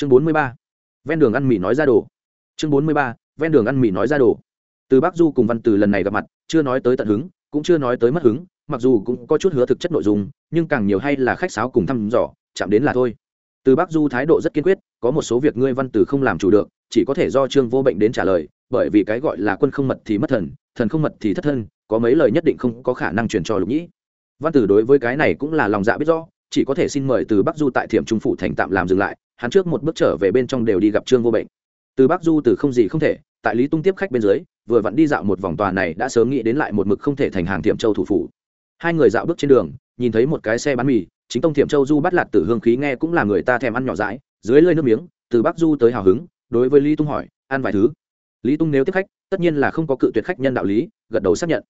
chương bốn mươi ba, ven đường ăn mì nói ra đồ. Chương bốn mươi ba, ven đường ăn mì nói ra đồ. Từ bắc du cùng văn từ lần này gặp mặt, chưa nói tới tận hứng, cũng chưa nói tới mất hứng, mặc dù cũng có chút hứa thực chất nội dung, nhưng càng nhiều hay là khách sáo cùng thăm dò, chạm đến là thôi. Từ bắc du thái độ rất kiên quyết, có một số việc ngươi văn từ không làm chủ được, chỉ có thể do trương vô bệnh đến trả lời, bởi vì cái gọi là quân không mật thì mất thần thần không mật thì thất thân, có mấy lời nhất định không có khả năng truyền cho lục nhĩ. Văn tử đối với cái này cũng là lòng dạ biết rõ, chỉ có thể xin mời từ bắc du tại thiểm trung phủ thành tạm làm dừng lại hắn trước một bước trở về bên trong đều đi gặp trương vô bệnh. Từ bắc du từ không gì không thể, tại lý tung tiếp khách bên dưới, vừa vặn đi dạo một vòng tòa này đã sớm nghĩ đến lại một mực không thể thành hàng thiểm châu thủ phủ. Hai người dạo bước trên đường, nhìn thấy một cái xe bán mì, chính tông thiểm châu du bắt lạt tử hương khí nghe cũng là người ta thèm ăn nhỏ dãi, dưới lơi nước miếng, từ bắc du tới hào hứng, đối với lý tung hỏi, ăn vài thứ? Lý tung nếu tiếp khách, tất nhiên là không có cự tuyệt khách nhân đạo lý, gật đầu xác nhận.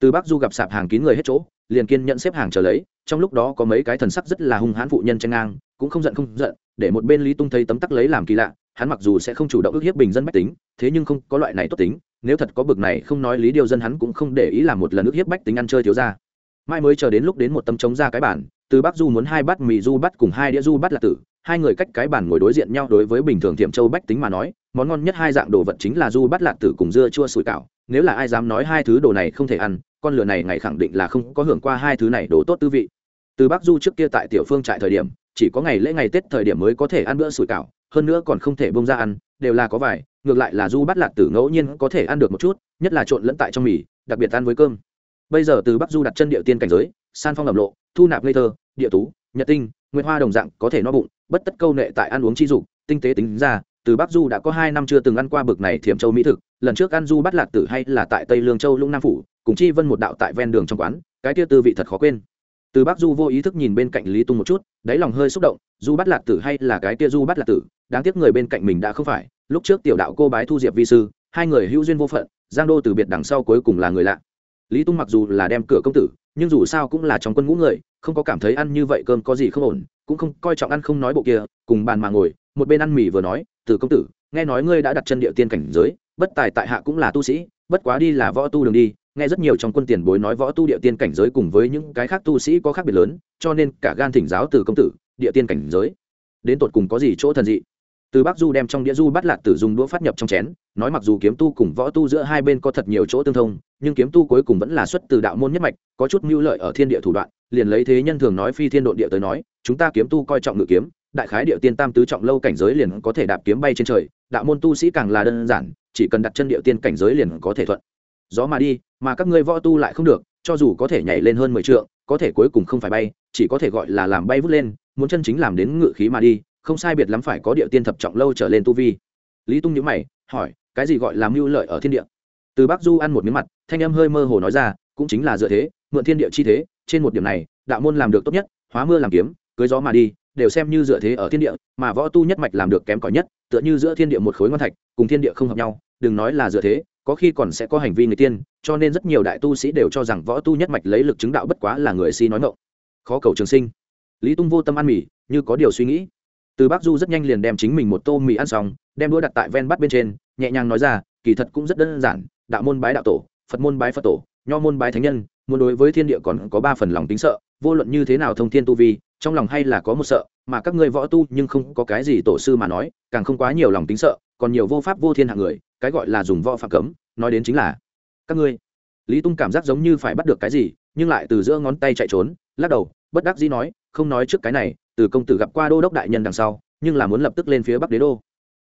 Từ bắc du gặp sạp hàng kín người hết chỗ, liền kiên nhận xếp hàng chờ lấy, trong lúc đó có mấy cái thần sắc rất là hung hãn phụ nhân tranh ngang cũng không giận không giận, để một bên lý tung thấy tấm tắc lấy làm kỳ lạ, hắn mặc dù sẽ không chủ động ức hiếp bình dân bách tính, thế nhưng không có loại này tốt tính, nếu thật có bực này không nói lý điều dân hắn cũng không để ý làm một lần ức hiếp bách tính ăn chơi thiếu ra mai mới chờ đến lúc đến một tấm trống ra cái bản từ bắc du muốn hai bát mì du bắt cùng hai đĩa du bắt là tử, hai người cách cái bản ngồi đối diện nhau đối với bình thường thiệm châu bách tính mà nói, món ngon nhất hai dạng đồ vật chính là du bắt lạc tử cùng dưa chua sủi cảo, nếu là ai dám nói hai thứ đồ này không thể ăn, con lửa này ngày khẳng định là không có hưởng qua hai thứ này đồ tốt tư vị. Từ bắc du trước kia tại tiểu phương trại thời điểm chỉ có ngày lễ ngày tết thời điểm mới có thể ăn bữa sủi cảo, hơn nữa còn không thể bông ra ăn, đều là có vải ngược lại là du bắt lạc tử ngẫu nhiên có thể ăn được một chút, nhất là trộn lẫn tại trong mì, đặc biệt ăn với cơm. Bây giờ từ bắc du đặt chân địa tiên cảnh giới, san phong lầm lộ, thu nạp ngây thơ, địa tú, nhật tinh nguyên hoa đồng dạng, có thể no bụng, bất tất câu nệ tại ăn uống chi dục, tinh tế tính ra, từ bắc du đã có hai năm chưa từng ăn qua bực này thiểm châu mỹ thực, lần trước ăn du bắt lạc tử hay là tại tây lương châu lũng nam phủ, cùng chi vân một đạo tại ven đường trong quán, cái tia tư vị thật khó quên từ bác du vô ý thức nhìn bên cạnh lý tung một chút, đáy lòng hơi xúc động, du bắt lạc tử hay là cái tia du bắt lạc tử, đáng tiếc người bên cạnh mình đã không phải. Lúc trước tiểu đạo cô bái thu diệp vi sư, hai người hữu duyên vô phận, giang đô từ biệt đằng sau cuối cùng là người lạ. Lý tung mặc dù là đem cửa công tử, nhưng dù sao cũng là trong quân ngũ người, không có cảm thấy ăn như vậy cơm có gì không ổn, cũng không coi trọng ăn không nói bộ kia, cùng bàn mà ngồi, một bên ăn mì vừa nói, từ công tử, nghe nói ngươi đã đặt chân địa tiên cảnh giới, bất tài tại hạ cũng là tu sĩ, bất quá đi là võ tu đường đi nghe rất nhiều trong quân tiền bối nói võ tu địa tiên cảnh giới cùng với những cái khác tu sĩ có khác biệt lớn, cho nên cả gan thỉnh giáo từ công tử, địa tiên cảnh giới. Đến tột cùng có gì chỗ thần dị? Từ bắc du đem trong đĩa du bắt lạc tử dùng đũa phát nhập trong chén, nói mặc dù kiếm tu cùng võ tu giữa hai bên có thật nhiều chỗ tương thông, nhưng kiếm tu cuối cùng vẫn là xuất từ đạo môn nhất mạch, có chút mưu lợi ở thiên địa thủ đoạn, liền lấy thế nhân thường nói phi thiên độn địa tới nói, chúng ta kiếm tu coi trọng ngự kiếm, đại khái địa tiên tam tứ trọng lâu cảnh giới liền có thể đạp kiếm bay trên trời, đạo môn tu sĩ càng là đơn giản, chỉ cần đặt chân địa tiên cảnh giới liền có thể thuận gió mà đi, mà các ngươi võ tu lại không được, cho dù có thể nhảy lên hơn mười trượng, có thể cuối cùng không phải bay, chỉ có thể gọi là làm bay vút lên, muốn chân chính làm đến ngự khí mà đi, không sai biệt lắm phải có địa tiên thập trọng lâu trở lên tu vi. Lý tung nhữ mày, hỏi, cái gì gọi là mưu lợi ở thiên địa? Từ bắc du ăn một miếng mặt, thanh âm hơi mơ hồ nói ra, cũng chính là dựa thế, mượn thiên địa chi thế, trên một điểm này, đạo môn làm được tốt nhất, hóa mưa làm kiếm, cưới gió mà đi, đều xem như dựa thế ở thiên địa, mà võ tu nhất mạch làm được kém cỏi nhất, tựa như giữa thiên địa một khối ngon thạch, cùng thiên địa không hợp nhau, đừng nói là dựa thế có khi còn sẽ có hành vi người tiên, cho nên rất nhiều đại tu sĩ đều cho rằng võ tu nhất mạch lấy lực chứng đạo bất quá là người si nói ngộng khó cầu trường sinh. Lý tung vô tâm ăn mì, như có điều suy nghĩ. Từ bác du rất nhanh liền đem chính mình một tô mì ăn xong, đem đũa đặt tại ven bắt bên trên, nhẹ nhàng nói ra, kỳ thật cũng rất đơn giản, đạo môn bái đạo tổ, phật môn bái phật tổ, nho môn bái thánh nhân, muốn đối với thiên địa còn có ba phần lòng tính sợ, vô luận như thế nào thông thiên tu vi, trong lòng hay là có một sợ, mà các ngươi võ tu nhưng không có cái gì tổ sư mà nói, càng không quá nhiều lòng tính sợ, còn nhiều vô pháp vô thiên hạng người cái gọi là dùng võ phạm cấm, nói đến chính là, các ngươi, lý tung cảm giác giống như phải bắt được cái gì, nhưng lại từ giữa ngón tay chạy trốn, lắc đầu, bất đắc dĩ nói, không nói trước cái này, từ công tử gặp qua đô đốc đại nhân đằng sau, nhưng là muốn lập tức lên phía bắc đế đô.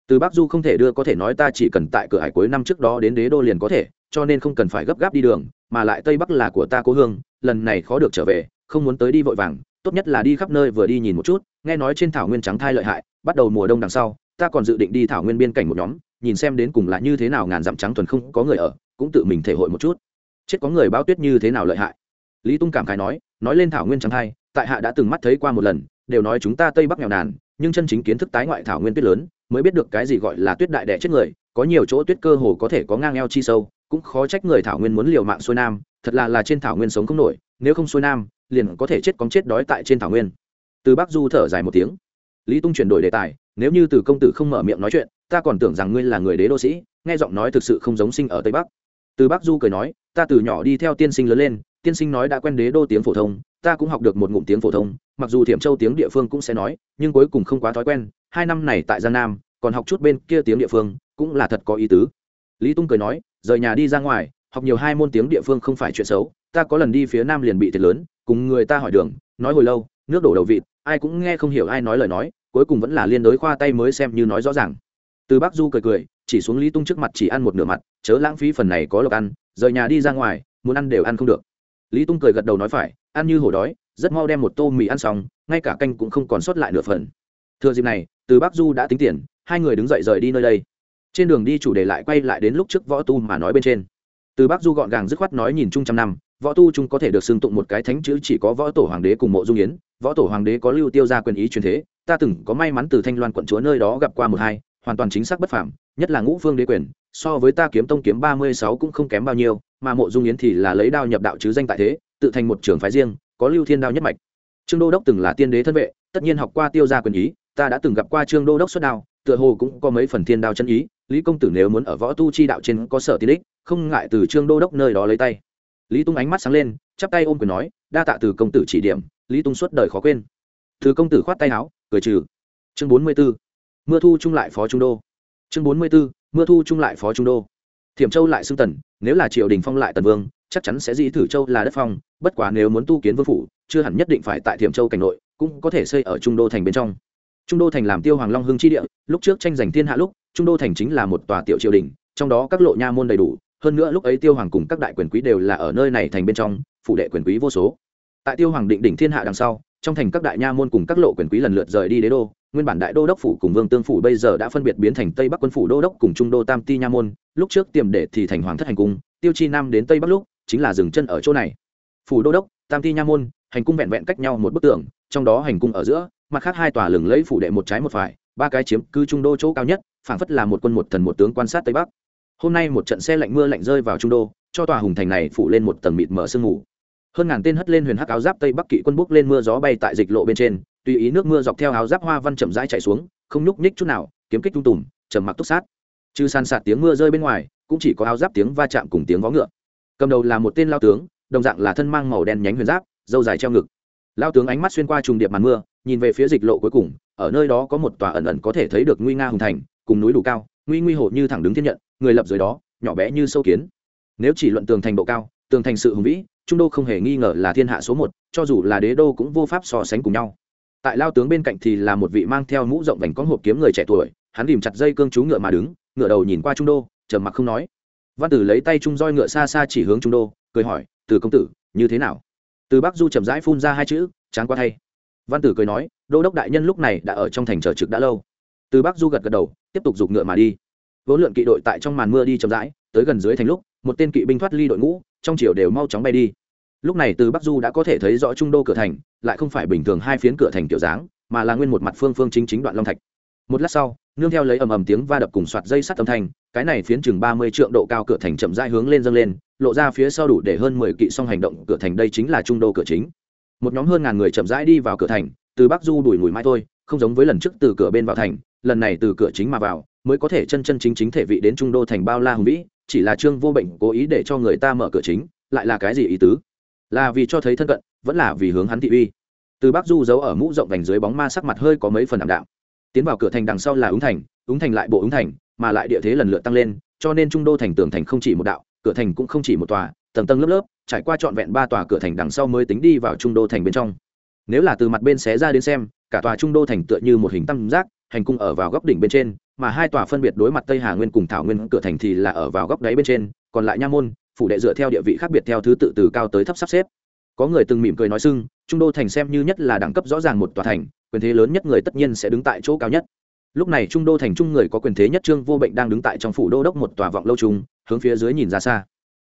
Từ bắc du không thể đưa có thể nói ta chỉ cần tại cửa hải cuối năm trước đó đến đế đô liền có thể, cho nên không cần phải gấp gáp đi đường, mà lại tây bắc là của ta cố hương, lần này khó được trở về, không muốn tới đi vội vàng, tốt nhất là đi khắp nơi vừa đi nhìn một chút, nghe nói trên thảo nguyên trắng thai lợi hại, bắt đầu mùa đông đằng sau, ta còn dự định đi thảo nguyên biên cảnh một nhóm nhìn xem đến cùng là như thế nào ngàn dặm trắng thuần không có người ở, cũng tự mình thể hội một chút. Chết có người báo tuyết như thế nào lợi hại? Lý tung cảm khái nói nói lên thảo nguyên trắng hai, tại hạ đã từng mắt thấy qua một lần, đều nói chúng ta tây bắc nghèo nàn, nhưng chân chính kiến thức tái ngoại thảo nguyên tuyết lớn, mới biết được cái gì gọi là tuyết đại đẻ chết người, có nhiều chỗ tuyết cơ hồ có thể có ngang eo chi sâu, cũng khó trách người thảo nguyên muốn liều mạng xuôi nam, thật là là trên thảo nguyên sống không nổi, nếu không xuôi nam, liền có thể chết cóng chết đói tại trên thảo nguyên. Từ bắc du thở dài một tiếng lý tung chuyển đổi đề tài, nếu như từ công tử không mở miệng nói chuyện, ta còn tưởng rằng ngươi là người đế đô sĩ, nghe giọng nói thực sự không giống sinh ở tây bắc. Từ bắc du cười nói, ta từ nhỏ đi theo tiên sinh lớn lên, tiên sinh nói đã quen đế đô tiếng phổ thông, ta cũng học được một ngụm tiếng phổ thông, mặc dù thiểm châu tiếng địa phương cũng sẽ nói, nhưng cuối cùng không quá thói quen, hai năm này tại giang nam, còn học chút bên kia tiếng địa phương, cũng là thật có ý tứ. Lý tung cười nói, rời nhà đi ra ngoài, học nhiều hai môn tiếng địa phương không phải chuyện xấu, ta có lần đi phía nam liền bị thiệt lớn, cùng người ta hỏi đường, nói hồi lâu, nước đổ đầu vịt ai cũng nghe không hiểu ai nói lời nói, cuối cùng vẫn là liên đối khoa tay mới xem như nói rõ ràng. Từ bắc du cười cười, chỉ xuống lý tung trước mặt chỉ ăn một nửa mặt, chớ lãng phí phần này có lộc ăn, rời nhà đi ra ngoài, muốn ăn đều ăn không được. Lý tung cười gật đầu nói phải, ăn như hổ đói, rất mau đem một tô mì ăn xong, ngay cả canh cũng không còn sót lại nửa phần. Thừa dịp này, từ bắc du đã tính tiền, hai người đứng dậy rời đi nơi đây. Trên đường đi chủ đề lại quay lại đến lúc trước võ tu mà nói bên trên. Từ bắc du gọn gàng dứt khoát nói nhìn chung trăm năm, võ tu chung có thể được xưng tụng một cái thánh chữ chỉ có võ tổ hoàng đế cùng mộ dung yến võ tổ hoàng đế có lưu tiêu ra quyền ý truyền thế, ta từng có may mắn từ thanh loan quận chúa nơi đó gặp qua một hai, hoàn toàn chính xác bất phạm nhất là ngũ phương đế quyền, so với ta kiếm tông kiếm ba mươi sáu cũng không kém bao nhiêu, mà mộ dung yến thì là lấy đao nhập đạo chứ danh tại thế, tự thành một trường phái riêng, có lưu thiên đao nhất mạch. Trương đô đốc từng là tiên đế thân vệ, tất nhiên học qua tiêu gia quyền ý, ta đã từng gặp qua trương đô đốc xuất đao, tựa hồ cũng có mấy phần thiên đao chân ý, lý công tử nếu muốn ở võ tu chi đạo trên có sở tiên đích, không ngại từ trương đô đốc nơi đó lấy tay. Lý tung ánh mắt sáng lên chắp tay ôm quyền nói, đa tạ từ công tử chỉ điểm, lý tung suốt đời khó quên. Từ công tử khoát tay áo, cười trừ. Chương bốn mươi b ố mưa thu trung lại phó trung đô. Chương bốn mươi b ố mưa thu trung lại phó trung đô. Thiểm châu lại xưng tần, nếu là triều đình phong lại tần vương, chắc chắn sẽ dĩ thử châu là đất phong, bất quá nếu muốn tu kiến vương phủ, chưa hẳn nhất định phải tại thiểm châu cảnh nội, cũng có thể xây ở trung đô thành bên trong. Trung đô thành làm tiêu hoàng long hưng chi địa, lúc trước tranh giành thiên hạ lúc, trung đô thành chính là một tòa tiểu triều đình, trong đó các lộ nha môn đầy đủ hơn nữa lúc ấy tiêu hoàng cùng các đại quyền quý đều là ở nơi này thành bên trong phụ đệ quyền quý vô số. Tại tiêu hoàng định đỉnh thiên hạ đằng sau, trong thành các đại nha môn cùng các lộ quyền quý lần lượt rời đi đế đô, nguyên bản đại đô đốc phủ cùng vương tương phủ bây giờ đã phân biệt biến thành tây bắc quân phủ đô đốc cùng trung đô tam ti nha môn, lúc trước tiềm để thì thành hoàng thất hành cung, tiêu chi nam đến tây bắc lúc, chính là dừng chân ở chỗ này. Phủ đô đốc, tam ti nha môn, hành cung vẹn vẹn cách nhau một bức tường, trong đó hành cung ở giữa, mặt khác hai tòa lừng lấy phủ đệ một trái một phải, ba cái chiếm cư trung đô chỗ cao nhất, phảng phất là một quân một thần một tướng quan sát tây bắc hôm nay một trận xe lạnh mưa lạnh rơi vào trung đô, cho tòa hùng thành này phủ lên một tầng mịt mở sương mù. Hơn ngàn tên hất lên huyền hắc áo giáp tây bắc kỵ quân bốc lên mưa gió bay tại dịch lộ bên trên, tùy ý nước mưa dọc theo áo giáp hoa văn chậm rãi chạy xuống, không nhúc nhích chút nào, kiếm kích tung tùm, trầm mặc túc sát. Trừ san sạt tiếng mưa rơi bên ngoài, cũng chỉ có áo giáp tiếng va chạm cùng tiếng vó ngựa. Cầm đầu là một tên lao tướng, đồng dạng là thân mang màu đen nhánh huyền giáp dâu dài treo ngực. Lao tướng ánh mắt xuyên qua trùng điệp màn mưa, nhìn về phía dịch lộ cuối cùng, ở nơi đó có một tòa ẩn ẩn có thể thấy được nguy nga hùng thành, cùng núi đủ cao, nguy nguy hộ như thẳng đứng thiên nhận người lập dưới đó, nhỏ bé như sâu kiến. Nếu chỉ luận tường thành độ cao, tường thành sự hùng vĩ, trung đô không hề nghi ngờ là thiên hạ số một, cho dù là đế đô cũng vô pháp so sánh cùng nhau. Tại lao tướng bên cạnh thì là một vị mang theo mũ rộng vành có hộp kiếm người trẻ tuổi, hắn tìm chặt dây cương chú ngựa mà đứng ngựa đầu nhìn qua trung đô, trầm mặc không nói. Văn tử lấy tay trung roi ngựa xa xa chỉ hướng trung đô, cười hỏi, từ công tử, như thế nào? Từ bắc du chậm rãi phun ra hai chữ chán qua thay. Văn tử cười nói, đô đốc đại nhân lúc này đã ở trong thành chờ trực đã lâu. Từ bắc du gật gật đầu, tiếp tục giục ngựa mà đi vốn lượn kỵ đội tại trong màn mưa đi chậm rãi, tới gần dưới thành lúc, một tên kỵ binh thoát ly đội ngũ, trong chiều đều mau chóng bay đi. Lúc này từ bắc du đã có thể thấy rõ trung đô cửa thành, lại không phải bình thường hai phiến cửa thành kiểu dáng, mà là nguyên một mặt phương phương chính chính đoạn long thạch. Một lát sau, nương theo lấy ầm ầm tiếng va đập cùng soạt dây sắt âm thanh, cái này phiến chừng ba mươi trượng độ cao cửa thành chậm rãi hướng lên dâng lên, lộ ra phía sau đủ để hơn mười kỵ song hành động, cửa thành đây chính là trung đô cửa chính. Một nhóm hơn ngàn người chậm rãi đi vào cửa thành, từ bắc du đuổi mùi mai thôi, không giống với lần trước từ cửa bên vào thành, lần này từ cửa chính mà vào mới có thể chân chân chính chính thể vị đến trung đô thành bao la hùng vĩ, chỉ là trương vô bệnh cố ý để cho người ta mở cửa chính, lại là cái gì ý tứ? Là vì cho thấy thân cận, vẫn là vì hướng hắn thị uy. Từ bắc du giấu ở mũ rộng vành dưới bóng ma sắc mặt hơi có mấy phần đảm đạm. Tiến vào cửa thành đằng sau là ứng thành ứng thành lại bộ ứng thành, mà lại địa thế lần lượt tăng lên, cho nên trung đô thành tường thành không chỉ một đạo, cửa thành cũng không chỉ một tòa, tầng tầng lớp lớp, trải qua trọn vẹn ba tòa cửa thành đằng sau mới tính đi vào trung đô thành bên trong. Nếu là từ mặt bên xé ra đến xem, cả tòa trung đô thành tựa như một hình tam giác, hành cung ở vào góc đỉnh bên trên mà hai tòa phân biệt đối mặt tây hà nguyên cùng thảo nguyên cửa thành thì là ở vào góc đáy bên trên, còn lại nha môn, phủ đệ dựa theo địa vị khác biệt theo thứ tự từ cao tới thấp sắp xếp. Có người từng mỉm cười nói xưng, trung đô thành xem như nhất là đẳng cấp rõ ràng một tòa thành, quyền thế lớn nhất người tất nhiên sẽ đứng tại chỗ cao nhất. Lúc này trung đô thành trung người có quyền thế nhất trương vô bệnh đang đứng tại trong phủ đô đốc một tòa vọng lâu trung hướng phía dưới nhìn ra xa.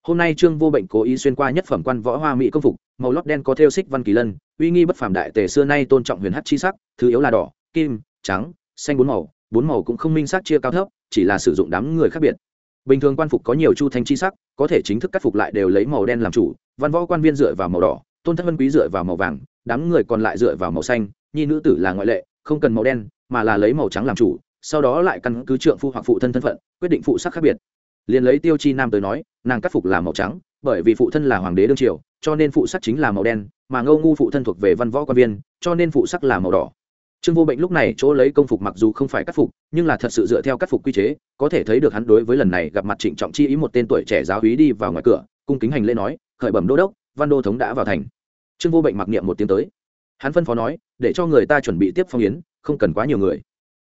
Hôm nay trương vô bệnh cố ý xuyên qua nhất phẩm quan võ hoa mỹ công phục, màu lót đen có thêu xích văn kỳ lân, uy nghi bất phàm đại tề xưa nay tôn trọng huyền hát chi sắc, thứ yếu là đỏ, kim, trắng, xanh bốn màu bốn màu cũng không minh xác chia cao thấp, chỉ là sử dụng đám người khác biệt. Bình thường quan phục có nhiều chu thanh chi sắc, có thể chính thức cắt phục lại đều lấy màu đen làm chủ, văn võ quan viên dựa vào màu đỏ, tôn thất vân quý dựa vào màu vàng, đám người còn lại dựa vào màu xanh, nhi nữ tử là ngoại lệ, không cần màu đen, mà là lấy màu trắng làm chủ, sau đó lại căn cứ trượng phu hoặc phụ thân thân phận, quyết định phụ sắc khác biệt. Liền lấy tiêu chi nam tới nói, nàng cắt phục là màu trắng, bởi vì phụ thân là hoàng đế đương triều, cho nên phụ sắc chính là màu đen, mà ngâu ngu phụ thân thuộc về văn võ quan viên, cho nên phụ sắc là màu đỏ trương vô bệnh lúc này chỗ lấy công phục mặc dù không phải cắt phục, nhưng là thật sự dựa theo cắt phục quy chế, có thể thấy được hắn đối với lần này gặp mặt trịnh trọng chi ý một tên tuổi trẻ giáo hí đi vào ngoài cửa, cung kính hành lễ nói, khởi bẩm đô đốc, văn đô thống đã vào thành. Trương vô bệnh mặc niệm một tiếng tới. Hắn phân phó nói, để cho người ta chuẩn bị tiếp phong yến, không cần quá nhiều người.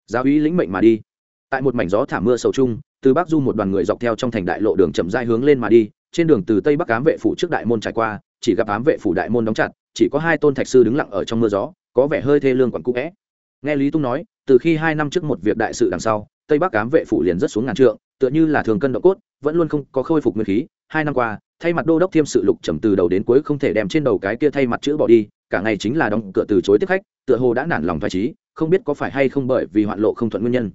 Giáo hí lĩnh mệnh mà đi. Tại một mảnh gió thả mưa sầu chung, từ bắc du một đoàn người dọc theo trong thành đại lộ đường chậm dai hướng lên mà đi, trên đường từ tây bắc ám vệ phủ trước đại môn trải qua, chỉ gặp ám vệ phủ đại môn đóng chặt, chỉ có hai tôn thạch sư đứng lặng ở trong mưa gió, có vẻ hơi thê lương quặn cũ vẽ nghe lý tung nói, từ khi hai năm trước một việc đại sự đằng sau, tây bắc cám vệ phủ liền rất xuống ngàn trượng, tựa như là thường cân độ cốt, vẫn luôn không có khôi phục nguyên khí. Hai năm qua, thay mặt đô đốc thiêm sự lục trầm từ đầu đến cuối không thể đem trên đầu cái kia thay mặt chữ bỏ đi, cả ngày chính là đóng cửa từ chối tiếp khách, tựa hồ đã nản lòng phải trí, không biết có phải hay không bởi vì hoạn lộ không thuận nguyên nhân.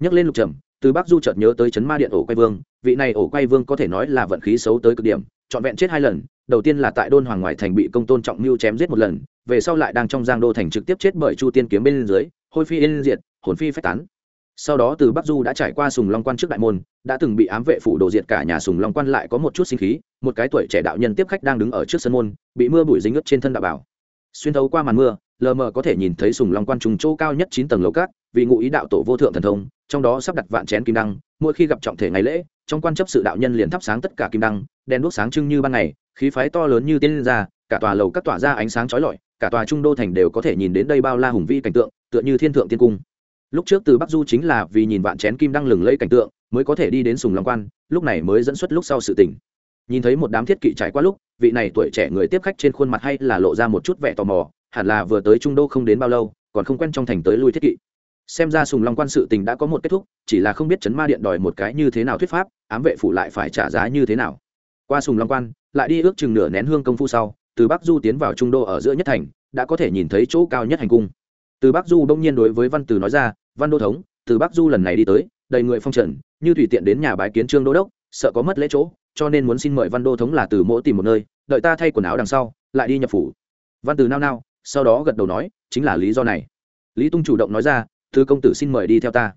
Nhắc lên lục trầm, từ bắc du chợt nhớ tới chấn ma điện ổ quay vương, vị này ổ quay vương có thể nói là vận khí xấu tới cực điểm, trọn vẹn chết hai lần, đầu tiên là tại đôn hoàng ngoài thành bị công tôn trọng mưu chém giết một lần về sau lại đang trong giang đô thành trực tiếp chết bởi chu tiên kiếm bên dưới, hôi phi yên diệt, hồn phi phách tán. Sau đó từ bắc du đã trải qua sùng long quan trước đại môn, đã từng bị ám vệ phủ đồ diệt cả nhà sùng long quan lại có một chút sinh khí, một cái tuổi trẻ đạo nhân tiếp khách đang đứng ở trước sân môn, bị mưa bụi dính ướt trên thân đạo bảo. Xuyên thấu qua màn mưa, lờ mờ có thể nhìn thấy sùng long quan trùng chỗ cao nhất chín tầng lầu cát, vì ngụ ý đạo tổ vô thượng thần thông, trong đó sắp đặt vạn chén kim đăng, mỗi khi gặp trọng thể ngày lễ, trong quan chấp sự đạo nhân liền thắp sáng tất cả kim đăng, đèn đuốc sáng trưng như ban ngày, khí phái to lớn như tiên ra, cả tòa lầu các tỏa ra ánh sáng chói lọi cả tòa trung đô thành đều có thể nhìn đến đây bao la hùng vĩ cảnh tượng, tựa như thiên thượng tiên cung. Lúc trước từ bắc du chính là vì nhìn vạn chén kim đăng lừng lẫy cảnh tượng, mới có thể đi đến sùng long quan, lúc này mới dẫn xuất lúc sau sự tỉnh nhìn thấy một đám thiết kỵ trải qua lúc, vị này tuổi trẻ người tiếp khách trên khuôn mặt hay là lộ ra một chút vẻ tò mò, hẳn là vừa tới trung đô không đến bao lâu, còn không quen trong thành tới lui thiết kỵ. Xem ra sùng long quan sự tình đã có một kết thúc, chỉ là không biết chấn ma điện đòi một cái như thế nào thuyết pháp, ám vệ phủ lại phải trả giá như thế nào. Qua sùng long quan, lại đi ước chừng nửa nén hương công phu sau từ bắc du tiến vào trung đô ở giữa nhất thành, đã có thể nhìn thấy chỗ cao nhất hành cung. Từ bắc du đông nhiên đối với văn từ nói ra, văn đô thống, từ bắc du lần này đi tới, đầy người phong trần, như tùy tiện đến nhà bái kiến trương đô đốc, sợ có mất lễ chỗ, cho nên muốn xin mời văn đô thống là từ mỗ tìm một nơi, đợi ta thay quần áo đằng sau, lại đi nhập phủ. Văn từ nao nao, sau đó gật đầu nói, chính là lý do này. Lý tung chủ động nói ra, thư công tử xin mời đi theo ta.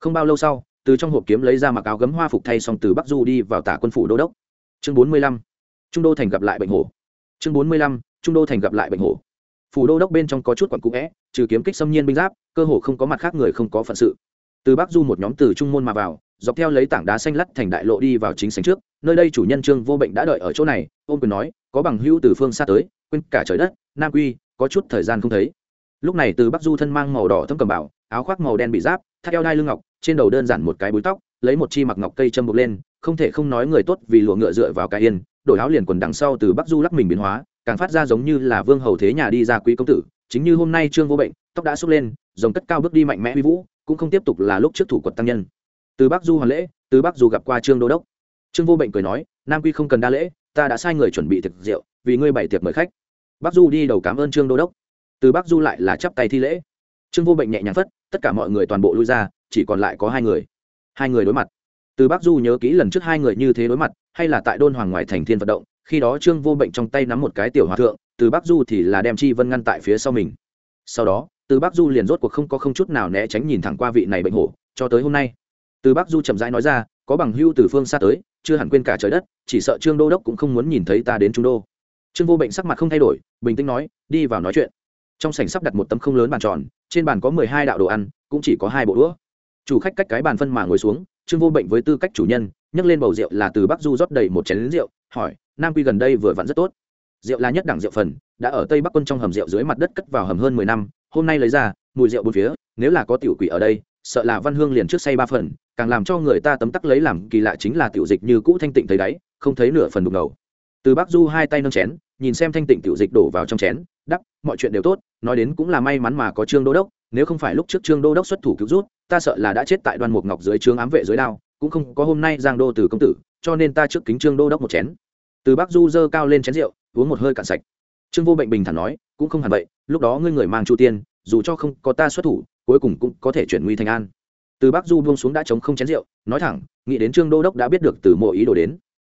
Không bao lâu sau, từ trong hộp kiếm lấy ra mặc áo gấm hoa phục thay xong từ bắc du đi vào tả quân phủ đô đốc. Chương bốn mươi lăm, trung đô thành gặp lại bệnh hổ chương bốn mươi lăm, trung đô thành gặp lại bệnh hổ. Phủ đô đốc bên trong có chút quặn cũ vẽ trừ kiếm kích xâm nhiên binh giáp, cơ hồ không có mặt khác người không có phận sự. Từ bắc du một nhóm từ trung môn mà vào, dọc theo lấy tảng đá xanh lắt thành đại lộ đi vào chính sảnh trước, nơi đây chủ nhân trương vô bệnh đã đợi ở chỗ này, ôm quyền nói, có bằng hữu từ phương xa tới, quên cả trời đất, nam quy, có chút thời gian không thấy. Lúc này từ bắc du thân mang màu đỏ thâm cầm bảo, áo khoác màu đen bị giáp, thắt eo đai lưng ngọc, trên đầu đơn giản một cái búi tóc, lấy một chi mặc ngọc cây châm buộc lên không thể không nói người tốt vì lụa ngựa dựa vào cái yên, đổi áo liền quần đằng sau từ bắc du lắc mình biến hóa, càng phát ra giống như là vương hầu thế nhà đi ra quý công tử, chính như hôm nay trương vô bệnh, tóc đã xúc lên dòng cất cao bước đi mạnh mẽ uy vũ, cũng không tiếp tục là lúc trước thủ quật tăng nhân. Từ bắc du hoàn lễ, từ bắc du gặp qua trương đô đốc. Trương vô bệnh cười nói, nam quy không cần đa lễ, ta đã sai người chuẩn bị thực rượu, vì ngươi bày tiệc mời khách. Bắc du đi đầu cảm ơn trương đô đốc. Từ bắc du lại là chắp tay thi lễ. Trương vô bệnh nhẹ nhàng phất, tất cả mọi người toàn bộ lui ra, chỉ còn lại có hai người. Hai người đối mặt từ Bác du nhớ kỹ lần trước hai người như thế đối mặt, hay là tại đôn hoàng ngoài thành thiên vận động, khi đó trương vô bệnh trong tay nắm một cái tiểu hòa thượng, từ Bác du thì là đem chi vân ngăn tại phía sau mình. Sau đó, từ Bác du liền rốt cuộc không có không chút nào né tránh nhìn thẳng qua vị này bệnh hổ, cho tới hôm nay. Từ Bác du chậm rãi nói ra, có bằng hưu từ phương xa tới, chưa hẳn quên cả trời đất, chỉ sợ trương đô đốc cũng không muốn nhìn thấy ta đến trung đô. Trương vô bệnh sắc mặt không thay đổi, bình tĩnh nói, đi vào nói chuyện. Trong sảnh sắp đặt một tấm không lớn bàn tròn, trên bàn có mười hai đạo đồ ăn, cũng chỉ có hai bộ đũa. Chủ khách cách cái bàn phân mà ngồi xuống trương vô bệnh với tư cách chủ nhân, nhấc lên bầu rượu là từ bắc du rót đầy một chén rượu, hỏi, nam quy gần đây vừa vặn rất tốt. Rượu là nhất đẳng rượu phần, đã ở tây bắc quân trong hầm rượu dưới mặt đất cất vào hầm hơn mười năm, hôm nay lấy ra, mùi rượu bốn phía, nếu là có tiểu quỷ ở đây, sợ là văn hương liền trước say ba phần, càng làm cho người ta tấm tắc lấy làm kỳ lạ chính là tiểu dịch như cũ thanh tịnh thấy đáy, không thấy nửa phần đục ngầu. Từ bắc du hai tay nâng chén, nhìn xem thanh tịnh tiểu dịch đổ vào trong chén, đắp, mọi chuyện đều tốt, nói đến cũng là may mắn mà có trương đô đốc, nếu không phải lúc trước trương đô đốc xuất thủ cứu rút ta sợ là đã chết tại đoan mục ngọc dưới trướng ám vệ dưới đao, cũng không có hôm nay giang đô từ công tử, cho nên ta trước kính trương đô đốc một chén. Từ bắc du dơ cao lên chén rượu, uống một hơi cạn sạch. Trương vô bệnh bình thản nói, cũng không hẳn vậy, lúc đó ngươi người mang chu tiên, dù cho không có ta xuất thủ, cuối cùng cũng có thể chuyển nguy thành an. Từ bắc du buông xuống đã chống không chén rượu, nói thẳng, nghĩ đến trương đô đốc đã biết được từ mộ ý đồ đến.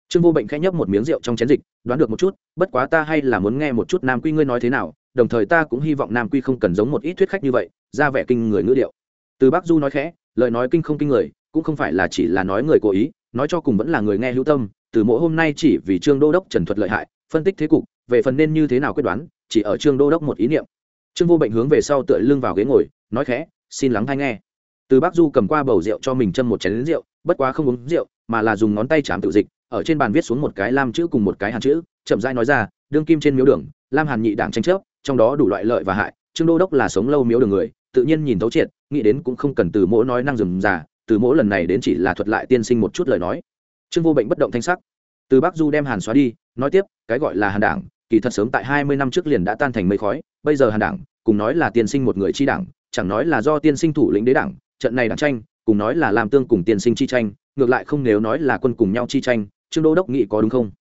Trương vô bệnh khẽ nhấp một miếng rượu trong chén dịch, đoán được một chút, bất quá ta hay là muốn nghe một chút nam quy ngươi nói thế nào, đồng thời ta cũng hy vọng nam quy không cần giống một ít thuyết khách như vậy, ra vẻ kinh người ngữ điệu từ bắc du nói khẽ, lời nói kinh không kinh người, cũng không phải là chỉ là nói người cố ý, nói cho cùng vẫn là người nghe hữu tâm, từ mỗi hôm nay chỉ vì trương đô đốc trần thuật lợi hại, phân tích thế cục, về phần nên như thế nào quyết đoán, chỉ ở trương đô đốc một ý niệm. Trương vô bệnh hướng về sau tựa lưng vào ghế ngồi, nói khẽ, xin lắng hay nghe. Từ bác du cầm qua bầu rượu cho mình châm một chén rượu, bất quá không uống rượu, mà là dùng ngón tay chạm tự dịch, ở trên bàn viết xuống một cái lam chữ cùng một cái hàn chữ, chậm rãi nói ra, đương kim trên miếu đường, lam hàn nhị đảng tranh chấp, trong đó đủ loại lợi và hại, trương đô đốc là sống lâu miếu đường người, tự nhiên nhìn thấu triệt nghĩ đến cũng không cần từ mỗi nói năng dừng già, từ mỗi lần này đến chỉ là thuật lại tiên sinh một chút lời nói. Trương vô bệnh bất động thanh sắc. Từ bắc du đem hàn xóa đi, nói tiếp, cái gọi là hàn đảng, kỳ thật sớm tại hai mươi năm trước liền đã tan thành mây khói, bây giờ hàn đảng, cùng nói là tiên sinh một người chi đảng, chẳng nói là do tiên sinh thủ lĩnh đế đảng, trận này đảng tranh, cùng nói là làm tương cùng tiên sinh chi tranh, ngược lại không nếu nói là quân cùng nhau chi tranh, trương đô đốc nghĩ có đúng không?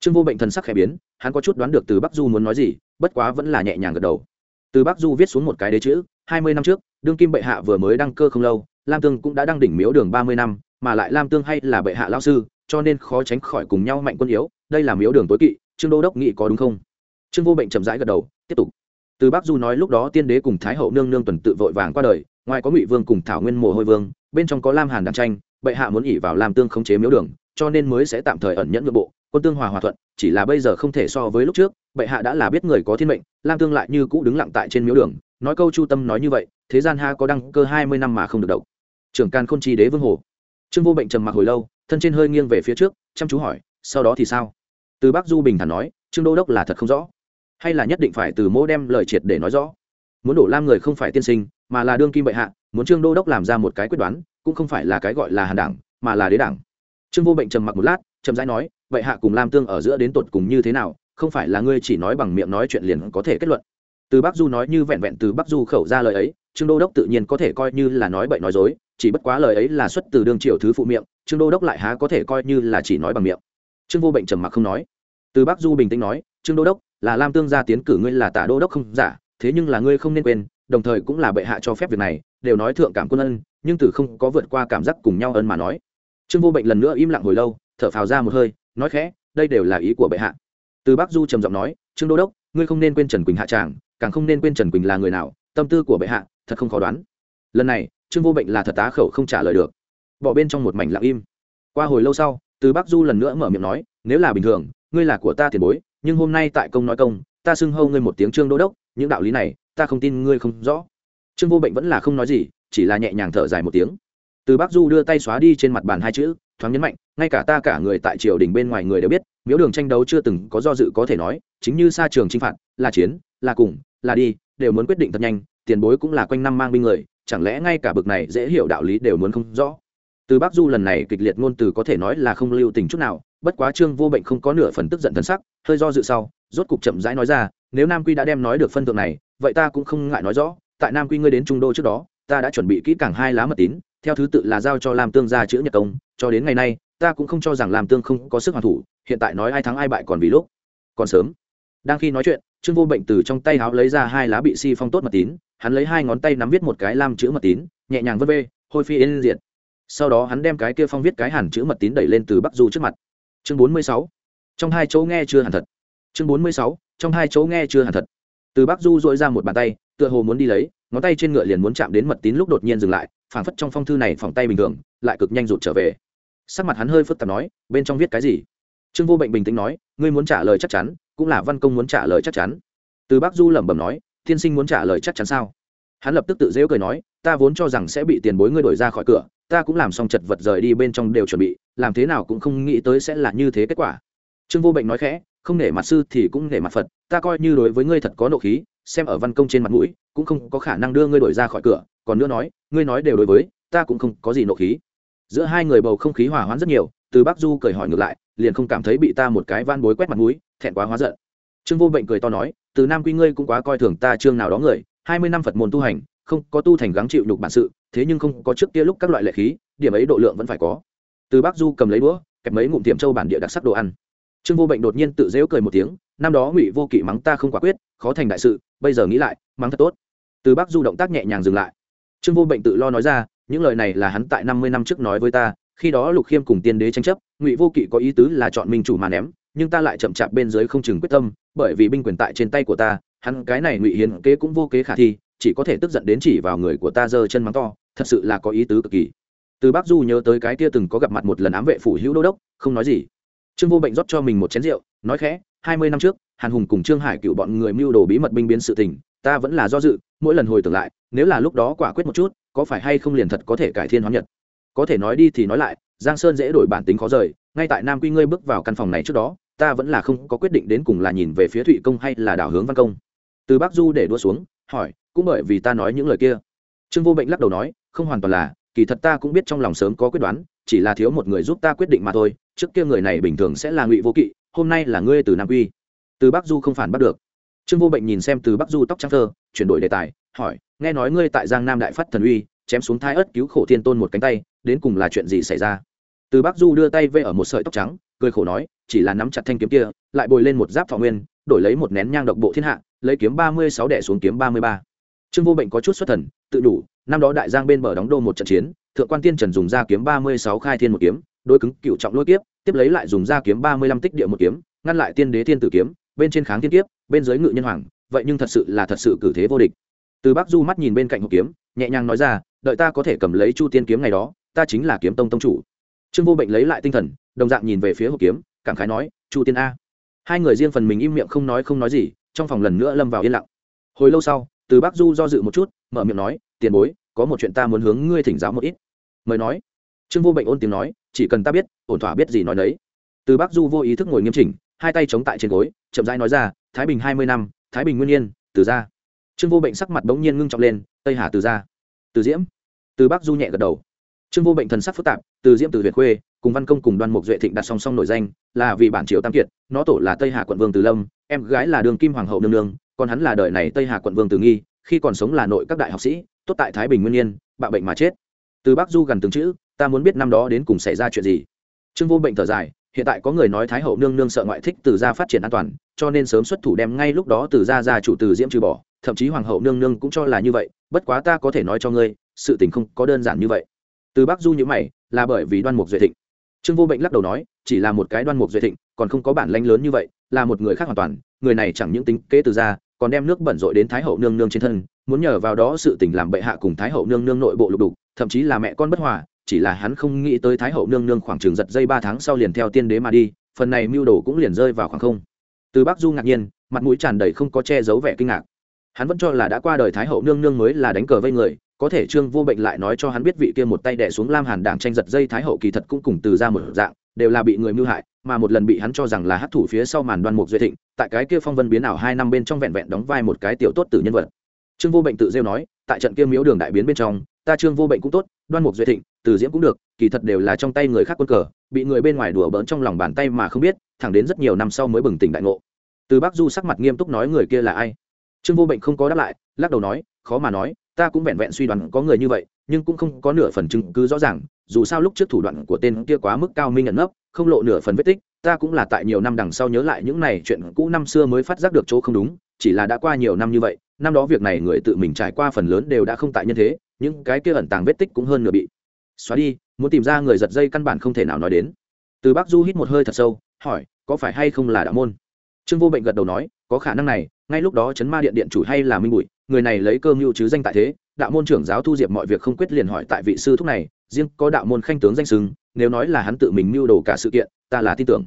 Trương vô bệnh thần sắc khẽ biến, hắn có chút đoán được từ bắc du muốn nói gì, bất quá vẫn là nhẹ nhàng gật đầu. Từ bắc du viết xuống một cái đế chữ, hai mươi năm trước đương kim bệ hạ vừa mới đăng cơ không lâu, lam tương cũng đã đăng đỉnh miếu đường ba mươi năm, mà lại lam tương hay là bệ hạ lao sư, cho nên khó tránh khỏi cùng nhau mạnh quân yếu, đây là miếu đường tối kỵ, trương đô đốc nghĩ có đúng không? Trương vô bệnh chậm rãi gật đầu, tiếp tục. Từ bắc du nói lúc đó tiên đế cùng thái hậu nương nương tuần tự vội vàng qua đời, ngoài có ngụy vương cùng thảo nguyên mồ hôi vương, bên trong có lam hàn đàn tranh, bệ hạ muốn ỉ vào lam tương khống chế miếu đường, cho nên mới sẽ tạm thời ẩn nhẫn nội bộ, quân tương hòa hòa thuận, chỉ là bây giờ không thể so với lúc trước, bệ hạ đã là biết người có thiên mệnh, lam tương lại như cũ đứng lặng tại trên miếu đường nói câu chu tâm nói như vậy, thế gian ha có đăng cơ hai mươi năm mà không được động trưởng can khôn chi đế vương hồ. Trương vô bệnh trầm mặc hồi lâu, thân trên hơi nghiêng về phía trước, chăm chú hỏi, sau đó thì sao? Từ bác du bình thản nói, trương đô đốc là thật không rõ. Hay là nhất định phải từ mô đem lời triệt để nói rõ? Muốn đổ lam người không phải tiên sinh, mà là đương kim bệ hạ, muốn trương đô đốc làm ra một cái quyết đoán, cũng không phải là cái gọi là hàn đảng, mà là đế đảng. Trương vô bệnh trầm mặc một lát trầm rãi nói, bệ hạ cùng lam tương ở giữa đến tột cùng như thế nào, không phải là ngươi chỉ nói bằng miệng nói chuyện liền có thể kết luận từ bắc du nói như vẹn vẹn từ bắc du khẩu ra lời ấy, trương đô đốc tự nhiên có thể coi như là nói bậy nói dối, chỉ bất quá lời ấy là xuất từ đương triều thứ phụ miệng, trương đô đốc lại há có thể coi như là chỉ nói bằng miệng. Trương vô bệnh trầm mặc không nói. Từ bắc du bình tĩnh nói, trương đô đốc, là lam tương gia tiến cử ngươi là tả đô đốc không giả, thế nhưng là ngươi không nên quên, đồng thời cũng là bệ hạ cho phép việc này, đều nói thượng cảm quân ân, nhưng từ không có vượt qua cảm giác cùng nhau ân mà nói. Trương vô bệnh lần nữa im lặng hồi lâu, thở phào ra một hơi, nói khẽ, đây đều là ý của bệ hạ. Từ bắc du trầm giọng nói, trương đô đốc, ngươi không nên quên trần quỳnh hạ tràng càng không nên quên trần quỳnh là người nào, tâm tư của bệ hạ thật không khó đoán. Lần này, trương vô bệnh là thật tá khẩu không trả lời được. Bỏ bên trong một mảnh lặng im. Qua hồi lâu sau, từ bắc du lần nữa mở miệng nói, nếu là bình thường, ngươi là của ta tiền bối, nhưng hôm nay tại công nói công, ta xưng hâu ngươi một tiếng trương đô đốc, những đạo lý này, ta không tin ngươi không rõ. Trương vô bệnh vẫn là không nói gì, chỉ là nhẹ nhàng thở dài một tiếng. Từ bắc du đưa tay xóa đi trên mặt bàn hai chữ, thoáng nhấn mạnh, ngay cả ta cả người tại triều đình bên ngoài người đều biết, miếu đường tranh đấu chưa từng có do dự có thể nói, chính như xa trường chinh phạt, là chiến là cùng, là đi, đều muốn quyết định thật nhanh, tiền bối cũng là quanh năm mang binh người, chẳng lẽ ngay cả bực này dễ hiểu đạo lý đều muốn không rõ? Từ bác du lần này kịch liệt ngôn từ có thể nói là không lưu tình chút nào, bất quá trương vô bệnh không có nửa phần tức giận thân sắc, hơi do dự sau, rốt cục chậm rãi nói ra, nếu nam quy đã đem nói được phân tượng này, vậy ta cũng không ngại nói rõ, tại nam quy ngươi đến trung đô trước đó, ta đã chuẩn bị kỹ càng hai lá mật tín, theo thứ tự là giao cho làm tương gia chữ nhật công, cho đến ngày nay, ta cũng không cho rằng làm tương không có sức hoàn thủ, hiện tại nói ai thắng ai bại còn vì lúc, còn sớm. Đang khi nói chuyện trương vô bệnh từ trong tay háo lấy ra hai lá bị si phong tốt mật tín, hắn lấy hai ngón tay nắm viết một cái lam chữ mật tín, nhẹ nhàng vân vê, hôi phi yên diện sau đó hắn đem cái kia phong viết cái hẳn chữ mật tín đẩy lên từ bắc du trước mặt. Chương bốn mươi sáu. Trong hai chỗ nghe chưa hẳn thật. Chương bốn mươi sáu. Trong hai chỗ nghe chưa hẳn thật. Từ bắc du dội ra một bàn tay, tựa hồ muốn đi lấy, ngón tay trên ngựa liền muốn chạm đến mật tín lúc đột nhiên dừng lại, phảng phất trong phong thư này phòng tay bình thường, lại cực nhanh rụt trở về. Sắc mặt hắn hơi phức tạp nói, bên trong viết cái gì? Trương vô bệnh bình tĩnh nói, ngươi muốn trả lời chắc chắn, cũng là văn công muốn trả lời chắc chắn. Từ bắc du lẩm bẩm nói tiên sinh muốn trả lời chắc chắn sao? Hắn lập tức tự dễu cười nói, ta vốn cho rằng sẽ bị tiền bối ngươi đổi ra khỏi cửa, ta cũng làm xong chật vật rời đi bên trong đều chuẩn bị, làm thế nào cũng không nghĩ tới sẽ là như thế kết quả. Trương vô bệnh nói khẽ, không nể mặt sư thì cũng nể mặt phật, ta coi như đối với ngươi thật có nộ khí, xem ở văn công trên mặt mũi, cũng không có khả năng đưa ngươi đổi ra khỏi cửa, còn nữa nói, ngươi nói đều đối với, ta cũng không có gì nộ khí. Giữa hai người bầu không khí hòa hoãn rất nhiều từ bắc du cười hỏi ngược lại, liền không cảm thấy bị ta một cái van bối quét mặt mũi, thẹn quá hóa giận. Trương vô bệnh cười to nói, từ nam quy ngươi cũng quá coi thường ta trương nào đó người, hai mươi năm phật môn tu hành, không có tu thành gắng chịu nhục bản sự, thế nhưng không có trước kia lúc các loại lệ khí, điểm ấy độ lượng vẫn phải có. Từ bắc du cầm lấy đũa, kẹp mấy ngụm tiệm châu bản địa đặc sắc đồ ăn. Trương vô bệnh đột nhiên tự dễu cười một tiếng, năm đó ngụy vô kỵ mắng ta không quả quyết, khó thành đại sự, bây giờ nghĩ lại, mắng thật tốt. Từ bắc du động tác nhẹ nhàng dừng lại. Trương vô bệnh tự lo nói ra, những lời này là hắn tại năm mươi năm trước nói với ta khi đó lục khiêm cùng tiên đế tranh chấp, ngụy vô kỵ có ý tứ là chọn minh chủ mà ném, nhưng ta lại chậm chạp bên dưới không chừng quyết tâm, bởi vì binh quyền tại trên tay của ta, hắn cái này ngụy hiến kế cũng vô kế khả thi, chỉ có thể tức giận đến chỉ vào người của ta giơ chân mắng to, thật sự là có ý tứ cực kỳ. Từ bác du nhớ tới cái kia từng có gặp mặt một lần ám vệ phủ hữu đô đốc, không nói gì. Trương vô bệnh rót cho mình một chén rượu, nói khẽ, hai mươi năm trước, hàn hùng cùng trương hải cựu bọn người mưu đồ bí mật binh biến sự tình, ta vẫn là do dự, mỗi lần hồi tưởng lại, nếu là lúc đó quả quyết một chút, có phải hay không liền thật có thể cải thiên hóa nhật có thể nói đi thì nói lại, giang sơn dễ đổi bản tính khó rời, ngay tại nam quy ngươi bước vào căn phòng này trước đó, ta vẫn là không có quyết định đến cùng là nhìn về phía thụy công hay là đảo hướng văn công. Từ bắc du để đua xuống, hỏi, cũng bởi vì ta nói những lời kia. Trương vô bệnh lắc đầu nói, không hoàn toàn là, kỳ thật ta cũng biết trong lòng sớm có quyết đoán, chỉ là thiếu một người giúp ta quyết định mà thôi, trước kia người này bình thường sẽ là ngụy vô kỵ, hôm nay là ngươi từ nam quy. Từ bắc du không phản bắt được. Trương vô bệnh nhìn xem từ bắc du tóc trắng thơ, chuyển đổi đề tài, hỏi, nghe nói ngươi tại giang nam đại phát thần uy chém xuống thai ớt cứu khổ thiên tôn một cánh tay, đến cùng là chuyện gì xảy ra? Từ bắc du đưa tay vê ở một sợi tóc trắng, cười khổ nói, chỉ là nắm chặt thanh kiếm kia, lại bồi lên một giáp thọ nguyên, đổi lấy một nén nhang độc bộ thiên hạ, lấy kiếm ba mươi sáu đẻ xuống kiếm ba mươi ba. Trương vô bệnh có chút xuất thần, tự đủ, năm đó đại giang bên bờ đóng đô một trận chiến, thượng quan tiên trần dùng ra kiếm ba mươi sáu khai thiên một kiếm đôi cứng cựu trọng lôi kiếp, tiếp lấy lại dùng ra kiếm ba mươi lăm tích địa một kiếm, ngăn lại tiên đế thiên tử kiếm, bên trên kháng thiên kiếp, bên dưới ngự nhân hoàng, vậy nhưng thật sự là thật sự cử thế vô địch. Từ bắc du mắt nhìn bên cạnh hộp kiếm, nhẹ nhàng nói ra đợi ta có thể cầm lấy chu tiên kiếm ngày đó, ta chính là kiếm tông tông chủ. Trương vô bệnh lấy lại tinh thần, đồng dạng nhìn về phía hộp kiếm, cảm khái nói, chu tiên a. Hai người riêng phần mình im miệng không nói không nói gì, trong phòng lần nữa lâm vào yên lặng. Hồi lâu sau, từ bác du do dự một chút, mở miệng nói, tiền bối, có một chuyện ta muốn hướng ngươi thỉnh giáo một ít. Mời nói. Trương vô bệnh ôn tiếng nói, chỉ cần ta biết, ổn thỏa biết gì nói đấy từ bác du vô ý thức ngồi nghiêm chỉnh, hai tay chống tại trên gối, chậm rãi nói ra, thái bình hai mươi năm, thái bình nguyên yên, từ ra trương vô bệnh sắc mặt bỗng nhiên ngưng trọng lên, tây hà từ ra từ diễm. Từ bắc du nhẹ gật đầu. Trương vô bệnh thần sắc phức tạp, từ diễm từ việt khuê, cùng văn công cùng đoan mục duệ thịnh đặt song song nổi danh, là vì bản triều tam kiệt, nó tổ là tây hà quận vương từ lâm, em gái là đường kim hoàng hậu nương nương, còn hắn là đời này tây hà quận vương từ nghi, khi còn sống là nội các đại học sĩ, tốt tại thái bình nguyên nhiên bạo bệnh mà chết. Từ bắc du gần từng chữ, ta muốn biết năm đó đến cùng xảy ra chuyện gì. Trương vô bệnh thở dài, hiện tại có người nói thái hậu nương nương sợ ngoại thích từ gia phát triển an toàn, cho nên sớm xuất thủ đem ngay lúc đó từ gia gia chủ từ diễm trừ bỏ thậm chí hoàng hậu nương nương cũng cho là như vậy, bất quá ta có thể nói cho ngươi, sự tình không có đơn giản như vậy. Từ bắc du nhữ mày, là bởi vì đoan mục duệ thịnh. Trương vô bệnh lắc đầu nói, chỉ là một cái đoan mục duệ thịnh, còn không có bản lãnh lớn như vậy, là một người khác hoàn toàn, người này chẳng những tính kế từ gia, còn đem nước bẩn rội đến thái hậu nương nương trên thân, muốn nhờ vào đó sự tình làm bệ hạ cùng thái hậu nương nương nội bộ lục đục, thậm chí là mẹ con bất hòa, chỉ là hắn không nghĩ tới thái hậu nương nương khoảng trường giật dây ba tháng sau liền theo tiên đế mà đi, phần này mưu đồ cũng liền rơi vào khoảng không. Từ bắc du ngạc nhiên, mặt mũi tràn đầy không có che giấu vẻ kinh ngạc hắn vẫn cho là đã qua đời thái hậu nương nương mới là đánh cờ vây người, có thể trương vô bệnh lại nói cho hắn biết vị kia một tay đẻ xuống lam hàn đảng tranh giật dây thái hậu kỳ thật cũng cùng từ ra một dạng, đều là bị người mưu hại, mà một lần bị hắn cho rằng là hát thủ phía sau màn đoan mục duy thịnh, tại cái kia phong vân biến ảo hai năm bên trong vẹn vẹn đóng vai một cái tiểu tốt tử nhân vật. Trương vô bệnh tự rêu nói, tại trận kia miếu đường đại biến bên trong, ta trương vô bệnh cũng tốt, đoan mục duy thịnh, từ diễm cũng được, kỳ thật đều là trong tay người khác quân cờ, bị người bên ngoài đùa bỡn trong lòng bàn tay mà không biết, thẳng đến rất nhiều năm sau mới bừng tỉnh đại ngộ. Từ bắc du sắc mặt nghiêm túc nói người kia là ai? Trương vô bệnh không có đáp lại, lắc đầu nói, khó mà nói, ta cũng vẹn vẹn suy đoán có người như vậy, nhưng cũng không có nửa phần chứng cứ rõ ràng, dù sao lúc trước thủ đoạn của tên kia quá mức cao minh ẩn nấp, không lộ nửa phần vết tích, ta cũng là tại nhiều năm đằng sau nhớ lại những này chuyện cũ năm xưa mới phát giác được chỗ không đúng, chỉ là đã qua nhiều năm như vậy, năm đó việc này người tự mình trải qua phần lớn đều đã không tại nhân thế, những cái kia ẩn tàng vết tích cũng hơn nửa bị xóa đi, muốn tìm ra người giật dây căn bản không thể nào nói đến. Từ bác du hít một hơi thật sâu, hỏi, có phải hay không là đạo môn? Trương vô bệnh gật đầu nói, có khả năng này ngay lúc đó chấn ma điện điện chủ hay là minh bụi, người này lấy cơ mưu chứ danh tại thế, đạo môn trưởng giáo thu diệp mọi việc không quyết liền hỏi tại vị sư thúc này, riêng có đạo môn khanh tướng danh sừng nếu nói là hắn tự mình mưu đồ cả sự kiện, ta là tin tưởng.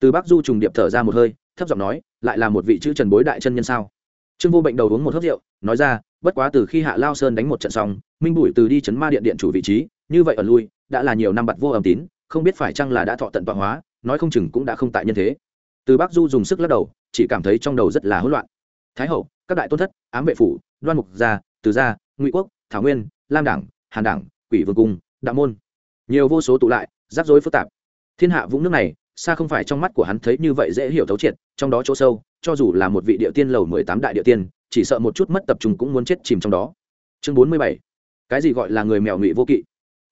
Từ bác du trùng điệp thở ra một hơi, thấp giọng nói, lại là một vị chữ trần bối đại chân nhân sao? Trương vô bệnh đầu uống một hớp rượu, nói ra, bất quá từ khi hạ lao sơn đánh một trận xong, minh bụi từ đi chấn ma điện điện chủ vị trí, như vậy ở lui, đã là nhiều năm bặt vô âm tín, không biết phải chăng là đã thọ tận tọa hóa, nói không chừng cũng đã không tại nhân thế. Từ bắc du dùng sức lắc đầu, chỉ cảm thấy trong đầu rất là hỗn loạn thái hậu, các đại tôn thất, ám vệ phủ, đoan mục gia, từ gia, ngụy quốc, thảo nguyên, lam đảng, hàn đảng, quỷ vương cung, đạo môn. Nhiều vô số tụ lại, rắc rối phức tạp. Thiên hạ vũng nước này, xa không phải trong mắt của hắn thấy như vậy dễ hiểu thấu triệt, trong đó chỗ sâu, cho dù là một vị địa tiên lầu mười tám đại địa tiên, chỉ sợ một chút mất tập trung cũng muốn chết chìm trong đó. Chương bốn mươi bảy, cái gì gọi là người mèo ngụy vô kỵ?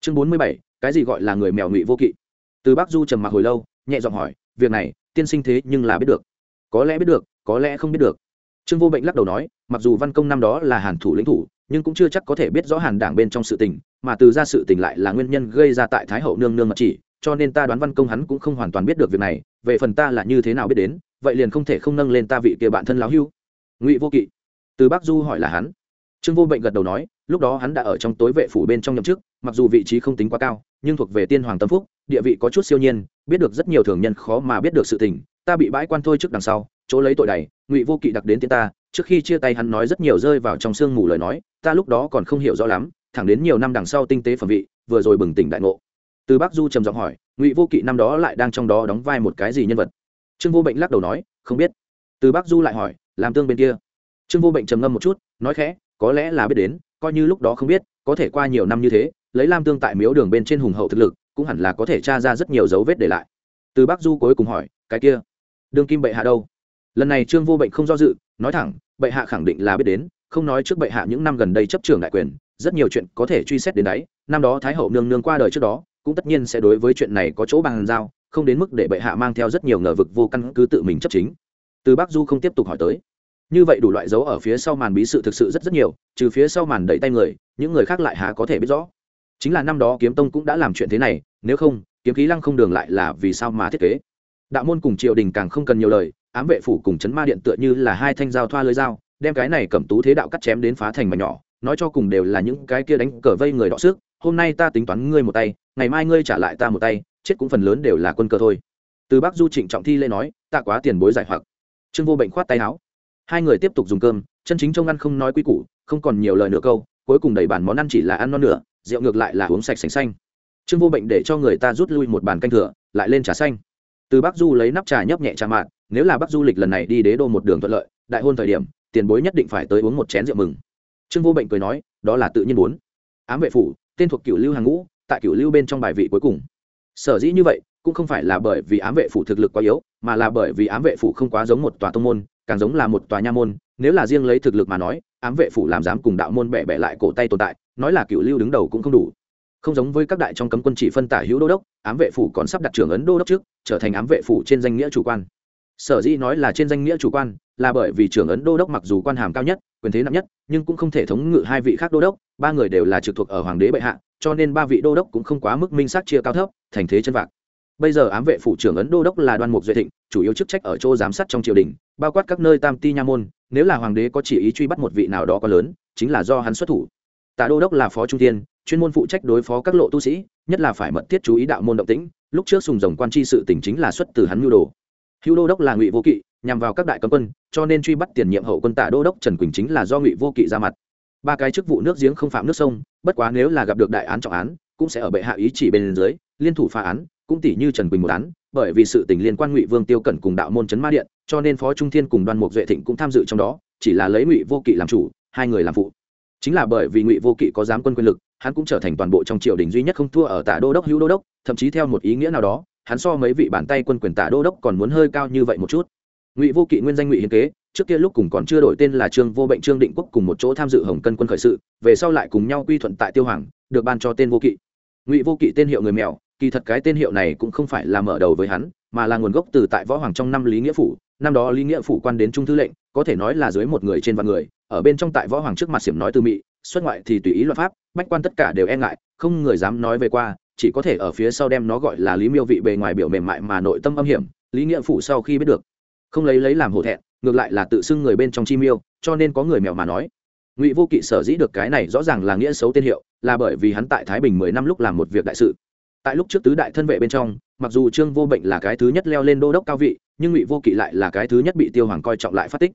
Chương bốn mươi bảy, cái gì gọi là người mèo ngụy vô kỵ? Từ bắc du trầm mặc hồi lâu, nhẹ giọng hỏi, việc này, tiên sinh thế nhưng là biết được. Có lẽ biết được, có lẽ không biết được trương vô bệnh lắc đầu nói, mặc dù văn công năm đó là hàn thủ lĩnh thủ, nhưng cũng chưa chắc có thể biết rõ hàn đảng bên trong sự tình, mà từ ra sự tình lại là nguyên nhân gây ra tại thái hậu nương nương mật chỉ, cho nên ta đoán văn công hắn cũng không hoàn toàn biết được việc này, về phần ta là như thế nào biết đến, vậy liền không thể không nâng lên ta vị kia bạn thân lão hưu. Ngụy vô kỵ. Từ bắc du hỏi là hắn. Trương vô bệnh gật đầu nói, lúc đó hắn đã ở trong tối vệ phủ bên trong nhậm chức, mặc dù vị trí không tính quá cao, nhưng thuộc về tiên hoàng tâm phúc, địa vị có chút siêu nhiên, biết được rất nhiều thường nhân khó mà biết được sự tình, ta bị bãi quan thôi trước đằng sau chỗ lấy tội này, ngụy vô kỵ đặc đến tiến ta, trước khi chia tay hắn nói rất nhiều rơi vào trong sương mù lời nói, ta lúc đó còn không hiểu rõ lắm, thẳng đến nhiều năm đằng sau tinh tế phẩm vị, vừa rồi bừng tỉnh đại ngộ. Từ bác du trầm giọng hỏi, ngụy vô kỵ năm đó lại đang trong đó đóng vai một cái gì nhân vật? Trương vô bệnh lắc đầu nói, không biết. Từ bác du lại hỏi, làm tương bên kia. Trương vô bệnh trầm ngâm một chút, nói khẽ, có lẽ là biết đến, coi như lúc đó không biết, có thể qua nhiều năm như thế, lấy lam tương tại miếu đường bên trên hùng hậu thực lực, cũng hẳn là có thể tra ra rất nhiều dấu vết để lại. Từ bác du cuối cùng hỏi, cái kia đương kim bệ hạ đâu? Lần này trương vô bệnh không do dự, nói thẳng, bệ hạ khẳng định là biết đến, không nói trước bệ hạ những năm gần đây chấp trường đại quyền, rất nhiều chuyện có thể truy xét đến đấy, năm đó thái hậu nương nương qua đời trước đó, cũng tất nhiên sẽ đối với chuyện này có chỗ bàn giao, không đến mức để bệ hạ mang theo rất nhiều ngờ vực vô căn cứ tự mình chấp chính. Từ bắc du không tiếp tục hỏi tới. Như vậy đủ loại dấu ở phía sau màn bí sự thực sự rất rất nhiều, trừ phía sau màn đẩy tay người, những người khác lại há có thể biết rõ. Chính là năm đó kiếm tông cũng đã làm chuyện thế này, nếu không, kiếm khí lăng không đường lại là vì sao mà thiết kế. Đạo môn cùng triều đình càng không cần nhiều lời ám vệ phủ cùng chấn ma điện tựa như là hai thanh dao thoa lưới dao, đem cái này cầm tú thế đạo cắt chém đến phá thành mà nhỏ, nói cho cùng đều là những cái kia đánh cờ vây người đọ xước hôm nay ta tính toán ngươi một tay, ngày mai ngươi trả lại ta một tay, chết cũng phần lớn đều là quân cờ thôi. Từ bắc du trịnh trọng thi lễ nói, ta quá tiền bối giải hoặc. Trương vô bệnh khoát tay áo. Hai người tiếp tục dùng cơm, chân chính trông ăn không nói quy củ, không còn nhiều lời nữa câu, cuối cùng đầy bản món ăn chỉ là ăn non nửa, rượu ngược lại là uống sạch sành xanh. Trương vô bệnh để cho người ta rút lui một bàn canh thừa, lại lên trà xanh. Từ bắc du lấy nắp trà nhấp nhẹ trà mạn nếu là bắc du lịch lần này đi đế đô một đường thuận lợi, đại hôn thời điểm, tiền bối nhất định phải tới uống một chén rượu mừng. Trương vô bệnh cười nói, đó là tự nhiên muốn. Ám vệ phủ, tên thuộc cựu lưu hàng ngũ, tại cựu lưu bên trong bài vị cuối cùng. Sở dĩ như vậy, cũng không phải là bởi vì ám vệ phủ thực lực quá yếu, mà là bởi vì ám vệ phủ không quá giống một tòa tông môn, càng giống là một tòa nha môn. Nếu là riêng lấy thực lực mà nói, ám vệ phủ làm dám cùng đạo môn bẻ bẻ lại cổ tay tồn tại, nói là cựu lưu đứng đầu cũng không đủ. Không giống với các đại trong cấm quân chỉ phân tả hữu đô đốc, ám vệ phủ còn sắp đặt trưởng ấn đô đốc trước, trở thành ám vệ phủ trên danh nghĩa chủ quan sở dĩ nói là trên danh nghĩa chủ quan, là bởi vì trưởng ấn đô đốc mặc dù quan hàm cao nhất, quyền thế nặng nhất, nhưng cũng không thể thống ngự hai vị khác đô đốc, ba người đều là trực thuộc ở hoàng đế bệ hạ, cho nên ba vị đô đốc cũng không quá mức minh xác chia cao thấp, thành thế chân vạc. Bây giờ ám vệ phủ trưởng ấn đô đốc là đoan mục duệ thịnh, chủ yếu chức trách ở chỗ giám sát trong triều đình, bao quát các nơi tam ti nha môn, nếu là hoàng đế có chỉ ý truy bắt một vị nào đó có lớn, chính là do hắn xuất thủ. Tạ đô đốc là phó trung tiên chuyên môn phụ trách đối phó các lộ tu sĩ, nhất là phải mật thiết chú ý đạo môn động tĩnh, lúc trước sùng rồng quan tri sự tỉnh chính là xuất từ hắn mưu đồ hữu đô đốc là ngụy vô kỵ, nhằm vào các đại cấm quân, cho nên truy bắt tiền nhiệm hậu quân tả đô đốc trần quỳnh chính là do ngụy vô kỵ ra mặt. Ba cái chức vụ nước giếng không phạm nước sông, bất quá nếu là gặp được đại án trọng án, cũng sẽ ở bệ hạ ý chỉ bên dưới, liên thủ phá án, cũng tỷ như trần quỳnh một án, bởi vì sự tình liên quan ngụy vương tiêu cẩn cùng đạo môn trấn ma điện, cho nên phó trung thiên cùng đoan mục duệ thịnh cũng tham dự trong đó, chỉ là lấy ngụy vô kỵ làm chủ, hai người làm phụ. Chính là bởi vì ngụy vô kỵ có giám quân quyền lực, hắn cũng trở thành toàn bộ trong triều đình duy nhất không thua ở tả đô đốc hữu đô đốc, thậm chí theo một ý nghĩa nào đó hắn so mấy vị bàn tay quân quyền tả đô đốc còn muốn hơi cao như vậy một chút. Ngụy vô kỵ nguyên danh ngụy hiến kế, trước kia lúc cùng còn chưa đổi tên là trương vô bệnh trương định quốc cùng một chỗ tham dự hồng cân quân khởi sự, về sau lại cùng nhau quy thuận tại tiêu hoàng, được ban cho tên vô kỵ. Ngụy vô kỵ tên hiệu người mèo, kỳ thật cái tên hiệu này cũng không phải là mở đầu với hắn, mà là nguồn gốc từ tại võ hoàng trong năm lý nghĩa phủ. Năm đó lý nghĩa phủ quan đến trung thư lệnh, có thể nói là dưới một người trên vạn người, ở bên trong tại võ hoàng trước mặt xiểm nói từ mị, xuất ngoại thì tùy ý luật pháp, bách quan tất cả đều e ngại, không người dám nói về qua chỉ có thể ở phía sau đem nó gọi là lý miêu vị bề ngoài biểu mềm mại mà nội tâm âm hiểm, lý nghĩa phủ sau khi biết được, không lấy lấy làm hổ thẹn, ngược lại là tự xưng người bên trong chi miêu, cho nên có người mèo mà nói. Ngụy vô kỵ sở dĩ được cái này rõ ràng là nghĩa xấu tên hiệu, là bởi vì hắn tại thái bình mười năm lúc làm một việc đại sự. Tại lúc trước tứ đại thân vệ bên trong, mặc dù trương vô bệnh là cái thứ nhất leo lên đô đốc cao vị, nhưng ngụy vô kỵ lại là cái thứ nhất bị tiêu hoàng coi trọng lại phát tích.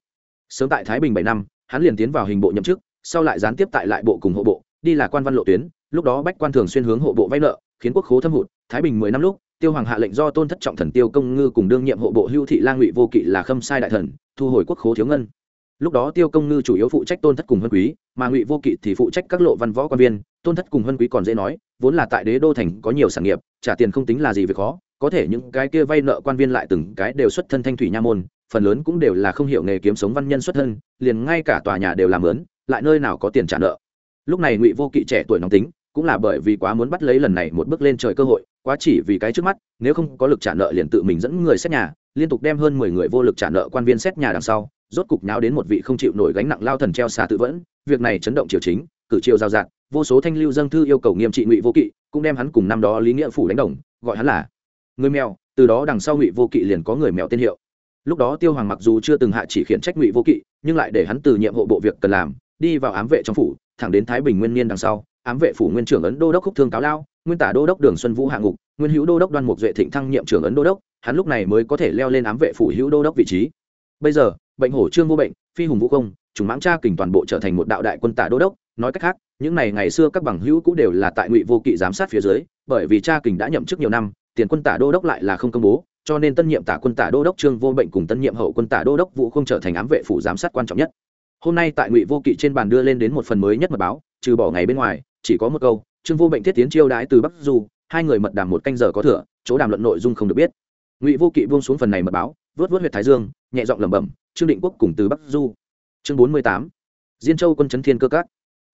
Sớm tại thái bình bảy năm, hắn liền tiến vào hình bộ nhậm chức, sau lại gián tiếp tại lại bộ cùng hộ bộ, đi là quan văn lộ tuyến, lúc đó bách quan thường xuyên hướng hộ bộ vay nợ khiến quốc khố thâm hụt, thái bình mười năm lúc, tiêu hoàng hạ lệnh do tôn thất trọng thần tiêu công ngư cùng đương nhiệm hộ bộ hưu thị lang ngụy vô kỵ là khâm sai đại thần, thu hồi quốc khố thiếu ngân. Lúc đó tiêu công ngư chủ yếu phụ trách tôn thất cùng hân quý, mà ngụy vô kỵ thì phụ trách các lộ văn võ quan viên, tôn thất cùng hân quý còn dễ nói, vốn là tại đế đô thành có nhiều sản nghiệp, trả tiền không tính là gì việc khó, có thể những cái kia vay nợ quan viên lại từng cái đều xuất thân thanh thủy nha môn, phần lớn cũng đều là không hiểu nghề kiếm sống văn nhân xuất thân, liền ngay cả tòa nhà đều làm lớn, lại nơi nào có tiền trả nợ. Lúc này ngụy vô kỵ trẻ tuổi nóng tính cũng là bởi vì quá muốn bắt lấy lần này một bước lên trời cơ hội quá chỉ vì cái trước mắt nếu không có lực trả nợ liền tự mình dẫn người xét nhà liên tục đem hơn mười người vô lực trả nợ quan viên xét nhà đằng sau rốt cục nháo đến một vị không chịu nổi gánh nặng lao thần treo xà tự vẫn việc này chấn động triều chính cử triều giao dạng, vô số thanh lưu dâng thư yêu cầu nghiêm trị ngụy vô kỵ cũng đem hắn cùng năm đó lý nghĩa phủ đánh đồng gọi hắn là người mèo từ đó đằng sau ngụy vô kỵ liền có người mèo tên hiệu. Lúc đó tiêu hoàng mặc dù chưa từng hạ chỉ khiển trách ngụy vô kỵ nhưng lại để hắn từ nhiệm hộ bộ việc cần làm đi vào ám vệ trong phủ thẳng đến thái bình nguyên niên đằng sau ám vệ phủ nguyên trưởng ấn đô đốc khúc thương cáo lao nguyên tả đô đốc đường xuân vũ hạ ngục nguyên hữu đô đốc đoan mục duệ thịnh thăng nhiệm trưởng ấn đô đốc hắn lúc này mới có thể leo lên ám vệ phủ hữu đô đốc vị trí. Bây giờ bệnh hổ trương vô bệnh phi hùng vũ công, chúng mãng cha kình toàn bộ trở thành một đạo đại quân tả đô đốc nói cách khác những này ngày xưa các bằng hữu cũng đều là tại ngụy vô kỵ giám sát phía dưới bởi vì cha kình đã nhậm chức nhiều năm tiền quân tả đô đốc lại là không công bố cho nên tân nhiệm tả quân tả đô đốc trương vô bệnh cùng tân nhiệm hậu quân tả đô đốc vũ không trở thành ám vệ phủ giám sát quan trọng nhất. Hôm nay tại ngụy vô kỵ trên bàn đưa lên đến một phần mới nhất mật báo trừ bỏ ngày bên ngoài, chỉ có một câu, trương vô bệnh thiết tiến chiêu đãi từ bắc du, hai người mật đàm một canh giờ có thừa, chỗ đàm luận nội dung không được biết. Ngụy vô kỵ buông xuống phần này mật báo, vớt vớt huyện thái dương, nhẹ giọng lẩm bẩm, trương định quốc cùng từ bắc du. Chương bốn mươi tám, diên châu quân trấn thiên cơ các.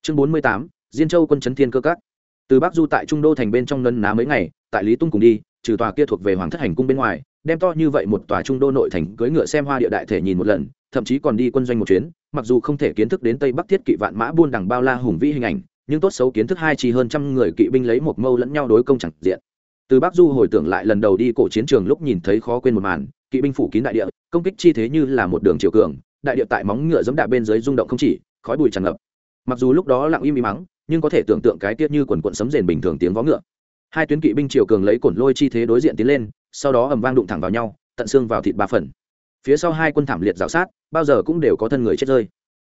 Chương bốn mươi tám, diên châu quân trấn thiên cơ các. Từ bắc du tại trung đô thành bên trong nân ná mấy ngày, tại lý tung cùng đi, trừ tòa kia thuộc về hoàng thất hành cung bên ngoài, đem to như vậy một tòa trung đô nội thành cưỡi ngựa xem hoa địa đại thể nhìn một lần thậm chí còn đi quân doanh một chuyến, mặc dù không thể kiến thức đến tây bắc thiết kỵ vạn mã buôn đằng bao la hùng vĩ hình ảnh, nhưng tốt xấu kiến thức hai chỉ hơn trăm người kỵ binh lấy một mâu lẫn nhau đối công chẳng diện. Từ bắc du hồi tưởng lại lần đầu đi cổ chiến trường lúc nhìn thấy khó quên một màn, kỵ binh phủ kín đại địa, công kích chi thế như là một đường chiều cường, đại địa tại móng ngựa giống đạp bên dưới rung động không chỉ, khói bụi tràn ngập. Mặc dù lúc đó lặng im im mắng, nhưng có thể tưởng tượng cái tiết như quần quận sấm rền bình thường tiếng vó ngựa. Hai tuyến kỵ binh chiều cường lấy cổn lôi chi thế đối diện tiến lên, sau đó ầm vang đụng thẳng vào nhau, tận xương vào thịt ba phần. Phía sau hai quân thảm liệt rào sát bao giờ cũng đều có thân người chết rơi.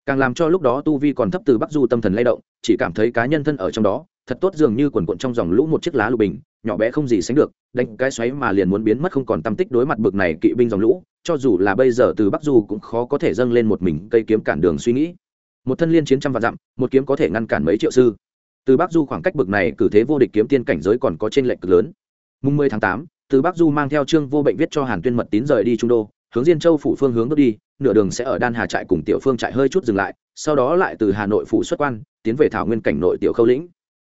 Càng làm cho lúc đó tu vi còn thấp từ bắc du tâm thần lay động, chỉ cảm thấy cá nhân thân ở trong đó, thật tốt dường như quần quận trong dòng lũ một chiếc lá lục bình, nhỏ bé không gì sánh được, đánh cái xoáy mà liền muốn biến mất không còn tâm tích đối mặt bực này kỵ binh dòng lũ, cho dù là bây giờ từ bắc du cũng khó có thể dâng lên một mình cây kiếm cản đường suy nghĩ. Một thân liên chiến trăm vạn dặm, một kiếm có thể ngăn cản mấy triệu sư. Từ bắc du khoảng cách bực này cử thế vô địch kiếm tiên cảnh giới còn có trên lệnh cực lớn. Mùng mười tháng tám, từ bắc du mang theo trương vô bệnh viết cho hàn tuyên mật tín rời đi trung đô hướng diên châu phủ phương hướng bước đi, nửa đường sẽ ở đan hà trại cùng tiểu phương trại hơi chút dừng lại, sau đó lại từ hà nội phủ xuất quan, tiến về thảo nguyên cảnh nội tiểu khâu lĩnh.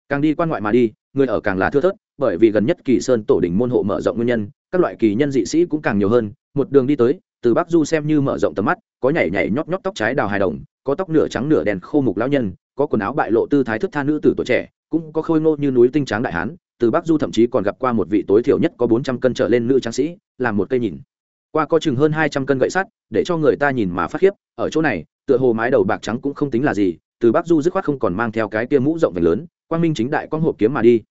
Càng đi quan ngoại mà đi, người ở càng là thưa thớt, bởi vì gần nhất kỳ sơn tổ đỉnh môn hộ mở rộng nguyên nhân, các loại kỳ nhân dị sĩ cũng càng nhiều hơn, một đường đi tới, từ bắc du xem như mở rộng tầm mắt, có nhảy nhảy nhóp nhóp tóc trái đào hài đồng, có tóc nửa trắng nửa đèn khô mục lão nhân, có quần áo bại lộ tư thái thức tha nữ tử tuổi trẻ, cũng có khôi ngô như núi tinh tráng đại hán, từ bắc du thậm chí còn gặp qua một vị tối thiểu nhất có bốn trăm cân trở lên nữ tráng sĩ, làm một cây nhìn qua có chừng hơn hai trăm cân gậy sắt, để cho người ta nhìn mà phát khiếp, ở chỗ này, tựa hồ mái đầu bạc trắng cũng không tính là gì, từ bắc du dứt khoát không còn mang theo cái tia mũ rộng vành lớn, quang minh chính đại quang hộp kiếm mà đi.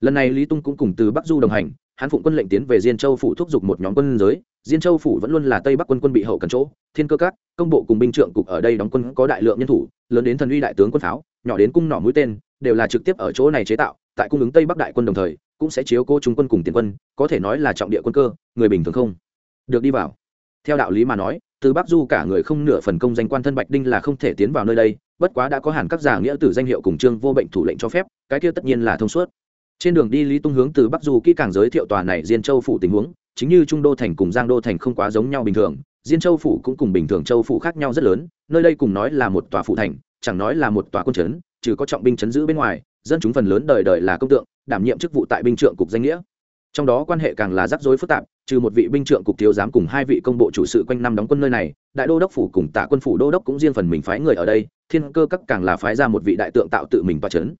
Lần này lý tung cũng cùng từ bắc du đồng hành, hắn phụng quân lệnh tiến về diên châu phủ thúc giục một nhóm quân giới, diên châu phủ vẫn luôn là tây bắc quân quân bị hậu cần chỗ, thiên cơ các, công bộ cùng binh trượng cục ở đây đóng quân có đại lượng nhân thủ, lớn đến thần uy đại tướng quân pháo, nhỏ đến cung nỏ mũi tên, đều là trực tiếp ở chỗ này chế tạo, tại cung ứng tây bắc đại quân đồng thời, cũng sẽ chiếu cố trung quân cùng tiền quân, có thể nói là trọng địa quân cơ, người bình thường không? Được đi vào. Theo đạo lý mà nói, từ bắc du cả người không nửa phần công danh quan thân bạch đinh là không thể tiến vào nơi đây, bất quá đã có hẳn các giả nghĩa từ danh hiệu cùng trương vô bệnh thủ lệnh cho phép, cái kia tất nhiên là thông suốt. Trên đường đi lý tung hướng từ bắc du kỹ càng giới thiệu tòa này diên châu phủ tình huống, chính như trung đô thành cùng giang đô thành không quá giống nhau bình thường, diên châu phủ cũng cùng bình thường châu phủ khác nhau rất lớn, nơi đây cùng nói là một tòa phủ thành, chẳng nói là một tòa quân trấn, trừ có trọng binh chấn giữ bên ngoài, dân chúng phần lớn đời đời là công tượng, đảm nhiệm chức vụ tại binh trượng cục danh nghĩa. Trong đó quan hệ càng là rắc rối phức tạp trừ một vị binh trượng cục thiếu giám cùng hai vị công bộ chủ sự quanh năm đóng quân nơi này, đại đô đốc phủ cùng tạ quân phủ đô đốc cũng riêng phần mình phái người ở đây, thiên cơ các càng là phái ra một vị đại tượng tạo tự mình và chấn.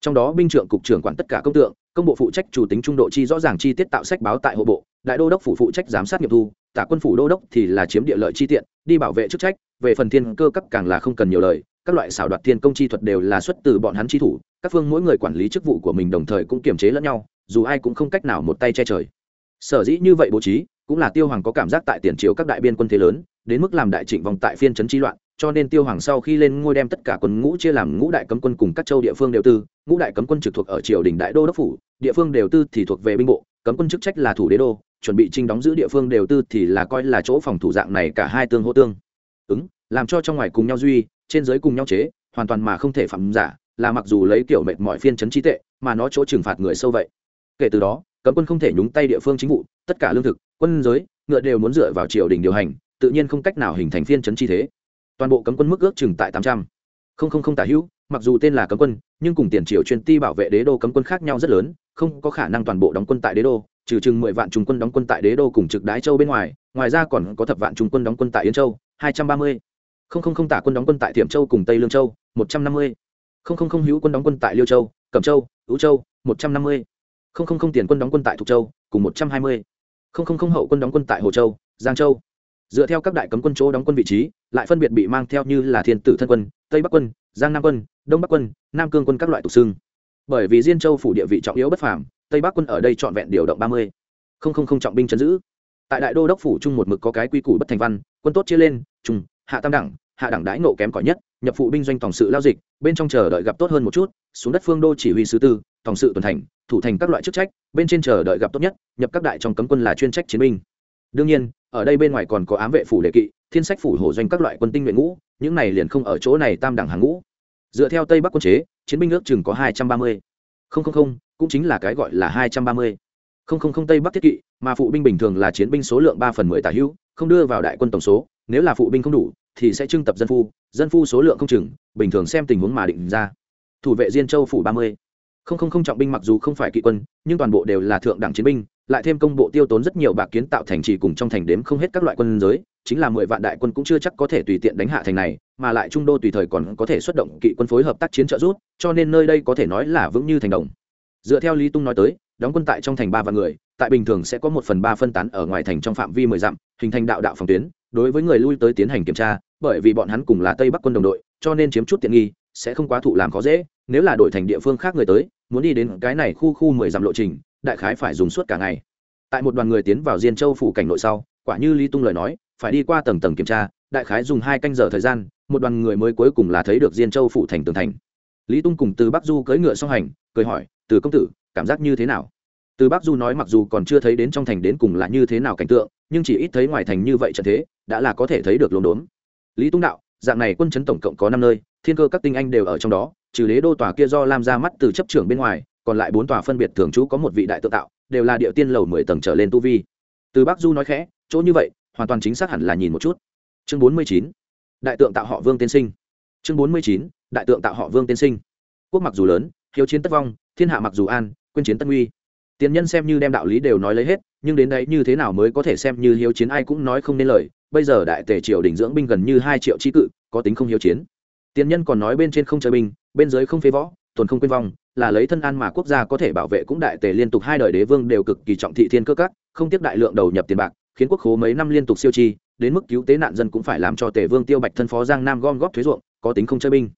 Trong đó binh trượng cục trưởng quản tất cả công tượng, công bộ phụ trách chủ tính trung độ chi rõ ràng chi tiết tạo sách báo tại hộ bộ, đại đô đốc phủ phụ trách giám sát nghiệp thu tả quân phủ đô đốc thì là chiếm địa lợi chi tiện, đi bảo vệ chức trách, về phần thiên cơ các càng là không cần nhiều lời, các loại xảo đoạt thiên công chi thuật đều là xuất từ bọn hắn chi thủ, các phương mỗi người quản lý chức vụ của mình đồng thời cũng kiềm chế lẫn nhau, dù ai cũng không cách nào một tay che trời sở dĩ như vậy bố trí, cũng là tiêu hoàng có cảm giác tại tiền triều các đại biên quân thế lớn, đến mức làm đại trịnh vòng tại phiên trấn chi loạn, cho nên tiêu hoàng sau khi lên ngôi đem tất cả quân ngũ chia làm ngũ đại cấm quân cùng các châu địa phương đều tư, ngũ đại cấm quân trực thuộc ở triều đình đại đô đốc phủ, địa phương đều tư thì thuộc về binh bộ, cấm quân chức trách là thủ đế đô, chuẩn bị trinh đóng giữ địa phương đều tư thì là coi là chỗ phòng thủ dạng này cả hai tương hỗ tương. Ứng, làm cho trong ngoài cùng nhau duy, trên giới cùng nhau chế, hoàn toàn mà không thể phạm giả, là mặc dù lấy kiểu mệt mọi phiên chấn trí tệ, mà nó chỗ trừng phạt người sâu vậy. Kể từ đó cấm quân không thể nhúng tay địa phương chính vụ, tất cả lương thực, quân giới, ngựa đều muốn dựa vào triều đình điều hành, tự nhiên không cách nào hình thành phiên chấn chi thế. Toàn bộ cấm quân mức ước chừng tại tám trăm. Linh tả hữu, mặc dù tên là cấm quân, nhưng cùng tiền triều chuyên ti bảo vệ đế đô cấm quân khác nhau rất lớn, không có khả năng toàn bộ đóng quân tại đế đô, trừ chừng mười vạn trung quân đóng quân tại đế đô cùng trực đái châu bên ngoài ngoài ra còn có thập vạn trung quân đóng quân tại yến châu, hai trăm ba mươi. Không không không tả quân đóng quân tại thiểm châu cùng tây lương châu, một trăm năm mươi. Không không không hữu quân đóng quân tại liêu châu, cẩm châu ứ châu, một trăm năm mươi không không không tiền quân đóng quân tại thục châu, cùng một trăm hai mươi. Không không không hậu quân đóng quân tại hồ châu, giang châu. Dựa theo các đại cấm quân chỗ đóng quân vị trí, lại phân biệt bị mang theo như là thiên tử thân quân, tây bắc quân, giang nam quân, đông bắc quân, nam cương quân các loại tục xưng. Bởi vì diên châu phủ địa vị trọng yếu bất phàm, tây bắc quân ở đây trọn vẹn điều động ba mươi. Không không không trọng binh chấn giữ. Tại đại đô đốc phủ chung một mực có cái quy củ bất thành văn, quân tốt chia lên trung hạ tam đẳng hạ đẳng đãi nộ kém cỏi nhất, nhập phụ binh doanh tổng sự lao dịch, bên trong chờ đợi gặp tốt hơn một chút, xuống đất phương đô chỉ huy sứ tư, tổng sự tuần thành, thủ thành các loại chức trách, bên trên chờ đợi gặp tốt nhất, nhập các đại trong cấm quân là chuyên trách chiến binh. Đương nhiên, ở đây bên ngoài còn có ám vệ phủ đề kỵ, thiên sách phủ hổ doanh các loại quân tinh nguyện ngũ, những này liền không ở chỗ này tam đẳng hàng ngũ. Dựa theo tây bắc quân chế, chiến binh nước chừng có hai trăm ba mươi. Không không không, cũng chính là cái gọi là hai trăm ba mươi. Không không không tây bắc thiết kỵ, mà phụ binh bình thường là chiến binh số lượng ba phần mười tả hữu, không đưa vào đại quân tổng số, nếu là phụ binh không đủ thì sẽ trưng tập dân phu dân phu số lượng không chừng, bình thường xem tình huống mà định ra. Thủ vệ diên châu phủ ba mươi. Không không không trọng binh mặc dù không phải kỵ quân, nhưng toàn bộ đều là thượng đẳng chiến binh, lại thêm công bộ tiêu tốn rất nhiều bạc kiến tạo thành trì cùng trong thành đếm không hết các loại quân giới, chính là mười vạn đại quân cũng chưa chắc có thể tùy tiện đánh hạ thành này, mà lại trung đô tùy thời còn có thể xuất động kỵ quân phối hợp tác chiến trợ rút cho nên nơi đây có thể nói là vững như thành đồng. Dựa theo lý tung nói tới, đóng quân tại trong thành ba vạn người, tại bình thường sẽ có một phần ba phân tán ở ngoài thành trong phạm vi mười dặm, hình thành đạo đạo phòng tuyến đối với người lui tới tiến hành kiểm tra, bởi vì bọn hắn cùng là tây bắc quân đồng đội, cho nên chiếm chút tiện nghi, sẽ không quá thụ làm khó dễ. Nếu là đổi thành địa phương khác người tới, muốn đi đến cái này khu khu mười dặm lộ trình, đại khái phải dùng suốt cả ngày. Tại một đoàn người tiến vào diên châu phủ cảnh nội sau, quả như lý tung lời nói, phải đi qua tầng tầng kiểm tra, đại khái dùng hai canh giờ thời gian, một đoàn người mới cuối cùng là thấy được diên châu phủ thành tường thành. Lý tung cùng từ bắc du cưỡi ngựa song hành, cười hỏi, từ công tử, cảm giác như thế nào? Từ bắc du nói mặc dù còn chưa thấy đến trong thành đến cùng là như thế nào cảnh tượng, nhưng chỉ ít thấy ngoài thành như vậy trận thế đã là có thể thấy được lốm đốm. Lý tung đạo, dạng này quân chấn tổng cộng có năm nơi, thiên cơ các tinh anh đều ở trong đó, trừ đế đô tòa kia do lam ra mắt từ chấp trưởng bên ngoài, còn lại bốn tòa phân biệt thường trú có một vị đại tự tạo, đều là địa tiên lầu mười tầng trở lên tu vi. Từ bắc du nói khẽ, chỗ như vậy, hoàn toàn chính xác hẳn là nhìn một chút. Chương bốn mươi chín, đại tượng tạo họ vương tiên sinh. Chương bốn mươi chín, đại tượng tạo họ vương tiên sinh. Quốc mặc dù lớn, hiếu chiến tất vong, thiên hạ mặc dù an quân chiến tân uy tiền nhân xem như đem đạo lý đều nói lấy hết, nhưng đến đấy như thế nào mới có thể xem như hiếu chiến ai cũng nói không nên lời bây giờ đại tề triều đình dưỡng binh gần như hai triệu trí cự, có tính không hiếu chiến. Tiền nhân còn nói bên trên không chơi binh, bên dưới không phế võ tuần không quên vong, là lấy thân an mà quốc gia có thể bảo vệ cũng đại tề liên tục hai đời đế vương đều cực kỳ trọng thị thiên cơ các, không tiếp đại lượng đầu nhập tiền bạc, khiến quốc khố mấy năm liên tục siêu chi, đến mức cứu tế nạn dân cũng phải làm cho tề vương tiêu bạch thân phó giang nam gom góp thuế ruộng, có tính không chơi binh.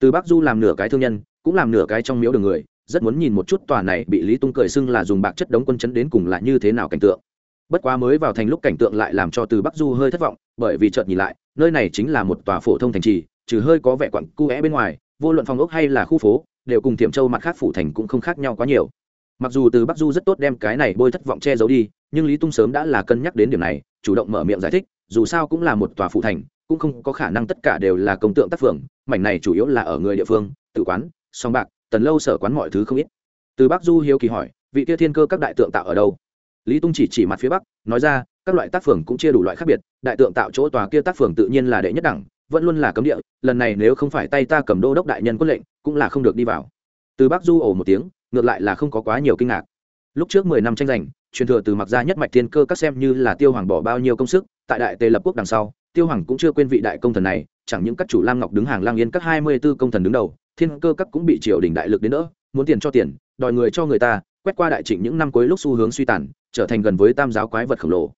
Từ bắc du làm nửa cái thương nhân, cũng làm nửa cái trong miếu đường người, rất muốn nhìn một chút tòa này bị lý tung cười xưng là dùng bạc chất đống quân chấn đến cùng là như thế nào cảnh tượng bất quá mới vào thành lúc cảnh tượng lại làm cho từ bắc du hơi thất vọng, bởi vì chợt nhìn lại, nơi này chính là một tòa phổ thông thành trì, trừ hơi có vẻ quặng cu é bên ngoài, vô luận phòng ốc hay là khu phố, đều cùng tiệm châu mặt khác phủ thành cũng không khác nhau quá nhiều. Mặc dù từ bắc du rất tốt đem cái này bôi thất vọng che giấu đi, nhưng lý tung sớm đã là cân nhắc đến điểm này, chủ động mở miệng giải thích, dù sao cũng là một tòa phủ thành, cũng không có khả năng tất cả đều là công tượng tác phường, mảnh này chủ yếu là ở người địa phương, tự quán, song bạc, tần lâu sở quán mọi thứ không ít. Từ bắc du hiếu kỳ hỏi, vị kia thiên cơ các đại tượng tạo ở đâu? Lý tung chỉ chỉ mặt phía bắc, nói ra, các loại tác phường cũng chia đủ loại khác biệt, đại tượng tạo chỗ tòa kia tác phường tự nhiên là đệ nhất đẳng, vẫn luôn là cấm địa, lần này nếu không phải tay ta cầm đô đốc đại nhân quân lệnh, cũng là không được đi vào. Từ bắc du ổ một tiếng, ngược lại là không có quá nhiều kinh ngạc. Lúc trước mười năm tranh giành, truyền thừa từ mặc gia nhất mạch thiên cơ các xem như là tiêu hoàng bỏ bao nhiêu công sức, tại đại tề lập quốc đằng sau, tiêu hoàng cũng chưa quên vị đại công thần này, chẳng những các chủ lam ngọc đứng hàng lang yên các hai mươi b ố công thần đứng đầu, thiên cơ các cũng bị triều đình đại lực đến đỡ, muốn tiền cho tiền, đòi người cho người ta quét qua đại trịnh những năm cuối lúc xu hướng suy tàn, trở thành gần với tam giáo quái vật khổng lồ.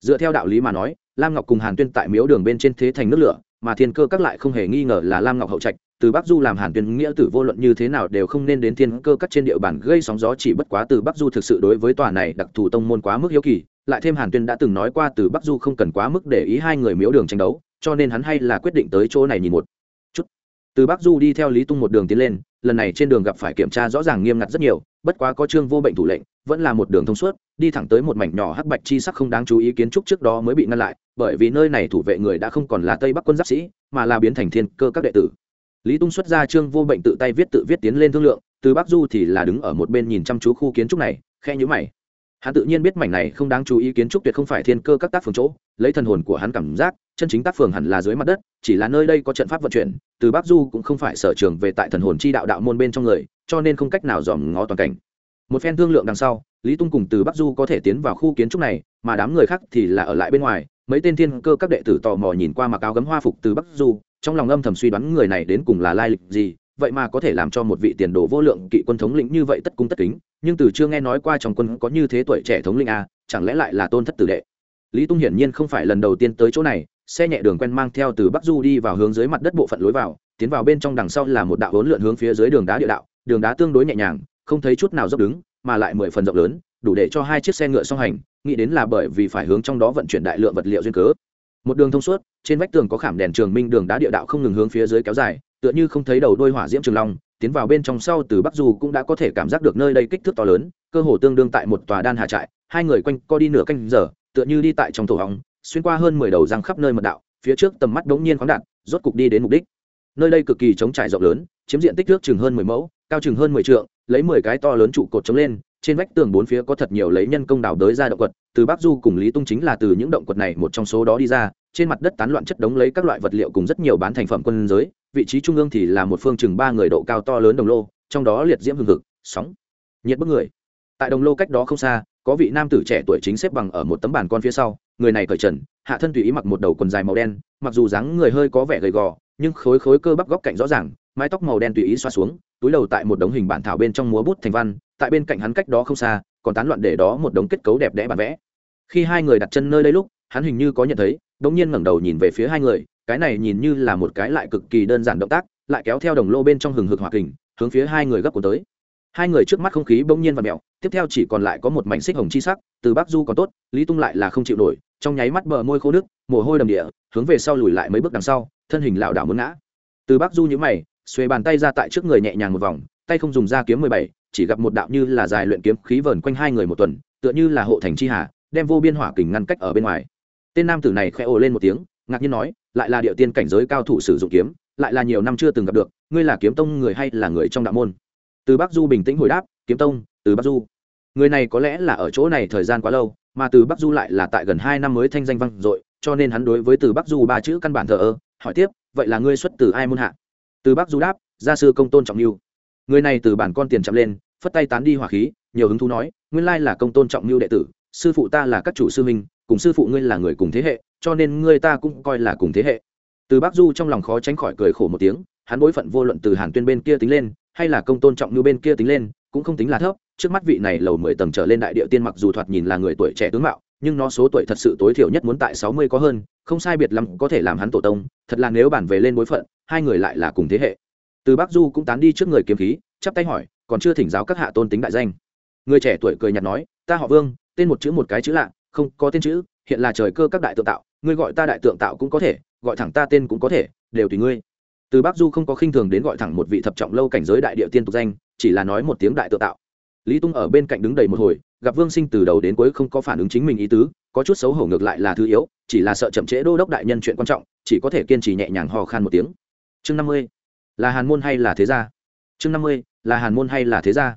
Dựa theo đạo lý mà nói, lam ngọc cùng hàn tuyên tại miếu đường bên trên thế thành nước lửa, mà thiên cơ các lại không hề nghi ngờ là lam ngọc hậu trạch, từ bắc du làm hàn tuyên nghĩa tử vô luận như thế nào đều không nên đến thiên cơ các trên địa bàn gây sóng gió chỉ bất quá từ bắc du thực sự đối với tòa này đặc thù tông môn quá mức hiếu kỳ, lại thêm hàn tuyên đã từng nói qua từ bắc du không cần quá mức để ý hai người miếu đường tranh đấu, cho nên hắn hay là quyết định tới chỗ này nhìn một từ bắc du đi theo lý tung một đường tiến lên, lần này trên đường gặp phải kiểm tra rõ ràng nghiêm ngặt rất nhiều, bất quá có trương vô bệnh thủ lệnh, vẫn là một đường thông suốt, đi thẳng tới một mảnh nhỏ hắc bạch chi sắc không đáng chú ý kiến trúc trước đó mới bị ngăn lại, bởi vì nơi này thủ vệ người đã không còn là tây bắc quân giáp sĩ, mà là biến thành thiên cơ các đệ tử. Lý tung xuất ra trương vô bệnh tự tay viết tự viết tiến lên thương lượng, từ bắc du thì là đứng ở một bên nhìn chăm chú khu kiến trúc này khe nhữ mày hắn tự nhiên biết mảnh này không đáng chú ý kiến trúc tuyệt không phải thiên cơ các tác phường chỗ, lấy thần hồn của hắn cảm giác, chân chính tác phường hẳn là dưới mặt đất, chỉ là nơi đây có trận pháp vận chuyển, từ bắc du cũng không phải sở trường về tại thần hồn chi đạo đạo môn bên trong người, cho nên không cách nào dòm ngó toàn cảnh. Một phen thương lượng đằng sau, lý tung cùng từ bắc du có thể tiến vào khu kiến trúc này, mà đám người khác thì là ở lại bên ngoài, mấy tên thiên cơ các đệ tử tò mò nhìn qua mặc áo gấm hoa phục từ bắc du, trong lòng âm thầm suy đoán người này đến cùng là lai lịch gì vậy mà có thể làm cho một vị tiền đồ vô lượng kỵ quân thống lĩnh như vậy tất cung tất kính, nhưng từ chưa nghe nói qua trong quân có như thế tuổi trẻ thống lĩnh a, chẳng lẽ lại là tôn thất tử đệ? Lý tung hiển nhiên không phải lần đầu tiên tới chỗ này, xe nhẹ đường quen mang theo từ bắc du đi vào hướng dưới mặt đất bộ phận lối vào, tiến vào bên trong đằng sau là một đạo hỗn lượn hướng phía dưới đường đá địa đạo, đường đá tương đối nhẹ nhàng, không thấy chút nào dốc đứng, mà lại mười phần rộng lớn, đủ để cho hai chiếc xe ngựa song hành, nghĩ đến là bởi vì phải hướng trong đó vận chuyển đại lượng vật liệu duyên cớ một đường thông suốt, trên vách tường có khảm đèn trường minh đường đá địa đạo không ngừng hướng phía dưới kéo dài, tựa như không thấy đầu đôi hỏa diễm trường long, tiến vào bên trong sau từ bắc du cũng đã có thể cảm giác được nơi đây kích thước to lớn, cơ hồ tương đương tại một tòa đan hà trại, hai người quanh co đi nửa canh giờ, tựa như đi tại trong tổ hóng, xuyên qua hơn mười đầu răng khắp nơi mật đạo, phía trước tầm mắt đống nhiên khoáng đạt, rốt cục đi đến mục đích. Nơi đây cực kỳ trống trải rộng lớn, chiếm diện tích nước chừng hơn mười mẫu, cao chừng hơn mười trượng, lấy mười cái to lớn trụ cột chống lên trên vách tường bốn phía có thật nhiều lấy nhân công đào đới ra động quật, từ bắc du cùng lý tung chính là từ những động quật này một trong số đó đi ra, trên mặt đất tán loạn chất đống lấy các loại vật liệu cùng rất nhiều bán thành phẩm quân giới, vị trí trung ương thì là một phương chừng ba người độ cao to lớn đồng lô, trong đó liệt diễm hừng hực, sóng, nhiệt bức người. Tại đồng lô cách đó không xa, có vị nam tử trẻ tuổi chính xếp bằng ở một tấm bàn con phía sau, người này cởi trần, hạ thân tùy ý mặc một đầu quần dài màu đen, mặc dù dáng người hơi có vẻ gầy gò, nhưng khối khối cơ bắp góc cạnh rõ ràng mái tóc màu đen tùy ý xoa xuống, túi đầu tại một đống hình bản thảo bên trong múa bút thành văn, tại bên cạnh hắn cách đó không xa, còn tán loạn để đó một đống kết cấu đẹp đẽ bản vẽ. Khi hai người đặt chân nơi đây lúc, hắn hình như có nhận thấy, đống nhiên ngẩng đầu nhìn về phía hai người, cái này nhìn như là một cái lại cực kỳ đơn giản động tác, lại kéo theo đồng lô bên trong hừng hực hỏa kình, hướng phía hai người gấp cuốn tới. Hai người trước mắt không khí bỗng nhiên và mèo, tiếp theo chỉ còn lại có một mảnh xích hồng chi sắc, từ bắc du còn tốt, lý tung lại là không chịu nổi, trong nháy mắt bờ môi khô nước mồ hôi đầm địa, hướng về sau lùi lại mấy bước đằng sau, thân hình lảo đảo muốn ngã. Từ bắc du nhíu mày xuề bàn tay ra tại trước người nhẹ nhàng một vòng, tay không dùng ra kiếm mười bảy, chỉ gặp một đạo như là dài luyện kiếm khí vờn quanh hai người một tuần, tựa như là hộ thành chi hà, đem vô biên hỏa kình ngăn cách ở bên ngoài. Tên nam tử này khẽ ồ lên một tiếng, ngạc nhiên nói, lại là địa tiên cảnh giới cao thủ sử dụng kiếm, lại là nhiều năm chưa từng gặp được, ngươi là kiếm tông người hay là người trong đạo môn? Từ bắc du bình tĩnh hồi đáp, kiếm tông, từ bắc du. Người này có lẽ là ở chỗ này thời gian quá lâu, mà từ bắc du lại là tại gần hai năm mới thanh danh vang dội, cho nên hắn đối với từ bắc du ba chữ căn bản thờ ơ, hỏi tiếp, vậy là ngươi xuất từ ai môn hạ? Từ bác du đáp, gia sư công tôn trọng lưu người này từ bản con tiền chậm lên, phất tay tán đi hỏa khí, nhiều hứng thú nói, nguyên lai là công tôn trọng lưu đệ tử, sư phụ ta là các chủ sư minh cùng sư phụ ngươi là người cùng thế hệ, cho nên ngươi ta cũng coi là cùng thế hệ. Từ bác du trong lòng khó tránh khỏi cười khổ một tiếng, hắn bối phận vô luận từ hàn tuyên bên kia tính lên, hay là công tôn trọng như bên kia tính lên, cũng không tính là thấp, trước mắt vị này lầu mười tầng trở lên đại địa tiên mặc dù thoạt nhìn là người tuổi trẻ tướng mạo, nhưng nó số tuổi thật sự tối thiểu nhất muốn tại sáu mươi có hơn, không sai biệt lắm có thể làm hắn tổ tông, thật là nếu bản về lên bối phận hai người lại là cùng thế hệ. Từ bắc du cũng tán đi trước người kiếm khí, chắp tay hỏi, còn chưa thỉnh giáo các hạ tôn tính đại danh. Người trẻ tuổi cười nhạt nói, ta họ vương, tên một chữ một cái chữ lạ, không có tên chữ, hiện là trời cơ các đại tượng tạo, ngươi gọi ta đại tượng tạo cũng có thể, gọi thẳng ta tên cũng có thể, đều tùy ngươi. Từ bắc du không có khinh thường đến gọi thẳng một vị thập trọng lâu cảnh giới đại địa tiên tục danh, chỉ là nói một tiếng đại tượng tạo. Lý tung ở bên cạnh đứng đầy một hồi, gặp vương sinh từ đầu đến cuối không có phản ứng chính mình ý tứ, có chút xấu hổ ngược lại là thứ yếu, chỉ là sợ chậm trễ đô đốc đại nhân chuyện quan trọng, chỉ có thể kiên trì nhẹ nhàng hò khan một tiếng chương năm mươi. Là hàn môn hay là thế gia? Chương năm mươi. Là hàn môn hay là thế gia?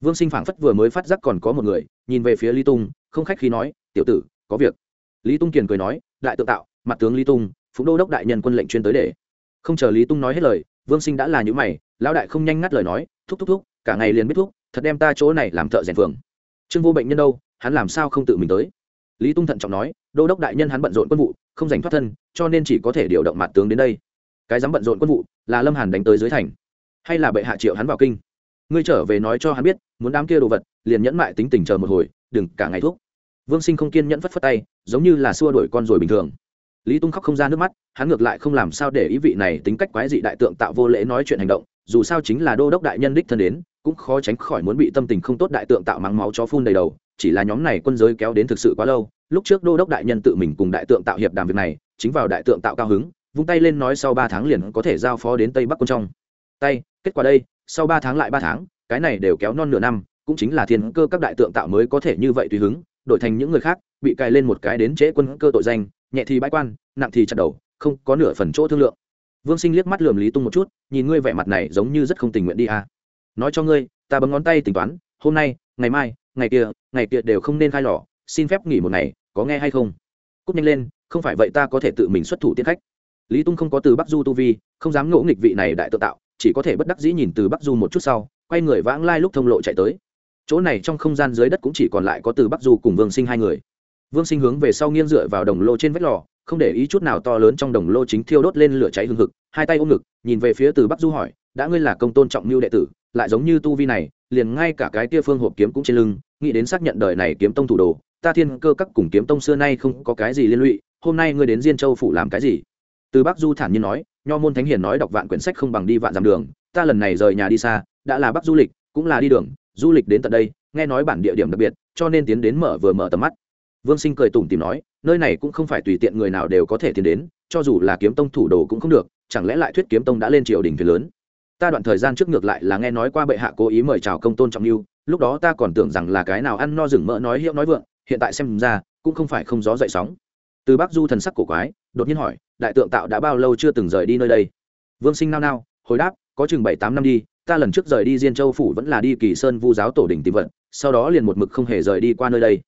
Vương sinh phảng phất vừa mới phát giác còn có một người, nhìn về phía lý tung, không khách khí nói, tiểu tử, có việc. Lý tung kiền cười nói, đại tự tạo, mặt tướng lý tung, phú đô đốc đại nhân quân lệnh chuyên tới để. Không chờ lý tung nói hết lời, vương sinh đã là những mày, lão đại không nhanh ngắt lời nói, thúc thúc thúc, cả ngày liền biết thúc, thật đem ta chỗ này làm thợ rèn phường. Trương vô bệnh nhân đâu, hắn làm sao không tự mình tới? Lý tung thận trọng nói, đô đốc đại nhân hắn bận rộn quân vụ, không giành thoát thân, cho nên chỉ có thể điều động mặt tướng đến đây cái dám bận rộn quân vụ, là lâm hàn đánh tới dưới thành. Hay là bệ hạ triệu hắn vào kinh? Ngươi trở về nói cho hắn biết, muốn đám kia đồ vật, liền nhẫn mại tính tình chờ một hồi, đừng cả ngày thuốc. Vương sinh không kiên nhẫn phất phất tay, giống như là xua đuổi con rồi bình thường. Lý tung khóc không ra nước mắt, hắn ngược lại không làm sao để ý vị này tính cách quái dị đại tượng tạo vô lễ nói chuyện hành động, dù sao chính là đô đốc đại nhân đích thân đến, cũng khó tránh khỏi muốn bị tâm tình không tốt đại tượng tạo mắng máu chó phun đầy đầu, chỉ là nhóm này quân giới kéo đến thực sự quá lâu, lúc trước đô đốc đại nhân tự mình cùng đại tượng tạo hiệp đàm việc này, chính vào đại tượng tạo cao hứng vung tay lên nói sau ba tháng liền có thể giao phó đến tây bắc quân trong. Tay, kết quả đây, sau ba tháng lại ba tháng, cái này đều kéo non nửa năm, cũng chính là thiên cơ các đại tượng tạo mới có thể như vậy tùy hứng, đổi thành những người khác, bị cài lên một cái đến trễ quân cơ tội danh, nhẹ thì bãi quan, nặng thì chặt đầu, không có nửa phần chỗ thương lượng. Vương sinh liếc mắt lườm lý tung một chút, nhìn ngươi vẻ mặt này giống như rất không tình nguyện đi à. nói cho ngươi, ta bấm ngón tay tính toán, hôm nay, ngày mai, ngày kia ngày kia đều không nên khai lò, xin phép nghỉ một ngày, có nghe hay không? Cúp nhanh lên, không phải vậy ta có thể tự mình xuất thủ tiết khách lý tung không có từ bắc du tu vi, không dám ngỗ nghịch vị này đại tự tạo, chỉ có thể bất đắc dĩ nhìn từ bắc du một chút sau, quay người vãng lai lúc thông lộ chạy tới. Chỗ này trong không gian dưới đất cũng chỉ còn lại có từ bắc du cùng vương sinh hai người. Vương sinh hướng về sau nghiêng dựa vào đồng lô trên vách lò, không để ý chút nào to lớn trong đồng lô chính thiêu đốt lên lửa cháy hừng hực, hai tay ôm ngực, nhìn về phía từ bắc du hỏi, đã ngươi là công tôn trọng mưu đệ tử, lại giống như tu vi này, liền ngay cả cái tia phương hộp kiếm cũng trên lưng, nghĩ đến xác nhận đời này kiếm tông thủ đồ, ta thiên cơ các cùng kiếm tông xưa nay không có cái gì liên lụy, hôm nay ngươi đến diên châu phủ làm cái gì? Từ bắc du thản nhiên nói, nho môn thánh hiền nói đọc vạn quyển sách không bằng đi vạn dặm đường, ta lần này rời nhà đi xa, đã là bắc du lịch, cũng là đi đường, du lịch đến tận đây, nghe nói bản địa điểm đặc biệt, cho nên tiến đến mở vừa mở tầm mắt. Vương sinh cười tủm tìm nói, nơi này cũng không phải tùy tiện người nào đều có thể tiến đến, cho dù là kiếm tông thủ đồ cũng không được, chẳng lẽ lại thuyết kiếm tông đã lên triều đình thuyền lớn? Ta đoạn thời gian trước ngược lại là nghe nói qua bệ hạ cố ý mời chào công tôn trọng lưu, lúc đó ta còn tưởng rằng là cái nào ăn no rừng mỡ nói hiệu nói vượng, hiện tại xem ra, cũng không phải không gió dậy sóng. Từ bắc du thần sắc cổ quái, đột nhiên hỏi đại tượng tạo đã bao lâu chưa từng rời đi nơi đây? Vương sinh nao nao, hồi đáp, có chừng bảy tám năm đi, ta lần trước rời đi diên châu phủ vẫn là đi kỳ sơn vu giáo tổ đình tìm vận sau đó liền một mực không hề rời đi qua nơi đây.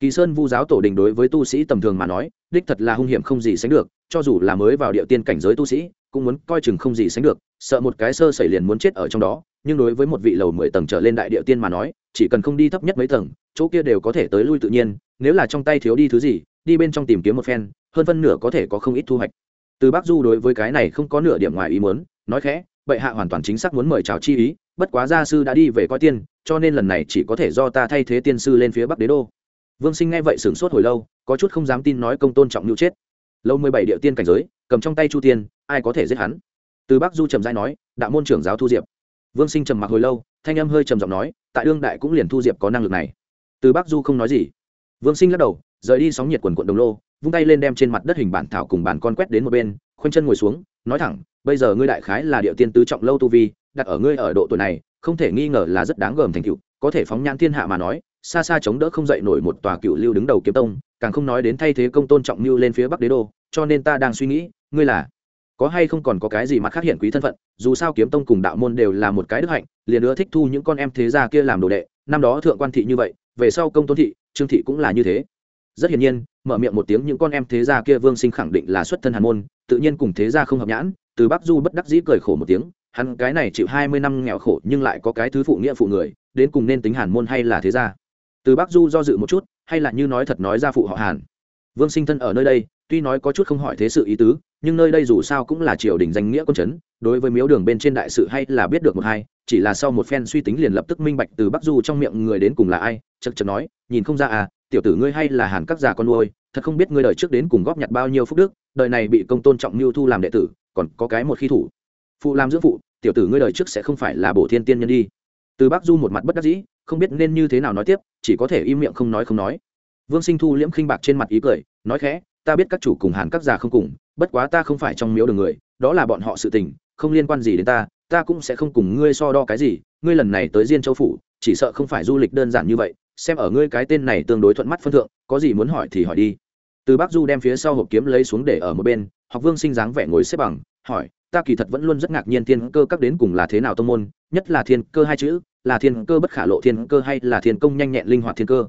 Kỳ sơn vu giáo tổ đình đối với tu sĩ tầm thường mà nói, đích thật là hung hiểm không gì sánh được, cho dù là mới vào địa tiên cảnh giới tu sĩ, cũng muốn coi chừng không gì sánh được, sợ một cái sơ xảy liền muốn chết ở trong đó, nhưng đối với một vị lầu mười tầng trở lên đại địa tiên mà nói, chỉ cần không đi thấp nhất mấy tầng, chỗ kia đều có thể tới lui tự nhiên, nếu là trong tay thiếu đi thứ gì, đi bên trong tìm kiếm một phen hơn phân nửa có thể có không ít thu hoạch. Từ bắc du đối với cái này không có nửa điểm ngoài ý muốn, nói khẽ, bệ hạ hoàn toàn chính xác muốn mời chào chi ý, bất quá gia sư đã đi về coi tiên, cho nên lần này chỉ có thể do ta thay thế tiên sư lên phía bắc đế đô. Vương sinh nghe vậy sửng sốt hồi lâu, có chút không dám tin nói công tôn trọng nhu chết. Lâu mười bảy địa tiên cảnh giới, cầm trong tay chu tiên, ai có thể giết hắn? Từ bắc du trầm dai nói, đạo môn trưởng giáo thu diệp. Vương sinh trầm mặc hồi lâu, thanh âm hơi trầm giọng nói, tại đương đại cũng liền thu diệp có năng lực này. Từ bắc du không nói gì. Vương sinh lắc đầu, rời đi sóng nhiệt quần quận đồng lô vung tay lên đem trên mặt đất hình bản thảo cùng bản con quét đến một bên, khoanh chân ngồi xuống, nói thẳng, bây giờ ngươi đại khái là địa tiên tứ trọng lâu tu vi, đặt ở ngươi ở độ tuổi này, không thể nghi ngờ là rất đáng gờm thành cựu có thể phóng nhãn thiên hạ mà nói, xa xa chống đỡ không dậy nổi một tòa cựu lưu đứng đầu kiếm tông, càng không nói đến thay thế công tôn trọng mưu lên phía bắc đế đô, cho nên ta đang suy nghĩ, ngươi là có hay không còn có cái gì mà khác hiện quý thân phận, dù sao kiếm tông cùng đạo môn đều là một cái đức hạnh, liền nữa thích thu những con em thế gia kia làm đồ đệ, năm đó thượng quan thị như vậy, về sau công tôn thị, trương thị cũng là như thế. Rất hiển nhiên mở miệng một tiếng, những con em thế gia kia vương sinh khẳng định là xuất thân hàn môn, tự nhiên cùng thế gia không hợp nhãn. Từ bắc du bất đắc dĩ cười khổ một tiếng, hắn cái này chịu hai mươi năm nghèo khổ nhưng lại có cái thứ phụ nghĩa phụ người, đến cùng nên tính hàn môn hay là thế gia? Từ bắc du do dự một chút, hay là như nói thật nói ra phụ họ hàn. Vương sinh thân ở nơi đây, tuy nói có chút không hỏi thế sự ý tứ, nhưng nơi đây dù sao cũng là triều đình danh nghĩa quân chấn, đối với miếu đường bên trên đại sự hay là biết được một hai, chỉ là sau một phen suy tính liền lập tức minh bạch từ bắc du trong miệng người đến cùng là ai chật chật nói, nhìn không ra à tiểu tử ngươi hay là hàn các già con nuôi, thật không biết ngươi đời trước đến cùng góp nhặt bao nhiêu phúc đức, đời này bị công tôn trọng mưu thu làm đệ tử, còn có cái một khi thủ. Phụ làm dưỡng phụ, tiểu tử ngươi đời trước sẽ không phải là bổ thiên tiên nhân đi. Từ bắc du một mặt bất đắc dĩ, không biết nên như thế nào nói tiếp, chỉ có thể im miệng không nói không nói. Vương sinh thu liễm khinh bạc trên mặt ý cười, nói khẽ, ta biết các chủ cùng hàn các già không cùng, bất quá ta không phải trong miếu đường người, đó là bọn họ sự tình, không liên quan gì đến ta ta cũng sẽ không cùng ngươi so đo cái gì, ngươi lần này tới diên châu phủ, chỉ sợ không phải du lịch đơn giản như vậy xem ở ngươi cái tên này tương đối thuận mắt phân thượng, có gì muốn hỏi thì hỏi đi. Từ bắc du đem phía sau hộp kiếm lấy xuống để ở một bên, học vương sinh dáng vẻ ngồi xếp bằng, hỏi, ta kỳ thật vẫn luôn rất ngạc nhiên thiên cơ các đến cùng là thế nào tông môn, nhất là thiên cơ hai chữ, là thiên cơ bất khả lộ thiên cơ hay là thiên công nhanh nhẹn linh hoạt thiên cơ?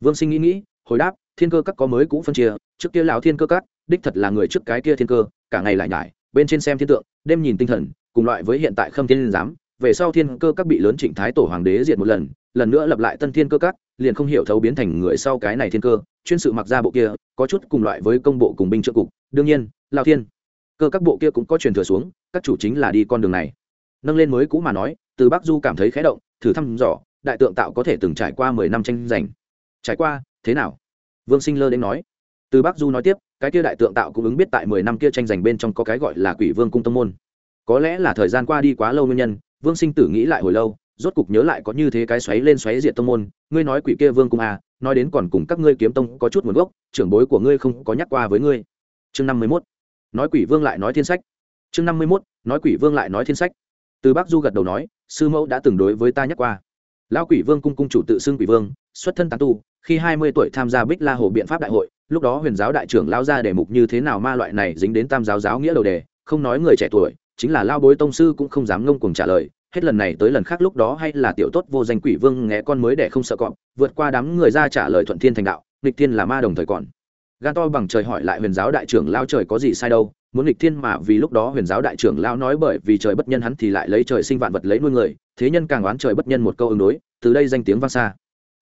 Vương sinh nghĩ nghĩ, hồi đáp, thiên cơ các có mới cũ phân chia, trước kia lão thiên cơ các, đích thật là người trước cái kia thiên cơ, cả ngày lại nhải, bên trên xem thiên tượng, đêm nhìn tinh thần, cùng loại với hiện tại khâm thiên giám, về sau thiên cơ các bị lớn trịnh thái tổ hoàng đế diệt một lần lần nữa lập lại tân thiên cơ các, liền không hiểu thấu biến thành người sau cái này thiên cơ, chuyên sự mặc ra bộ kia, có chút cùng loại với công bộ cùng binh trợ cục. Đương nhiên, lao thiên, cơ các bộ kia cũng có truyền thừa xuống, các chủ chính là đi con đường này. Nâng lên mới cũ mà nói, từ bắc du cảm thấy khé động, thử thăm dò, đại tượng tạo có thể từng trải qua mười năm tranh giành. Trải qua, thế nào? Vương sinh lơ đến nói. Từ bắc du nói tiếp, cái kia đại tượng tạo cũng ứng biết tại mười năm kia tranh giành bên trong có cái gọi là quỷ vương cung tâm môn. Có lẽ là thời gian qua đi quá lâu nguyên nhân, vương sinh tử nghĩ lại hồi lâu rốt cục nhớ lại có như thế cái xoáy lên xoáy diệt tông môn, ngươi nói quỷ kia vương cung à nói đến còn cùng các ngươi kiếm tông có chút nguồn gốc, trưởng bối của ngươi không có nhắc qua với ngươi. Chương năm mươi mốt. Nói quỷ vương lại nói thiên sách. Chương năm mươi mốt. Nói quỷ vương lại nói thiên sách. Từ bắc du gật đầu nói, sư mẫu đã từng đối với ta nhắc qua. Lão quỷ vương cung cung chủ tự xưng quỷ vương, xuất thân tán tu, khi hai mươi tuổi tham gia bích la hồ biện pháp đại hội, lúc đó huyền giáo đại trưởng lao ra đề mục như thế nào ma loại này dính đến tam giáo giáo nghĩa đầu đề, không nói người trẻ tuổi, chính là lao bối tông sư cũng không dám ngông cuồng trả lời hết lần này tới lần khác lúc đó hay là tiểu tốt vô danh quỷ vương nghe con mới để không sợ cọp, vượt qua đám người ra trả lời thuận thiên thành đạo, nghịch thiên là ma đồng thời còn. Gan to bằng trời hỏi lại huyền giáo đại trưởng lao trời có gì sai đâu, muốn nghịch thiên mà vì lúc đó huyền giáo đại trưởng lao nói bởi vì trời bất nhân hắn thì lại lấy trời sinh vạn vật lấy nuôi người, thế nhân càng oán trời bất nhân một câu ứng đối, từ đây danh tiếng vang xa.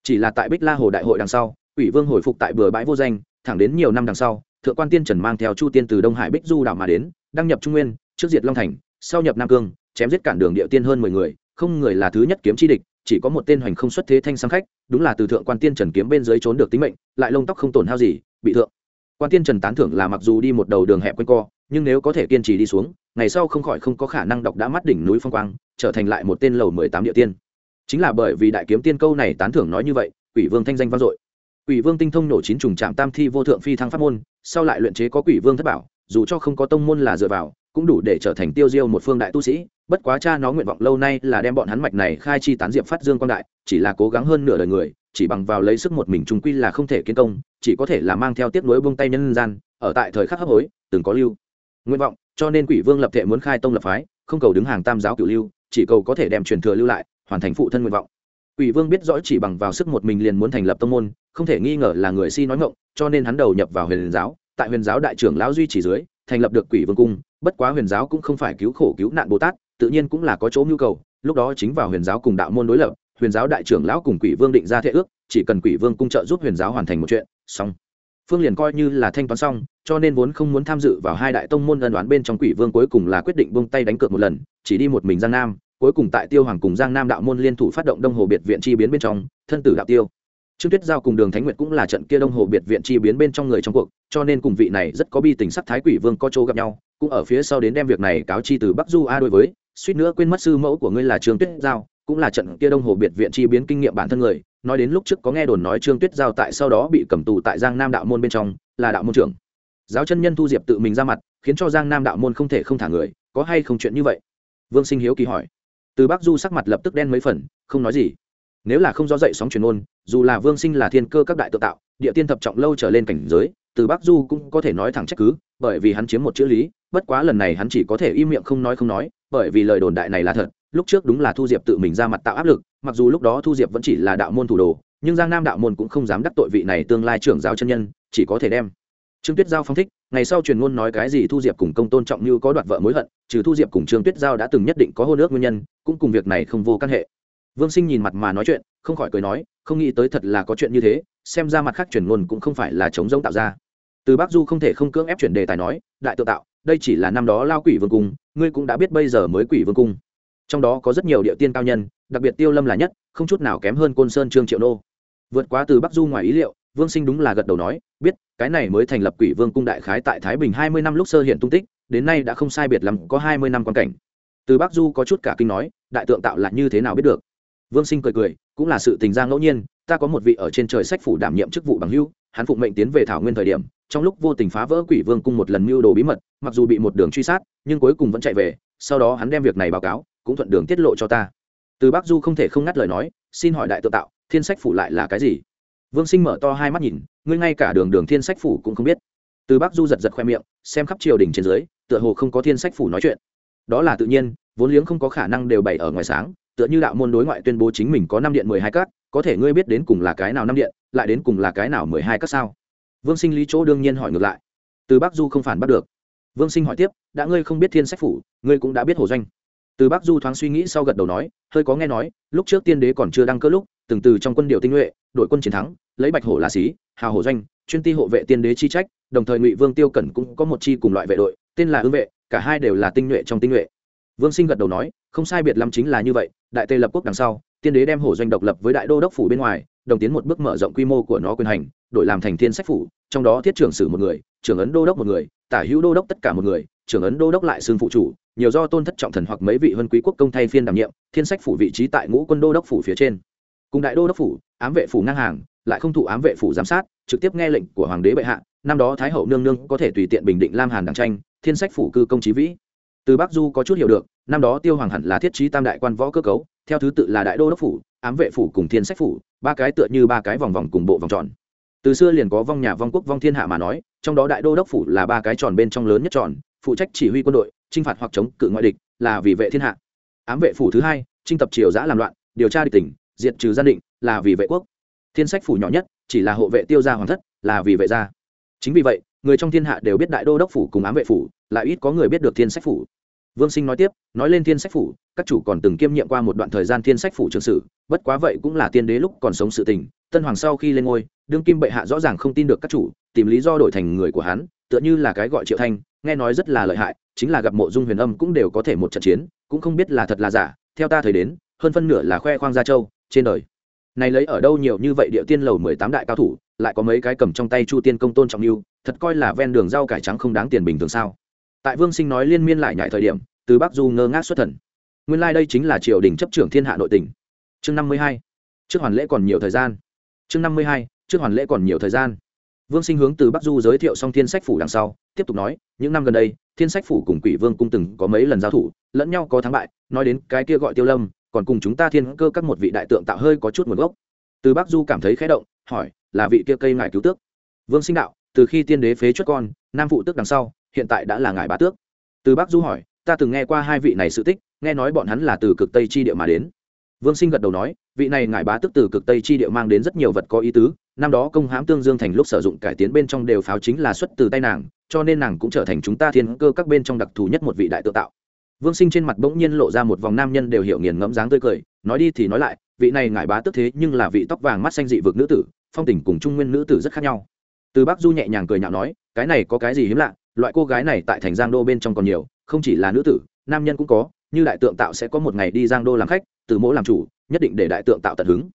Chỉ là tại bích la hồ đại hội đằng sau, quỷ vương hồi phục tại bừa bãi vô danh, thẳng đến nhiều năm đằng sau, thượng quan tiên trần mang theo chu tiên từ đông hải bích du đảo mà đến, đăng nhập trung nguyên, trước diệt long thành, sau nhập nam cương chém giết cản đường địa tiên hơn mười người, không người là thứ nhất kiếm chi địch, chỉ có một tên hoành không xuất thế thanh sang khách, đúng là từ thượng quan tiên trần kiếm bên dưới trốn được tính mệnh, lại lông tóc không tổn hao gì, bị thượng quan tiên trần tán thưởng là mặc dù đi một đầu đường hẹp quanh co, nhưng nếu có thể kiên trì đi xuống, ngày sau không khỏi không có khả năng đọc đã mắt đỉnh núi phong quang, trở thành lại một tên lầu mười tám địa tiên. Chính là bởi vì đại kiếm tiên câu này tán thưởng nói như vậy, quỷ vương thanh danh vang dội. Quỷ vương tinh thông nổ chín trùng trạm tam thi vô thượng phi thăng pháp môn, sau lại luyện chế có quỷ vương thất bảo, dù cho không có tông môn là dựa vào cũng đủ để trở thành tiêu diêu một phương đại tu sĩ, bất quá cha nó nguyện vọng lâu nay là đem bọn hắn mạch này khai chi tán diệp phát dương quan đại, chỉ là cố gắng hơn nửa đời người, chỉ bằng vào lấy sức một mình trung quy là không thể kiến công, chỉ có thể là mang theo tiếp nối buông tay nhân gian, ở tại thời khắc hấp hối, từng có lưu nguyện vọng, cho nên quỷ vương lập thể muốn khai tông lập phái, không cầu đứng hàng tam giáo cửu lưu, chỉ cầu có thể đem truyền thừa lưu lại, hoàn thành phụ thân nguyện vọng. Quỷ vương biết rõ chỉ bằng vào sức một mình liền muốn thành lập tông môn, không thể nghi ngờ là người si nói ngộng cho nên hắn đầu nhập vào huyền giáo, tại huyền giáo đại trưởng lão duy trì dưới, thành lập được quỷ vương cung bất quá huyền giáo cũng không phải cứu khổ cứu nạn bồ tát, tự nhiên cũng là có chỗ nhu cầu, lúc đó chính vào huyền giáo cùng đạo môn đối lập, huyền giáo đại trưởng lão cùng quỷ vương định ra thệ ước, chỉ cần quỷ vương cung trợ giúp huyền giáo hoàn thành một chuyện, xong. Phương liền coi như là thanh toán xong, cho nên vốn không muốn tham dự vào hai đại tông môn ân đoán bên trong quỷ vương cuối cùng là quyết định buông tay đánh cược một lần, chỉ đi một mình giang nam, cuối cùng tại tiêu hoàng cùng giang nam đạo môn liên thủ phát động đông hồ biệt viện chi biến bên trong, thân tử đạo tiêu. Trương tuyết giao cùng đường thánh nguyệt cũng là trận kia đông hồ biệt viện chi biến bên trong người trong cuộc, cho nên cùng vị này rất có bi tình sắc thái quỷ vương có chỗ gặp nhau cũng ở phía sau đến đem việc này cáo chi từ bắc du a đối với, suýt nữa quên mất sư mẫu của ngươi là trương tuyết giao, cũng là trận kia đông hồ biệt viện chi biến kinh nghiệm bản thân người, nói đến lúc trước có nghe đồn nói trương tuyết giao tại sau đó bị cầm tù tại giang nam đạo môn bên trong, là đạo môn trưởng. Giáo chân nhân thu diệp tự mình ra mặt, khiến cho giang nam đạo môn không thể không thả người, có hay không chuyện như vậy? Vương sinh hiếu kỳ hỏi. Từ bắc du sắc mặt lập tức đen mấy phần, không nói gì. Nếu là không do dậy sóng truyền ôn, dù là vương sinh là thiên cơ các đại tự tạo, địa tiên thập trọng lâu trở lên cảnh giới, từ bắc du cũng có thể nói thẳng trách cứ bởi vì hắn chiếm một chữ lý, bất quá lần này hắn chỉ có thể im miệng không nói không nói, bởi vì lời đồn đại này là thật, lúc trước đúng là thu diệp tự mình ra mặt tạo áp lực, mặc dù lúc đó thu diệp vẫn chỉ là đạo môn thủ đồ, nhưng giang nam đạo môn cũng không dám đắc tội vị này tương lai trưởng giáo chân nhân, chỉ có thể đem. Trương tuyết giao phong thích, ngày sau truyền ngôn nói cái gì thu diệp cùng công tôn trọng như có đoạt vợ mối hận, trừ thu diệp cùng trương tuyết giao đã từng nhất định có hôn ước nguyên nhân, cũng cùng việc này không vô căn hệ. Vương sinh nhìn mặt mà nói chuyện, không khỏi cười nói, không nghĩ tới thật là có chuyện như thế, xem ra mặt khác truyền ngôn cũng không phải là chống giống tạo ra từ bắc du không thể không cưỡng ép chuyển đề tài nói, đại tự tạo, đây chỉ là năm đó lao quỷ vương cung, ngươi cũng đã biết bây giờ mới quỷ vương cung. Trong đó có rất nhiều địa tiên cao nhân, đặc biệt tiêu lâm là nhất, không chút nào kém hơn côn sơn trương triệu nô. Vượt quá từ bắc du ngoài ý liệu, vương sinh đúng là gật đầu nói, biết, cái này mới thành lập quỷ vương cung đại khái tại thái bình hai mươi năm lúc sơ hiện tung tích, đến nay đã không sai biệt lắm có hai mươi năm quan cảnh. Từ bắc du có chút cả kinh nói, đại tượng tạo là như thế nào biết được? Vương sinh cười cười, cũng là sự tình gia ngẫu nhiên, ta có một vị ở trên trời sách phủ đảm nhiệm chức vụ bằng hưu hắn phụng mệnh tiến về thảo nguyên thời điểm trong lúc vô tình phá vỡ quỷ vương cung một lần mưu đồ bí mật, mặc dù bị một đường truy sát, nhưng cuối cùng vẫn chạy về, sau đó hắn đem việc này báo cáo, cũng thuận đường tiết lộ cho ta. Từ bác du không thể không ngắt lời nói, xin hỏi đại tự tạo, thiên sách phủ lại là cái gì? Vương sinh mở to hai mắt nhìn, ngươi ngay cả đường đường thiên sách phủ cũng không biết. Từ bác du giật giật khoe miệng, xem khắp triều đình trên dưới, tựa hồ không có thiên sách phủ nói chuyện. Đó là tự nhiên, vốn liếng không có khả năng đều bày ở ngoài sáng, tựa như đạo môn đối ngoại tuyên bố chính mình có năm điện mười hai các, có thể ngươi biết đến cùng là cái nào năm điện, lại đến cùng là cái nào mười hai các sao? Vương sinh lý chỗ đương nhiên hỏi ngược lại. Từ bắc du không phản bắt được. Vương sinh hỏi tiếp, đã ngươi không biết thiên sách phủ, ngươi cũng đã biết hồ doanh. Từ bắc du thoáng suy nghĩ sau gật đầu nói, hơi có nghe nói, lúc trước tiên đế còn chưa đăng cơ lúc, từng từ trong quân điều tinh nhuệ, đội quân chiến thắng, lấy bạch hổ là xí hào hổ doanh, chuyên ti hộ vệ tiên đế chi trách, đồng thời ngụy vương tiêu cẩn cũng có một chi cùng loại vệ đội, tên là ương vệ, cả hai đều là tinh nhuệ trong tinh nhuệ. Vương sinh gật đầu nói, không sai biệt lắm chính là như vậy, đại tề lập quốc đằng sau, tiên đế đem hổ doanh độc lập với đại đô đốc phủ bên ngoài, đồng tiến một bước mở rộng quy mô của nó quyền hành đổi làm thành thiên sách phủ, trong đó thiết trưởng sử một người, trưởng ấn đô đốc một người, tả hữu đô đốc tất cả một người, trưởng ấn đô đốc lại xương phụ chủ, nhiều do tôn thất trọng thần hoặc mấy vị vân quý quốc công thay phiên đảm nhiệm, thiên sách phủ vị trí tại ngũ quân đô đốc phủ phía trên. Cùng đại đô đốc phủ, ám vệ phủ ngang hàng, lại không thụ ám vệ phủ giám sát, trực tiếp nghe lệnh của hoàng đế bệ hạ, năm đó thái hậu nương nương có thể tùy tiện bình định lam hàn đảng tranh, thiên sách phủ cư công trí vĩ. Từ bắc du có chút hiểu được, năm đó tiêu hoàng hẳn là thiết trí tam đại quan võ cơ cấu, theo thứ tự là đại đô đốc phủ, ám vệ phủ cùng thiên sách phủ, ba cái tựa như ba cái vòng vòng cùng bộ vòng tròn từ xưa liền có vong nhà vong quốc vong thiên hạ mà nói, trong đó đại đô đốc phủ là ba cái tròn bên trong lớn nhất tròn, phụ trách chỉ huy quân đội, chinh phạt hoặc chống cự ngoại địch, là vì vệ thiên hạ. Ám vệ phủ thứ hai trinh tập triều giã làm loạn, điều tra địch tỉnh, diệt trừ gian định, là vì vệ quốc. Thiên sách phủ nhỏ nhất, chỉ là hộ vệ tiêu gia hoàng thất, là vì vệ gia. Chính vì vậy, người trong thiên hạ đều biết đại đô đốc phủ cùng ám vệ phủ, lại ít có người biết được thiên sách phủ vương sinh nói tiếp, nói lên thiên sách phủ, các chủ còn từng kiêm nhiệm qua một đoạn thời gian thiên sách phủ trường sử bất quá vậy cũng là tiên đế lúc còn sống sự tình, tân hoàng sau khi lên ngôi, đương kim bệ hạ rõ ràng không tin được các chủ, tìm lý do đổi thành người của hắn, tựa như là cái gọi triệu thanh, nghe nói rất là lợi hại, chính là gặp mộ dung huyền âm cũng đều có thể một trận chiến, cũng không biết là thật là giả, theo ta thấy đến, hơn phân nửa là khoe khoang gia châu, trên đời. Này lấy ở đâu nhiều như vậy địa tiên lầu mười tám đại cao thủ, lại có mấy cái cầm trong tay chu tiên công tôn trọng lưu thật coi là ven đường rau cải trắng không đáng tiền bình thường sao? Tại vương sinh nói liên miên lại nhại thời điểm, từ bắc du ngơ ngác xuất thần. Nguyên lai、like、đây chính là triều đình chấp trưởng thiên hạ nội tỉnh chương năm mươi hai. Trước hoàn lễ còn nhiều thời gian. Chương năm mươi hai, trước hoàn lễ còn nhiều thời gian. Vương sinh hướng từ bắc du giới thiệu xong thiên sách phủ đằng sau, tiếp tục nói, những năm gần đây, thiên sách phủ cùng quỷ vương cung từng có mấy lần giao thủ, lẫn nhau có thắng bại, nói đến cái kia gọi tiêu lâm, còn cùng chúng ta thiên cơ các một vị đại tượng tạo hơi có chút nguồn gốc. Từ bắc du cảm thấy khẽ động, hỏi, là vị kia cây ngài cứu tước? Vương sinh đạo từ khi tiên đế phế chuất con, nam phụ tước đằng sau, hiện tại đã là ngài bá tước. Từ bắc du hỏi, ta từng nghe qua hai vị này sự tích, nghe nói bọn hắn là từ cực tây chi địa mà đến. Vương sinh gật đầu nói, vị này ngài bá tức từ cực tây chi địa mang đến rất nhiều vật có ý tứ, năm đó công hãm tương dương thành lúc sử dụng cải tiến bên trong đều pháo chính là xuất từ tay nàng, cho nên nàng cũng trở thành chúng ta thiên cơ các bên trong đặc thù nhất một vị đại tự tạo. Vương sinh trên mặt bỗng nhiên lộ ra một vòng nam nhân đều hiểu nghiền ngẫm dáng tươi cười, nói đi thì nói lại, vị này ngài bá tức thế nhưng là vị tóc vàng mắt xanh dị vực nữ tử, phong tình cùng trung nguyên nữ tử rất khác nhau từ bắc du nhẹ nhàng cười nhạo nói, cái này có cái gì hiếm lạ, loại cô gái này tại thành giang đô bên trong còn nhiều, không chỉ là nữ tử, nam nhân cũng có, như đại tượng tạo sẽ có một ngày đi giang đô làm khách, từ mỗ làm chủ, nhất định để đại tượng tạo tận hứng.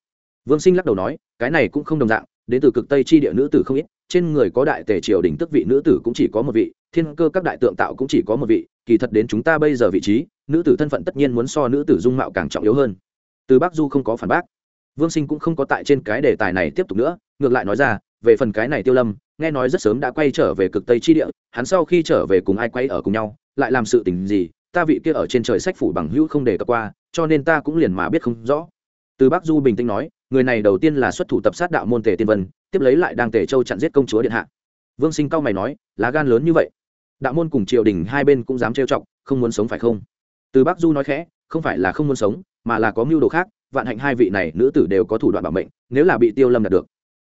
Vương sinh lắc đầu nói, cái này cũng không đồng dạng, đến từ cực tây chi địa nữ tử không ít, trên người có đại tề triều đình tức vị nữ tử cũng chỉ có một vị, thiên cơ các đại tượng tạo cũng chỉ có một vị, kỳ thật đến chúng ta bây giờ vị trí, nữ tử thân phận tất nhiên muốn so nữ tử dung mạo càng trọng yếu hơn. Từ bắc du không có phản bác vương sinh cũng không có tại trên cái đề tài này tiếp tục nữa, ngược lại nói ra, về phần cái này tiêu lâm, nghe nói rất sớm đã quay trở về cực tây chi địa, hắn sau khi trở về cùng ai quay ở cùng nhau, lại làm sự tình gì, ta vị kia ở trên trời sách phủ bằng hữu không đề cập qua, cho nên ta cũng liền mà biết không rõ. Từ bắc du bình tĩnh nói, người này đầu tiên là xuất thủ tập sát đạo môn tề tiên vân, tiếp lấy lại đang tề châu chặn giết công chúa điện hạ. Vương sinh cao mày nói, lá gan lớn như vậy. Đạo môn cùng triều đình hai bên cũng dám trêu chọc, không muốn sống phải không? Từ bắc du nói khẽ, không phải là không muốn sống, mà là có mưu đồ khác vạn hạnh hai vị này nữ tử đều có thủ đoạn bảo mệnh, nếu là bị tiêu lâm đạt được.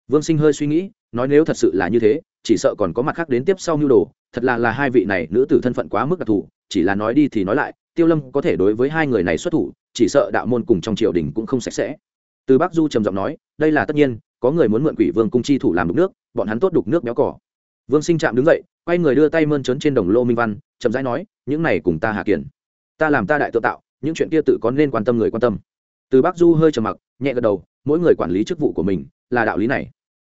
Vương sinh hơi suy nghĩ, nói nếu thật sự là như thế, chỉ sợ còn có mặt khác đến tiếp sau mưu đồ, thật là là hai vị này nữ tử thân phận quá mức đặc thù, chỉ là nói đi thì nói lại, tiêu lâm có thể đối với hai người này xuất thủ, chỉ sợ đạo môn cùng trong triều đình cũng không sạch sẽ. Từ bắc du trầm giọng nói, đây là tất nhiên, có người muốn mượn quỷ vương cung chi thủ làm đục nước, bọn hắn tốt đục nước béo cỏ vương sinh trạm đứng dậy, quay người đưa tay mơn trớn trên đồng lô minh văn, chậm rãi nói, những này cùng ta hạ kiển ta làm ta đại tự tạo, những chuyện kia tự có nên quan tâm người quan tâm từ bắc du hơi trầm mặc, nhẹ gật đầu, mỗi người quản lý chức vụ của mình là đạo lý này.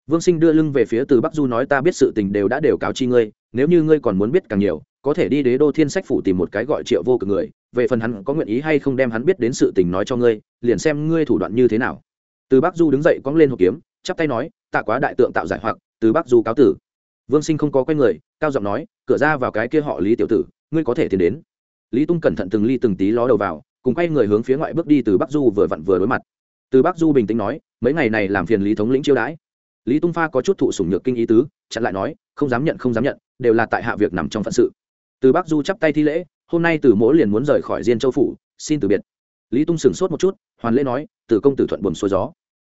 Vương sinh đưa lưng về phía từ bắc du nói, ta biết sự tình đều đã đều cáo chi ngươi, nếu như ngươi còn muốn biết càng nhiều, có thể đi đế đô thiên sách phủ tìm một cái gọi triệu vô cực người, về phần hắn có nguyện ý hay không đem hắn biết đến sự tình nói cho ngươi, liền xem ngươi thủ đoạn như thế nào. Từ bắc du đứng dậy cong lên hộp kiếm, chắp tay nói, tạ quá đại tượng tạo giải hoặc, từ bắc du cáo tử. Vương sinh không có quen người, cao giọng nói, cửa ra vào cái kia họ lý tiểu tử, ngươi có thể tiến đến. Lý tung cẩn thận từng ly từng tí ló đầu vào cùng quay người hướng phía ngoại bước đi từ bắc du vừa vặn vừa đối mặt. Từ bắc du bình tĩnh nói, mấy ngày này làm phiền lý thống lĩnh chiêu đãi. Lý tung pha có chút thụ sủng nhược kinh ý tứ, chặn lại nói, không dám nhận, không dám nhận, đều là tại hạ việc nằm trong phận sự. Từ bắc du chắp tay thi lễ, hôm nay từ mỗi liền muốn rời khỏi diên châu phủ, xin từ biệt. Lý tung sửng sốt một chút, hoàn lễ nói, từ công tử thuận buồn xuôi gió.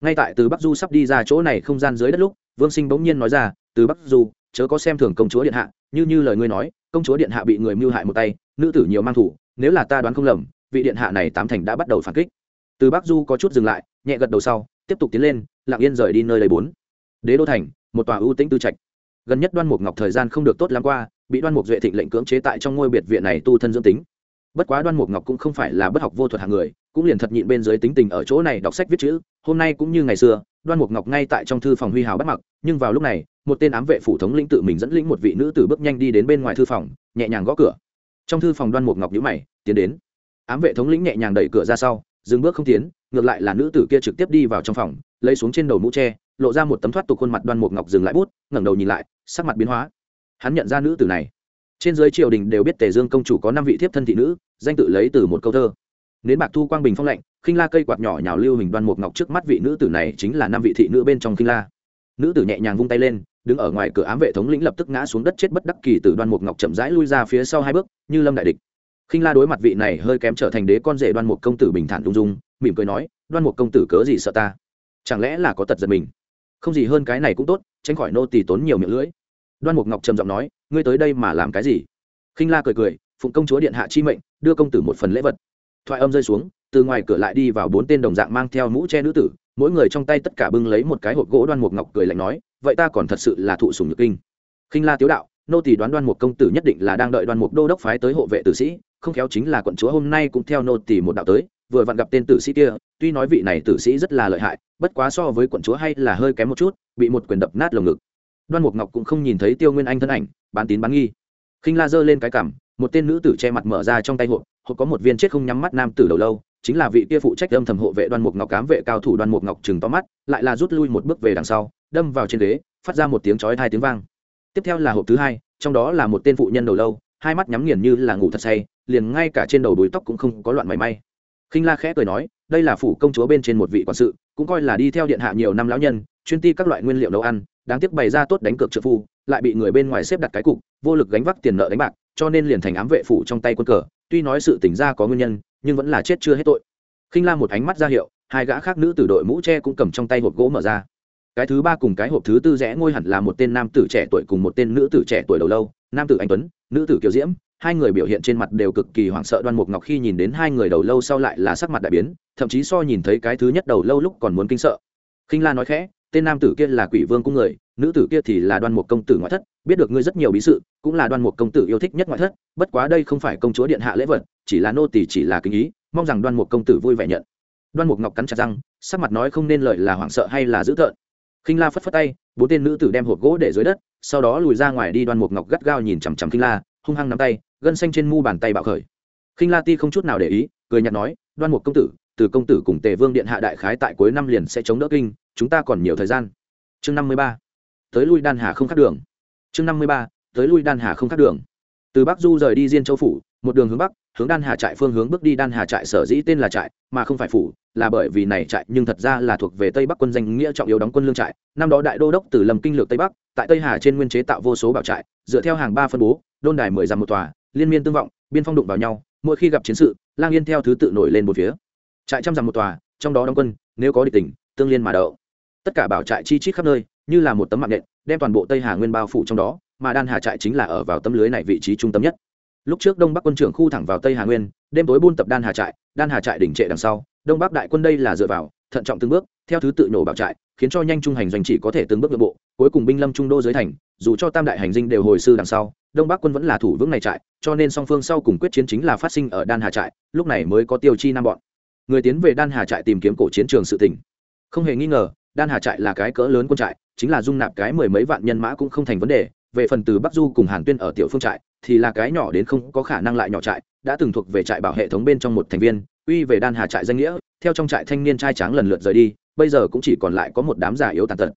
Ngay tại từ bắc du sắp đi ra chỗ này không gian dưới đất lúc, vương sinh bỗng nhiên nói ra, từ bắc du, chớ có xem thường công chúa điện hạ, như như lời ngươi nói, công chúa điện hạ bị người mưu hại một tay, nữ tử nhiều mang thủ, nếu là ta đoán không lầm vị điện hạ này tám thành đã bắt đầu phản kích. Từ bắc du có chút dừng lại, nhẹ gật đầu sau, tiếp tục tiến lên, lặng yên rời đi nơi đây bốn. Đế đô thành, một tòa ưu tĩnh tư trạch. Gần nhất đoan mục ngọc thời gian không được tốt lắm qua, bị đoan mục duệ thịnh lệnh cưỡng chế tại trong ngôi biệt viện này tu thân dưỡng tính. Bất quá đoan mục ngọc cũng không phải là bất học vô thuật hạng người, cũng liền thật nhịn bên dưới tính tình ở chỗ này đọc sách viết chữ, hôm nay cũng như ngày xưa, đoan mục ngọc ngay tại trong thư phòng huy hào bắt mặc, nhưng vào lúc này, một tên ám vệ phủ thống lĩnh tự mình dẫn lĩnh một vị nữ tử bước nhanh đi đến bên ngoài thư phòng, nhẹ nhàng gõ cửa. Trong thư phòng đoan mục ngọc nhữ mày, tiến đến ám vệ thống lĩnh nhẹ nhàng đẩy cửa ra sau, dừng bước không tiến, ngược lại là nữ tử kia trực tiếp đi vào trong phòng, lấy xuống trên đầu mũ tre lộ ra một tấm thoát tục khuôn mặt đoan mục ngọc dừng lại bút, ngẩng đầu nhìn lại, sắc mặt biến hóa. Hắn nhận ra nữ tử này. Trên dưới triều đình đều biết tề dương công chủ có năm vị thiếp thân thị nữ, danh tự lấy từ một câu thơ. Nến bạc thu quang bình phong lạnh, khinh la cây quạt nhỏ nhào lưu hình đoan mục ngọc trước mắt vị nữ tử này chính là năm vị thị nữ bên trong khinh la. Nữ tử nhẹ nhàng vung tay lên, đứng ở ngoài cửa ám vệ thống lĩnh lập tức ngã xuống đất chết bất đắc kỳ từ đoan mục ngọc chậm rãi lui ra phía sau hai bước, như lâm đại địch khinh la đối mặt vị này hơi kém trở thành đế con rể đoan mục công tử bình thản ung dung, mỉm cười nói, đoan mục công tử cớ gì sợ ta? Chẳng lẽ là có tật giật mình? Không gì hơn cái này cũng tốt, tránh khỏi nô tỳ tốn nhiều miệng lưỡi. Đoan mục ngọc trầm giọng nói, ngươi tới đây mà làm cái gì? Khinh la cười cười, phụng công chúa điện hạ chi mệnh, đưa công tử một phần lễ vật. Thoại âm rơi xuống, từ ngoài cửa lại đi vào bốn tên đồng dạng mang theo mũ che nữ tử, mỗi người trong tay tất cả bưng lấy một cái hộp gỗ đoan mục ngọc cười lạnh nói, vậy ta còn thật sự là thụ sùng nhược kinh. Khinh la tiếu đạo nô tỳ đoán đoan mục công tử nhất định là đang đợi đoan mục đô đốc phái tới hộ vệ tử sĩ, không khéo chính là quận chúa hôm nay cũng theo nô tỳ một đạo tới, vừa vặn gặp tên tử sĩ kia, tuy nói vị này tử sĩ rất là lợi hại, bất quá so với quận chúa hay là hơi kém một chút, bị một quyền đập nát lồng ngực. Đoan mục ngọc cũng không nhìn thấy tiêu nguyên anh thân ảnh, bán tín bán nghi. Khinh la giơ lên cái cằm, một tên nữ tử che mặt mở ra trong tay hộp hộp có một viên chết không nhắm mắt nam tử đầu lâu, chính là vị kia phụ trách âm thầm hộ vệ đoan mục ngọc cám vệ cao thủ đoan mục ngọc chừng to mắt, lại là rút lui một bước về đằng sau, đâm vào trên ghế phát ra một tiếng chói hai tiếng vang tiếp theo là hộp thứ hai, trong đó là một tên phụ nhân đầu lâu, hai mắt nhắm nghiền như là ngủ thật say, liền ngay cả trên đầu đuôi tóc cũng không có loạn mảy may. Khinh la khẽ cười nói, đây là phủ công chúa bên trên một vị quản sự, cũng coi là đi theo điện hạ nhiều năm lão nhân, chuyên ti các loại nguyên liệu nấu ăn, đáng tiếc bày ra tốt đánh cược trợ phu, lại bị người bên ngoài xếp đặt cái cục, vô lực gánh vác tiền nợ đánh bạc, cho nên liền thành ám vệ phủ trong tay quân cờ. Tuy nói sự tỉnh ra có nguyên nhân, nhưng vẫn là chết chưa hết tội. Khinh la một ánh mắt ra hiệu, hai gã khác nữ tử đội mũ tre cũng cầm trong tay hộp gỗ mở ra cái thứ ba cùng cái hộp thứ tư rẽ ngôi hẳn là một tên nam tử trẻ tuổi cùng một tên nữ tử trẻ tuổi đầu lâu, nam tử anh tuấn, nữ tử kiều diễm. Hai người biểu hiện trên mặt đều cực kỳ hoảng sợ đoan mục ngọc khi nhìn đến hai người đầu lâu sau lại là sắc mặt đại biến, thậm chí so nhìn thấy cái thứ nhất đầu lâu lúc còn muốn kinh sợ. Khinh la nói khẽ, tên nam tử kia là quỷ vương cung người, nữ tử kia thì là đoan mục công tử ngoại thất, biết được ngươi rất nhiều bí sự, cũng là đoan mục công tử yêu thích nhất ngoại thất, bất quá đây không phải công chúa điện hạ lễ vật, chỉ là nô tỳ chỉ là kinh ý, mong rằng đoan mục công tử vui vẻ nhận. Đoan mục ngọc cắn chặt răng, sắc mặt nói không nên lời là hoảng sợ hay là dữ tợn khinh la phất phất tay, bốn tên nữ tử đem hộp gỗ để dưới đất, sau đó lùi ra ngoài đi đoan mục ngọc gắt gao nhìn chằm chằm khinh la, hung hăng nắm tay, gân xanh trên mu bàn tay bạo khởi. Khinh la ti không chút nào để ý, cười nhạt nói, đoan mục công tử, từ công tử cùng tề vương điện hạ đại khái tại cuối năm liền sẽ chống đỡ kinh, chúng ta còn nhiều thời gian. Chương năm mươi ba. Tới lui đan hà không khác đường. Chương năm mươi ba. Tới lui đan hà không khác đường. Từ bắc du rời đi diên châu phủ, một đường hướng bắc hướng đan hà trại phương hướng bước đi. Đan hà trại sở dĩ tên là trại mà không phải phủ, là bởi vì này trại nhưng thật ra là thuộc về tây bắc quân danh nghĩa trọng yếu đóng quân lương trại. Năm đó đại đô đốc từ lâm kinh lược tây bắc, tại tây hà trên nguyên chế tạo vô số bảo trại, dựa theo hàng ba phân bố, đôn đài mười dặm một tòa, liên miên tương vọng, biên phong đụng vào nhau, mỗi khi gặp chiến sự, lang yên theo thứ tự nổi lên một phía. Trại trăm dặm một tòa, trong đó đóng quân, nếu có địch tỉnh, tương liên mà đậu. Tất cả bảo trại chi chít khắp nơi, như là một tấm mạng nện, đem toàn bộ tây hà nguyên bao phủ trong đó, mà đan hà trại chính là ở vào tấm lưới này vị trí trung tâm nhất lúc trước đông bắc quân trưởng khu thẳng vào tây hà nguyên, đêm tối buôn tập đan hà trại, đan hà trại đỉnh trệ đằng sau, đông bắc đại quân đây là dựa vào, thận trọng từng bước, theo thứ tự nổ bảo trại, khiến cho nhanh trung hành doanh chỉ có thể từng bước nội bộ, cuối cùng binh lâm trung đô dưới thành, dù cho tam đại hành dinh đều hồi sư đằng sau, đông bắc quân vẫn là thủ vững này trại, cho nên song phương sau cùng quyết chiến chính là phát sinh ở đan hà trại, lúc này mới có tiêu chi nam bọn. Người tiến về đan hà trại tìm kiếm cổ chiến trường sự tỉnh không hề nghi ngờ, đan hà trại là cái cỡ lớn quân trại, chính là dung nạp cái mười mấy vạn nhân mã cũng không thành vấn đề, về phần từ bắc du cùng hàn tuyên ở tiểu phương trại thì là cái nhỏ đến không có khả năng lại nhỏ trại, đã từng thuộc về trại bảo hệ thống bên trong một thành viên uy về đan hà trại danh nghĩa, theo trong trại thanh niên trai tráng lần lượt rời đi, bây giờ cũng chỉ còn lại có một đám già yếu tàn tật.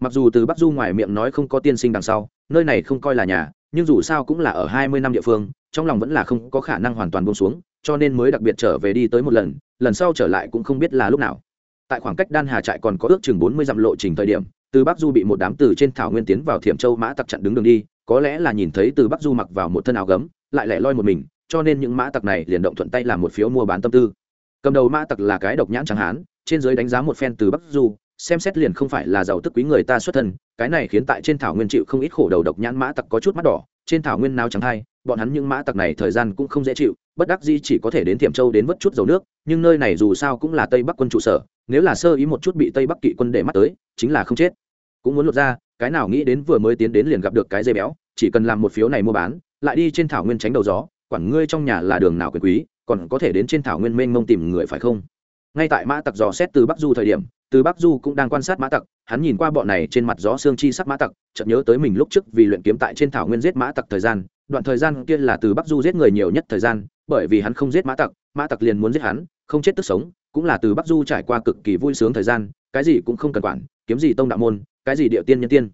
Mặc dù từ bắc du ngoài miệng nói không có tiên sinh đằng sau, nơi này không coi là nhà, nhưng dù sao cũng là ở hai mươi năm địa phương, trong lòng vẫn là không có khả năng hoàn toàn buông xuống, cho nên mới đặc biệt trở về đi tới một lần lần sau trở lại cũng không biết là lúc nào. Tại khoảng cách đan hà trại còn có ước chừng bốn mươi dặm lộ trình thời điểm từ bắc du bị một đám từ trên thảo nguyên tiến vào thiểm châu mã tặc chặn đứng đường đi, có lẽ là nhìn thấy từ bắc du mặc vào một thân áo gấm, lại lẻ loi một mình, cho nên những mã tặc này liền động thuận tay làm một phiếu mua bán tâm tư. Cầm đầu mã tặc là cái độc nhãn chẳng hán, trên giới đánh giá một phen từ bắc du, xem xét liền không phải là giàu tức quý người ta xuất thân, cái này khiến tại trên thảo nguyên chịu không ít khổ đầu độc nhãn mã tặc có chút mắt đỏ, trên thảo nguyên nào chẳng hay bọn hắn những mã tặc này thời gian cũng không dễ chịu, bất đắc di chỉ có thể đến thiểm châu đến vớt chút dầu nước, nhưng nơi này dù sao cũng là tây bắc quân trụ sở, nếu là sơ ý một chút bị tây bắc kỵ quân để mắt tới, chính là không chết cũng muốn lột ra, cái nào nghĩ đến vừa mới tiến đến liền gặp được cái dây béo, chỉ cần làm một phiếu này mua bán, lại đi trên thảo nguyên tránh đầu gió, quản ngươi trong nhà là đường nào quyền quý, còn có thể đến trên thảo nguyên mênh mông tìm người phải không? Ngay tại mã tặc dò xét từ bắc du thời điểm, từ bắc du cũng đang quan sát mã tặc, hắn nhìn qua bọn này trên mặt gió xương chi sắc mã tặc, chợt nhớ tới mình lúc trước vì luyện kiếm tại trên thảo nguyên giết mã tặc thời gian, đoạn thời gian kia là từ bắc du giết người nhiều nhất thời gian, bởi vì hắn không giết mã tặc mã tặc liền muốn giết hắn, không chết tức sống, cũng là từ bắc du trải qua cực kỳ vui sướng thời gian, cái gì cũng không cần quản, kiếm gì tông đạo môn cái gì địa tiên nhân tiên?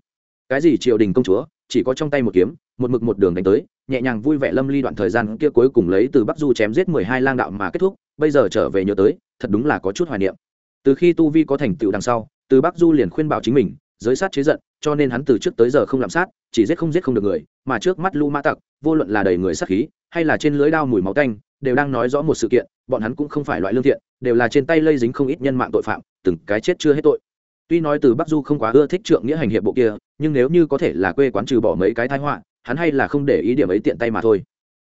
Cái gì triều đình công chúa, chỉ có trong tay một kiếm, một mực một đường đánh tới, nhẹ nhàng vui vẻ lâm ly đoạn thời gian kia cuối cùng lấy từ bắc du chém giết mười hai lang đạo mà kết thúc, bây giờ trở về nhớ tới, thật đúng là có chút hoài niệm. Từ khi tu vi có thành tựu đằng sau, từ bắc du liền khuyên bảo chính mình, giới sát chế giận, cho nên hắn từ trước tới giờ không làm sát, chỉ giết không giết không được người, mà trước mắt lu mã tặc, vô luận là đầy người sát khí, hay là trên lưới đao mùi máu tanh, đều đang nói rõ một sự kiện, bọn hắn cũng không phải loại lương thiện, đều là trên tay lây dính không ít nhân mạng tội phạm, từng cái chết chưa hết tội tuy nói từ bắc du không quá ưa thích trượng nghĩa hành hiệp bộ kia, nhưng nếu như có thể là quê quán trừ bỏ mấy cái thái họa, hắn hay là không để ý điểm ấy tiện tay mà thôi.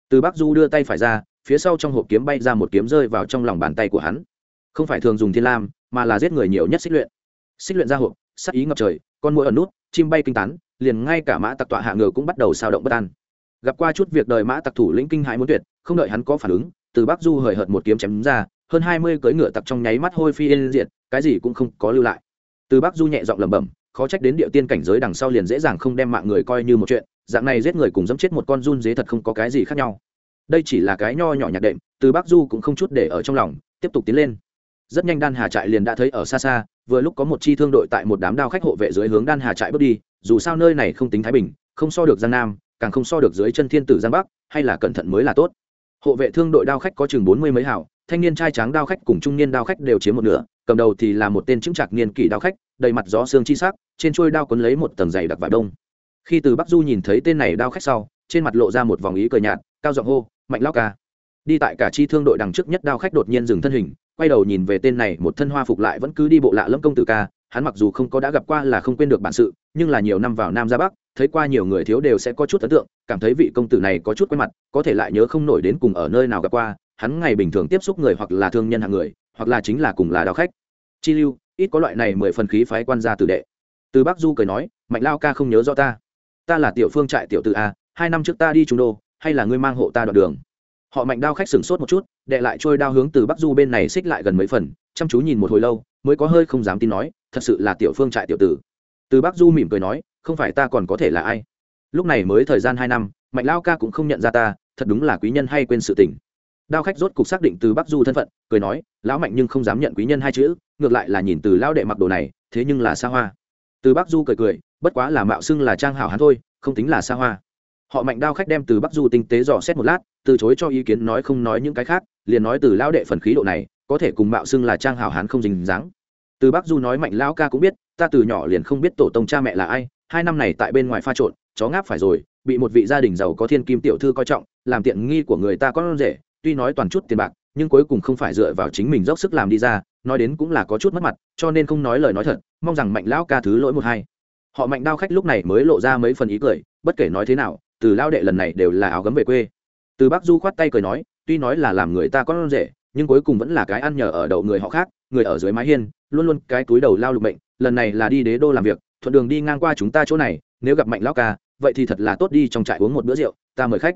Từ bắc du đưa tay phải ra, phía sau trong hộp kiếm bay ra một kiếm rơi vào trong lòng bàn tay của hắn. Không phải thường dùng thiên lam, mà là giết người nhiều nhất xích luyện. Xích luyện ra hộp, sắc ý ngập trời, con mũi ẩn nút, chim bay kinh tán, liền ngay cả mã tặc tọa hạ ngựa cũng bắt đầu sao động bất an. Gặp qua chút việc đời mã tặc thủ lĩnh kinh hãi muốn tuyệt, không đợi hắn có phản ứng, từ bắc du hời hợt một kiếm chém ra, hơn hai mươi cưỡi ngựa tặc trong nháy mắt hôi phi yên diệt, cái gì cũng không có lưu lại từ bắc du nhẹ giọng lẩm bẩm, khó trách đến địa tiên cảnh giới đằng sau liền dễ dàng không đem mạng người coi như một chuyện, dạng này giết người cùng dẫm chết một con run dế thật không có cái gì khác nhau. Đây chỉ là cái nho nhỏ nhạc đệm, từ bắc du cũng không chút để ở trong lòng, tiếp tục tiến lên. Rất nhanh đan hà trại liền đã thấy ở xa xa, vừa lúc có một chi thương đội tại một đám đao khách hộ vệ dưới hướng đan hà trại bước đi, dù sao nơi này không tính thái bình, không so được giang nam, càng không so được dưới chân thiên tử giang bắc, hay là cẩn thận mới là tốt. Hộ vệ thương đội đao khách có chừng bốn mươi mấy hảo thanh niên trai tráng đao khách cùng trung niên đao khách đều chiếm một nửa, cầm đầu thì là một tên chứng trạc niên kỷ đao khách, đầy mặt gió xương chi sắc, trên chuôi đao quấn lấy một tầng dày đặc vải đông. Khi từ bắc du nhìn thấy tên này đao khách sau, trên mặt lộ ra một vòng ý cười nhạt, cao giọng hô, mạnh lao ca. Đi tại cả chi thương đội đằng trước nhất đao khách đột nhiên dừng thân hình, quay đầu nhìn về tên này, một thân hoa phục lại vẫn cứ đi bộ lạ lâm công tử ca, hắn mặc dù không có đã gặp qua là không quên được bản sự, nhưng là nhiều năm vào nam ra bắc, thấy qua nhiều người thiếu đều sẽ có chút ấn tượng, cảm thấy vị công tử này có chút quen mặt, có thể lại nhớ không nổi đến cùng ở nơi nào gặp qua hắn ngày bình thường tiếp xúc người hoặc là thương nhân hạng người, hoặc là chính là cùng là đào khách. Chi lưu, ít có loại này mười phần khí phái quan gia tử đệ. Từ bắc du cười nói, mạnh lao ca không nhớ rõ ta. Ta là tiểu phương trại tiểu tự a, hai năm trước ta đi trung đô, hay là ngươi mang hộ ta đoạn đường? Họ mạnh đao khách sửng sốt một chút, đệ lại trôi đao hướng từ bắc du bên này xích lại gần mấy phần, chăm chú nhìn một hồi lâu, mới có hơi không dám tin nói, thật sự là tiểu phương trại tiểu tử. Từ bắc du mỉm cười nói, không phải ta còn có thể là ai? Lúc này mới thời gian hai năm, mạnh lao ca cũng không nhận ra ta, thật đúng là quý nhân hay quên sự tình đao khách rốt cục xác định từ bắc du thân phận, cười nói, lão mạnh nhưng không dám nhận quý nhân hai chữ, ngược lại là nhìn từ lao đệ mặc đồ này, thế nhưng là xa hoa. Từ bắc du cười cười, bất quá là mạo xưng là trang hảo hắn thôi, không tính là xa hoa. Họ mạnh đao khách đem từ bắc du tinh tế dò xét một lát, từ chối cho ý kiến nói không nói những cái khác, liền nói từ lao đệ phần khí độ này, có thể cùng mạo xưng là trang hảo hán không dính dáng. Từ bắc du nói mạnh lão ca cũng biết, ta từ nhỏ liền không biết tổ tông cha mẹ là ai, hai năm này tại bên ngoài pha trộn, chó ngáp phải rồi, bị một vị gia đình giàu có thiên kim tiểu thư coi trọng, làm tiện nghi của người ta có rể tuy nói toàn chút tiền bạc, nhưng cuối cùng không phải dựa vào chính mình dốc sức làm đi ra, nói đến cũng là có chút mất mặt, cho nên không nói lời nói thật, mong rằng mạnh lão ca thứ lỗi một hai. Họ mạnh đao khách lúc này mới lộ ra mấy phần ý cười, bất kể nói thế nào, từ lao đệ lần này đều là áo gấm về quê. Từ bác du khoát tay cười nói, tuy nói là làm người ta có rể, nhưng cuối cùng vẫn là cái ăn nhờ ở đậu người họ khác, người ở dưới mái hiên, luôn luôn cái túi đầu lao lục bệnh lần này là đi đế đô làm việc, thuận đường đi ngang qua chúng ta chỗ này, nếu gặp mạnh lão ca, vậy thì thật là tốt đi trong trại uống một bữa rượu, ta mời khách.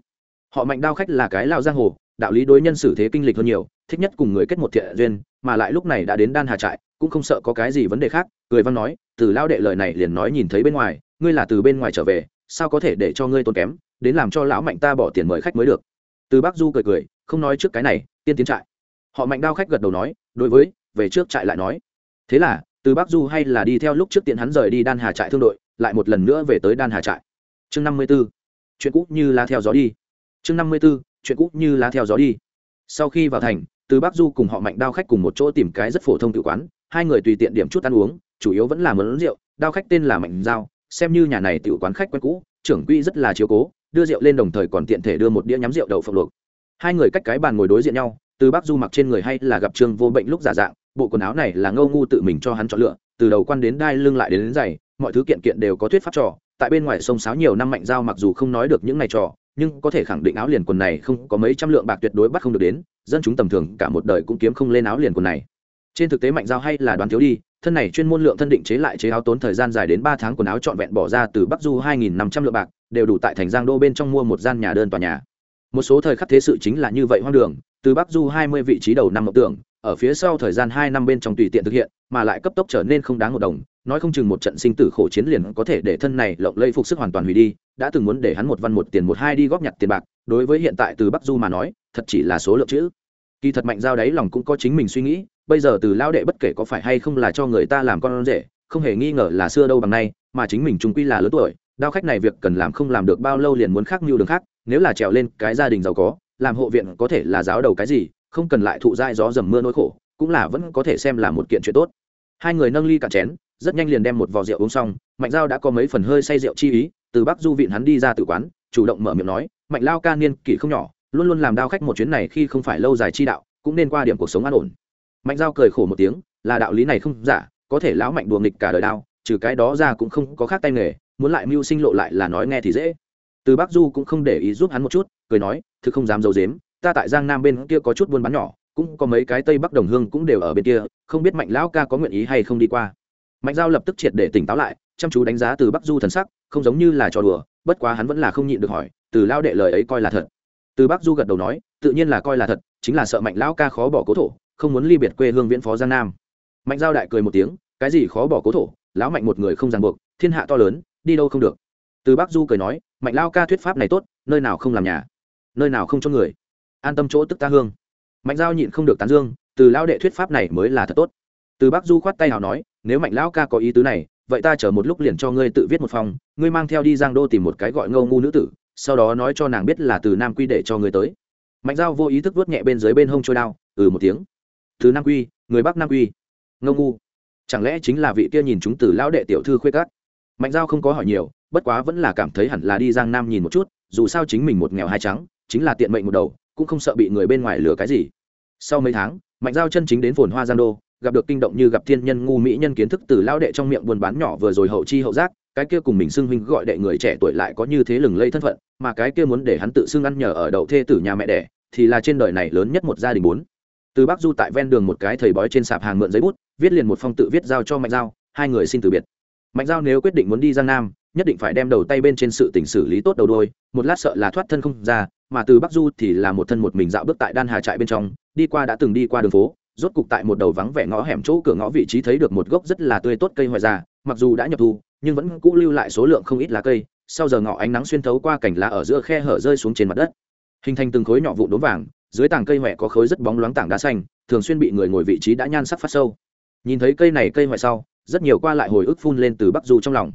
Họ mạnh đao khách là cái lao giang hồ đạo lý đối nhân xử thế kinh lịch hơn nhiều, thích nhất cùng người kết một thiện duyên, mà lại lúc này đã đến đan hà trại, cũng không sợ có cái gì vấn đề khác, cười văn nói, từ lao đệ lời này liền nói nhìn thấy bên ngoài, ngươi là từ bên ngoài trở về, sao có thể để cho ngươi tốn kém, đến làm cho lão mạnh ta bỏ tiền mời khách mới được. Từ bác du cười cười, không nói trước cái này, tiên tiến trại. Họ mạnh đao khách gật đầu nói, đối với, về trước trại lại nói. Thế là, từ bác du hay là đi theo lúc trước tiện hắn rời đi đan hà trại thương đội, lại một lần nữa về tới đan hà trại. Chương năm mươi b ố chuyện cũ như là theo gió đi. Chương năm mươi b ố chuyện cũ như lá theo gió đi. Sau khi vào thành từ bác du cùng họ mạnh đao khách cùng một chỗ tìm cái rất phổ thông tự quán hai người tùy tiện điểm chút ăn uống chủ yếu vẫn là món rượu đao khách tên là mạnh giao xem như nhà này tự quán khách quen cũ trưởng quỹ rất là chiếu cố đưa rượu lên đồng thời còn tiện thể đưa một đĩa nhắm rượu đậu phộng luộc. Hai người cách cái bàn ngồi đối diện nhau từ bác du mặc trên người hay là gặp trương vô bệnh lúc giả dạng bộ quần áo này là ngâu ngu tự mình cho hắn chọn lựa từ đầu quan đến đai lưng lại đến, đến giày mọi thứ kiện kiện đều có thuyết pháp trò tại bên ngoài sông sáo nhiều năm mạnh giao mặc dù không nói được những này trò nhưng có thể khẳng định áo liền quần này không có mấy trăm lượng bạc tuyệt đối bắt không được đến, dân chúng tầm thường cả một đời cũng kiếm không lên áo liền quần này. Trên thực tế mạnh giao hay là đoán thiếu đi, thân này chuyên môn lượng thân định chế lại chế áo tốn thời gian dài đến ba tháng quần áo trọn vẹn bỏ ra từ bắc du hai nghìn năm trăm lượng bạc, đều đủ tại thành giang đô bên trong mua một gian nhà đơn tòa nhà. Một số thời khắc thế sự chính là như vậy hoang đường, từ bắc du hai mươi vị trí đầu năm mộng tưởng ở phía sau thời gian hai năm bên trong tùy tiện thực hiện, mà lại cấp tốc trở nên không đáng một đồng, nói không chừng một trận sinh tử khổ chiến liền có thể để thân này lộng lây phục sức hoàn toàn hủy đi, đã từng muốn để hắn một văn một tiền một hai đi góp nhặt tiền bạc, đối với hiện tại từ bắc du mà nói, thật chỉ là số lượng chữ. Kỳ thật mạnh giao đấy lòng cũng có chính mình suy nghĩ, bây giờ từ lao đệ bất kể có phải hay không là cho người ta làm con rể, không hề nghi ngờ là xưa đâu bằng nay, mà chính mình trung quy là lớn tuổi, đao khách này việc cần làm không làm được bao lâu liền muốn khác mưu đường khác, nếu là trèo lên cái gia đình giàu có, làm hộ viện có thể là giáo đầu cái gì không cần lại thụ dai gió dầm mưa nỗi khổ, cũng là vẫn có thể xem là một kiện chuyện tốt. Hai người nâng ly cả chén, rất nhanh liền đem một vò rượu uống xong, mạnh giao đã có mấy phần hơi say rượu chi ý, từ bắc du viện hắn đi ra tự quán, chủ động mở miệng nói, mạnh lao ca niên kỷ không nhỏ, luôn luôn làm đao khách một chuyến này khi không phải lâu dài chi đạo, cũng nên qua điểm cuộc sống an ổn. Mạnh giao cười khổ một tiếng, là đạo lý này không giả, có thể lão mạnh đùa nghịch cả đời đao, trừ cái đó ra cũng không có khác tay nghề, muốn lại mưu sinh lộ lại là nói nghe thì dễ. Từ bắc du cũng không để ý giúp hắn một chút, cười nói thứ không dám d i ấ u dếm ta tại giang nam bên kia có chút buôn bán nhỏ, cũng có mấy cái tây bắc đồng hương cũng đều ở bên kia, không biết mạnh lão ca có nguyện ý hay không đi qua. Mạnh giao lập tức triệt để tỉnh táo lại, chăm chú đánh giá từ bắc du thần sắc, không giống như là trò đùa, bất quá hắn vẫn là không nhịn được hỏi, từ lao đệ lời ấy coi là thật? Từ bắc du gật đầu nói, tự nhiên là coi là thật, chính là sợ mạnh lão ca khó bỏ cố thổ, không muốn ly biệt quê hương viễn phó giang nam. Mạnh giao đại cười một tiếng, cái gì khó bỏ cố thổ? Lão mạnh một người không ràng buộc, thiên hạ to lớn, đi đâu không được. Từ bắc du cười nói, mạnh lao ca thuyết pháp này tốt, nơi nào không làm nhà, nơi nào không cho người an tâm chỗ tức ta hương. Mạnh giao nhịn không được tán dương, từ lão đệ thuyết pháp này mới là thật tốt. Từ bác du khoát tay nào nói, nếu mạnh lão ca có ý tứ này, vậy ta chờ một lúc liền cho ngươi tự viết một phòng ngươi mang theo đi giang đô tìm một cái gọi ngâu ngu nữ tử, sau đó nói cho nàng biết là từ nam quy để cho ngươi tới. Mạnh giao vô ý thức vuốt nhẹ bên dưới bên hông trôi đao ừ một tiếng. Từ nam quy, người bắc nam quy. Ngâu ngu. Chẳng lẽ chính là vị kia nhìn chúng từ lão đệ tiểu thư khuê cát mạnh giao không có hỏi nhiều, bất quá vẫn là cảm thấy hẳn là đi giang nam nhìn một chút, dù sao chính mình một nghèo hai trắng, chính là tiện mệnh một đầu cũng không sợ bị người bên ngoài lừa cái gì. Sau mấy tháng, mạnh giao chân chính đến phồn hoa giang đô, gặp được kinh động như gặp thiên nhân ngu mỹ nhân kiến thức từ lao đệ trong miệng buôn bán nhỏ vừa rồi hậu chi hậu giác, cái kia cùng mình xưng huynh gọi đệ người trẻ tuổi lại có như thế lừng lây thân phận, mà cái kia muốn để hắn tự xưng ăn nhờ ở đậu thê tử nhà mẹ đẻ, thì là trên đời này lớn nhất một gia đình bốn. Từ bắc du tại ven đường một cái thầy bói trên sạp hàng mượn giấy bút, viết liền một phong tự viết giao cho mạnh giao, hai người xin từ biệt. Mạnh giao nếu quyết định muốn đi giang nam nhất định phải đem đầu tay bên trên sự tình xử lý tốt đầu đôi, một lát sợ là thoát thân không ra, mà từ bắc du thì là một thân một mình dạo bước tại đan hà trại bên trong, đi qua đã từng đi qua đường phố, rốt cục tại một đầu vắng vẻ ngõ hẻm chỗ cửa ngõ vị trí thấy được một gốc rất là tươi tốt cây hoài già, mặc dù đã nhập thu, nhưng vẫn cũ lưu lại số lượng không ít lá cây, sau giờ ngọ ánh nắng xuyên thấu qua cành lá ở giữa khe hở rơi xuống trên mặt đất. Hình thành từng khối nhỏ vụn đốm vàng, dưới tảng cây hoẹ có khối rất bóng loáng tảng đá xanh, thường xuyên bị người ngồi vị trí đã nhan sắc phát sâu. Nhìn thấy cây này cây hoẹ sau, rất nhiều qua lại hồi ức phun lên từ bắc du trong lòng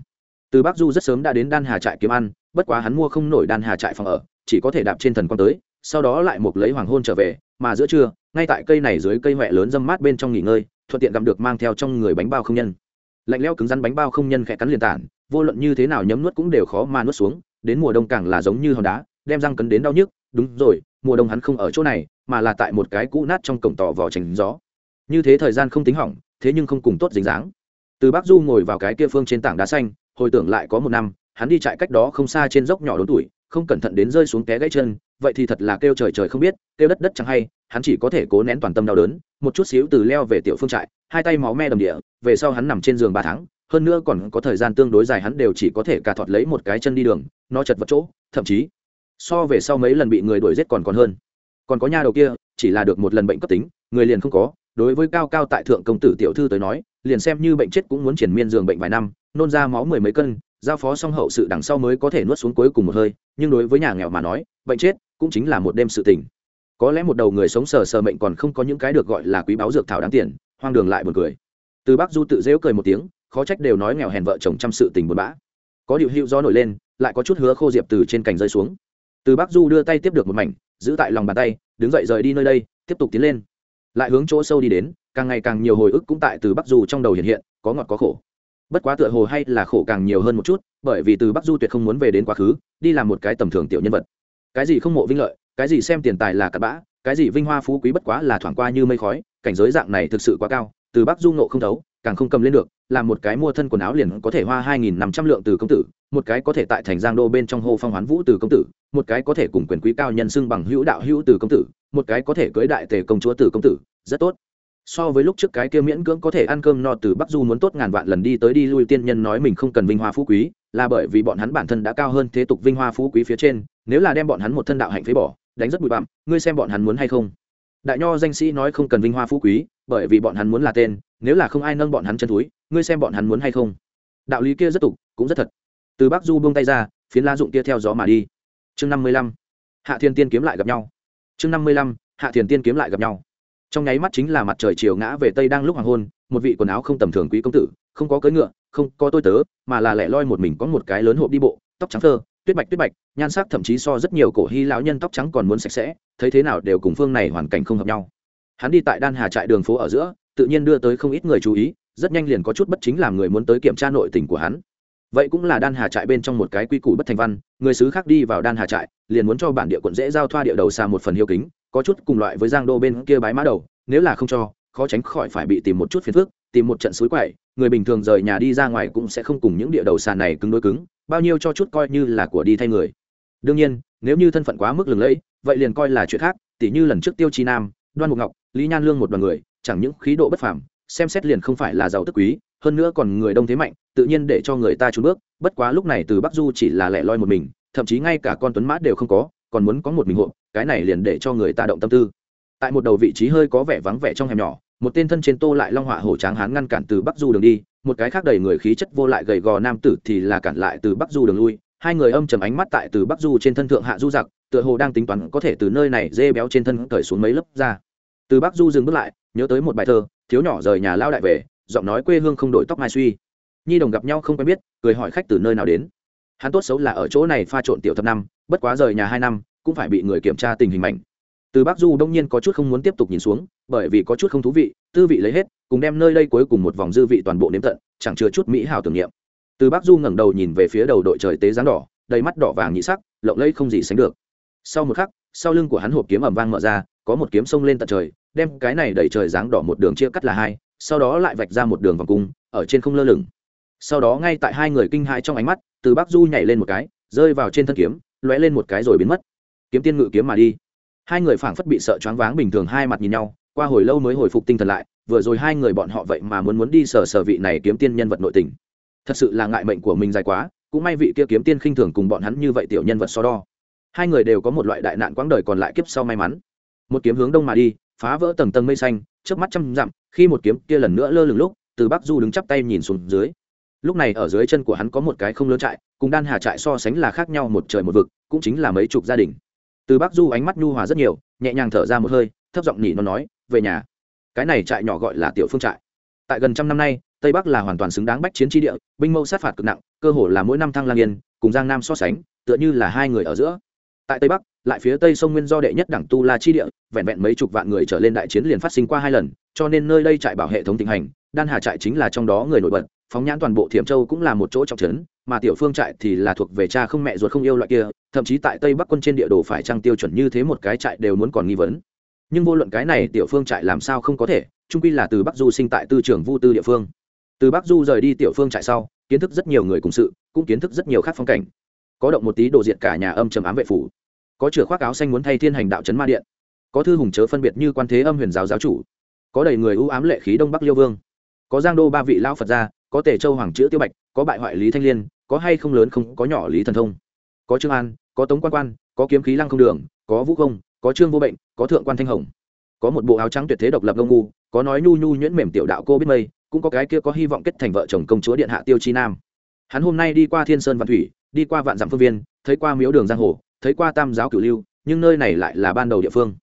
từ bắc du rất sớm đã đến đan hà trại kiếm ăn, bất quá hắn mua không nổi đan hà trại phòng ở, chỉ có thể đạp trên thần quang tới, sau đó lại một lấy hoàng hôn trở về, mà giữa trưa, ngay tại cây này dưới cây huệ lớn dâm mát bên trong nghỉ ngơi, thuận tiện gặm được mang theo trong người bánh bao không nhân. Lạnh leo cứng rắn bánh bao không nhân khẽ cắn liền tản, vô luận như thế nào nhấm nuốt cũng đều khó mà nuốt xuống, đến mùa đông càng là giống như hòn đá, đem răng cấn đến đau nhức, đúng rồi, mùa đông hắn không ở chỗ này, mà là tại một cái cũ nát trong cổng tỏ vỏ tránh gió. Như thế thời gian không tính hỏng, thế nhưng không cùng tốt dính dáng. Từ bắc du ngồi vào cái kia phương trên tảng đá xanh hồi tưởng lại có một năm, hắn đi chạy cách đó không xa trên dốc nhỏ đốn tuổi, không cẩn thận đến rơi xuống té gãy chân, vậy thì thật là kêu trời trời không biết, kêu đất đất chẳng hay, hắn chỉ có thể cố nén toàn tâm đau đớn, một chút xíu từ leo về tiểu phương trại, hai tay máu me đầm địa, về sau hắn nằm trên giường ba tháng, hơn nữa còn có thời gian tương đối dài hắn đều chỉ có thể cà thọt lấy một cái chân đi đường, nó chật vật chỗ, thậm chí, so về sau mấy lần bị người đuổi giết còn còn hơn. Còn có nha đầu kia, chỉ là được một lần bệnh cấp tính, người liền không có đối với cao cao tại thượng công tử tiểu thư tới nói, liền xem như bệnh chết cũng muốn triển miên giường bệnh vài năm, nôn ra máu mười mấy cân, giao phó xong hậu sự đằng sau mới có thể nuốt xuống cuối cùng một hơi, nhưng đối với nhà nghèo mà nói, bệnh chết cũng chính là một đêm sự tình. Có lẽ một đầu người sống sờ sờ mệnh còn không có những cái được gọi là quý báu dược thảo đáng tiền, hoang đường lại buồn cười. Từ bác du tự dễu cười một tiếng, khó trách đều nói nghèo hèn vợ chồng chăm sự tình buồn bã. Có điệu hữu gió nổi lên, lại có chút hứa khô diệp từ trên cành rơi xuống. Từ bác du đưa tay tiếp được một mảnh, giữ tại lòng bàn tay, đứng dậy rời đi nơi đây, tiếp tục tiến lên lại hướng chỗ sâu đi đến, càng ngày càng nhiều hồi ức cũng tại từ bắc du trong đầu hiện hiện, có ngọt có khổ. Bất quá tựa hồ hay là khổ càng nhiều hơn một chút, bởi vì từ bắc du tuyệt không muốn về đến quá khứ, đi làm một cái tầm thường tiểu nhân vật. Cái gì không mộ vinh lợi, cái gì xem tiền tài là cặp bã, cái gì vinh hoa phú quý bất quá là thoảng qua như mây khói, cảnh giới dạng này thực sự quá cao, từ bắc du nộ không thấu càng không cầm lên được làm một cái mua thân quần áo liền có thể hoa hai nghìn năm trăm lượng từ công tử, một cái có thể tại thành giang đô bên trong hô phong hoán vũ từ công tử, một cái có thể cùng quyền quý cao nhân xưng bằng hữu đạo hữu từ công tử, một cái có thể cưới đại tề công chúa từ công tử, rất tốt. So với lúc trước cái kia miễn cưỡng có thể ăn cơm no từ bắc du muốn tốt ngàn vạn lần đi tới đi lui tiên nhân nói mình không cần vinh hoa phú quý, là bởi vì bọn hắn bản thân đã cao hơn thế tục vinh hoa phú quý phía trên, nếu là đem bọn hắn một thân đạo hạnh phế bỏ, đánh rất bụi bặm, ngươi xem bọn hắn muốn hay không? Đại nho danh sĩ nói không cần vinh hoa phú quý, bởi vì bọn hắn muốn là tên, nếu là không ai nâng bọn hắn chân túi, ngươi xem bọn hắn muốn hay không? Đạo lý kia rất tục, cũng rất thật. Từ bắc du buông tay ra, phiến la dụng kia theo gió mà đi. Chương năm mươi lăm. Hạ thiên tiên kiếm lại gặp nhau. Chương năm mươi lăm. Hạ thiên tiên kiếm lại gặp nhau. Trong nháy mắt chính là mặt trời chiều ngã về tây đang lúc hoàng hôn, một vị quần áo không tầm thường quý công tử, không có cưỡi ngựa, không có tôi tớ, mà là lẻ loi một mình có một cái lớn hộp đi bộ, tóc trắng thơ tuyết bạch tuyết bạch, nhan sắc thậm chí so rất nhiều cổ hy lão nhân tóc trắng còn muốn sạch sẽ, thấy thế nào đều cùng phương này hoàn cảnh không hợp nhau. Hắn đi tại đan hà trại đường phố ở giữa, tự nhiên đưa tới không ít người chú ý, rất nhanh liền có chút bất chính làm người muốn tới kiểm tra nội tình của hắn. Vậy cũng là đan hà trại bên trong một cái quy củ bất thành văn, người xứ khác đi vào đan hà trại, liền muốn cho bản địa quận dễ giao thoa địa đầu xa một phần hiếu kính, có chút cùng loại với giang đô bên kia bái mã đầu, nếu là không cho, khó tránh khỏi phải bị tìm một chút phiền phức, tìm một trận suối quậy, người bình thường rời nhà đi ra ngoài cũng sẽ không cùng những địa đầu sàn này cứng đối cứng bao nhiêu cho chút coi như là của đi thay người. Đương nhiên, nếu như thân phận quá mức lừng lẫy, vậy liền coi là chuyện khác, tỉ như lần trước tiêu chi nam, đoan mục ngọc, lý nhan lương một đoàn người, chẳng những khí độ bất phàm, xem xét liền không phải là giàu tức quý, hơn nữa còn người đông thế mạnh, tự nhiên để cho người ta trốn bước, bất quá lúc này từ bắc du chỉ là lẻ loi một mình, thậm chí ngay cả con tuấn mã đều không có, còn muốn có một mình hộ, cái này liền để cho người ta động tâm tư. Tại một đầu vị trí hơi có vẻ vắng vẻ trong hẻm nhỏ, một tên thân trên tô lại long họa hổ tráng hán ngăn cản từ bắc du đường đi một cái khác đầy người khí chất vô lại gầy gò nam tử thì là cản lại từ bắc du đường lui. Hai người âm chầm ánh mắt tại từ bắc du trên thân thượng hạ du giặc, tựa hồ đang tính toán có thể từ nơi này dê béo trên thân cởi xuống mấy lớp ra từ bắc du dừng bước lại, nhớ tới một bài thơ, thiếu nhỏ rời nhà lao đại về giọng nói quê hương không đổi tóc mai suy. Nhi đồng gặp nhau không quen biết, cười hỏi khách từ nơi nào đến. Hắn tốt xấu là ở chỗ này pha trộn tiểu thập năm, bất quá rời nhà hai năm, cũng phải bị người kiểm tra tình hình mạnh. Từ bắc du đông nhiên có chút không muốn tiếp tục nhìn xuống, bởi vì có chút không thú vị, tư vị lấy hết cùng đem nơi đây cuối cùng một vòng dư vị toàn bộ nếm tận, chẳng chứa chút mỹ hào tưởng niệm. Từ bắc du ngẩng đầu nhìn về phía đầu đội trời tế dáng đỏ, đầy mắt đỏ vàng nhị sắc, lộng lẫy không gì sánh được. Sau một khắc, sau lưng của hắn hộp kiếm ẩm vang mở ra, có một kiếm sông lên tận trời, đem cái này đẩy trời dáng đỏ một đường chia cắt là hai, sau đó lại vạch ra một đường vòng cung, ở trên không lơ lửng. Sau đó ngay tại hai người kinh hãi trong ánh mắt, từ bắc du nhảy lên một cái, rơi vào trên thân kiếm, lóe lên một cái rồi biến mất. Kiếm tiên ngự kiếm mà đi. Hai người phảng phất bị sợ choáng váng bình thường hai mặt nhìn nhau, qua hồi lâu mới hồi phục tinh thần lại vừa rồi hai người bọn họ vậy mà muốn muốn đi sở sở vị này kiếm tiên nhân vật nội tình. Thật sự là ngại mệnh của mình dài quá, cũng may vị kia kiếm tiên khinh thường cùng bọn hắn như vậy tiểu nhân vật so đo. Hai người đều có một loại đại nạn quãng đời còn lại kiếp sau may mắn. Một kiếm hướng đông mà đi, phá vỡ tầng tầng mây xanh trước mắt trăm dặm, khi một kiếm kia lần nữa lơ lửng lúc, từ bắc du đứng chắp tay nhìn xuống dưới. Lúc này ở dưới chân của hắn có một cái không lớn trại, cùng đan hà trại so sánh là khác nhau một trời một vực, cũng chính là mấy chục gia đình. Từ bắc du ánh mắt nhu hòa rất nhiều, nhẹ nhàng thở ra một hơi, thấp giọng nhỉ nó nói, về nhà cái này trại nhỏ gọi là tiểu phương trại. Tại gần trăm năm nay, tây bắc là hoàn toàn xứng đáng bách chiến tri địa, binh mâu sát phạt cực nặng, cơ hồ là mỗi năm thăng lang yên, cùng giang nam so sánh, tựa như là hai người ở giữa. Tại tây bắc, lại phía tây sông nguyên do đệ nhất đảng tu la chi địa, vẹn vẹn mấy chục vạn người trở lên đại chiến liền phát sinh qua hai lần, cho nên nơi đây trại bảo hệ thống tình hành, đan hà trại chính là trong đó người nổi bật, phóng nhãn toàn bộ thiểm châu cũng là một chỗ trọng trấn, mà tiểu phương trại thì là thuộc về cha không mẹ ruột không yêu loại kia, thậm chí tại tây bắc quân trên địa đồ phải trăng tiêu chuẩn như thế một cái trại đều muốn còn nghi vấn nhưng vô luận cái này tiểu phương trại làm sao không có thể trung quy là từ bắc du sinh tại tư trưởng vu tư địa phương. Từ bắc du rời đi tiểu phương trại sau, kiến thức rất nhiều người cùng sự, cũng kiến thức rất nhiều khác phong cảnh. Có động một tí đồ diệt cả nhà âm trầm ám vệ phủ. Có chửa khoác áo xanh muốn thay thiên hành đạo trấn ma điện. Có thư hùng chớ phân biệt như quan thế âm huyền giáo giáo chủ. Có đầy người ưu ám lệ khí đông bắc liêu vương. Có giang đô ba vị lão phật gia, có tề châu hoàng chữ tiêu bạch, có bại hoại lý thanh liên, có hay không lớn không, có nhỏ lý thần thông. Có trương an, có tống quan quan, có kiếm khí lăng không đường, có vũ công có trương vô bệnh có thượng quan thanh hồng, có một bộ áo trắng tuyệt thế độc lập ngông ngu, có nói nhu nhu nhuyễn mềm tiểu đạo cô biết mây, cũng có cái kia có hy vọng kết thành vợ chồng công chúa điện hạ tiêu chi nam. Hắn hôm nay đi qua thiên sơn văn thủy, đi qua vạn dặm phương viên, thấy qua miếu đường giang hồ, thấy qua tam giáo cửu lưu, nhưng nơi này lại là ban đầu địa phương.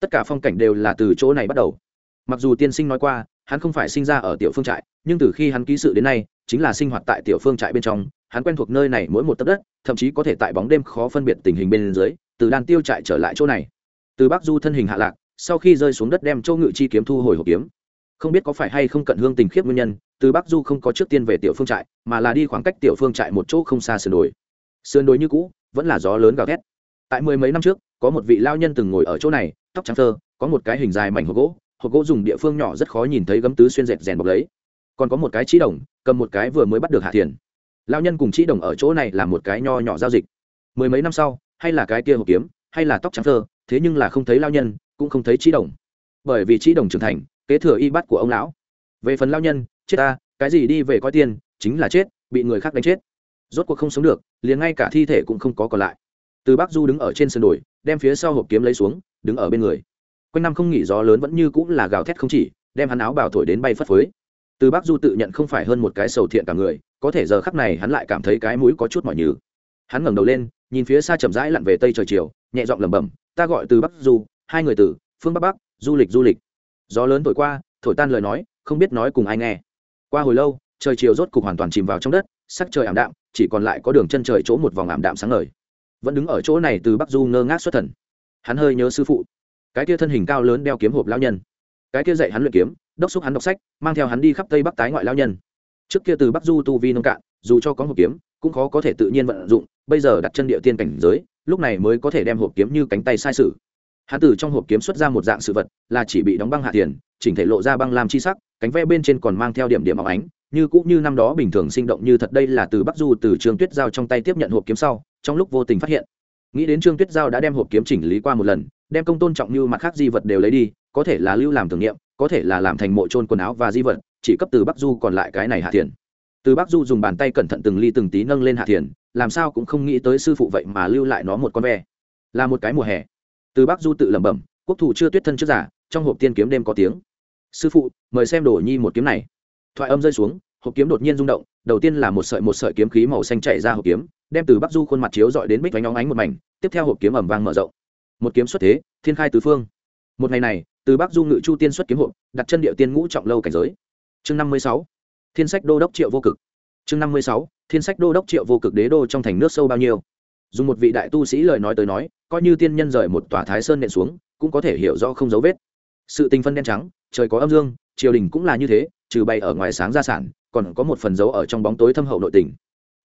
Tất cả phong cảnh đều là từ chỗ này bắt đầu. Mặc dù tiên sinh nói qua, hắn không phải sinh ra ở tiểu phương trại, nhưng từ khi hắn ký sự đến nay, chính là sinh hoạt tại tiểu phương trại bên trong, hắn quen thuộc nơi này mỗi một tấc đất, thậm chí có thể tại bóng đêm khó phân biệt tình hình bên dưới, từ đan tiêu trại trở lại chỗ này từ bắc du thân hình hạ lạc, sau khi rơi xuống đất đem châu ngự chi kiếm thu hồi hộp kiếm. Không biết có phải hay không cận hương tình khiếp nguyên nhân, từ bắc du không có trước tiên về tiểu phương trại, mà là đi khoảng cách tiểu phương trại một chỗ không xa sườn đồi. Sườn đồi như cũ, vẫn là gió lớn gào thét. Tại mười mấy năm trước, có một vị lao nhân từng ngồi ở chỗ này, tóc trắng thơ, có một cái hình dài mảnh hộp gỗ hộp gỗ dùng địa phương nhỏ rất khó nhìn thấy gấm tứ xuyên dệt rèn bọc lấy. Còn có một cái trí đồng, cầm một cái vừa mới bắt được hạ thiền. Lao nhân cùng trí đồng ở chỗ này là một cái nho nhỏ giao dịch. Mười mấy năm sau, hay là cái kia hộp kiếm, hay là tóc trắng thơ thế nhưng là không thấy lao nhân, cũng không thấy trí đồng. Bởi vì trí đồng trưởng thành, kế thừa y bắt của ông lão. Về phần lao nhân, chết ta, cái gì đi về coi tiền, chính là chết, bị người khác đánh chết. Rốt cuộc không sống được, liền ngay cả thi thể cũng không có còn lại. Từ bác du đứng ở trên sân đồi, đem phía sau hộp kiếm lấy xuống, đứng ở bên người. Quanh năm không nghỉ gió lớn vẫn như cũng là gào thét không chỉ, đem hắn áo bào thổi đến bay phất phới. Từ bác du tự nhận không phải hơn một cái sầu thiện cả người, có thể giờ khắc này hắn lại cảm thấy cái mũi có chút mỏi nhừ. Hắn ngẩng đầu lên, nhìn phía xa chậm rãi lặn về tây trời chiều, nhẹ giọng lẩm bẩm ta gọi từ bắc du, hai người từ, phương bắc bắc, du lịch du lịch. Gió lớn thổi qua, thổi tan lời nói, không biết nói cùng ai nghe. Qua hồi lâu, trời chiều rốt cục hoàn toàn chìm vào trong đất, sắc trời ảm đạm, chỉ còn lại có đường chân trời chỗ một vòng ảm đạm sáng ngời. Vẫn đứng ở chỗ này từ bắc du ngơ ngác xuất thần. Hắn hơi nhớ sư phụ. Cái kia thân hình cao lớn đeo kiếm hộp lao nhân. Cái kia dạy hắn luyện kiếm, đốc xúc hắn đọc sách, mang theo hắn đi khắp tây bắc tái ngoại lao nhân. Trước kia từ bắc du tu vi nông cạn, dù cho có hộp kiếm, cũng khó có thể tự nhiên vận dụng, bây giờ đặt chân địa tiên cảnh giới lúc này mới có thể đem hộp kiếm như cánh tay sai sử hắn từ trong hộp kiếm xuất ra một dạng sự vật, là chỉ bị đóng băng hạ tiền chỉnh thể lộ ra băng làm chi sắc, cánh ve bên trên còn mang theo điểm điểm óng ánh, như cũng như năm đó bình thường sinh động như thật đây là từ bắc du, từ trường tuyết giao trong tay tiếp nhận hộp kiếm sau, trong lúc vô tình phát hiện. Nghĩ đến trương tuyết giao đã đem hộp kiếm chỉnh lý qua một lần, đem công tôn trọng như mặt khác di vật đều lấy đi, có thể là lưu làm tưởng niệm, có thể là làm thành mộ trôn quần áo và di vật, chỉ cấp từ bắc du còn lại cái này hạ thiền. Từ bắc du dùng bàn tay cẩn thận từng ly từng tí nâng lên hạ thiền làm sao cũng không nghĩ tới sư phụ vậy mà lưu lại nó một con ve. Là một cái mùa hè. Từ bắc du tự lẩm bẩm, quốc thủ chưa tuyết thân trước giả, trong hộp tiên kiếm đêm có tiếng. Sư phụ, mời xem đồ nhi một kiếm này. Thoại âm rơi xuống, hộp kiếm đột nhiên rung động, đầu tiên là một sợi một sợi kiếm khí màu xanh chạy ra hộp kiếm, đem từ bắc du khuôn mặt chiếu dọi đến bích vánh óng ánh một mảnh, tiếp theo hộp kiếm ẩm vang mở rộng. Một kiếm xuất thế, thiên khai tứ phương. Một ngày này, từ bắc du ngự chu tiên xuất kiếm hộp, đặt chân địa tiên ngũ trọng lâu cảnh giới. Chương năm mươi sáu. Thiên sách đô đốc triệu vô cực. Chương năm mươi sáu thiên sách đô đốc triệu vô cực đế đô trong thành nước sâu bao nhiêu? Dùng một vị đại tu sĩ lời nói tới nói, coi như tiên nhân rời một tòa thái sơn nện xuống, cũng có thể hiểu rõ không dấu vết. Sự tình phân đen trắng, trời có âm dương, triều đình cũng là như thế, trừ bày ở ngoài sáng gia sản, còn có một phần dấu ở trong bóng tối thâm hậu nội tình.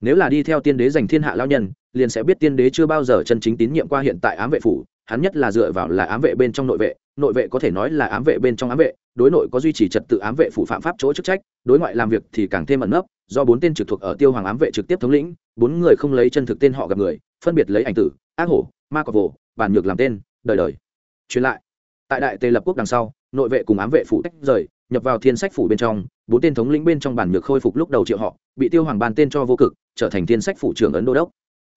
Nếu là đi theo tiên đế giành thiên hạ lao nhân, liền sẽ biết tiên đế chưa bao giờ chân chính tín nhiệm qua hiện tại ám vệ phủ, hắn nhất là dựa vào là ám vệ bên trong nội vệ nội vệ có thể nói là ám vệ bên trong ám vệ, đối nội có duy trì trật tự ám vệ phủ phạm pháp chỗ chức trách, đối ngoại làm việc thì càng thêm ẩn nấp, do bốn tên trực thuộc ở tiêu hoàng ám vệ trực tiếp thống lĩnh, bốn người không lấy chân thực tên họ gặp người, phân biệt lấy ảnh tử, ác hổ, ma cọc vồ, bản nhược làm tên, đời đời. Truyền lại. Tại đại tề lập quốc đằng sau, nội vệ cùng ám vệ phủ tách rời, nhập vào thiên sách phủ bên trong, bốn tên thống lĩnh bên trong bản nhược khôi phục lúc đầu triệu họ, bị tiêu hoàng bàn tên cho vô cực, trở thành thiên sách phủ trưởng ấn đô đốc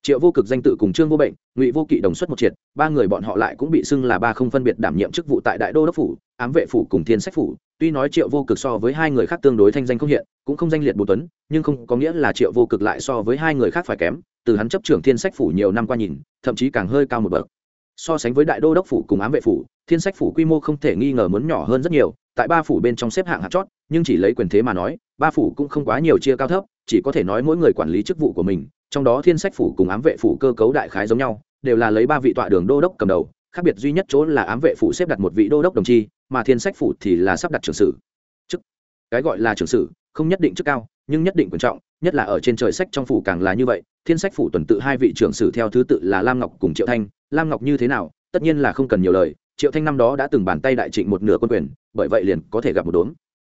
triệu vô cực danh tự cùng trương vô bệnh, ngụy vô kỵ đồng xuất một triệt, ba người bọn họ lại cũng bị xưng là ba không phân biệt đảm nhiệm chức vụ tại đại đô đốc phủ, ám vệ phủ cùng thiên sách phủ. Tuy nói triệu vô cực so với hai người khác tương đối thanh danh không hiện, cũng không danh liệt bù tuấn, nhưng không có nghĩa là triệu vô cực lại so với hai người khác phải kém, từ hắn chấp trưởng thiên sách phủ nhiều năm qua nhìn, thậm chí càng hơi cao một bậc. So sánh với đại đô đốc phủ cùng ám vệ phủ, thiên sách phủ quy mô không thể nghi ngờ muốn nhỏ hơn rất nhiều, tại ba phủ bên trong xếp hạng hạt chót, nhưng chỉ lấy quyền thế mà nói, ba phủ cũng không quá nhiều chia cao thấp chỉ có thể nói mỗi người quản lý chức vụ của mình, trong đó thiên sách phủ cùng ám vệ phủ cơ cấu đại khái giống nhau, đều là lấy ba vị tọa đường đô đốc cầm đầu, khác biệt duy nhất chỗ là ám vệ phủ xếp đặt một vị đô đốc đồng chi, mà thiên sách phủ thì là sắp đặt trưởng sử. Chức. Cái gọi là trưởng sử, không nhất định chức cao, nhưng nhất định quan trọng, nhất là ở trên trời sách trong phủ càng là như vậy, thiên sách phủ tuần tự hai vị trưởng sử theo thứ tự là lam ngọc cùng triệu thanh. Lam ngọc như thế nào, tất nhiên là không cần nhiều lời, triệu thanh năm đó đã từng bàn tay đại trịnh một nửa quân quyền, bởi vậy liền có thể gặp một đốn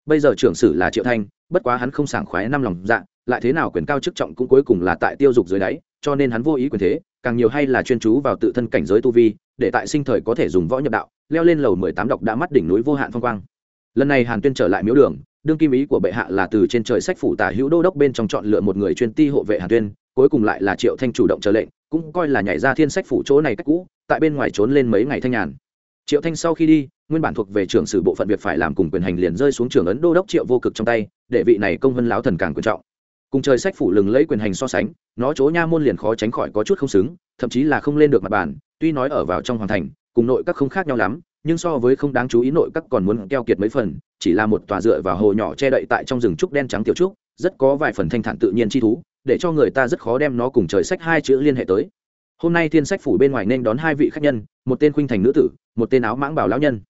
bây giờ trưởng sử là triệu thanh, bất quá hắn không sảng khoái năm lòng dạ lại thế nào quyền cao chức trọng cũng cuối cùng là tại tiêu dục dưới đáy, cho nên hắn vô ý quyền thế, càng nhiều hay là chuyên chú vào tự thân cảnh giới tu vi, để tại sinh thời có thể dùng võ nhập đạo, leo lên lầu mười tám độc đã mắt đỉnh núi vô hạn phong quang. Lần này hàn tuyên trở lại miếu đường, đương kim ý của bệ hạ là từ trên trời sách phủ tả hữu đô đốc bên trong chọn lựa một người chuyên ti hộ vệ hàn tuyên, cuối cùng lại là triệu thanh chủ động trở lệnh, cũng coi là nhảy ra thiên sách phủ chỗ này cách cũ, tại bên ngoài trốn lên mấy ngày thanh nhàn. Triệu thanh sau khi đi, nguyên bản thuộc về trưởng sử bộ phận việc phải làm cùng quyền hành liền rơi xuống trường ấn đô đốc triệu vô cực trong tay, để vị này công vân láo thần càng quan trọng cùng trời sách phủ lừng lấy quyền hành so sánh, nó chỗ nha môn liền khó tránh khỏi có chút không xứng, thậm chí là không lên được mặt bàn, tuy nói ở vào trong hoàng thành, cùng nội các không khác nhau lắm, nhưng so với không đáng chú ý nội các còn muốn keo kiệt mấy phần, chỉ là một tòa dựa vào hồ nhỏ che đậy tại trong rừng trúc đen trắng tiểu trúc, rất có vài phần thanh thản tự nhiên chi thú, để cho người ta rất khó đem nó cùng trời sách hai chữ liên hệ tới. Hôm nay thiên sách phủ bên ngoài nên đón hai vị khách nhân, một tên khuynh thành nữ tử, một tên áo mãng bảo lão nhân.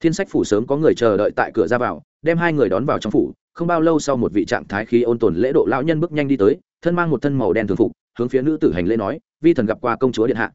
Thiên sách phủ sớm có người chờ đợi tại cửa ra vào, đem hai người đón vào trong phủ không bao lâu sau một vị trạng thái khí ôn tồn lễ độ lão nhân bước nhanh đi tới, thân mang một thân màu đen thường phục, hướng phía nữ tử hành lễ nói, vi thần gặp qua công chúa điện hạ.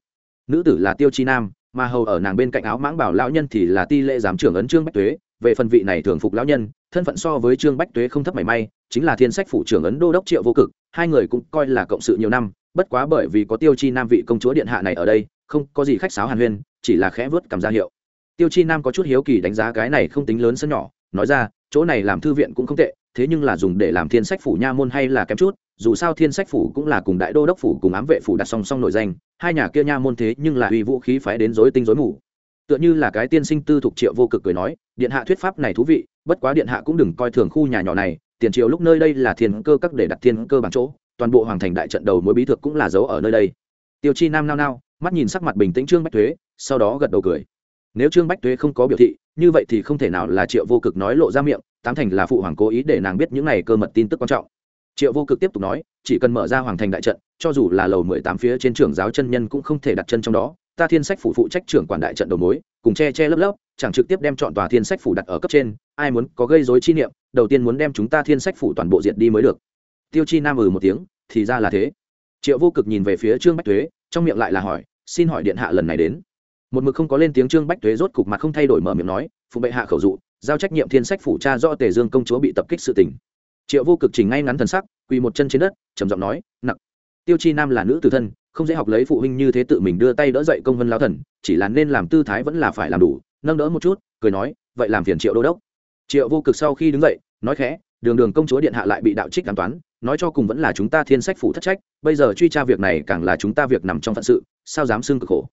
Nữ tử là tiêu chi nam, mà hầu ở nàng bên cạnh áo mãng bảo lão nhân thì là ti lệ giám trưởng ấn trương bách tuế. Về phần vị này thường phục lão nhân, thân phận so với trương bách tuế không thấp mảy may, chính là thiên sách phủ trưởng ấn đô đốc triệu vô cực, hai người cũng coi là cộng sự nhiều năm, bất quá bởi vì có tiêu chi nam vị công chúa điện hạ này ở đây, không có gì khách sáo hàn huyên, chỉ là khẽ vớt cầm ra hiệu. Tiêu chi nam có chút hiếu kỳ đánh giá cái này không tính lớn sân nhỏ nói ra, chỗ này làm thư viện cũng không tệ, thế nhưng là dùng để làm thiên sách phủ nha môn hay là kém chút, dù sao thiên sách phủ cũng là cùng đại đô đốc phủ cùng ám vệ phủ đặt song song nội danh, hai nhà kia nha môn thế nhưng là uy vũ khí phái đến dối tinh dối mù. Tựa như là cái tiên sinh tư thục triệu vô cực cười nói, điện hạ thuyết pháp này thú vị, bất quá điện hạ cũng đừng coi thường khu nhà nhỏ này, tiền triệu lúc nơi đây là thiên cơ các để đặt thiên cơ bằng chỗ, toàn bộ hoàng thành đại trận đầu mối bí thực cũng là giấu ở nơi đây. Tiêu chi nam nao nao, mắt nhìn sắc mặt bình tĩnh trương bách thuế, sau đó gật đầu cười nếu trương bách tuế không có biểu thị, như vậy thì không thể nào là triệu vô cực nói lộ ra miệng, tám thành là phụ hoàng cố ý để nàng biết những này cơ mật tin tức quan trọng. Triệu vô cực tiếp tục nói, chỉ cần mở ra hoàng thành đại trận, cho dù là lầu mười tám phía trên trường giáo chân nhân cũng không thể đặt chân trong đó, ta thiên sách phủ phụ trách trưởng quản đại trận đầu mối, cùng che che lấp lấp, chẳng trực tiếp đem chọn tòa thiên sách phủ đặt ở cấp trên, ai muốn có gây dối chi niệm, đầu tiên muốn đem chúng ta thiên sách phủ toàn bộ diệt đi mới được. Tiêu chi nam ừ một tiếng, thì ra là thế. Triệu vô cực nhìn về phía trương bách thuế trong miệng lại là hỏi, xin hỏi điện hạ lần này đến một mực không có lên tiếng trương bách thuế rốt cục mặt không thay đổi mở miệng nói, phụ bệ hạ khẩu dụ, giao trách nhiệm thiên sách phủ cha do tề dương công chúa bị tập kích sự tình. Triệu vô cực chỉnh ngay ngắn thần sắc, quỳ một chân trên đất, trầm giọng nói nặng tiêu chi nam là nữ tử thân, không dễ học lấy phụ huynh như thế tự mình đưa tay đỡ dậy công vân lao thần, chỉ là nên làm tư thái vẫn là phải làm đủ, nâng đỡ một chút, cười nói, vậy làm phiền triệu đô đốc. Triệu vô cực sau khi đứng dậy, nói khẽ, đường đường công chúa điện hạ lại bị đạo trích cảm toán, nói cho cùng vẫn là chúng ta thiên sách phủ thất trách, bây giờ truy tra việc này càng là chúng ta việc nằm trong phận sự, sao dám xưng cực khổ?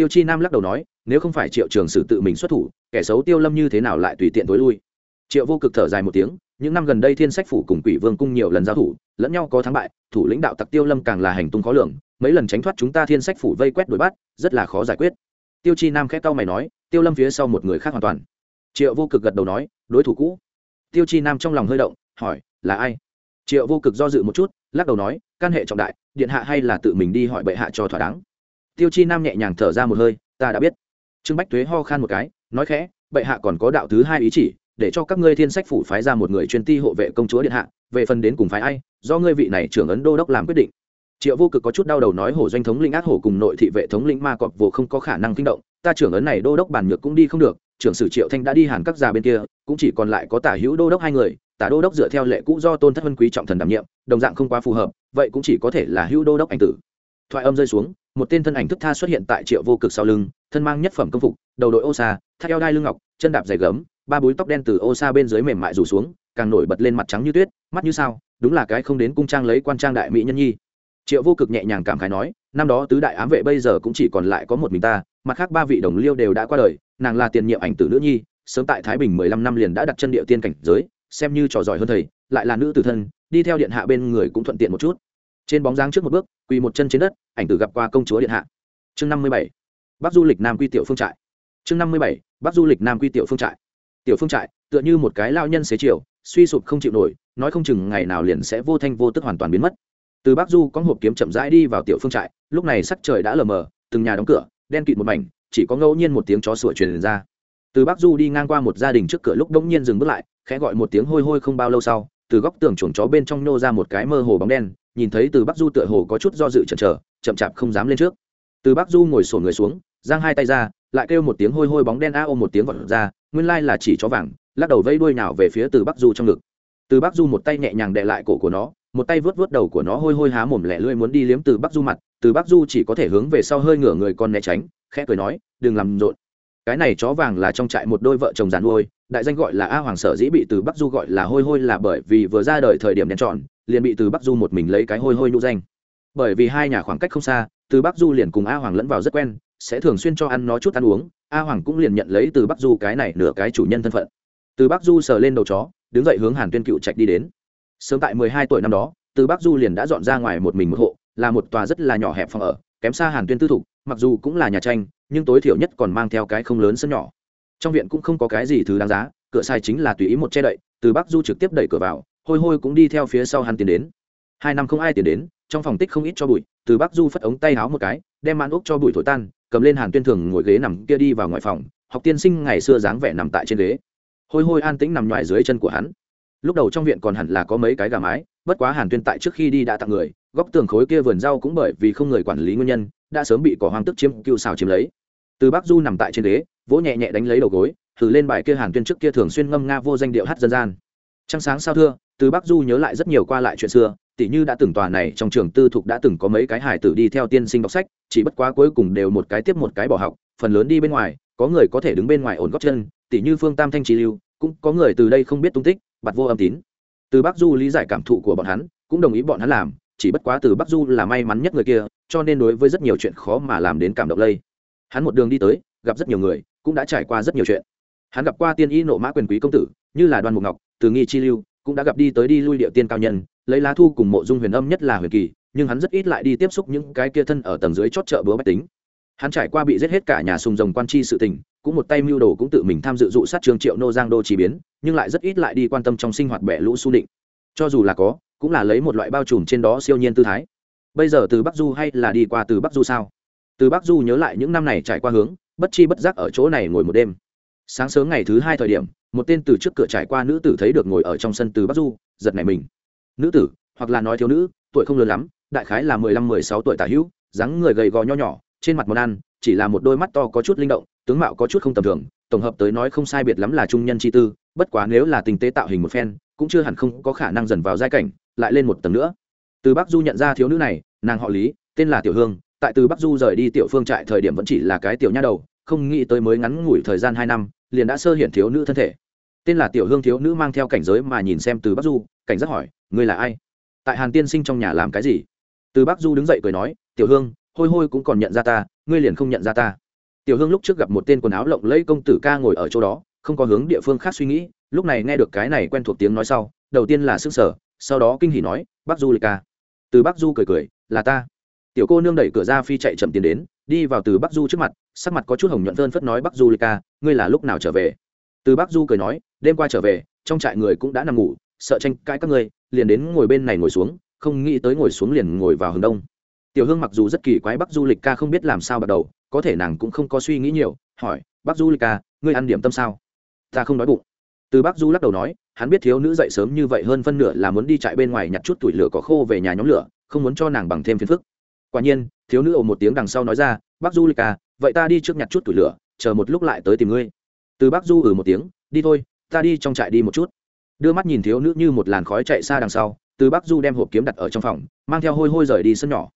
Tiêu chi nam lắc đầu nói, nếu không phải triệu trường sử tự mình xuất thủ, kẻ xấu tiêu lâm như thế nào lại tùy tiện tối lui? Triệu vô cực thở dài một tiếng, những năm gần đây thiên sách phủ cùng quỷ vương cung nhiều lần giao thủ, lẫn nhau có thắng bại, thủ lãnh đạo tặc tiêu lâm càng là hành tung khó lường, mấy lần tránh thoát chúng ta thiên sách phủ vây quét đuổi bắt, rất là khó giải quyết. Tiêu chi nam khẽ cau mày nói, tiêu lâm phía sau một người khác hoàn toàn. Triệu vô cực gật đầu nói, đối thủ cũ. Tiêu chi nam trong lòng hơi động, hỏi, là ai? Triệu vô cực do dự một chút, lắc đầu nói căn hệ trọng đại, điện hạ hay là tự mình đi hỏi bệ hạ cho thỏa đáng? Tiêu chi nam nhẹ nhàng thở ra một hơi, ta đã biết. Trương bách thuế ho khan một cái, nói khẽ, bệ hạ còn có đạo thứ hai ý chỉ, để cho các ngươi thiên sách phủ phái ra một người chuyên ti hộ vệ công chúa điện hạ, về phần đến cùng phái ai, do ngươi vị này trưởng ấn đô đốc làm quyết định. Triệu vô cực có chút đau đầu nói, hổ doanh thống linh ác hổ cùng nội thị vệ thống linh ma cọp vô không có khả năng kinh động, ta trưởng ấn này đô đốc bản nhược cũng đi không được, trưởng sử triệu thanh đã đi hàn các già bên kia, cũng chỉ còn lại có tả hữu đô đốc hai người, tả đô đốc dựa theo lệ cũ do tôn thất vân quý trọng thần đảm nhiệm, đồng dạng không quá phù hợp, vậy cũng chỉ có thể là hữu đô đốc ảnh tử. Thoại âm rơi xuống một tên thân ảnh thức tha xuất hiện tại triệu vô cực sau lưng, thân mang nhất phẩm công phục, đầu đội ô xa thắt eo đai lưng ngọc, chân đạp dày gấm, ba búi tóc đen từ ô xa bên dưới mềm mại rủ xuống, càng nổi bật lên mặt trắng như tuyết, mắt như sao, đúng là cái không đến cung trang lấy quan trang đại mỹ nhân nhi. Triệu vô cực nhẹ nhàng cảm khái nói, năm đó tứ đại ám vệ bây giờ cũng chỉ còn lại có một mình ta, mặt khác ba vị đồng liêu đều đã qua đời, nàng là tiền nhiệm ảnh tử nữ nhi, sớm tại thái bình mười lăm năm liền đã đặt chân địa tiên cảnh giới, xem như trò giỏi hơn thầy, lại là nữ tử thân, đi theo điện hạ bên người cũng thuận tiện một chút. Trên bóng dáng trước một bước, quỳ một chân trên đất ảnh tử gặp qua công chúa điện hạ. Chương năm mươi bảy, bắc du lịch nam quy tiểu phương trại. Chương năm mươi bảy, bắc du lịch nam quy tiểu phương trại. Tiểu phương trại, tựa như một cái lao nhân xế chiều, suy sụp không chịu nổi, nói không chừng ngày nào liền sẽ vô thanh vô tức hoàn toàn biến mất. Từ bắc du có hộp kiếm chậm rãi đi vào tiểu phương trại, lúc này sắc trời đã lờ mờ, từng nhà đóng cửa, đen kịt một mảnh, chỉ có ngẫu nhiên một tiếng chó sủa truyền ra. Từ bắc du đi ngang qua một gia đình trước cửa lúc đống nhiên dừng bước lại, khẽ gọi một tiếng hôi hôi không bao lâu sau, từ góc tường chuồng chó bên trong nô ra một cái mơ hồ bóng đen nhìn thấy từ bắc du tựa hồ có chút do dự chần chờ, chậm chạp không dám lên trước. Từ bắc du ngồi sổ người xuống, giang hai tay ra, lại kêu một tiếng hôi hôi bóng đen a ôm một tiếng vọt ra, nguyên lai là chỉ chó vàng, lắc đầu vây đuôi nào về phía từ bắc du trong ngực. Từ bắc du một tay nhẹ nhàng đệ lại cổ của nó, một tay vớt vớt đầu của nó hôi hôi há mồm lẻ lưỡi muốn đi liếm từ bắc du mặt, từ bắc du chỉ có thể hướng về sau hơi ngửa người con né tránh, khẽ cười nói, đừng làm rộn cái này chó vàng là trong trại một đôi vợ chồng giàn nuôi, đại danh gọi là a hoàng sở dĩ bị từ bắc du gọi là hôi hôi là bởi vì vừa ra đời thời điểm đen tròn, liền bị từ bắc du một mình lấy cái hôi hôi nhũ danh. Bởi vì hai nhà khoảng cách không xa, từ bắc du liền cùng a hoàng lẫn vào rất quen, sẽ thường xuyên cho ăn nó chút ăn uống, a hoàng cũng liền nhận lấy từ bắc du cái này nửa cái chủ nhân thân phận. Từ bắc du sờ lên đầu chó, đứng dậy hướng hàn tuyên cựu trạch đi đến. Sớm tại mười hai tuổi năm đó, từ bắc du liền đã dọn ra ngoài một mình một hộ, là một tòa rất là nhỏ hẹp phòng ở, kém xa hàn tuyên tư thục, mặc dù cũng là nhà tranh nhưng tối thiểu nhất còn mang theo cái không lớn sân nhỏ. Trong viện cũng không có cái gì thứ đáng giá, cửa sai chính là tùy ý một che đậy, từ bắc du trực tiếp đẩy cửa vào, hôi hôi cũng đi theo phía sau hắn tiến đến. Hai năm không ai tiến đến, trong phòng tích không ít cho bụi, từ bắc du phất ống tay háo một cái, đem mãn úc cho bụi thổi tan, cầm lên hàn tuyên thường ngồi ghế nằm kia đi vào ngoài phòng, học tiên sinh ngày xưa dáng vẻ nằm tại trên ghế. Hôi hôi an tĩnh nằm ngoài dưới chân của hắn. Lúc đầu trong viện còn hẳn là có mấy cái gà mái, bất quá hàn tuyên tại trước khi đi đã tặng người, góc tường khối kia vườn rau cũng bởi vì không người quản lý nguyên nhân, đã sớm bị cỏ hoang tức chiếm, cựu xào chiếm lấy từ bắc du nằm tại trên ghế, vỗ nhẹ nhẹ đánh lấy đầu gối, thử lên bài kia hàn tuyên trước kia thường xuyên ngâm nga vô danh điệu hát dân gian. Trăng sáng sao thưa, từ bắc du nhớ lại rất nhiều qua lại chuyện xưa, tỉ như đã từng tòa này trong trường tư thục đã từng có mấy cái hải tử đi theo tiên sinh đọc sách, chỉ bất quá cuối cùng đều một cái tiếp một cái bỏ học, phần lớn đi bên ngoài, có người có thể đứng bên ngoài ổn góp chân, tỉ như phương tam thanh trí lưu, cũng có người từ đây không biết tung tích bặt vô âm tín. Từ bắc du lý giải cảm thụ của bọn hắn, cũng đồng ý bọn hắn làm, chỉ bất quá từ bắc du là may mắn nhất người kia, cho nên đối với rất nhiều chuyện khó mà làm đến cảm động lây hắn một đường đi tới, gặp rất nhiều người, cũng đã trải qua rất nhiều chuyện. Hắn gặp qua tiên y nộ mã quyền quý công tử, như là đoan mục ngọc, từ nghi chi lưu, cũng đã gặp đi tới đi lui địa tiên cao nhân, lấy lá thu cùng mộ dung huyền âm nhất là huyền kỳ, nhưng hắn rất ít lại đi tiếp xúc những cái kia thân ở tầng dưới chót chợ búa bách tính. Hắn trải qua bị giết hết cả nhà sùng rồng quan chi sự tình, cũng một tay mưu đồ cũng tự mình tham dự dụ sát trường triệu nô giang đô chỉ biến, nhưng lại rất ít lại đi quan tâm trong sinh hoạt bẻ lũ su định. Cho dù là có, cũng là lấy một loại bao trùm trên đó siêu nhiên tư thái. Bây giờ từ bắc du hay là đi qua từ bắc du sao? Từ bắc du nhớ lại những năm này trải qua hướng, bất chi bất giác ở chỗ này ngồi một đêm. Sáng sớm ngày thứ hai thời điểm, một tên từ trước cửa trải qua nữ tử thấy được ngồi ở trong sân từ bắc du, giật nảy mình. Nữ tử, hoặc là nói thiếu nữ, tuổi không lớn lắm, đại khái là mười lăm, mười sáu tuổi tả hữu, dáng người gầy gò nho nhỏ, trên mặt món ăn, chỉ là một đôi mắt to có chút linh động, tướng mạo có chút không tầm thường, tổng hợp tới nói không sai biệt lắm là trung nhân chi tư, bất quá nếu là tình tế tạo hình một phen, cũng chưa hẳn không có khả năng dần vào giai cảnh, lại lên một tầng nữa. Từ bắc du nhận ra thiếu nữ này, nàng họ lý, tên là tiểu hương tại từ bắc du rời đi tiểu phương trại thời điểm vẫn chỉ là cái tiểu nha đầu, không nghĩ tới mới ngắn ngủi thời gian hai năm, liền đã sơ hiện thiếu nữ thân thể. Tên là tiểu hương thiếu nữ mang theo cảnh giới mà nhìn xem từ bắc du, cảnh giác hỏi, ngươi là ai? Tại hàn tiên sinh trong nhà làm cái gì? Từ bắc du đứng dậy cười nói, tiểu hương, hôi hôi cũng còn nhận ra ta, ngươi liền không nhận ra ta. Tiểu hương lúc trước gặp một tên quần áo lộng lẫy công tử ca ngồi ở chỗ đó, không có hướng địa phương khác suy nghĩ, lúc này nghe được cái này quen thuộc tiếng nói sau, đầu tiên là sức sở sau đó kinh hỉ nói, bắc du lịch ca. Từ bắc du cười cười, là ta tiểu cô nương đẩy cửa ra phi chạy chậm tiến đến, đi vào từ bắc du trước mặt, sắc mặt có chút hồng nhuận phơn phất nói, bắc du lịch ca, ngươi là lúc nào trở về? Từ bắc du cười nói, đêm qua trở về, trong trại người cũng đã nằm ngủ, sợ tranh cãi các ngươi, liền đến ngồi bên này ngồi xuống, không nghĩ tới ngồi xuống liền ngồi vào hướng đông. Tiểu hương mặc dù rất kỳ quái bắc du lịch ca không biết làm sao bắt đầu, có thể nàng cũng không có suy nghĩ nhiều, hỏi, bắc du lịch ca, ngươi ăn điểm tâm sao? Ta không đói bụng. Từ bắc du lắc đầu nói, hắn biết thiếu nữ dậy sớm như vậy hơn phân nửa là muốn đi chạy bên ngoài nhặt chút tuổi lửa có khô về nhà nhóm lửa, không muốn cho nàng bằng thêm phiền phức quả nhiên, thiếu nữ ồ một tiếng đằng sau nói ra, Bác du lịch à vậy ta đi trước nhặt chút tuổi lửa, chờ một lúc lại tới tìm ngươi. Từ Bác du ừ một tiếng, đi thôi, ta đi trong trại đi một chút. Đưa mắt nhìn thiếu nữ như một làn khói chạy xa đằng sau, từ Bác du đem hộp kiếm đặt ở trong phòng, mang theo hôi hôi rời đi sân nhỏ.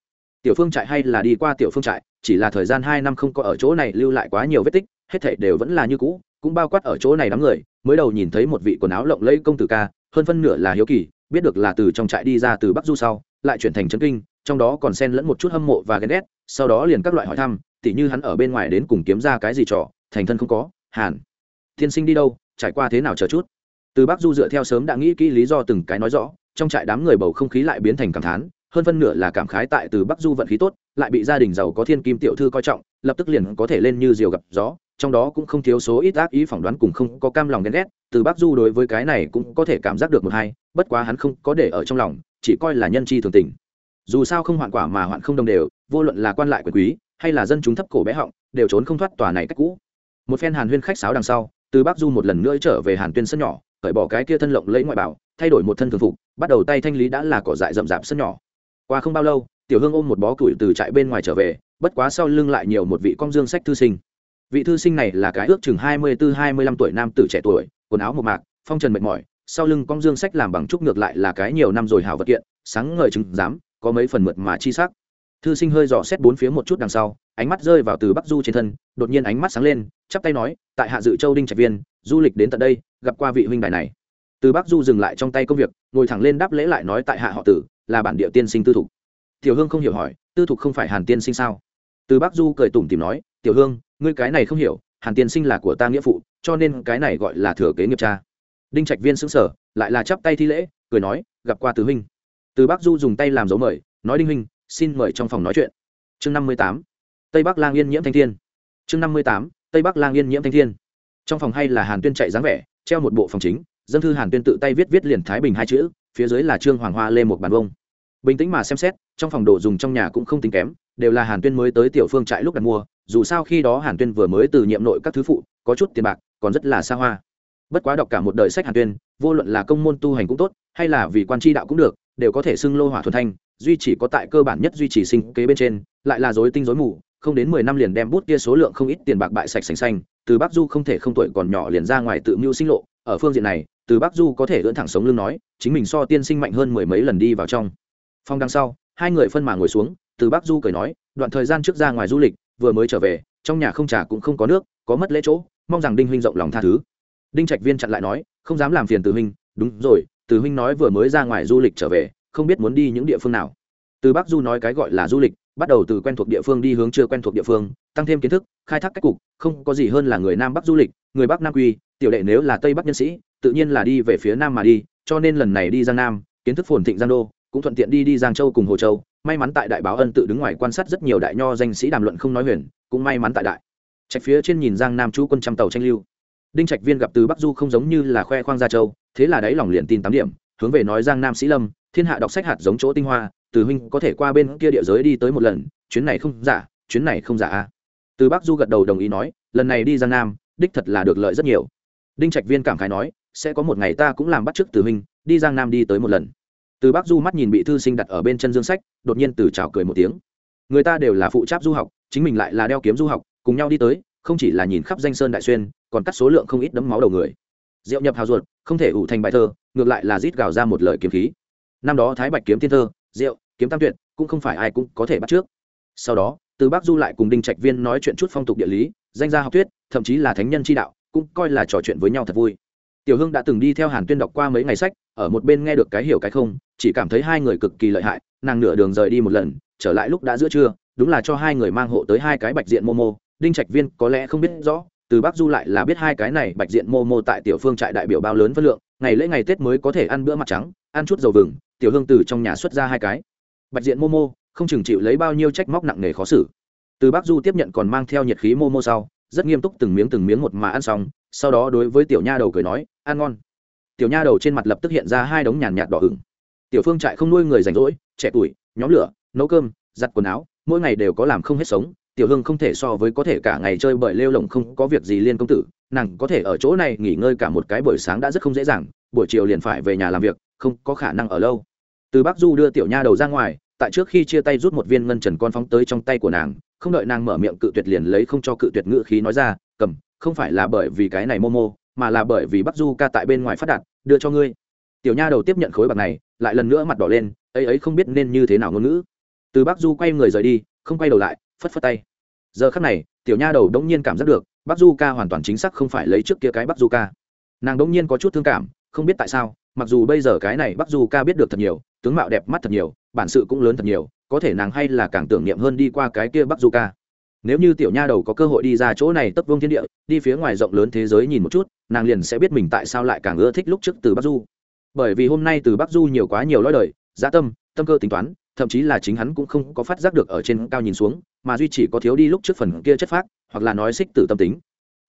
Tiểu phương trại hay là đi qua tiểu phương trại, chỉ là thời gian hai năm không có ở chỗ này lưu lại quá nhiều vết tích, hết thảy đều vẫn là như cũ, cũng bao quát ở chỗ này đám người, mới đầu nhìn thấy một vị quần áo lộng lẫy công tử ca, hơn phân nửa là hiếu kỳ, biết được là từ trong trại đi ra từ bắc du sau, lại chuyển thành trấn kinh trong đó còn xen lẫn một chút hâm mộ và ghen ghét, sau đó liền các loại hỏi thăm, tỉ như hắn ở bên ngoài đến cùng kiếm ra cái gì trò, thành thân không có, hàn. Thiên sinh đi đâu, trải qua thế nào chờ chút? Từ bác du dựa theo sớm đã nghĩ kỹ lý do từng cái nói rõ, trong trại đám người bầu không khí lại biến thành cảm thán, hơn phân nửa là cảm khái tại từ bắc du vận khí tốt, lại bị gia đình giàu có thiên kim tiểu thư coi trọng, lập tức liền có thể lên như diều gặp gió, trong đó cũng không thiếu số ít ác ý phỏng đoán cùng không có cam lòng ghen ghét, từ bắc du đối với cái này cũng có thể cảm giác được một hai, bất quá hắn không có để ở trong lòng, chỉ coi là nhân chi thường tình dù sao không hoạn quả mà hoạn không đồng đều, vô luận là quan lại quyền quý, hay là dân chúng thấp cổ bé họng, đều trốn không thoát tòa này cách cũ. Một phen hàn huyên khách sáo đằng sau, từ bắc du một lần nữa trở về hàn tuyên sân nhỏ, cởi bỏ cái kia thân lộng lấy ngoại bảo, thay đổi một thân thường phục, bắt đầu tay thanh lý đã là cỏ dại rậm rạp sân nhỏ. Qua không bao lâu, tiểu hương ôm một bó củi từ trại bên ngoài trở về, bất quá sau lưng lại nhiều một vị con dương sách thư sinh. Vị thư sinh này là cái ước chừng hai mươi bốn hai mươi lăm tuổi nam tử trẻ tuổi, quần áo một mạc, phong trần mệt mỏi, sau lưng con dương sách làm bằng trúc ngược lại là cái nhiều năm rồi hào vật kiện, sáng ngời chứng dám có mấy phần mượt mà chi sắc. Thư sinh hơi dò xét bốn phía một chút đằng sau, ánh mắt rơi vào từ bắc du trên thân, đột nhiên ánh mắt sáng lên, chắp tay nói, tại hạ dự châu đinh trạch viên, du lịch đến tận đây, gặp qua vị huynh đài này. Từ bắc du dừng lại trong tay công việc, ngồi thẳng lên đáp lễ lại nói, tại hạ họ tử, là bản địa tiên sinh tư thục. Tiểu hương không hiểu hỏi, tư thục không phải hàn tiên sinh sao? Từ bắc du cười tủm tìm nói, tiểu hương, ngươi cái này không hiểu, hàn tiên sinh là của ta nghĩa phụ, cho nên cái này gọi là thừa kế nghiệp cha. Đinh trạch viên xứng sở lại là chắp tay thi lễ, cười nói, gặp qua tứ huynh từ bắc du dùng tay làm dấu mời, nói đinh huynh, xin mời trong phòng nói chuyện. Chương năm mươi tám, tây bắc lang yên nhiễm thanh thiên. Chương năm mươi tám, tây bắc lang yên nhiễm thanh thiên. Trong phòng hay là hàn tuyên chạy dáng vẻ, treo một bộ phòng chính, dân thư hàn tuyên tự tay viết viết liền thái bình hai chữ, phía dưới là trương hoàng hoa lê một bàn bông bình tĩnh mà xem xét, trong phòng đồ dùng trong nhà cũng không tính kém, đều là hàn tuyên mới tới tiểu phương trại lúc đặt mua, dù sao khi đó hàn tuyên vừa mới từ nhiệm nội các thứ phụ, có chút tiền bạc, còn rất là xa hoa. Bất quá đọc cả một đời sách hàn tuyên, vô luận là công môn tu hành cũng tốt, hay là vì quan tri đạo cũng được đều có thể xưng lô hỏa thuần thanh, duy chỉ có tại cơ bản nhất duy trì sinh kế bên trên, lại là dối tinh dối mù, không đến mười năm liền đem bút kia số lượng không ít tiền bạc bại sạch sành xanh, từ bắc du không thể không tuổi còn nhỏ liền ra ngoài tự mưu sinh lộ, ở phương diện này, từ bắc du có thể ưỡn thẳng sống lưng nói, chính mình so tiên sinh mạnh hơn mười mấy lần đi vào trong. Phong đằng sau, hai người phân mà ngồi xuống, từ bắc du cười nói, đoạn thời gian trước ra ngoài du lịch, vừa mới trở về, trong nhà không trà cũng không có nước, có mất lễ chỗ, mong rằng đinh huynh rộng lòng tha thứ. Đinh trạch viên chặn lại nói, không dám làm phiền từ huynh, đúng rồi từ huynh nói vừa mới ra ngoài du lịch trở về, không biết muốn đi những địa phương nào. Từ bắc du nói cái gọi là du lịch, bắt đầu từ quen thuộc địa phương đi hướng chưa quen thuộc địa phương, tăng thêm kiến thức, khai thác cách cục, không có gì hơn là người nam bắc du lịch, người bắc nam quy, tiểu đệ nếu là tây bắc nhân sĩ, tự nhiên là đi về phía nam mà đi, cho nên lần này đi giang nam, kiến thức phồn thịnh giang đô, cũng thuận tiện đi đi giang châu cùng hồ châu. May mắn tại đại báo ân tự đứng ngoài quan sát rất nhiều đại nho danh sĩ đàm luận không nói huyền, cũng may mắn tại đại. Trạch phía trên nhìn giang nam chú quân trăm tàu tranh lưu đinh trạch viên gặp từ bắc du không giống như là khoe khoang gia châu, thế là đáy lòng liền tin tám điểm, hướng về nói giang nam sĩ lâm, thiên hạ đọc sách hạt giống chỗ tinh hoa, từ huynh có thể qua bên kia địa giới đi tới một lần, chuyến này không giả, chuyến này không giả từ bắc du gật đầu đồng ý nói, lần này đi giang nam, đích thật là được lợi rất nhiều. Đinh trạch viên cảm khái nói, sẽ có một ngày ta cũng làm bắt chước từ huynh, đi giang nam đi tới một lần. Từ bắc du mắt nhìn bị thư sinh đặt ở bên chân dương sách, đột nhiên từ chào cười một tiếng. Người ta đều là phụ tráp du học, chính mình lại là đeo kiếm du học, cùng nhau đi tới, không chỉ là nhìn khắp danh sơn đại xuyên còn cắt số lượng không ít đấm máu đầu người. Rượu nhập hào ruột, không thể ủ thành bài thơ, ngược lại là rít gào ra một lời kiếm khí. Năm đó thái bạch kiếm thiên thơ rượu kiếm tam tuyệt, cũng không phải ai cũng có thể bắt trước. Sau đó, từ bắc du lại cùng đinh trạch viên nói chuyện chút phong tục địa lý, danh gia học thuyết, thậm chí là thánh nhân chi đạo, cũng coi là trò chuyện với nhau thật vui. Tiểu hưng đã từng đi theo hàn tuyên đọc qua mấy ngày sách, ở một bên nghe được cái hiểu cái không, chỉ cảm thấy hai người cực kỳ lợi hại, nàng nửa đường rời đi một lần, trở lại lúc đã giữa trưa, đúng là cho hai người mang hộ tới hai cái bạch diện momo. Đinh trạch viên có lẽ không biết rõ từ bắc du lại là biết hai cái này bạch diện momo tại tiểu phương trại đại biểu bao lớn phân lượng, ngày lễ ngày tết mới có thể ăn bữa mặt trắng, ăn chút dầu vừng, tiểu hương từ trong nhà xuất ra hai cái. Bạch diện momo, không chừng chịu lấy bao nhiêu trách móc nặng nề khó xử. Từ bắc du tiếp nhận còn mang theo nhiệt khí momo sau, rất nghiêm túc từng miếng từng miếng một mà ăn xong, sau đó đối với tiểu nha đầu cười nói, ăn ngon. Tiểu nha đầu trên mặt lập tức hiện ra hai đống nhàn nhạt đỏ hửng tiểu phương trại không nuôi người rảnh rỗi, trẻ tuổi, nhóm lửa, nấu cơm, giặt quần áo, mỗi ngày đều có làm không hết sống tiểu hương không thể so với có thể cả ngày chơi bởi lêu lồng không có việc gì liên công tử, nàng có thể ở chỗ này nghỉ ngơi cả một cái buổi sáng đã rất không dễ dàng, buổi chiều liền phải về nhà làm việc, không có khả năng ở lâu. Từ bắc du đưa tiểu nha đầu ra ngoài, tại trước khi chia tay rút một viên ngân trần con phóng tới trong tay của nàng, không đợi nàng mở miệng cự tuyệt liền lấy không cho cự tuyệt ngự khí nói ra, cầm, không phải là bởi vì cái này momo, mà là bởi vì bắc du ca tại bên ngoài phát đạt, đưa cho ngươi. Tiểu nha đầu tiếp nhận khối bạc này, lại lần nữa mặt đỏ lên, ấy ấy không biết nên như thế nào ngôn ngữ. Từ bắc du quay người rời đi, không quay đầu lại phất phất tay. Giờ khắc này, tiểu nha đầu đống nhiên cảm giác được, bắc du ca hoàn toàn chính xác không phải lấy trước kia cái bắc du ca. Nàng đống nhiên có chút thương cảm, không biết tại sao, mặc dù bây giờ cái này bắc du ca biết được thật nhiều, tướng mạo đẹp mắt thật nhiều, bản sự cũng lớn thật nhiều, có thể nàng hay là càng tưởng niệm hơn đi qua cái kia bắc du ca. Nếu như tiểu nha đầu có cơ hội đi ra chỗ này tấp vương thiên địa, đi phía ngoài rộng lớn thế giới nhìn một chút, nàng liền sẽ biết mình tại sao lại càng ưa thích lúc trước từ bắc du. Bởi vì hôm nay từ bắc du nhiều quá nhiều lõi đời gia tâm tâm cơ tính toán, thậm chí là chính hắn cũng không có phát giác được ở trên cao nhìn xuống mà duy chỉ có thiếu đi lúc trước phần kia chất phác, hoặc là nói xích tử tâm tính.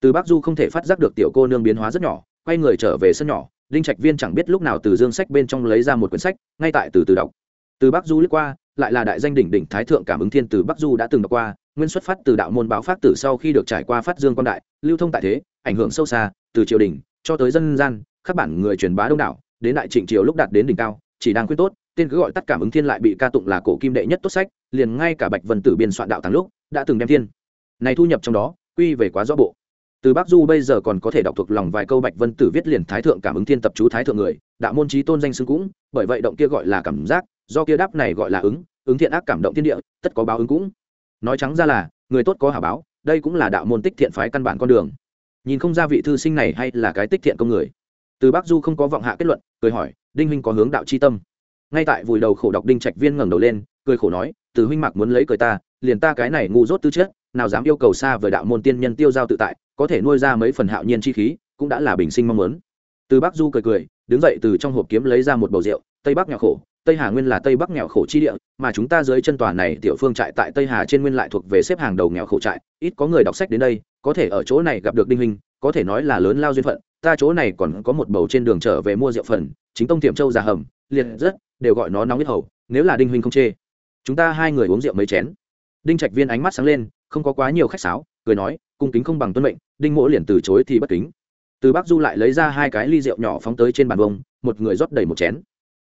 Từ bắc du không thể phát giác được tiểu cô nương biến hóa rất nhỏ, quay người trở về sân nhỏ, đinh trạch viên chẳng biết lúc nào từ dương sách bên trong lấy ra một quyển sách, ngay tại từ từ đọc. Từ bắc du lướt qua, lại là đại danh đỉnh đỉnh thái thượng cảm ứng thiên từ bắc du đã từng đọc qua, nguyên xuất phát từ đạo môn báo phát tử sau khi được trải qua phát dương quan đại, lưu thông tại thế, ảnh hưởng sâu xa, từ triều đình cho tới dân gian các bản người truyền bá đông đảo, đến đại trịnh triều lúc đạt đến đỉnh cao, chỉ đang khuyên tốt, tên cứ gọi tắt cảm ứng thiên lại bị ca tụng là cổ kim đệ nhất tốt sách liền ngay cả bạch vân tử biên soạn đạo tàng lúc, đã từng đem thiên, này thu nhập trong đó, quy về quá rõ bộ. Từ bắc du bây giờ còn có thể đọc thuộc lòng vài câu bạch vân tử viết liền thái thượng cảm ứng thiên tập chú thái thượng người, đạo môn trí tôn danh xưng cũng, bởi vậy động kia gọi là cảm giác, do kia đáp này gọi là ứng ứng thiện ác cảm động thiên địa, tất có báo ứng cũng. Nói trắng ra là, người tốt có hả báo, đây cũng là đạo môn tích thiện phái căn bản con đường. Nhìn không ra vị thư sinh này hay là cái tích thiện công người. Từ bắc du không có vọng hạ kết luận, cười hỏi, đinh huynh có hướng đạo c h i tâm? Ngay tại vùi đầu khổ đọc đinh trạch viên ngẩng đầu lên, cười khổ nói từ huynh mạc muốn lấy cười ta, liền ta cái này ngu dốt tư chất, nào dám yêu cầu xa vời đạo môn tiên nhân tiêu giao tự tại, có thể nuôi ra mấy phần hạo nhiên chi khí, cũng đã là bình sinh mong muốn. Từ bắc du cười cười, đứng dậy từ trong hộp kiếm lấy ra một bầu rượu, tây bắc nghèo khổ, tây hà nguyên là tây bắc nghèo khổ chi địa, mà chúng ta dưới chân tòa này tiểu phương trại tại tây hà trên nguyên lại thuộc về xếp hàng đầu nghèo khổ trại, ít có người đọc sách đến đây, có thể ở chỗ này gặp được đinh hình có thể nói là lớn lao duyên phận, ta chỗ này còn có một bầu trên đường trở về mua rượu phần, chính tông tiệm châu già hầm, liệt rất, đều gọi nó nóng biết hầu, nếu là đinh huynh không chê chúng ta hai người uống rượu mấy chén. Đinh trạch viên ánh mắt sáng lên, không có quá nhiều khách sáo, cười nói, cung kính không bằng tuân mệnh, đinh mỗ liền từ chối thì bất kính. Từ bắc du lại lấy ra hai cái ly rượu nhỏ phóng tới trên bàn bông một người rót đầy một chén.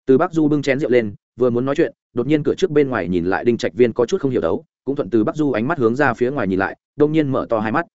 Từ bắc du bưng chén rượu lên, vừa muốn nói chuyện, đột nhiên cửa trước bên ngoài nhìn lại đinh trạch viên có chút không hiểu đấu, cũng thuận từ bắc du ánh mắt hướng ra phía ngoài nhìn lại, đông nhiên mở to hai mắt.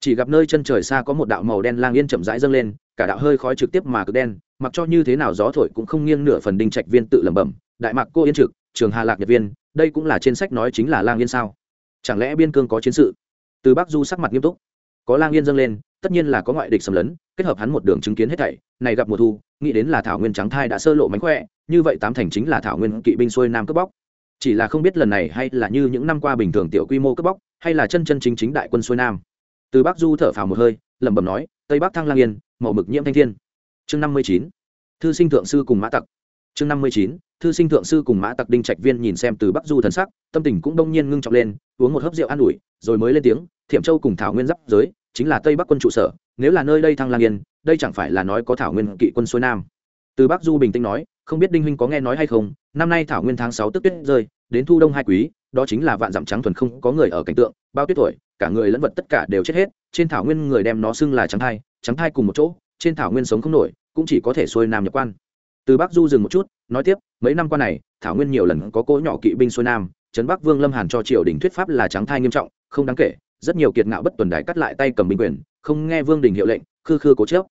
Chỉ gặp nơi chân trời xa có một đạo màu đen lang yên chậm rãi dâng lên, cả đạo hơi khói trực tiếp mà cực đen, mặc cho như thế nào gió thổi cũng không nghiêng nửa phần đinh trạch viên tự lẩm bẩm, đại mạc, cô yên trực trường hà lạc nhật viên, đây cũng là trên sách nói chính là lang yên sao? Chẳng lẽ biên cương có chiến sự? Từ bắc du sắc mặt nghiêm túc. Có lang yên dâng lên, tất nhiên là có ngoại địch xâm lấn, kết hợp hắn một đường chứng kiến hết thảy, này gặp mùa thu, nghĩ đến là thảo nguyên trắng thai đã sơ lộ mánh khỏe, như vậy tám thành chính là thảo nguyên kỵ binh xuôi nam cướp bóc. Chỉ là không biết lần này hay là như những năm qua bình thường tiểu quy mô cướp bóc, hay là chân chân chính chính đại quân xuôi nam. Từ bắc du thở phào một hơi, lẩm bẩm nói, tây bắc thăng lang yên, mậu mực nhiễm thanh thiên. Chương năm mươi chín, thư sinh thượng sư cùng mã tặc. Chương năm mươi chín thư sinh thượng sư cùng mã tặc đinh trạch viên nhìn xem từ bắc du thần sắc, tâm tình cũng đông nhiên ngưng trọng lên, uống một hớp rượu an ủi, rồi mới lên tiếng thiệm châu cùng thảo nguyên giáp giới, chính là tây bắc quân trụ sở, nếu là nơi đây thăng lang yên, đây chẳng phải là nói có thảo nguyên kỵ quân xuôi nam? Từ bắc du bình tĩnh nói, không biết đinh huynh có nghe nói hay không, năm nay thảo nguyên tháng sáu tức tuyết rơi, đến thu đông hai quý, đó chính là vạn dặm trắng thuần không có người ở cảnh tượng, bao tuyết tuổi, cả người lẫn vật tất cả đều chết hết, trên thảo nguyên người đem nó xưng là trắng thai trắng thai cùng một chỗ, trên thảo nguyên sống không nổi, cũng chỉ có thể xuôi nam nhập quan từ bắc du dừng một chút, nói tiếp, mấy năm qua này, thảo nguyên nhiều lần có cỗ nhỏ kỵ binh xuôi nam, trấn bắc vương lâm hàn cho triều đình thuyết pháp là trắng thai nghiêm trọng, không đáng kể, rất nhiều kiệt ngạo bất tuần đài cắt lại tay cầm binh quyền, không nghe vương đình hiệu lệnh, khư khư cố chớp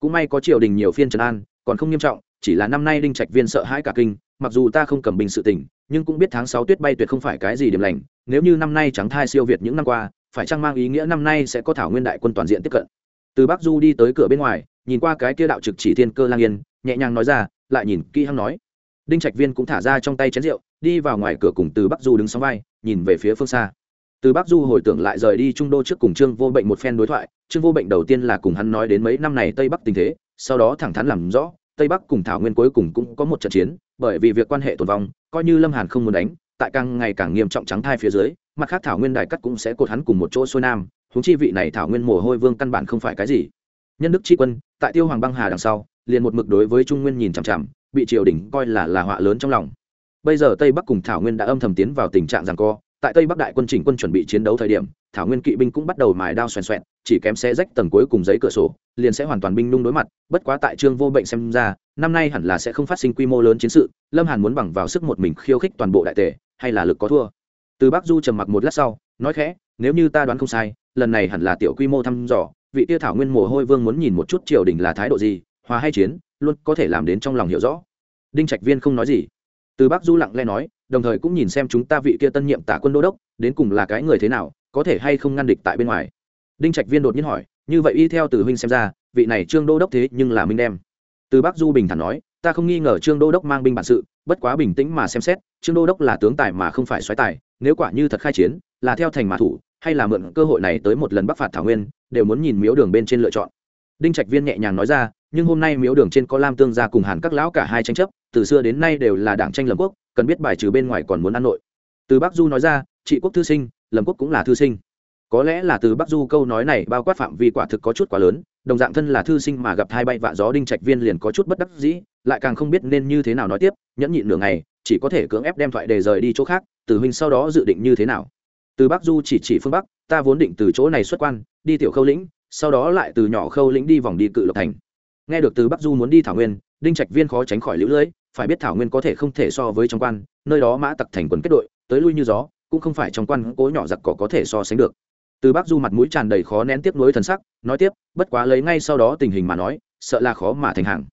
cũng may có triều đình nhiều phiên Trần an, còn không nghiêm trọng, chỉ là năm nay đinh trạch viên sợ hãi cả kinh, mặc dù ta không cầm binh sự tình nhưng cũng biết tháng sáu tuyết bay tuyệt không phải cái gì điểm lành, nếu như năm nay trắng thai siêu việt những năm qua, phải chăng mang ý nghĩa năm nay sẽ có thảo nguyên đại quân toàn diện tiếp cận? Từ bắc du đi tới cửa bên ngoài, nhìn qua cái kia đạo trực chỉ thiên cơ lang yên, nhẹ nhàng nói ra lại nhìn kỹ hăng nói. Đinh trạch viên cũng thả ra trong tay chén rượu, đi vào ngoài cửa cùng từ bắc du đứng sóng vai, nhìn về phía phương xa. Từ bắc du hồi tưởng lại rời đi trung đô trước cùng trương vô bệnh một phen đối thoại, trương vô bệnh đầu tiên là cùng hắn nói đến mấy năm này tây bắc tình thế, sau đó thẳng thắn làm rõ, tây bắc cùng thảo nguyên cuối cùng cũng có một trận chiến, bởi vì việc quan hệ tồn vong, coi như lâm hàn không muốn đánh, tại càng ngày càng nghiêm trọng trắng thai phía dưới, mặt khác thảo nguyên đài cắt cũng sẽ cột hắn cùng một chỗ xuôi nam húng chi vị này thảo nguyên mồ hôi vương căn bản không phải cái gì nhân đức tri quân, tại tiêu hoàng băng hà đằng sau, liền một mực đối với trung nguyên nhìn chằm chằm, bị triều đình coi là là họa lớn trong lòng. Bây giờ tây bắc cùng thảo nguyên đã âm thầm tiến vào tình trạng rằng co, tại tây bắc đại quân chỉnh quân chuẩn bị chiến đấu thời điểm, thảo nguyên kỵ binh cũng bắt đầu mài đao xoèn xoẹn, chỉ kém xe rách tầng cuối cùng giấy cửa sổ, liền sẽ hoàn toàn binh nung đối mặt, bất quá tại trương vô bệnh xem ra, năm nay hẳn là sẽ không phát sinh quy mô lớn chiến sự, lâm hàn muốn bằng vào sức một mình khiêu khích toàn bộ đại tề, hay là lực có thua? Từ bắc du trầm mặc một lát sau, nói khẽ, nếu như ta đoán không sai, lần này hẳn là tiểu quy mô thăm dò vị tiêu thảo nguyên mồ hôi vương muốn nhìn một chút triều đình là thái độ gì, hòa hay chiến, luôn có thể làm đến trong lòng hiểu rõ. Đinh trạch viên không nói gì. Từ bắc du lặng lẽ nói, đồng thời cũng nhìn xem chúng ta vị kia tân nhiệm tả quân đô đốc, đến cùng là cái người thế nào, có thể hay không ngăn địch tại bên ngoài. Đinh trạch viên đột nhiên hỏi, như vậy y theo từ huynh xem ra, vị này trương đô đốc thế nhưng là minh đem. Từ bắc du bình thản nói, ta không nghi ngờ trương đô đốc mang binh bản sự, bất quá bình tĩnh mà xem xét, trương đô đốc là tướng tài mà không phải xoáy tài, nếu quả như thật khai chiến, là theo thành mà thủ hay là mượn cơ hội này tới một lần bắc phạt thảo nguyên, đều muốn nhìn miếu đường bên trên lựa chọn. Đinh trạch viên nhẹ nhàng nói ra, nhưng hôm nay miếu đường trên có lam tương gia cùng hàn các lão cả hai tranh chấp, từ xưa đến nay đều là đảng tranh lầm quốc, cần biết bài trừ bên ngoài còn muốn ăn nội. Từ bắc du nói ra, trị quốc thư sinh lầm quốc cũng là thư sinh. Có lẽ là từ bắc du câu nói này bao quát phạm vi quả thực có chút quá lớn, đồng dạng thân là thư sinh mà gặp hai bay vạ gió đinh trạch viên liền có chút bất đắc dĩ, lại càng không biết nên như thế nào nói tiếp, nhẫn nhịn nửa ngày, chỉ có thể cưỡng ép đem thoại đề rời đi chỗ khác, từ huynh sau đó dự định như thế nào từ bắc du chỉ chỉ phương bắc, ta vốn định từ chỗ này xuất quan, đi tiểu khâu lĩnh, sau đó lại từ nhỏ khâu lĩnh đi vòng đi cự lộc thành. Nghe được từ bắc du muốn đi thảo nguyên, đinh trạch viên khó tránh khỏi lũ lưỡi phải biết thảo nguyên có thể không thể so với trong quan, nơi đó mã tặc thành quần kết đội, tới lui như gió, cũng không phải trong quan cố nhỏ giặc cỏ có thể so sánh được. Từ bắc du mặt mũi tràn đầy khó nén tiếp nối thần sắc, nói tiếp, bất quá lấy ngay sau đó tình hình mà nói, sợ là khó mà thành hàng.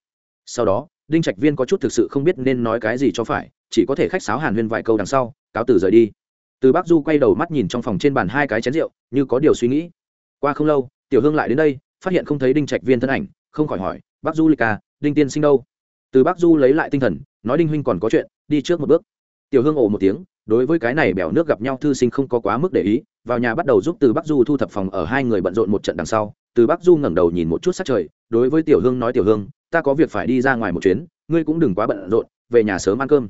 Sau đó, đinh trạch viên có chút thực sự không biết nên nói cái gì cho phải, chỉ có thể khách sáo hàn huyên vài câu đằng sau, cáo từ rời đi từ bắc du quay đầu mắt nhìn trong phòng trên bàn hai cái chén rượu, như có điều suy nghĩ. Qua không lâu, tiểu hương lại đến đây, phát hiện không thấy đinh trạch viên thân ảnh, không khỏi hỏi, bắc du lịch à đinh tiên sinh đâu? Từ bắc du lấy lại tinh thần, nói đinh huynh còn có chuyện, đi trước một bước. Tiểu hương ồ một tiếng, đối với cái này bèo nước gặp nhau thư sinh không có quá mức để ý, vào nhà bắt đầu giúp từ bắc du thu thập phòng ở hai người bận rộn một trận đằng sau. Từ bắc du ngẩng đầu nhìn một chút sát trời, đối với tiểu hương nói, tiểu hương, ta có việc phải đi ra ngoài một chuyến, ngươi cũng đừng quá bận rộn, về nhà sớm ăn cơm.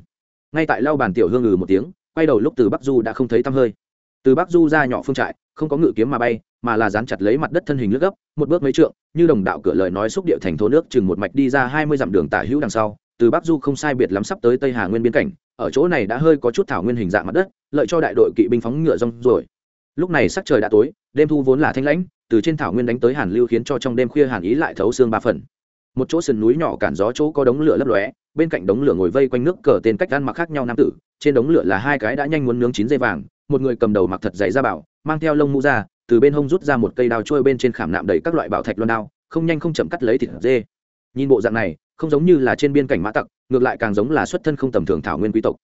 Ngay tại lau bàn tiểu hương ngừ một tiếng quay đầu lúc từ bắc du đã không thấy tăm hơi. Từ bắc du ra nhỏ phương trại, không có ngự kiếm mà bay, mà là dán chặt lấy mặt đất thân hình lướt gấp, một bước mấy trượng, như đồng đạo cửa lời nói xúc địa thành thố nước, chừng một mạch đi ra hai mươi dặm đường tả hữu đằng sau. Từ bắc du không sai biệt lắm sắp tới tây hà nguyên biên cảnh, ở chỗ này đã hơi có chút thảo nguyên hình dạng mặt đất, lợi cho đại đội kỵ binh phóng ngựa rong rồi lúc này sắc trời đã tối, đêm thu vốn là thanh lãnh, từ trên thảo nguyên đánh tới hàn lưu khiến cho trong đêm khuya hàn ý lại thấu xương ba phần một chỗ sườn núi nhỏ cản gió chỗ có đống lửa lấp lóe, bên cạnh đống lửa ngồi vây quanh nước cờ tên cách ăn mặc khác nhau nam tử, trên đống lửa là hai cái đã nhanh muốn nướng chín dây vàng, một người cầm đầu mặc thật dày ra bảo, mang theo lông mũ ra, từ bên hông rút ra một cây đao trôi bên trên khảm nạm đầy các loại bảo thạch loan đao, không nhanh không chậm cắt lấy thịt dê. Nhìn bộ dạng này, không giống như là trên biên cảnh mã tặc, ngược lại càng giống là xuất thân không tầm thường thảo nguyên quý tộc.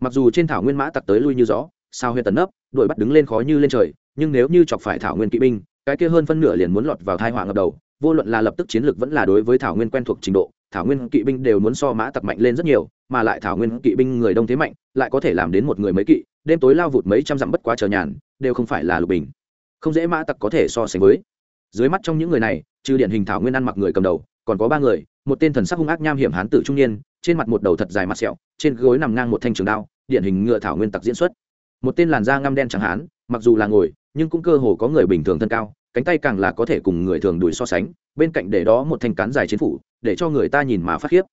Mặc dù trên thảo nguyên mã tặc tới lui như gió, sao huyện tấn nấp đuổi bắt đứng lên khó như lên trời, nhưng nếu như chọc phải thảo nguyên kỵ binh, cái kia hơn phân nửa liền muốn lọt vào thai họa ngập đầu vô luận là lập tức chiến lược vẫn là đối với thảo nguyên quen thuộc trình độ, thảo nguyên kỵ binh đều muốn so mã tặc mạnh lên rất nhiều, mà lại thảo nguyên kỵ binh người đông thế mạnh, lại có thể làm đến một người mấy kỵ, đêm tối lao vụt mấy trăm dặm bất quá chờ nhàn, đều không phải là lục bình. Không dễ mã tặc có thể so sánh với. Dưới mắt trong những người này, trừ điển hình thảo nguyên ăn mặc người cầm đầu, còn có ba người, một tên thần sắc hung ác nham hiểm hán tử trung niên, trên mặt một đầu thật dài mặt sẹo, trên gối nằm ngang một thanh trường đao, điển hình ngựa thảo nguyên tặc diễn xuất. Một tên làn da ngăm đen chẳng hán, mặc dù là ngồi, nhưng cũng cơ hồ có người bình thường thân cao cánh tay càng là có thể cùng người thường đuổi so sánh, bên cạnh để đó một thanh cán dài chiến phủ, để cho người ta nhìn mà phát khiếp.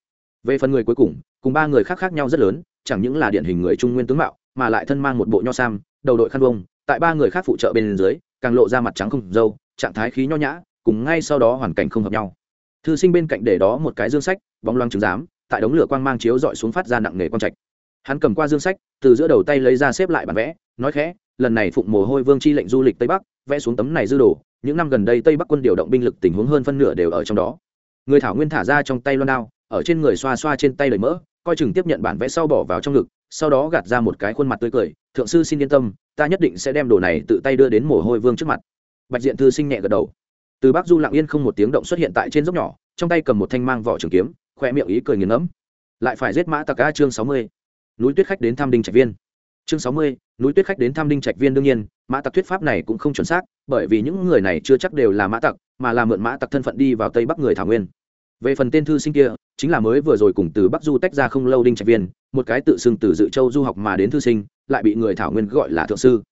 Về phần người cuối cùng cùng ba người khác khác nhau rất lớn, chẳng những là điển hình người trung nguyên tướng mạo, mà lại thân mang một bộ nho sam, đầu đội khăn vông, tại ba người khác phụ trợ bên dưới, càng lộ ra mặt trắng không dâu, trạng thái khí nho nhã, cùng ngay sau đó hoàn cảnh không hợp nhau. Thư sinh bên cạnh để đó một cái dương sách, bóng loang trứng giám, tại đống lửa quang mang chiếu dọi xuống phát ra nặng nề quang trạch. Hắn cầm qua dương sách, từ giữa đầu tay lấy ra xếp lại bản vẽ, nói khẽ lần này phụng mồ hôi vương chi lệnh du lịch tây bắc, vẽ xuống tấm này dư đồ, những năm gần đây tây bắc quân điều động binh lực tình huống hơn phân nửa đều ở trong đó. Người thảo nguyên thả ra trong tay loan đao, ở trên người xoa xoa trên tay lời mỡ, coi chừng tiếp nhận bản vẽ sau bỏ vào trong ngực, sau đó gạt ra một cái khuôn mặt tươi cười, thượng sư xin yên tâm, ta nhất định sẽ đem đồ này tự tay đưa đến mồ hôi vương trước mặt. Bạch diện thư sinh nhẹ gật đầu. Từ bắc du lặng yên không một tiếng động xuất hiện tại trên dốc nhỏ, trong tay cầm một thanh mang vỏ trường kiếm khoe miệng ý cười nghiền ngẫm. Lại phải giết mã tặc a chương sáu mươi. Núi tuyết khách đến thăm đinh trạch viên chương sáu mươi, núi tuyết khách đến thăm đinh trạch viên đương nhiên, mã tặc thuyết pháp này cũng không chuẩn xác, bởi vì những người này chưa chắc đều là mã tặc, mà là mượn mã tặc thân phận đi vào tây bắc người thảo nguyên. Về phần tên thư sinh kia, chính là mới vừa rồi cùng từ bắc du tách ra không lâu đinh trạch viên, một cái tự xưng từ dự châu du học mà đến thư sinh, lại bị người thảo nguyên gọi là thượng sư.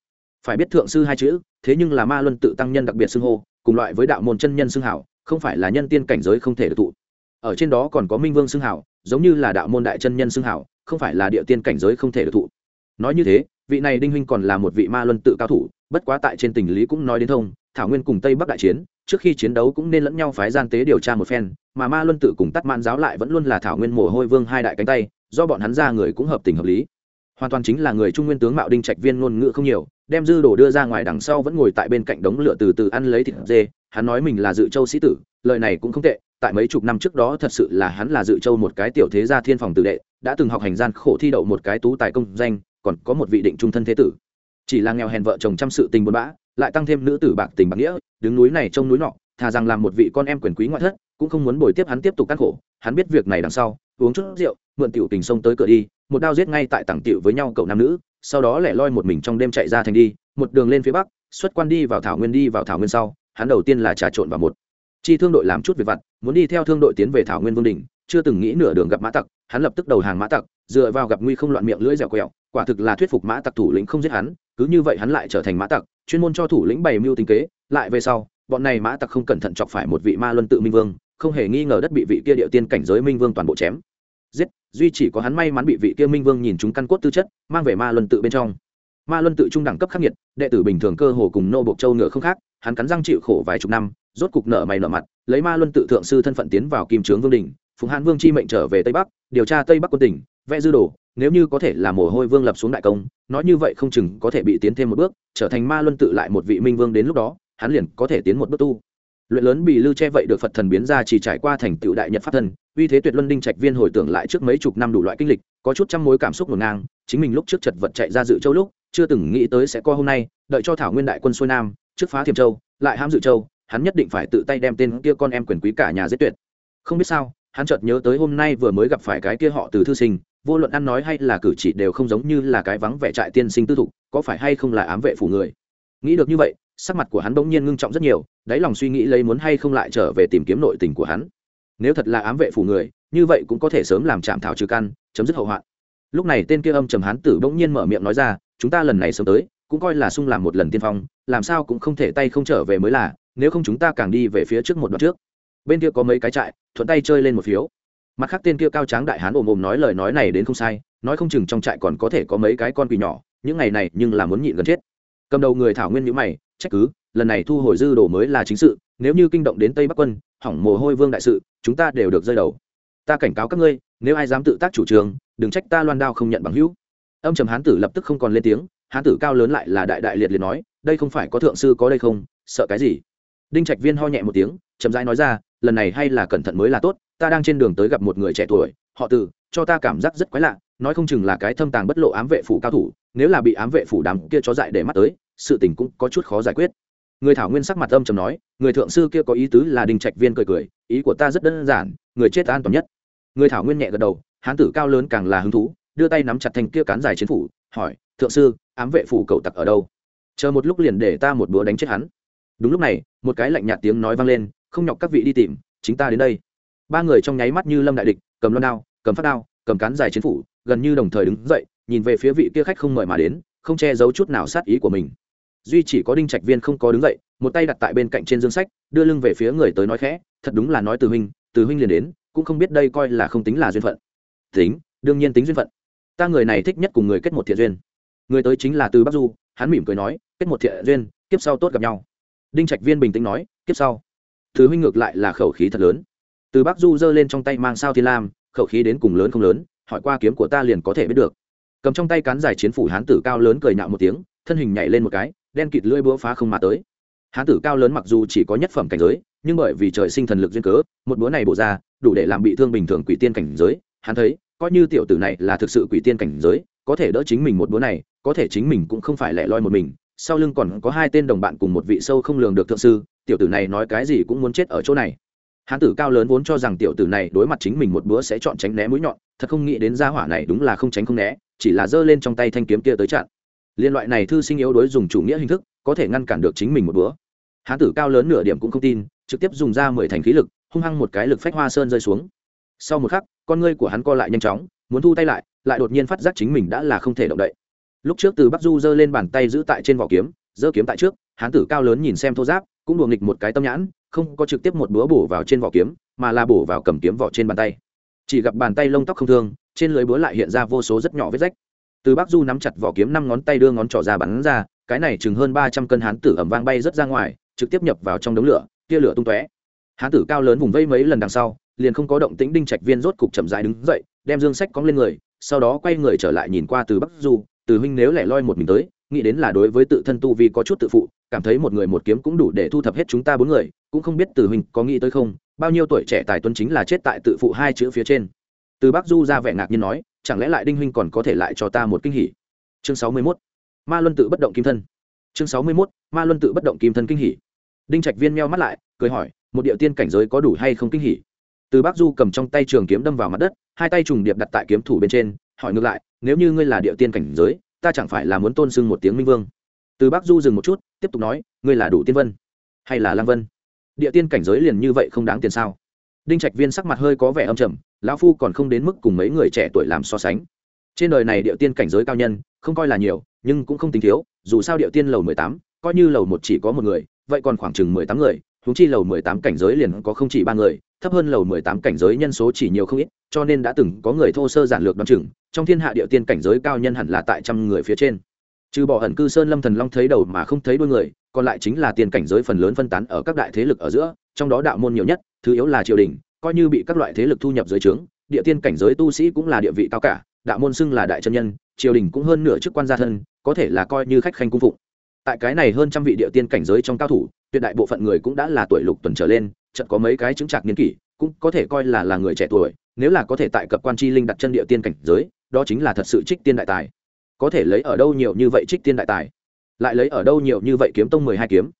Phải biết thượng sư hai chữ, thế nhưng là ma luân tự tăng nhân đặc biệt xưng hô, cùng loại với đạo môn chân nhân xưng hảo, không phải là nhân tiên cảnh giới không thể được tụ. ở trên đó còn có minh vương xưng hảo, giống như là đạo môn đại chân nhân xưng hảo, không phải là địa tiên cảnh giới không thể được thụ nói như thế, vị này đinh huynh còn là một vị ma luân tự cao thủ, bất quá tại trên tình lý cũng nói đến thông, thảo nguyên cùng tây bắc đại chiến, trước khi chiến đấu cũng nên lẫn nhau phái gian tế điều tra một phen, mà ma luân tự cùng tắt man giáo lại vẫn luôn là thảo nguyên mồ hôi vương hai đại cánh tay, do bọn hắn ra người cũng hợp tình hợp lý. Hoàn toàn chính là người trung nguyên tướng mạo đinh trạch viên ngôn ngữ không nhiều, đem dư đồ đưa ra ngoài đằng sau vẫn ngồi tại bên cạnh đống lửa từ từ ăn lấy thịt dê, hắn nói mình là dự châu sĩ tử, lời này cũng không tệ, tại mấy chục năm trước đó thật sự là hắn là dự châu một cái tiểu thế gia thiên phòng tử đệ, đã từng học hành gian khổ thi đậu một cái tú tài công danh còn có một vị định trung thân thế tử. Chỉ là nghèo hèn vợ chồng chăm sự tình buồn bã, lại tăng thêm nữ tử bạc tình bạc nghĩa, đứng núi này trông núi nọ, thà rằng làm một vị con em quyền quý ngoại thất, cũng không muốn bồi tiếp hắn tiếp tục cắt khổ. Hắn biết việc này đằng sau, uống chút rượu, mượn tiểu tình sông tới cửa đi, một đao giết ngay tại tảng tiểu với nhau cậu nam nữ, sau đó lẻ loi một mình trong đêm chạy ra thành đi, một đường lên phía bắc, xuất quan đi vào thảo nguyên đi vào thảo nguyên sau, hắn đầu tiên là trà trộn vào một. Chi thương đội làm chút việc vặt, muốn đi theo thương đội tiến về thảo nguyên vương đình chưa từng nghĩ nửa đường gặp mã tặc, hắn lập tức đầu hàng mã tặc, dựa vào gặp nguy không loạn miệng lưỡi dẻo quẹo, quả thực là thuyết phục mã tặc thủ lĩnh không giết hắn, cứ như vậy hắn lại trở thành mã tặc, chuyên môn cho thủ lĩnh bày mưu tính kế, lại về sau, bọn này mã tặc không cẩn thận chọc phải một vị ma luân tự minh vương, không hề nghi ngờ đất bị vị kia địa tiên cảnh giới minh vương toàn bộ chém. Giết, duy chỉ có hắn may mắn bị vị kia minh vương nhìn chúng căn cốt tư chất, mang về ma luân tự bên trong. Ma luân tự trung đẳng cấp khắc nghiệt, đệ tử bình thường cơ hồ cùng nô bộc châu ngựa không khác, hắn cắn răng chịu khổ vài chục năm, rốt cục nợ mày nợ mặt, lấy ma luân tự thượng sư thân phận tiến vào kim trướng vương đình phùng hãn vương chi mệnh trở về tây bắc, điều tra tây bắc quân tỉnh vẽ dư đồ, nếu như có thể là mồ hôi vương lập xuống đại công, nói như vậy không chừng có thể bị tiến thêm một bước, trở thành ma luân tự lại một vị minh vương đến lúc đó, hắn liền có thể tiến một bước tu. Luyện lớn bị lưu che vậy được phật thần biến ra chỉ trải qua thành tựu đại nhật pháp thân uy thế tuyệt luân đinh trạch viên hồi tưởng lại trước mấy chục năm đủ loại kinh lịch, có chút trăm mối cảm xúc ngổn ngang, chính mình lúc trước chật vật chạy ra dự châu lúc, chưa từng nghĩ tới sẽ có hôm nay, đợi cho thảo nguyên đại quân xuôi nam, trước phá thiềm châu, lại ham dự châu, hắn nhất định phải tự tay đem tên kia con em quyền quý cả nhà giết tuyệt. Không biết sao hắn chợt nhớ tới hôm nay vừa mới gặp phải cái kia họ từ thư sinh, vô luận ăn nói hay là cử chỉ đều không giống như là cái vắng vẻ trại tiên sinh tư thục, có phải hay không là ám vệ phủ người. Nghĩ được như vậy, sắc mặt của hắn bỗng nhiên ngưng trọng rất nhiều, đáy lòng suy nghĩ lấy muốn hay không lại trở về tìm kiếm nội tình của hắn. Nếu thật là ám vệ phủ người, như vậy cũng có thể sớm làm chạm thảo trừ căn, chấm dứt hậu hoạn. Lúc này tên kia âm trầm hán tử bỗng nhiên mở miệng nói ra, chúng ta lần này sớm tới, cũng coi là sung làm một lần tiên phong, làm sao cũng không thể tay không trở về mới là, nếu không chúng ta càng đi về phía trước một đoạn trước. Bên kia có mấy cái trại thuận tay chơi lên một phiếu. Mặt khác tên kia cao tráng đại hán ồm ồm nói lời nói này đến không sai, nói không chừng trong trại còn có thể có mấy cái con quỷ nhỏ, những ngày này nhưng là muốn nhịn gần chết. Cầm đầu người thảo nguyên nhữ mày, trách cứ, lần này thu hồi dư đồ mới là chính sự, nếu như kinh động đến tây bắc quân, hỏng mồ hôi vương đại sự, chúng ta đều được rơi đầu. Ta cảnh cáo các ngươi, nếu ai dám tự tác chủ trương, đừng trách ta loan đao không nhận bằng hữu. Âm trầm hán tử lập tức không còn lên tiếng, hán tử cao lớn lại là đại đại liệt liệt nói, đây không phải có thượng sư có đây không, sợ cái gì? Đinh trạch viên ho nhẹ một tiếng, chậm rãi nói ra lần này hay là cẩn thận mới là tốt, ta đang trên đường tới gặp một người trẻ tuổi, họ từ, cho ta cảm giác rất quái lạ, nói không chừng là cái thâm tàng bất lộ ám vệ phủ cao thủ, nếu là bị ám vệ phủ đám kia chó dại để mắt tới, sự tình cũng có chút khó giải quyết. Người thảo nguyên sắc mặt âm trầm nói, người thượng sư kia có ý tứ là đình trạch viên cười cười, ý của ta rất đơn giản, người chết an toàn nhất. Người thảo nguyên nhẹ gật đầu, hán tử cao lớn càng là hứng thú, đưa tay nắm chặt thành kia cán dài chiến phủ, hỏi, thượng sư, ám vệ phủ cậu tặc ở đâu? Chờ một lúc liền để ta một búa đánh chết hắn. Đúng lúc này, một cái lạnh nhạt tiếng nói vang lên không nhọc các vị đi tìm, chính ta đến đây. Ba người trong nháy mắt như lâm đại địch, cầm loan đao, cầm phát đao, cầm cán dài chiến phủ, gần như đồng thời đứng dậy, nhìn về phía vị kia khách không mời mà đến, không che giấu chút nào sát ý của mình. Duy chỉ có đinh trạch viên không có đứng dậy, một tay đặt tại bên cạnh trên dương sách, đưa lưng về phía người tới nói khẽ, thật đúng là nói từ huynh từ huynh liền đến, cũng không biết đây coi là không tính là duyên phận. Tính, đương nhiên tính duyên phận. Ta người này thích nhất cùng người kết một thiện duyên. Người tới chính là từ bắc du, hắn mỉm cười nói, kết một thiện duyên, kiếp sau tốt gặp nhau. Đinh trạch viên bình tĩnh nói, kiếp sau thứ huynh ngược lại là khẩu khí thật lớn. Từ bắc du giơ lên trong tay mang sao thiên lam, khẩu khí đến cùng lớn không lớn, hỏi qua kiếm của ta liền có thể biết được. Cầm trong tay cán giải chiến phủ hán tử cao lớn cười nhạo một tiếng, thân hình nhảy lên một cái, đen kịt lưỡi búa phá không mà tới. Hán tử cao lớn mặc dù chỉ có nhất phẩm cảnh giới, nhưng bởi vì trời sinh thần lực duyên cớ, một búa này bổ ra, đủ để làm bị thương bình thường quỷ tiên cảnh giới. Hắn thấy, coi như tiểu tử này là thực sự quỷ tiên cảnh giới, có thể đỡ chính mình một búa này, có thể chính mình cũng không phải lẻ loi một mình. Sau lưng còn có hai tên đồng bạn cùng một vị sâu không lường được thượng sư tiểu tử này nói cái gì cũng muốn chết ở chỗ này. Hán tử cao lớn vốn cho rằng tiểu tử này đối mặt chính mình một bữa sẽ chọn tránh né mũi nhọn, thật không nghĩ đến gia hỏa này đúng là không tránh không né, chỉ là giơ lên trong tay thanh kiếm kia tới chặn. Liên loại này thư sinh yếu đối dùng chủ nghĩa hình thức, có thể ngăn cản được chính mình một bữa. hán tử cao lớn nửa điểm cũng không tin, trực tiếp dùng ra mười thành khí lực, hung hăng một cái lực phách hoa sơn rơi xuống. Sau một khắc, con ngươi của hắn co lại nhanh chóng, muốn thu tay lại lại đột nhiên phát giác chính mình đã là không thể động đậy. Lúc trước từ bắc du giơ lên bàn tay giữ tại trên vỏ kiếm, giơ kiếm tại trước, hán tử cao lớn nhìn xem thô giáp cũng đùa nghịch một cái tâm nhãn, không có trực tiếp một búa bổ vào trên vỏ kiếm, mà là bổ vào cầm kiếm vỏ trên bàn tay. Chỉ gặp bàn tay lông tóc không thương, trên lưới búa lại hiện ra vô số rất nhỏ vết rách. Từ bắc du nắm chặt vỏ kiếm năm ngón tay đưa ngón trỏ ra bắn ra, cái này chừng hơn ba trăm cân hán tử ẩm vang bay rất ra ngoài, trực tiếp nhập vào trong đống lửa, tia lửa tung tóe. Hán tử cao lớn vùng vây mấy lần đằng sau, liền không có động tĩnh, đinh trạch viên rốt cục chậm rãi đứng dậy, đem dương sách cóng lên người, sau đó quay người trở lại nhìn qua từ bắc du, từ huynh nếu lẻ loi một mình tới, nghĩ đến là đối với tự thân tu vì có chút tự phụ cảm thấy một người một kiếm cũng đủ để thu thập hết chúng ta bốn người, cũng không biết từ huynh có nghĩ tới không, bao nhiêu tuổi trẻ tài tuấn chính là chết tại tự phụ hai chữ phía trên từ bắc du ra vẻ ngạc nhiên nói, chẳng lẽ lại đinh huynh còn có thể lại cho ta một kinh hỉ chương sáu mươi 61. ma luân tự bất động kim thân chương sáu mươi 61. ma luân tự bất động kim thân kinh hỉ đinh trạch viên meo mắt lại, cười hỏi, một điệu tiên cảnh giới có đủ hay không kinh hỉ từ bắc du cầm trong tay trường kiếm đâm vào mặt đất, hai tay trùng điệp đặt tại kiếm thủ bên trên, hỏi ngược lại, nếu như ngươi là điệu tiên cảnh giới, ta chẳng phải là muốn tôn sưng một tiếng minh vương từ bác du dừng một chút, tiếp tục nói, ngươi là đủ tiên vân hay là lang vân? Địa tiên cảnh giới liền như vậy không đáng tiền sao? Đinh trạch viên sắc mặt hơi có vẻ âm trầm, lão phu còn không đến mức cùng mấy người trẻ tuổi làm so sánh. Trên đời này địa tiên cảnh giới cao nhân, không coi là nhiều, nhưng cũng không tính thiếu, dù sao địa tiên lầu mười tám, coi như lầu một chỉ có một người, vậy còn khoảng chừng mười tám người húng chi lầu mười tám cảnh giới liền có không chỉ ba người, thấp hơn lầu mười tám cảnh giới nhân số chỉ nhiều không ít, cho nên đã từng có người thô sơ giản lược đoán chừng, trong thiên hạ địa tiên cảnh giới cao nhân hẳn là tại trăm người phía trên trừ bỏ ẩn cư sơn lâm thần long thấy đầu mà không thấy đuôi người, còn lại chính là tiền cảnh giới phần lớn phân tán ở các đại thế lực ở giữa, trong đó đạo môn nhiều nhất, thứ yếu là triều đình, coi như bị các loại thế lực thu nhập dưới trướng, địa tiên cảnh giới tu sĩ cũng là địa vị cao cả, đạo môn xưng là đại chân nhân, triều đình cũng hơn nửa chức quan gia thân, có thể là coi như khách khanh cung phụng. Tại cái này hơn trăm vị địa tiên cảnh giới trong cao thủ, tuyệt đại bộ phận người cũng đã là tuổi lục tuần trở lên, chợt có mấy cái chứng trạc niên kỷ, cũng có thể coi là là người trẻ tuổi, nếu là có thể tại cập quan chi linh đặt chân địa tiên cảnh giới, đó chính là thật sự trích tiên đại tài có thể lấy ở đâu nhiều như vậy trích tiên đại tài? Lại lấy ở đâu nhiều như vậy kiếm tông mười hai kiếm?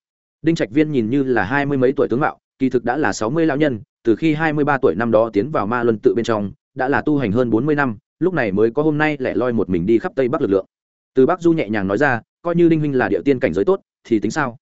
Đinh trạch viên nhìn như là hai mươi mấy tuổi tướng mạo, kỳ thực đã là sáu mươi lão nhân, từ khi hai mươi ba tuổi năm đó tiến vào ma luân tự bên trong, đã là tu hành hơn bốn mươi năm, lúc này mới có hôm nay lẻ loi một mình đi khắp tây bắc lực lượng. Từ bắc du nhẹ nhàng nói ra, coi như đinh huynh là địa tiên cảnh giới tốt, thì tính sao?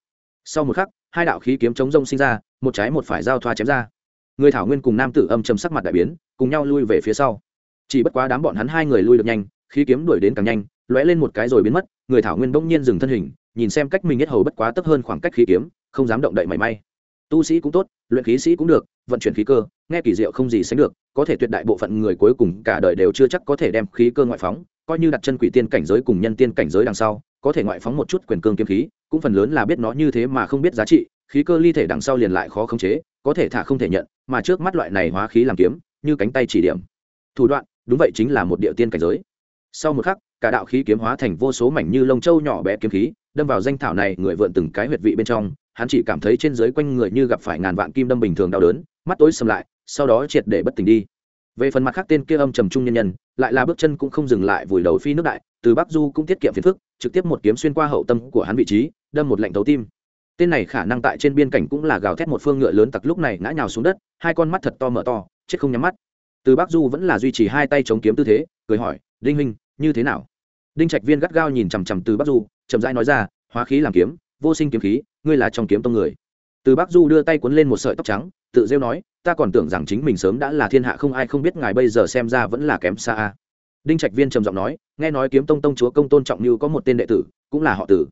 Sau một khắc, hai đạo khí kiếm chống rông sinh ra, một trái một phải giao thoa chém ra. Người thảo nguyên cùng nam tử âm chầm sắc mặt đại biến, cùng nhau lui về phía sau. Chỉ bất quá đám bọn hắn hai người lui được nhanh khí kiếm đuổi đến càng nhanh, lóe lên một cái rồi biến mất, người thảo nguyên bỗng nhiên dừng thân hình, nhìn xem cách mình nhất hầu bất quá tấp hơn khoảng cách khí kiếm, không dám động đậy mảy may. Tu sĩ cũng tốt, luyện khí sĩ cũng được, vận chuyển khí cơ, nghe kỳ diệu không gì sánh được, có thể tuyệt đại bộ phận người cuối cùng cả đời đều chưa chắc có thể đem khí cơ ngoại phóng, coi như đặt chân quỷ tiên cảnh giới cùng nhân tiên cảnh giới đằng sau, có thể ngoại phóng một chút quyền cương kiếm khí, cũng phần lớn là biết nó như thế mà không biết giá trị, khí cơ ly thể đằng sau liền lại khó khống chế, có thể thả không thể nhận, mà trước mắt loại này hóa khí làm kiếm, như cánh tay chỉ điểm. Thủ đoạn, đúng vậy chính là một địa tiên cảnh giới sau một khắc, cả đạo khí kiếm hóa thành vô số mảnh như lông trâu nhỏ bé kiếm khí, đâm vào danh thảo này, người vượn từng cái huyệt vị bên trong, hắn chỉ cảm thấy trên dưới quanh người như gặp phải ngàn vạn kim đâm bình thường đau đớn, mắt tối sầm lại, sau đó triệt để bất tỉnh đi. Về phần mặt khác tên kia âm trầm trung nhân nhân, lại là bước chân cũng không dừng lại vùi đầu phi nước đại, từ bắc du cũng tiết kiệm phiền phức, trực tiếp một kiếm xuyên qua hậu tâm của hắn vị trí, đâm một lạnh thấu tim. Tên này khả năng tại trên biên cảnh cũng là gào thét một phương ngựa lớn tặc lúc này ngã nhào xuống đất, hai con mắt thật to mở to, chết không nhắm mắt. Từ bắc du vẫn là duy trì hai tay chống kiếm tư thế, cười hỏi, đinh huynh như thế nào? Đinh trạch viên gắt gao nhìn chằm chằm từ bắc du, chậm rãi nói ra, hóa khí làm kiếm, vô sinh kiếm khí, ngươi là trong kiếm tông người. Từ bắc du đưa tay cuốn lên một sợi tóc trắng, tự rêu nói, ta còn tưởng rằng chính mình sớm đã là thiên hạ không ai không biết, ngài bây giờ xem ra vẫn là kém xa a. Đinh trạch viên trầm giọng nói, nghe nói kiếm tông tông chúa công tôn trọng như có một tên đệ tử, cũng là họ tử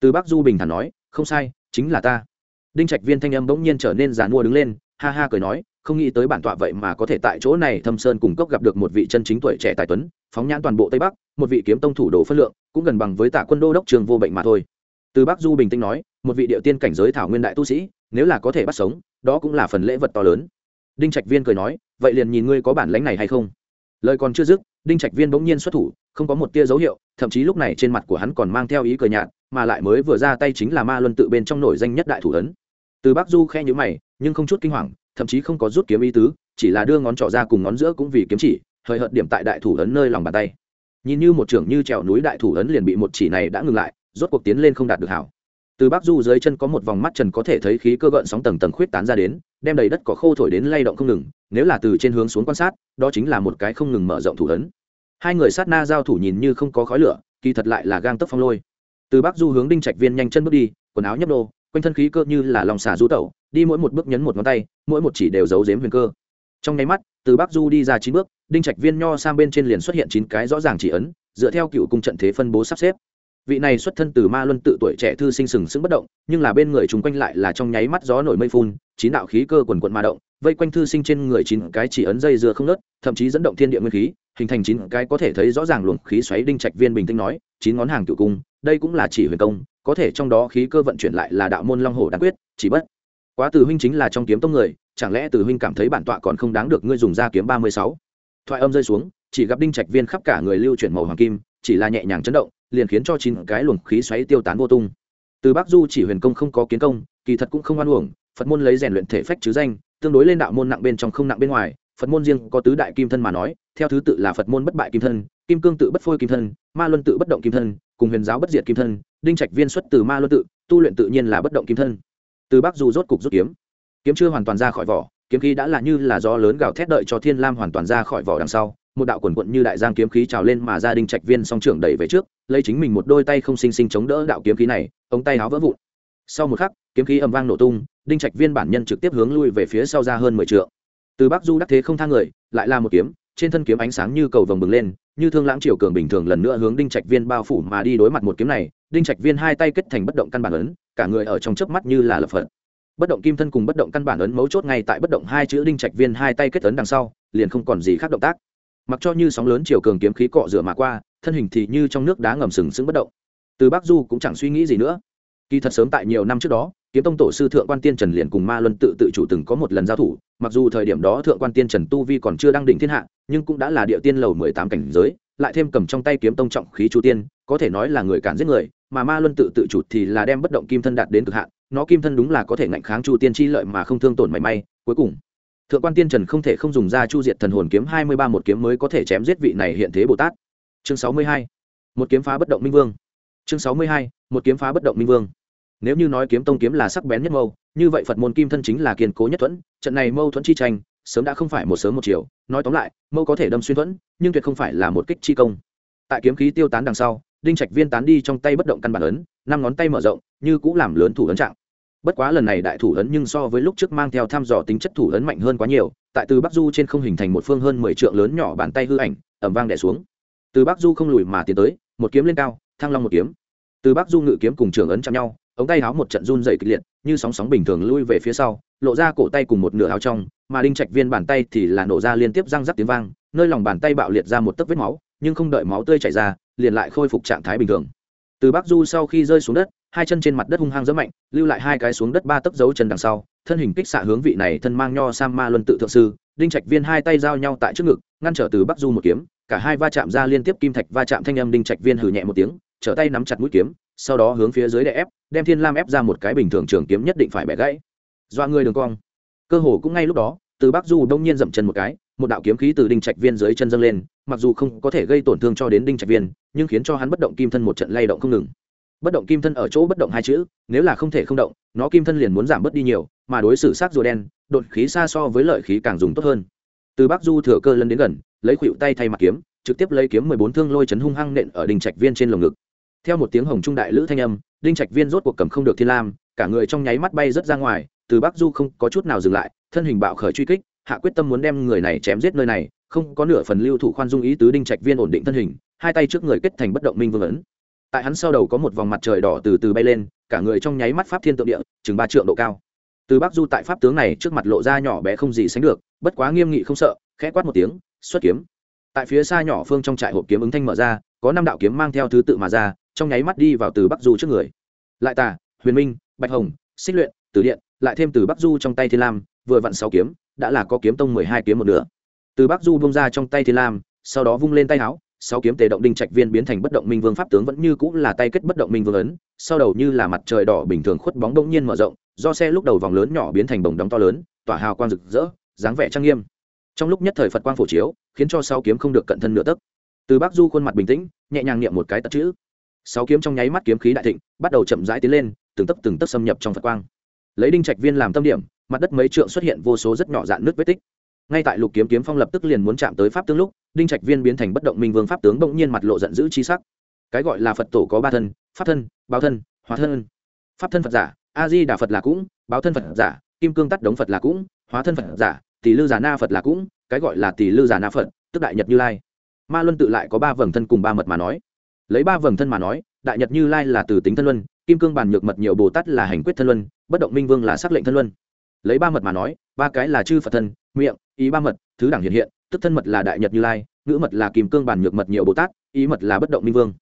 từ bắc du bình thản nói, không sai, chính là ta. Đinh trạch viên thanh âm bỗng nhiên trở nên giàn mua đứng lên, ha ha cười nói không nghĩ tới bản tọa vậy mà có thể tại chỗ này thâm sơn cùng cốc gặp được một vị chân chính tuổi trẻ tài tuấn, phóng nhãn toàn bộ tây bắc, một vị kiếm tông thủ đồ phân lượng, cũng gần bằng với tạ quân đô đốc trường vô bệnh mà thôi. Từ bắc du bình tĩnh nói, một vị địa tiên cảnh giới thảo nguyên đại tu sĩ, nếu là có thể bắt sống, đó cũng là phần lễ vật to lớn. Đinh trạch viên cười nói, vậy liền nhìn ngươi có bản lãnh này hay không? Lời còn chưa dứt, đinh trạch viên bỗng nhiên xuất thủ, không có một tia dấu hiệu, thậm chí lúc này trên mặt của hắn còn mang theo ý cười nhạt, mà lại mới vừa ra tay chính là ma luân tự bên trong nổi danh nhất đại thủ ấn. Từ bắc du khe nhữ mày, nhưng không chút kinh hoàng thậm chí không có rút kiếm ý tứ, chỉ là đưa ngón trỏ ra cùng ngón giữa cũng vì kiếm chỉ, hơi hợt điểm tại đại thủ ấn nơi lòng bàn tay. Nhìn như một trưởng như trèo núi đại thủ ấn liền bị một chỉ này đã ngừng lại, rốt cuộc tiến lên không đạt được hảo. Từ bắc du dưới chân có một vòng mắt trần có thể thấy khí cơ gợn sóng tầng tầng khuyết tán ra đến, đem đầy đất cỏ khô thổi đến lay động không ngừng, nếu là từ trên hướng xuống quan sát, đó chính là một cái không ngừng mở rộng thủ ấn. Hai người sát na giao thủ nhìn như không có khói lửa, kỳ thật lại là gang tấp phong lôi. Từ bắc du hướng đinh trạch viên nhanh chân bước đi, quần áo nhấp đô quanh thân khí cơ như là lòng xà du tẩu đi mỗi một bước nhấn một ngón tay, mỗi một chỉ đều giấu giếm huyền cơ. Trong nháy mắt, từ bắc du đi ra chín bước, đinh trạch viên nho sang bên trên liền xuất hiện chín cái rõ ràng chỉ ấn, dựa theo cựu cung trận thế phân bố sắp xếp. Vị này xuất thân từ ma luân tự tuổi trẻ thư sinh sừng sững bất động, nhưng là bên người chúng quanh lại là trong nháy mắt gió nổi mây phun, chín đạo khí cơ quần quận mà động, vây quanh thư sinh trên người chín cái chỉ ấn dây dưa không nớt thậm chí dẫn động thiên địa nguyên khí, hình thành chín cái có thể thấy rõ ràng luồng khí xoáy đinh trạch viên bình tĩnh nói, chín ngón hàng cựu cung, đây cũng là chỉ huyền công, có thể trong đó khí cơ vận chuyển lại là đạo môn long hổ Đáng quyết, chỉ bất quá từ huynh chính là trong kiếm tông người, chẳng lẽ từ huynh cảm thấy bản tọa còn không đáng được ngươi dùng ra kiếm ba mươi sáu? Thoại âm rơi xuống, chỉ gặp đinh trạch viên khắp cả người lưu chuyển màu hoàng kim, chỉ là nhẹ nhàng chấn động, liền khiến cho chín cái luồng khí xoáy tiêu tán vô tung. Từ bắc du chỉ huyền công không có kiến công, kỳ thật cũng không oan uổng, phật môn lấy rèn luyện thể phách chứ danh, tương đối lên đạo môn nặng bên trong không nặng bên ngoài, phật môn riêng có tứ đại kim thân mà nói, theo thứ tự là phật môn bất bại kim thân, kim cương tự bất phôi kim thân, ma luân tự bất động kim thân, cùng huyền giáo bất diệt kim thân, đinh trạch viên xuất từ ma luân tự, tu luyện tự nhiên là bất động kim thân từ bắc du rốt cục rút kiếm. Kiếm chưa hoàn toàn ra khỏi vỏ, kiếm khí đã là như là gió lớn gào thét đợi cho thiên lam hoàn toàn ra khỏi vỏ đằng sau, một đạo quần quận như đại giang kiếm khí trào lên mà gia đình trạch viên song trưởng đẩy về trước, lấy chính mình một đôi tay không sinh sinh chống đỡ đạo kiếm khí này, ống tay áo vỡ vụn. Sau một khắc, kiếm khí ầm vang nổ tung, đinh trạch viên bản nhân trực tiếp hướng lui về phía sau ra hơn mười t từ bắc du đắc thế không thang người, lại là một kiếm, trên thân kiếm ánh sáng như cầu vồng bừng lên, như thương lãng triều cường bình thường lần nữa hướng đinh trạch viên bao phủ mà đi đối mặt một kiếm này đinh trạch viên hai tay kết thành bất động căn bản ấn, cả người ở trong chớp mắt như là lập phật. Bất động kim thân cùng bất động căn bản ấn mấu chốt ngay tại bất động hai chữ đinh trạch viên hai tay kết ấn đằng sau, liền không còn gì khác động tác. Mặc cho như sóng lớn chiều cường kiếm khí cọ rửa mà qua, thân hình thì như trong nước đá ngầm sừng sững bất động. Từ bắc du cũng chẳng suy nghĩ gì nữa. Kỳ thật sớm tại nhiều năm trước đó, kiếm tông tổ sư thượng quan tiên trần liền cùng ma luân tự tự chủ từng có một lần giao thủ, mặc dù thời điểm đó thượng quan tiên trần tu vi còn chưa đăng đỉnh thiên hạ, nhưng cũng đã là địa tiên lầu mười tám cảnh giới lại thêm cầm trong tay kiếm tông trọng khí chu tiên, có thể nói là người cản giết người, mà ma luân tự tự chủ thì là đem bất động kim thân đạt đến cực hạn, nó kim thân đúng là có thể ngạnh kháng chu tiên chi lợi mà không thương tổn mảy may. Cuối cùng, thượng quan tiên trần không thể không dùng ra chu diệt thần hồn kiếm hai mươi ba một kiếm mới có thể chém giết vị này hiện thế bồ tát. Chương sáu mươi hai, một kiếm phá bất động minh vương. Chương sáu mươi hai, một kiếm phá bất động minh vương. Nếu như nói kiếm tông kiếm là sắc bén nhất mâu, như vậy phật môn kim thân chính là kiên cố nhất thuẫn, trận này mâu thuẫn chi tranh sớm đã không phải một sớm một chiều. Nói tóm lại mâu có thể đâm xuyên thuẫn, nhưng tuyệt không phải là một kích chi công. Tại kiếm khí tiêu tán đằng sau, đinh trạch viên tán đi trong tay bất động căn bản ấn, năm ngón tay mở rộng, như cũng làm lớn thủ ấn trạng. Bất quá lần này đại thủ ấn nhưng so với lúc trước mang theo thăm dò tính chất thủ ấn mạnh hơn quá nhiều, tại từ bắc du trên không hình thành một phương hơn mười trượng lớn nhỏ bàn tay hư ảnh ẩm vang đẻ xuống. Từ bắc du không lùi mà tiến tới, một kiếm lên cao, thăng long một kiếm. Từ bắc du ngự kiếm cùng trường ấn chạm nhau ống tay áo một trận run dày kịch liệt, như sóng sóng bình thường lui về phía sau, lộ ra cổ tay cùng một nửa áo trong, mà đinh trạch viên bàn tay thì là nổ ra liên tiếp răng rắc tiếng vang, nơi lòng bàn tay bạo liệt ra một tấc vết máu, nhưng không đợi máu tươi chảy ra, liền lại khôi phục trạng thái bình thường. Từ bắc du sau khi rơi xuống đất, hai chân trên mặt đất hung hăng rất mạnh, lưu lại hai cái xuống đất ba tấc dấu chân đằng sau, thân hình kích xạ hướng vị này thân mang nho sam ma luân tự thượng sư, đinh trạch viên hai tay giao nhau tại trước ngực, ngăn trở từ bắc du một kiếm, cả hai va chạm ra liên tiếp kim thạch va chạm thanh âm đinh trạch viên hừ nhẹ một tiếng, trở tay nắm chặt mũi kiếm sau đó hướng phía dưới đè ép, đem thiên lam ép ra một cái bình thường trường kiếm nhất định phải bẻ gãy. Doa người đường cong. Cơ hồ cũng ngay lúc đó, từ bắc du đông nhiên dậm chân một cái, một đạo kiếm khí từ đinh trạch viên dưới chân dâng lên, mặc dù không có thể gây tổn thương cho đến đinh trạch viên, nhưng khiến cho hắn bất động kim thân một trận lay động không ngừng. Bất động kim thân ở chỗ bất động hai chữ, nếu là không thể không động, nó kim thân liền muốn giảm bớt đi nhiều, mà đối xử sát rùa đen, đột khí xa so với lợi khí càng dùng tốt hơn. Từ bắc du thừa cơ lân đến gần, lấy khuỵu tay thay mặt kiếm, trực tiếp lấy kiếm mười bốn thương lôi chấn hung hăng nện ở đinh trạch viên trên lồng ngực theo một tiếng hồng trung đại lữ thanh âm, đinh trạch viên rốt cuộc cầm không được thiên lam, cả người trong nháy mắt bay rớt ra ngoài, từ bắc du không có chút nào dừng lại, thân hình bạo khởi truy kích, hạ quyết tâm muốn đem người này chém giết nơi này, không có nửa phần lưu thủ khoan dung ý tứ đinh trạch viên ổn định thân hình, hai tay trước người kết thành bất động minh vương ấn. Tại hắn sau đầu có một vòng mặt trời đỏ từ từ bay lên, cả người trong nháy mắt pháp thiên tượng địa, chừng ba trượng độ cao. Từ bắc du tại pháp tướng này trước mặt lộ ra nhỏ bé không gì sánh được, bất quá nghiêm nghị không sợ, khẽ quát một tiếng, xuất kiếm. Tại phía xa nhỏ phương trong trại hộp kiếm ứng thanh mở ra có năm đạo kiếm mang theo thứ tự mà ra, trong nháy mắt đi vào từ bắc du trước người. Lại tà, huyền minh, bạch hồng, xích luyện từ điện, lại thêm từ bắc du trong tay thiên lam, vừa vặn sáu kiếm, đã là có kiếm tông mười hai kiếm một nửa. Từ bắc du bông ra trong tay thiên lam, sau đó vung lên tay áo, sáu kiếm tề động đinh trạch viên biến thành bất động minh vương pháp tướng vẫn như cũng là tay kết bất động minh vương ấn, sau đầu như là mặt trời đỏ bình thường khuất bóng đông nhiên mở rộng, do xe lúc đầu vòng lớn nhỏ biến thành bồng đóng to lớn, tỏa hào quang rực rỡ, dáng vẻ trang nghiêm. Trong lúc nhất thời phật quang phổ chiếu, khiến cho sáu kiếm không được cận thân nửa tấc từ bắc du khuôn mặt bình tĩnh, nhẹ nhàng niệm một cái tật chữ. Sáu kiếm trong nháy mắt kiếm khí đại thịnh, bắt đầu chậm rãi tiến lên, từng tấc từng tấc xâm nhập trong phật quang. Lấy đinh trạch viên làm tâm điểm, mặt đất mấy trượng xuất hiện vô số rất nhỏ dạn nước vết tích. Ngay tại lục kiếm kiếm phong lập tức liền muốn chạm tới pháp tướng lúc, đinh trạch viên biến thành bất động minh vương pháp tướng bỗng nhiên mặt lộ giận dữ chi sắc. Cái gọi là phật tổ có ba thân, pháp thân, báo thân, hóa thân. Pháp thân phật giả a di đà phật là cũng, báo thân phật giả, kim cương tắt đống phật là cũng, hóa thân phật giả, tỷ lư giả na phật là cũng, cái gọi là tỷ lư giả na phật, tức đại nhật như lai ma luân tự lại có ba vầng thân cùng ba mật mà nói. Lấy ba vầng thân mà nói, đại nhật như lai là từ tính thân luân, kim cương bàn nhược mật nhiều bồ tát là hành quyết thân luân, bất động minh vương là xác lệnh thân luân. Lấy ba mật mà nói, ba cái là chư phật thân, miệng, ý ba mật, thứ đẳng hiện hiện, tức thân mật là đại nhật như lai, ngữ mật là kim cương bản nhược mật nhiều bồ tát, ý mật là bất động minh vương.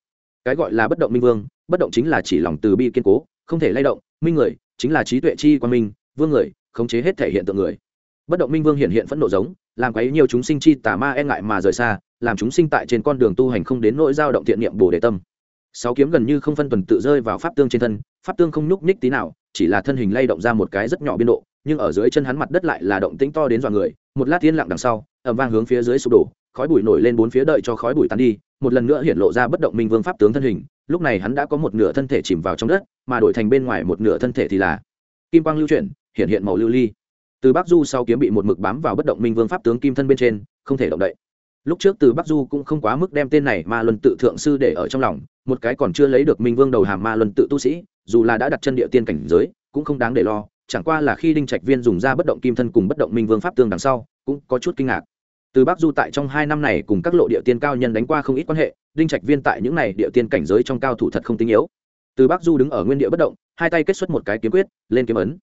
Cái gọi là bất động minh vương, bất động chính là chỉ lòng từ bi kiên cố, không thể lay động, minh người, chính là trí tuệ chi quan minh, vương người, khống chế hết thể hiện tượng người. Bất động minh vương hiện hiện phẫn nộ giống, làm quấy nhiều chúng sinh chi tà ma e ngại mà rời xa làm chúng sinh tại trên con đường tu hành không đến nỗi dao động thiện niệm bồ đề tâm. Sáu kiếm gần như không phân tuần tự rơi vào pháp tương trên thân, pháp tương không nhúc nhích tí nào, chỉ là thân hình lay động ra một cái rất nhỏ biên độ, nhưng ở dưới chân hắn mặt đất lại là động tĩnh to đến dọa người, một lát yên lặng đằng sau ẩm vang hướng phía dưới sụp đổ, khói bụi nổi lên bốn phía đợi cho khói bụi tan đi, một lần nữa hiện lộ ra bất động minh vương pháp tướng thân hình, lúc này hắn đã có một nửa thân thể chìm vào trong đất, mà đổi thành bên ngoài một nửa thân thể thì là kim quang lưu chuyển, hiện hiện màu lưu ly. Từ bắc du sau kiếm bị một mực bám vào bất động minh vương pháp tướng kim thân bên trên, không thể động đậy lúc trước từ bắc du cũng không quá mức đem tên này ma luân tự thượng sư để ở trong lòng, một cái còn chưa lấy được minh vương đầu hàm ma luân tự tu sĩ, dù là đã đặt chân địa tiên cảnh giới, cũng không đáng để lo, chẳng qua là khi đinh trạch viên dùng ra bất động kim thân cùng bất động minh vương pháp tương đằng sau, cũng có chút kinh ngạc. Từ bắc du tại trong hai năm này cùng các lộ địa tiên cao nhân đánh qua không ít quan hệ, đinh trạch viên tại những này địa tiên cảnh giới trong cao thủ thật không tinh yếu. Từ bắc du đứng ở nguyên địa bất động, hai tay kết xuất một cái kiếm quyết, lên kiếm ấn.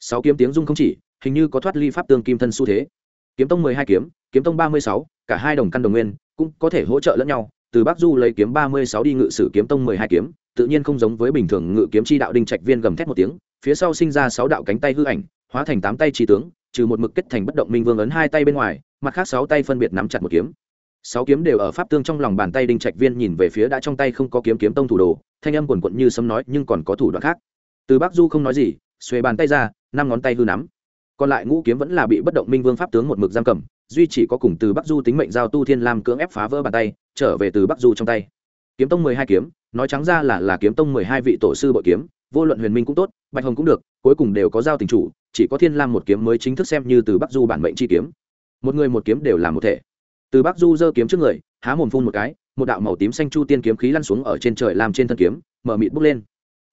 Sáu kiếm tiếng dung không chỉ, hình như có thoát ly pháp tương kim thân xu thế kiếm tông mười hai kiếm kiếm tông ba mươi sáu, cả hai đồng căn đồng nguyên, cũng có thể hỗ trợ lẫn nhau. Từ bắc du lấy kiếm ba mươi sáu đi ngự sử kiếm tông mười hai kiếm, tự nhiên không giống với bình thường ngự kiếm chi đạo đinh trạch viên gầm thét một tiếng, phía sau sinh ra sáu đạo cánh tay hư ảnh, hóa thành tám tay trí tướng, trừ một mực kết thành bất động minh vương ấn hai tay bên ngoài, mặt khác sáu tay phân biệt nắm chặt một kiếm. Sáu kiếm đều ở pháp tương trong lòng bàn tay đinh trạch viên nhìn về phía đã trong tay không có kiếm kiếm tông thủ đồ, thanh âm quần quận như sấm nói nhưng còn có thủ đoạn khác. Từ bắc du không nói gì, xuề bàn tay ra, năm ngón tay hư nắm còn lại ngũ kiếm vẫn là bị bất động minh vương pháp tướng một mực giam cầm, duy chỉ có cùng từ bắc du tính mệnh giao tu thiên lam cưỡng ép phá vỡ bàn tay, trở về từ bắc du trong tay. Kiếm tông mười hai kiếm, nói trắng ra là là kiếm tông mười hai vị tổ sư bội kiếm, vô luận huyền minh cũng tốt, bạch hồng cũng được, cuối cùng đều có giao tình chủ, chỉ có thiên lam một kiếm mới chính thức xem như từ bắc du bản mệnh chi kiếm. Một người một kiếm đều là một thể. Từ bắc du giơ kiếm trước người, há mồm phun một cái, một đạo màu tím xanh chu tiên kiếm khí lăn xuống ở trên trời làm trên thân kiếm, mở mịt bốc lên.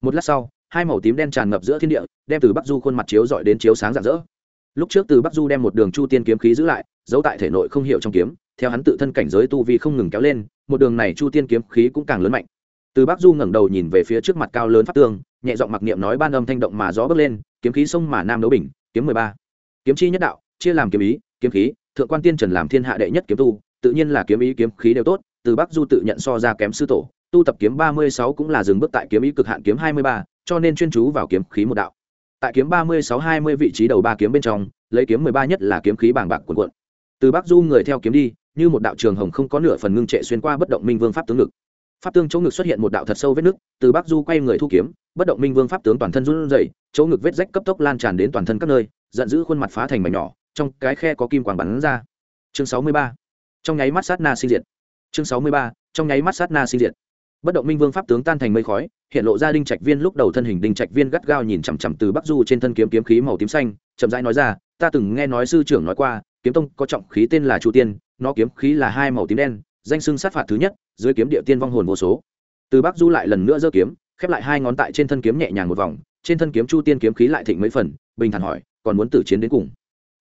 Một lát sau, hai màu tím đen tràn ngập giữa thiên địa, đem từ bắc du khuôn mặt chiếu dọi đến chiếu sáng rạng rỡ lúc trước từ bắc du đem một đường chu tiên kiếm khí giữ lại, giấu tại thể nội không hiểu trong kiếm, theo hắn tự thân cảnh giới tu vi không ngừng kéo lên, một đường này chu tiên kiếm khí cũng càng lớn mạnh. Từ bắc du ngẩng đầu nhìn về phía trước mặt cao lớn pháp tương, nhẹ giọng mặc niệm nói ban âm thanh động mà gió bước lên, kiếm khí sông mà nam đấu bình, kiếm mười ba. Kiếm chi nhất đạo, chia làm kiếm ý, kiếm khí, thượng quan tiên trần làm thiên hạ đệ nhất kiếm tu, tự nhiên là kiếm ý kiếm khí đều tốt, từ bắc du tự nhận so ra kém sư tổ, tu tập kiếm ba mươi sáu cũng là dừng bước tại kiếm ý cực hạn kiếm hai mươi ba, cho nên chuyên chú vào kiếm khí một đạo tại kiếm ba mươi sáu hai mươi vị trí đầu ba kiếm bên trong, lấy kiếm mười ba nhất là kiếm khí bàng bạc cuồn quận từ bắc du người theo kiếm đi, như một đạo trường hồng không có nửa phần ngưng trệ xuyên qua bất động minh vương pháp tướng ngực. Pháp tướng chỗ ngực xuất hiện một đạo thật sâu vết nứt, từ bắc du quay người thu kiếm, bất động minh vương pháp tướng toàn thân run rẩy, chỗ ngực vết rách cấp tốc lan tràn đến toàn thân các nơi, giận dữ khuôn mặt phá thành mảnh nhỏ, trong cái khe có kim quang bắn ra. Chương sáu mươi ba. Trong nháy mắt sát na sinh diệt. Chương sáu mươi ba. Trong nháy mắt sát na sinh diệt bất động minh vương pháp tướng tan thành mây khói, hiện lộ ra đinh trạch viên lúc đầu thân hình, đinh trạch viên gắt gao nhìn chằm chằm từ bắc du trên thân kiếm kiếm khí màu tím xanh, chậm rãi nói ra, ta từng nghe nói sư trưởng nói qua, kiếm tông có trọng khí tên là chu tiên, nó kiếm khí là hai màu tím đen, danh xưng sát phạt thứ nhất, dưới kiếm địa tiên vong hồn vô số. Từ bắc du lại lần nữa giơ kiếm, khép lại hai ngón tại trên thân kiếm nhẹ nhàng một vòng, trên thân kiếm chu tiên kiếm khí lại thịnh mấy phần, bình thản hỏi, còn muốn tử chiến đến cùng?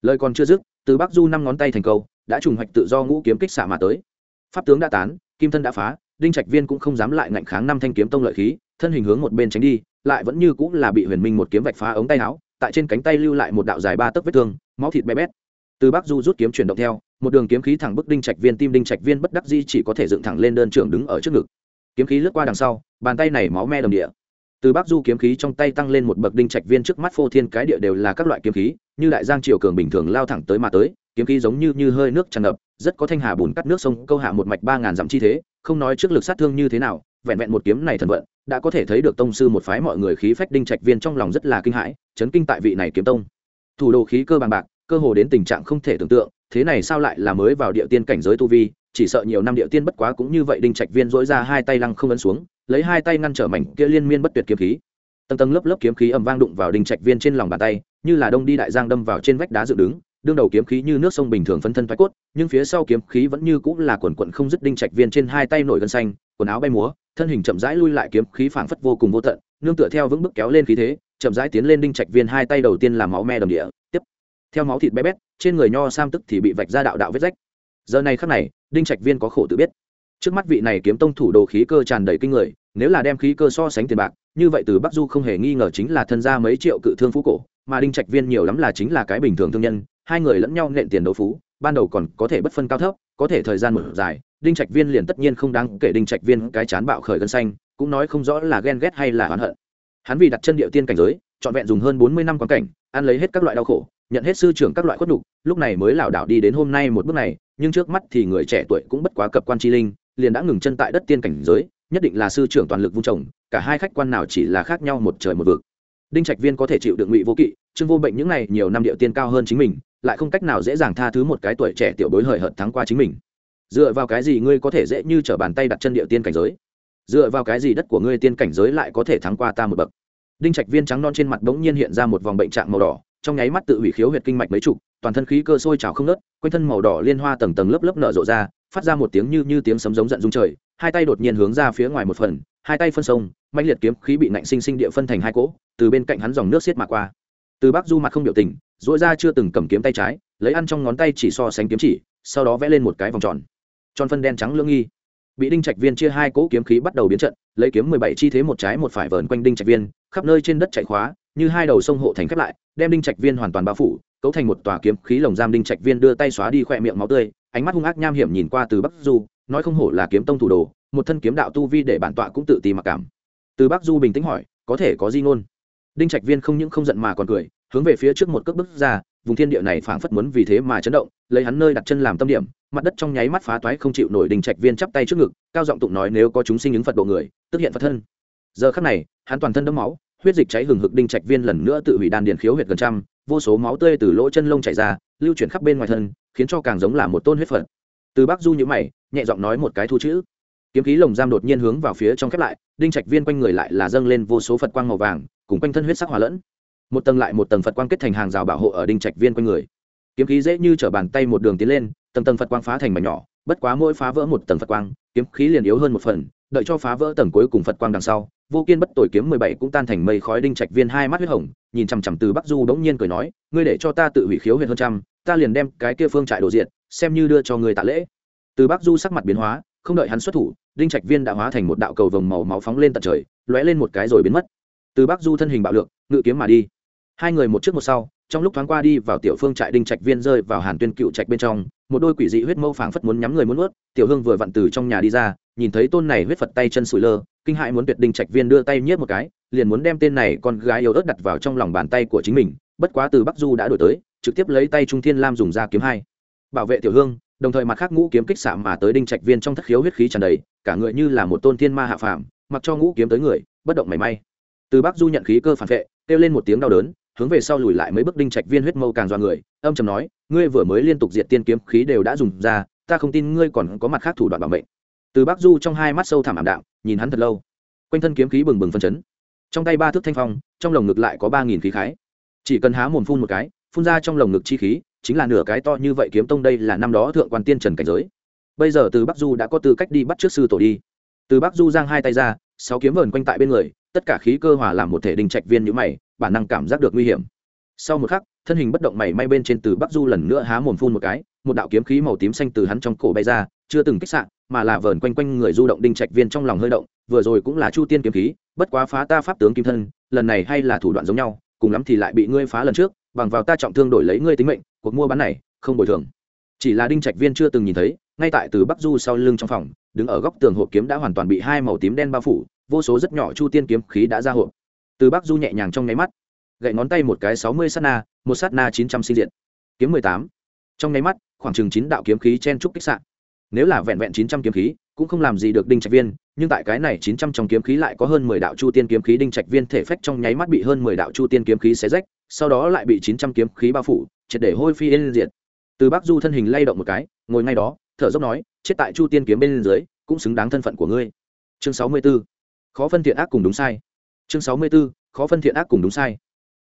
Lời còn chưa dứt, từ bắc du năm ngón tay thành câu, đã trùng hoạch tự do ngũ kiếm kích xạ mà tới. Pháp tướng đã tán, kim thân đã phá đinh trạch viên cũng không dám lại ngạnh kháng năm thanh kiếm tông lợi khí, thân hình hướng một bên tránh đi, lại vẫn như cũng là bị huyền minh một kiếm vạch phá ống tay áo, tại trên cánh tay lưu lại một đạo dài ba tấc vết thương, máu thịt bé bét. Từ bắc du rút kiếm chuyển động theo, một đường kiếm khí thẳng bức đinh trạch viên, tim đinh trạch viên bất đắc di chỉ có thể dựng thẳng lên đơn trưởng đứng ở trước ngực. Kiếm khí lướt qua đằng sau, bàn tay này máu me đầm địa từ bắc du kiếm khí trong tay tăng lên một bậc đinh trạch viên trước mắt phô thiên cái địa đều là các loại kiếm khí, như đại giang triều cường bình thường lao thẳng tới mà tới, kiếm khí giống như như hơi nước tràn ngập, rất có thanh hà bùn cắt nước sông, câu hạ một mạch ba ngàn dặm chi thế, không nói trước lực sát thương như thế nào, vẹn vẹn một kiếm này thần vận, đã có thể thấy được tông sư một phái mọi người khí phách đinh trạch viên trong lòng rất là kinh hãi, chấn kinh tại vị này kiếm tông. Thủ đồ khí cơ bằng bạc, cơ hồ đến tình trạng không thể tưởng tượng, thế này sao lại là mới vào địa tiên cảnh giới tu vi, chỉ sợ nhiều năm địa tiên bất quá cũng như vậy đinh trạch viên dỗi ra hai tay lăng không ấn xuống lấy hai tay ngăn trở mảnh kia liên miên bất tuyệt kiếm khí. Tầng tầng lớp lớp kiếm khí ầm vang đụng vào đinh trạch viên trên lòng bàn tay, như là đông đi đại giang đâm vào trên vách đá dựng đứng, đương đầu kiếm khí như nước sông bình thường phân thân thoái cốt, nhưng phía sau kiếm khí vẫn như cũng là quần quận không dứt đinh trạch viên trên hai tay nổi gân xanh, quần áo bay múa, thân hình chậm rãi lui lại kiếm khí phảng phất vô cùng vô tận, nương tựa theo vững bước kéo lên khí thế, chậm rãi tiến lên đinh trạch viên hai tay đầu tiên là máu me đầm địa, tiếp theo máu thịt bé bét, trên người nho sam tức thì bị vạch ra đạo đạo vết rách. Giờ này khắc này, đinh trạch viên có khổ tự biết trước mắt vị này kiếm tông thủ đồ khí cơ tràn đầy kinh người, nếu là đem khí cơ so sánh tiền bạc, như vậy từ bắc du không hề nghi ngờ chính là thân gia mấy triệu cự thương phú cổ, mà đinh trạch viên nhiều lắm là chính là cái bình thường thương nhân, hai người lẫn nhau nện tiền đấu phú, ban đầu còn có thể bất phân cao thấp, có thể thời gian một dài, đinh trạch viên liền tất nhiên không đáng kể đinh trạch viên cái chán bạo khởi gân xanh, cũng nói không rõ là ghen ghét hay là oán hận. Hắn vì đặt chân địa tiên cảnh giới, trọn vẹn dùng hơn bốn mươi năm quan cảnh, ăn lấy hết các loại đau khổ, nhận hết sư trưởng các loại khuất đục lúc này mới lảo đảo đi đến hôm nay một bước này, nhưng trước mắt thì người trẻ tuổi cũng bất quá cập quan chi linh liền đã ngừng chân tại đất tiên cảnh giới, nhất định là sư trưởng toàn lực vung trồng, cả hai khách quan nào chỉ là khác nhau một trời một vực. Đinh trạch viên có thể chịu được ngụy vô kỵ, trương vô bệnh những này nhiều năm địa tiên cao hơn chính mình, lại không cách nào dễ dàng tha thứ một cái tuổi trẻ tiểu bối hời hợt thắng qua chính mình. Dựa vào cái gì ngươi có thể dễ như t r ở bàn tay đặt chân địa tiên cảnh giới? Dựa vào cái gì đất của ngươi tiên cảnh giới lại có thể thắng qua ta một bậc? Đinh trạch viên trắng non trên mặt bỗng nhiên hiện ra một vòng bệnh trạng màu đỏ, trong nháy mắt tự hủy khiếu huyệt kinh mạch mấy chục, toàn thân khí cơ sôi trào không nớt quanh thân màu đỏ liên hoa tầng tầng lớp lớp nở rộ ra phát ra một tiếng như như tiếng sấm giống giận dung trời, hai tay đột nhiên hướng ra phía ngoài một phần, hai tay phân sông mạnh liệt kiếm khí bị nạnh sinh sinh địa phân thành hai cỗ, từ bên cạnh hắn dòng nước xiết mà qua. Từ bắc du mặt không biểu tình dỗi ra chưa từng cầm kiếm tay trái, lấy ăn trong ngón tay chỉ so sánh kiếm chỉ, sau đó vẽ lên một cái vòng tròn. Tròn phân đen trắng lương nghi. Bị đinh trạch viên chia hai cỗ kiếm khí bắt đầu biến trận, lấy kiếm mười bảy chi thế một trái một phải vờn quanh đinh trạch viên, khắp nơi trên đất chạy khóa, như hai đầu sông hộ thành khép lại, đem đinh trạch viên hoàn toàn bao phủ, cấu thành một tòa kiếm khí lồng giam đinh trạch viên đưa tay xóa đi khỏe miệng máu tươi ánh mắt hung ác nham hiểm nhìn qua từ bắc du, nói không hổ là kiếm tông thủ đồ, một thân kiếm đạo tu vi để bản tọa cũng tự ti mặc cảm. Từ bắc du bình tĩnh hỏi, có thể có di ngôn? Đinh trạch viên không những không giận mà còn cười, hướng về phía trước một cước bước ra, vùng thiên địa này phảng phất muốn vì thế mà chấn động, lấy hắn nơi đặt chân làm tâm điểm, mặt đất trong nháy mắt phá toái không chịu nổi đinh trạch viên chắp tay trước ngực, cao giọng tụng nói nếu có chúng sinh ứng phật độ người, tức hiện phật thân. Giờ khắc này, hắn toàn thân đẫm máu, huyết dịch cháy hừng hực đinh trạch viên lần nữa tự hủy đan điện khiếu huyệt gần trăm, vô số máu tươi từ lỗ chân lông chảy ra, lưu chuyển khắp bên ngoài thân khiến cho càng giống là một tôn huyết phật. Từ bắc du nhữ mày, nhẹ giọng nói một cái thu chữ. Kiếm khí lồng giam đột nhiên hướng vào phía trong khép lại, đinh trạch viên quanh người lại là dâng lên vô số phật quang màu vàng, cùng quanh thân huyết sắc hòa lẫn. Một tầng lại một tầng phật quang kết thành hàng rào bảo hộ ở đinh trạch viên quanh người. Kiếm khí dễ như t r ở bàn tay một đường tiến lên, tầng tầng phật quang phá thành mảnh nhỏ, bất quá mỗi phá vỡ một tầng phật quang, kiếm khí liền yếu hơn một phần, đợi cho phá vỡ tầng cuối cùng phật quang đằng sau, vô kiên bất tội kiếm mười bảy cũng tan thành mây khói đinh trạch viên hai mắt huyết hồng, nhìn chằm chằm từ bắc du bỗng nhiên cười nói, ngươi để cho ta tự hủy khiếu huyện hơn trăm ta liền đem cái kia phương trại đồ diện xem như đưa cho người tạ lễ. Từ bắc du sắc mặt biến hóa, không đợi hắn xuất thủ, đinh trạch viên đã hóa thành một đạo cầu vồng màu máu phóng lên tận trời, lóe lên một cái rồi biến mất. Từ bắc du thân hình bạo lượng ngự kiếm mà đi. Hai người một trước một sau, trong lúc thoáng qua đi vào tiểu phương trại đinh trạch viên rơi vào hàn tuyên cựu trạch bên trong, một đôi quỷ dị huyết mâu phảng phất muốn nhắm người muốn ướt tiểu hương vừa vặn từ trong nhà đi ra, nhìn thấy tôn này huyết phật tay chân sủi lơ, kinh hại muốn tuyệt đinh trạch viên đưa tay nhiếp một cái, liền muốn đem tên này con gái yếu ớt đặt vào trong lòng bàn tay của chính mình, bất quá từ bắc du đã đổi tới trực tiếp lấy tay trung thiên lam dùng ra kiếm hai. Bảo vệ tiểu hương, đồng thời mặt khác ngũ kiếm kích xạ mà tới đinh trạch viên trong thất khiếu huyết khí tràn đầy, cả người như là một tôn thiên ma hạ phàm, mặc cho ngũ kiếm tới người, bất động mảy may. Từ bắc du nhận khí cơ phản vệ, kêu lên một tiếng đau đớn, hướng về sau lùi lại mấy bước đinh trạch viên huyết mâu càng do người, âm trầm nói, ngươi vừa mới liên tục diệt tiên kiếm khí đều đã dùng ra, ta không tin ngươi còn có mặt khác thủ đoạn bảo mệnh. Từ bắc du trong hai mắt sâu thẳm ảm đạm, nhìn hắn thật lâu. Quanh thân kiếm khí bừng bừng phân chấn. Trong tay ba thước thanh phong, trong lồng ngực lại có ba nghìn khí khái. Chỉ cần há mồm phun một cái phun ra trong lồng ngực chi khí, chính là nửa cái to như vậy kiếm tông đây là năm đó thượng quan tiên trần cảnh giới. Bây giờ từ bắc du đã có tư cách đi bắt trước sư tổ đi. Từ bắc du giang hai tay ra, sáu kiếm vờn quanh tại bên người, tất cả khí cơ hòa làm một thể đình trạch viên nhũ mày, bản năng cảm giác được nguy hiểm. Sau một khắc, thân hình bất động mảy may bên trên từ bắc du lần nữa há mồm phun một cái, một đạo kiếm khí màu tím xanh từ hắn trong cổ bay ra, chưa từng kích sạn mà là vờn quanh quanh người du động đinh trạch viên trong lòng hơi động, vừa rồi cũng là chu tiên kiếm khí, bất quá phá ta pháp tướng kim thân, lần này hay là thủ đoạn giống nhau, cùng lắm thì lại bị ngươi phá lần trước bằng vào ta trọng thương đổi lấy ngươi tính mệnh, cuộc mua bán này không bồi thường. Chỉ là đinh trạch viên chưa từng nhìn thấy, ngay tại từ bắc du sau lưng trong phòng, đứng ở góc tường hộp kiếm đã hoàn toàn bị hai màu tím đen bao phủ, vô số rất nhỏ chu tiên kiếm khí đã ra hộp. Từ bắc du nhẹ nhàng trong nháy mắt, gậy ngón tay một cái sáu mươi sát na, một sát na chín trăm sinh diện. Kiếm mười tám. Trong nháy mắt, khoảng chừng chín đạo kiếm khí chen trúc kích sạn nếu là vẹn vẹn chín trăm kiếm khí, cũng không làm gì được đinh trạch viên, nhưng tại cái này chín trăm trong kiếm khí lại có hơn mười đạo chu tiên kiếm khí, đinh trạch viên thể phách trong nháy mắt bị hơn mười đạo chu tiên kiếm khí xé rách sau đó lại bị chín trăm kiếm khí bao phủ, triệt để hôi phi yên diệt. Từ bắc du thân hình lay động một cái, ngồi ngay đó, thở dốc nói, chết tại chu tiên kiếm bên dưới, cũng xứng đáng thân phận của ngươi. Chương sáu mươi b ố khó phân thiện ác cùng đúng sai. Chương sáu mươi b ố khó phân thiện ác cùng đúng sai.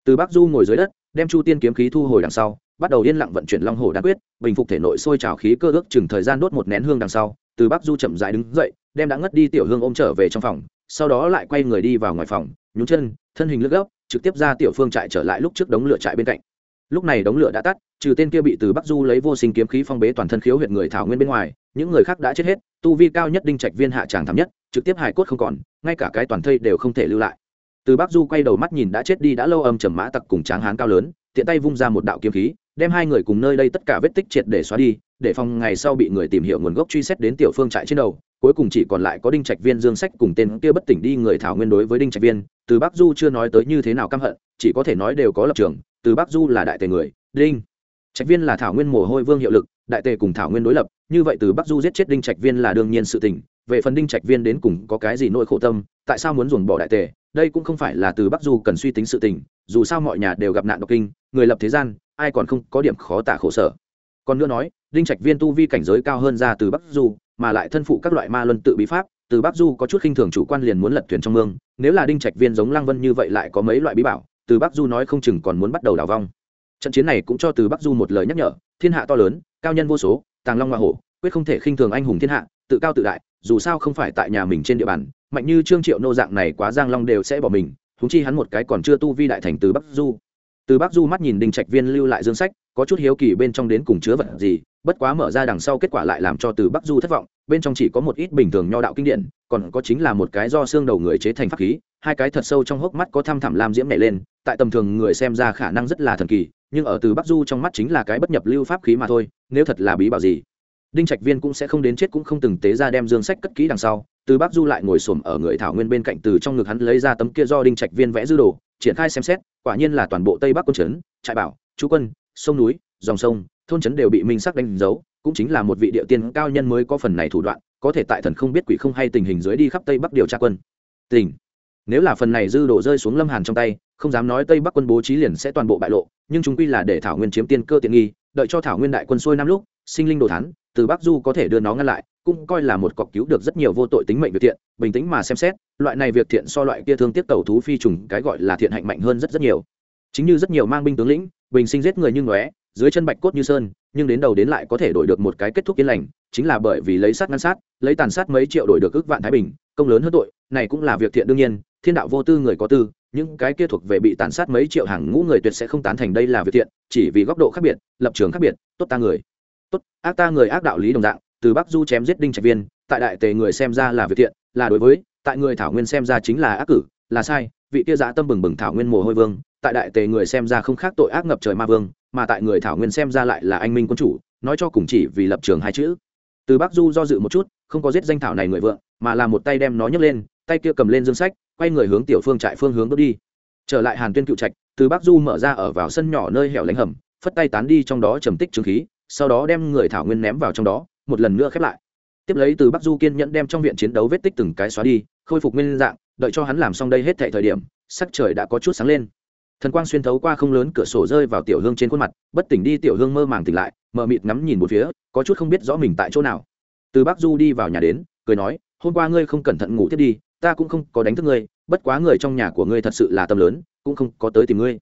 Từ bắc du ngồi dưới đất, đem chu tiên kiếm khí thu hồi đằng sau, bắt đầu yên lặng vận chuyển long hồ đan quyết, bình phục thể nội sôi trào khí cơ ước chừng thời gian đốt một nén hương đằng sau, từ bắc du chậm dại đứng dậy, đem đã ngất đi tiểu hương ôm trở về trong phòng, sau đó lại quay người đi vào ngoài phòng, nhún chân, thân hình lướt gốc trực tiếp ra tiểu phương trại trở lại lúc trước đống lửa trại bên cạnh. Lúc này đống lửa đã tắt, trừ tên kia bị từ bắc du lấy vô sinh kiếm khí phong bế toàn thân khiếu huyện người thảo nguyên bên ngoài, những người khác đã chết hết, tu vi cao nhất đinh trạch viên hạ tràng thảm nhất, trực tiếp hài cốt không còn, ngay cả cái toàn thây đều không thể lưu lại. Từ bắc du quay đầu mắt nhìn đã chết đi đã lâu âm trầm mã tặc cùng tráng hán cao lớn, tiện tay vung ra một đạo kiếm khí, đem hai người cùng nơi đây tất cả vết tích triệt để xóa đi để phòng ngày sau bị người tìm hiểu nguồn gốc truy xét đến tiểu phương trại trên đầu, cuối cùng chỉ còn lại có đinh trạch viên dương sách cùng tên kia bất tỉnh đi người thảo nguyên đối với đinh trạch viên, từ bắc du chưa nói tới như thế nào căm hận, chỉ có thể nói đều có lập trường, từ bắc du là đại tề người, đinh trạch viên là thảo nguyên mồ hôi vương hiệu lực, đại tề cùng thảo nguyên đối lập, như vậy từ bắc du giết chết đinh trạch viên là đương nhiên sự tình, về phần đinh trạch viên đến cùng có cái gì nỗi khổ tâm, tại sao muốn dồn bỏ đại tề, đây cũng không phải là từ bắc du cần suy tính sự tình, dù sao mọi nhà đều gặp nạn độc kinh, người lập thế gian, ai còn không có điểm khó tả khổ sở. Còn nữa nói đinh trạch viên tu vi cảnh giới cao hơn ra từ bắc du, mà lại thân phụ các loại ma luân tự bí pháp, từ bắc du có chút khinh thường chủ quan liền muốn lật thuyền trong mương, nếu là đinh trạch viên giống lăng vân như vậy lại có mấy loại bí bảo, từ bắc du nói không chừng còn muốn bắt đầu đào vong. Trận chiến này cũng cho từ bắc du một lời nhắc nhở, thiên hạ to lớn, cao nhân vô số, tàng long hoa hổ, quyết không thể khinh thường anh hùng thiên hạ, tự cao tự đại, dù sao không phải tại nhà mình trên địa bàn, mạnh như trương triệu nô dạng này quá giang long đều sẽ bỏ mình thúng chi hắn một cái còn chưa tu vi đại thành từ bắc du. Từ bắc du mắt nhìn đinh trạch viên lưu lại dương sách có chút hiếu kỳ bên trong đến cùng chứa vật gì, bất quá mở ra đằng sau kết quả lại làm cho từ bắc du thất vọng, bên trong chỉ có một ít bình thường nho đạo kinh điển, còn có chính là một cái do xương đầu người chế thành pháp khí, hai cái thật sâu trong hốc mắt có thăm thẳm lam diễm nảy lên, tại tầm thường người xem ra khả năng rất là thần kỳ, nhưng ở từ bắc du trong mắt chính là cái bất nhập lưu pháp khí mà thôi, nếu thật là bí bảo gì. Đinh trạch viên cũng sẽ không đến chết cũng không từng tế ra đem dương sách cất kỹ đằng sau, từ bắc du lại ngồi xổm ở người thảo nguyên bên cạnh từ trong ngực hắn lấy ra tấm kia do đinh trạch viên vẽ dư đồ, triển khai xem xét, quả nhiên là toàn bộ tây bắc quân trấn trại bảo, chú quân sông núi, dòng sông, thôn trấn đều bị minh sắc đánh dấu, cũng chính là một vị địa tiên cao nhân mới có phần này thủ đoạn, có thể tại thần không biết quỷ không hay tình hình dưới đi khắp tây bắc điều tra quân. Tình. Nếu là phần này dư đổ rơi xuống lâm hàn trong tay, không dám nói tây bắc quân bố trí liền sẽ toàn bộ bại lộ, nhưng chúng quy là để thảo nguyên chiếm tiên cơ tiện nghi, đợi cho thảo nguyên đại quân xuôi năm lúc, sinh linh đồ thán, từ bắc du có thể đưa nó ngăn lại, cũng coi là một cọc cứu được rất nhiều vô tội tính mệnh việc thiện, bình tĩnh mà xem xét, loại này việc thiện so loại kia thương tiếp tàu thú phi trùng, cái gọi là thiện hạnh mạnh hơn rất rất nhiều. Chính như rất nhiều mang binh tướng lĩnh bình sinh giết người như ngóe, dưới chân bạch cốt như sơn, nhưng đến đầu đến lại có thể đổi được một cái kết thúc yên lành, chính là bởi vì lấy sát ngăn sát, lấy tàn sát mấy triệu đổi được ước vạn thái bình, công lớn hơn tội, này cũng là việc thiện đương nhiên, thiên đạo vô tư người có tư, những cái kia thuộc về bị tàn sát mấy triệu hàng ngũ người tuyệt sẽ không tán thành đây là việc thiện, chỉ vì góc độ khác biệt, lập trường khác biệt, tốt ta người. Tốt, ác ta người ác đạo lý đồng dạng, từ bắc du chém giết đinh trạch viên, tại đại tề người xem ra là việc thiện, là đối với, tại người thảo nguyên xem ra chính là ác cử, là sai, vị kia giã tâm bừng bừng thảo nguyên mồ hôi vương tại đại tề người xem ra không khác tội ác ngập trời ma vương, mà tại người thảo nguyên xem ra lại là anh minh quân chủ, nói cho cùng chỉ vì lập trường hai chữ. Từ bắc du do dự một chút, không có giết danh thảo này người vượng, mà là một tay đem nó nhấc lên, tay kia cầm lên dương sách, quay người hướng tiểu phương trại phương hướng bước đi. Trở lại hàn tuyên cựu trạch, từ bắc du mở ra ở vào sân nhỏ nơi hẻo lánh hầm, phất tay tán đi trong đó trầm tích trương khí, sau đó đem người thảo nguyên ném vào trong đó, một lần nữa khép lại. Tiếp lấy từ bắc du kiên nhẫn đem trong viện chiến đấu vết tích từng cái xóa đi, khôi phục nguyên dạng, đợi cho hắn làm xong đây hết thệ thời điểm, sắc trời đã có chút sáng lên thần quang xuyên thấu qua không lớn cửa sổ rơi vào tiểu hương trên khuôn mặt, bất tỉnh đi tiểu hương mơ màng tỉnh lại mờ mịt ngắm nhìn một phía, có chút không biết rõ mình tại chỗ nào. Từ bắc du đi vào nhà đến, cười nói, hôm qua ngươi không cẩn thận ngủ tiếp đi, ta cũng không có đánh thức ngươi, bất quá người trong nhà của ngươi thật sự là tâm lớn, cũng không có tới tìm ngươi.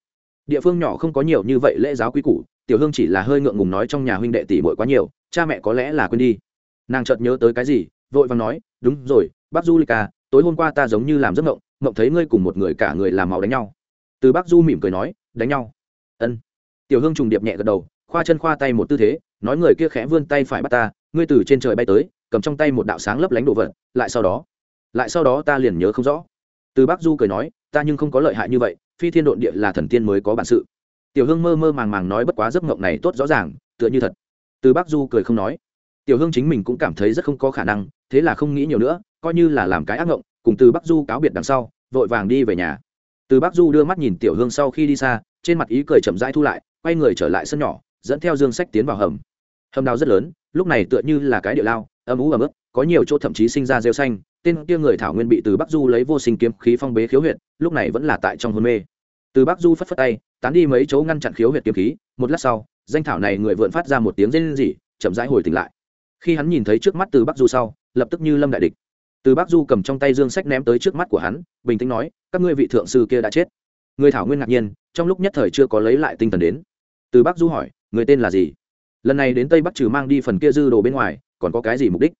Địa phương nhỏ không có nhiều như vậy lễ giáo quý củ, tiểu hương chỉ là hơi ngượng ngùng nói trong nhà huynh đệ tỷ bội quá nhiều, cha mẹ có lẽ là quên đi. Nàng chợt nhớ tới cái gì, vội vàng nói, đúng rồi bác du lịch à tối hôm qua ta giống như làm giấc ngộng ngộng thấy ngươi cùng một người cả người làm màu đánh nhau từ bác du mỉm cười nói, đánh nhau. Ân. Tiểu hương trùng điệp nhẹ gật đầu, khoa chân khoa tay một tư thế, nói người kia khẽ vươn tay phải bắt ta, ngươi từ trên trời bay tới, cầm trong tay một đạo sáng lấp lánh đồ vật, lại sau đó, lại sau đó ta liền nhớ không rõ. Từ bác du cười nói, ta nhưng không có lợi hại như vậy, phi thiên độn địa là thần tiên mới có bản sự. Tiểu hương mơ mơ màng màng nói bất quá giấc ngộng này tốt rõ ràng, tựa như thật. Từ bác du cười không nói. Tiểu hương chính mình cũng cảm thấy rất không có khả năng, thế là không nghĩ nhiều nữa, coi như là làm cái ác ngộng cùng từ bắc du cáo biệt đằng sau, vội vàng đi về nhà từ bắc du đưa mắt nhìn tiểu hương sau khi đi xa, trên mặt ý cười chậm rãi thu lại, quay người trở lại sân nhỏ, dẫn theo dương sách tiến vào hầm. Hầm đào rất lớn, lúc này tựa như là cái địa lao, âm ú ấm ức có nhiều chỗ thậm chí sinh ra rêu xanh, tên kia người thảo nguyên bị từ bắc du lấy vô sinh kiếm khí phong bế khiếu huyệt, lúc này vẫn là tại trong hôn mê. Từ bắc du phất phất tay, tán đi mấy chỗ ngăn chặn khiếu huyệt kiếm khí, một lát sau, danh thảo này người vượn phát ra một tiếng rên rỉ, chậm rãi hồi tỉnh lại. Khi hắn nhìn thấy trước mắt từ bắc du sau, lập tức như lâm đại địch từ Bác du cầm trong tay dương sách ném tới trước mắt của hắn, bình tĩnh nói, các ngươi vị thượng sư kia đã chết. Người thảo nguyên ngạc nhiên, trong lúc nhất thời chưa có lấy lại tinh thần đến. Từ Bác du hỏi, người tên là gì? Lần này đến tây bắc trừ mang đi phần kia dư đồ bên ngoài, còn có cái gì mục đích?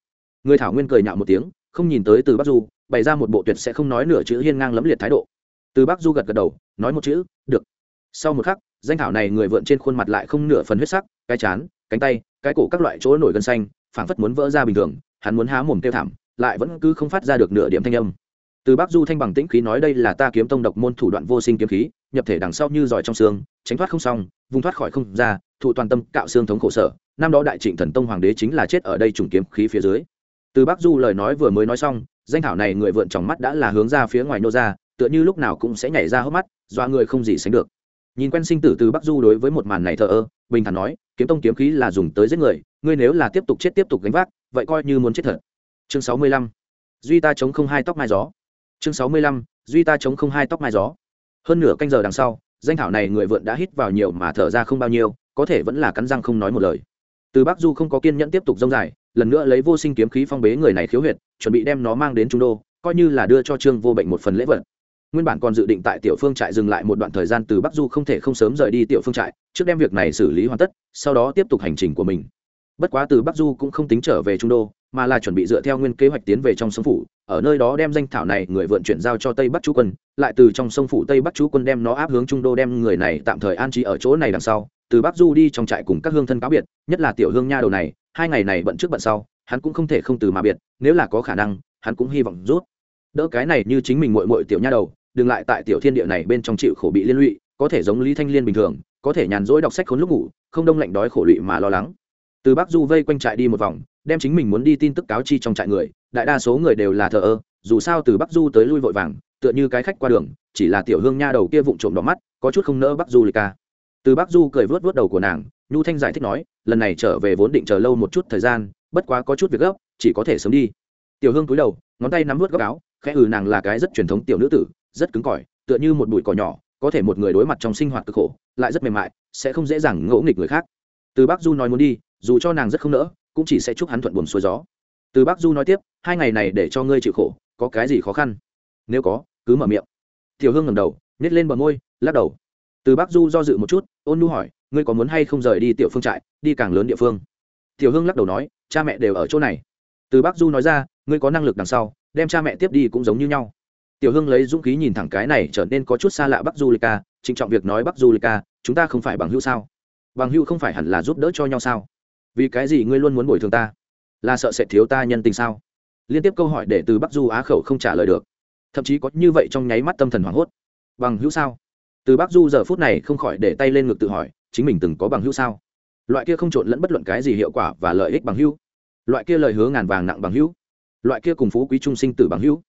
Người thảo nguyên cười nhạo một tiếng, không nhìn tới từ Bác du, bày ra một bộ tuyệt sẽ không nói nửa chữ hiên ngang lẫm liệt thái độ. Từ Bác du gật gật đầu, nói một chữ, được. Sau một khắc, danh thảo này người vượn trên khuôn mặt lại không nửa phần huyết sắc, cái chán, cánh tay, cái cổ các loại chỗ nổi gân xanh, phảng phất muốn vỡ ra bình thường, hắn muốn há mồm kêu thảm lại vẫn cứ không phát ra được nửa điểm thanh âm. Từ bắc du thanh bằng tĩnh khí nói đây là ta kiếm tông độc môn thủ đoạn vô sinh kiếm khí, nhập thể đằng sau như giỏi trong xương, tránh thoát không xong, vùng thoát khỏi không ra, thụ toàn tâm cạo xương thống khổ sở, năm đó đại trịnh thần tông hoàng đế chính là chết ở đây trùng kiếm khí phía dưới. Từ bắc du lời nói vừa mới nói xong, danh thảo này người vượn trong mắt đã là hướng ra phía ngoài nô ra, tựa như lúc nào cũng sẽ nhảy ra hốc mắt do người không gì sánh được. Nhìn quen sinh tử từ bắc du đối với một màn này thờ ơ, bình thản nói, kiếm tông kiếm khí là dùng tới giết người, ngươi nếu là tiếp tục chết tiếp tục gánh vác, vậy coi như muốn chết thật chương sáu mươi lăm. Duy ta chống không hai tóc mai gió. Chương sáu mươi lăm, duy ta chống không hai tóc mai gió. Hơn nửa canh giờ đằng sau, danh thảo này người vượn đã hít vào nhiều mà thở ra không bao nhiêu, có thể vẫn là cắn răng không nói một lời. Từ bắc du không có kiên nhẫn tiếp tục dông dài, lần nữa lấy vô sinh kiếm khí phong bế người này khiếu huyệt, chuẩn bị đem nó mang đến trung đô, coi như là đưa cho trương vô bệnh một phần lễ vật. Nguyên bản còn dự định tại tiểu phương trại dừng lại một đoạn thời gian, từ bắc du không thể không sớm rời đi tiểu phương trại, trước đem việc này xử lý hoàn tất, sau đó tiếp tục hành trình của mình bất quá từ bắc du cũng không tính trở về trung đô, mà là chuẩn bị dựa theo nguyên kế hoạch tiến về trong sông phủ, ở nơi đó đem danh thảo này người vượn chuyển giao cho tây bắc chú quân, lại từ trong sông phủ tây bắc chú quân đem nó áp hướng trung đô đem người này tạm thời an trí ở chỗ này đằng sau. Từ bắc du đi trong trại cùng các hương thân cáo biệt, nhất là tiểu hương nha đầu này, hai ngày này bận trước bận sau, hắn cũng không thể không từ mà biệt, nếu là có khả năng, hắn cũng hy vọng rút. Đỡ cái này như chính mình mội mội tiểu nha đầu, đừng lại tại tiểu thiên địa này bên trong chịu khổ bị liên lụy, có thể giống lý thanh liên bình thường, có thể nhàn rỗi đọc sách khốn lúc ngủ, không đông lạnh đói khổ lụy mà lo lắng từ bắc du vây quanh trại đi một vòng, đem chính mình muốn đi tin tức cáo chi trong trại người, đại đa số người đều là thờ ơ, dù sao từ bắc du tới lui vội vàng, tựa như cái khách qua đường, chỉ là tiểu hương nha đầu kia vụng trộm đỏ mắt, có chút không nỡ bắc du lịch ca. Từ bắc du cười vớt vớt đầu của nàng, nhu thanh giải thích nói, lần này trở về vốn định chờ lâu một chút thời gian, bất quá có chút việc gấp, chỉ có thể sớm đi. Tiểu hương cúi đầu, ngón tay nắm vớt góc áo, khẽ ừ nàng là cái rất truyền thống tiểu nữ tử, rất cứng cỏi, tựa như một bụi cỏ nhỏ, có thể một người đối mặt trong sinh hoạt cực khổ, lại rất mềm mại, sẽ không dễ dàng ngỗ nghịch người khác. Từ bắc du nói muốn đi dù cho nàng rất không nỡ, cũng chỉ sẽ chúc hắn thuận buồm xuôi gió. Từ bác du nói tiếp, hai ngày này để cho ngươi chịu khổ, có cái gì khó khăn? Nếu có, cứ mở miệng. Tiểu hương ngầm đầu nhét lên bờ môi, lắc đầu. Từ bác du do dự một chút, ôn nu hỏi, ngươi có muốn hay không rời đi tiểu phương trại, đi càng lớn địa phương? Tiểu hương lắc đầu nói, cha mẹ đều ở chỗ này. Từ bác du nói ra, ngươi có năng lực đằng sau, đem cha mẹ tiếp đi cũng giống như nhau. Tiểu hương lấy dũng khí nhìn thẳng cái này trở nên có chút xa lạ bắc du lịch ca, trịnh trọng việc nói bắc du lịch ca, chúng ta không phải bằng hữu sao? Bằng hữu không phải hẳn là giúp đỡ cho nhau sao? Vì cái gì ngươi luôn muốn bồi thường ta? Là sợ sẽ thiếu ta nhân tình sao? Liên tiếp câu hỏi để từ bắc du á khẩu không trả lời được. Thậm chí có như vậy trong nháy mắt tâm thần hoảng hốt. Bằng hữu sao? Từ bắc du giờ phút này không khỏi để tay lên ngực tự hỏi, chính mình từng có bằng hữu sao? Loại kia không trộn lẫn bất luận cái gì hiệu quả và lợi ích bằng hữu. Loại kia lời hứa ngàn vàng nặng bằng hữu. Loại kia cùng phú quý trung sinh tử bằng hữu.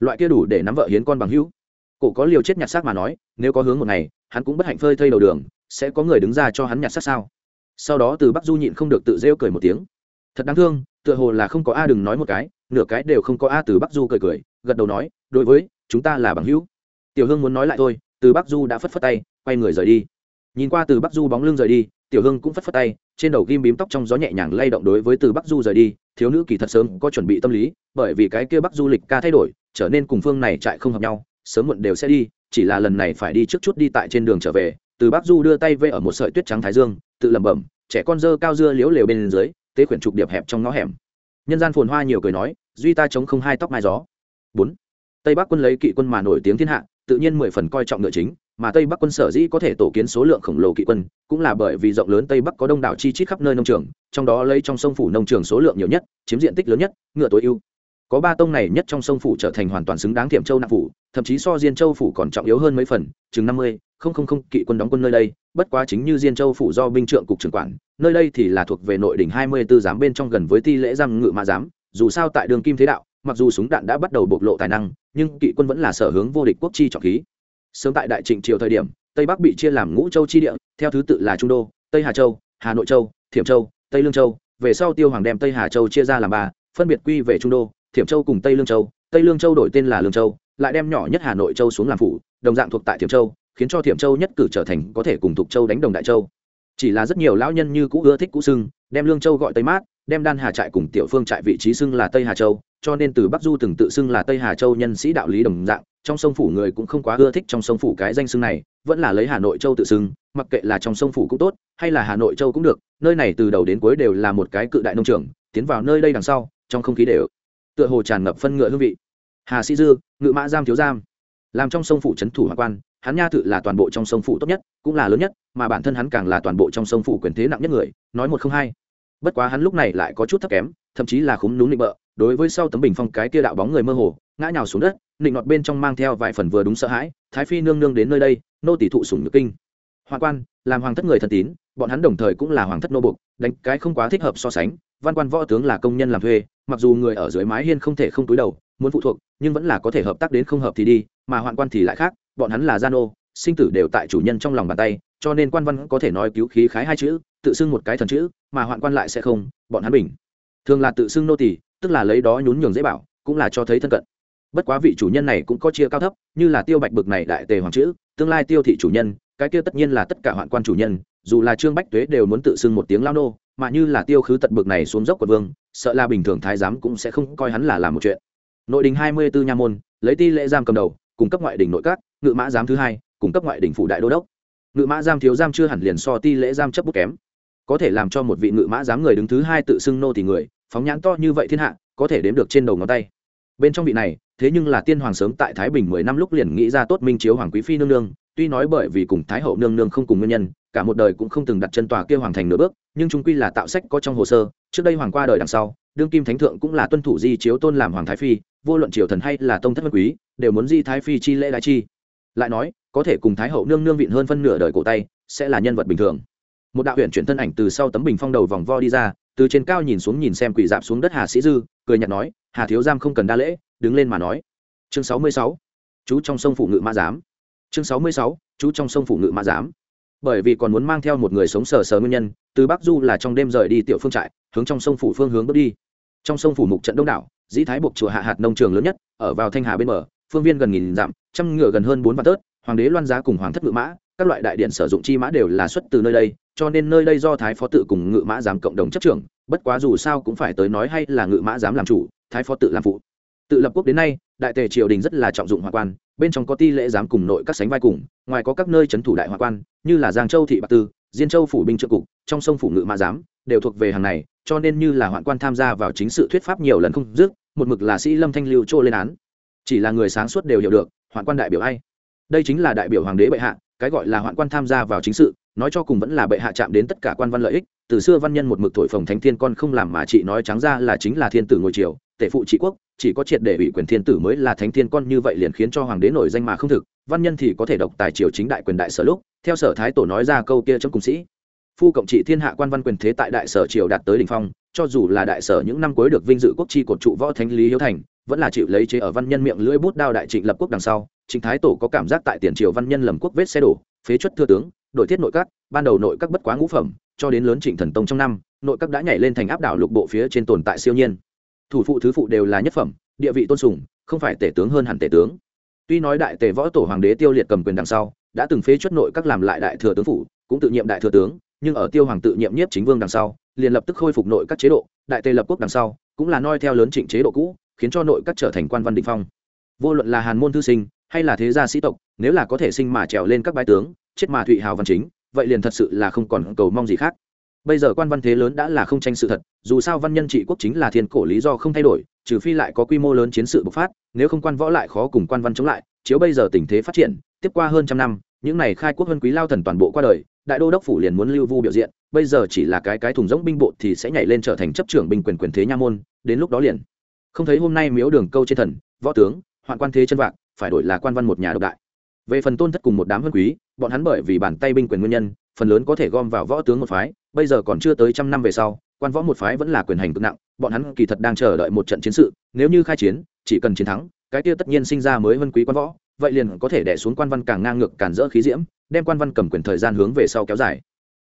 Loại kia đủ để nắm vợ hiến con bằng hữu. Cổ có liều chết nhặt xác mà nói, nếu có hướng một ngày, hắn cũng bất hạnh phơi thây đầu đường, sẽ có người đứng ra cho hắn nhặt xác sao? Sau đó từ bắc du nhịn không được tự rêu cười một tiếng. Thật đáng thương, tựa hồ là không có a đừng nói một cái, nửa cái đều không có a từ bắc du cười cười, gật đầu nói, đối với, chúng ta là bằng hữu. Tiểu hương muốn nói lại thôi, từ bắc du đã phất phất tay, quay người rời đi. Nhìn qua từ bắc du bóng lưng rời đi, tiểu hương cũng phất phất tay, trên đầu ghim bím tóc trong gió nhẹ nhàng lay động đối với từ bắc du rời đi, thiếu nữ kỳ thật sớm có chuẩn bị tâm lý, bởi vì cái kia bắc du lịch ca thay đổi, trở nên cùng phương này chạy không hợp nhau, sớm muộn đều sẽ đi, chỉ là lần này phải đi trước chút đi tại trên đường trở về, từ bắc du đưa tay vây ở một sợi tuyết trắng thái dương tự lẩm bẩm, trẻ con dơ cao dưa liếu lều bên dưới, tế khuyển trục điệp hẹp trong ngõ hẻm. Nhân gian phồn hoa nhiều cười nói, duy ta chống không hai tóc mai gió. Bốn, tây bắc quân lấy kỵ quân mà nổi tiếng thiên hạ, tự nhiên mười phần coi trọng ngựa chính, mà tây bắc quân sở dĩ có thể tổ kiến số lượng khổng lồ kỵ quân, cũng là bởi vì rộng lớn tây bắc có đông đảo chi chít khắp nơi nông trường, trong đó lấy trong sông phủ nông trường số lượng nhiều nhất, chiếm diện tích lớn nhất, ngựa tối ưu. Có ba tông này nhất trong sông phủ trở thành hoàn toàn xứng đáng thiểm châu nạp phủ, thậm chí so diên châu phủ còn trọng yếu hơn mấy phần, chừng năm mươi không không không, kỵ quân đóng quân nơi đây, bất quá chính như diên châu phủ do binh trượng cục trưởng quản, nơi đây thì là thuộc về nội đỉnh hai mươi tư giám bên trong gần với ti lễ giam ngự mã giám, dù sao tại đường kim thế đạo, mặc dù súng đạn đã bắt đầu bộc lộ tài năng, nhưng kỵ quân vẫn là sở hướng vô địch quốc chi trọng khí. Sớm tại đại trịnh triều thời điểm, tây bắc bị chia làm ngũ châu chi địa, theo thứ tự là trung đô, tây hà châu, hà nội châu, thiểm châu, tây lương châu. Về sau tiêu hoàng đem tây hà châu chia ra làm ba, phân biệt quy về trung đô, thiểm châu cùng tây lương châu. Tây lương châu đổi tên là lương châu, lại đem nhỏ nhất hà nội châu xuống làm phủ, đồng dạng thuộc tại thiểm châu khiến cho thiểm châu nhất cử trở thành có thể cùng thục châu đánh đồng đại châu. Chỉ là rất nhiều lão nhân như cũ ưa thích cũ xưng đem lương châu gọi tây mát, đem đan hà trại cùng tiểu phương trại vị trí xưng là tây hà châu, cho nên từ bắc du từng tự xưng là tây hà châu nhân sĩ đạo lý đồng dạng, trong sông phủ người cũng không quá ưa thích trong sông phủ cái danh xưng này, vẫn là lấy hà nội châu tự xưng, mặc kệ là trong sông phủ cũng tốt, hay là hà nội châu cũng được, nơi này từ đầu đến cuối đều là một cái cự đại nông trường, tiến vào nơi đây đằng sau, trong không khí đều tựa hồ tràn ngập phân ngựa hương vị. Hà sĩ dư, ngự mã giam thiếu giam. Làm trong sông phủ trấn thủ hạ quan hắn nha tự là toàn bộ trong sông phủ tốt nhất, cũng là lớn nhất, mà bản thân hắn càng là toàn bộ trong sông phủ quyền thế nặng nhất người, nói một không hai. Bất quá hắn lúc này lại có chút thấp kém, thậm chí là khúm núm nịnh bợ, đối với sau tấm bình phong cái kia đạo bóng người mơ hồ, ngã nhào xuống đất, nịnh nọt bên trong mang theo vài phần vừa đúng sợ hãi, thái phi nương nương đến nơi đây, nô tỷ thụ sủng nhược kinh. Hoàng quan, làm hoàng thất người thân tín, bọn hắn đồng thời cũng là hoàng thất nô bục đánh cái không quá thích hợp so sánh, văn quan võ tướng là công nhân làm thuê, mặc dù người ở dưới mái hiên không thể không túi đầu, muốn phụ thuộc, nhưng vẫn là có thể hợp tác đến không hợp thì đi, mà hoạn quan thì lại khác bọn hắn là gian ô, sinh tử đều tại chủ nhân trong lòng bàn tay cho nên quan văn có thể nói cứu khí khái hai chữ tự xưng một cái thần chữ mà hoạn quan lại sẽ không bọn hắn bình. Thường là tự xưng nô tỳ tức là lấy đó nhún nhường dễ bảo cũng là cho thấy thân cận. Bất quá vị chủ nhân này cũng có chia cao thấp như là tiêu bạch bực này đại tề hoàng chữ tương lai tiêu thị chủ nhân cái kia tất nhiên là tất cả hoạn quan chủ nhân dù là trương bách tuế đều muốn tự xưng một tiếng lao nô mà như là tiêu khứ tật bực này xuống dốc của vương sợ là bình thường thái giám cũng sẽ không coi hắn là làm một chuyện. Nội đình hai mươi bốn nha môn lấy ti lễ giam cầm đầu cung cấp ngoại đình nội các ngự mã giám thứ hai, cung cấp ngoại đình phủ đại đô đốc. Ngự mã giam thiếu giam chưa hẳn liền so ti lễ giam chấp bút kém. Có thể làm cho một vị ngự mã giám người đứng thứ hai tự xưng nô thì người, phóng nhãn to như vậy thiên hạ, có thể đếm được trên đầu ngón tay. Bên trong vị này, thế nhưng là tiên hoàng sớm tại thái bình mười năm lúc liền nghĩ ra tốt minh chiếu hoàng quý phi nương nương, tuy nói bởi vì cùng thái hậu nương nương không cùng nguyên nhân, cả một đời cũng không từng đặt chân tòa kia hoàng thành nửa bước, nhưng chúng quy là tạo sách có trong hồ sơ, trước đây hoàng qua đời đằng sau, đương kim thánh thượng cũng là tuân thủ di chiếu tôn làm hoàng thái phi, vô luận triều thần hay là tông thất vân quý, đều muốn di thái phi chi lễ đại chi lại nói, có thể cùng thái hậu nương nương vịn hơn phân nửa đời cổ tay, sẽ là nhân vật bình thường. Một đạo huyện chuyển thân ảnh từ sau tấm bình phong đầu vòng vo đi ra, từ trên cao nhìn xuống nhìn xem quỷ dạp xuống đất hà sĩ dư, cười nhạt nói, hà thiếu giam không cần đa lễ, đứng lên mà nói. Chương sáu mươi sáu, chú trong sông phụ ngự mã giám. Chương sáu mươi sáu, chú trong sông phụ ngự mã giám. Bởi vì còn muốn mang theo một người sống sờ sờ nguyên nhân, từ bắc du là trong đêm rời đi tiểu phương trại, hướng trong sông phủ phương hướng bước đi. Trong sông phủ mục trận đông đảo, dĩ thái buộc chùa hạ hạt nông trường lớn nhất, ở vào thanh hà bên bờ phương viên gần nghìn dặm, trăm ngựa gần hơn bốn vạn tớt, hoàng đế loan giá cùng hoàng thất ngự mã, các loại đại điện sử dụng chi mã đều là xuất từ nơi đây, cho nên nơi đây do thái phó tự cùng ngự mã giám cộng đồng chấp trưởng, bất quá dù sao cũng phải tới nói hay là ngự mã giám làm chủ, thái phó tự làm phụ. Tự lập quốc đến nay, đại tề triều đình rất là trọng dụng hoàng quan, bên trong có ti lễ giám cùng nội các sánh vai cùng, ngoài có các nơi c h ấ n thủ đại hoàng quan, như là giang châu thị bạc tư, diên châu phủ binh trợ cục, trong sông phủ ngự mã giám, đều thuộc về hàng này, cho nên như là hoạn quan tham gia vào chính sự thuyết pháp nhiều lần không dứt, một mực là sĩ lâm thanh lưu trô lên án chỉ là người sáng suốt đều hiểu được, hoạn quan đại biểu hay đây chính là đại biểu hoàng đế bệ hạ, cái gọi là hoạn quan tham gia vào chính sự, nói cho cùng vẫn là bệ hạ chạm đến tất cả quan văn lợi ích, từ xưa văn nhân một mực thổi phồng thánh thiên con không làm mà chị nói trắng ra là chính là thiên tử ngồi triều, tể phụ trị quốc, chỉ có triệt để ủy quyền thiên tử mới là thánh thiên con như vậy liền khiến cho hoàng đế nổi danh mà không thực, văn nhân thì có thể độc tài triều chính đại quyền đại sở lúc, theo sở thái tổ nói ra câu kia trong cung sĩ. Phu cộng trị thiên hạ quan văn quyền thế tại đại sở triều đạt tới đỉnh phong, cho dù là đại sở những năm cuối được vinh dự quốc tri cột trụ võ thánh lý hiếu thành vẫn là chịu lấy chế ở văn nhân miệng lưỡi bút đao đại trịnh lập quốc đằng sau, trịnh thái tổ có cảm giác tại tiền triều văn nhân lầm quốc vết xe đổ, phế chuất thưa tướng đội thiết nội các, ban đầu nội các bất quá ngũ phẩm, cho đến lớn trịnh thần tông trong năm, nội các đã nhảy lên thành áp đảo lục bộ phía trên tồn tại siêu nhiên. Thủ phụ thứ phụ đều là nhất phẩm, địa vị tôn sùng, không phải tể tướng hơn hẳn tể tướng. Tuy nói đại tề võ tổ hoàng đế tiêu liệt cầm quyền đằng sau, đã từng phế chuất nội các làm lại đại thừa tướng phủ, cũng tự nhiệm đại thừa tướng, nhưng ở tiêu hoàng tự nhiệm nhiếp chính vương đằng sau, liền lập tức khôi phục nội các chế độ, đại tề lập quốc đằng sau, cũng là noi theo lớn trịnh chế độ cũ khiến cho nội các trở thành quan văn định phong. Vô luận là hàn môn thư sinh hay là thế gia sĩ tộc, nếu là có thể sinh mà trèo lên các bái tướng, chết mà thụy hào văn chính, vậy liền thật sự là không còn cầu mong gì khác. Bây giờ quan văn thế lớn đã là không tranh sự thật, dù sao văn nhân trị quốc chính là thiên cổ lý do không thay đổi, trừ phi lại có quy mô lớn chiến sự bộc phát, nếu không quan võ lại khó cùng quan văn chống lại, chiếu bây giờ tình thế phát triển, tiếp qua hơn trăm năm, những này khai quốc vân quý lao thần toàn bộ qua đời, đại đô đốc phủ liền muốn lưu vu biểu diện, bây giờ chỉ là cái cái thùng rỗng binh bộ thì sẽ nhảy lên trở thành chấp trưởng binh quyền quyền thế nha môn, đến lúc đó liền không thấy hôm nay miếu đường câu trên thần, võ tướng, hoạn quan thế chân vạc, phải đổi là quan văn một nhà độc đại. Về phần tôn thất cùng một đám vân quý, bọn hắn bởi vì bàn tay binh quyền nguyên nhân, phần lớn có thể gom vào võ tướng một phái, bây giờ còn chưa tới trăm năm về sau, quan võ một phái vẫn là quyền hành cực nặng, bọn hắn kỳ thật đang chờ đợi một trận chiến sự, nếu như khai chiến, chỉ cần chiến thắng, cái kia tất nhiên sinh ra mới vân quý quan võ, vậy liền có thể đẻ xuống quan văn càng ngang ngược càn rỡ khí diễm, đem quan văn cầm quyền thời gian hướng về sau kéo dài.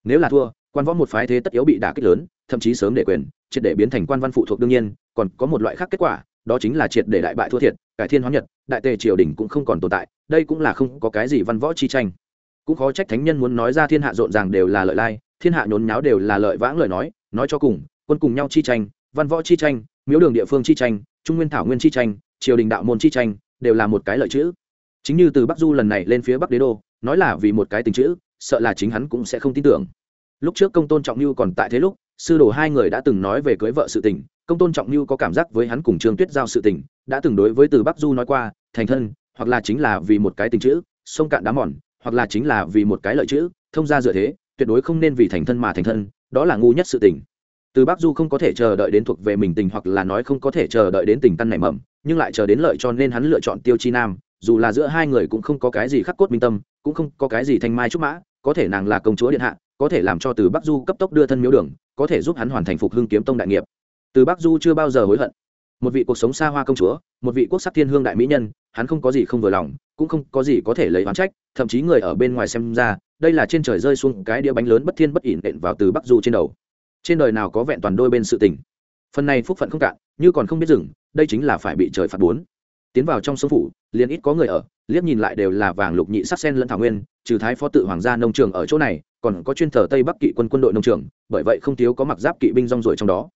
Nếu là thua quan võ một phái thế tất yếu bị đả kích lớn, thậm chí sớm để quyền, triệt để biến thành quan văn phụ thuộc đương nhiên, còn có một loại khác kết quả, đó chính là triệt để đại bại thua thiệt, cải thiên hóa nhật, đại tề triều đình cũng không còn tồn tại, đây cũng là không có cái gì văn võ chi tranh. Cũng khó trách thánh nhân muốn nói ra thiên hạ rộn ràng đều là lợi lai, thiên hạ nhốn nháo đều là lợi vãng lời nói nói cho cùng, quân cùng nhau chi tranh, văn võ chi tranh, miếu đường địa phương chi tranh, trung nguyên thảo nguyên chi tranh, triều đình đạo môn chi tranh, đều là một cái lợi chữ. Chính như từ bắc du lần này lên phía bắc đế đô, nói là vì một cái tình chữ, sợ là chính hắn cũng sẽ không tin tưởng lúc trước công tôn trọng như còn tại thế lúc, sư đồ hai người đã từng nói về cưới vợ sự tình, công tôn trọng như có cảm giác với hắn cùng trương tuyết giao sự tình, đã từng đối với từ bắc du nói qua, thành thân, hoặc là chính là vì một cái tình chữ, sông cạn đá mòn, hoặc là chính là vì một cái lợi chữ, thông ra dựa thế, tuyệt đối không nên vì thành thân mà thành thân, đó là ngu nhất sự tình. Từ bắc du không có thể chờ đợi đến thuộc về mình tình hoặc là nói không có thể chờ đợi đến tình căn nảy mầm, nhưng lại chờ đến lợi cho nên hắn lựa chọn tiêu chi nam, dù là giữa hai người cũng không có cái gì khắc cốt minh tâm, cũng không có cái gì thanh mai trúc mã, có thể nàng là công chúa điện hạ có thể làm cho từ bắc du cấp tốc đưa thân miếu đường, có thể giúp hắn hoàn thành phục hưng kiếm tông đại nghiệp. Từ bắc du chưa bao giờ hối hận. Một vị cuộc sống xa hoa công chúa, một vị quốc sắc thiên hương đại mỹ nhân, hắn không có gì không vừa lòng, cũng không có gì có thể lấy oán trách, thậm chí người ở bên ngoài xem ra, đây là trên trời rơi xuống cái đĩa bánh lớn bất thiên bất ỉn đện vào từ bắc du trên đầu. Trên đời nào có vẹn toàn đôi bên sự tình? Phần này phúc phận không cạn, như còn không biết dừng, đây chính là phải bị trời phạt bốn. Tiến vào trong sông phủ, liền ít có người ở, liếc nhìn lại đều là vàng lục nhị sắc sen lẫn thảo nguyên, trừ thái phó tự hoàng gia nông trường ở chỗ này còn có chuyên thờ tây bắc kỵ quân quân đội nông trường, bởi vậy không thiếu có mặc giáp kỵ binh rong ruổi trong đó.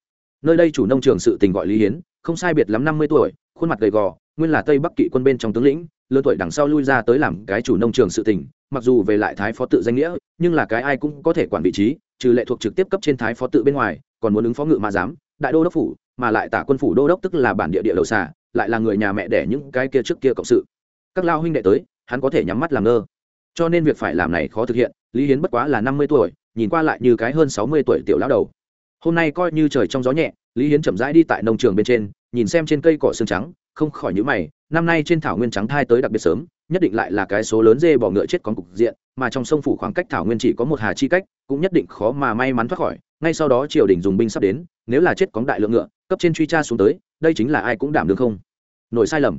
Nơi đây chủ nông trường sự tình gọi lý hiến, không sai biệt lắm năm mươi tuổi, khuôn mặt gầy gò, nguyên là tây bắc kỵ quân bên trong tướng lĩnh lứa tuổi đằng sau lui ra tới làm cái chủ nông trường sự tình, mặc dù về lại thái phó tự danh nghĩa, nhưng là cái ai cũng có thể quản vị trí, trừ lệ thuộc trực tiếp cấp trên thái phó tự bên ngoài, còn muốn ứng phó ngự mà giám, đại đô đốc phủ, mà lại tả quân phủ đô đốc tức là bản địa địa đầu xà, lại là người nhà mẹ đẻ những cái kia trước kia cộng sự. Các lao huynh đệ tới, hắn có thể nhắm mắt làm ngơ cho nên việc phải làm này khó thực hiện, lý hiến bất quá là năm mươi tuổi, nhìn qua lại như cái hơn sáu mươi tuổi tiểu lão đầu. Hôm nay coi như trời trong gió nhẹ, lý hiến chậm rãi đi tại nông trường bên trên, nhìn xem trên cây cỏ xương trắng, không khỏi nhữ mày, năm nay trên thảo nguyên trắng thai tới đặc biệt sớm, nhất định lại là cái số lớn dê bỏ ngựa chết con cục diện, mà trong sông phủ khoảng cách thảo nguyên chỉ có một hà chi cách, cũng nhất định khó mà may mắn thoát khỏi, ngay sau đó triều đình dùng binh sắp đến, nếu là chết cóng đại lượng ngựa, cấp trên truy tra xuống tới, đây chính là ai cũng đảm đương không. Nổi sai lầm.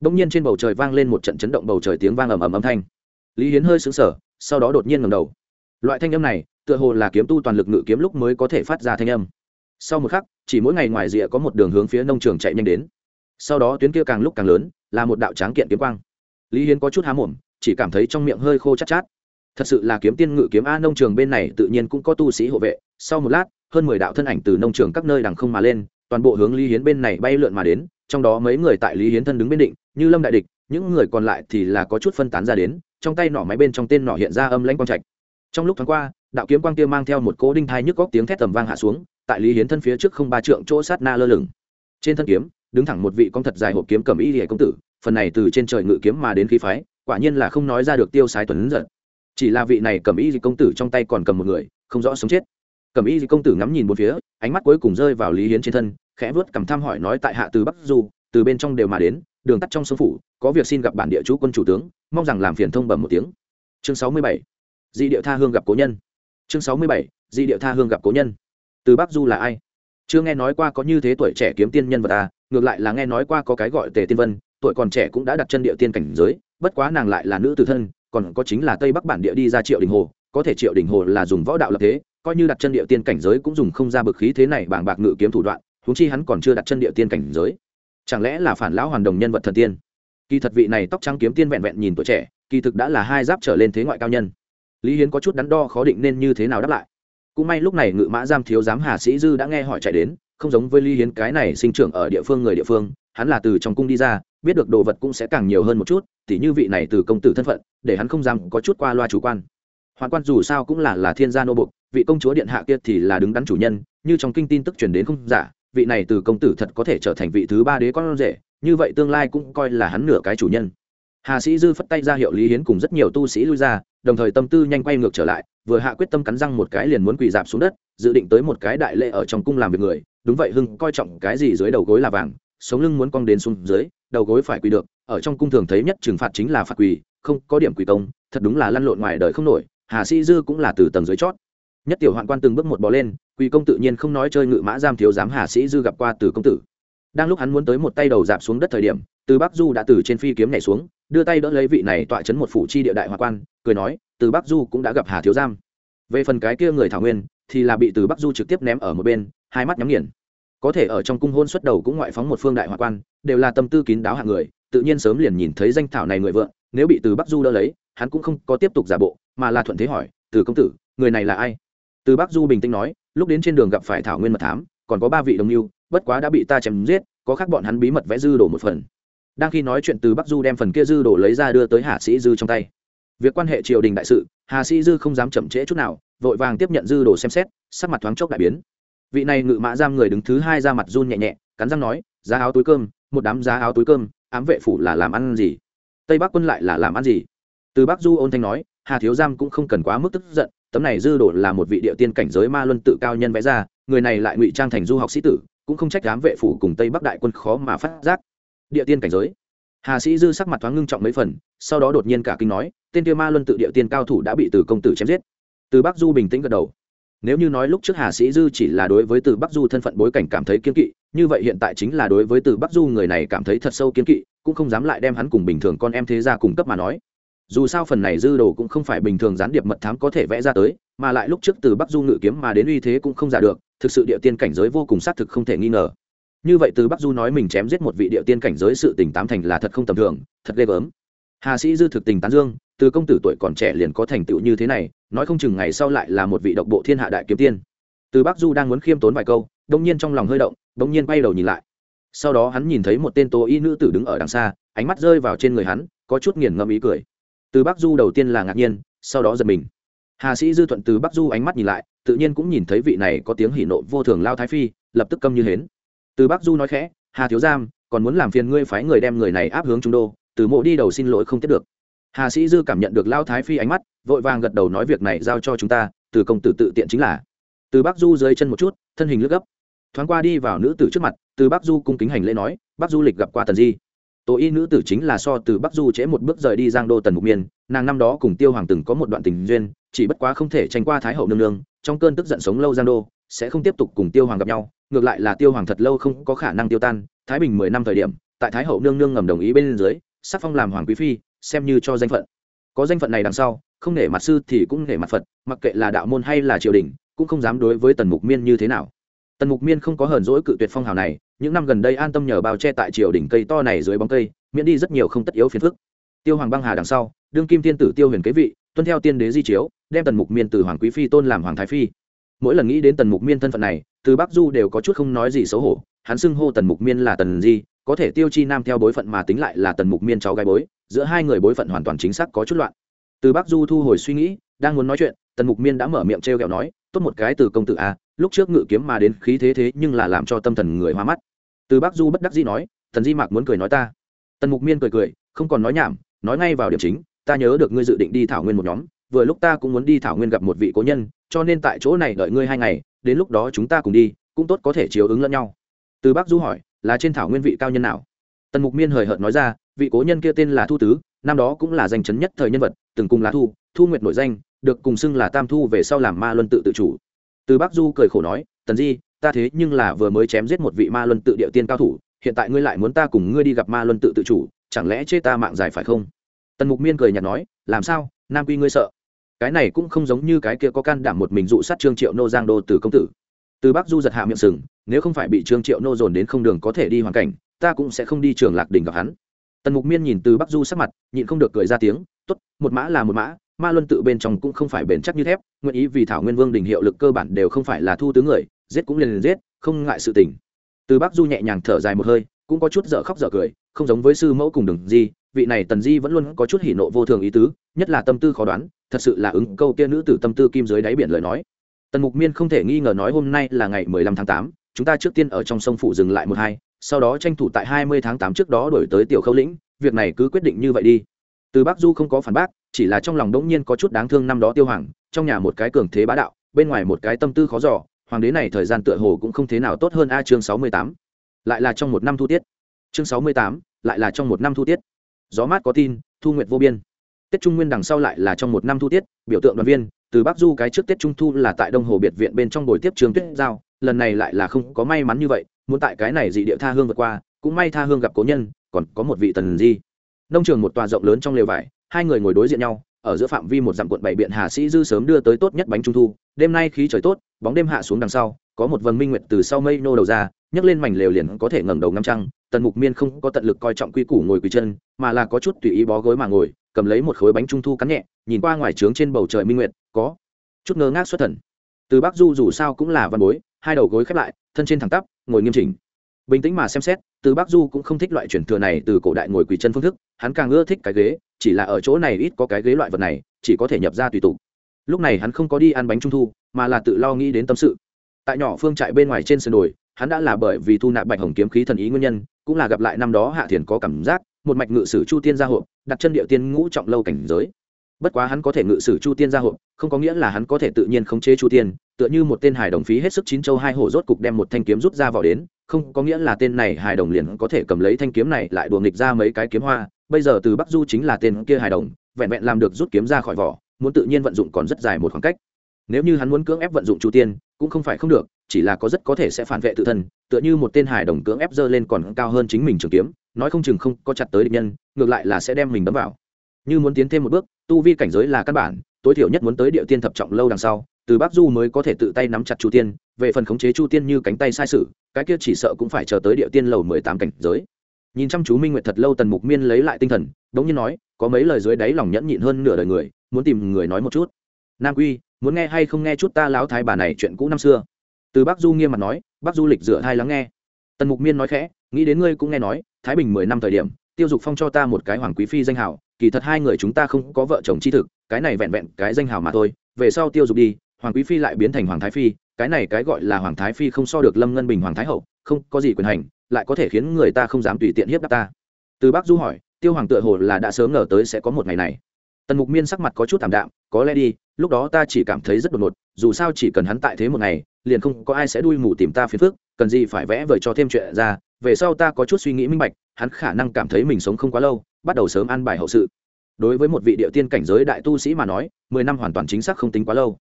Đông nhiên trên bầu trời vang lên một trận chấn động, bầu trời tiếng vang ầm ầm âm thanh lý hiến hơi xứng sở sau đó đột nhiên ngầm đầu. Loại thanh âm này, tựa hồ là kiếm tu toàn lực ngự kiếm lúc mới có thể phát ra thanh âm. Sau một khắc, chỉ mỗi ngày ngoài rìa có một đường hướng phía nông trường chạy nhanh đến. Sau đó tuyến kia càng lúc càng lớn, là một đạo tráng kiện kiếm quang. Lý hiến có chút há mồm, chỉ cảm thấy trong miệng hơi khô chát chát. Thật sự là kiếm tiên ngự kiếm a nông trường bên này tự nhiên cũng có tu sĩ hộ vệ. Sau một lát, hơn mười đạo thân ảnh từ nông trường các nơi đằng không mà lên, toàn bộ hướng lý hiến bên này bay lượn mà đến, trong đó mấy người tại lý hiến thân đứng bên định, như lâm đại địch, những người còn lại thì là có chút phân tán ra đến trong tay nỏ máy bên trong tên nỏ hiện ra âm lãnh quang trạch. Trong lúc thoáng qua, đạo kiếm quang kia mang theo một cố đinh thai nhức góc tiếng thét tầm vang hạ xuống, tại lý hiến thân phía trước không ba trượng chỗ sát na lơ lửng. Trên thân kiếm, đứng thẳng một vị con thật dài hộp kiếm cầm y lìa công tử, phần này từ trên trời ngự kiếm mà đến khí phái, quả nhiên là không nói ra được tiêu sái tuấn giật chỉ là vị này cầm y gì công tử trong tay còn cầm một người, không rõ sống chết. Cầm y gì công tử ngắm nhìn một phía, ánh mắt cuối cùng rơi vào lý hiến trên thân, khẽ vớt cầm thăm hỏi nói tại hạ từ bắc du, từ bên trong đều mà đến đường tắt trong sông phủ, có việc xin gặp bản địa chú quân chủ tướng, mong rằng làm phiền thông bẩm một tiếng. Chương sáu mươi bảy di điệu tha hương gặp cố nhân. Chương sáu mươi bảy di điệu tha hương gặp cố nhân. Từ bắc du là ai? Chưa nghe nói qua có như thế tuổi trẻ kiếm tiên nhân vật à ngược lại là nghe nói qua có cái gọi tề tiên vân, tuổi còn trẻ cũng đã đặt chân địa tiên cảnh giới, bất quá nàng lại là nữ tử thân, còn có chính là tây bắc bản địa đi ra triệu đình hồ, có thể triệu đình hồ là dùng võ đạo lập thế, coi như đặt chân địa tiên cảnh giới cũng dùng không ra bực khí thế này bảng bạc ngự kiếm thủ đoạn, huống chi hắn còn chưa đặt chân địa tiên cảnh giới chẳng lẽ là phản lão hoàn đồng nhân vật thần tiên? Kỳ thật vị này tóc trắng kiếm tiên vẹn vẹn nhìn tuổi trẻ, kỳ thực đã là hai giáp trở lên thế ngoại cao nhân. Lý hiến có chút đắn đo khó định nên như thế nào đáp lại. Cũng may lúc này ngự mã giam thiếu giám hà sĩ dư đã nghe hỏi chạy đến, không giống với lý hiến cái này sinh trưởng ở địa phương người địa phương, hắn là từ trong cung đi ra, biết được đồ vật cũng sẽ càng nhiều hơn một chút, tỉ như vị này từ công tử thân phận, để hắn không dám có chút qua loa chủ quan. Hoàn quan dù sao cũng là là thiên gia nô bục vị công chúa điện hạ kia thì là đứng đắn chủ nhân, như trong kinh tin tức truyền đến không giả vị này từ công tử thật có thể trở thành vị thứ ba đế con rể, như vậy tương lai cũng coi là hắn nửa cái chủ nhân. Hà sĩ dư phất tay ra hiệu lý hiến cùng rất nhiều tu sĩ lui ra, đồng thời tâm tư nhanh quay ngược trở lại, vừa hạ quyết tâm cắn răng một cái liền muốn quỳ dạp xuống đất, dự định tới một cái đại lễ ở trong cung làm việc người, đúng vậy hưng coi trọng cái gì dưới đầu gối là vàng, sống lưng muốn cong đến xuống dưới, đầu gối phải quỳ được, ở trong cung thường thấy nhất trừng phạt chính là phạt quỳ, không có điểm quỳ công, thật đúng là lăn lộn ngoài đời không nổi, hà sĩ dư cũng là từ tầng dưới chót. Nhất tiểu hoạn quan từng bước một bò lên quỳ công tự nhiên không nói chơi ngự mã giam thiếu giám hà sĩ dư gặp qua từ công tử. Đang lúc hắn muốn tới một tay đầu dạp xuống đất thời điểm, từ bắc du đã từ trên phi kiếm nhảy xuống, đưa tay đỡ lấy vị này tọa chấn một phủ chi địa đại hoa quan, cười nói, từ bắc du cũng đã gặp hà thiếu giam. Về phần cái kia người thảo nguyên, thì là bị từ bắc du trực tiếp ném ở một bên, hai mắt nhắm nghiền. Có thể ở trong cung hôn xuất đầu cũng ngoại phóng một phương đại hoa quan, đều là tâm tư kín đáo hạng người, tự nhiên sớm liền nhìn thấy danh thảo này người vợ nếu bị từ bắc du đỡ lấy, hắn cũng không có tiếp tục giả bộ, mà là thuận thế hỏi, từ công tử, người này là ai? Từ bắc du bình tĩnh nói lúc đến trên đường gặp phải thảo nguyên mật thám, còn có ba vị đồng mưu, bất quá đã bị ta chém giết, có khác bọn hắn bí mật vẽ dư đổ một phần. Đang khi nói chuyện từ bắc du đem phần kia dư đổ lấy ra đưa tới hạ sĩ dư trong tay. Việc quan hệ triều đình đại sự, hà sĩ dư không dám chậm trễ chút nào, vội vàng tiếp nhận dư đồ xem xét, sắc mặt thoáng chốc đại biến. Vị này ngự mã giam người đứng thứ hai ra mặt run nhẹ nhẹ, cắn răng nói, giá áo túi cơm, một đám giá áo túi cơm, ám vệ phủ là làm ăn gì? Tây bắc quân lại là làm ăn gì? Từ bắc du ôn thanh nói, hà thiếu giam cũng không cần quá mức tức giận tấm này dư đồ là một vị địa tiên cảnh giới ma luân tự cao nhân vẽ ra, người này lại ngụy trang thành du học sĩ tử, cũng không trách đám vệ phủ cùng tây bắc đại quân khó mà phát giác. Địa tiên cảnh giới. Hà sĩ dư sắc mặt thoáng ngưng trọng mấy phần, sau đó đột nhiên cả kinh nói, tên kia ma luân tự địa tiên cao thủ đã bị từ công tử chém giết. Từ bắc du bình tĩnh gật đầu. Nếu như nói lúc trước hà sĩ dư chỉ là đối với từ bắc du thân phận bối cảnh cảm thấy kiên kỵ, như vậy hiện tại chính là đối với từ bắc du người này cảm thấy thật sâu kiên kỵ, cũng không dám lại đem hắn cùng bình thường con em thế ra cùng cấp mà nói dù sao phần này dư đồ cũng không phải bình thường gián điệp mật thám có thể vẽ ra tới, mà lại lúc trước từ bắc du ngự kiếm mà đến uy thế cũng không giả được, thực sự địa tiên cảnh giới vô cùng xác thực không thể nghi ngờ. Như vậy từ bắc du nói mình chém giết một vị địa tiên cảnh giới sự tình tám thành là thật không tầm thường, thật ghê gớm. Hà sĩ dư thực tình tán dương, từ công tử tuổi còn trẻ liền có thành tựu như thế này, nói không chừng ngày sau lại là một vị độc bộ thiên hạ đại kiếm tiên. Từ bắc du đang muốn khiêm tốn vài câu đông nhiên trong lòng hơi động đông nhiên bay đầu nhìn lại. Sau đó hắn nhìn thấy một tên tố y nữ tử đứng ở đằng xa, ánh mắt rơi vào trên người hắn, có chút nghiền ngẫm ý cười từ bắc du đầu tiên là ngạc nhiên, sau đó giật mình. Hà sĩ dư thuận từ bắc du ánh mắt nhìn lại, tự nhiên cũng nhìn thấy vị này có tiếng hỉ nộ vô thường lao thái phi, lập tức câm như hến. Từ bắc du nói khẽ, hà thiếu giam, còn muốn làm phiền ngươi phái người đem người này áp hướng trung đô, từ mộ đi đầu xin lỗi không tiếp được. Hà sĩ dư cảm nhận được lao thái phi ánh mắt, vội vàng gật đầu nói việc này giao cho chúng ta, từ công tử tự tiện chính là. Từ bắc du dưới chân một chút, thân hình lướt gấp. Thoáng qua đi vào nữ tử trước mặt, từ bắc du cung kính hành lễ nói, bắc du lịch gặp qua tần di. Tố y nữ tử chính là so từ bắc du trễ một bước rời đi giang đô tần mục miên, nàng năm đó cùng tiêu hoàng từng có một đoạn tình duyên, chỉ bất quá không thể tranh qua thái hậu nương nương, trong cơn tức giận sống lâu giang đô, sẽ không tiếp tục cùng tiêu hoàng gặp nhau, ngược lại là tiêu hoàng thật lâu không có khả năng tiêu tan, thái bình mười năm thời điểm, tại thái hậu nương nương ngầm đồng ý bên dưới, sắc phong làm hoàng quý phi, xem như cho danh phận. Có danh phận này đằng sau, không nể mặt sư thì cũng nể mặt phật, mặc kệ là đạo môn hay là triều đình, cũng không dám đối với tần mục miên như thế nào tần mục miên không có hờn dỗi cự tuyệt phong hào này, những năm gần đây an tâm nhờ bao che tại triều đỉnh cây to này dưới bóng cây, miễn đi rất nhiều không tất yếu phiền phức. Tiêu hoàng băng hà đằng sau, đương kim tiên tử tiêu huyền kế vị, tuân theo tiên đế di chiếu, đem tần mục miên từ hoàng quý phi tôn làm hoàng thái phi. Mỗi lần nghĩ đến tần mục miên thân phận này, từ bắc du đều có chút không nói gì xấu hổ, hắn xưng hô tần mục miên là tần di, có thể tiêu chi nam theo bối phận mà tính lại là tần mục miên cháu gái bối, giữa hai người bối phận hoàn toàn chính xác có chút loạn. Từ bắc du thu hồi suy nghĩ, đang muốn nói chuyện, tần mục miên đã mở miệng t r e o kẹo nói tốt một cái từ công tử a, lúc trước ngự kiếm mà đến khí thế thế nhưng là làm cho tâm thần người hoa mắt. Từ bác du bất đắc dĩ nói, thần di mạc muốn cười nói ta. Tần mục miên cười cười, không còn nói nhảm, nói ngay vào điểm chính, ta nhớ được ngươi dự định đi thảo nguyên một nhóm, vừa lúc ta cũng muốn đi thảo nguyên gặp một vị cố nhân, cho nên tại chỗ này đợi ngươi hai ngày, đến lúc đó chúng ta cùng đi, cũng tốt có thể chiếu ứng lẫn nhau. Từ bác du hỏi, là trên thảo nguyên vị cao nhân nào? Tần mục miên hời hợt nói ra, vị cố nhân kia tên là thu tứ, năm đó cũng là danh chấn nhất thời nhân vật, từng cùng là thu thu nguyệt nội danh được cùng xưng là tam thu về sau làm ma luân tự tự chủ. Từ bắc du cười khổ nói, tần di, ta thế nhưng là vừa mới chém giết một vị ma luân tự địa tiên cao thủ, hiện tại ngươi lại muốn ta cùng ngươi đi gặp ma luân tự tự chủ, chẳng lẽ chê ta mạng dài phải không? Tần mục miên cười nhạt nói, làm sao? Nam quy ngươi sợ? Cái này cũng không giống như cái kia có can đảm một mình dụ sát trương triệu nô giang đô từ công tử. Từ bắc du giật hạ miệng sừng, nếu không phải bị trương triệu nô dồn đến không đường có thể đi hoàn cảnh, ta cũng sẽ không đi trường lạc Đình gặp hắn. Tần mục miên nhìn từ bắc du sắc mặt, nhịn không được cười ra tiếng t ố t một mã là một mã ma luân tự bên trong cũng không phải bền chắc như thép, nguyện ý vì thảo nguyên vương đình hiệu lực cơ bản đều không phải là thu tướng người, giết cũng liền liền giết, không ngại sự tình. Từ bắc du nhẹ nhàng thở dài một hơi, cũng có chút dở khóc dở cười, không giống với sư mẫu cùng đường di, vị này tần di vẫn luôn có chút hỉ nộ vô thường ý tứ, nhất là tâm tư khó đoán, thật sự là ứng câu kia nữ tử tâm tư kim dưới đáy biển lời nói. Tần mục miên không thể nghi ngờ nói hôm nay là ngày mười lăm tháng tám, chúng ta trước tiên ở trong sông phủ dừng lại một hai, sau đó tranh thủ tại hai mươi tháng tám trước đó đổi tới tiểu khâu lĩnh, việc này cứ quyết định như vậy đi. Từ bắc du không có phản bác chỉ là trong lòng đống nhiên có chút đáng thương năm đó tiêu hoàng, trong nhà một cái cường thế bá đạo, bên ngoài một cái tâm tư khó giỏ hoàng đế này thời gian tựa hồ cũng không thế nào tốt hơn a chương sáu mươi tám. Lại là trong một năm thu tiết. Chương sáu mươi tám, lại là trong một năm thu tiết. Gió mát có tin, thu nguyệt vô biên. Tết trung nguyên đằng sau lại là trong một năm thu tiết, biểu tượng đoàn viên, từ bắc du cái trước tết trung thu là tại đông hồ biệt viện bên trong buổi tiếp trường tuyết giao, lần này lại là không có may mắn như vậy, muốn tại cái này dị địa tha hương vượt qua, cũng may tha hương gặp cố nhân, còn có một vị tần di. Nông trường một tòa rộng lớn trong lều vải hai người ngồi đối diện nhau, ở giữa phạm vi một dặm quận bảy biện hà sĩ dư sớm đưa tới tốt nhất bánh trung thu. Đêm nay khí trời tốt, bóng đêm hạ xuống đằng sau, có một vầng minh nguyệt từ sau mây nô đầu ra, nhấc lên mảnh lều liền có thể ngẩng đầu ngắm trăng. Tần mục miên không có tận lực coi trọng quy củ ngồi quỳ chân, mà là có chút tùy ý bó gối mà ngồi, cầm lấy một khối bánh trung thu cắn nhẹ, nhìn qua ngoài trướng trên bầu trời minh nguyệt, có chút ngơ ngác xuất thần. Từ bắc du dù sao cũng là văn bối, hai đầu gối khép lại, thân trên thẳng tắp, ngồi nghiêm chỉnh. Bình tĩnh mà xem xét, từ bắc du cũng không thích loại chuyển thừa này từ cổ đại ngồi quỳ chân phương thức, hắn càng ưa thích cái ghế chỉ là ở chỗ này ít có cái ghế loại vật này, chỉ có thể nhập ra tùy tục. Lúc này hắn không có đi ăn bánh trung thu, mà là tự lo nghĩ đến tâm sự. Tại nhỏ phương trại bên ngoài trên sườn đồi, hắn đã là bởi vì thu nạp bạch hồng kiếm khí thần ý nguyên nhân, cũng là gặp lại năm đó hạ thiền có cảm giác, một mạch ngự sử chu tiên gia hộ đặt chân địa tiên ngũ trọng lâu cảnh giới. Bất quá hắn có thể ngự sử chu tiên gia hộ không có nghĩa là hắn có thể tự nhiên khống chế chu tiên, tựa như một tên hải đồng phí hết sức chín châu hai hổ rốt cục đem một thanh kiếm rút ra vào đến, không có nghĩa là tên này hài đồng liền có thể cầm lấy thanh kiếm này lại đùa nghịch ra mấy cái kiếm hoa bây giờ từ bắc du chính là tên kia hài đồng, vẹn vẹn làm được rút kiếm ra khỏi vỏ, muốn tự nhiên vận dụng còn rất dài một khoảng cách. Nếu như hắn muốn cưỡng ép vận dụng chu tiên, cũng không phải không được, chỉ là có rất có thể sẽ phản vệ tự thân, tựa như một tên hài đồng cưỡng ép dơ lên còn cao hơn chính mình trường kiếm, nói không chừng không có chặt tới địch nhân, ngược lại là sẽ đem mình đấm vào. Như muốn tiến thêm một bước, tu vi cảnh giới là căn bản, tối thiểu nhất muốn tới địa tiên thập trọng lâu đằng sau, từ bắc du mới có thể tự tay nắm chặt chu tiên, về phần khống chế chu tiên như cánh tay sai sự, cái kia chỉ sợ cũng phải chờ tới địa tiên lầu mười tám cảnh giới nhìn chăm chú minh nguyệt thật lâu tần mục miên lấy lại tinh thần, đống nhiên nói, có mấy lời dưới đáy lòng nhẫn nhịn hơn nửa đời người, muốn tìm người nói một chút. Nam quy, muốn nghe hay không nghe chút ta lão thái bà này chuyện cũ năm xưa? Từ bắc du nghiêm mặt nói, bắc du lịch dựa hai lắng nghe. Tần mục miên nói khẽ, nghĩ đến ngươi cũng nghe nói, thái bình mười năm thời điểm, tiêu dục phong cho ta một cái hoàng quý phi danh hào, kỳ thật hai người chúng ta không có vợ chồng chi thực, cái này vẹn vẹn cái danh hào mà thôi, về sau tiêu dục đi, hoàng quý phi lại biến thành hoàng thái phi, cái này cái gọi là hoàng thái phi không so được lâm ngân bình hoàng thái hậu không có gì quyền hành, lại có thể khiến người ta không dám tùy tiện hiếp đáp ta. Từ bác du hỏi, tiêu hoàng tựa hồ là đã sớm ngờ tới sẽ có một ngày này. Tần mục miên sắc mặt có chút thảm đạm, có lẽ đi, lúc đó ta chỉ cảm thấy rất đột ngột, dù sao chỉ cần hắn tại thế một ngày, liền không có ai sẽ đuôi mù tìm ta phiền phức, cần gì phải vẽ vời cho thêm chuyện ra, về sau ta có chút suy nghĩ minh bạch, hắn khả năng cảm thấy mình sống không quá lâu, bắt đầu sớm ăn bài hậu sự. Đối với một vị địa tiên cảnh giới đại tu sĩ mà nói, mười năm hoàn toàn chính xác không tính quá lâu.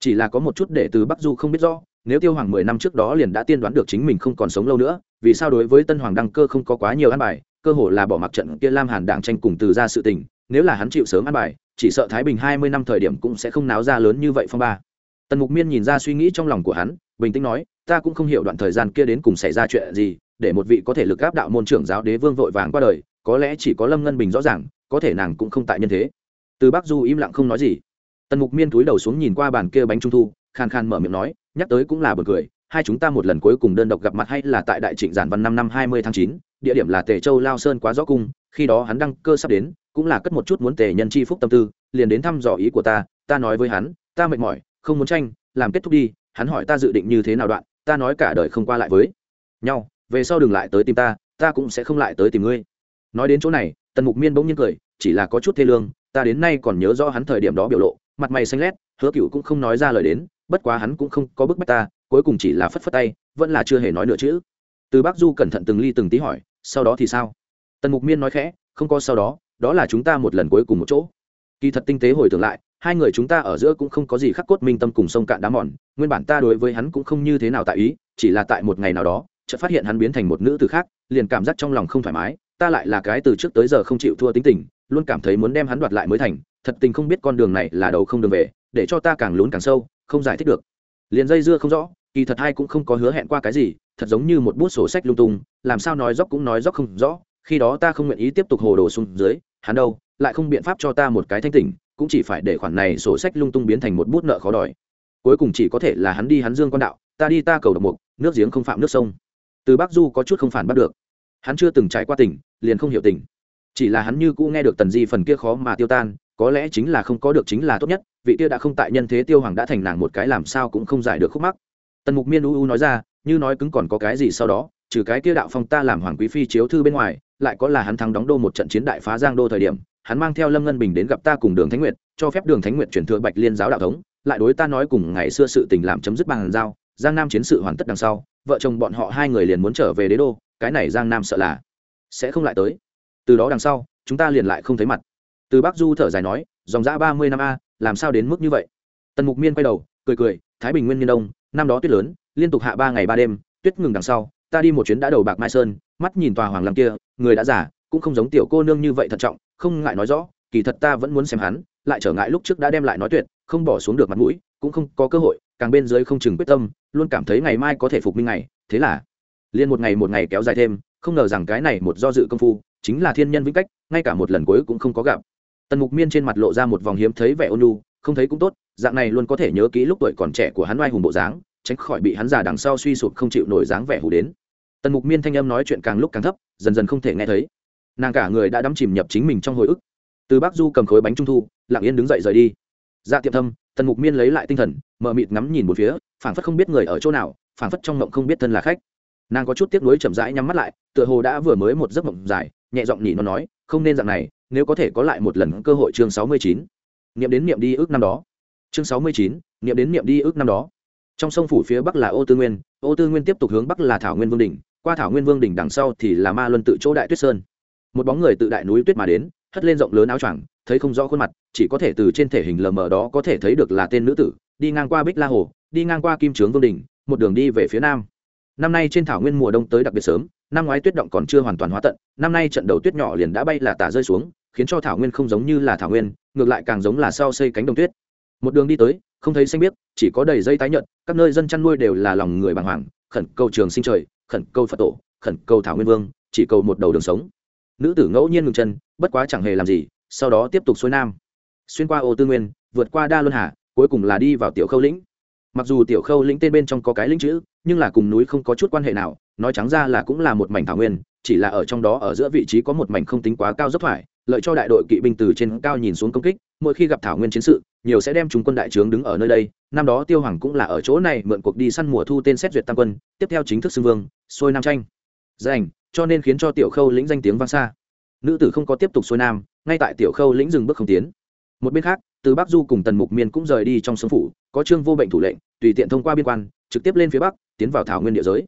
Chỉ là có một chút để từ bắc du không biết rõ nếu tiêu hoàng mười năm trước đó liền đã tiên đoán được chính mình không còn sống lâu nữa, vì sao đối với tân hoàng đăng cơ không có quá nhiều ăn bài? Cơ hồ là bỏ mặc trận kia lam hàn đảng tranh cùng từ ra sự tình, nếu là hắn chịu sớm ăn bài, chỉ sợ thái bình hai mươi năm thời điểm cũng sẽ không náo ra lớn như vậy phong ba. Tần mục miên nhìn ra suy nghĩ trong lòng của hắn, bình tĩnh nói, ta cũng không hiểu đoạn thời gian kia đến cùng xảy ra chuyện gì, để một vị có thể lực gáp đạo môn trưởng giáo đế vương vội vàng qua đời, có lẽ chỉ có lâm ngân bình rõ ràng, có thể nàng cũng không tại nhân thế. Từ bắc du im lặng không nói gì. Tần mục miên túi đầu xuống nhìn qua bàn kia bánh trung thu khan khan mở miệng nói nhắc tới cũng là b u ồ n cười, hai chúng ta một lần cuối cùng đơn độc gặp mặt hay là tại đại trịnh giản văn năm năm hai mươi tháng chín, địa điểm là tề châu lao sơn quá rõ cung, khi đó hắn đăng cơ sắp đến, cũng là cất một chút muốn tề nhân chi phúc tâm tư, liền đến thăm dò ý của ta ta nói với hắn, ta mệt mỏi, không muốn tranh, làm kết thúc đi, hắn hỏi ta dự định như thế nào đoạn, ta nói cả đời không qua lại với nhau, về sau đừng lại tới tìm ta ta cũng sẽ không lại tới tìm ngươi. Nói đến chỗ này, tần mục miên bỗng nhiên cười, chỉ là có chút thê lương, ta đến nay còn nhớ rõ hắn thời điểm đó biểu lộ, mặt mày xanh lét, hứa cựu cũng không nói ra lời đến bất quá hắn cũng không có bức bách ta, cuối cùng chỉ là phất phất tay, vẫn là chưa hề nói nữa chữ. Từ bác du cẩn thận từng ly từng tí hỏi, sau đó thì sao? Tần mục miên nói khẽ, không có sau đó đó là chúng ta một lần cuối cùng một chỗ. Kỳ thật tinh tế hồi tưởng lại, hai người chúng ta ở giữa cũng không có gì khắc cốt minh tâm cùng sông cạn đá mòn, nguyên bản ta đối với hắn cũng không như thế nào tại ý, chỉ là tại một ngày nào đó, chợt phát hiện hắn biến thành một nữ từ khác, liền cảm giác trong lòng không thoải mái, ta lại là cái từ trước tới giờ không chịu thua tính tình, luôn cảm thấy muốn đem hắn đoạt lại mới thành, thật tình không biết con đường này là đầu không đường về, để cho ta càng lún càng sâu không giải thích được. Liền dây dưa không rõ kỳ thật hai cũng không có hứa hẹn qua cái gì thật giống như một bút sổ sách lung tung làm sao nói dốc cũng nói dốc không rõ khi đó ta không nguyện ý tiếp tục hồ đồ xuống dưới hắn đâu lại không biện pháp cho ta một cái thanh tỉnh cũng chỉ phải để khoản này sổ sách lung tung biến thành một bút nợ khó đòi. Cuối cùng chỉ có thể là hắn đi hắn dương quan đạo ta đi ta cầu độc mục nước giếng không phạm nước sông. Từ bắc du có chút không phản bắt được. Hắn chưa từng trải qua tỉnh liền không hiểu tỉnh, chỉ là hắn như cũ nghe được tần di phần kia khó mà tiêu tan có lẽ chính là không có được chính là tốt nhất vị kia đã không tại nhân thế tiêu hoàng đã thành nàng một cái làm sao cũng không giải được khúc mắc. Tần mục miên u u nói ra, như nói cứng còn có cái gì sau đó, trừ cái kia đạo phong ta làm hoàng quý phi chiếu thư bên ngoài, lại có là hắn thắng đóng đô một trận chiến đại phá giang đô thời điểm, hắn mang theo lâm ngân bình đến gặp ta cùng đường thánh nguyệt, cho phép đường thánh nguyệt chuyển thừa bạch liên giáo đạo thống, lại đối ta nói cùng ngày xưa sự tình làm chấm dứt bằng giao, giang nam chiến sự hoàn tất đằng sau, vợ chồng bọn họ hai người liền muốn trở về đế đô, cái này giang nam sợ là sẽ không lại tới. Từ đó đằng sau, chúng ta liền lại không thấy mặt. Từ bắc du thở dài nói, dòng dã ba mươi năm a làm sao đến mức như vậy? Tần mục miên quay đầu, cười cười, thái bình nguyên miên đông, năm đó tuyết lớn, liên tục hạ ba ngày ba đêm, tuyết ngừng đằng sau, ta đi một chuyến đã đầu bạc mai sơn, mắt nhìn tòa hoàng làm kia, người đã giả cũng không giống tiểu cô nương như vậy thận trọng, không ngại nói rõ, kỳ thật ta vẫn muốn xem hắn, lại trở ngại lúc trước đã đem lại nói tuyệt, không bỏ xuống được mặt mũi, cũng không có cơ hội, càng bên dưới không chừng quyết tâm, luôn cảm thấy ngày mai có thể phục minh ngày, thế là, liên một ngày một ngày kéo dài thêm, không ngờ rằng cái này một do dự công phu, chính là thiên nhân vĩnh cách, ngay cả một lần cuối cũng không có gặp tần mục miên trên mặt lộ ra một vòng hiếm thấy vẻ ôn lu không thấy cũng tốt, dạng này luôn có thể nhớ kỹ lúc tuổi còn trẻ của hắn oai hùng bộ dáng, tránh khỏi bị hắn già đằng sau suy sụp không chịu nổi dáng vẻ hủ đến. Tần mục miên thanh âm nói chuyện càng lúc càng thấp, dần dần không thể nghe thấy. Nàng cả người đã đắm chìm nhập chính mình trong hồi ức. Từ bắc du cầm khối bánh trung thu, lặng yên đứng dậy rời đi. Dạ tiệm thâm, tần mục miên lấy lại tinh thần mờ mịt ngắm nhìn một phía, phảng phất không biết người ở chỗ nào, phảng phất trong mộng không biết thân là khách. Nàng có chút tiếc nuối chậm rãi nhắm mắt lại, tựa hồ đã vừa mới một giấc mộng dài nhẹ giọng nhỉ nó nói, không nên dạng này, nếu có thể có lại một lần cơ hội chương sáu mươi chín. Niệm đến niệm đi ước năm đó. Chương sáu mươi chín, niệm đến niệm đi ước năm đó. Trong sông phủ phía bắc là ô tư nguyên, ô tư nguyên tiếp tục hướng bắc là thảo nguyên vương đình qua thảo nguyên vương đỉnh đằng sau thì là ma luân tự chỗ đại tuyết sơn. Một bóng người tự đại núi tuyết mà đến, hất lên rộng lớn áo choàng, thấy không rõ khuôn mặt, chỉ có thể từ trên thể hình lờ mờ đó có thể thấy được là tên nữ tử, đi ngang qua bích la hồ, đi ngang qua kim trướng vương đình một đường đi về phía nam. Năm nay trên thảo nguyên mùa đông tới đặc biệt sớm năm ngoái tuyết động còn chưa hoàn toàn hóa tận, năm nay trận đầu tuyết nhỏ liền đã bay là tả rơi xuống, khiến cho thảo nguyên không giống như là thảo nguyên, ngược lại càng giống là sau xây cánh đồng tuyết. Một đường đi tới, không thấy xanh biếc, chỉ có đầy dây tái nhợt, các nơi dân chăn nuôi đều là lòng người bàng hoàng, khẩn cầu trường sinh trời, khẩn cầu phật tổ, khẩn cầu thảo nguyên vương, chỉ cầu một đầu đường sống. Nữ tử ngẫu nhiên ngừng chân, bất quá chẳng hề làm gì, sau đó tiếp tục xuôi nam. Xuyên qua ô tư nguyên, vượt qua đa luân hà, cuối cùng là đi vào tiểu khâu lĩnh. Mặc dù tiểu khâu lĩnh tên bên trong có cái lĩnh chữ, nhưng là cùng núi không có chút quan hệ nào nói trắng ra là cũng là một mảnh thảo nguyên, chỉ là ở trong đó ở giữa vị trí có một mảnh không tính quá cao dốc thoải, lợi cho đại đội kỵ binh từ trên cao nhìn xuống công kích, mỗi khi gặp thảo nguyên chiến sự, nhiều sẽ đem chúng quân đại trướng đứng ở nơi đây, năm đó tiêu hoàng cũng là ở chỗ này mượn cuộc đi săn mùa thu tên xét duyệt tam quân, tiếp theo chính thức xưng vương, xuôi nam tranh dành cho nên khiến cho tiểu khâu lĩnh danh tiếng vang xa. Nữ tử không có tiếp tục xuôi nam, ngay tại tiểu khâu lĩnh dừng bước không tiến. Một bên khác, từ bắc du cùng tần mục miên cũng rời đi trong sông phủ, có trương vô bệnh thủ lệnh, tùy tiện thông qua biên quan, trực tiếp lên phía bắc, tiến vào thảo nguyên địa giới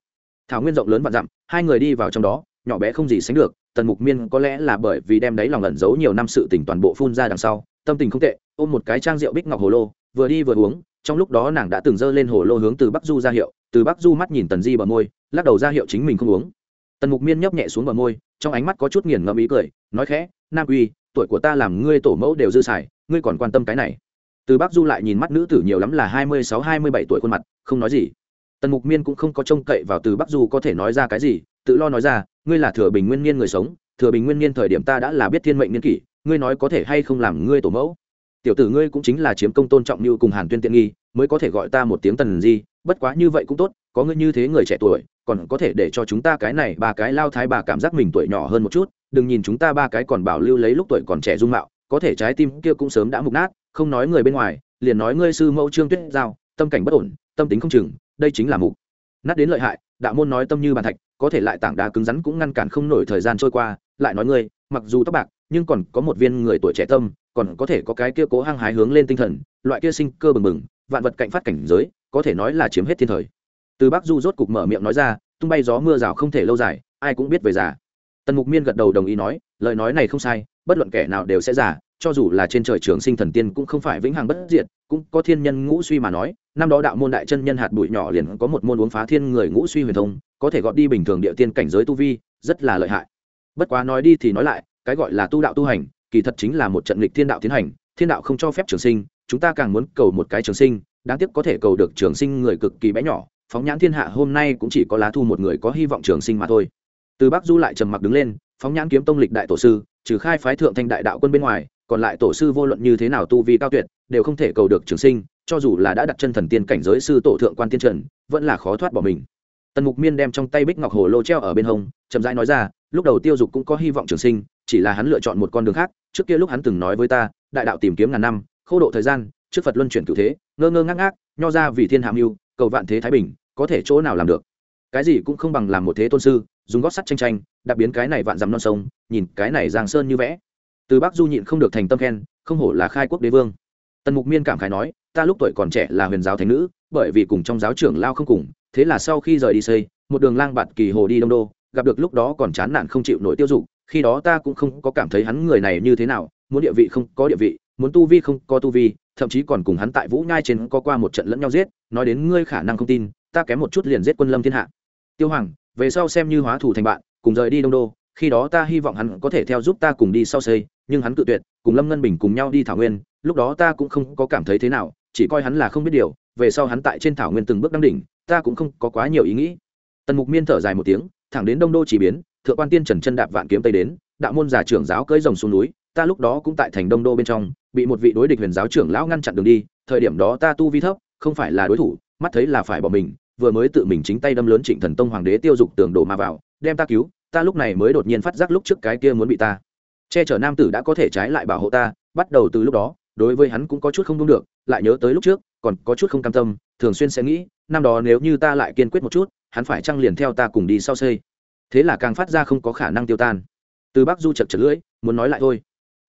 thảo nguyên rộng lớn vạn dặm, hai người đi vào trong đó, nhỏ bé không gì sánh được, tần mục miên có lẽ là bởi vì đem đáy lòng ẩn giấu nhiều năm sự tỉnh toàn bộ phun ra đằng sau, tâm tình không tệ, ôm một cái trang rượu bích ngọc hồ lô, vừa đi vừa uống, trong lúc đó nàng đã từng dơ lên hồ lô hướng từ bắc du ra hiệu, từ bắc du mắt nhìn tần di bờ môi, lắc đầu ra hiệu chính mình không uống. Tần mục miên nhấp nhẹ xuống bờ môi, trong ánh mắt có chút nghiền ngẫm ý cười, nói khẽ, nam uy, tuổi của ta làm ngươi tổ mẫu đều dư xài, ngươi còn quan tâm cái này. Từ bắc du lại nhìn mắt nữ tử nhiều lắm là hai mươi sáu, hai mươi bảy tuổi khuôn mặt, không nói gì tần mục miên cũng không có trông cậy vào từ bắc du có thể nói ra cái gì, tự lo nói ra, ngươi là thừa bình nguyên niên người sống, thừa bình nguyên niên thời điểm ta đã là biết thiên mệnh niên kỷ, ngươi nói có thể hay không làm ngươi tổ mẫu? Tiểu tử ngươi cũng chính là chiếm công tôn trọng như cùng hàn tuyên tiện nghi, mới có thể gọi ta một tiếng tần di, bất quá như vậy cũng tốt, có ngươi như thế người trẻ tuổi, còn có thể để cho chúng ta cái này ba cái lao thái bà cảm giác mình tuổi nhỏ hơn một chút, đừng nhìn chúng ta ba cái còn bảo lưu lấy lúc tuổi còn trẻ dung mạo, có thể trái tim kia cũng sớm đã mục nát, không nói người bên ngoài, liền nói ngươi sư mẫu trương tuyết giao, tâm cảnh bất ổn, tâm tính không chừng đây chính là mục. Nát đến lợi hại, đạo môn nói tâm như bàn thạch, có thể lại tảng đá cứng rắn cũng ngăn cản không nổi thời gian trôi qua. Lại nói ngươi, mặc dù tóc bạc, nhưng còn có một viên người tuổi trẻ tâm, còn có thể có cái kia cố hăng hái hướng lên tinh thần, loại kia sinh cơ bừng bừng, vạn vật cạnh phát cảnh giới, có thể nói là chiếm hết thiên thời. Từ bác du rốt cục mở miệng nói ra, tung bay gió mưa rào không thể lâu dài, ai cũng biết về già tần mục miên gật đầu đồng ý nói lời nói này không sai bất luận kẻ nào đều sẽ giả, cho dù là trên trời trường sinh thần tiên cũng không phải vĩnh hằng bất diệt cũng có thiên nhân ngũ suy mà nói. Năm đó đạo môn đại chân nhân hạt bụi nhỏ liền có một môn uống phá thiên người ngũ suy huyền thông có thể gọt đi bình thường địa tiên cảnh giới tu vi rất là lợi hại. Bất quá nói đi thì nói lại cái gọi là tu đạo tu hành kỳ thật chính là một trận lịch thiên đạo tiến hành thiên đạo không cho phép trường sinh chúng ta càng muốn cầu một cái trường sinh đáng tiếc có thể cầu được trường sinh người cực kỳ bé nhỏ phóng nhãn thiên hạ hôm nay cũng chỉ có lá thu một người có hy vọng trường sinh mà thôi từ bắc du lại trầm mặc đứng lên, phóng nhãn kiếm tông lịch đại tổ sư, trừ khai phái thượng thanh đại đạo quân bên ngoài, còn lại tổ sư vô luận như thế nào tu vi cao tuyệt, đều không thể cầu được trường sinh, cho dù là đã đặt chân thần tiên cảnh giới sư tổ thượng quan tiên trần, vẫn là khó thoát bỏ mình. Tần mục miên đem trong tay bích ngọc hồ lô treo ở bên hông, chậm rãi nói ra, lúc đầu tiêu dục cũng có hy vọng trường sinh, chỉ là hắn lựa chọn một con đường khác, trước kia lúc hắn từng nói với ta, đại đạo tìm kiếm ngàn năm, khô độ thời gian, trước phật luân chuyển cử thế, ngơ ngơ ngác ngác, nho ra vì thiên hàm mưu, cầu vạn thế thái bình, có thể chỗ nào làm được? Cái gì cũng không bằng làm một thế tôn sư, dùng gót sắt tranh tranh đặc biến cái này vạn dằm non sông, nhìn cái này giang sơn như vẽ. Từ bắc du nhịn không được thành tâm khen, không hổ là khai quốc đế vương. Tần mục miên cảm khái nói, ta lúc tuổi còn trẻ là huyền giáo thánh nữ, bởi vì cùng trong giáo trưởng lao không cùng, thế là sau khi rời đi xây, một đường lang bạt kỳ hồ đi đông đô, gặp được lúc đó còn chán nản không chịu nổi tiêu dục, khi đó ta cũng không có cảm thấy hắn người này như thế nào, muốn địa vị không có địa vị, muốn tu vi không có tu vi, thậm chí còn cùng hắn tại vũ nhai trên có qua một trận lẫn nhau giết, nói đến ngươi khả năng không tin, ta kém một chút liền giết quân lâm thiên hạ tiêu hoàng, về sau xem như hóa thủ thành bạn, cùng rời đi đông đô, khi đó ta hy vọng hắn có thể theo giúp ta cùng đi sau xây, nhưng hắn cự tuyệt, cùng lâm ngân bình cùng nhau đi thảo nguyên, lúc đó ta cũng không có cảm thấy thế nào, chỉ coi hắn là không biết điều, về sau hắn tại trên thảo nguyên từng bước đăng đỉnh, ta cũng không có quá nhiều ý nghĩ. Tần mục miên thở dài một tiếng, thẳng đến đông đô chỉ biến, thượng quan tiên trần chân đạp vạn kiếm tây đến, đạo môn giả trưởng giáo cưỡi rồng xuống núi, ta lúc đó cũng tại thành đông đô bên trong, bị một vị đối địch huyền giáo trưởng lão ngăn chặn đường đi, thời điểm đó ta tu vi thấp, không phải là đối thủ, mắt thấy là phải bỏ mình vừa mới tự mình chính tay đâm lớn trịnh thần tông hoàng đế tiêu dục tường đổ mà vào, đem ta cứu, ta lúc này mới đột nhiên phát giác lúc trước cái kia muốn bị ta che chở nam tử đã có thể trái lại bảo hộ ta, bắt đầu từ lúc đó, đối với hắn cũng có chút không đúng được, lại nhớ tới lúc trước, còn có chút không cam tâm, thường xuyên sẽ nghĩ, năm đó nếu như ta lại kiên quyết một chút, hắn phải chăng liền theo ta cùng đi sau xây. Thế là càng phát ra không có khả năng tiêu tan. Từ bắc du chật chật lưỡi, muốn nói lại thôi.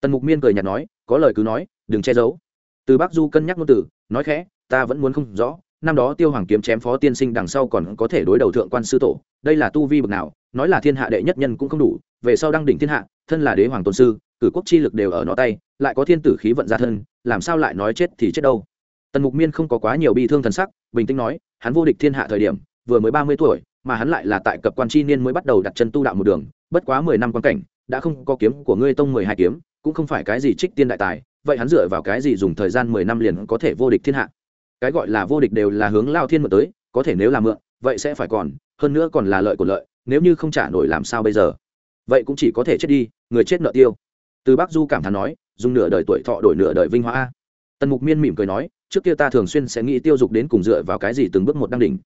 Tần mục miên cười nhạt nói, có lời cứ nói, đừng che giấu. Từ bắc du cân nhắc ngôn từ, nói khẽ, ta vẫn muốn không rõ năm đó tiêu hoàng kiếm chém phó tiên sinh đằng sau còn có thể đối đầu thượng quan sư tổ, đây là tu vi bậc nào, nói là thiên hạ đệ nhất nhân cũng không đủ, về sau đăng đỉnh thiên hạ, thân là đế hoàng tôn sư, cử quốc chi lực đều ở nó tay, lại có thiên tử khí vận ra thân, làm sao lại nói chết thì chết đâu? Tần mục miên không có quá nhiều bi thương thần sắc, bình tĩnh nói, hắn vô địch thiên hạ thời điểm, vừa mới ba mươi tuổi, mà hắn lại là tại cập quan chi niên mới bắt đầu đặt chân tu đạo một đường, bất quá mười năm quan cảnh, đã không có kiếm của ngươi tông mười hai kiếm, cũng không phải cái gì trích tiên đại tài, vậy hắn dựa vào cái gì dùng thời gian mười năm liền có thể vô địch thiên hạ? Cái gọi là vô địch đều là hướng lao thiên mượn tới, có thể nếu là mượn, vậy sẽ phải còn, hơn nữa còn là lợi của lợi, nếu như không trả nổi làm sao bây giờ? Vậy cũng chỉ có thể chết đi, người chết nợ tiêu. Từ bác du cảm thán nói, dùng nửa đời tuổi thọ đổi nửa đời vinh hoa tần mục miên mỉm cười nói, trước kia ta thường xuyên sẽ nghĩ tiêu dục đến cùng dựa vào cái gì từng bước một đăng đỉnh.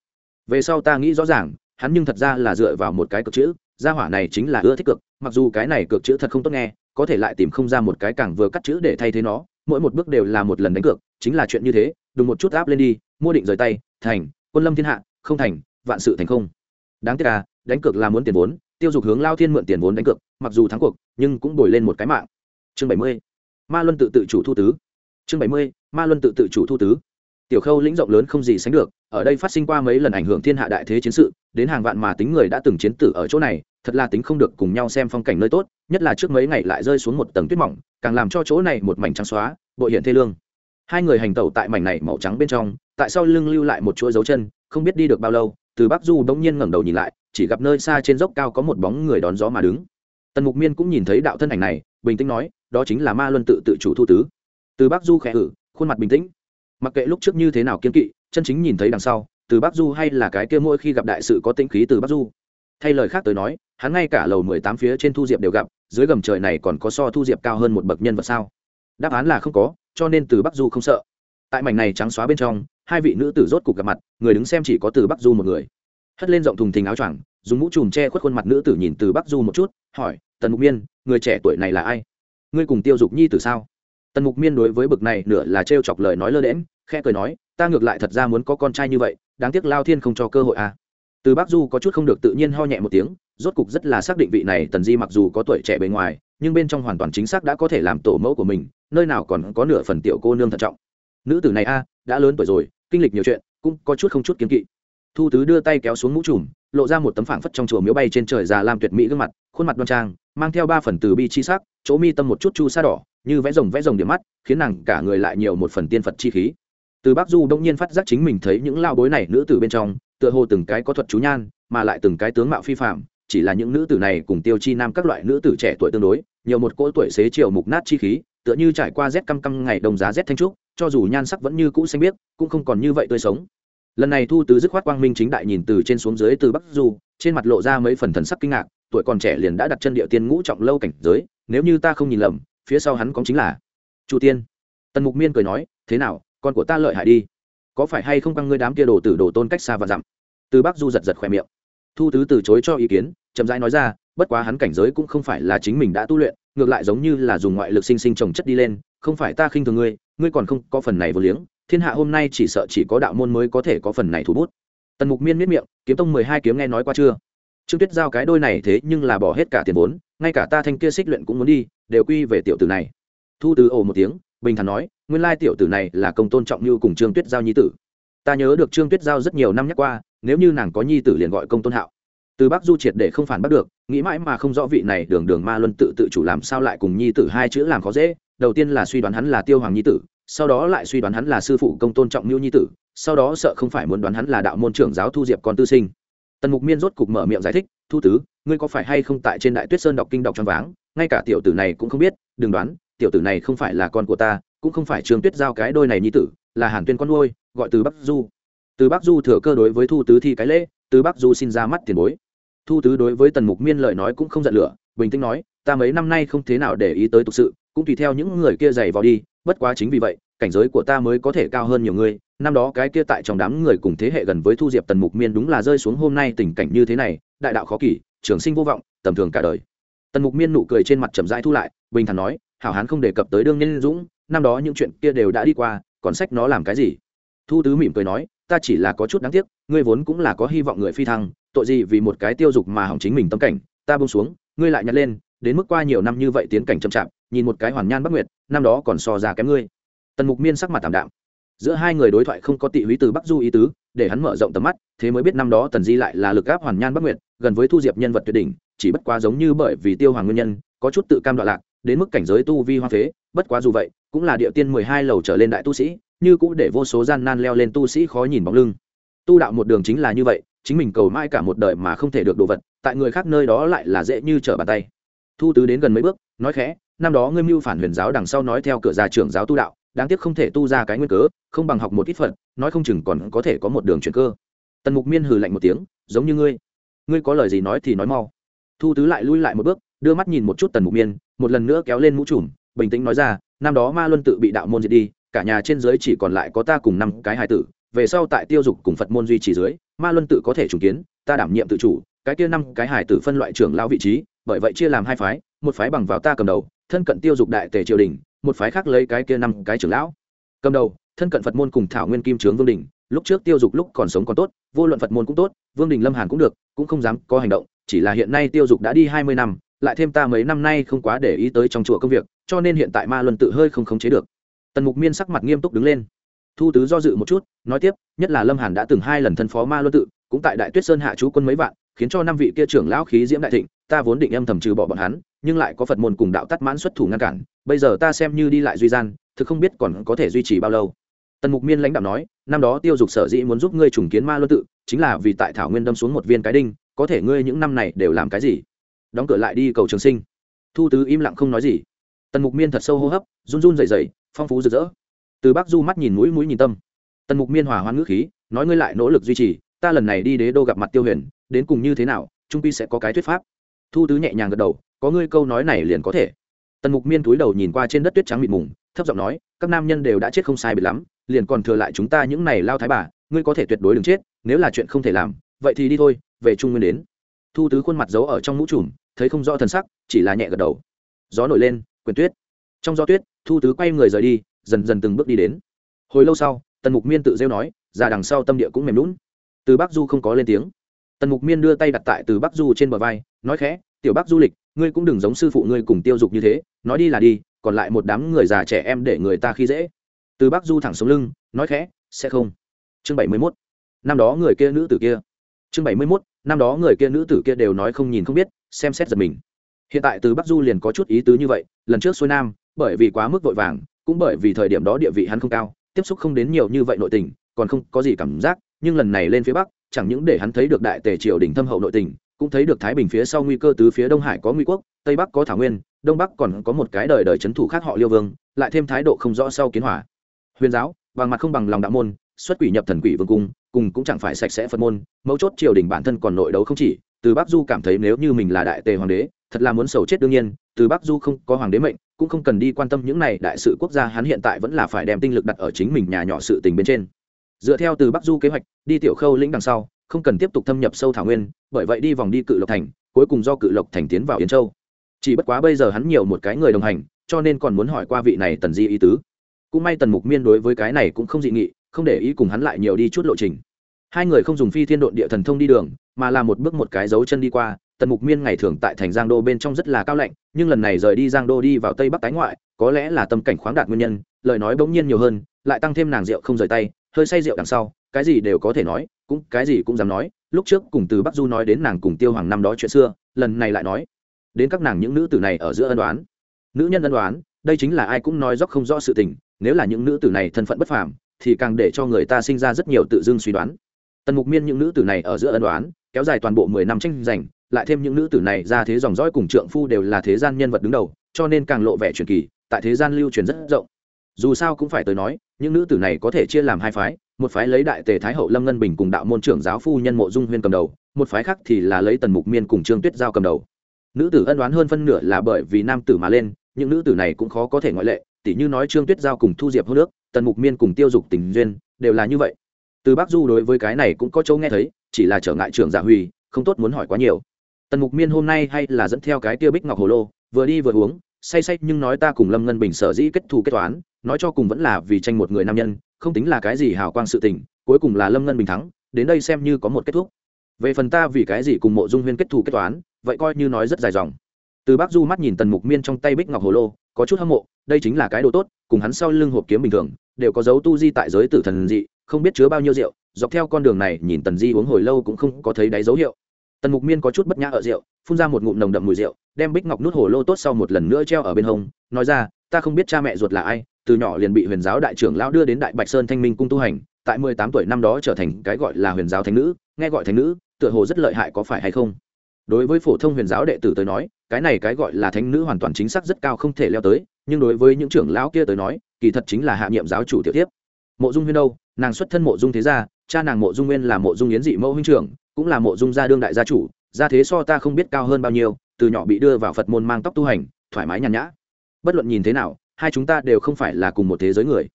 Về sau ta nghĩ rõ ràng, hắn nhưng thật ra là dựa vào một cái cực chữ, gia hỏa này chính là ưa thích cực, mặc dù cái này cực chữ thật không tốt nghe, có thể lại tìm không ra một cái càng vừa cắt chữ để thay thế nó, mỗi một bước đều là một lần đánh cược, chính là chuyện như thế đùng một chút áp lên đi, mua định rời tay, thành, quân lâm thiên hạ, không thành, vạn sự thành không. Đáng tiếc là đánh cược là muốn tiền vốn, tiêu dục hướng lao thiên mượn tiền vốn đánh cược, mặc dù thắng cuộc, nhưng cũng bồi lên một cái mạng. Chương bảy mươi, ma luân tự tự chủ thu tứ. Chương bảy mươi, ma luân tự tự chủ thu tứ. Tiểu khâu lĩnh rộng lớn không gì sánh được, ở đây phát sinh qua mấy lần ảnh hưởng thiên hạ đại thế chiến sự, đến hàng vạn mà tính người đã từng chiến tử ở chỗ này, thật là tính không được cùng nhau xem phong cảnh nơi tốt, nhất là trước mấy ngày lại rơi xuống một tầng tuyết mỏng, càng làm cho chỗ này một mảnh trắng xóa, bội hiện thê lương hai người hành tẩu tại mảnh này màu trắng bên trong, tại sao lưng lưu lại một chuỗi dấu chân, không biết đi được bao lâu, từ bắc du bỗng nhiên ngẩng đầu nhìn lại, chỉ gặp nơi xa trên dốc cao có một bóng người đón gió mà đứng. Tần mục miên cũng nhìn thấy đạo thân ảnh này, bình tĩnh nói, đó chính là ma luân tự tự chủ thu tứ. Từ bắc du khẽ ử khuôn mặt bình tĩnh. Mặc kệ lúc trước như thế nào kiên kỵ, chân chính nhìn thấy đằng sau, từ bắc du hay là cái kia mỗi khi gặp đại sự có tĩnh khí từ bắc du. Thay lời khác tới nói, hắn ngay cả lầu mười tám phía trên thu diệp đều gặp, dưới gầm trời này còn có so thu diệp cao hơn một bậc nhân vật sao? Đáp án là không có cho nên từ bắc du không sợ. Tại mảnh này trắng xóa bên trong, hai vị nữ tử rốt cục gặp mặt, người đứng xem chỉ có từ bắc du một người. Hất lên rộng thùng thình áo choàng, dùng mũ trùm che khuất khuôn mặt nữ tử nhìn từ bắc du một chút, hỏi, tần mục miên, người trẻ tuổi này là ai? Ngươi cùng tiêu dục nhi từ sao? Tần mục miên đối với bực này nửa là trêu chọc lời nói lơ đễm khẽ cười nói, ta ngược lại thật ra muốn có con trai như vậy, đáng tiếc lao thiên không cho cơ hội à từ Bác du có chút không được tự nhiên ho nhẹ một tiếng, rốt cục rất là xác định vị này tần di mặc dù có tuổi trẻ bề ngoài, nhưng bên trong hoàn toàn chính xác đã có thể làm tổ mẫu của mình, nơi nào còn có nửa phần tiểu cô nương thận trọng. Nữ tử này a, đã lớn tuổi rồi, kinh lịch nhiều chuyện, cũng có chút không chút kiếm kỵ. Thu tứ đưa tay kéo xuống mũ trùm, lộ ra một tấm phảng phất trong chùa miếu bay trên trời già làm tuyệt mỹ gương mặt, khuôn mặt đoan trang, mang theo ba phần từ bi chi sắc, chỗ mi tâm một chút chu sa đỏ, như vẽ rồng vẽ rồng điểm mắt, khiến nàng cả người lại nhiều một phần tiên phật chi khí. Từ Bác du đông nhiên phát giác chính mình thấy những lao bối này nữ tử bên trong tựa hồ từng cái có thuật chú nhan, mà lại từng cái tướng mạo phi phạm chỉ là những nữ tử này cùng tiêu chi nam các loại nữ tử trẻ tuổi tương đối, nhiều một cỗ tuổi xế chiều mục nát chi khí, tựa như trải qua rét căm căm ngày đông giá rét thanh trúc, cho dù nhan sắc vẫn như cũ xanh biếc, cũng không còn như vậy tươi sống. Lần này thu tứ dứt khoát quang minh chính đại nhìn từ trên xuống dưới từ bắc du, trên mặt lộ ra mấy phần thần sắc kinh ngạc, tuổi còn trẻ liền đã đặt chân địa tiên ngũ trọng lâu cảnh giới, nếu như ta không nhìn lầm, phía sau hắn có chính là chu tiên. Tần mục miên cười nói, thế nào, con của ta lợi hại đi có phải hay không căng ngươi đám kia đồ tử đồ tôn cách xa và dặm? Từ bắc du giật giật khỏe miệng. Thu tứ từ chối cho ý kiến, chậm rãi nói ra, bất quá hắn cảnh giới cũng không phải là chính mình đã tu luyện, ngược lại giống như là dùng ngoại lực sinh sinh trồng chất đi lên, không phải ta khinh thường ngươi ngươi còn không có phần này vô liếng, thiên hạ hôm nay chỉ sợ chỉ có đạo môn mới có thể có phần này thủ bút. Tần mục miên miết miệng, kiếm tông mười hai kiếm nghe nói qua chưa? Trương tuyết giao cái đôi này thế nhưng là bỏ hết cả tiền vốn, ngay cả ta thanh kia xích luyện cũng muốn đi, đều quy về tiểu tử này. Thu từ ồ một tiếng bình thản nói, nguyên lai tiểu tử này là công tôn trọng như cùng trương tuyết giao nhi tử. Ta nhớ được trương tuyết giao rất nhiều năm nhắc qua, nếu như nàng có nhi tử liền gọi công tôn hạo. Từ bắc du triệt để không phản bắt được, nghĩ mãi mà không rõ vị này đường đường ma luân tự tự chủ làm sao lại cùng nhi tử hai chữ làm khó dễ. Đầu tiên là suy đoán hắn là tiêu hoàng nhi tử, sau đó lại suy đoán hắn là sư phụ công tôn trọng mưu nhi tử, sau đó sợ không phải muốn đoán hắn là đạo môn trưởng giáo thu diệp con tư sinh. Tần mục miên rốt cục mở miệng giải thích, thu tứ, ngươi có phải hay không tại trên đại tuyết sơn đọc kinh đọc tròn váng, ngay cả tiểu tử này cũng không biết, đừng đoán tiểu tử này không phải là con của ta, cũng không phải trường tuyết giao cái đôi này nhi tử, là hàn tuyên con nuôi, gọi từ bắc du. Từ bắc du thừa cơ đối với thu tứ thi cái lễ, từ bắc du xin ra mắt tiền bối. Thu tứ đối với tần mục miên lời nói cũng không giận lửa, bình tĩnh nói, ta mấy năm nay không thế nào để ý tới thực sự, cũng tùy theo những người kia dày vào đi, bất quá chính vì vậy, cảnh giới của ta mới có thể cao hơn nhiều người. Năm đó cái kia tại trong đám người cùng thế hệ gần với thu diệp tần mục miên đúng là rơi xuống hôm nay tình cảnh như thế này, đại đạo khó kỳ trường sinh vô vọng, tầm thường cả đời. Tần mục miên nụ cười trên mặt trầm dai thu lại, bình thản nói hảo hán không đề cập tới đương nhân dũng, năm đó những chuyện kia đều đã đi qua, còn sách nó làm cái gì? Thu tứ mỉm cười nói, ta chỉ là có chút đáng tiếc, ngươi vốn cũng là có hy vọng người phi thăng, tội gì vì một cái tiêu dục mà hỏng chính mình tâm cảnh, ta bông xuống, ngươi lại nhặt lên, đến mức qua nhiều năm như vậy tiến cảnh chậm chạp, nhìn một cái hoàn nhan bắc nguyệt, năm đó còn so ra kém ngươi. Tần mục miên sắc mặt tảm đạm. Giữa hai người đối thoại không có tị húy từ bắc du ý tứ, để hắn mở rộng tầm mắt, thế mới biết năm đó tần di lại là lực gáp hoàn nhan bắc nguyệt, gần với thu diệp nhân vật tuyệt đỉnh, chỉ bất quá giống như bởi vì tiêu hoàng nguyên nhân, có chút tự cam đoạn lạc đến mức cảnh giới tu vi hoa phế, bất quá dù vậy, cũng là địa tiên mười hai lầu trở lên đại tu sĩ, như cũng để vô số gian nan leo lên tu sĩ khó nhìn bóng lưng. Tu đạo một đường chính là như vậy, chính mình cầu mãi cả một đời mà không thể được đồ vật, tại người khác nơi đó lại là dễ như trở bàn tay. Thu tứ đến gần mấy bước, nói khẽ, năm đó ngươi mưu phản huyền giáo đằng sau nói theo cửa gia trưởng giáo tu đạo, đáng tiếc không thể tu ra cái nguyên cớ, không bằng học một ít phận nói không chừng còn có thể có một đường chuyển cơ. Tần mục miên hừ lạnh một tiếng, giống như ngươi ngươi có lời gì nói thì nói mau. Thu tứ lại lui lại một bước đưa mắt nhìn một chút tần mục miên, một lần nữa kéo lên mũ trùm, bình tĩnh nói ra, năm đó ma luân tự bị đạo môn diệt đi, cả nhà trên dưới chỉ còn lại có ta cùng năm cái hài tử, về sau tại tiêu dục cùng phật môn duy trì dưới, ma luân tự có thể trùng kiến, ta đảm nhiệm tự chủ, cái kia năm cái hài tử phân loại trưởng lao vị trí, bởi vậy chia làm hai phái, một phái bằng vào ta cầm đầu, thân cận tiêu dục đại tề triều đình, một phái khác lấy cái kia năm cái trưởng lão. Cầm đầu, thân cận phật môn cùng thảo nguyên kim trướng vương đình, lúc trước tiêu dục lúc còn sống còn tốt, vô luận phật môn cũng tốt, vương đình lâm hàn cũng được, cũng không dám có hành động, chỉ là hiện nay tiêu dục đã đi hai mươi năm lại thêm ta mấy năm nay không quá để ý tới trong chùa công việc, cho nên hiện tại ma luân tự hơi không khống chế được. Tần mục miên sắc mặt nghiêm túc đứng lên. Thu tứ do dự một chút, nói tiếp, nhất là lâm hàn đã từng hai lần thân phó ma luân tự, cũng tại đại tuyết sơn hạ chú quân mấy vạn, khiến cho năm vị kia trưởng lão khí diễm đại thịnh, ta vốn định âm thầm trừ bỏ bọn hắn, nhưng lại có phật môn cùng đạo tắt mãn xuất thủ ngăn cản, bây giờ ta xem như đi lại duy gian, thực không biết còn có thể duy trì bao lâu. Tần mục miên lãnh đạo nói, năm đó tiêu dục sở dĩ muốn giúp ngươi trùng kiến ma luân tự, chính là vì tại thảo nguyên đâm xuống một viên cái đinh, có thể ngươi những năm này đều làm cái gì? Đóng cửa lại đi cầu trường sinh. Thu tứ im lặng không nói gì. Tần mục miên thật sâu hô hấp, run run dày dày phong phú rực rỡ. Từ bắc du mắt nhìn mũi mũi nhìn tâm. Tần mục miên hòa hoan ngữ khí, nói ngươi lại nỗ lực duy trì, ta lần này đi đế đô gặp mặt tiêu huyền, đến cùng như thế nào, trung pi sẽ có cái thuyết pháp. Thu tứ nhẹ nhàng gật đầu, có ngươi câu nói này liền có thể. Tần mục miên túi đầu nhìn qua trên đất tuyết trắng mịt mùng, thấp giọng nói, các nam nhân đều đã chết không sai biệt lắm, liền còn thừa lại chúng ta những này lao thái bà, ngươi có thể tuyệt đối đừng chết, nếu là chuyện không thể làm, vậy thì đi thôi, về trung nguyên đến thu tứ khuôn mặt giấu ở trong mũ trùm, thấy không rõ thần sắc, chỉ là nhẹ gật đầu. Gió nổi lên, quyền tuyết. Trong gió tuyết, thu tứ quay người rời đi, dần dần từng bước đi đến. Hồi lâu sau, tần mục miên tự rêu nói ra đằng sau tâm địa cũng mềm lún từ bắc du không có lên tiếng. Tần mục miên đưa tay đặt tại từ bắc du trên bờ vai, nói khẽ, tiểu bắc du lịch, ngươi cũng đừng giống sư phụ ngươi cùng tiêu dục như thế, nói đi là đi, còn lại một đám người già trẻ em để người ta khi dễ. Từ bắc du thẳng xuống lưng, nói khẽ, sẽ không. Chương bảy mươi mốt. Năm đó người kia nữ tử kia chương bảy mươi mốt, năm đó người kia nữ tử kia đều nói không nhìn không biết, xem xét giật mình. Hiện tại từ bắc du liền có chút ý tứ như vậy, lần trước xuôi nam, bởi vì quá mức vội vàng, cũng bởi vì thời điểm đó địa vị hắn không cao, tiếp xúc không đến nhiều như vậy nội tình, còn không có gì cảm giác, nhưng lần này lên phía bắc, chẳng những để hắn thấy được đại tề triều đình thâm hậu nội tình, cũng thấy được thái bình phía sau nguy cơ tứ phía đông hải có nguy quốc, tây bắc có thảo nguyên, đông bắc còn có một cái đời đời c h ấ n thủ khác họ liêu vương, lại thêm thái độ không rõ sau kiến hỏa. Huyền giáo, bằng mặt không bằng lòng đạo môn xuất quỷ nhập thần quỷ vương cung, cùng cũng chẳng phải sạch sẽ phật môn, mấu chốt triều đình bản thân còn nội đấu không chỉ, từ bắc du cảm thấy nếu như mình là đại tề hoàng đế, thật là muốn sầu chết đương nhiên, từ bắc du không có hoàng đế mệnh, cũng không cần đi quan tâm những này đại sự quốc gia, hắn hiện tại vẫn là phải đem tinh lực đặt ở chính mình nhà nhỏ sự tình bên trên. Dựa theo từ bắc du kế hoạch, đi tiểu khâu lĩnh đằng sau, không cần tiếp tục thâm nhập sâu thảo nguyên, bởi vậy đi vòng đi cự lộc thành, cuối cùng do cự lộc thành tiến vào yến châu. Chỉ bất quá bây giờ hắn nhiều một cái người đồng hành, cho nên còn muốn hỏi qua vị này tần di ý tứ. Cũng may tần mục miên đối với cái này cũng không dị nghị không để ý cùng hắn lại nhiều đi chút lộ trình. Hai người không dùng phi thiên độn địa thần thông đi đường, mà là một bước một cái dấu chân đi qua, tần mục miên ngày thường tại thành giang đô bên trong rất là cao lạnh, nhưng lần này rời đi giang đô đi vào tây bắc tái ngoại, có lẽ là tâm cảnh khoáng đạt nguyên nhân, lời nói bỗng nhiên nhiều hơn, lại tăng thêm nàng rượu không rời tay, hơi say rượu đằng sau, cái gì đều có thể nói, cũng, cái gì cũng dám nói, lúc trước cùng từ bắc du nói đến nàng cùng tiêu hoàng năm đó chuyện xưa, lần này lại nói đến các nàng những nữ tử này ở giữa ân đoán nữ nhân ân đoán đây chính là ai cũng nói dốc không rõ sự tình, nếu là những nữ tử này thân phận bất phàm thì càng để cho người ta sinh ra rất nhiều tự dưng suy đoán. Tần mục miên những nữ tử này ở giữa ân đoán kéo dài toàn bộ mười năm tranh giành, lại thêm những nữ tử này ra thế dòng dõi cùng trượng phu đều là thế gian nhân vật đứng đầu, cho nên càng lộ vẻ truyền kỳ, tại thế gian lưu truyền rất rộng. Dù sao cũng phải tới nói, những nữ tử này có thể chia làm hai phái, một phái lấy đại tề thái hậu lâm ngân bình cùng đạo môn trưởng giáo phu nhân mộ dung huyên cầm đầu, một phái khác thì là lấy tần mục miên cùng trương tuyết giao cầm đầu. Nữ tử ân đoán hơn phân nửa là bởi vì nam tử mà lên, những nữ tử này cũng khó có thể ngoại lệ tỉ như nói trương tuyết giao cùng thu diệp hô nước, tần mục miên cùng tiêu dục tình duyên, đều là như vậy. Từ bác du đối với cái này cũng có châu nghe thấy, chỉ là trở ngại trưởng giả huy, không tốt muốn hỏi quá nhiều. Tần mục miên hôm nay hay là dẫn theo cái tiêu bích ngọc hồ lô, vừa đi vừa uống, say say nhưng nói ta cùng lâm ngân bình sở dĩ kết thù kết toán, nói cho cùng vẫn là vì tranh một người nam nhân, không tính là cái gì hào quang sự tình, cuối cùng là lâm ngân bình thắng, đến đây xem như có một kết thúc. Về phần ta vì cái gì cùng mộ dung huyên kết thù kết toán, vậy coi như nói rất dài dòng. Từ bác du mắt nhìn tần mục miên trong tay bích ngọc hồ lô, có chút hâm mộ đây chính là cái đồ tốt, cùng hắn sau lưng hộp kiếm bình thường, đều có dấu tu di tại giới tử thần dị, không biết chứa bao nhiêu rượu, dọc theo con đường này, nhìn tần di uống hồi lâu cũng không có thấy đáy dấu hiệu. Tần mục miên có chút bất nhã ở rượu, phun ra một ngụm nồng đậm mùi rượu, đem bích ngọc nút hồ lô tốt sau một lần nữa treo ở bên hông, nói ra, ta không biết cha mẹ ruột là ai, từ nhỏ liền bị huyền giáo đại trưởng lão đưa đến đại bạch sơn thanh minh cung tu hành, tại mười tám tuổi năm đó trở thành cái gọi là huyền giáo thánh nữ, nghe gọi thánh nữ, tựa hồ rất lợi hại có phải hay không? Đối với phổ thông huyền giáo đệ tử tới nói, cái này cái gọi là thánh nữ hoàn toàn chính xác rất cao không thể leo tới nhưng đối với những trưởng lão kia tới nói, kỳ thật chính là hạ nhiệm giáo chủ tiểu tiếp mộ dung huyên đâu? Nàng xuất thân mộ dung thế gia, cha nàng mộ dung nguyên là mộ dung yến dị mẫu huynh trưởng, cũng là mộ dung gia đương đại gia chủ, gia thế so ta không biết cao hơn bao nhiêu, từ nhỏ bị đưa vào phật môn mang tóc tu hành, thoải mái nhàn nhã. Bất luận nhìn thế nào, hai chúng ta đều không phải là cùng một thế giới người.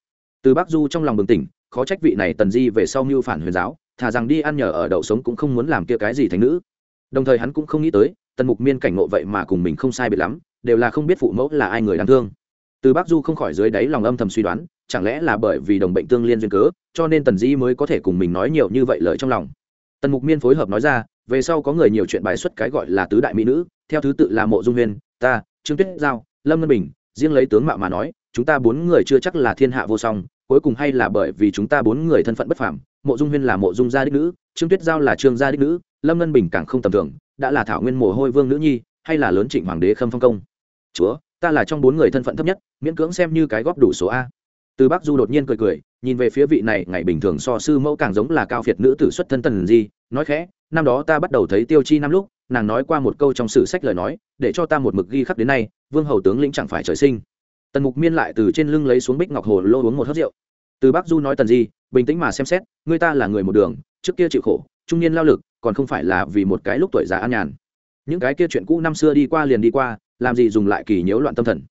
Từ bắc du trong lòng bừng tỉnh, khó trách vị này tần di về sau mưu phản huyền giáo, thà rằng đi ăn nhờ ở đậu sống cũng không muốn làm kia cái gì thành nữ. Đồng thời hắn cũng không nghĩ tới, tần mục miên cảnh ngộ vậy mà cùng mình không sai biệt lắm, đều là không biết phụ mẫu là ai người đáng thương từ bắc du không khỏi dưới đáy lòng âm thầm suy đoán, chẳng lẽ là bởi vì đồng bệnh tương liên duyên cớ, cho nên tần di mới có thể cùng mình nói nhiều như vậy lời trong lòng. Tần mục miên phối hợp nói ra, về sau có người nhiều chuyện bài xuất cái gọi là tứ đại mỹ nữ, theo thứ tự là mộ dung huyên ta, trương tuyết giao, lâm ngân bình, riêng lấy tướng mạo mà nói, chúng ta bốn người chưa chắc là thiên hạ vô song, cuối cùng hay là bởi vì chúng ta bốn người thân phận bất phàm, mộ dung huyên là mộ dung gia đích nữ, trương tuyết giao là trương gia đích nữ, lâm ngân bình càng không tầm thường, đã là thảo nguyên mồ hôi vương nữ nhi, hay là lớn trịnh hoàng đế khâm phong công. Chúa ta là trong bốn người thân phận thấp nhất miễn cưỡng xem như cái góp đủ số a. Từ bắc du đột nhiên cười cười nhìn về phía vị này ngày bình thường so sư mẫu càng giống là cao phiệt nữ tử xuất thân tần gì, nói khẽ năm đó ta bắt đầu thấy tiêu chi năm lúc nàng nói qua một câu trong sử sách lời nói để cho ta một mực ghi khắc đến nay vương hầu tướng lĩnh chẳng phải trời sinh. Tần mục miên lại từ trên lưng lấy xuống bích ngọc hồ lô uống một hớt rượu. Từ bắc du nói tần di bình tĩnh mà xem xét người ta là người một đường trước kia chịu khổ trung niên lao lực còn không phải là vì một cái lúc tuổi già an nhàn. Những cái kia chuyện cũ năm xưa đi qua liền đi qua làm gì dùng lại kỳ nhiễu loạn tâm thần.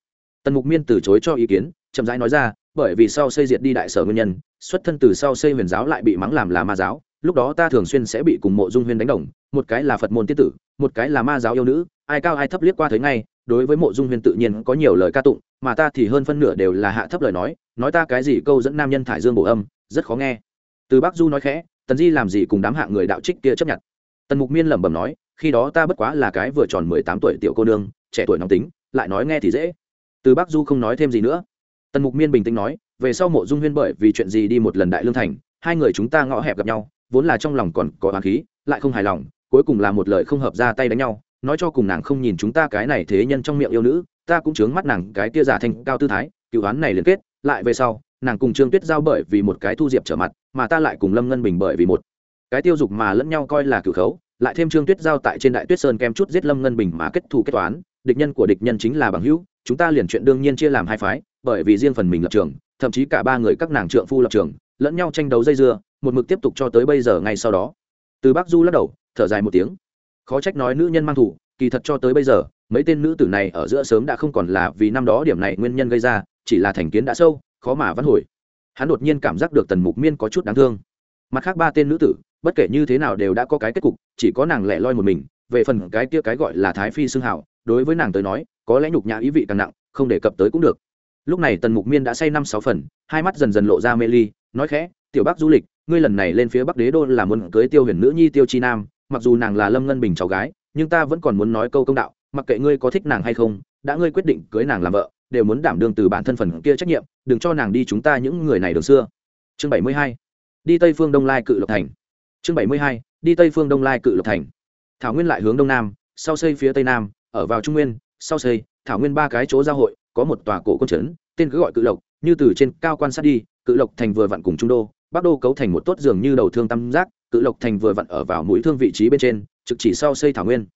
Tần mục miên từ chối cho ý kiến, chậm rãi nói ra, bởi vì sau xây diệt đi đại sở nguyên nhân, xuất thân từ sau xây huyền giáo lại bị mắng làm là ma giáo, lúc đó ta thường xuyên sẽ bị cùng mộ dung huyên đánh đồng, một cái là phật môn tiết tử, một cái là ma giáo yêu nữ, ai cao ai thấp liếc qua thấy ngay, đối với mộ dung huyên tự nhiên có nhiều lời ca tụng, mà ta thì hơn phân nửa đều là hạ thấp lời nói nói ta cái gì câu dẫn nam nhân thải dương bổ âm, rất khó nghe. Từ bắc du nói khẽ, tần di làm gì cùng đám hạ người đạo trích kia chấp nhận? Tần mục miên lẩm bẩm nói, khi đó ta bất quá là cái vừa tròn mười tám tuổi tiểu cô nương trẻ tuổi nóng tính, lại nói nghe thì dễ. Từ bắc du không nói thêm gì nữa. Tần mục miên bình tĩnh nói, về sau mộ dung huyên bởi vì chuyện gì đi một lần đại lương thành, hai người chúng ta ngõ hẹp gặp nhau, vốn là trong lòng còn có hoàng khí, lại không hài lòng, cuối cùng là một lời không hợp ra tay đánh nhau, nói cho cùng nàng không nhìn chúng ta cái này thế nhân trong miệng yêu nữ, ta cũng chướng mắt nàng cái tia giả thành cao tư thái, cựu hắn này liên kết, lại về sau, nàng cùng trương tuyết giao bởi vì một cái thu diệp trở mặt, mà ta lại cùng lâm ngân bình bởi vì một. Cái tiêu dục mà lẫn nhau coi là cửu khấu, lại thêm trương tuyết giao tại trên đại tuyết sơn kem chút giết lâm ngân bình mà kết thù kết toán địch nhân của địch nhân chính là bằng hữu, chúng ta liền chuyện đương nhiên chia làm hai phái, bởi vì riêng phần mình lập trường, thậm chí cả ba người các nàng trượng phu lập trường, lẫn nhau tranh đấu dây dưa, một mực tiếp tục cho tới bây giờ ngay sau đó. Từ bắc du lắc đầu, thở dài một tiếng. Khó trách nói nữ nhân mang thủ kỳ thật cho tới bây giờ, mấy tên nữ tử này ở giữa sớm đã không còn là vì năm đó điểm này nguyên nhân gây ra, chỉ là thành kiến đã sâu, khó mà văn hồi. Hắn đột nhiên cảm giác được tần mục miên có chút đáng thương. Mặt khác ba tên nữ tử, bất kể như thế nào đều đã có cái kết cục, chỉ có nàng lẻ loi một mình, về phần cái kia cái gọi là thái phi xưng hảo đối với nàng tới nói, có lẽ nhục nhã ý vị càng nặng, không đề cập tới cũng được. Lúc này tần mục miên đã say năm sáu phần, hai mắt dần dần lộ ra mê ly, nói khẽ, tiểu bắc du lịch, ngươi lần này lên phía bắc đế đô là muốn cưới tiêu huyền nữ nhi tiêu chi nam, mặc dù nàng là lâm ngân bình cháu gái, nhưng ta vẫn còn muốn nói câu công đạo, mặc kệ ngươi có thích nàng hay không, đã ngươi quyết định cưới nàng làm vợ, đều muốn đảm đương từ bản thân phần kia trách nhiệm, đừng cho nàng đi chúng ta những người này đường xưa. Chương bảy mươi hai, đi tây phương đông lai cự lộc thành. Chương bảy mươi hai, đi tây phương đông lai cự lộc thành. Thảo nguyên lại hướng đông nam, sau xây phía tây nam ở vào trung nguyên, sau xây, thảo nguyên ba cái chỗ giao hội, có một tòa cổ quân trấn, tên cứ gọi cự lộc, như từ trên cao quan sát đi, cự lộc thành vừa vặn cùng trung đô, bắc đô cấu thành một tốt giường như đầu thương tam giác, cự lộc thành vừa vặn ở vào mũi thương vị trí bên trên, trực chỉ sau xây thảo nguyên.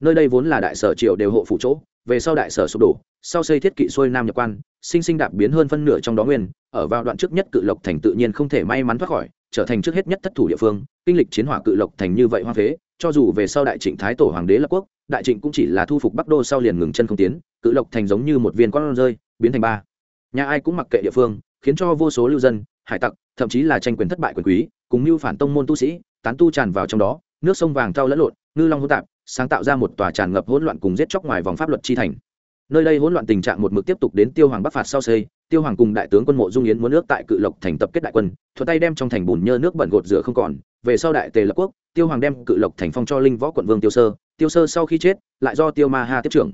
Nơi đây vốn là đại sở triều đều hộ phủ chỗ, về sau đại sở sụp đổ, sau xây thiết kỵ xuôi nam nhập quan, sinh sinh đạp biến hơn phân nửa trong đó nguyên, ở vào đoạn trước nhất cự lộc thành tự nhiên không thể may mắn thoát khỏi trở thành trước hết nhất thất thủ địa phương, kinh lịch chiến hỏa cự lộc thành như vậy hoa phế, cho dù về sau đại trịnh thái tổ hoàng đế lập quốc, đại trịnh cũng chỉ là thu phục bắc đô sau liền ngừng chân không tiến, cự lộc thành giống như một viên con rơi, biến thành ba. Nhà ai cũng mặc kệ địa phương, khiến cho vô số lưu dân, hải tặc, thậm chí là tranh quyền thất bại quyền quý, cùng mưu phản tông môn tu sĩ, tán tu tràn vào trong đó, nước sông vàng thao lẫn lộn, ngư long hỗn tạp, sáng tạo ra một tòa tràn ngập hỗn loạn cùng giết chóc ngoài vòng pháp luật chi thành. Nơi đây hỗn loạn tình trạng một mực tiếp tục đến tiêu hoàng bắc phạt sau xây tiêu hoàng cùng đại tướng quân mộ dung yến muốn nước tại cự lộc thành tập kết đại quân thuật tay đem trong thành bùn nhơ nước bẩn gột rửa không còn. Về sau đại tề lập quốc, tiêu hoàng đem cự lộc thành phong cho linh võ quận vương tiêu sơ. Tiêu sơ sau khi chết, lại do tiêu ma ha tiếp trưởng.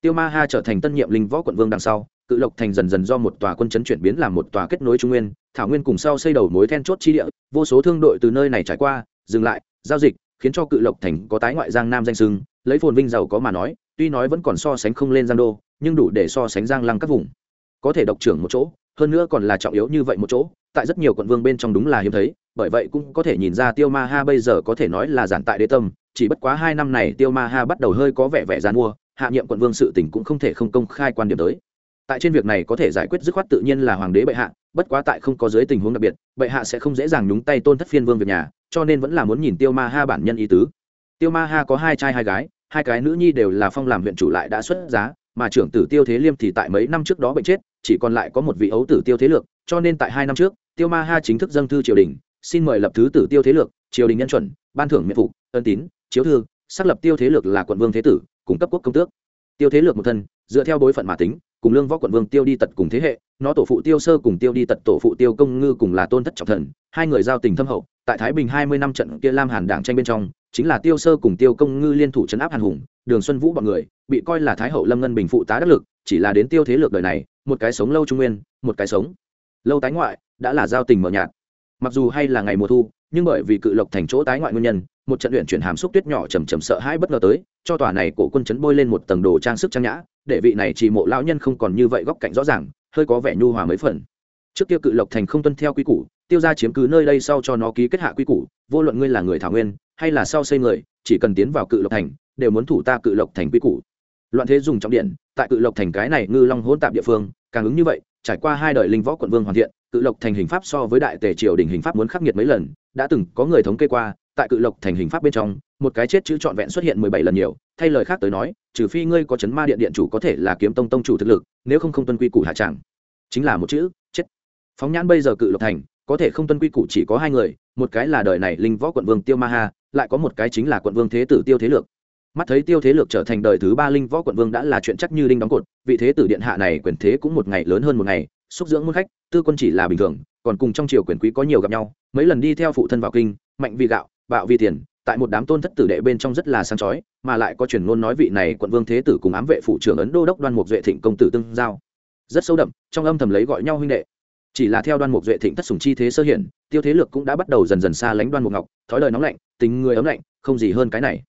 Tiêu ma ha trở thành tân nhiệm linh võ quận vương đằng sau, cự lộc thành dần dần do một tòa quân chấn chuyển biến làm một tòa kết nối trung nguyên. Thảo nguyên cùng sau xây đầu mối then chốt chi địa, vô số thương đội từ nơi này trải qua, dừng lại, giao dịch, khiến cho cự lộc thành có tái ngoại giang nam danh sưng. Lấy phồn vinh giàu có mà nói, tuy nói vẫn còn so sánh không lên giang đô, nhưng đủ để so sánh giang lăng các vùng có thể độc trưởng một chỗ, hơn nữa còn là trọng yếu như vậy một chỗ, tại rất nhiều quận vương bên trong đúng là hiếm thấy, bởi vậy cũng có thể nhìn ra tiêu ma ha bây giờ có thể nói là giản tại đế tâm, chỉ bất quá hai năm này tiêu ma ha bắt đầu hơi có vẻ vẻ gian mua, hạ nhiệm quận vương sự tình cũng không thể không công khai quan điểm tới. Tại trên việc này có thể giải quyết dứt khoát tự nhiên là hoàng đế bệ hạ, bất quá tại không có dưới tình huống đặc biệt, bệ hạ sẽ không dễ dàng nhúng tay tôn thất phiên vương việc nhà, cho nên vẫn là muốn nhìn tiêu ma ha bản nhân ý tứ. Tiêu ma ha có hai trai hai gái, hai cái nữ nhi đều là phong làm huyện chủ lại đã xuất giá mà trưởng tử tiêu thế liêm thì tại mấy năm trước đó bệnh chết, chỉ còn lại có một vị ấu tử tiêu thế lược, cho nên tại hai năm trước, tiêu ma ha chính thức dâng thư triều đình, xin mời lập thứ tử tiêu thế lược, triều đình nhân chuẩn, ban thưởng miễn phục, ân tín, chiếu thư, xác lập tiêu thế lược là quận vương thế tử, cung cấp quốc công tước. Tiêu thế lược một thân, dựa theo bối phận mà tính, cùng lương võ quận vương tiêu đi tật cùng thế hệ, nó tổ phụ tiêu sơ cùng tiêu đi tật tổ phụ tiêu công ngư cùng là tôn thất trọng thần, hai người giao tình thâm hậu, tại thái bình hai mươi năm trận kia lam hàn đảng tranh bên trong chính là tiêu sơ cùng tiêu công ngư liên thủ chấn áp hàn hùng, đường xuân vũ b ọ n người, bị coi là thái hậu lâm ngân bình phụ tá đắc lực, chỉ là đến tiêu thế lược đời này, một cái sống lâu trung nguyên, một cái sống lâu tái ngoại, đã là giao tình mờ nhạt. Mặc dù hay là ngày mùa thu, nhưng bởi vì cự lộc thành chỗ tái ngoại nguyên nhân, một trận luyện chuyển hàm xúc tuyết nhỏ chầm chầm sợ hãi bất ngờ tới, cho tòa này cổ quân chấn bôi lên một tầng đồ trang sức trang nhã, để vị này chỉ mộ lão nhân không còn như vậy góc cạnh rõ ràng, hơi có vẻ nhu hòa mấy phần. Trước kia cự lộc thành không tuân theo quy củ tiêu ra chiếm cứ nơi đây sau cho nó ký kết hạ quy củ, vô luận ngươi là người thảo nguyên, hay là sau xây người, chỉ cần tiến vào cự lộc thành, đều muốn thủ ta cự lộc thành quy củ. Loạn thế dùng trọng điện, tại cự lộc thành cái này ngư long hỗn tạp địa phương, càng ứng như vậy, trải qua hai đời linh võ quận vương hoàn thiện, cự lộc thành hình pháp so với đại tề triều đình hình pháp muốn khắc nghiệt mấy lần, đã từng có người thống kê qua, tại cự lộc thành hình pháp bên trong, một cái chết chữ trọn vẹn xuất hiện mười bảy lần nhiều, thay lời khác tới nói, trừ phi ngươi có chấn ma điện điện chủ có thể là kiếm tông tông chủ thực lực, nếu không không tuân quy củ hạ tràng chính là một chữ, chết. Phóng nhãn bây giờ cự lộc thành có thể không tuân quy củ chỉ có hai người, một cái là đời này linh võ quận vương tiêu ma ha, lại có một cái chính là quận vương thế tử tiêu thế lược. Mắt thấy tiêu thế lược trở thành đời thứ ba linh võ quận vương đã là chuyện chắc như đinh đóng cột, vị thế tử điện hạ này quyền thế cũng một ngày lớn hơn một ngày, xúc dưỡng muôn khách, tư quân chỉ là bình thường, còn cùng trong triều quyền quý có nhiều gặp nhau, mấy lần đi theo phụ thân vào kinh, mạnh vì gạo, bạo vì tiền, tại một đám tôn thất tử đệ bên trong rất là sáng chói, mà lại có truyền ngôn nói vị này quận vương thế tử cùng ám vệ phụ trưởng ấn đô đốc đoan mục duệ thịnh công tử tương giao. Rất sâu đậm, trong âm thầm lấy gọi nhau huynh đệ chỉ là theo đoan mục duệ thịnh thất sùng chi thế sơ hiển tiêu thế lược cũng đã bắt đầu dần dần xa lánh đoan mục ngọc, thói lời nóng lạnh, tình người ấm lạnh, không gì hơn cái này.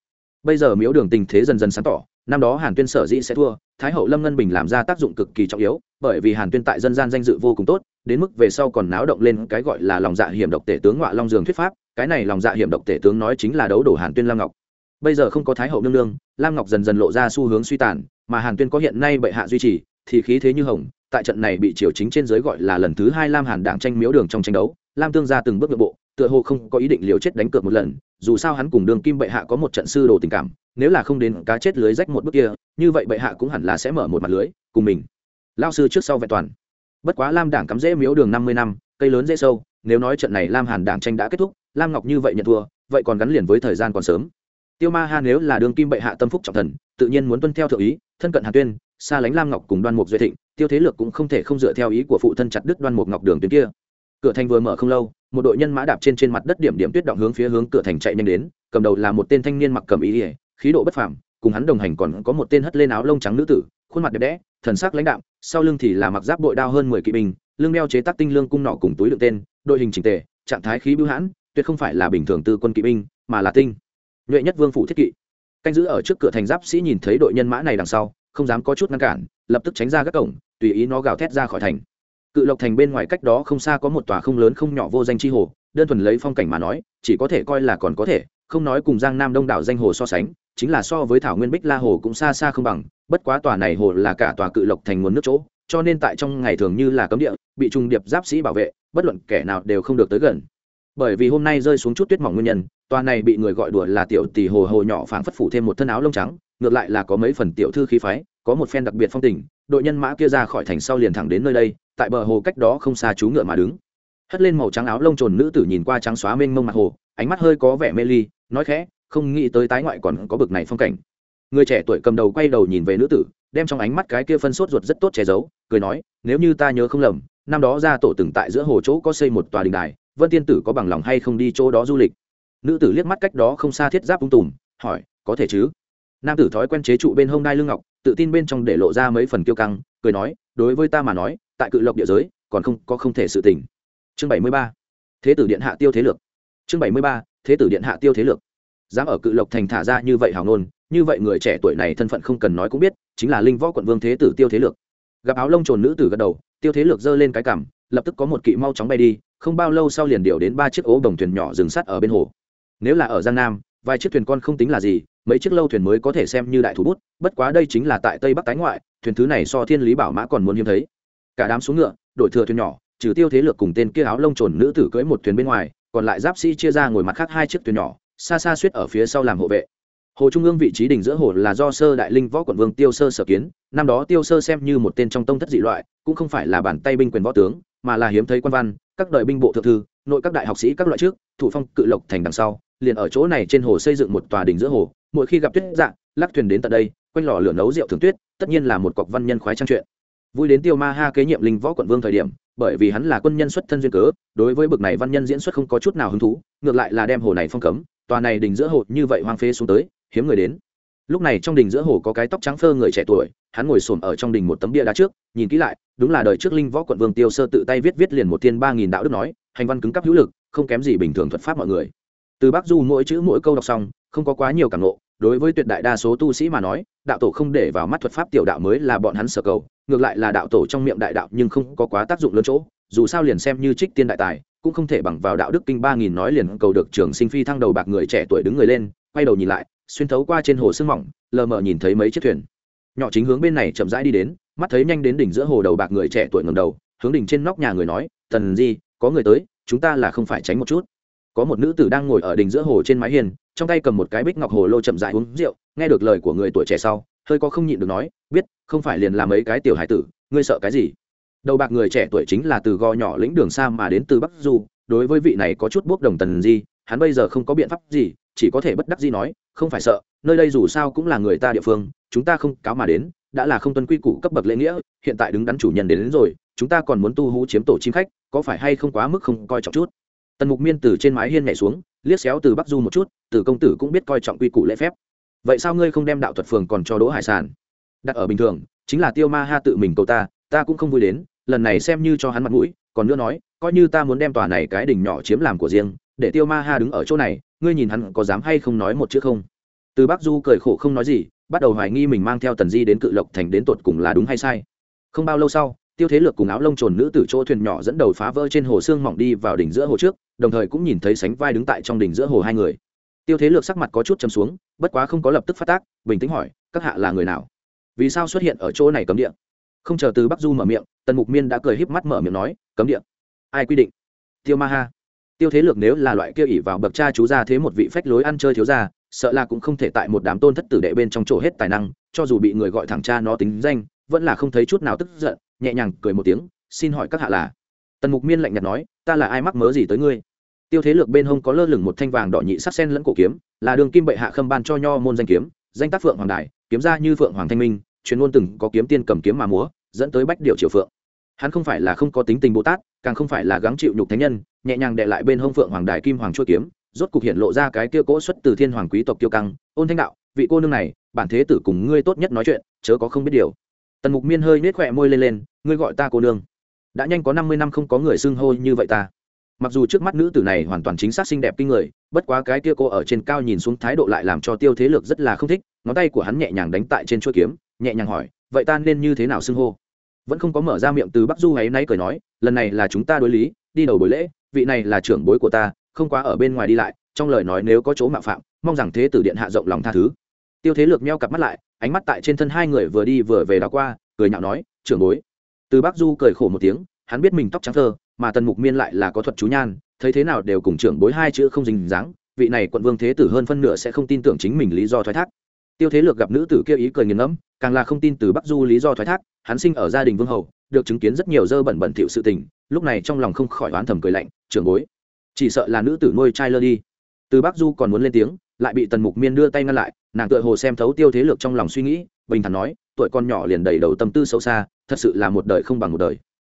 Bây giờ miếu đường tình thế dần dần sáng tỏ, năm đó hàn tuyên sở dĩ sẽ thua, thái hậu lâm ngân bình làm ra tác dụng cực kỳ trọng yếu, bởi vì hàn tuyên tại dân gian danh dự vô cùng tốt, đến mức về sau còn náo động lên cái gọi là lòng dạ hiểm độc tể tướng ngoại long dường thuyết pháp, cái này lòng dạ hiểm độc tể tướng nói chính là đấu đổ hàn tuyên lam ngọc. Bây giờ không có thái hậu nương nương, lam ngọc dần dần lộ ra xu hướng suy tàn, mà hàn tuyên có hiện nay bệ hạ duy trì, thì khí thế như hồng tại trận này bị triều chính trên giới gọi là lần thứ hai lam hàn đảng tranh miếu đường trong tranh đấu, lam tương ra từng bước nội bộ, tựa hồ không có ý định liều chết đánh cược một lần, dù sao hắn cùng đường kim bệ hạ có một trận sư đồ tình cảm, nếu là không đến cá chết lưới rách một bước kia, như vậy bệ hạ cũng hẳn là sẽ mở một mặt lưới, cùng mình. Lao sư trước sau vẹn toàn. Bất quá lam đảng cắm rễ miếu đường năm mươi năm, cây lớn dễ sâu, nếu nói trận này lam hàn đảng tranh đã kết thúc, lam ngọc như vậy nhận thua, vậy còn gắn liền với thời gian còn sớm. Tiêu ma ha nếu là đường kim bệ hạ tâm phúc trọng thần, tự nhiên muốn tuân theo thượng ý, thân cận hàn tuyên xa lánh lam ngọc cùng đoan mục duy thịnh, tiêu thế lược cũng không thể không dựa theo ý của phụ thân chặt đứt đoan mục ngọc đường tuyến kia. Cửa thành vừa mở không lâu, một đội nhân mã đạp trên trên mặt đất điểm điểm tuyết động hướng phía hướng cửa thành chạy nhanh đến, cầm đầu là một tên thanh niên mặc cầm ý ỉa khí độ bất phàm, cùng hắn đồng hành còn có một tên hất lên áo lông trắng nữ tử, khuôn mặt đẹp đẽ, thần sắc lãnh đạm, sau lưng thì là mặc giáp bội đao hơn mười kỵ binh, lưng đeo chế tác tinh lương cung nọ cùng túi đựng tên, đội hình chỉnh tề, trạng thái khí bưu hãn, tuyệt không phải là bình thường tư quân kỵ binh, mà là tinh. Nhuệ nhất vương phủ thiết kỵ. Canh giữ ở trước cửa thành giáp sĩ nhìn thấy đội nhân mã này đằng sau không dám có chút ngăn cản, lập tức tránh ra các cổng, tùy ý nó gào thét ra khỏi thành. Cự lộc thành bên ngoài cách đó không xa có một tòa không lớn không nhỏ vô danh chi hồ, đơn thuần lấy phong cảnh mà nói, chỉ có thể coi là còn có thể, không nói cùng giang nam đông đảo danh hồ so sánh, chính là so với thảo nguyên bích la hồ cũng xa xa không bằng, bất quá tòa này hồ là cả tòa cự lộc thành nguồn nước chỗ, cho nên tại trong ngày thường như là cấm địa, bị trùng điệp giáp sĩ bảo vệ, bất luận kẻ nào đều không được tới gần. Bởi vì hôm nay rơi xuống chút tuyết mỏng nguyên nhân, tòa này bị người gọi đùa là tiểu tỷ hồ hồ nhỏ phảng phất phủ thêm một thân áo lông trắng ngược lại là có mấy phần tiểu thư khí phái, có một phen đặc biệt phong tình, đội nhân mã kia ra khỏi thành sau liền thẳng đến nơi đây, tại bờ hồ cách đó không xa chú ngựa mà đứng. Hất lên màu trắng áo lông trồn nữ tử nhìn qua trắng xóa mênh mông mặt hồ, ánh mắt hơi có vẻ mê ly, nói khẽ, không nghĩ tới tái ngoại còn có bực này phong cảnh. Người trẻ tuổi cầm đầu quay đầu nhìn về nữ tử, đem trong ánh mắt cái kia phân sốt ruột rất tốt che giấu, cười nói, nếu như ta nhớ không lầm, năm đó ra tổ từng tại giữa hồ chỗ có xây một tòa đình đài, vân tiên tử có bằng lòng hay không đi chỗ đó du lịch? Nữ tử liếc mắt cách đó không xa thiết giáp ung tùm, hỏi, có thể chứ? Nam tử thói quen chế trụ bên hông đai lưng ngọc, tự tin bên trong để lộ ra mấy phần kiêu căng, cười nói, đối với ta mà nói, tại cự lộc địa giới, còn không, có không thể sự tình. Chương bảy mươi ba. Thế tử điện hạ tiêu thế lược. Chương bảy mươi ba. Thế tử điện hạ tiêu thế lược. Dám ở cự lộc thành thả ra như vậy hào nôn như vậy người trẻ tuổi này thân phận không cần nói cũng biết, chính là linh võ quận vương thế tử tiêu thế lược. Gặp áo lông trồn nữ tử gật đầu, tiêu thế lược giơ lên cái cằm, lập tức có một kỵ mau chóng bay đi, không bao lâu sau liền điều đến ba chiếc ố đồng thuyền nhỏ dừng sắt ở bên hồ. Nếu là ở giang nam, vài chiếc thuyền con không tính là gì mấy chiếc lâu thuyền mới có thể xem như đại thủ bút, bất quá đây chính là tại tây bắc tái ngoại, thuyền thứ này so thiên lý bảo mã còn muốn hiếm thấy. Cả đám xuống ngựa, đổi thừa thuyền nhỏ, trừ tiêu thế lược cùng tên kia áo lông trồn nữ tử cưỡi một thuyền bên ngoài, còn lại giáp sĩ chia ra ngồi mặt khác hai chiếc thuyền nhỏ, xa xa suýt ở phía sau làm hộ vệ. Hồ trung ương vị trí đỉnh giữa hồ là do sơ đại linh võ quận vương tiêu sơ sở kiến, năm đó tiêu sơ xem như một tên trong tông thất dị loại, cũng không phải là bản tay binh quyền võ tướng, mà là hiếm thấy quan văn, các đời binh bộ thượng thư, nội các đại học sĩ các loại trước, thủ phong cự lộc thành đằng sau liền ở chỗ này trên hồ xây dựng một tòa đỉnh giữa hồ, mỗi khi gặp tuyết dạng lắc thuyền đến tận đây, quanh lò lửa nấu rượu thường tuyết, tất nhiên là một cọc văn nhân khoái trang chuyện. Vui đến tiêu ma ha kế nhiệm linh võ quận vương thời điểm, bởi vì hắn là quân nhân xuất thân duyên cớ, đối với bực này văn nhân diễn xuất không có chút nào hứng thú, ngược lại là đem hồ này phong cấm, tòa này đỉnh giữa hồ như vậy hoang phế xuống tới, hiếm người đến. Lúc này trong đình giữa hồ có cái tóc trắng phơ người trẻ tuổi, hắn ngồi xổm ở trong đình một tấm bia đá trước, nhìn kỹ lại, đúng là đời trước linh võ quận vương tiêu sơ tự tay viết viết liền một thiên ba nghìn đạo đức nói, hành văn cứng cắp hữu lực, không kém gì bình thường thuật pháp mọi người từ bác du mỗi chữ mỗi câu đọc xong, không có quá nhiều cảm ngộ. Đối với tuyệt đại đa số tu sĩ mà nói, đạo tổ không để vào mắt thuật pháp tiểu đạo mới là bọn hắn sở cầu. Ngược lại là đạo tổ trong miệng đại đạo nhưng không có quá tác dụng lớn chỗ. Dù sao liền xem như trích tiên đại tài, cũng không thể bằng vào đạo đức kinh ba nghìn nói liền cầu được trường sinh phi thăng đầu bạc người trẻ tuổi đứng người lên, quay đầu nhìn lại, xuyên thấu qua trên hồ sương mỏng, lờ mờ nhìn thấy mấy chiếc thuyền. Nhỏ chính hướng bên này chậm rãi đi đến, mắt thấy nhanh đến đỉnh giữa hồ đầu bạc người trẻ tuổi ngầm đầu, hướng đỉnh trên nóc nhà người nói, tần di, có người tới, chúng ta là không phải tránh một chút có một nữ tử đang ngồi ở đỉnh giữa hồ trên mái hiên, trong tay cầm một cái bích ngọc hồ lô chậm rãi uống rượu nghe được lời của người tuổi trẻ sau hơi có không nhịn được nói biết không phải liền làm mấy cái tiểu hải tử ngươi sợ cái gì? Đầu bạc người trẻ tuổi chính là từ gò nhỏ lĩnh đường xa mà đến từ bắc du đối với vị này có chút bốc đồng tần gì, hắn bây giờ không có biện pháp gì chỉ có thể bất đắc dĩ nói không phải sợ nơi đây dù sao cũng là người ta địa phương chúng ta không cáo mà đến đã là không tuân quy củ cấp bậc lễ nghĩa hiện tại đứng đắn chủ nhân đến, đến rồi chúng ta còn muốn tu hú chiếm tổ chim khách có phải hay không quá mức không coi trọng chút? Tần mục miên từ trên mái hiên nhảy xuống, liếc xéo từ bắc du một chút, từ công tử cũng biết coi trọng quy củ lễ phép. Vậy sao ngươi không đem đạo thuật phường còn cho đỗ hải sản? Đặt ở bình thường, chính là tiêu ma ha tự mình cầu ta ta cũng không vui đến, lần này xem như cho hắn mặt mũi, còn nữa nói, coi như ta muốn đem tòa này cái đỉnh nhỏ chiếm làm của riêng, để tiêu ma ha đứng ở chỗ này, ngươi nhìn hắn có dám hay không nói một chữ không? Từ bắc du cười khổ không nói gì, bắt đầu hoài nghi mình mang theo tần di đến cự lộc thành đến tột cùng là đúng hay sai. Không bao lâu sau tiêu thế lược cùng áo lông trồn nữ tử chỗ thuyền nhỏ dẫn đầu phá vỡ trên hồ xương mỏng đi vào đỉnh giữa hồ trước, đồng thời cũng nhìn thấy sánh vai đứng tại trong đỉnh giữa hồ hai người. Tiêu thế lược sắc mặt có chút chấm xuống, bất quá không có lập tức phát tác, bình tĩnh hỏi, các hạ là người nào? Vì sao xuất hiện ở chỗ này cấm địa? Không chờ từ bắc du mở miệng, tần mục miên đã cười híp mắt mở miệng nói, cấm địa? Ai quy định? Tiêu ma ha. Tiêu thế lược nếu là loại kia ỉ vào bậc cha chú ra thế một vị phách lối ăn chơi thiếu ra sợ là cũng không thể tại một đám tôn thất tử đệ bên trong chỗ hết tài năng, cho dù bị người gọi thẳng cha nó tính danh vẫn là không thấy chút nào tức giận, nhẹ nhàng cười một tiếng, xin hỏi các hạ là? Tần mục miên lạnh nhạt nói, ta là ai mắc mớ gì tới ngươi? Tiêu thế lược bên hông có lơ lửng một thanh vàng đỏ nhị sắc sen lẫn cổ kiếm, là đường kim bệ hạ khâm ban cho nho môn danh kiếm, danh tác phượng hoàng đại kiếm ra như phượng hoàng thanh minh truyền luôn từng có kiếm tiên cầm kiếm mà múa, dẫn tới bách điệu triều phượng. Hắn không phải là không có tính tình bồ tát, càng không phải là gắng chịu nhục thánh nhân, nhẹ nhàng đệ lại bên hông phượng hoàng đại kim hoàng chua kiếm, rốt cục hiện lộ ra cái kia cỗ xuất từ thiên hoàng quý tộc kiêu căng. Ôn thanh đạo, vị cô nương này, bản thế tử cùng ngươi tốt nhất nói chuyện, chớ có không biết điều tần mục miên hơi nết khỏe môi lên lên, ngươi gọi ta cô nương. Đã nhanh có năm mươi năm không có người xưng hô như vậy ta. Mặc dù trước mắt nữ tử này hoàn toàn chính xác xinh đẹp kinh người, bất quá cái kia cô ở trên cao nhìn xuống thái độ lại làm cho tiêu thế lược rất là không thích, ngón tay của hắn nhẹ nhàng đánh tại trên chuỗi kiếm, nhẹ nhàng hỏi, vậy ta nên như thế nào xưng hô? Vẫn không có mở ra miệng từ bắc du ấy nay cười nói, lần này là chúng ta đối lý, đi đầu buổi lễ, vị này là trưởng bối của ta, không quá ở bên ngoài đi lại, trong lời nói nếu có chỗ mạo phạm, mong rằng thế tử điện hạ rộng lòng tha thứ. Tiêu thế lược meo cặp mắt lại ánh mắt tại trên thân hai người vừa đi vừa về đ qua, cười nhạo nói, trưởng bối. Từ bắc du cười khổ một tiếng, hắn biết mình tóc trắng thơ, mà tần mục miên lại là có thuật chú nhan, thấy thế nào đều cùng trưởng bối hai chữ không dính dáng, vị này quận vương thế tử hơn phân nửa sẽ không tin tưởng chính mình lý do thoái thác. Tiêu thế lược gặp nữ tử kia ý cười nghiền ngẫm, càng là không tin từ bắc du lý do thoái thác, hắn sinh ở gia đình vương hầu, được chứng kiến rất nhiều dơ bẩn bẩn thỉu sự tình, lúc này trong lòng không khỏi oán thầm cười lạnh, trưởng bối, chỉ sợ là nữ tử nuôi trai lơ đi. Từ bắc du còn muốn lên tiếng lại bị tần mục miên đưa tay ngăn lại, nàng tựa hồ xem thấu tiêu thế lược trong lòng suy nghĩ, bình thản nói, tuổi con nhỏ liền đầy đầu tâm tư sâu xa, thật sự là một đời không bằng một đời.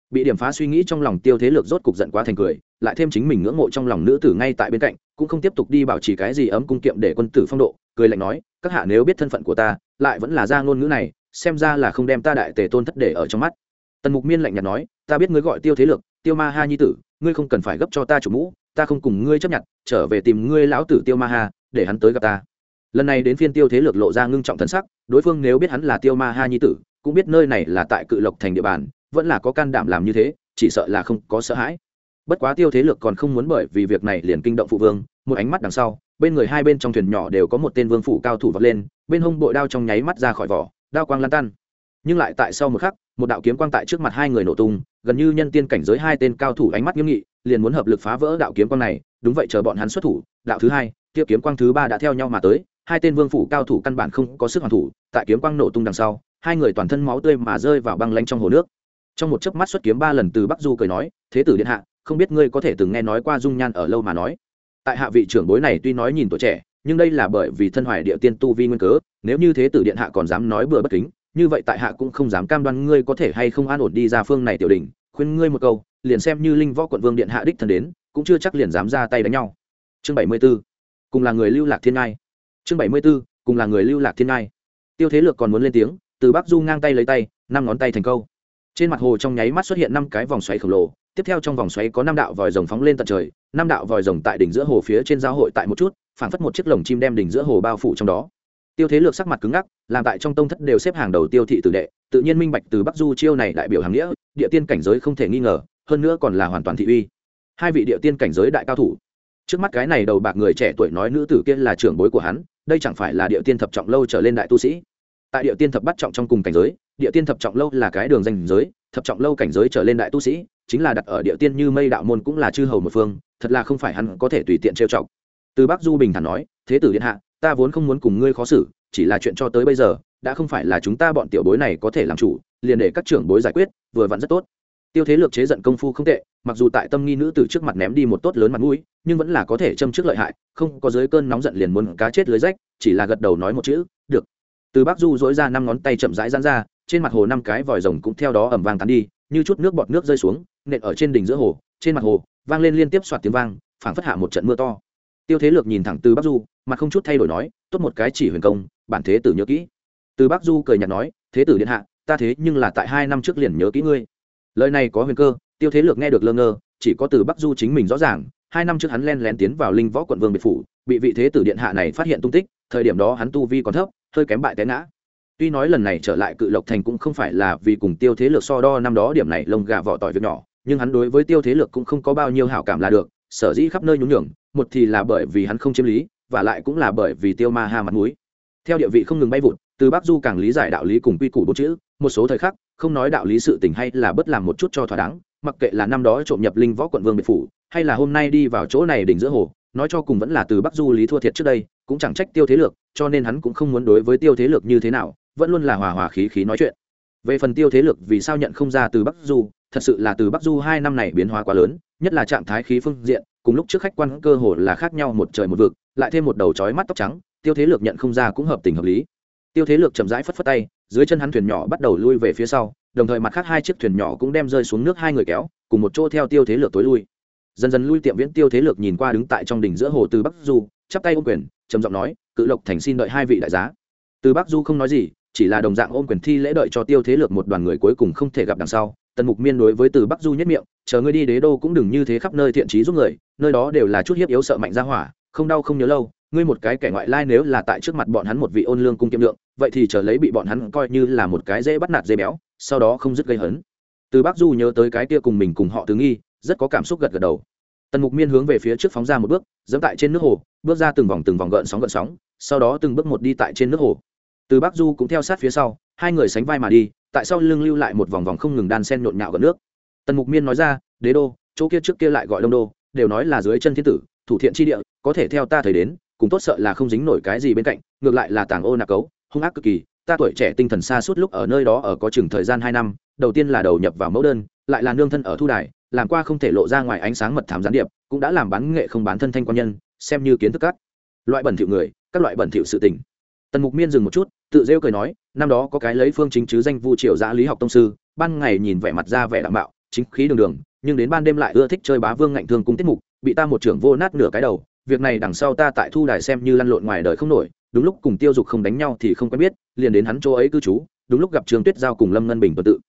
Bị điểm phá suy nghĩ trong lòng tiêu thế lược rốt cục giận quá thành cười, lại thêm chính mình ngưỡng mộ trong lòng nữ tử ngay tại bên cạnh, cũng không tiếp tục đi bảo trì cái gì ấm cung kiệm để quân tử phong độ, cười lạnh nói, các hạ nếu biết thân phận của ta, lại vẫn là ra ngôn ngữ này, xem ra là không đem ta đại tề tôn thất để ở trong mắt. Tần mục miên lạnh nhạt nói, ta biết ngươi gọi tiêu thế lược, tiêu ma ha nhi tử, ngươi không cần phải gấp cho ta chủ mũ, ta không cùng ngươi chấp nhận, trở về tìm ngươi lão tử tiêu ma ha để hắn tới gặp ta. Lần này đến phiên tiêu thế lược lộ ra ngưng trọng thân sắc, đối phương nếu biết hắn là tiêu ma ha nhi tử, cũng biết nơi này là tại cự lộc thành địa bàn, vẫn là có can đảm làm như thế, chỉ sợ là không có sợ hãi. Bất quá tiêu thế lược còn không muốn bởi vì việc này liền kinh động phụ vương, một ánh mắt đằng sau, bên người hai bên trong thuyền nhỏ đều có một tên vương phủ cao thủ vọt lên, bên hông bội đao trong nháy mắt ra khỏi vỏ, đao quang lan tan. Nhưng lại tại sau một khắc, một đạo kiếm quang tại trước mặt hai người nổ tung, gần như nhân tiên cảnh giới hai tên cao thủ ánh mắt nghiêm nghị, liền muốn hợp lực phá vỡ đạo kiếm quang này, đúng vậy chờ bọn hắn xuất thủ, đạo thứ hai kia kiếm quang thứ ba đã theo nhau mà tới, hai tên vương phủ cao thủ căn bản không có sức hoàn thủ, tại kiếm quang nổ tung đằng sau, hai người toàn thân máu tươi mà rơi vào băng lanh trong hồ nước. Trong một chớp mắt xuất kiếm ba lần từ bắc du cười nói, thế tử điện hạ, không biết ngươi có thể từng nghe nói qua dung nhan ở lâu mà nói? Tại hạ vị trưởng bối này tuy nói nhìn tuổi trẻ, nhưng đây là bởi vì thân hoài địa tiên tu vi nguyên cớ, nếu như thế tử điện hạ còn dám nói bừa bất kính, như vậy tại hạ cũng không dám cam đoan ngươi có thể hay không an ổn đi ra phương này tiểu đình khuyên ngươi một câu, liền xem như linh võ quận vương điện hạ đích thân đến, cũng chưa chắc liền dám ra tay đánh nhau. Chương bảy mươi b cùng là người lưu lạc thiên ngai. Chương bảy mươi b ố cùng là người lưu lạc thiên ngai. Tiêu thế lược còn muốn lên tiếng, từ bắc du ngang tay lấy tay, năm ngón tay thành câu. Trên mặt hồ trong nháy mắt xuất hiện năm cái vòng xoáy khổng lồ, tiếp theo trong vòng xoáy có năm đạo vòi rồng phóng lên tận trời, năm đạo vòi rồng tại đỉnh giữa hồ phía trên giao hội tại một chút, phảng phất một chiếc lồng chim đem đỉnh giữa hồ bao phủ trong đó. Tiêu thế lược sắc mặt cứng ngắc, làm tại trong tông thất đều xếp hàng đầu tiêu thị tử đệ, tự nhiên minh bạch từ bắc du chiêu này đại biểu hàng nghĩa, địa tiên cảnh giới không thể nghi ngờ, hơn nữa còn là hoàn toàn thị uy. Hai vị địa tiên cảnh giới đại cao thủ trước mắt cái này đầu bạc người trẻ tuổi nói nữ tử kia là trưởng bối của hắn, đây chẳng phải là địa tiên thập trọng lâu trở lên đại tu sĩ. Tại địa tiên thập bắt trọng trong cùng cảnh giới, địa tiên thập trọng lâu là cái đường danh giới, thập trọng lâu cảnh giới trở lên đại tu sĩ, chính là đặt ở địa tiên như mây đạo môn cũng là chư hầu một phương, thật là không phải hắn có thể tùy tiện trêu chọc. Từ bắc du bình thản nói, thế tử điện hạ, ta vốn không muốn cùng ngươi khó xử, chỉ là chuyện cho tới bây giờ, đã không phải là chúng ta bọn tiểu bối này có thể làm chủ, liền để các trưởng bối giải quyết, vừa vặn rất tốt. Tiêu thế lược chế giận công phu không tệ mặc dù tại tâm nghi nữ từ trước mặt ném đi một tốt lớn mặt mũi, nhưng vẫn là có thể châm trước lợi hại, không có dưới cơn nóng giận liền muốn cá chết lưới rách, chỉ là gật đầu nói một chữ, được. Từ bác du dỗi ra năm ngón tay chậm rãi dán ra, trên mặt hồ năm cái vòi rồng cũng theo đó ẩm vang tán đi, như chút nước bọt nước rơi xuống, nện ở trên đỉnh giữa hồ, trên mặt hồ, vang lên liên tiếp soạt tiếng vang, phảng phất hạ một trận mưa to. Tiêu thế lược nhìn thẳng từ bắc du, mặt không chút thay đổi nói, tốt một cái chỉ huyền công, bản thế tử nhớ kỹ. Từ bắc du cười nhạt nói, thế tử điện hạ, ta thế nhưng là tại hai năm trước liền nhớ kỹ ngươi. Lời này có huyền cơ tiêu thế lược nghe được lơ ngơ, chỉ có từ bắc du chính mình rõ ràng, hai năm trước hắn len lén tiến vào linh võ quận vương biệt phủ, bị vị thế tử điện hạ này phát hiện tung tích, thời điểm đó hắn tu vi còn thấp, hơi kém bại té ngã. Tuy nói lần này trở lại cự lộc thành cũng không phải là vì cùng tiêu thế lược so đo năm đó điểm này lông gà vỏ tỏi việc nhỏ, nhưng hắn đối với tiêu thế lược cũng không có bao nhiêu hảo cảm là được, sở dĩ khắp nơi nhún nhường, một thì là bởi vì hắn không chiếm lý, và lại cũng là bởi vì tiêu ma ha mặt mũi. Theo địa vị không ngừng bay vụt, từ bắc du càng lý giải đạo lý cùng quy củ bốn chữ, một số thời khắc, không nói đạo lý sự tình hay là bất làm một chút cho thỏa đáng mặc kệ là năm đó trộm nhập linh võ quận vương biệt phủ, hay là hôm nay đi vào chỗ này đỉnh giữa hồ, nói cho cùng vẫn là từ bắc du lý thua thiệt trước đây, cũng chẳng trách tiêu thế lược, cho nên hắn cũng không muốn đối với tiêu thế lược như thế nào, vẫn luôn là hòa hòa khí khí nói chuyện. Về phần tiêu thế lược vì sao nhận không ra từ bắc du, thật sự là từ bắc du hai năm này biến hóa quá lớn, nhất là trạng thái khí phương diện, cùng lúc trước khách quan cơ hồ là khác nhau một trời một vực, lại thêm một đầu chói mắt tóc trắng, tiêu thế lược nhận không ra cũng hợp tình hợp lý. Tiêu thế lược chậm rãi phất phất tay, dưới chân hắn thuyền nhỏ bắt đầu lui về phía sau đồng thời mặt khác hai chiếc thuyền nhỏ cũng đem rơi xuống nước hai người kéo, cùng một chỗ theo tiêu thế lược tối lui. Dần dần lui tiệm viễn tiêu thế lược nhìn qua đứng tại trong đỉnh giữa hồ từ bắc du, chắp tay ôm quyền, trầm giọng nói, cự lộc thành xin đợi hai vị đại giá. Từ bắc du không nói gì, chỉ là đồng dạng ôm quyền thi lễ đợi cho tiêu thế lược một đoàn người cuối cùng không thể gặp đằng sau. Tần mục miên đối với từ bắc du nhất miệng, chờ ngươi đi đế đô cũng đừng như thế khắp nơi thiện trí giúp người, nơi đó đều là chút hiếp yếu sợ mạnh ra hỏa, không đau không nhớ lâu, ngươi một cái kẻ ngoại lai nếu là tại trước mặt bọn hắn một vị ôn lương cung kiệm lượng, vậy thì chờ lấy bị bọn hắn coi như là một cái dễ bắt nạt dễ béo sau đó không dứt gây hấn. Từ bác du nhớ tới cái kia cùng mình cùng họ tứ nghi, rất có cảm xúc gật gật đầu. Tần mục miên hướng về phía trước phóng ra một bước, dẫm tại trên nước hồ, bước ra từng vòng từng vòng gợn sóng gợn sóng, sau đó từng bước một đi tại trên nước hồ. Từ bác du cũng theo sát phía sau, hai người sánh vai mà đi, tại sau lưng lưu lại một vòng vòng không ngừng đan sen nhộn nhạo gần nước. Tần mục miên nói ra, đế đô, chỗ kia trước kia lại gọi đông đô, đều nói là dưới chân thiên tử, thủ thiện tri địa, có thể theo ta thấy đến, cùng tốt sợ là không dính nổi cái gì bên cạnh, ngược lại là tàng ô nạc cấu, hung ác cực kỳ ta tuổi trẻ tinh thần xa suốt lúc ở nơi đó ở có chừng thời gian hai năm đầu tiên là đầu nhập vào mẫu đơn lại là nương thân ở thu đài làm qua không thể lộ ra ngoài ánh sáng mật thám gián điệp cũng đã làm bán nghệ không bán thân thanh quan nhân xem như kiến thức cắt loại bẩn thỉu người các loại bẩn thỉu sự tình. Tần mục miên dừng một chút tự rêu cười nói năm đó có cái lấy phương chính chứ danh vu triều giã lý học tông sư ban ngày nhìn vẻ mặt ra vẻ đạm mạo, chính khí đường đường nhưng đến ban đêm lại ưa thích chơi bá vương ngạnh thương cung tiết mục bị ta một trưởng vô nát nửa cái đầu việc này đằng sau ta tại thu đài xem như lăn lộn ngoài đời không nổi đúng lúc cùng tiêu dục không đánh nhau thì không quen biết, liền đến hắn chỗ ấy cư trú, đúng lúc gặp trương tuyết giao cùng lâm ngân bình tuần tự.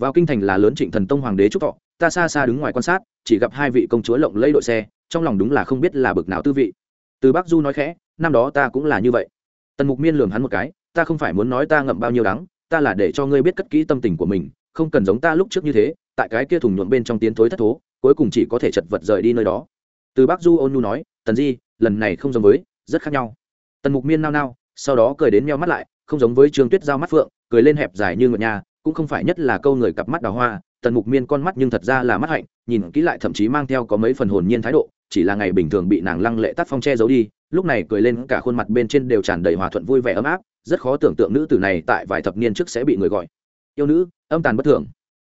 Vào kinh thành là lớn trịnh thần tông hoàng đế trúc thọ, ta xa xa đứng ngoài quan sát, chỉ gặp hai vị công chúa lộng lấy đội xe, trong lòng đúng là không biết là bực nào tư vị. Từ bắc du nói khẽ, năm đó ta cũng là như vậy. Tần mục miên lường hắn một cái, ta không phải muốn nói ta ngậm bao nhiêu đắng, ta là để cho ngươi biết cất kỹ tâm tình của mình, không cần giống ta lúc trước như thế, tại cái kia thùng nhuộm bên trong tiến thối thất thố, cuối cùng chỉ có thể chật vật rời đi nơi đó. Từ bắc du ôn nhu nói, tần di, lần này không giống với, rất khác nhau tần mục miên nao nao, sau đó cười đến meo mắt lại, không giống với trương tuyết giao mắt phượng, cười lên hẹp dài như ngựa nhà, cũng không phải nhất là câu người cặp mắt đào hoa, tần mục miên con mắt nhưng thật ra là mắt hạnh, nhìn kỹ lại thậm chí mang theo có mấy phần hồn nhiên thái độ, chỉ là ngày bình thường bị nàng lăng lệ tác phong che giấu đi, lúc này cười lên cả khuôn mặt bên trên đều tràn đầy hòa thuận vui vẻ ấm áp, rất khó tưởng tượng nữ tử này tại vài thập niên trước sẽ bị người gọi. Yêu nữ, âm tàn bất thường.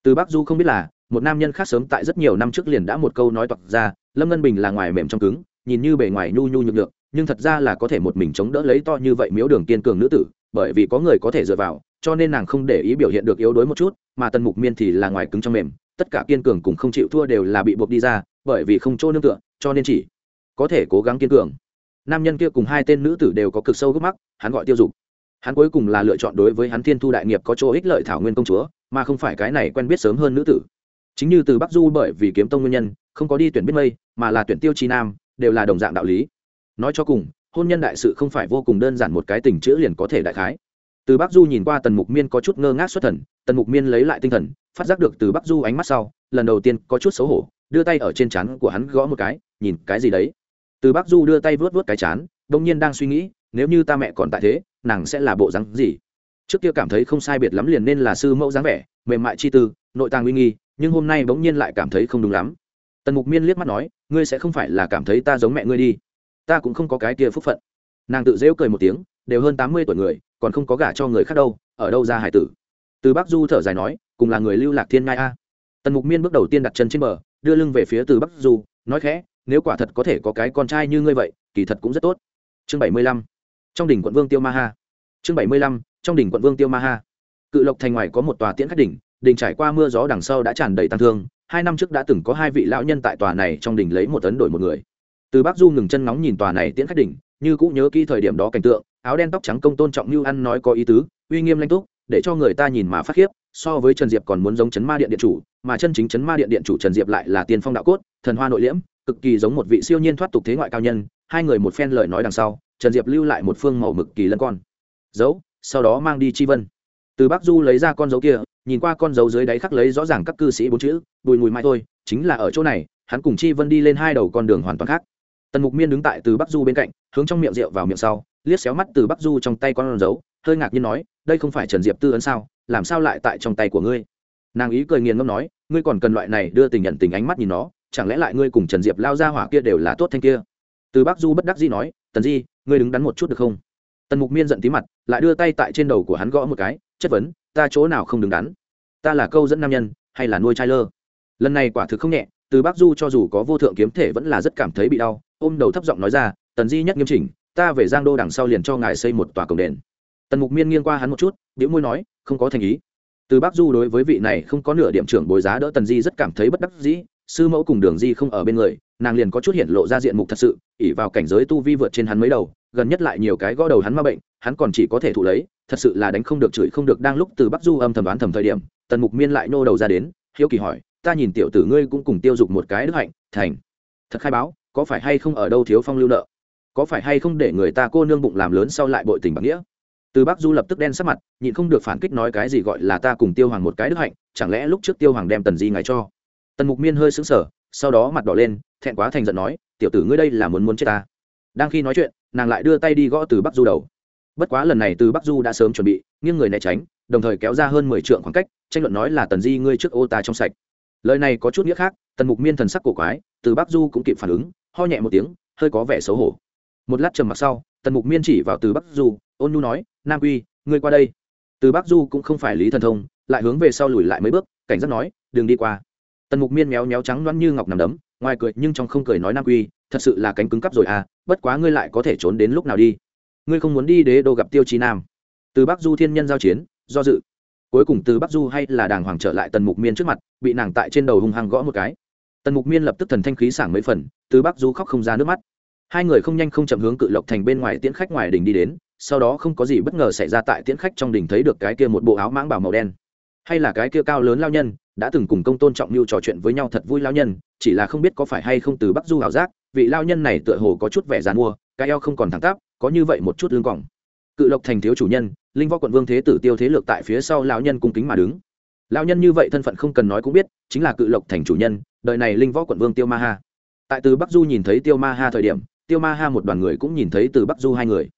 Từ bắc du không biết là, một nam nhân khác sớm tại rất nhiều năm trước liền đã một câu nói toạc ra, lâm ngân bình là ngoài mềm trong cứng, nhìn như bề ngoài nhu nhu nhược lượng nhưng thật ra là có thể một mình chống đỡ lấy to như vậy miếu đường kiên cường nữ tử, bởi vì có người có thể dựa vào, cho nên nàng không để ý biểu hiện được yếu đuối một chút, mà tần mục miên thì là ngoài cứng trong mềm, tất cả kiên cường cùng không chịu thua đều là bị buộc đi ra, bởi vì không chỗ nương tựa, cho nên chỉ có thể cố gắng kiên cường. Nam nhân kia cùng hai tên nữ tử đều có cực sâu gốc mắc, hắn gọi tiêu dục. Hắn cuối cùng là lựa chọn đối với hắn thiên thu đại nghiệp có chỗ ích lợi thảo nguyên công chúa, mà không phải cái này quen biết sớm hơn nữ tử. Chính như từ bắc du bởi vì kiếm tông nguyên nhân, không có đi tuyển biết mây, mà là tuyển tiêu chi nam, đều là đồng dạng đạo lý nói cho cùng, hôn nhân đại sự không phải vô cùng đơn giản một cái tình chữ liền có thể đại khái. Từ bắc du nhìn qua tần mục miên có chút ngơ ngác xuất thần, tần mục miên lấy lại tinh thần, phát giác được từ bắc du ánh mắt sau, lần đầu tiên có chút xấu hổ, đưa tay ở trên trán của hắn gõ một cái, nhìn cái gì đấy. Từ bắc du đưa tay vớt vớt cái chán đông nhiên đang suy nghĩ, nếu như ta mẹ còn tại thế, nàng sẽ là bộ rắn gì? Trước kia cảm thấy không sai biệt lắm liền nên là sư mẫu dáng vẻ, mềm mại chi tư, nội tàng uy nghi, nhưng hôm nay bỗng nhiên lại cảm thấy không đúng lắm. Tần mục miên liếc mắt nói, ngươi sẽ không phải là cảm thấy ta giống mẹ ngươi đi ta cũng không có cái kia phúc phận. Nàng tự dễu cười một tiếng, đều hơn tám mươi tuổi người, còn không có gả cho người khác đâu, ở đâu ra hải tử? Từ bắc du thở dài nói, cùng là người lưu lạc thiên ngai a. Tần mục miên bước đầu tiên đặt chân trên bờ, đưa lưng về phía từ bắc du, nói khẽ, nếu quả thật có thể có cái con trai như ngươi vậy, kỳ thật cũng rất tốt. Chương bảy mươi lăm, trong đỉnh quận vương tiêu ma ha. Chương bảy mươi lăm, trong đỉnh quận vương tiêu ma ha. Cự lộc thành ngoài có một tòa tiễn khách đỉnh đỉnh trải qua mưa gió đằng sau đã tràn đầy tàn thương, hai năm trước đã từng có hai vị lão nhân tại tòa này trong đỉnh lấy một tấn đổi một người từ Bác du ngừng chân nóng nhìn tòa này tiễn khách đỉnh, như cũng nhớ kỹ thời điểm đó cảnh tượng, áo đen tóc trắng công tôn trọng như ăn nói có ý tứ, uy nghiêm lanh túc, để cho người ta nhìn mà phát khiếp, so với trần diệp còn muốn giống chấn ma điện điện chủ, mà chân chính chấn ma điện điện chủ trần diệp lại là tiên phong đạo cốt, thần hoa nội liễm, cực kỳ giống một vị siêu nhiên thoát tục thế ngoại cao nhân, hai người một phen lời nói đằng sau, trần diệp lưu lại một phương màu mực kỳ lân con. Dấu, sau đó mang đi chi vân. Từ bắc du lấy ra con dấu kia, nhìn qua con dấu dưới đáy khắc lấy rõ ràng các cư sĩ bốn chữ, bùi mùi mai thôi, chính là ở chỗ này, hắn cùng chi vân đi lên hai đầu con đường hoàn toàn khác tần mục miên đứng tại từ bắc du bên cạnh, hướng trong miệng rượu vào miệng sau, liếc xéo mắt từ bắc du trong tay con giấu hơi ngạc nhiên nói, đây không phải trần diệp tư ấn sao? Làm sao lại tại trong tay của ngươi? Nàng ý cười nghiền ngâm nói, ngươi còn cần loại này đưa tình nhận tình ánh mắt nhìn nó, chẳng lẽ lại ngươi cùng trần diệp lao ra hỏa kia đều là tốt thanh kia? Từ bắc du bất đắc dĩ nói, tần di, ngươi đứng đắn một chút được không? Tần mục miên giận tí mặt, lại đưa tay tại trên đầu của hắn gõ một cái, chất vấn, ta chỗ nào không đứng đắn? Ta là câu dẫn nam nhân, hay là nuôi trai lơ? Lần này quả thực không nhẹ, từ bắc du cho dù có vô thượng kiếm thể vẫn là rất cảm thấy bị đau ôm đầu thấp giọng nói ra, tần di nhất nghiêm chỉnh, ta về giang đô đằng sau liền cho ngài xây một tòa cổng đền. Tần mục miên nghiêng qua hắn một chút điệu môi nói, không có thành ý. Từ bắc du đối với vị này không có nửa điểm trưởng bồi giá đỡ tần di rất cảm thấy bất đắc dĩ, sư mẫu cùng đường di không ở bên người, nàng liền có chút hiện lộ ra diện mục thật sự ỉ vào cảnh giới tu vi vượt trên hắn mấy đầu, gần nhất lại nhiều cái gõ đầu hắn ma bệnh, hắn còn chỉ có thể thụ lấy, thật sự là đánh không được chửi không được đang lúc từ bắc du âm thầm đoán thầm thời điểm, tần mục miên lại nô đầu ra đến, hiếu kỳ hỏi, ta nhìn tiểu tử ngươi cũng cùng tiêu dục một cái đức hạnh, thành, thật khai báo có phải hay không ở đâu thiếu phong lưu nợ? Có phải hay không để người ta cô nương bụng làm lớn sau lại bội tình bằng nghĩa? Từ bắc du lập tức đen sắc mặt, nhịn không được phản kích nói cái gì gọi là ta cùng tiêu hoàng một cái đức hạnh, chẳng lẽ lúc trước tiêu hoàng đem tần di ngài cho? Tần mục miên hơi sững sờ, sau đó mặt đỏ lên, thẹn quá thành giận nói, tiểu tử ngươi đây là muốn muốn chết ta. Đang khi nói chuyện, nàng lại đưa tay đi gõ từ bắc du đầu. Bất quá lần này từ bắc du đã sớm chuẩn bị, nghiêng người né tránh, đồng thời kéo ra hơn mười trượng khoảng cách, tranh luận nói là tần di ngươi trước ô ta trong sạch. Lời này có chút nghĩa khác, tần mục miên thần sắc cổ quái, từ bắc du cũng kịp phản ứng ho nhẹ một tiếng, hơi có vẻ xấu hổ. Một lát trầm mặc sau, tần mục miên chỉ vào từ bắc du, ôn nhu nói, nam quy, ngươi qua đây. Từ bắc du cũng không phải lý thần thông, lại hướng về sau lùi lại mấy bước, cảnh giác nói, đừng đi qua. Tần mục miên méo méo trắng loãng như ngọc nằm đấm, ngoài cười nhưng trong không cười nói, nam quy, thật sự là cánh cứng cắp rồi à bất quá ngươi lại có thể trốn đến lúc nào đi. Ngươi không muốn đi đế đô gặp tiêu chí nam. Từ bắc du thiên nhân giao chiến, do dự. Cuối cùng từ bắc du hay là đàng hoàng trở lại tần mục miên trước mặt, bị nàng tại trên đầu hung hăng gõ một cái. Tần mục miên lập tức thần thanh khí sảng mấy phần từ bắc du khóc không ra nước mắt. Hai người không nhanh không chậm hướng cự lộc thành bên ngoài tiễn khách ngoài đình đi đến, sau đó không có gì bất ngờ xảy ra tại tiễn khách trong đình thấy được cái kia một bộ áo mãng bảo màu đen. Hay là cái kia cao lớn lao nhân, đã từng cùng công tôn trọng mưu trò chuyện với nhau thật vui lao nhân, chỉ là không biết có phải hay không từ bắc du ảo giác, vị lao nhân này tựa hồ có chút vẻ dàn mua cái eo không còn thẳng tắp, có như vậy một chút lưng cỏng cự lộc thành thiếu chủ nhân, linh võ quận vương thế tử tiêu thế lược tại phía sau lao nhân cung kính mà đứng. Lao nhân như vậy thân phận không cần nói cũng biết, chính là cự lộc thành chủ nhân, đời này linh võ quận vương tiêu ma ha tại từ bắc du nhìn thấy tiêu ma ha thời điểm, tiêu ma ha một đoàn người cũng nhìn thấy từ bắc du hai người.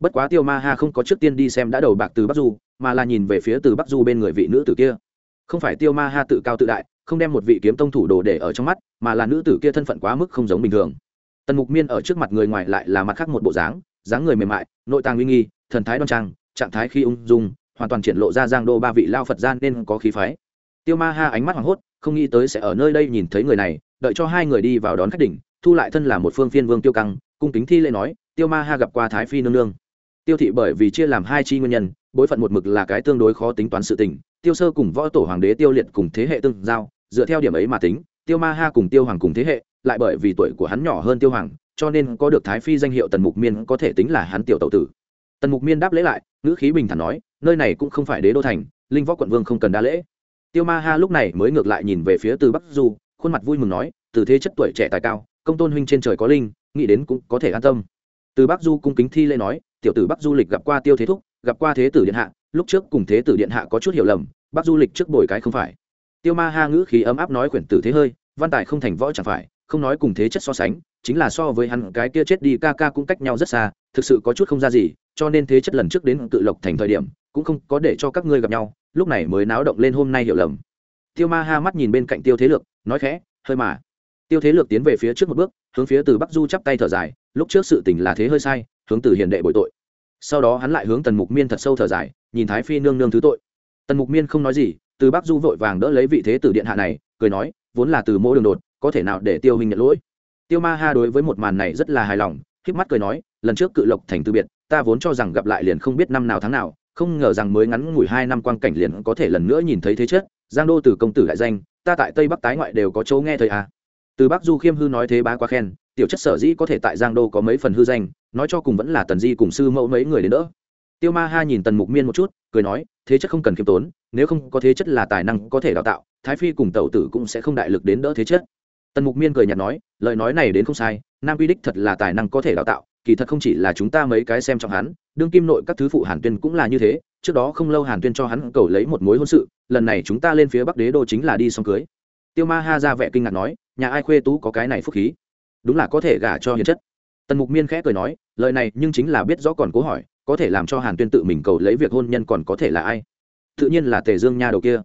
Bất quá tiêu ma ha không có trước tiên đi xem đã đầu bạc từ bắc du, mà là nhìn về phía từ bắc du bên người vị nữ tử kia. Không phải tiêu ma ha tự cao tự đại, không đem một vị kiếm tông thủ đồ để ở trong mắt, mà là nữ tử kia thân phận quá mức không giống bình thường. Tần mục miên ở trước mặt người ngoài lại là mặt khác một bộ dáng dáng người mềm mại, nội tàng uy nghi, thần thái đoan trang, trạng thái khi ung dung, hoàn toàn triển lộ ra giang đô ba vị lao phật gian nên có khí phái. Tiêu ma ha ánh mắt hoảng hốt, không nghĩ tới sẽ ở nơi đây nhìn thấy người này đợi cho hai người đi vào đón khách đỉnh, thu lại thân là một phương phiên vương tiêu căng, cung kính thi lễ nói, tiêu ma ha gặp qua thái phi nương nương. Tiêu thị bởi vì chia làm hai chi nguyên nhân, bối phận một mực là cái tương đối khó tính toán sự tình, tiêu sơ cùng võ tổ hoàng đế tiêu liệt cùng thế hệ tương giao, dựa theo điểm ấy mà tính, tiêu ma ha cùng tiêu hoàng cùng thế hệ, lại bởi vì tuổi của hắn nhỏ hơn tiêu hoàng, cho nên có được thái phi danh hiệu tần mục miên có thể tính là hắn tiểu tậu tử. Tần mục miên đáp lễ lại, ngữ khí bình thản nói, nơi này cũng không phải đế đô thành, linh võ quận vương không cần đa lễ. Tiêu ma ha lúc này mới ngược lại nhìn về phía từ bắc du khuôn mặt vui mừng nói, từ thế chất tuổi trẻ tài cao, công tôn huynh trên trời có linh, nghĩ đến cũng có thể an tâm. Từ bắc du cung kính thi lễ nói, tiểu tử bắc du lịch gặp qua tiêu thế thúc, gặp qua thế tử điện hạ, lúc trước cùng thế tử điện hạ có chút hiểu lầm, bắc du lịch trước bồi cái không phải. Tiêu ma ha ngữ khí ấm áp nói quyển tử thế hơi, văn tài không thành võ chẳng phải, không nói cùng thế chất so sánh, chính là so với hắn cái kia chết đi ca ca cũng cách nhau rất xa, thực sự có chút không ra gì, cho nên thế chất lần trước đến tự lộc thành thời điểm, cũng không có để cho các ngươi gặp nhau, lúc này mới náo động lên hôm nay hiểu lầm tiêu ma ha mắt nhìn bên cạnh tiêu thế lược, nói khẽ, hơi mà. Tiêu thế lược tiến về phía trước một bước, hướng phía từ bắc du chắp tay thở dài, lúc trước sự tình là thế hơi sai, hướng từ hiền đệ bội tội. Sau đó hắn lại hướng tần mục miên thật sâu thở dài, nhìn thái phi nương nương thứ tội. Tần mục miên không nói gì, từ bắc du vội vàng đỡ lấy vị thế tử điện hạ này, cười nói, vốn là từ mỗi đường đột, có thể nào để tiêu hình nhận lỗi? Tiêu ma ha đối với một màn này rất là hài lòng k mắt cười nói, lần trước cự lộc thành từ biệt, ta vốn cho rằng gặp lại liền không biết năm nào tháng nào không ngờ rằng mới ngắn ngủi hai năm quang cảnh liền có thể lần nữa nhìn thấy thế chất, giang đô từ công tử đại danh, ta tại tây bắc tái ngoại đều có chỗ nghe thời à. từ bắc du khiêm hư nói thế bá quá khen, tiểu chất sở dĩ có thể tại giang đô có mấy phần hư danh, nói cho cùng vẫn là tần di cùng sư mẫu mấy người đến đỡ tiêu ma ha nhìn tần mục miên một chút, cười nói, thế chất không cần khiêm tốn, nếu không có thế chất là tài năng có thể đào tạo, thái phi cùng tẩu tử cũng sẽ không đại lực đến đỡ thế chất tần mục miên cười nhạt nói, lời nói này đến không sai, nam quy đích thật là tài năng có thể đào tạo kỳ thật không chỉ là chúng ta mấy cái xem trọng hắn, đương kim nội các thứ phụ hàn tuyên cũng là như thế, trước đó không lâu hàn tuyên cho hắn cầu lấy một mối hôn sự, lần này chúng ta lên phía bắc đế đô chính là đi xong cưới. Tiêu ma ha ra vẻ kinh ngạc nói, nhà ai khuê tú có cái này phúc khí? Đúng là có thể gả cho hiền chất. Tần mục miên khẽ cười nói, lời này nhưng chính là biết rõ còn cố hỏi, có thể làm cho hàn tuyên tự mình cầu lấy việc hôn nhân còn có thể là ai? Tự nhiên là tề dương nha đầu kia.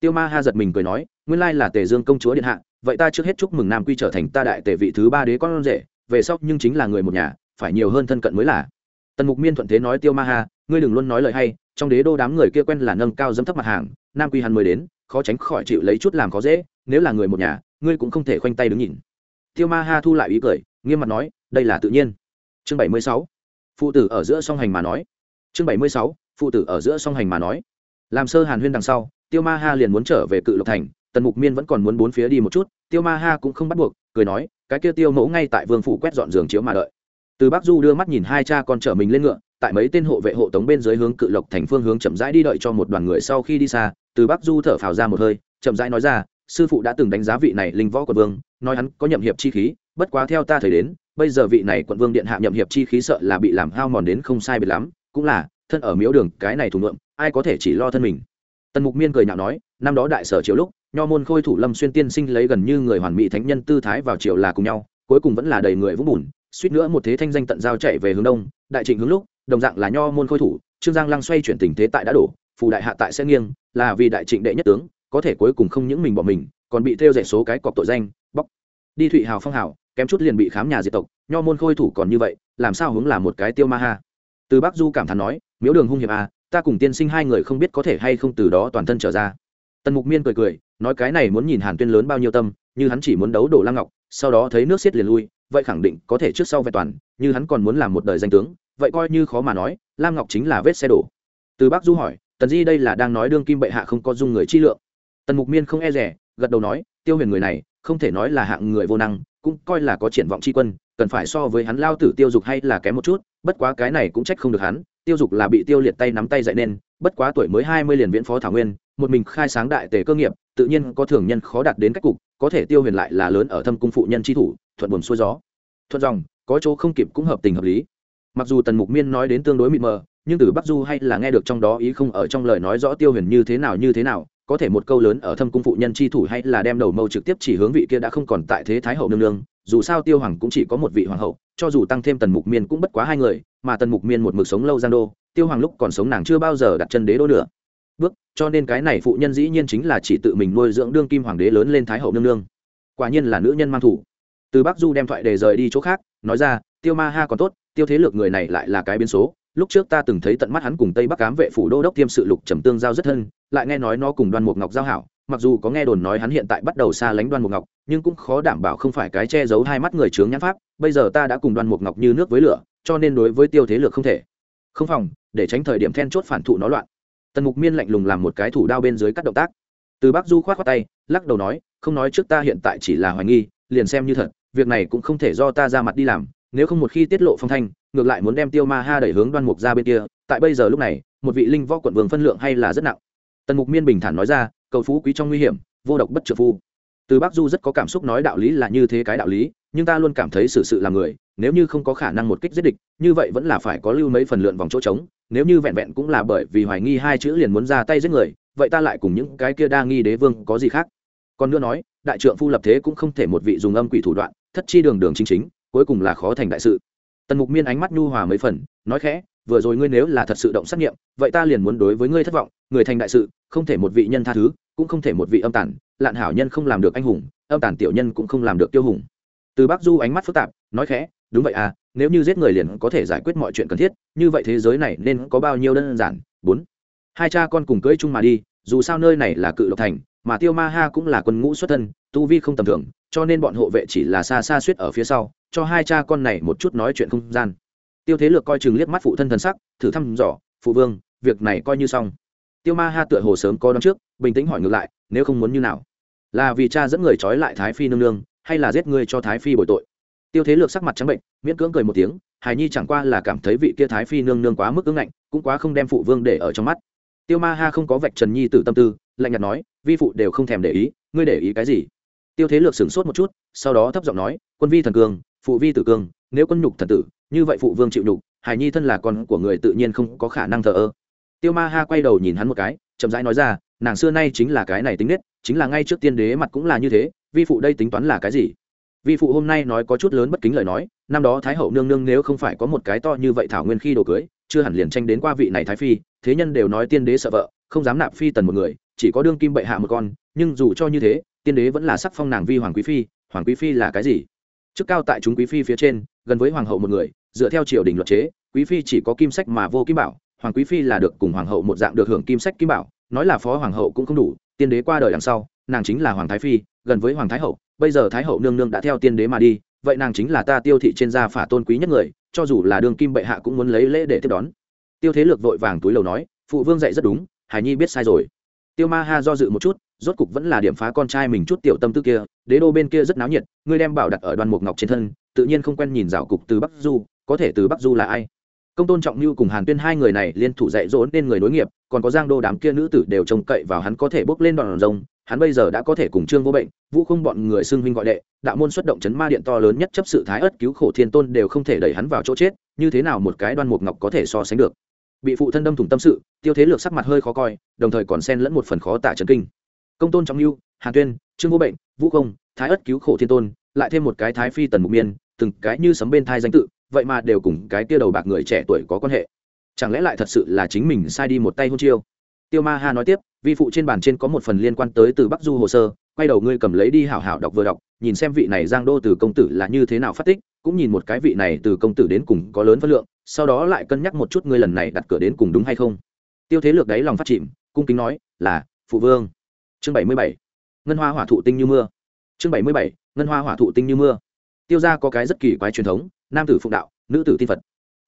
Tiêu ma ha giật mình cười nói, nguyên lai là tề dương công chúa điện hạ, vậy ta trước hết chúc mừng nam quy trở thành ta đại tề vị thứ ba đế con rể, về sau nhưng chính là người một nhà phải nhiều hơn thân cận mới là. Tần mục miên thuận thế nói, tiêu ma ha ngươi đừng luôn nói lời hay, trong đế đô đám người kia quen là nâng cao dâm thấp mặt hàng, nam quy hắn mới đến, khó tránh khỏi chịu lấy chút làm khó dễ, nếu là người một nhà, ngươi cũng không thể khoanh tay đứng nhìn. Tiêu ma ha thu lại ý cười, nghiêm mặt nói, đây là tự nhiên. Chương bảy mươi sáu, phụ tử ở giữa song hành mà nói. Chương bảy mươi sáu, phụ tử ở giữa song hành mà nói. Làm sơ hàn huyên đằng sau, tiêu ma ha liền muốn trở về cự lộc thành, tần mục miên vẫn còn muốn bốn phía đi một chút, tiêu ma ha cũng không bắt buộc, cười nói, cái kia tiêu mẫu ngay tại vương phủ quét dọn giường chiếu mà đợi từ bắc du đưa mắt nhìn hai cha con chở mình lên ngựa, tại mấy tên hộ vệ hộ tống bên dưới hướng cự lộc thành phương hướng chậm rãi đi đợi cho một đoàn người sau khi đi xa, từ bắc du thở phào ra một hơi, chậm rãi nói ra, sư phụ đã từng đánh giá vị này linh võ quận vương, nói hắn có nhậm hiệp chi khí, bất quá theo ta thời đến, bây giờ vị này quận vương điện hạ nhậm hiệp chi khí sợ là bị làm hao mòn đến không sai biệt lắm, cũng là, thân ở miếu đường, cái này thủ ngượng ai có thể chỉ lo thân mình. Tần mục miên cười nhạo nói, năm đó đại sở triều lúc, nho môn khôi thủ lâm xuyên tiên sinh lấy gần như người hoàn mỹ thánh nhân tư thái vào triều là cùng nhau, cuối cùng vẫn là đầy người vũng bùn suýt nữa một thế thanh danh tận giao chạy về hướng đông, đại trịnh hướng lúc, đồng dạng là nho môn khôi thủ, trương giang lăng xoay chuyển tình thế tại đã đổ, phù đại hạ tại sẽ nghiêng, là vì đại trịnh đệ nhất tướng, có thể cuối cùng không những mình bỏ mình, còn bị theo dạy số cái cọc tội danh, bóc. Đi thụy hào phong hào, kém chút liền bị khám nhà diệt tộc, nho môn khôi thủ còn như vậy, làm sao hướng là một cái tiêu ma ha. Từ bắc du cảm thán nói, miếu đường hung hiệp à ta cùng tiên sinh hai người không biết có thể hay không từ đó toàn thân trở ra. Tần mục miên cười cười, nói cái này muốn nhìn hàn tuyên lớn bao nhiêu tâm, như hắn chỉ muốn đấu đổ lăng ngọc, sau đó thấy nước xiết liền lui vậy khẳng định có thể trước sau vẹn toàn, như hắn còn muốn làm một đời danh tướng, vậy coi như khó mà nói, lam ngọc chính là vết xe đổ. Từ bác du hỏi, tần di đây là đang nói đương kim bệ hạ không có dung người chi lượng? Tần mục miên không e rẻ, gật đầu nói, tiêu huyền người này, không thể nói là hạng người vô năng, cũng coi là có triển vọng tri quân, cần phải so với hắn lao tử tiêu dục hay là kém một chút, bất quá cái này cũng trách không được hắn tiêu dục là bị tiêu liệt tay nắm tay dạy nên, bất quá tuổi mới hai mươi liền viễn phó thảo nguyên, một mình khai sáng đại tề cơ nghiệp, tự nhiên có thường nhân khó đạt đến cách cục, có thể tiêu huyền lại là lớn ở thâm cung phụ nhân tri thủ, thuận buồm xuôi gió. Thuận dòng, có chỗ không kịp cũng hợp tình hợp lý. Mặc dù tần mục miên nói đến tương đối mịt mờ, nhưng từ bắc du hay là nghe được trong đó ý không ở trong lời nói rõ tiêu huyền như thế nào như thế nào, có thể một câu lớn ở thâm cung phụ nhân chi thủ hay là đem đầu mâu trực tiếp chỉ hướng vị kia đã không còn tại thế thái hậu nương nương, dù sao tiêu hoàng cũng chỉ có một vị hoàng hậu, cho dù tăng thêm tần mục miên cũng bất quá hai người mà tần mục miên một mực sống lâu giang đô, tiêu hoàng lúc còn sống nàng chưa bao giờ đặt chân đế đô nữa. Bước, cho nên cái này phụ nhân dĩ nhiên chính là chỉ tự mình nuôi dưỡng đương kim hoàng đế lớn lên thái hậu nương nương. Quả nhiên là nữ nhân mang thủ. Từ bắc du đem thoại để rời đi chỗ khác, nói ra, tiêu ma ha còn tốt, tiêu thế lược người này lại là cái biến số. Lúc trước ta từng thấy tận mắt hắn cùng tây bắc cám vệ phủ đô đốc tiêm sự lục trầm tương giao rất thân, lại nghe nói nó cùng đoan mục ngọc giao hảo. Mặc dù có nghe đồn nói hắn hiện tại bắt đầu xa lánh đoan mục ngọc, nhưng cũng khó đảm bảo không phải cái che giấu hai mắt người chướng nhãn pháp. Bây giờ ta đã cùng đoan mục ngọc như nước với lửa cho nên đối với tiêu thế lược không thể. Không phòng, để tránh thời điểm then chốt phản thụ nó loạn. Tần mục miên lạnh lùng làm một cái thủ đao bên dưới các động tác. Từ bắc du khoát khoát tay, lắc đầu nói, không nói trước ta hiện tại chỉ là hoài nghi, liền xem như thật, việc này cũng không thể do ta ra mặt đi làm, nếu không một khi tiết lộ phong thanh, ngược lại muốn đem tiêu ma ha đẩy hướng đoan mục ra bên kia, tại bây giờ lúc này, một vị linh võ quận vương phân lượng hay là rất nặng. Tần mục miên bình thản nói ra, cầu phú quý trong nguy hiểm, vô độc bất trợ phu. Từ bắc du rất có cảm xúc nói đạo lý là như thế cái đạo lý, nhưng ta luôn cảm thấy sự sự là người nếu như không có khả năng một kích giết địch, như vậy vẫn là phải có lưu mấy phần lượn vòng chỗ trống, nếu như vẹn vẹn cũng là bởi vì hoài nghi hai chữ liền muốn ra tay giết người, vậy ta lại cùng những cái kia đa nghi đế vương có gì khác? Còn nữa nói, đại trượng phu lập thế cũng không thể một vị dùng âm quỷ thủ đoạn, thất chi đường đường chính chính, cuối cùng là khó thành đại sự. Tần mục miên ánh mắt nhu hòa mấy phần, nói khẽ, vừa rồi ngươi nếu là thật sự động sát nghiệm, vậy ta liền muốn đối với ngươi thất vọng, người thành đại sự, không thể một vị nhân tha thứ, cũng không thể một vị âm tản, lạn hảo nhân không làm được anh hùng, âm tản tiểu nhân cũng không làm được tiêu hùng. Từ bắc du ánh mắt phức tạp, nói khẽ đúng vậy à nếu như giết người liền có thể giải quyết mọi chuyện cần thiết, như vậy thế giới này nên có bao nhiêu đơn giản? Bốn. Hai cha con cùng cưỡi chung mà đi, dù sao nơi này là cự lộc thành, mà tiêu ma ha cũng là quân ngũ xuất thân, tu vi không tầm thường, cho nên bọn hộ vệ chỉ là xa xa suýt ở phía sau, cho hai cha con này một chút nói chuyện không gian. Tiêu thế lược coi chừng liếc mắt phụ thân thần sắc, thử thăm dò, phụ vương, việc này coi như xong. Tiêu ma ha tựa hồ sớm có đón trước, bình tĩnh hỏi ngược lại, nếu không muốn như nào? Là vì cha dẫn người trói lại thái phi nương nương, hay là giết người cho thái phi bồi tội? Tiêu thế lược sắc mặt trắng bệnh miễn cưỡng cười một tiếng hài nhi chẳng qua là cảm thấy vị kia thái phi nương nương quá mức ứng ngạnh cũng quá không đem phụ vương để ở trong mắt. Tiêu ma ha không có vạch trần nhi tử tâm tư lạnh nhạt nói vi phụ đều không thèm để ý ngươi để ý cái gì? Tiêu thế lược sửng sốt một chút sau đó thấp giọng nói quân vi thần cường, phụ vi tử cường, nếu quân nhục thần tử như vậy phụ vương chịu nhục hài nhi thân là con của người tự nhiên không có khả năng thờ ơ. Tiêu ma ha quay đầu nhìn hắn một cái chậm rãi nói ra nàng xưa nay chính là cái này tính nết chính là ngay trước tiên đế mặt cũng là như thế vi phụ đây tính toán là cái gì? Vi phụ hôm nay nói có chút lớn bất kính lời nói, năm đó thái hậu nương nương nếu không phải có một cái to như vậy thảo nguyên khi đồ cưới, chưa hẳn liền tranh đến qua vị này thái phi, thế nhân đều nói tiên đế sợ vợ, không dám nạp phi tần một người, chỉ có đương kim bệ hạ một con, nhưng dù cho như thế, tiên đế vẫn là sắc phong nàng vi hoàng quý phi, hoàng quý phi là cái gì? Chức cao tại chúng quý phi phía trên, gần với hoàng hậu một người, dựa theo triều đình luật chế, quý phi chỉ có kim sách mà vô kim bảo, hoàng quý phi là được cùng hoàng hậu một dạng được hưởng kim sách kim bảo, nói là phó hoàng hậu cũng không đủ, tiên đế qua đời đằng sau, nàng chính là hoàng thái phi, gần với hoàng thái hậu bây giờ thái hậu nương nương đã theo tiên đế mà đi, vậy nàng chính là ta tiêu thị trên gia phả tôn quý nhất người, cho dù là đường kim bệ hạ cũng muốn lấy lễ để tiếp đón. Tiêu thế lược vội vàng túi lầu nói, phụ vương dạy rất đúng hải nhi biết sai rồi. Tiêu ma ha do dự một chút, rốt cục vẫn là điểm phá con trai mình chút tiểu tâm tư kia, đế đô bên kia rất náo nhiệt, ngươi đem bảo đặt ở đoàn mục ngọc trên thân, tự nhiên không quen nhìn rào cục từ bắc du, có thể từ bắc du là ai? Công tôn trọng như cùng hàn tuyên hai người này liên thủ dạy dỗ nên người nối nghiệp, còn có giang đô đám kia nữ tử đều trông cậy vào hắn có thể bốc lên đoàn rồng hắn bây giờ đã có thể cùng trương vô bệnh, vũ không bọn người xưng huynh gọi đệ, đạo môn xuất động chấn ma điện to lớn nhất chấp sự thái ất cứu khổ thiên tôn đều không thể đẩy hắn vào chỗ chết, như thế nào một cái đoan mục ngọc có thể so sánh được? Bị phụ thân đâm thủng tâm sự, tiêu thế lược sắc mặt hơi khó coi, đồng thời còn xen lẫn một phần khó tả trần kinh. Công tôn trọng lưu, hàn tuyên, trương vô bệnh, vũ không thái ất cứu khổ thiên tôn, lại thêm một cái thái phi tần mục miên, từng cái như sấm bên thai danh tự, vậy mà đều cùng cái kia đầu bạc người trẻ tuổi có quan hệ. Chẳng lẽ lại thật sự là chính mình sai đi một tay hôn chiêu? Tiêu ma ha nói tiếp vi phụ trên bàn trên có một phần liên quan tới từ bắc du hồ sơ, quay đầu ngươi cầm lấy đi hảo hảo đọc vừa đọc, nhìn xem vị này giang đô từ công tử là như thế nào phát tích, cũng nhìn một cái vị này từ công tử đến cùng có lớn phân lượng, sau đó lại cân nhắc một chút ngươi lần này đặt cửa đến cùng đúng hay không. Tiêu thế lược đáy lòng phát chìm, cung kính nói, là, phụ vương. Chương bảy mươi bảy. Ngân hoa hỏa thụ tinh như mưa. Chương bảy mươi bảy. Ngân hoa hỏa thụ tinh như mưa. Tiêu gia có cái rất kỳ quái truyền thống, nam tử phụng đạo, nữ tử tin phật.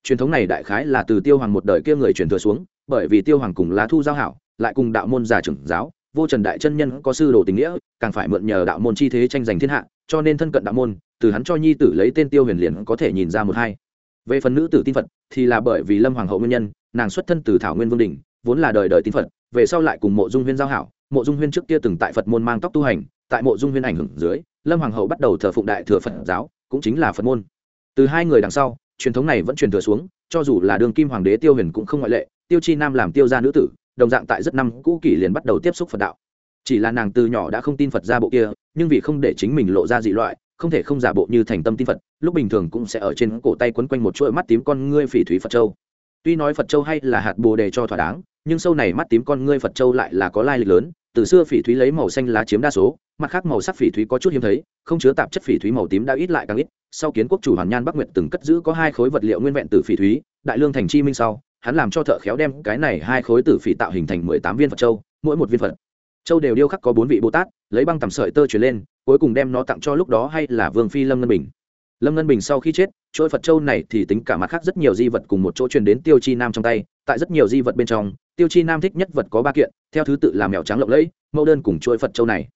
Truyền thống này đại khái là từ tiêu hoàng một đời kia người truyền thừa xuống, bởi vì tiêu hoàng cùng lá thu giao hảo lại cùng đạo môn giả trưởng giáo, vô trần đại chân nhân có sư đồ tình nghĩa, càng phải mượn nhờ đạo môn chi thế tranh giành thiên hạ, cho nên thân cận đạo môn, từ hắn cho nhi tử lấy tên tiêu huyền liền có thể nhìn ra một hai. Về phần nữ tử tin phật, thì là bởi vì lâm hoàng hậu nguyên nhân, nàng xuất thân từ thảo nguyên vương đình vốn là đời đời tín phật, về sau lại cùng mộ dung huyên giao hảo, mộ dung huyên trước kia từng tại phật môn mang tóc tu hành, tại mộ dung huyên ảnh hưởng dưới, lâm hoàng hậu bắt đầu thờ phụng đại thừa phật giáo, cũng chính là phật môn. Từ hai người đằng sau, truyền thống này vẫn truyền thừa xuống, cho dù là đường kim hoàng đế tiêu huyền cũng không ngoại lệ, tiêu chi nam làm tiêu gia nữ tử đồng dạng tại rất năm cũ kỷ liền bắt đầu tiếp xúc phật đạo. Chỉ là nàng từ nhỏ đã không tin phật ra bộ kia, nhưng vì không để chính mình lộ ra dị loại, không thể không giả bộ như thành tâm tin phật, lúc bình thường cũng sẽ ở trên cổ tay quấn quanh một chuỗi mắt tím con ngươi phỉ thúy phật châu. Tuy nói phật châu hay là hạt bồ đề cho thỏa đáng, nhưng sâu này mắt tím con ngươi phật châu lại là có lai lịch lớn, từ xưa phỉ thúy lấy màu xanh lá chiếm đa số, mặt khác màu sắc phỉ thúy có chút hiếm thấy, không chứa tạp chất phỉ thúy màu tím đã ít lại càng ít. Sau kiến quốc chủ hoàn nhan bắc nguyệt từng cất giữ có hai khối vật liệu nguyên vẹn từ phỉ thúy, đại lương thành chi minh sau hắn làm cho thợ khéo đem cái này hai khối tử phỉ tạo hình thành mười tám viên phật châu, mỗi một viên phật châu đều điêu khắc có bốn vị bồ tát, lấy băng tầm sợi tơ chuyển lên, cuối cùng đem nó tặng cho lúc đó hay là vương phi lâm ngân bình. Lâm ngân bình sau khi chết, chuỗi phật châu này thì tính cả mặt khác rất nhiều di vật cùng một chỗ truyền đến tiêu chi nam trong tay, tại rất nhiều di vật bên trong, tiêu chi nam thích nhất vật có ba kiện, theo thứ tự là mèo trắng lộng lẫy, mẫu đơn cùng chuỗi phật châu này.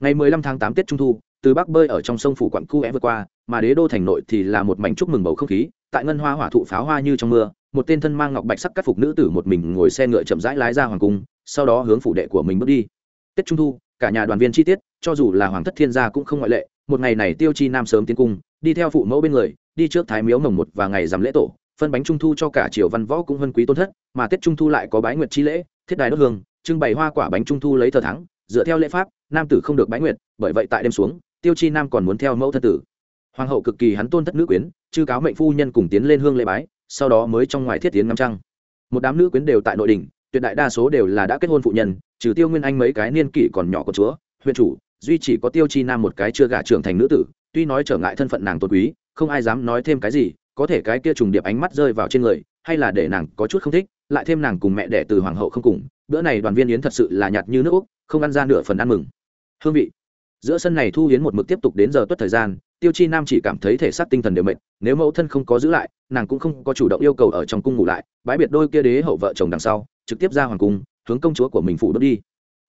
Ngày mười lăm tháng tám tết trung thu, từ bắc bơi ở trong sông phủ quặng cu é vượt qua, mà đế đô thành nội thì là một mảnh chúc mừng bầu không khí, tại ngân hoa hỏa thụ pháo hoa như trong mưa một tên thân mang ngọc bạch sắc cắt phục nữ tử một mình ngồi xe ngựa chậm rãi lái ra hoàng cung, sau đó hướng phủ đệ của mình bước đi. Tết trung thu, cả nhà đoàn viên chi tiết, cho dù là hoàng thất thiên gia cũng không ngoại lệ, một ngày này tiêu chi nam sớm tiến cung, đi theo phụ mẫu bên người, đi trước thái miếu mồng một và ngày rằm lễ tổ, phân bánh trung thu cho cả triều văn võ cũng hân quý tôn thất, mà tết trung thu lại có bái nguyệt chi lễ, thiết đài đốt hương, trưng bày hoa quả bánh trung thu lấy thờ thắng, dựa theo lễ pháp, nam tử không được bái nguyệt, bởi vậy tại đêm xuống, tiêu chi nam còn muốn theo mẫu thân tử. Hoàng hậu cực kỳ hắn tôn thất nữ quyến, chư cáo mệnh phu nhân cùng tiến lên hương lễ bái sau đó mới trong ngoài thiết tiến ngắm trăng. Một đám nữ quyến đều tại nội đình tuyệt đại đa số đều là đã kết hôn phụ nhân, trừ tiêu nguyên anh mấy cái niên kỷ còn nhỏ của chúa, huyện chủ, duy chỉ có tiêu chi nam một cái chưa gả trưởng thành nữ tử, tuy nói trở ngại thân phận nàng tôn quý, không ai dám nói thêm cái gì, có thể cái kia trùng điệp ánh mắt rơi vào trên người, hay là để nàng có chút không thích, lại thêm nàng cùng mẹ đẻ từ hoàng hậu không cùng, bữa này đoàn viên yến thật sự là nhạt như nước úc, không ăn ra nửa phần ăn mừng. Hương vị giữa sân này thu hiến một mực tiếp tục đến giờ tuất thời gian, tiêu chi nam chỉ cảm thấy thể xác tinh thần đều mệt, nếu mẫu thân không có giữ lại, nàng cũng không có chủ động yêu cầu ở trong cung ngủ lại, bãi biệt đôi kia đế hậu vợ chồng đằng sau, trực tiếp ra hoàng cung, hướng công chúa của mình phủ đốt đi.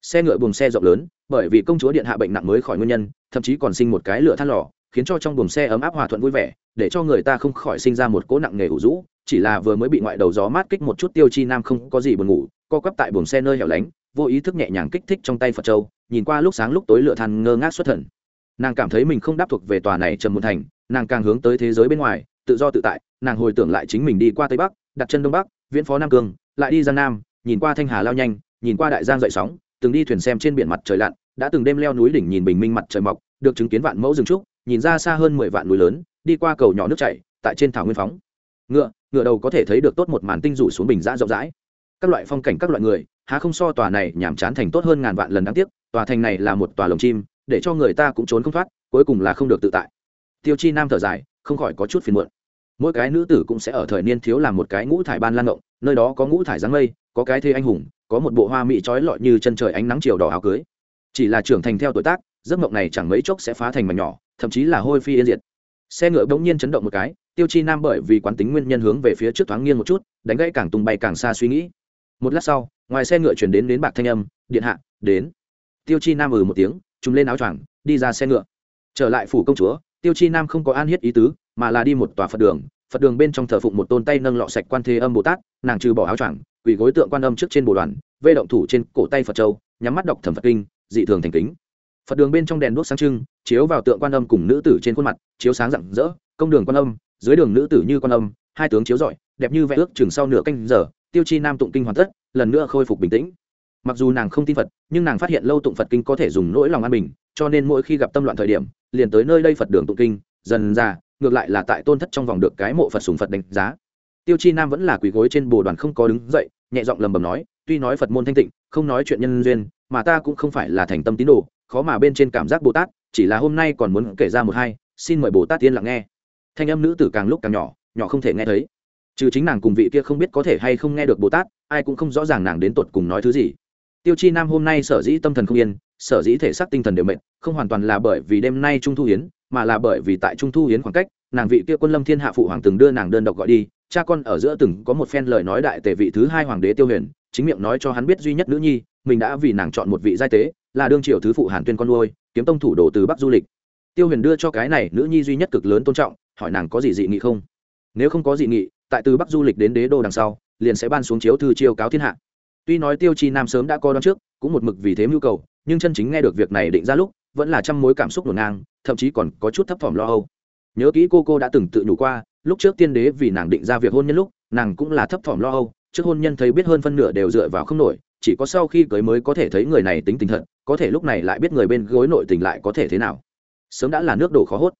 Xe ngựa buồng xe rộng lớn, bởi vì công chúa điện hạ bệnh nặng mới khỏi nguyên nhân, thậm chí còn sinh một cái lửa than lò, khiến cho trong buồng xe ấm áp hòa thuận vui vẻ, để cho người ta không khỏi sinh ra một cỗ nặng nghề ủ rũ, chỉ là vừa mới bị ngoại đầu gió mát kích một chút tiêu chi nam không có gì buồn ngủ, co quắp tại buồng xe nơi hẻo lánh vô ý thức nhẹ nhàng kích thích trong tay phật châu, nhìn qua lúc sáng lúc tối lửa than ngơ ngác xuất thần. Nàng cảm thấy mình không đáp thuộc về tòa này trầm một thành, nàng càng hướng tới thế giới bên ngoài, tự do tự tại, nàng hồi tưởng lại chính mình đi qua tây bắc, đặt chân đông bắc, viễn phó nam cương lại đi giang nam, nhìn qua thanh hà lao nhanh, nhìn qua đại giang dậy sóng, từng đi thuyền xem trên biển mặt trời lặn, đã từng đêm leo núi đỉnh nhìn bình minh mặt trời mọc, được chứng kiến vạn mẫu rừng trúc, nhìn ra xa hơn mười vạn núi lớn, đi qua cầu nhỏ nước chảy, tại trên thảo nguyên phóng. Ngựa ngựa đầu có thể thấy được tốt một màn tinh rủ xuống bình giã rộng rãi các loại phong cảnh các loại người, há không so tòa này nhàm chán thành tốt hơn ngàn vạn lần đáng tiếc, tòa thành này là một tòa lồng chim, để cho người ta cũng trốn không thoát, cuối cùng là không được tự tại. Tiêu chi nam thở dài, không khỏi có chút phiền muộn. Mỗi cái nữ tử cũng sẽ ở thời niên thiếu làm một cái ngũ thải ban lan ngộng, nơi đó có ngũ thải giáng mây, có cái thê anh hùng, có một bộ hoa mỹ trói lọi như chân trời ánh nắng chiều đỏ áo cưới. Chỉ là trưởng thành theo tuổi tác, giấc mộng này chẳng mấy chốc sẽ phá thành mảnh nhỏ, thậm chí là hôi phi yên diệt. Xe ngựa bỗng nhiên chấn động một cái, tiêu chi nam bởi vì quán tính nguyên nhân hướng về phía trước thoáng nghiêng một chút, đánh gãy càng tung bay càng xa suy nghĩ một lát sau, ngoài xe ngựa chuyển đến đến bạc thanh âm, điện hạ, đến. Tiêu chi nam ừ một tiếng trùng lên áo choàng, đi ra xe ngựa. Trở lại phủ công chúa, tiêu chi nam không có an hiết ý tứ, mà là đi một tòa phật đường. Phật đường bên trong thờ phụng một tôn tay nâng lọ sạch quan thế âm bồ tát, nàng trừ bỏ áo choàng, quỳ gối tượng quan âm trước trên bồ đoàn, vê động thủ trên cổ tay phật châu, nhắm mắt đọc thẩm phật kinh, dị thường thành kính. Phật đường bên trong đèn đuốc sáng trưng, chiếu vào tượng quan âm cùng nữ tử trên khuôn mặt, chiếu sáng rạng rỡ, công đường quan âm, dưới đường nữ tử như quan âm, hai tướng chiếu rọi, đẹp như vẽ ước chừng sau nửa canh giờ tiêu chi nam tụng kinh hoàn tất, lần nữa khôi phục bình tĩnh. Mặc dù nàng không tin phật, nhưng nàng phát hiện lâu tụng phật kinh có thể dùng nỗi lòng an bình, cho nên mỗi khi gặp tâm loạn thời điểm, liền tới nơi đây phật đường tụng kinh, dần ra, ngược lại là tại tôn thất trong vòng được cái mộ phật sùng phật đánh giá. Tiêu chi nam vẫn là quỳ gối trên bồ đoàn không có đứng dậy, nhẹ giọng lầm bầm nói, tuy nói phật môn thanh tịnh, không nói chuyện nhân duyên, mà ta cũng không phải là thành tâm tín đồ, khó mà bên trên cảm giác bồ tát, chỉ là hôm nay còn muốn kể ra một hai, xin mời bồ tát tiên lặng nghe. Thanh âm nữ tử càng lúc càng nhỏ nhỏ không thể nghe thấy trừ chính nàng cùng vị kia không biết có thể hay không nghe được bồ tát, ai cũng không rõ ràng nàng đến tột cùng nói thứ gì. Tiêu chi nam hôm nay sở dĩ tâm thần không yên, sở dĩ thể xác tinh thần đều mệt, không hoàn toàn là bởi vì đêm nay trung thu hiến, mà là bởi vì tại trung thu hiến khoảng cách, nàng vị kia quân lâm thiên hạ phụ hoàng từng đưa nàng đơn độc gọi đi, cha con ở giữa từng có một phen lời nói đại tề vị thứ hai hoàng đế tiêu huyền, chính miệng nói cho hắn biết duy nhất nữ nhi, mình đã vì nàng chọn một vị giai tế, là đương triều thứ phụ hàn tuyên con nuôi, kiếm tông thủ đồ từ bắc du lịch. Tiêu huyền đưa cho cái này nữ nhi duy nhất cực lớn tôn trọng, hỏi nàng có gì dị nghị không? Nếu không có dị nghị tại từ bắc du lịch đến đế đô đằng sau, liền sẽ ban xuống chiếu thư chiêu cáo thiên hạ. Tuy nói tiêu chi nam sớm đã coi đón trước, cũng một mực vì thế mưu cầu, nhưng chân chính nghe được việc này định ra lúc, vẫn là trăm mối cảm xúc ngổn ngang, thậm chí còn có chút thấp thỏm lo âu. Nhớ kỹ cô cô đã từng tự nhủ qua, lúc trước tiên đế vì nàng định ra việc hôn nhân lúc, nàng cũng là thấp thỏm lo âu, trước hôn nhân thấy biết hơn phân nửa đều dựa vào không nổi, chỉ có sau khi cưới mới có thể thấy người này tính tình thật, có thể lúc này lại biết người bên gối nội tình lại có thể thế nào. Sớm đã là nước đổ khó hốt.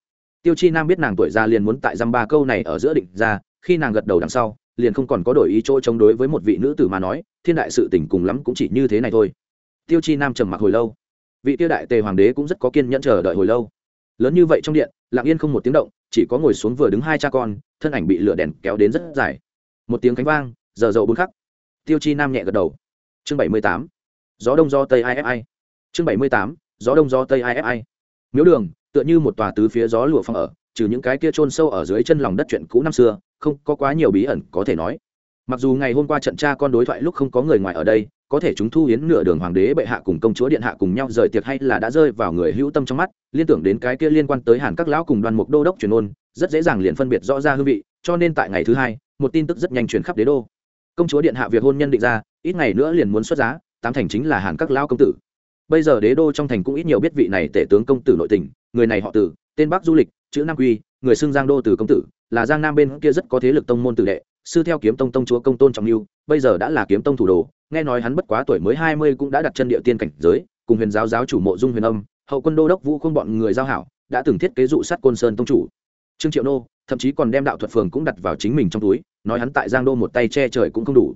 Tiêu chi nam biết nàng tuổi ra liền muốn tại dăm ba câu này ở giữa định ra khi nàng gật đầu đằng sau, liền không còn có đổi ý chỗ chống đối với một vị nữ tử mà nói, thiên đại sự tình cùng lắm cũng chỉ như thế này thôi. Tiêu chi nam trầm mặc hồi lâu. Vị tiêu đại tề hoàng đế cũng rất có kiên nhẫn chờ đợi hồi lâu. Lớn như vậy trong điện, lặng yên không một tiếng động, chỉ có ngồi xuống vừa đứng hai cha con, thân ảnh bị lửa đèn kéo đến rất dài. Một tiếng cánh vang, giờ dậu bốn khắc. Tiêu chi nam nhẹ gật đầu. Chương bảy mươi tám. Gió đông do tây ifi chương bảy mươi tám. Gió đông do tây ifi miếu đường, tựa như một tòa tứ phía gió lụa phong ở, trừ những cái kia chôn sâu ở dưới chân lòng đất chuyện cũ năm xưa không có quá nhiều bí ẩn có thể nói. Mặc dù ngày hôm qua trận cha con đối thoại lúc không có người ngoài ở đây, có thể chúng thu hiến nửa đường hoàng đế bệ hạ cùng công chúa điện hạ cùng nhau rời tiệc hay là đã rơi vào người hữu tâm trong mắt, liên tưởng đến cái kia liên quan tới hàn các lão cùng đoàn mục đô đốc truyền ôn, rất dễ dàng liền phân biệt rõ ra hương vị, cho nên tại ngày thứ hai, một tin tức rất nhanh truyền khắp đế đô. Công chúa điện hạ việc hôn nhân định ra, ít ngày nữa liền muốn xuất giá, tám thành chính là hàn các lão công tử. Bây giờ đế đô trong thành cũng ít nhiều biết vị này tể tướng công tử nội tình, người này họ tử, tên bắc du lịch, chữ nam quy người xưng giang đô từ công tử, là giang nam bên kia rất có thế lực tông môn tử đệ, sư theo kiếm tông tông chúa công tôn trọng lưu, bây giờ đã là kiếm tông thủ đồ, nghe nói hắn bất quá tuổi mới hai mươi cũng đã đặt chân địa tiên cảnh giới, cùng huyền giáo giáo chủ mộ dung huyền âm, hậu quân đô đốc vũ khôn bọn người giao hảo, đã từng thiết kế dụ sát côn sơn tông chủ. Trương triệu nô, thậm chí còn đem đạo thuật phường cũng đặt vào chính mình trong túi, nói hắn tại giang đô một tay che trời cũng không đủ.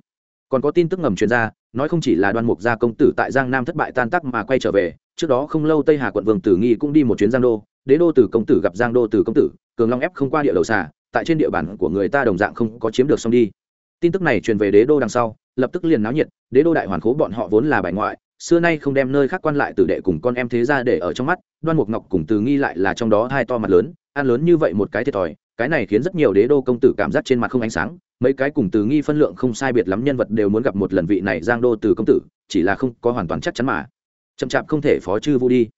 Còn có tin tức ngầm truyền ra, nói không chỉ là đoan mục gia công tử tại giang nam thất bại tan tắc mà quay trở về trước đó không lâu tây hà quận vương tử nghi cũng đi một chuyến giang đô, đế đô tử công tử gặp giang đô tử công tử, cường long ép không qua địa đầu xà, tại trên địa bàn của người ta đồng dạng không có chiếm được xong đi. Tin tức này truyền về đế đô đằng sau, lập tức liền náo nhiệt, đế đô đại hoàn khố bọn họ vốn là bài ngoại, xưa nay không đem nơi khác quan lại tử đệ cùng con em thế ra để ở trong mắt, đoan mục ngọc cùng từ nghi lại là trong đó hai to mặt lớn, ăn lớn như vậy một cái thiệt thòi, cái này khiến rất nhiều đế đô công tử cảm giác trên mặt không ánh sáng, mấy cái cùng từ nghi phân lượng không sai biệt lắm nhân vật đều muốn gặp một lần vị này giang đô từ công tử, chỉ là không có hoàn toàn chắc chắn mà chậm chạp không thể phó chư vu đi.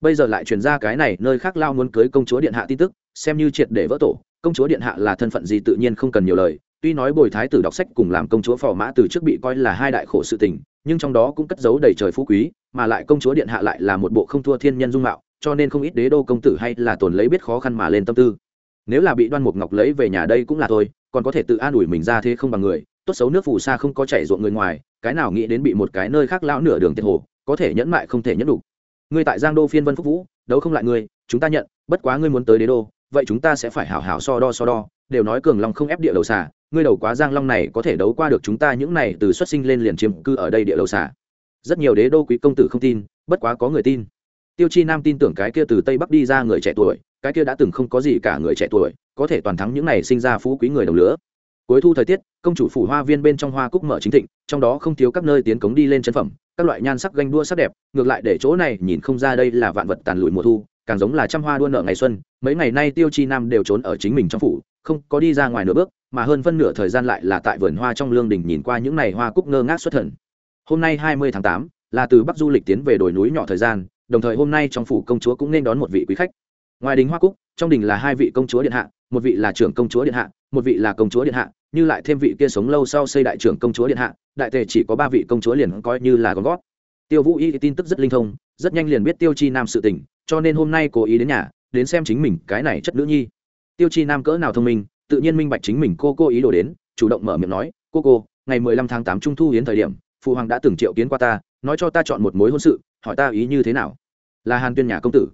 Bây giờ lại truyền ra cái này, nơi khác lao muốn cưới công chúa điện hạ tin tức, xem như triệt để vỡ tổ, công chúa điện hạ là thân phận gì tự nhiên không cần nhiều lời. Tuy nói bồi thái tử đọc sách cùng làm công chúa phò mã từ trước bị coi là hai đại khổ sự tình, nhưng trong đó cũng cất giấu đầy trời phú quý, mà lại công chúa điện hạ lại là một bộ không thua thiên nhân dung mạo, cho nên không ít đế đô công tử hay là tồn lấy biết khó khăn mà lên tâm tư. Nếu là bị đoan mục ngọc lấy về nhà đây cũng là thôi, còn có thể tự an ủi mình ra thế không bằng người, tốt xấu nước phù sa không có chảy ruộng người ngoài, cái nào nghĩ đến bị một cái nơi khác lão nửa đường tiệt hồ có thể nhẫn mại không thể nhẫn đủ. Ngươi tại giang đô phiên vân phúc vũ, đấu không lại ngươi, chúng ta nhận, bất quá ngươi muốn tới đế đô, vậy chúng ta sẽ phải hảo hảo so đo so đo, đều nói cường long không ép địa đầu xà, ngươi đầu quá giang long này có thể đấu qua được chúng ta những này từ xuất sinh lên liền chiếm cư ở đây địa đầu xà. Rất nhiều đế đô quý công tử không tin, bất quá có người tin. Tiêu chi nam tin tưởng cái kia từ tây bắc đi ra người trẻ tuổi, cái kia đã từng không có gì cả người trẻ tuổi, có thể toàn thắng những này sinh ra phú quý người đồng lứa. Cuối thu thời tiết, công chủ phủ hoa viên bên trong hoa cúc mở chính thịnh, trong đó không thiếu các nơi tiến cống đi lên chân phẩm các loại nhan sắc ganh đua sắc đẹp, ngược lại để chỗ này nhìn không ra đây là vạn vật tàn lụi mùa thu, càng giống là trăm hoa đua nợ ngày xuân, mấy ngày nay tiêu chi nam đều trốn ở chính mình trong phủ, không có đi ra ngoài nửa bước, mà hơn phân nửa thời gian lại là tại vườn hoa trong lương đình nhìn qua những ngày hoa cúc ngơ ngác xuất thần. Hôm nay hai mươi tháng tám, là từ bắc du lịch tiến về đồi núi nhỏ thời gian, đồng thời hôm nay trong phủ công chúa cũng nên đón một vị quý khách. Ngoài đình hoa cúc, trong đình là hai vị công chúa điện hạ, một vị là trưởng công chúa điện hạ, một vị là công chúa điện hạ như lại thêm vị kia sống lâu sau xây đại trưởng công chúa điện hạ, đại tề chỉ có ba vị công chúa liền coi như là con gót tiêu vũ y tin tức rất linh thông, rất nhanh liền biết tiêu chi nam sự tình, cho nên hôm nay cố ý đến nhà, đến xem chính mình cái này chất nữ nhi. Tiêu chi nam cỡ nào thông minh, tự nhiên minh bạch chính mình cô cô ý đồ đến, chủ động mở miệng nói, cô cô, ngày mười lăm tháng tám trung thu hiến thời điểm, phụ hoàng đã từng triệu kiến qua ta, nói cho ta chọn một mối hôn sự, hỏi ta ý như thế nào? Là hàn tuyên nhà công tử.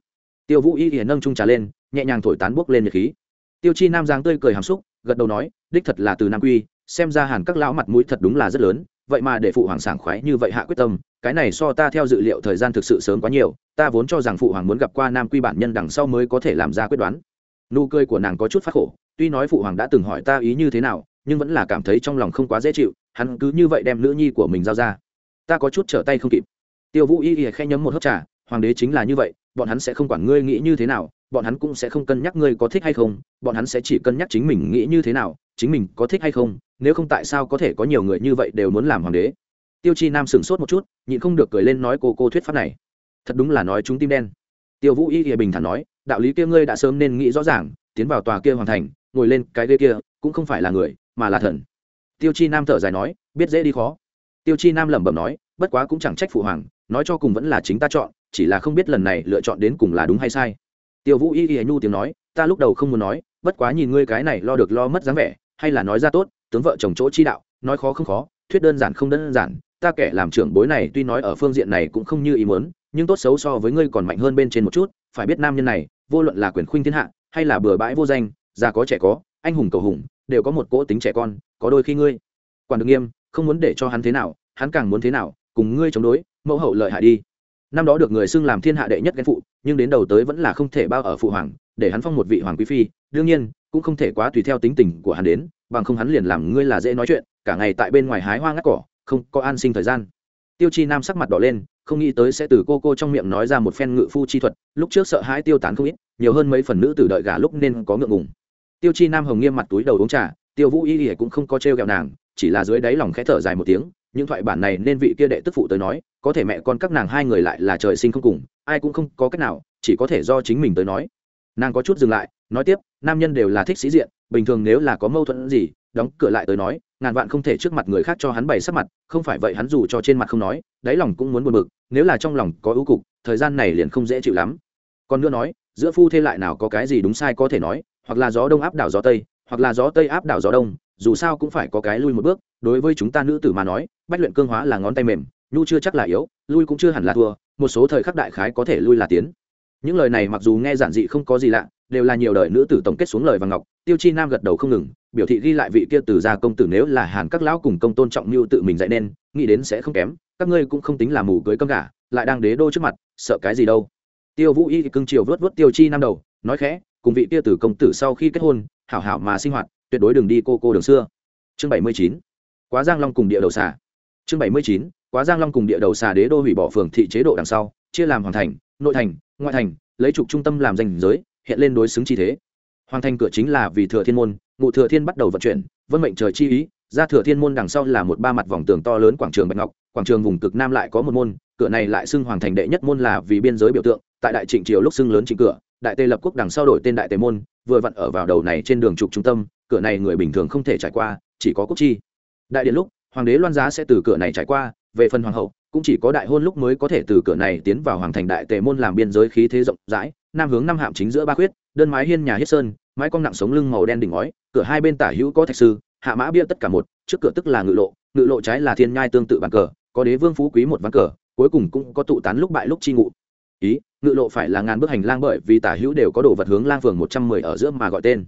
Tiêu vũ y hiển nâng trung trà lên, nhẹ nhàng thổi tán bốc lên nhật khí. Tiêu chi nam giang tươi cười hàm xúc gật đầu nói, đích thật là từ nam quy, xem ra hàn các lão mặt mũi thật đúng là rất lớn, vậy mà để phụ hoàng sảng khoái như vậy hạ quyết tâm, cái này so ta theo dự liệu thời gian thực sự sớm quá nhiều, ta vốn cho rằng phụ hoàng muốn gặp qua nam quy bản nhân đằng sau mới có thể làm ra quyết đoán. Nụ cười của nàng có chút phát khổ, tuy nói phụ hoàng đã từng hỏi ta ý như thế nào, nhưng vẫn là cảm thấy trong lòng không quá dễ chịu, hắn cứ như vậy đem nữ nhi của mình giao ra. Ta có chút trở tay không kịp. Tiêu vũ y y khe nhấm một hớp trà, hoàng đế chính là như vậy, bọn hắn sẽ không quản ngươi nghĩ như thế nào bọn hắn cũng sẽ không cân nhắc ngươi có thích hay không, bọn hắn sẽ chỉ cân nhắc chính mình nghĩ như thế nào, chính mình có thích hay không, nếu không tại sao có thể có nhiều người như vậy đều muốn làm hoàng đế. Tiêu chi nam sửng sốt một chút, nhịn không được cười lên nói cô cô thuyết pháp này. Thật đúng là nói chúng tim đen. Tiêu vũ y thì bình thản nói, đạo lý kia ngươi đã sớm nên nghĩ rõ ràng, tiến vào tòa kia hoàn thành, ngồi lên cái ghế kia, cũng không phải là người, mà là thần. Tiêu chi nam thở dài nói, biết dễ đi khó. Tiêu chi nam lẩm bẩm nói, bất quá cũng chẳng trách phụ hoàng, nói cho cùng vẫn là chính ta chọn, chỉ là không biết lần này lựa chọn đến cùng là đúng hay sai tiêu vũ y y nhu tiếng nói, ta lúc đầu không muốn nói, bất quá nhìn ngươi cái này lo được lo mất dáng vẻ, hay là nói ra tốt, tướng vợ chồng chỗ chi đạo, nói khó không khó, thuyết đơn giản không đơn giản, ta kẻ làm trưởng bối này tuy nói ở phương diện này cũng không như ý muốn, nhưng tốt xấu so với ngươi còn mạnh hơn bên trên một chút, phải biết nam nhân này, vô luận là quyền khuynh thiên hạ, hay là bừa bãi vô danh, già có trẻ có, anh hùng cầu hùng, đều có một cỗ tính trẻ con, có đôi khi ngươi, quản được nghiêm, không muốn để cho hắn thế nào, hắn càng muốn thế nào, cùng ngươi chống đối, mẫu hậu lợi hại đi năm đó được người xưng làm thiên hạ đệ nhất ghen phụ, nhưng đến đầu tới vẫn là không thể bao ở phụ hoàng, để hắn phong một vị hoàng quý phi. Đương nhiên, cũng không thể quá tùy theo tính tình của hắn đến, bằng không hắn liền làm ngươi là dễ nói chuyện, cả ngày tại bên ngoài hái hoa ngắt cỏ, không có an sinh thời gian. Tiêu chi nam sắc mặt đỏ lên, không nghĩ tới sẽ từ cô cô trong miệng nói ra một phen ngự phu chi thuật, lúc trước sợ hãi tiêu tán không ít, nhiều hơn mấy phần nữ tử đợi gà lúc nên có ngượng ngùng. Tiêu chi nam hồng nghiêm mặt túi đầu uống trà, tiêu vũ y ỉa cũng không có trêu ghẹo nàng, chỉ là dưới đáy lòng khẽ thở dài một tiếng những thoại bản này nên vị kia đệ tức phụ tới nói, có thể mẹ con các nàng hai người lại là trời sinh không cùng, ai cũng không có cách nào, chỉ có thể do chính mình tới nói. Nàng có chút dừng lại, nói tiếp, nam nhân đều là thích sĩ diện, bình thường nếu là có mâu thuẫn gì, đóng cửa lại tới nói, ngàn vạn không thể trước mặt người khác cho hắn bày sắc mặt, không phải vậy hắn dù cho trên mặt không nói, đáy lòng cũng muốn buồn bực, nếu là trong lòng có ưu cục, thời gian này liền không dễ chịu lắm. Còn nữa nói, giữa phu thê lại nào có cái gì đúng sai có thể nói, hoặc là gió đông áp đảo gió tây, hoặc là gió tây áp đảo gió đông dù sao cũng phải có cái lui một bước, đối với chúng ta nữ tử mà nói, bách luyện cương hóa là ngón tay mềm, nhu chưa chắc là yếu, lui cũng chưa hẳn là thua, một số thời khắc đại khái có thể lui là tiến. Những lời này mặc dù nghe giản dị không có gì lạ, đều là nhiều đời nữ tử tổng kết xuống lời và ngọc, tiêu chi nam gật đầu không ngừng, biểu thị ghi lại vị kia từ gia công tử nếu là hàn các lão cùng công tôn trọng mưu tự mình dạy nên, nghĩ đến sẽ không kém, các ngươi cũng không tính là mù cưới cơm gà, lại đang đế đô trước mặt, sợ cái gì đâu. Tiêu vũ y cưng chiều vớt vớt tiêu chi nam đầu, nói khẽ, cùng vị kia từ công tử sau khi kết hôn, hảo hảo mà sinh hoạt tuyệt đối đừng đi cô cô đường xưa. Chương bảy mươi chín, quá giang long cùng địa đầu xà. Chương bảy mươi chín, quá giang long cùng địa đầu xà đế đô hủy bỏ phường thị chế độ đằng sau, chia làm hoàng thành, nội thành, ngoại thành, lấy trục trung tâm làm danh giới, hiện lên đối xứng chi thế. Hoàng thành cửa chính là vì thừa thiên môn, ngụ thừa thiên bắt đầu vận chuyển, vân mệnh trời chi ý, ra thừa thiên môn đằng sau là một ba mặt vòng tường to lớn quảng trường bạch ngọc, quảng trường vùng cực nam lại có một môn, cửa này lại xưng hoàng thành đệ nhất môn là vì biên giới biểu tượng, tại đại trịnh triều lúc xưng lớn trịnh cửa, đại tề lập quốc đằng sau đổi tên đại tề môn, vừa vặn ở vào đầu này trên đường trục trung tâm cửa này người bình thường không thể trải qua, chỉ có quốc chi. Đại điện lúc, hoàng đế loan giá sẽ từ cửa này trải qua, về phần hoàng hậu, cũng chỉ có đại hôn lúc mới có thể từ cửa này tiến vào hoàng thành đại tề môn làm biên giới khí thế rộng rãi, nam hướng năm hạm chính giữa ba khuyết, đơn mái hiên nhà hiết sơn, mái cong nặng sống lưng màu đen đỉnh ngói, cửa hai bên tả hữu có thạch sư, hạ mã bia tất cả một, trước cửa tức là ngự lộ ngự lộ trái là thiên nhai tương tự bàn cờ, có đế vương phú quý một ván cờ, cuối cùng cũng có tụ tán lúc bại lúc chi ngụ. Ý, ngự lộ phải là ngàn bước hành lang bởi vì tả hữu đều có đồ vật hướng lang phường một trăm mười ở giữa mà gọi tên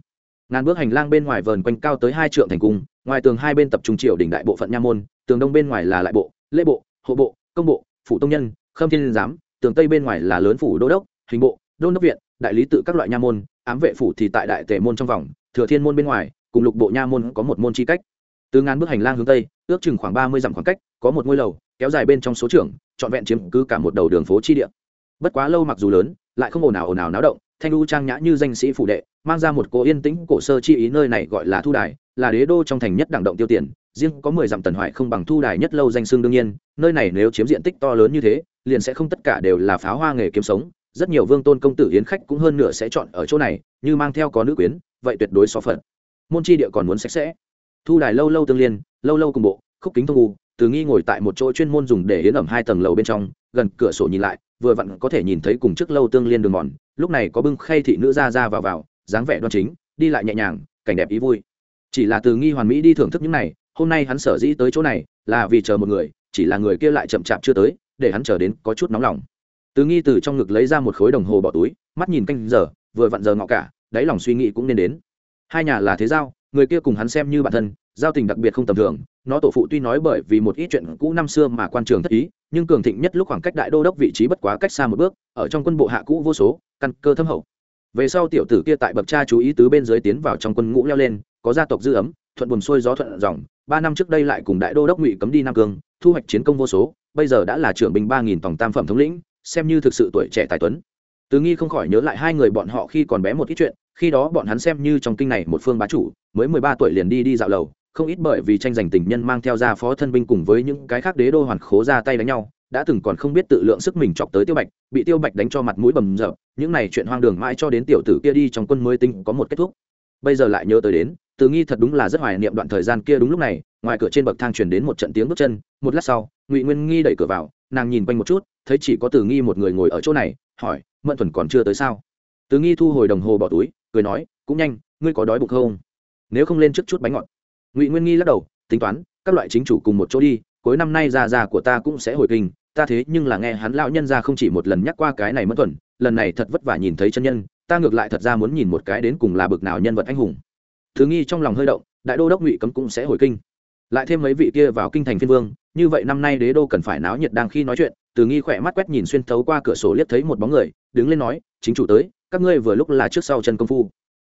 ngàn bước hành lang bên ngoài vờn quanh cao tới hai trượng thành cung, ngoài tường hai bên tập trung triều đỉnh đại bộ phận nha môn, tường đông bên ngoài là lại bộ, lễ bộ, hộ bộ, công bộ, phủ tông nhân, khâm thiên giám, tường tây bên ngoài là lớn phủ đô đốc, hình bộ, đôn đốc viện, đại lý tự các loại nha môn, ám vệ phủ thì tại đại tề môn trong vòng, thừa thiên môn bên ngoài, cùng lục bộ nha môn có một môn chi cách. Từ ngàn bước hành lang hướng tây, ước chừng khoảng ba mươi dặm khoảng cách, có một ngôi lầu, kéo dài bên trong số trưởng, trọn vẹn chiếm cứ cả một đầu đường phố chi địa. Bất quá lâu mặc dù lớn, lại không ồn ào ồn ào náo động thanh lưu trang nhã như danh sĩ phủ đệ, mang ra một cố yên tĩnh cổ sơ chi ý nơi này gọi là thu đài, là đế đô trong thành nhất đẳng động tiêu tiền, riêng có mười dặm tần hoại không bằng thu đài nhất lâu danh xương đương nhiên, nơi này nếu chiếm diện tích to lớn như thế, liền sẽ không tất cả đều là pháo hoa nghề kiếm sống, rất nhiều vương tôn công tử yến khách cũng hơn nửa sẽ chọn ở chỗ này, như mang theo có nữ quyến, vậy tuyệt đối so phận. Môn chi địa còn muốn sạch sẽ. Thu đài lâu lâu tương liên, lâu lâu cùng bộ, khúc kính thông u, từ nghi ngồi tại một chỗ chuyên môn dùng để yến ẩm hai tầng lầu bên trong, gần cửa sổ nhìn lại, vừa vặn có thể nhìn thấy cùng trước lâu tương liên đường mòn lúc này có bưng khay thị nữ ra ra vào vào, dáng vẻ đoan chính, đi lại nhẹ nhàng, cảnh đẹp ý vui. Chỉ là từ nghi hoàn mỹ đi thưởng thức những này, hôm nay hắn sở dĩ tới chỗ này là vì chờ một người, chỉ là người kia lại chậm chạp chưa tới, để hắn chờ đến có chút nóng lòng. Từ nghi từ trong ngực lấy ra một khối đồng hồ bỏ túi, mắt nhìn canh giờ, vừa vặn giờ ngọ cả, đáy lòng suy nghĩ cũng nên đến. Hai nhà là thế giao, người kia cùng hắn xem như bản thân giao tình đặc biệt không tầm thường, nó tổ phụ tuy nói bởi vì một ít chuyện cũ năm xưa mà quan trường thất ý, nhưng cường thịnh nhất lúc khoảng cách đại đô đốc vị trí bất quá cách xa một bước, ở trong quân bộ hạ cũ vô số, căn cơ thâm hậu. Về sau tiểu tử kia tại bậc cha chú ý tứ bên dưới tiến vào trong quân ngũ leo lên, có gia tộc dư ấm, thuận buồn xuôi gió thuận dòng, ba năm trước đây lại cùng đại đô đốc ngụy cấm đi nam cương, thu hoạch chiến công vô số, bây giờ đã là trưởng binh ba nghìn tổng tam phẩm thống lĩnh, xem như thực sự tuổi trẻ tài tuấn. Từ nghi không khỏi nhớ lại hai người bọn họ khi còn bé một ít chuyện, khi đó bọn hắn xem như trong kinh này một phương bá chủ, mới mười ba tuổi liền đi đi dạo lầu không ít bởi vì tranh giành tình nhân mang theo ra phó thân binh cùng với những cái khác đế đô hoàn khố ra tay đánh nhau, đã từng còn không biết tự lượng sức mình chọc tới tiêu bạch, bị tiêu bạch đánh cho mặt mũi bầm rợp những này chuyện hoang đường mãi cho đến tiểu tử kia đi trong quân mới tinh có một kết thúc. Bây giờ lại nhớ tới đến, từ nghi thật đúng là rất hoài niệm đoạn thời gian kia đúng lúc này, ngoài cửa trên bậc thang truyền đến một trận tiếng bước chân, một lát sau, ngụy nguyên nghi đẩy cửa vào, nàng nhìn quanh một chút, thấy chỉ có từ nghi một người ngồi ở chỗ này, hỏi, mận thuần còn chưa tới sao? Từ nghi thu hồi đồng hồ bỏ túi, cười nói, cũng nhanh, ngươi có đói bụng không? Nếu không lên trước chút bánh ngọt ngụy nguyên nghi lắc đầu tính toán các loại chính chủ cùng một chỗ đi cuối năm nay già già của ta cũng sẽ hồi kinh ta thế nhưng là nghe hắn lão nhân ra không chỉ một lần nhắc qua cái này mất thuần lần này thật vất vả nhìn thấy chân nhân ta ngược lại thật ra muốn nhìn một cái đến cùng là bực nào nhân vật anh hùng thứ nghi trong lòng hơi động đại đô đốc ngụy cấm cũng sẽ hồi kinh lại thêm mấy vị kia vào kinh thành phiên vương như vậy năm nay đế đô cần phải náo nhiệt đang khi nói chuyện từ nghi khỏe mắt quét nhìn xuyên thấu qua cửa sổ liếc thấy một bóng người đứng lên nói chính chủ tới các ngươi vừa lúc là trước sau chân công phu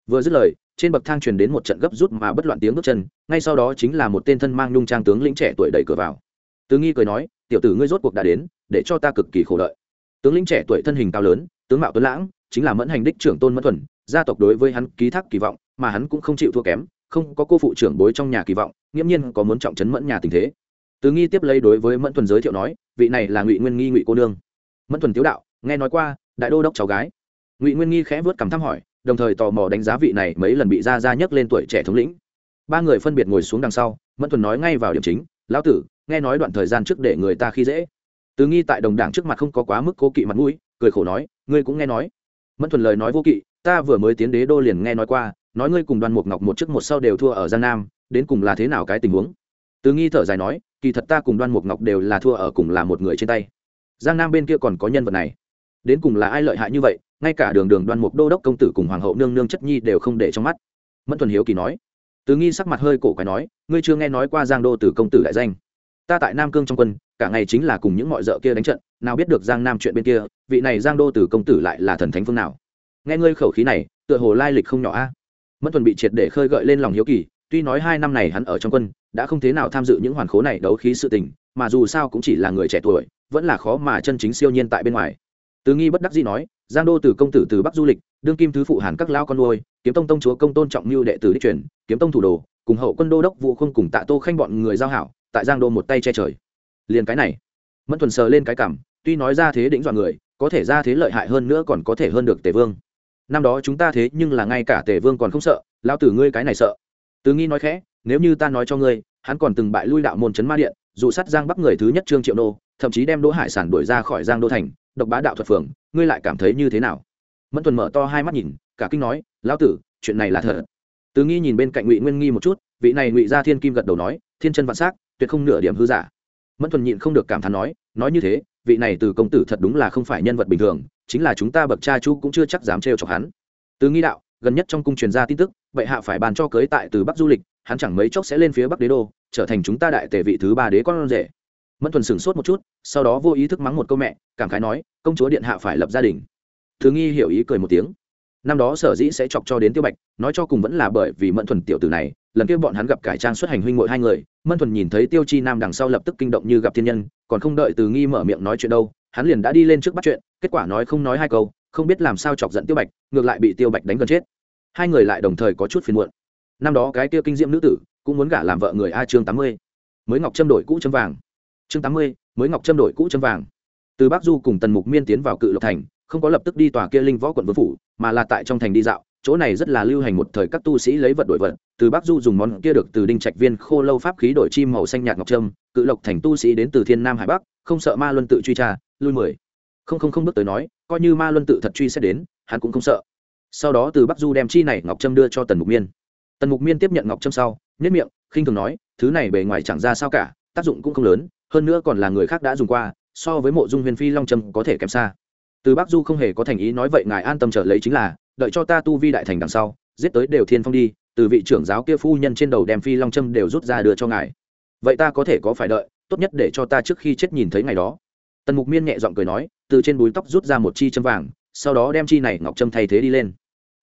vừa dứt lời, trên bậc thang truyền đến một trận gấp rút mà bất loạn tiếng bước chân, ngay sau đó chính là một tên thân mang nhung trang tướng lĩnh trẻ tuổi đẩy cửa vào. Từ nghi cười nói, tiểu tử ngươi rốt cuộc đã đến, để cho ta cực kỳ khổ đợi. Tướng lĩnh trẻ tuổi thân hình cao lớn, tướng mạo tuấn lãng, chính là mẫn hành đích trưởng tôn mẫn thuần, gia tộc đối với hắn ký thác kỳ vọng, mà hắn cũng không chịu thua kém, không có cô phụ trưởng bối trong nhà kỳ vọng, nghiễm nhiên có muốn trọng trấn mẫn nhà tình thế. Từ nghi tiếp lấy đối với mẫn thuần giới thiệu nói, vị này là ngụy nguyên nghi ngụy cô nương. Mẫn thuần tiếu đạo, nghe nói qua, đại đô đốc cháu gái. Ngụy nguyên nghi khẽ vớt cảm thăm hỏi đồng thời tò mò đánh giá vị này mấy lần bị ra ra nhấc lên tuổi trẻ thống lĩnh. Ba người phân biệt ngồi xuống đằng sau, mẫn thuần nói ngay vào điểm chính, lão tử, nghe nói đoạn thời gian trước để người ta khi dễ. Từ nghi tại đồng đảng trước mặt không có quá mức cố kỵ mặt mũi, cười khổ nói, ngươi cũng nghe nói. Mẫn thuần lời nói vô kỵ, ta vừa mới tiến đế đô liền nghe nói qua, nói ngươi cùng đoàn mục ngọc một trước một sau đều thua ở giang nam, đến cùng là thế nào cái tình huống? Từ nghi thở dài nói, kỳ thật ta cùng đoan mục ngọc đều là thua ở cùng là một người trên tay. Giang nam bên kia còn có nhân vật này đến cùng là ai lợi hại như vậy, ngay cả đường đường đoan mục đô đốc công tử cùng hoàng hậu nương nương chất nhi đều không để trong mắt. Mẫn thuần hiếu kỳ nói. Tứ nghi sắc mặt hơi cổ quái nói, ngươi chưa nghe nói qua giang đô từ công tử đại danh. Ta tại nam cương trong quân, cả ngày chính là cùng những mọi d kia đánh trận, nào biết được giang nam chuyện bên kia, vị này giang đô từ công tử lại là thần thánh phương nào. Nghe ngươi khẩu khí này, tựa hồ lai lịch không nhỏ a. Mẫn thuần bị triệt để khơi gợi lên lòng hiếu kỳ, tuy nói hai năm này hắn ở trong quân, đã không thế nào tham dự những hoàn khố này đấu khí sự tình, mà dù sao cũng chỉ là người trẻ tuổi, vẫn là khó mà chân chính siêu nhiên tại bên ngoài từ nghi bất đắc dĩ nói, giang đô từ công tử từ bắc du lịch, đương kim thứ phụ hàn các lao con nuôi, kiếm tông tông chúa công tôn trọng mưu đệ tử đi truyền, kiếm tông thủ đồ, cùng hậu quân đô đốc vụ không cùng tạ tô khanh bọn người giao hảo, tại giang đô một tay che trời. Liền cái này, mẫn thuần sờ lên cái cảm, tuy nói ra thế đỉnh dọa người, có thể ra thế lợi hại hơn nữa còn có thể hơn được tề vương. Năm đó chúng ta thế nhưng là ngay cả tề vương còn không sợ lao tử ngươi cái này sợ. Từ nghi nói khẽ, nếu như ta nói cho ngươi, hắn còn từng bại lui đạo môn trấn ma điện, dụ sát giang bắc người thứ nhất trương triệu nô, thậm chí đem đỗ hải sản đuổi ra khỏi giang đô thành độc bá đạo thuật phường, ngươi lại cảm thấy như thế nào? Mẫn tuần mở to hai mắt nhìn, cả kinh nói, lão tử, chuyện này là thật. Từ nghi nhìn bên cạnh ngụy nguyên nghi một chút, vị này ngụy gia thiên kim gật đầu nói, thiên chân vạn s á c tuyệt không nửa điểm hư giả. Mẫn tuần nhịn không được cảm thán nói nói như thế, vị này từ công tử thật đúng là không phải nhân vật bình thường, chính là chúng ta bậc cha chú cũng chưa chắc dám trêu chọc hắn. Từ nghi đạo, gần nhất trong cung truyền ra tin tức, bệ hạ phải bàn cho cưới tại từ bắc du lịch, hắn chẳng mấy chốc sẽ lên phía bắc đế đô, trở thành chúng ta đại tề vị thứ ba đế con rể mẫn thuần sửng sốt một chút, sau đó vô ý thức mắng một câu mẹ, cảm khái nói, công chúa điện hạ phải lập gia đình. Thứ nghi hiểu ý cười một tiếng. Năm đó sở dĩ sẽ chọc cho đến tiêu bạch, nói cho cùng vẫn là bởi vì mẫn thuần tiểu tử này, lần kia bọn hắn gặp cải trang xuất hành huynh ngội hai người, mẫn thuần nhìn thấy tiêu chi nam đằng sau lập tức kinh động như gặp thiên nhân, còn không đợi từ nghi mở miệng nói chuyện đâu, hắn liền đã đi lên trước bắt chuyện, kết quả nói không nói hai câu, không biết làm sao chọc giận tiêu bạch, ngược lại bị tiêu bạch đánh gần chết. Hai người lại đồng thời có chút phiền muộn. Năm đó cái tiêu kinh diễm nữ tử, cũng muốn gả làm vợ người a chương tám mươi. Mới ngọc trâm đổi cũ châm vàng chương tám mươi, mới ngọc trâm đổi cũ châm vàng. Từ bắc du cùng tần mục miên tiến vào cự lộc thành, không có lập tức đi tòa kia linh võ quận vương phủ, mà là tại trong thành đi dạo. Chỗ này rất là lưu hành một thời các tu sĩ lấy vật đổi vật. Từ bắc du dùng món kia được từ đinh trạch viên khô lâu pháp khí đổi chim màu xanh nhạt ngọc trâm cự lộc thành tu sĩ đến từ thiên nam hải bắc, không sợ ma luân tự truy tra, lui mười. Không không không bước tới nói, coi như ma luân tự thật truy xét đến, hắn cũng không sợ. Sau đó từ bắc du đem chi này ngọc trâm đưa cho tần mục miên. Tần mục miên tiếp nhận ngọc trâm sau nhất miệng, khinh thường nói, thứ này bề ngoài chẳng ra sao cả, tác dụng cũng không lớn hơn nữa còn là người khác đã dùng qua, so với mộ dung huyền phi long trâm có thể kém xa. Từ bắc du không hề có thành ý nói vậy, ngài an tâm trở lấy chính là, đợi cho ta tu vi đại thành đằng sau, giết tới đều thiên phong đi, từ vị trưởng giáo kia phu nhân trên đầu đem phi long trâm đều rút ra đưa cho ngài. Vậy ta có thể có phải đợi, tốt nhất để cho ta trước khi chết nhìn thấy ngày đó. Tần mục miên nhẹ giọng cười nói, từ trên búi tóc rút ra một chi châm vàng, sau đó đem chi này ngọc trâm thay thế đi lên.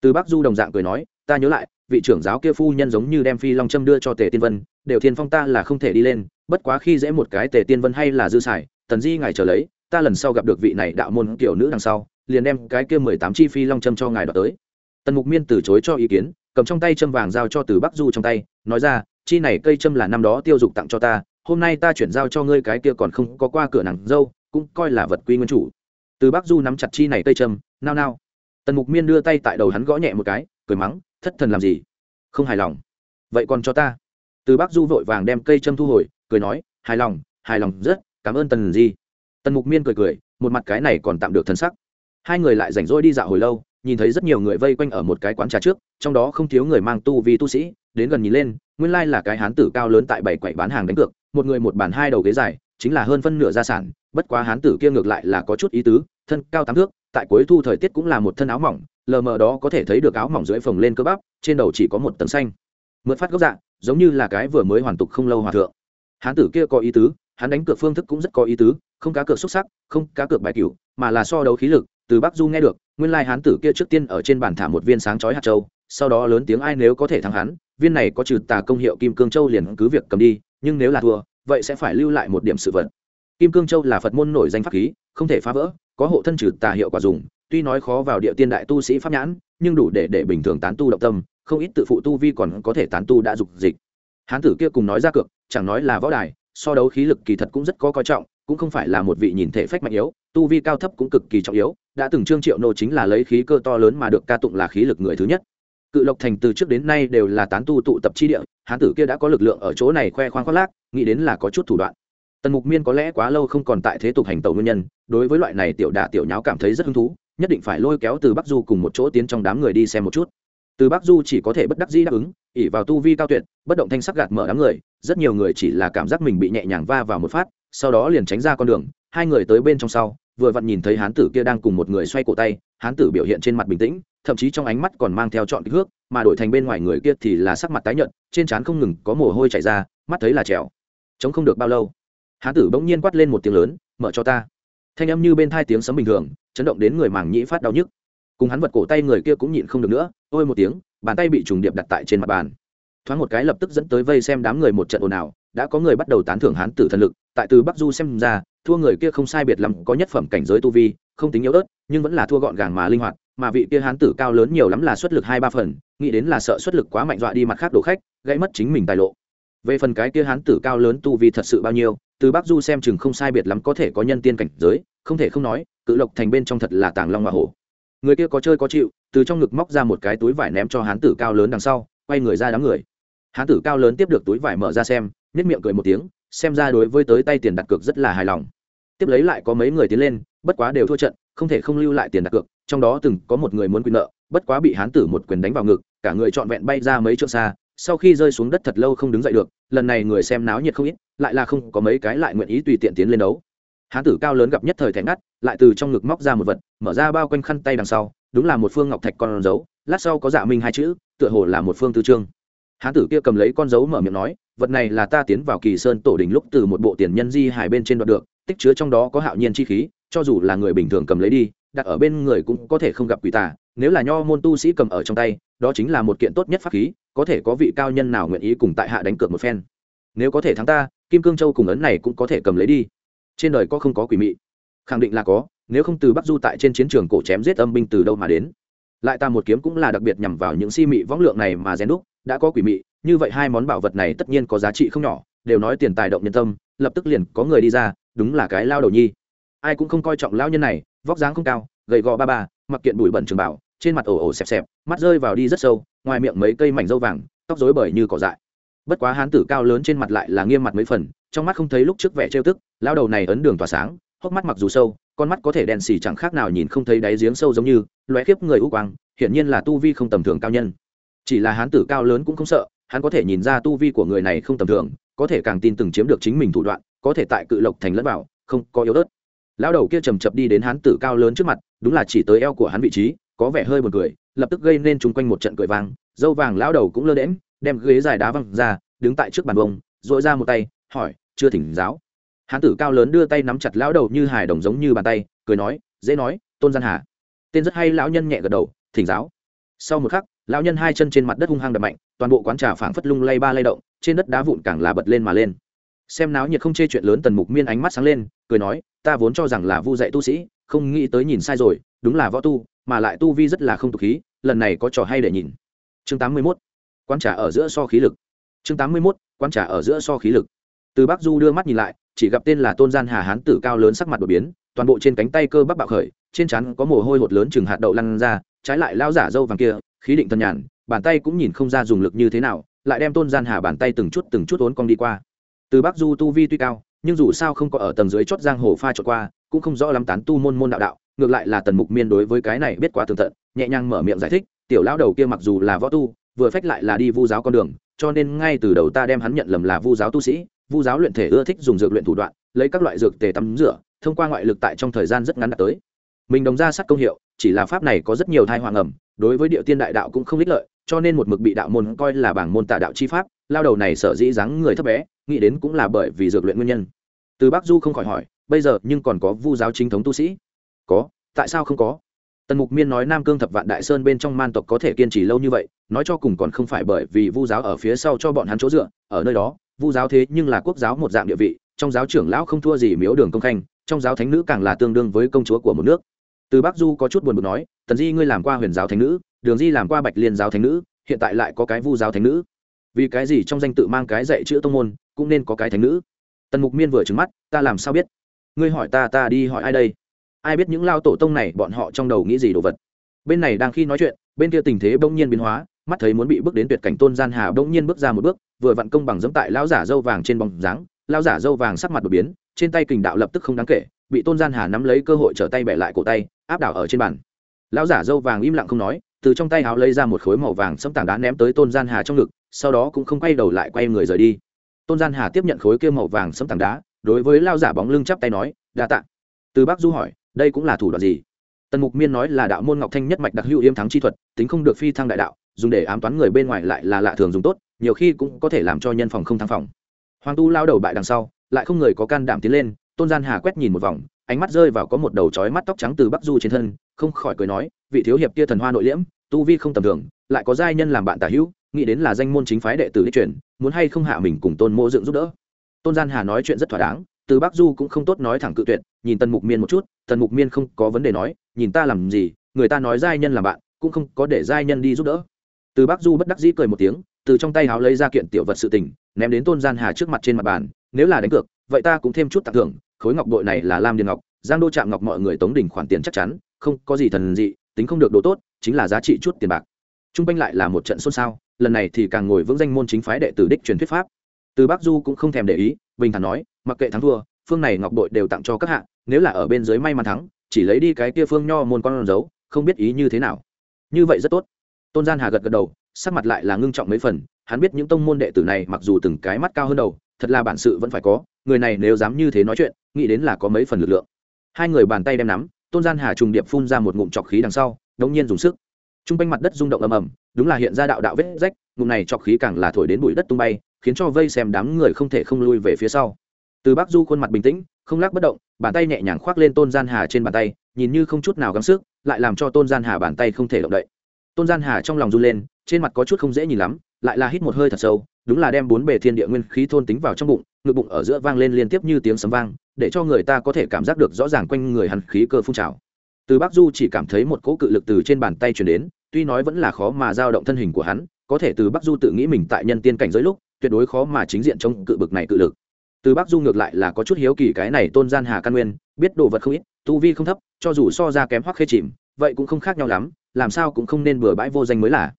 Từ bắc du đồng dạng cười nói, ta nhớ lại, vị trưởng giáo kia phu nhân giống như đem phi long trâm đưa cho tề tiên vân, đều thiên phong ta là không thể đi lên bất quá khi dễ một cái tề tiên vân hay là dư xài tần di ngài trở lấy, ta lần sau gặp được vị này đạo môn kiểu nữ đằng sau, liền đem cái kia mười tám chi phi long trâm cho ngài đoạt tới. Tần mục miên từ chối cho ý kiến, cầm trong tay châm vàng giao cho từ bắc du trong tay, nói ra, chi này cây châm là năm đó tiêu dục tặng cho ta, hôm nay ta chuyển giao cho ngươi cái kia còn không có qua cửa nàng dâu, cũng coi là vật quy nguyên chủ. Từ bắc du nắm chặt chi này cây châm, nao nao. Tần mục miên đưa tay tại đầu hắn gõ nhẹ một cái, cười mắng, thất thần làm gì? Không hài lòng. Vậy còn cho ta. Từ bắc du vội vàng đem cây châm thu hồi cười nói, hài lòng hài lòng rất, cảm ơn tần di. Tần mục miên cười cười, một mặt cái này còn tạm được thân sắc. Hai người lại rảnh rỗi đi dạo hồi lâu, nhìn thấy rất nhiều người vây quanh ở một cái quán trà trước, trong đó không thiếu người mang tu vì tu sĩ, đến gần nhìn lên, nguyên lai là cái hán tử cao lớn tại bảy quậy bán hàng đánh cược, một người một bàn hai đầu ghế dài, chính là hơn phân nửa gia sản, bất quá hán tử kia ngược lại là có chút ý tứ, thân cao tám thước, tại cuối thu thời tiết cũng là một thân áo mỏng, lờ mờ đó có thể thấy được áo mỏng dưới phồng lên cơ bắp, trên đầu chỉ có một tầng xanh. Mượt phát gốc dạng giống như là cái vừa mới hoàn tục không lâu hòa thượng hán tử kia có ý tứ, hắn đánh cược phương thức cũng rất có ý tứ, không cá cược xuất sắc, không cá cược bài cửu, mà là so đấu khí lực, từ bắc du nghe được, nguyên lai hán tử kia trước tiên ở trên bàn thả một viên sáng chói hạt châu, sau đó lớn tiếng ai nếu có thể thắng hắn, viên này có trừ tà công hiệu kim cương châu liền cứ việc cầm đi, nhưng nếu là thua, vậy sẽ phải lưu lại một điểm sự vật. Kim cương châu là phật môn nổi danh pháp khí, không thể phá vỡ, có hộ thân trừ tà hiệu quả dùng, tuy nói khó vào địa tiên đại tu sĩ pháp nhãn, nhưng đủ để để bình thường tán tu động tâm, không ít tự phụ tu vi còn có thể tán tu đã dục dịch. Hán tử kia cùng nói ra cược chẳng nói là võ đài, so đấu khí lực kỳ thật cũng rất có coi trọng, cũng không phải là một vị nhìn thể phách mạnh yếu, tu vi cao thấp cũng cực kỳ trọng yếu, đã từng trương triệu nô chính là lấy khí cơ to lớn mà được ca tụng là khí lực người thứ nhất. Cự lộc thành từ trước đến nay đều là tán tu tụ tập chi địa, hán tử kia đã có lực lượng ở chỗ này khoe khoang khoác lác, nghĩ đến là có chút thủ đoạn. Tần mục miên có lẽ quá lâu không còn tại thế tục hành tàu nguyên nhân, đối với loại này tiểu đà tiểu nháo cảm thấy rất hứng thú, nhất định phải lôi kéo từ bắc du cùng một chỗ tiến trong đám người đi xem một chút. Từ bắc du chỉ có thể bất đắc dĩ đáp ứng ỉ vào tu vi cao tuyệt, bất động thanh sắc gạt mở đám người, rất nhiều người chỉ là cảm giác mình bị nhẹ nhàng va vào một phát, sau đó liền tránh ra con đường, hai người tới bên trong sau, vừa vặn nhìn thấy hán tử kia đang cùng một người xoay cổ tay, hán tử biểu hiện trên mặt bình tĩnh, thậm chí trong ánh mắt còn mang theo trọn kích thước, mà đổi thành bên ngoài người kia thì là sắc mặt tái nhợt, trên trán không ngừng có mồ hôi chảy ra, mắt thấy là trèo. Chống không được bao lâu, hán tử bỗng nhiên quát lên một tiếng lớn, mở cho ta. Thanh âm như bên thai tiếng sấm bình thường, chấn động đến người màng nhĩ phát đau nhức. Cùng hắn vật cổ tay người kia cũng nhịn không được nữa, ôi một tiếng bàn tay bị trùng điệp đặt tại trên mặt bàn. Thoáng một cái lập tức dẫn tới vây xem đám người một trận ồn ào, đã có người bắt đầu tán thưởng hán tử thần lực, tại từ bắc du xem ra, thua người kia không sai biệt lắm, có nhất phẩm cảnh giới tu vi, không tính yếu ớt, nhưng vẫn là thua gọn gàng mà linh hoạt, mà vị kia hán tử cao lớn nhiều lắm là xuất lực hai ba phần, nghĩ đến là sợ xuất lực quá mạnh dọa đi mặt khác đổ khách gây mất chính mình tài lộ. Về phần cái kia hán tử cao lớn tu vi thật sự bao nhiêu, từ bắc du xem chừng không sai biệt lắm có thể có nhân tiên cảnh giới, không thể không nói, cự lộc thành bên trong thật là tàng long hoa hổ người kia có chơi có chịu, từ trong ngực móc ra một cái túi vải ném cho hán tử cao lớn đằng sau, quay người ra đám người. Hán tử cao lớn tiếp được túi vải mở ra xem nếp miệng cười một tiếng, xem ra đối với tới tay tiền đặt cược rất là hài lòng. Tiếp lấy lại có mấy người tiến lên, bất quá đều thua trận, không thể không lưu lại tiền đặt cược, trong đó từng có một người muốn quyền nợ, bất quá bị hán tử một quyền đánh vào ngực, cả người trọn vẹn bay ra mấy trượng xa, sau khi rơi xuống đất thật lâu không đứng dậy được, lần này người xem náo nhiệt không ít, lại là không có mấy cái lại nguyện ý tùy tiện tiến lên đấu hán tử cao lớn gặp nhất thời thẻ ngắt, lại từ trong ngực móc ra một vật, mở ra bao quanh khăn tay đằng sau, đúng là một phương ngọc thạch con dấu, lát sau có dạ minh hai chữ, tựa hồ là một phương tư trương hán tử kia cầm lấy con dấu mở miệng nói, vật này là ta tiến vào kỳ sơn tổ đình lúc từ một bộ tiền nhân di hải bên trên đoạt được, tích chứa trong đó có hạo nhiên chi khí, cho dù là người bình thường cầm lấy đi, đặt ở bên người cũng có thể không gặp quỷ tà, nếu là nho môn tu sĩ cầm ở trong tay, đó chính là một kiện tốt nhất pháp khí, có thể có vị cao nhân nào nguyện ý cùng tại hạ đánh cược một phen. Nếu có thể thắng ta, kim cương châu cùng ấn này cũng có thể cầm lấy đi trên đời có không có quỷ mị. Khẳng định là có, nếu không từ bắc du tại trên chiến trường cổ chém giết âm binh từ đâu mà đến. Lại ta một kiếm cũng là đặc biệt nhằm vào những si mị võng lượng này mà rèn đúc, đã có quỷ mị, như vậy hai món bảo vật này tất nhiên có giá trị không nhỏ, đều nói tiền tài động nhân tâm, lập tức liền có người đi ra, đúng là cái lao đầu nhi. Ai cũng không coi trọng lao nhân này, vóc dáng không cao, gầy gò ba ba, mặc kiện bụi bẩn trường bảo, trên mặt ổ ổ xẹp xẹp, mắt rơi vào đi rất sâu, ngoài miệng mấy cây mảnh dâu vàng, tóc rối bời như cỏ dại. Bất quá hán tử cao lớn trên mặt lại là nghiêm mặt mấy phần trong mắt không thấy lúc trước vẻ trêu tức lao đầu này ấn đường tỏa sáng hốc mắt mặc dù sâu con mắt có thể đèn xì chẳng khác nào nhìn không thấy đáy giếng sâu giống như loé khiếp người u quang hiển nhiên là tu vi không tầm thường cao nhân. Chỉ là hán tử cao lớn cũng không sợ hắn có thể nhìn ra tu vi của người này không tầm thường có thể càng tin từng chiếm được chính mình thủ đoạn có thể tại cự lộc thành lẫn vào không có yếu ớt. Lão đầu kia chầm chập đi đến hán tử cao lớn trước mặt đúng là chỉ tới eo của hắn vị trí có vẻ hơi buồn cười lập tức gây nên chung quanh một trận cười vàng, dâu vàng lão đầu cũng lơ đễm đem ghế dài đá văng ra đứng tại trước bàn bông dội ra một tay hỏi chưa thỉnh giáo. Hán tử cao lớn đưa tay nắm chặt lão đầu như hài đồng giống như bàn tay, cười nói, dễ nói, tôn gian hà. Tên rất hay, lão nhân nhẹ gật đầu, thỉnh giáo. Sau một khắc, lão nhân hai chân trên mặt đất hung hăng đập mạnh, toàn bộ quán trà phảng phất lung lay ba lay động, trên đất đá vụn càng là bật lên mà lên. Xem náo nhiệt không chê chuyện lớn tần mục miên ánh mắt sáng lên, cười nói, ta vốn cho rằng là vu dạy tu sĩ, không nghĩ tới nhìn sai rồi, đúng là võ tu, mà lại tu vi rất là không tục khí, lần này có trò hay để nhìn. Chương tám mươi 81. quán trà ở giữa so khí lực. Chương tám mươi 81. quán trà ở giữa so khí lực từ bắc du đưa mắt nhìn lại, chỉ gặp tên là tôn gian hà hán tử cao lớn sắc mặt đột biến, toàn bộ trên cánh tay cơ bắp bạo khởi, trên trán có mồ hôi hột lớn chừng hạt đậu lăn ra, trái lại lao giả dâu vàng kia, khí định thân nhàn, bàn tay cũng nhìn không ra dùng lực như thế nào, lại đem tôn gian hà bàn tay từng chút từng chút ốn cong đi qua. Từ bắc du tu vi tuy cao, nhưng dù sao không có ở tầng dưới chót giang hồ pha trộn qua, cũng không rõ lắm tán tu môn môn đạo đạo, ngược lại là tần mục miên đối với cái này biết quá tường tận, nhẹ nhàng mở miệng giải thích, tiểu lão đầu kia mặc dù là võ tu, vừa phách lại là đi vu giáo con đường, cho nên ngay từ đầu ta đem hắn nhận lầm là vu giáo tu sĩ vu giáo luyện thể ưa thích dùng dược luyện thủ đoạn, lấy các loại dược tề tắm rửa, thông qua ngoại lực tại trong thời gian rất ngắn đạt tới. Mình đồng ra sát công hiệu, chỉ là pháp này có rất nhiều thai hoàng ẩm, đối với địa tiên đại đạo cũng không ích lợi, cho nên một mực bị đạo môn coi là bảng môn tà đạo chi pháp, lao đầu này sở dĩ dáng người thấp bé, nghĩ đến cũng là bởi vì dược luyện nguyên nhân. Từ bắc du không khỏi hỏi, bây giờ nhưng còn có vu giáo chính thống tu sĩ? Có, tại sao không có? Tần mục miên nói nam cương thập vạn đại sơn bên trong man tộc có thể kiên trì lâu như vậy, nói cho cùng còn không phải bởi vì vu giáo ở phía sau cho bọn hắn chỗ dựa, ở nơi đó vu giáo thế nhưng là quốc giáo một dạng địa vị, trong giáo trưởng lão không thua gì miếu đường công khanh, trong giáo thánh nữ càng là tương đương với công chúa của một nước. Từ bắc du có chút buồn bực nói, tần di ngươi làm qua huyền giáo thánh nữ, đường di làm qua bạch liên giáo thánh nữ, hiện tại lại có cái vu giáo thánh nữ. Vì cái gì trong danh tự mang cái dạy chữ tông môn, cũng nên có cái thánh nữ? Tần mục miên vừa trứng mắt, ta làm sao biết? Ngươi hỏi ta ta đi hỏi ai đây? Ai biết những lao tổ tông này bọn họ trong đầu nghĩ gì đồ vật? Bên này đang khi nói chuyện, bên kia tình thế bỗng nhiên biến hóa mắt thấy muốn bị bước đến tuyệt cảnh tôn gian hà bỗng nhiên bước ra một bước, vừa vặn công bằng dẫm tại lão giả dâu vàng trên bóng dáng, lão giả dâu vàng sắc mặt đột biến, trên tay kình đạo lập tức không đáng kể, bị tôn gian hà nắm lấy cơ hội trở tay bẻ lại cổ tay, áp đảo ở trên bàn. Lão giả dâu vàng im lặng không nói, từ trong tay háo lấy ra một khối màu vàng sẫm tảng đá ném tới tôn gian hà trong ngực, sau đó cũng không quay đầu lại quay người rời đi. Tôn gian hà tiếp nhận khối kia màu vàng sẫm tảng đá, đối với lao giả bóng lưng chắp tay nói, đa tạ. Từ bác du hỏi, đây cũng là thủ đoạn gì? Tần mục miên nói là đạo môn ngọc thanh nhất mạch đặc hữu yếm thắng chi thuật, tính không được phi thăng đại đạo dùng để ám toán người bên ngoài lại là lạ thường dùng tốt, nhiều khi cũng có thể làm cho nhân phòng không thăng phòng. Hoàng tu lao đầu bại đằng sau, lại không người có can đảm tiến lên, tôn gian hà quét nhìn một vòng, ánh mắt rơi vào có một đầu trói mắt tóc trắng từ bắc du trên thân, không khỏi cười nói, vị thiếu hiệp kia thần hoa nội liễm, tu vi không tầm thường, lại có giai nhân làm bạn tả hữu, nghĩ đến là danh môn chính phái đệ tử đi truyền, muốn hay không hạ mình cùng tôn mô dựng giúp đỡ. Tôn gian hà nói chuyện rất thỏa đáng, từ bắc du cũng không tốt nói thẳng cự tuyệt, nhìn tần mục miên một chút, tần mục miên không có vấn đề nói, nhìn ta làm gì, người ta nói giai nhân làm bạn, cũng không có để giai nhân đi giúp đỡ từ bắc du bất đắc dĩ cười một tiếng, từ trong tay háo lấy ra kiện tiểu vật sự tình, ném đến tôn gian hà trước mặt trên mặt bàn, nếu là đánh cược, vậy ta cũng thêm chút tặng thưởng, khối ngọc bội này là lam điền ngọc, giang đô chạm ngọc mọi người tống đỉnh khoản tiền chắc chắn, không có gì thần dị, tính không được đồ tốt, chính là giá trị chút tiền bạc. Trung quanh lại là một trận xôn xao, lần này thì càng ngồi vững danh môn chính phái đệ tử đích truyền thuyết pháp. Từ bắc du cũng không thèm để ý, bình thản nói, mặc kệ thắng thua, phương này ngọc bội đều tặng cho các hạ, nếu là ở bên dưới may mắn thắng, chỉ lấy đi cái kia phương nho môn con dấu, không biết ý như thế nào. Như vậy rất tốt tôn gian hà gật gật đầu, sắc mặt lại là ngưng trọng mấy phần, hắn biết những tông môn đệ tử này mặc dù từng cái mắt cao hơn đầu, thật là bản sự vẫn phải có, người này nếu dám như thế nói chuyện, nghĩ đến là có mấy phần lực lượng. Hai người bàn tay đem nắm, tôn gian hà trùng điệp phun ra một ngụm trọc khí đằng sau, đống nhiên dùng sức. T r u n g quanh mặt đất rung động ầm ầm, đúng là hiện ra đạo đạo vết rách, ngụm này trọc khí càng là thổi đến bụi đất tung bay, khiến cho vây xem đám người không thể không lui về phía sau. Từ bắc du khuôn mặt bình tĩnh, không lắc bất động, bàn tay nhẹ nhàng khoác lên tôn gian hà trên bàn tay, nhìn như không chút nào gắng sức, lại làm cho tôn gian hà bàn tay không thể động đậy tôn gian hà trong lòng run lên, trên mặt có chút không dễ nhìn lắm, lại là hít một hơi thật sâu, đúng là đem bốn bề thiên địa nguyên khí thôn tính vào trong bụng, ngực bụng ở giữa vang lên liên tiếp như tiếng sấm vang, để cho người ta có thể cảm giác được rõ ràng quanh người hắn khí cơ phun trào. Từ bắc du chỉ cảm thấy một cỗ cự lực từ trên bàn tay chuyển đến, tuy nói vẫn là khó mà giao động thân hình của hắn, có thể từ bắc du tự nghĩ mình tại nhân tiên cảnh giới lúc, tuyệt đối khó mà chính diện chống cự bực này cự lực. Từ bắc du ngược lại là có chút hiếu kỳ cái này tôn gian hà căn nguyên, biết đồ vật không ít, tu vi không thấp, cho dù so ra kém hoắc khê chìm vậy cũng không khác nhau lắm, làm sao cũng không nên bừa bãi vô danh mới là.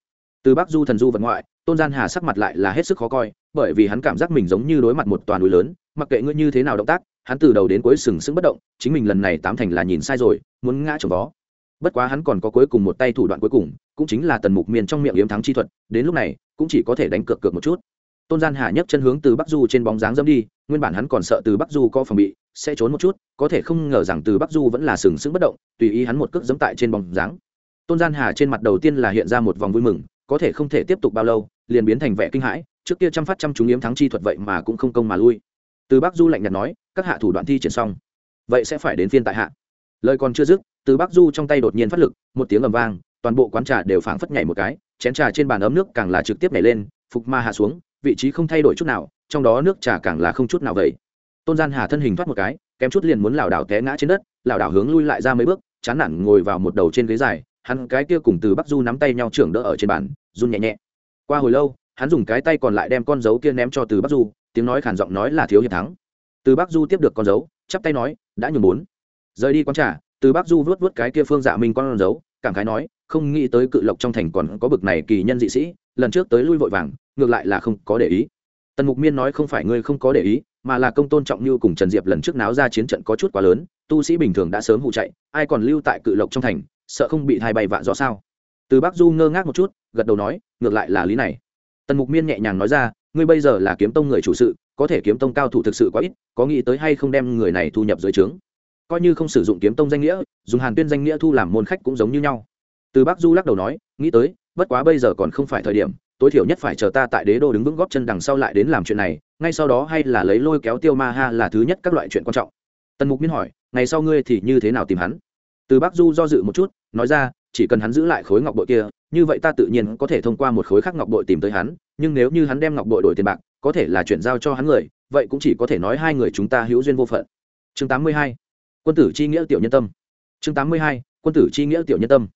Từ bắc du thần du vật ngoại, tôn gian hà sắc mặt lại là hết sức khó coi, bởi vì hắn cảm giác mình giống như đối mặt một toàn núi lớn, mặc kệ ngươi như thế nào động tác, hắn từ đầu đến cuối sừng sững bất động, chính mình lần này tám thành là nhìn sai rồi, muốn ngã chồng vó. Bất quá hắn còn có cuối cùng một tay thủ đoạn cuối cùng, cũng chính là tần mục miền trong miệng yếm thắng chi thuật, đến lúc này, cũng chỉ có thể đánh cược cược một chút. Tôn gian hà nhấc chân hướng từ bắc du trên bóng dáng dâm đi, nguyên bản hắn còn sợ từ bắc du có phòng bị sẽ trốn một chút, có thể không ngờ rằng từ bắc du vẫn là sừng sững bất động, tùy ý hắn một cước dẫm tại trên bóng dáng. Tôn gian hà trên mặt đầu tiên là hiện ra một vòng vui mừng, có thể không thể tiếp tục bao lâu, liền biến thành vẻ kinh hãi, trước kia chăm phát chăm chúng yếm thắng chi thuật vậy mà cũng không công mà lui. Từ bắc du lạnh nhạt nói, các hạ thủ đoạn thi triển xong, vậy sẽ phải đến phiên tại hạ. Lời còn chưa dứt, từ bắc du trong tay đột nhiên phát lực, một tiếng ầm vang, toàn bộ quán trà đều phảng phất nhảy một cái, chén trà trên bàn ấm nước càng là trực tiếp nhảy lên, phục ma hạ xuống, vị trí không thay đổi chút nào, trong đó nước trà càng là không chút nào vậy tôn gian hà thân hình thoát một cái, kém chút liền muốn lảo đảo té ngã trên đất, lảo đảo hướng lui lại ra mấy bước, chán nản ngồi vào một đầu trên ghế dài, hắn cái kia cùng từ bắc du nắm tay nhau trưởng đỡ ở trên bàn, run nhẹ nhẹ. Qua hồi lâu, hắn dùng cái tay còn lại đem con dấu kia ném cho từ bắc du, tiếng nói khản giọng nói là thiếu hiệp thắng. Từ bắc du tiếp được con dấu, chắp tay nói, đã nhường bốn. Rời đi con trả từ bắc du vớt vớt cái kia phương dạ minh con dấu, cảm khái nói, không nghĩ tới cự lộc trong thành còn có bực này kỳ nhân dị sĩ, lần trước tới lui vội vàng, ngược lại là không có để ý. Tần mục miên nói, không phải ngươi không có để ý mà là công tôn trọng như cùng trần diệp lần trước náo ra chiến trận có chút quá lớn, tu sĩ bình thường đã sớm hụ chạy, ai còn lưu tại cự lộc trong thành, sợ không bị thai bay vạ rõ sao? Từ bắc du ngơ ngác một chút, gật đầu nói, ngược lại là lý này. Tần mục miên nhẹ nhàng nói ra, ngươi bây giờ là kiếm tông người chủ sự, có thể kiếm tông cao thủ thực sự quá ít, có nghĩ tới hay không đem người này thu nhập dưới trướng? Coi như không sử dụng kiếm tông danh nghĩa, dùng hàn tuyên danh nghĩa thu làm môn khách cũng giống như nhau. Từ bắc du lắc đầu nói, nghĩ tới, bất quá bây giờ còn không phải thời điểm, tối thiểu nhất phải chờ ta tại đế đô đứng vững góp chân đằng sau lại đến làm chuyện này ngay sau đó hay là lấy lôi kéo tiêu ma ha là thứ nhất các loại chuyện quan trọng tần mục miên hỏi, ngày sau ngươi thì như thế nào tìm hắn từ bắc du do dự một chút, nói ra, chỉ cần hắn giữ lại khối ngọc bội kia, như vậy ta tự nhiên có thể thông qua một khối khác ngọc bội tìm tới hắn, nhưng nếu như hắn đem ngọc bội đổi tiền bạc, có thể là chuyển giao cho hắn người, vậy cũng chỉ có thể nói hai người chúng ta hữu duyên vô phận chương 82. quân tử chi nghĩa tiểu nhân tâm chương 82. quân tử chi nghĩa tiểu nhân tâm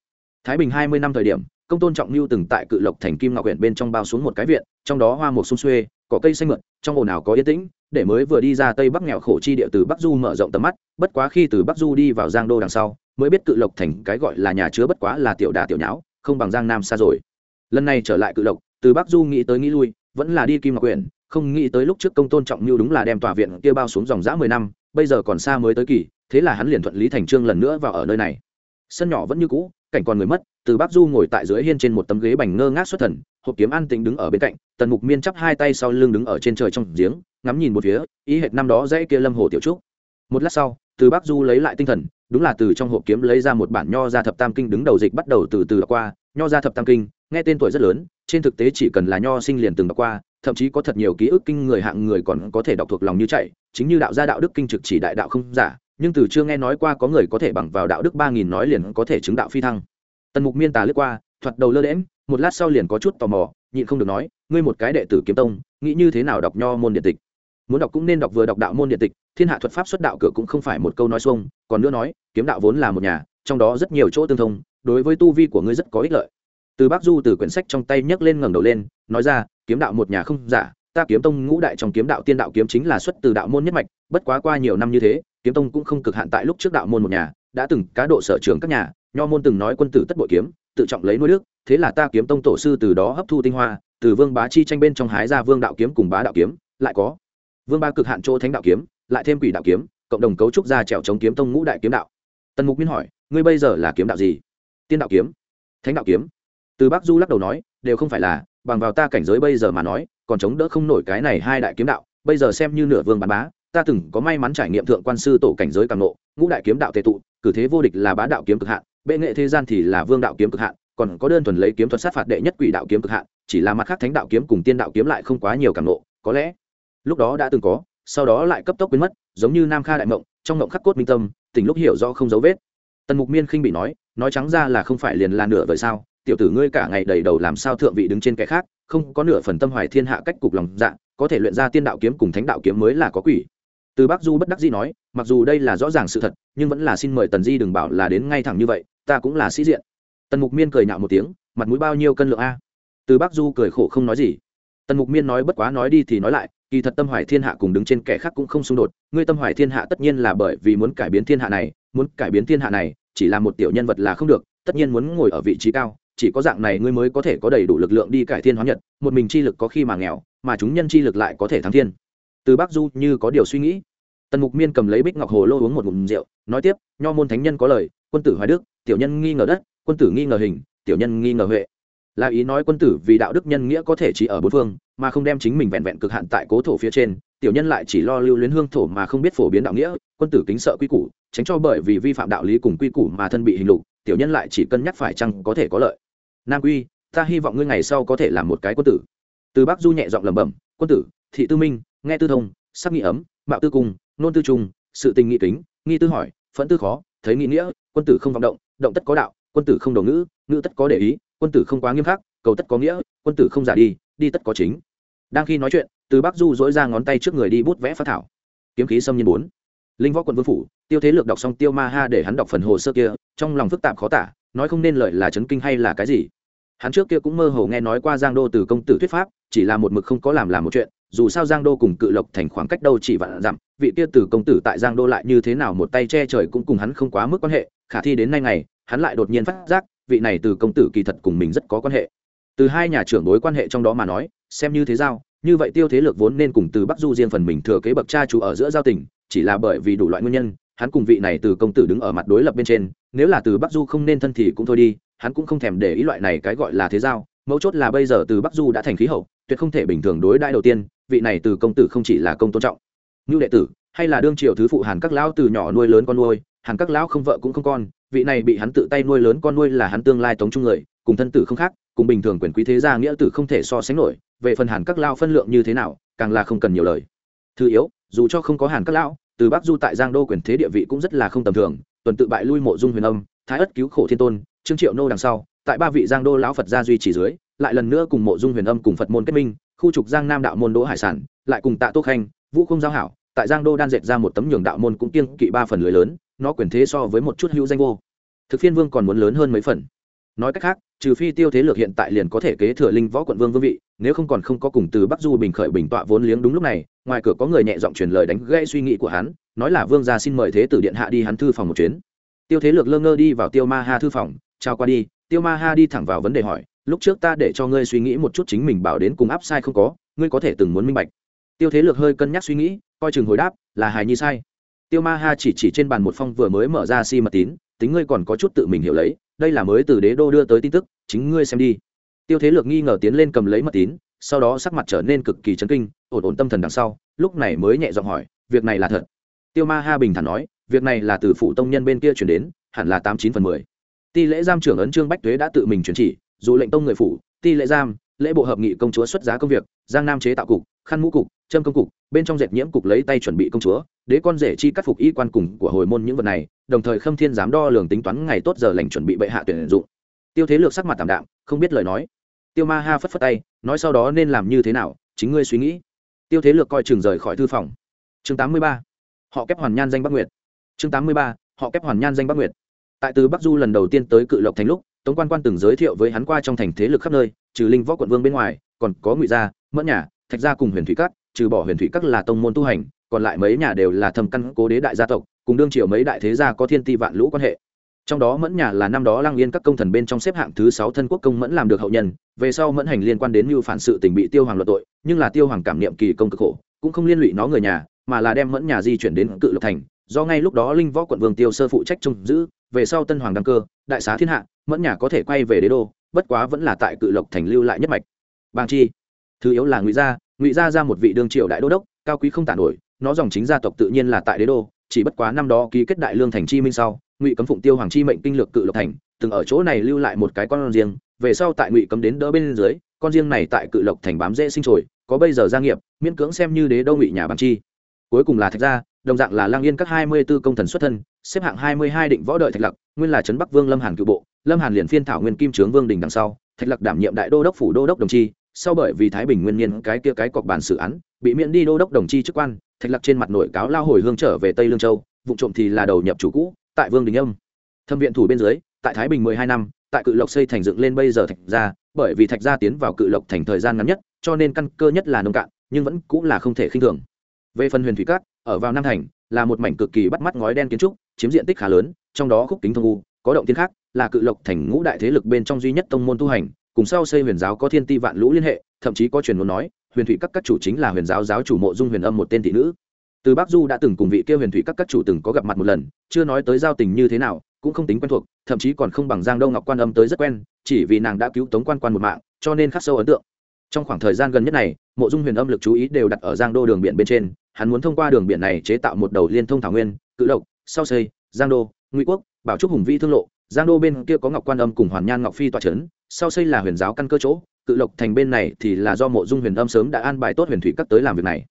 thái bình hai mươi năm thời điểm, công tôn trọng lưu từng tại cự lộc thành kim ngọc huyện bên trong bao xuống một cái viện, trong đó hoa một sung xuê Cỏ cây xanh mượt, trong ồn ào có yên tĩnh để mới vừa đi ra tây bắc nghèo khổ chi địa từ bắc du mở rộng tầm mắt bất quá khi từ bắc du đi vào giang đô đằng sau mới biết cự lộc thành cái gọi là nhà chứa bất quá là tiểu đà tiểu nháo không bằng giang nam xa rồi. Lần này trở lại cự lộc từ bắc du nghĩ tới nghĩ lui vẫn là đi kim ngọc huyện không nghĩ tới lúc trước công tôn trọng như đúng là đem tòa viện kia bao xuống dòng dã mười năm bây giờ còn xa mới tới kỳ thế là hắn liền thuận lý thành trương lần nữa vào ở nơi này. Sân nhỏ vẫn như cũ cảnh còn người mất từ bắc du ngồi tại dưới hiên trên một tấm ghế bành ngơ ngác xuất thần hộp kiếm an tĩnh đứng ở bên cạnh, tần mục miên chắp hai tay sau lưng đứng ở trên trời trong giếng, ngắm nhìn một phía ý hệt năm đó dãy kia lâm hồ tiểu trúc. Một lát sau, từ bắc du lấy lại tinh thần, đúng là từ trong hộp kiếm lấy ra một bản nho ra thập tam kinh đứng đầu dịch bắt đầu từ từ đọc qua. Nho ra thập tam kinh, nghe tên tuổi rất lớn, trên thực tế chỉ cần là nho sinh liền từng đọc qua, thậm chí có thật nhiều ký ức kinh người hạng người còn có thể đọc thuộc lòng như chạy, chính như đạo gia đạo đức kinh trực chỉ đại đạo không giả, nhưng từ chưa nghe nói qua có người có thể bằng vào đạo đức ba nghìn nói liền có thể chứng đạo phi thăng. Tần mục miên tà lướt qua thoạt đầu lơ đễm một lát sau liền có chút tò mò, nhịn không được nói, ngươi một cái đệ tử kiếm tông, nghĩ như thế nào đọc nho môn điện tịch? Muốn đọc cũng nên đọc vừa đọc đạo môn điện tịch, thiên hạ thuật pháp xuất đạo cửa cũng không phải một câu nói xuông, còn nữa nói, kiếm đạo vốn là một nhà, trong đó rất nhiều chỗ tương thông, đối với tu vi của ngươi rất có ích lợi. Từ bác du từ quyển sách trong tay nhấc lên ngẩng đầu lên, nói ra, kiếm đạo một nhà không giả, ta kiếm tông ngũ đại trong kiếm đạo tiên đạo kiếm chính là xuất từ đạo môn nhất mạch, bất quá qua nhiều năm như thế, kiếm tông cũng không cực hạn tại lúc trước đạo môn một nhà, đã từng cá độ sở trường các nhà nho môn từng nói quân tử tất bội kiếm, tự trọng lấy nuôi đức, thế là ta kiếm tông tổ sư từ đó hấp thu tinh hoa, từ vương bá chi tranh bên trong hái ra vương đạo kiếm cùng bá đạo kiếm, lại có vương ba cực hạn chỗ thánh đạo kiếm, lại thêm quỷ đạo kiếm, cộng đồng cấu trúc ra trèo chống kiếm tông ngũ đại kiếm đạo. Tần mục miên hỏi, ngươi bây giờ là kiếm đạo gì? Tiên đạo kiếm. Thánh đạo kiếm. Từ bắc du lắc đầu nói, đều không phải là, bằng vào ta cảnh giới bây giờ mà nói, còn chống đỡ không nổi cái này hai đại kiếm đạo, bây giờ xem như nửa vương bán bá, ta từng có may mắn trải nghiệm thượng quan sư tổ cảnh giới càng nộ ngũ đại kiếm đạo tệ tụ, cử thế vô địch là bá đạo kiếm cực hạn bệ nghệ thế gian thì là vương đạo kiếm cực hạn, còn có đơn thuần lấy kiếm thuật sát phạt đệ nhất quỷ đạo kiếm cực hạn, chỉ là mặt khác thánh đạo kiếm cùng tiên đạo kiếm lại không quá nhiều cảm nộ, có lẽ lúc đó đã từng có, sau đó lại cấp tốc biến mất, giống như nam kha đại mộng, trong mộng khắc cốt minh tâm, tình lúc hiểu do không dấu vết. Tần mục miên khinh bị nói nói trắng ra là không phải liền là nửa vời sao, tiểu tử ngươi cả ngày đầy đầu làm sao thượng vị đứng trên kẻ khác, không có nửa phần tâm hoài thiên hạ cách cục lòng dạ có thể luyện ra tiên đạo kiếm cùng thánh đạo kiếm mới là có quỷ. Từ bắc du bất đắc dĩ nói, mặc dù đây là rõ ràng sự thật, nhưng vẫn là xin mời tần di đừng bảo là đến ngay thẳng như vậy ta cũng là sĩ diện. Tần mục miên cười nhạo một tiếng, mặt mũi bao nhiêu cân lượng a? Từ bắc du cười khổ không nói gì. Tần mục miên nói bất quá nói đi thì nói lại, kỳ thật tâm hoài thiên hạ cùng đứng trên kẻ khác cũng không xung đột, ngươi tâm hoài thiên hạ tất nhiên là bởi vì muốn cải biến thiên hạ này, muốn cải biến thiên hạ này, chỉ là một tiểu nhân vật là không được, tất nhiên muốn ngồi ở vị trí cao, chỉ có dạng này ngươi mới có thể có đầy đủ lực lượng đi cải thiên hóa nhật, một mình chi lực có khi mà nghèo, mà chúng nhân chi lực lại có thể thắng thiên. Từ bắc du như có điều suy nghĩ. Tần mục miên cầm lấy bích ngọc hồ lô uống một ngụm rượu, nói tiếp, nho môn thánh nhân có lời quân tử hoài đức, tiểu nhân nghi ngờ đất, quân tử nghi ngờ hình, tiểu nhân nghi ngờ huệ. Là ý nói quân tử vì đạo đức nhân nghĩa có thể chỉ ở bốn phương, mà không đem chính mình vẹn vẹn cực hạn tại cố thổ phía trên, tiểu nhân lại chỉ lo lưu luyến hương thổ mà không biết phổ biến đạo nghĩa, quân tử kính sợ quy củ, tránh cho bởi vì vi phạm đạo lý cùng quy củ mà thân bị hình lục, tiểu nhân lại chỉ cân nhắc phải chăng có thể có lợi. Nam quy, ta hy vọng ngươi ngày sau có thể làm một cái quân tử. Từ bắc du nhẹ giọng lẩm bẩm, quân tử, thị tư minh, nghe tư thông, sắc nghị ấm, mạo tư cung, nôn tư trung, sự tình nghị kính, nghi tư hỏi, phẫn tư khó, thấy nghị nghĩa quân tử không vọng động động tất có đạo, quân tử không đầu ngữ ngữ tất có để ý, quân tử không quá nghiêm khắc, cầu tất có nghĩa, quân tử không giả đi đi tất có chính. Đang khi nói chuyện, từ bắc du dỗi ra ngón tay trước người đi bút vẽ phát thảo. Kiếm khí xâm nhiên bốn. Linh võ quận vương phủ, tiêu thế lược đọc xong tiêu ma ha để hắn đọc phần hồ sơ kia, trong lòng phức tạp khó tả, nói không nên lợi là chấn kinh hay là cái gì. Hắn trước kia cũng mơ hồ nghe nói qua giang đô từ công tử thuyết pháp, chỉ là một mực không có làm làm một chuyện, dù sao giang đô cùng cự lộc thành khoảng cách đâu chỉ vạn dặm, vị kia từ công tử tại giang đô lại như thế nào một tay che trời cũng cùng hắn không quá mức quan hệ khả thi đến nay ngày, hắn lại đột nhiên phát giác, vị này từ công tử kỳ thật cùng mình rất có quan hệ. Từ hai nhà trưởng đối quan hệ trong đó mà nói, xem như thế giao, như vậy tiêu thế lược vốn nên cùng từ bắc du riêng phần mình thừa kế bậc cha chủ ở giữa giao tình, chỉ là bởi vì đủ loại nguyên nhân, hắn cùng vị này từ công tử đứng ở mặt đối lập bên trên, nếu là từ bắc du không nên thân thì cũng thôi đi, hắn cũng không thèm để ý loại này cái gọi là thế giao, mấu chốt là bây giờ từ bắc du đã thành khí hậu, tuyệt không thể bình thường đối đãi đầu tiên, vị này từ công tử không chỉ là công tôn trọng. Như đệ tử, hay là đương triều thứ phụ hàn các lão từ nhỏ nuôi lớn con nuôi hàn các lão không vợ cũng không con, vị này bị hắn tự tay nuôi lớn con nuôi là hắn tương lai tống trung người, cùng thân tử không khác, cùng bình thường quyền quý thế gia nghĩa tử không thể so sánh nổi, về phần hàn các lao phân lượng như thế nào, càng là không cần nhiều lời. Thứ yếu, dù cho không có hàn các lão, từ bắc du tại giang đô quyền thế địa vị cũng rất là không tầm thường, tuần tự bại lui mộ dung huyền âm, thái ất cứu khổ thiên tôn, trương triệu nô đằng sau, tại ba vị giang đô lão phật gia duy trì dưới, lại lần nữa cùng mộ dung huyền âm cùng phật môn kết minh, khu trục giang nam đạo môn đỗ hải sản, lại cùng tạ tô khanh, vũ không giao hảo, tại giang đô đan dệt ra một tấm nhường đạo môn cũng kiêng kỵ ba phần lưới lớn nó quyền thế so với một chút hữu danh vô. Thực phiên vương còn muốn lớn hơn mấy phần. Nói cách khác, trừ phi tiêu thế lược hiện tại liền có thể kế thừa linh võ quận vương vương vị, nếu không còn không có cùng từ bắc du bình khởi bình tọa vốn liếng đúng lúc này, ngoài cửa có người nhẹ giọng truyền lời đánh gãy suy nghĩ của hắn, nói là vương gia xin mời thế tử điện hạ đi hắn thư phòng một chuyến. Tiêu thế lược lơ ngơ đi vào tiêu ma ha thư phòng trao qua đi, tiêu ma ha đi thẳng vào vấn đề hỏi, lúc trước ta để cho ngươi suy nghĩ một chút chính mình bảo đến cùng áp sai không có, ngươi có thể từng muốn minh bạch? Tiêu thế lược hơi cân nhắc suy nghĩ, coi chừng hồi đáp, là hài nhi sai tiêu ma ha chỉ chỉ trên bàn một phong vừa mới mở ra si mật tín, tính ngươi còn có chút tự mình hiểu lấy, đây là mới từ đế đô đưa tới tin tức, chính ngươi xem đi. Tiêu thế lược nghi ngờ tiến lên cầm lấy mật tín, sau đó sắc mặt trở nên cực kỳ chấn kinh, ổn ổn tâm thần đằng sau, lúc này mới nhẹ giọng hỏi, việc này là thật? Tiêu ma ha bình thản nói, việc này là từ phủ tông nhân bên kia chuyển đến, hẳn là tám chín phần mười. Ti lễ giam trưởng ấn trương bách tuế đã tự mình chuyển chỉ, dù lệnh tông người phủ, ti lễ giam, lễ bộ hợp nghị công chúa xuất giá công việc, giang nam chế tạo cục, khăn mũ cục trâm công cục, bên trong dệt nhiễm cục lấy tay chuẩn bị công chúa, đế con rể chi cắt phục y quan cùng của hồi môn những vật này, đồng thời khâm thiên giám đo lường tính toán ngày tốt giờ lành chuẩn bị bệ hạ tuyển dụng. Tiêu thế lược sắc mặt tảm đạm, không biết lời nói. Tiêu ma ha phất phất tay, nói sau đó nên làm như thế nào, chính ngươi suy nghĩ. Tiêu thế lược coi chừng rời khỏi thư phòng. Chương tám mươi ba, họ kép hoàn nhan danh bắc nguyệt. Chương tám mươi ba, họ kép hoàn nhan danh bắc nguyệt. Tại từ bắc du lần đầu tiên tới cự lộc thành lúc, tống quan quan từng giới thiệu với hắn qua trong thành thế lực khắp nơi, trừ linh võ quận vương bên ngoài, còn có ngụy gia, mẫn nhà thạch gia cùng huyền thủy cát trừ bỏ huyền thủy các là tông môn tu hành, còn lại mấy nhà đều là thầm căn cố đế đại gia tộc, cùng đương triều mấy đại thế gia có thiên ti vạn lũ quan hệ. Trong đó mẫn nhà là năm đó Lang yên các công thần bên trong xếp hạng thứ sáu thân quốc công mẫn làm được hậu nhân, về sau mẫn hành liên quan đến mưu phản sự tình bị tiêu hoàng luận tội, nhưng là tiêu hoàng cảm niệm kỳ công cực khổ, cũng không liên lụy nó người nhà, mà là đem mẫn nhà di chuyển đến cự lộc thành, do ngay lúc đó linh võ quận vương tiêu sơ phụ trách trông giữ, về sau tân hoàng đăng cơ, đại xá thiên hạ, mẫn nhà có thể quay về đế đô, bất quá vẫn là tại cự lộc thành lưu lại nhất mạch. Bang chi, thứ yếu là ngụy gia ngụy gia ra một vị đương triều đại đô đốc, cao quý không tản nổi, nó dòng chính gia tộc tự nhiên là tại đế đô, chỉ bất quá năm đó ký kết đại lương thành chi minh sau, ngụy cấm phụng tiêu hoàng chi mệnh kinh lược cự lộc thành, từng ở chỗ này lưu lại một cái con riêng, về sau tại ngụy cấm đến đỡ bên dưới, con riêng này tại cự lộc thành bám dễ sinh trồi, có bây giờ gia nghiệp, miễn cưỡng xem như đế đô ngụy nhà bằng chi. Cuối cùng là thạch gia, đồng dạng là lang yên các hai mươi 24 công thần xuất thân, xếp hạng hai mươi hai định võ đợi thạch lặc, nguyên là trấn bắc vương lâm hàn cựu bộ, lâm hàn liền phiên thảo nguyên kim trướng vương đình đằng sau, thạch lặc đảm nhiệm đại đô đốc phủ đô đốc đồng chi sau bởi vì thái bình nguyên niên cái kia cái cọc bản xử án, bị miễn đi đô đốc đồng chi chức quan, thạch lặc trên mặt nội cáo lao hồi hương trở về tây lương châu, vụ trộm thì là đầu nhập chủ cũ, tại vương đình âm. Thâm viện thủ bên dưới, tại thái bình mười hai năm, tại cự lộc xây thành dựng lên bây giờ thạch gia, bởi vì thạch gia tiến vào cự lộc thành thời gian ngắn nhất, cho nên căn cơ nhất là nông cạn, nhưng vẫn cũng là không thể khinh thường. Về phần huyền thủy cát, ở vào nam thành, là một mảnh cực kỳ bắt mắt ngói đen kiến trúc, chiếm diện tích khá lớn, trong đó khúc kính thông u, có động tiên khác, là cự lộc thành ngũ đại thế lực bên trong duy nhất tông môn tu hành cùng sau xây huyền giáo có thiên ti vạn lũ liên hệ, thậm chí có truyền muốn nói, huyền thủy các các chủ chính là huyền giáo giáo chủ mộ dung huyền âm một tên thị nữ. Từ bắc du đã từng cùng vị kia huyền thủy các các chủ từng có gặp mặt một lần, chưa nói tới giao tình như thế nào, cũng không tính quen thuộc, thậm chí còn không bằng giang đâu ngọc quan âm tới rất quen, chỉ vì nàng đã cứu tống quan quan một mạng, cho nên khắc sâu ấn tượng. Trong khoảng thời gian gần nhất này, mộ dung huyền âm lực chú ý đều đặt ở giang đô đường biển bên trên, hắn muốn thông qua đường biển này chế tạo một đầu liên thông thảo nguyên, cự độc sau xây, giang đô, ngụy quốc, bảo trúc hùng vĩ thương lộ, giang đô bên kia có ngọc quan âm cùng hoàn nhan ngọc phi tọa trấn sau xây là huyền giáo căn cơ chỗ, cự lộc thành bên này thì là do mộ dung huyền âm sớm đã an bài tốt huyền thủy các tới làm việc này.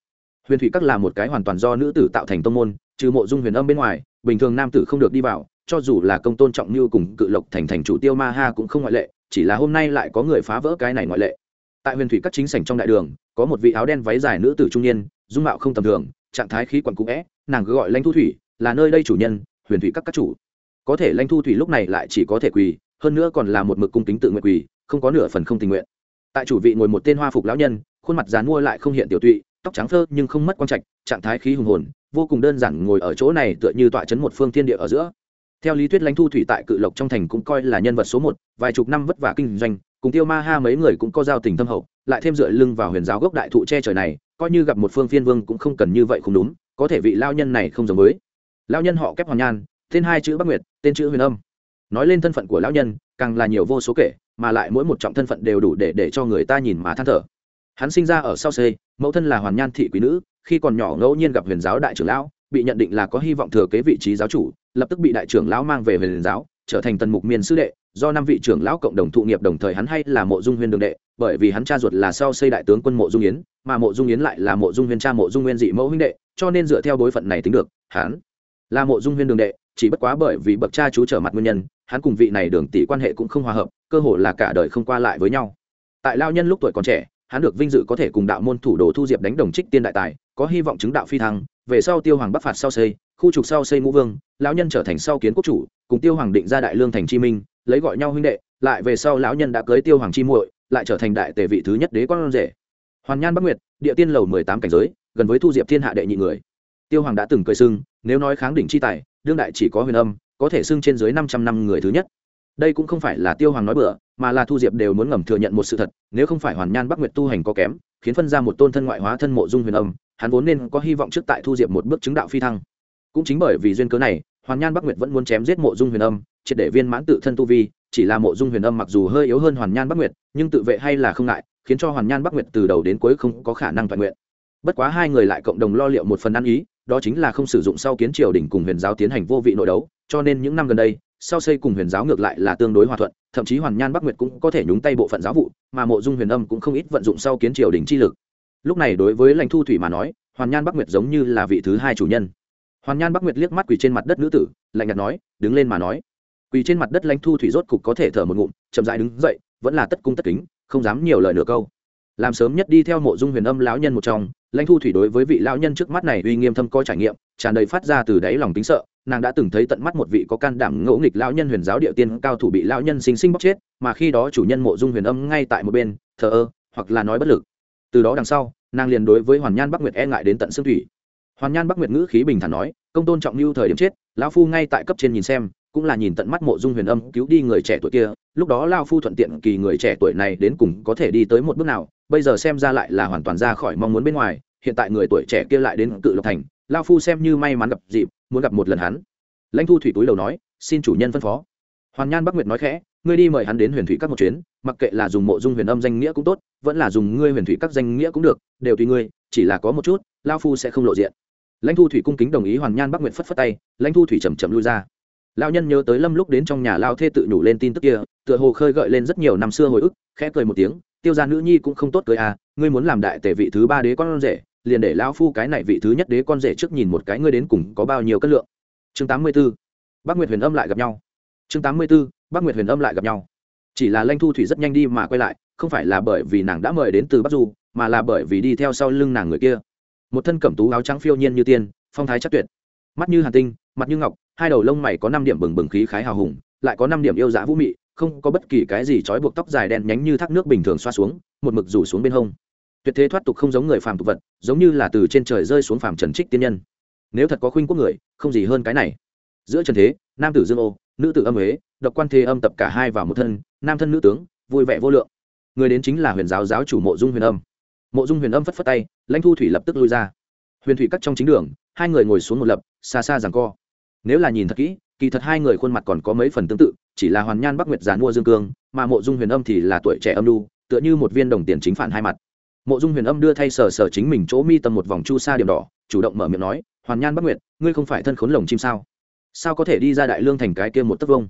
Huyền thủy các là một cái hoàn toàn do nữ tử tạo thành tông môn, trừ mộ dung huyền âm bên ngoài, bình thường nam tử không được đi vào, cho dù là công tôn trọng như cùng cự lộc thành thành chủ tiêu ma ha cũng không ngoại lệ, chỉ là hôm nay lại có người phá vỡ cái này ngoại lệ. Tại huyền thủy các chính sảnh trong đại đường, có một vị áo đen váy dài nữ tử trung niên, dung mạo không tầm thường, trạng thái khí quặn cũ vẽ, nàng cứ gọi lãnh thu thủy, là nơi đây chủ nhân, huyền thủy các các chủ. Có thể lãnh thu thủy lúc này lại chỉ có thể quỳ hơn nữa còn là một mực cung kính tự nguyện quỳ, không có nửa phần không tình nguyện. Tại chủ vị ngồi một tên hoa phục lão nhân, khuôn mặt dán mua lại không hiện tiểu tụy, tóc trắng phơ nhưng không mất quang trạch, trạng thái khí hùng hồn, vô cùng đơn giản ngồi ở chỗ này tựa như tọa chấn một phương thiên địa ở giữa. Theo lý thuyết lãnh thu thủy tại cự lộc trong thành cũng coi là nhân vật số một, vài chục năm vất vả kinh doanh, cùng tiêu ma ha mấy người cũng có giao tình thâm hậu, lại thêm dựa lưng vào huyền giáo gốc đại thụ che trời này, coi như gặp một phương phiên vương cũng không cần như vậy không đúng, có thể vị lao nhân này không giống với. Lao nhân họ kép hoàn nhan, tên hai chữ bắc nguyệt, tên chữ huyền âm nói lên thân phận của lão nhân, càng là nhiều vô số kể, mà lại mỗi một trọng thân phận đều đủ để để cho người ta nhìn mà than thở. Hắn sinh ra ở sau xê mẫu thân là hoàn nhan thị quý nữ, khi còn nhỏ ngẫu nhiên gặp huyền giáo đại trưởng lão, bị nhận định là có hy vọng thừa kế vị trí giáo chủ, lập tức bị đại trưởng lão mang về huyền giáo, trở thành tần mục miền sư đệ, do năm vị trưởng lão cộng đồng thụ nghiệp đồng thời hắn hay là mộ dung huyền đường đệ, bởi vì hắn cha ruột là sau xây đại tướng quân mộ dung yến, mà mộ dung yến lại là mộ dung huyền cha mộ dung nguyên dị mẫu huynh đệ, cho nên dựa theo bối phận này tính được, hắn là mộ dung huyền đường đệ chỉ bất quá bởi vì bậc cha chú trở mặt nguyên nhân, hắn cùng vị này đường tỷ quan hệ cũng không hòa hợp, cơ hồ là cả đời không qua lại với nhau. Tại lao nhân lúc tuổi còn trẻ, hắn được vinh dự có thể cùng đạo môn thủ đồ thu diệp đánh đồng trích tiên đại tài, có hy vọng chứng đạo phi thăng, về sau tiêu hoàng bắc phạt sau xây, khu trục sau xây ngũ vương, lão nhân trở thành sau kiến quốc chủ, cùng tiêu hoàng định ra đại lương thành chi minh, lấy gọi nhau huynh đệ, lại về sau lão nhân đã cưới tiêu hoàng chi muội, lại trở thành đại tề vị thứ nhất đế con rể. Hoàn nhan bắc nguyệt, địa tiên lầu mười tám cảnh giới, gần với thu diệp thiên hạ đệ nhị người. Tiêu hoàng đã từng cười xưng nếu nói kháng đỉnh chi tài đương đại chỉ có huyền âm, có thể xưng trên dưới năm trăm năm người thứ nhất. Đây cũng không phải là tiêu hoàng nói bừa, mà là thu diệp đều muốn ngầm thừa nhận một sự thật, nếu không phải hoàn nhan bắc nguyệt tu hành có kém, khiến phân ra một tôn thân ngoại hóa thân mộ dung huyền âm, hắn vốn nên có hy vọng trước tại thu diệp một bước chứng đạo phi thăng. Cũng chính bởi vì duyên cớ này, hoàn nhan bắc nguyệt vẫn muốn chém giết mộ dung huyền âm, triệt để viên mãn tự thân tu vi, chỉ là mộ dung huyền âm mặc dù hơi yếu hơn hoàn nhan bắc nguyệt, nhưng tự vệ hay là không ngại, khiến cho hoàn nhan bắc nguyệt từ đầu đến cuối không có khả năng toàn nguyện. Bất quá hai người lại cộng đồng lo liệu một phần ăn ý đó chính là không sử dụng sau kiến triều đình cùng huyền giáo tiến hành vô vị nội đấu, cho nên những năm gần đây, sau xây cùng huyền giáo ngược lại là tương đối hòa thuận, thậm chí hoàn nhan bắc nguyệt cũng có thể nhúng tay bộ phận giáo vụ, mà mộ dung huyền âm cũng không ít vận dụng sau kiến triều đình chi lực. Lúc này đối với lãnh thu thủy mà nói, hoàn nhan bắc nguyệt giống như là vị thứ hai chủ nhân. Hoàn nhan bắc nguyệt liếc mắt quỳ trên mặt đất nữ tử, lạnh nhạt nói, đứng lên mà nói. Quỳ trên mặt đất lãnh thu thủy rốt cục có thể thở một ngụm, chậm dại đứng dậy, vẫn là tất cung tất kính, không dám nhiều lời nửa câu. Làm sớm nhất đi theo mộ dung huyền âm lão nhân một trong lãnh thu thủy đối với vị lão nhân trước mắt này uy nghiêm thâm coi trải nghiệm, tràn đầy phát ra từ đáy lòng tính sợ, nàng đã từng thấy tận mắt một vị có can đảm ngỗ nghịch lão nhân huyền giáo địa tiên cao thủ bị lão nhân sinh sinh bóc chết, mà khi đó chủ nhân mộ dung huyền âm ngay tại một bên, thờ ơ, hoặc là nói bất lực. Từ đó đằng sau, nàng liền đối với hoàn nhan bắc nguyệt e ngại đến tận xương thủy. Hoàn nhan bắc nguyệt ngữ khí bình thản nói, công tôn trọng lưu thời điểm chết, lão phu ngay tại cấp trên nhìn xem cũng là nhìn tận mắt mộ dung huyền âm cứu đi người trẻ tuổi kia, lúc đó lao phu thuận tiện kỳ người trẻ tuổi này đến cùng có thể đi tới một bước nào, bây giờ xem ra lại là hoàn toàn ra khỏi mong muốn bên ngoài, hiện tại người tuổi trẻ kia lại đến cự lộc thành, lao phu xem như may mắn gặp dịp, muốn gặp một lần hắn. Lãnh thu thủy túi đầu nói, xin chủ nhân phân phó. Hoàn nhan bắc nguyệt nói khẽ, ngươi đi mời hắn đến huyền thủy các một chuyến, mặc kệ là dùng mộ dung huyền âm danh nghĩa cũng tốt, vẫn là dùng ngươi huyền thủy các danh nghĩa cũng được, đều tùy ngươi, chỉ là có một chút, lao phu sẽ không lộ diện. Lãnh thu thủy cung kính đồng ý hoàn nhan bắc nguyệt phất phất tay, lãnh thu thủy chầm chậm lui ra lao nhân nhớ tới lâm lúc đến trong nhà lao thê tự nhủ lên tin tức kia tựa hồ khơi gợi lên rất nhiều năm xưa hồi ức khẽ cười một tiếng tiêu gia nữ nhi cũng không tốt cười à ngươi muốn làm đại tể vị thứ ba đế con rể liền để lão phu cái này vị thứ nhất đế con rể trước nhìn một cái ngươi đến cùng có bao nhiêu cân lượng chương tám mươi 84. Bác Nguyệt Huyền Âm lại gặp nhau. Chương tám mươi 84. Bác Nguyệt Huyền Âm lại gặp nhau. Chỉ là Lanh Thu Thủy rất nhanh đi mà quay lại, không phải là bởi vì nàng đã mời đến từ Bắc Du, mà là bởi vì đi theo sau lưng nàng người kia. Một thân cẩm tú áo trắng phiêu nhiên như tiên, phong thái chắc tuyệt. Mắt như hàn tinh, mặt như ngọc, hai đầu lông mày có năm điểm bừng bừng khí khái hào hùng, lại có năm điểm yêu dã vũ mị, không có bất kỳ cái gì trói buộc tóc dài đen nhánh như thác nước bình thường xoa xuống, một mực rủ xuống bên hông. Tuyệt thế thoát tục không giống người phàm tục vật, giống như là từ trên trời rơi xuống phàm trần trích tiên nhân. Nếu thật có khuynh quốc người, không gì hơn cái này. Giữa trần thế nam tử dương ô nữ tử âm huế, độc quan thế âm tập cả hai vào một thân nam thân nữ tướng vui vẻ vô lượng. Người đến chính là huyền giáo giáo chủ mộ dung huyền âm. Mộ dung huyền âm phất phất tay lãnh thu thủy lập tức lui ra. Huyền thủy cắt trong chính đường hai người ngồi xuống một lập xa xa rằng co nếu là nhìn thật kỹ, kỳ thật hai người khuôn mặt còn có mấy phần tương tự, chỉ là hoàn nhan bắc nguyệt giàn mua dương cương, mà mộ dung huyền âm thì là tuổi trẻ âm lu tựa như một viên đồng tiền chính phản hai mặt. Mộ dung huyền âm đưa thay sờ sờ chính mình chỗ mi tầm một vòng chu sa điểm đỏ, chủ động mở miệng nói, hoàn nhan bắc nguyệt, ngươi không phải thân khốn lồng chim sao? Sao có thể đi ra đại lương thành cái kia một tấc vông?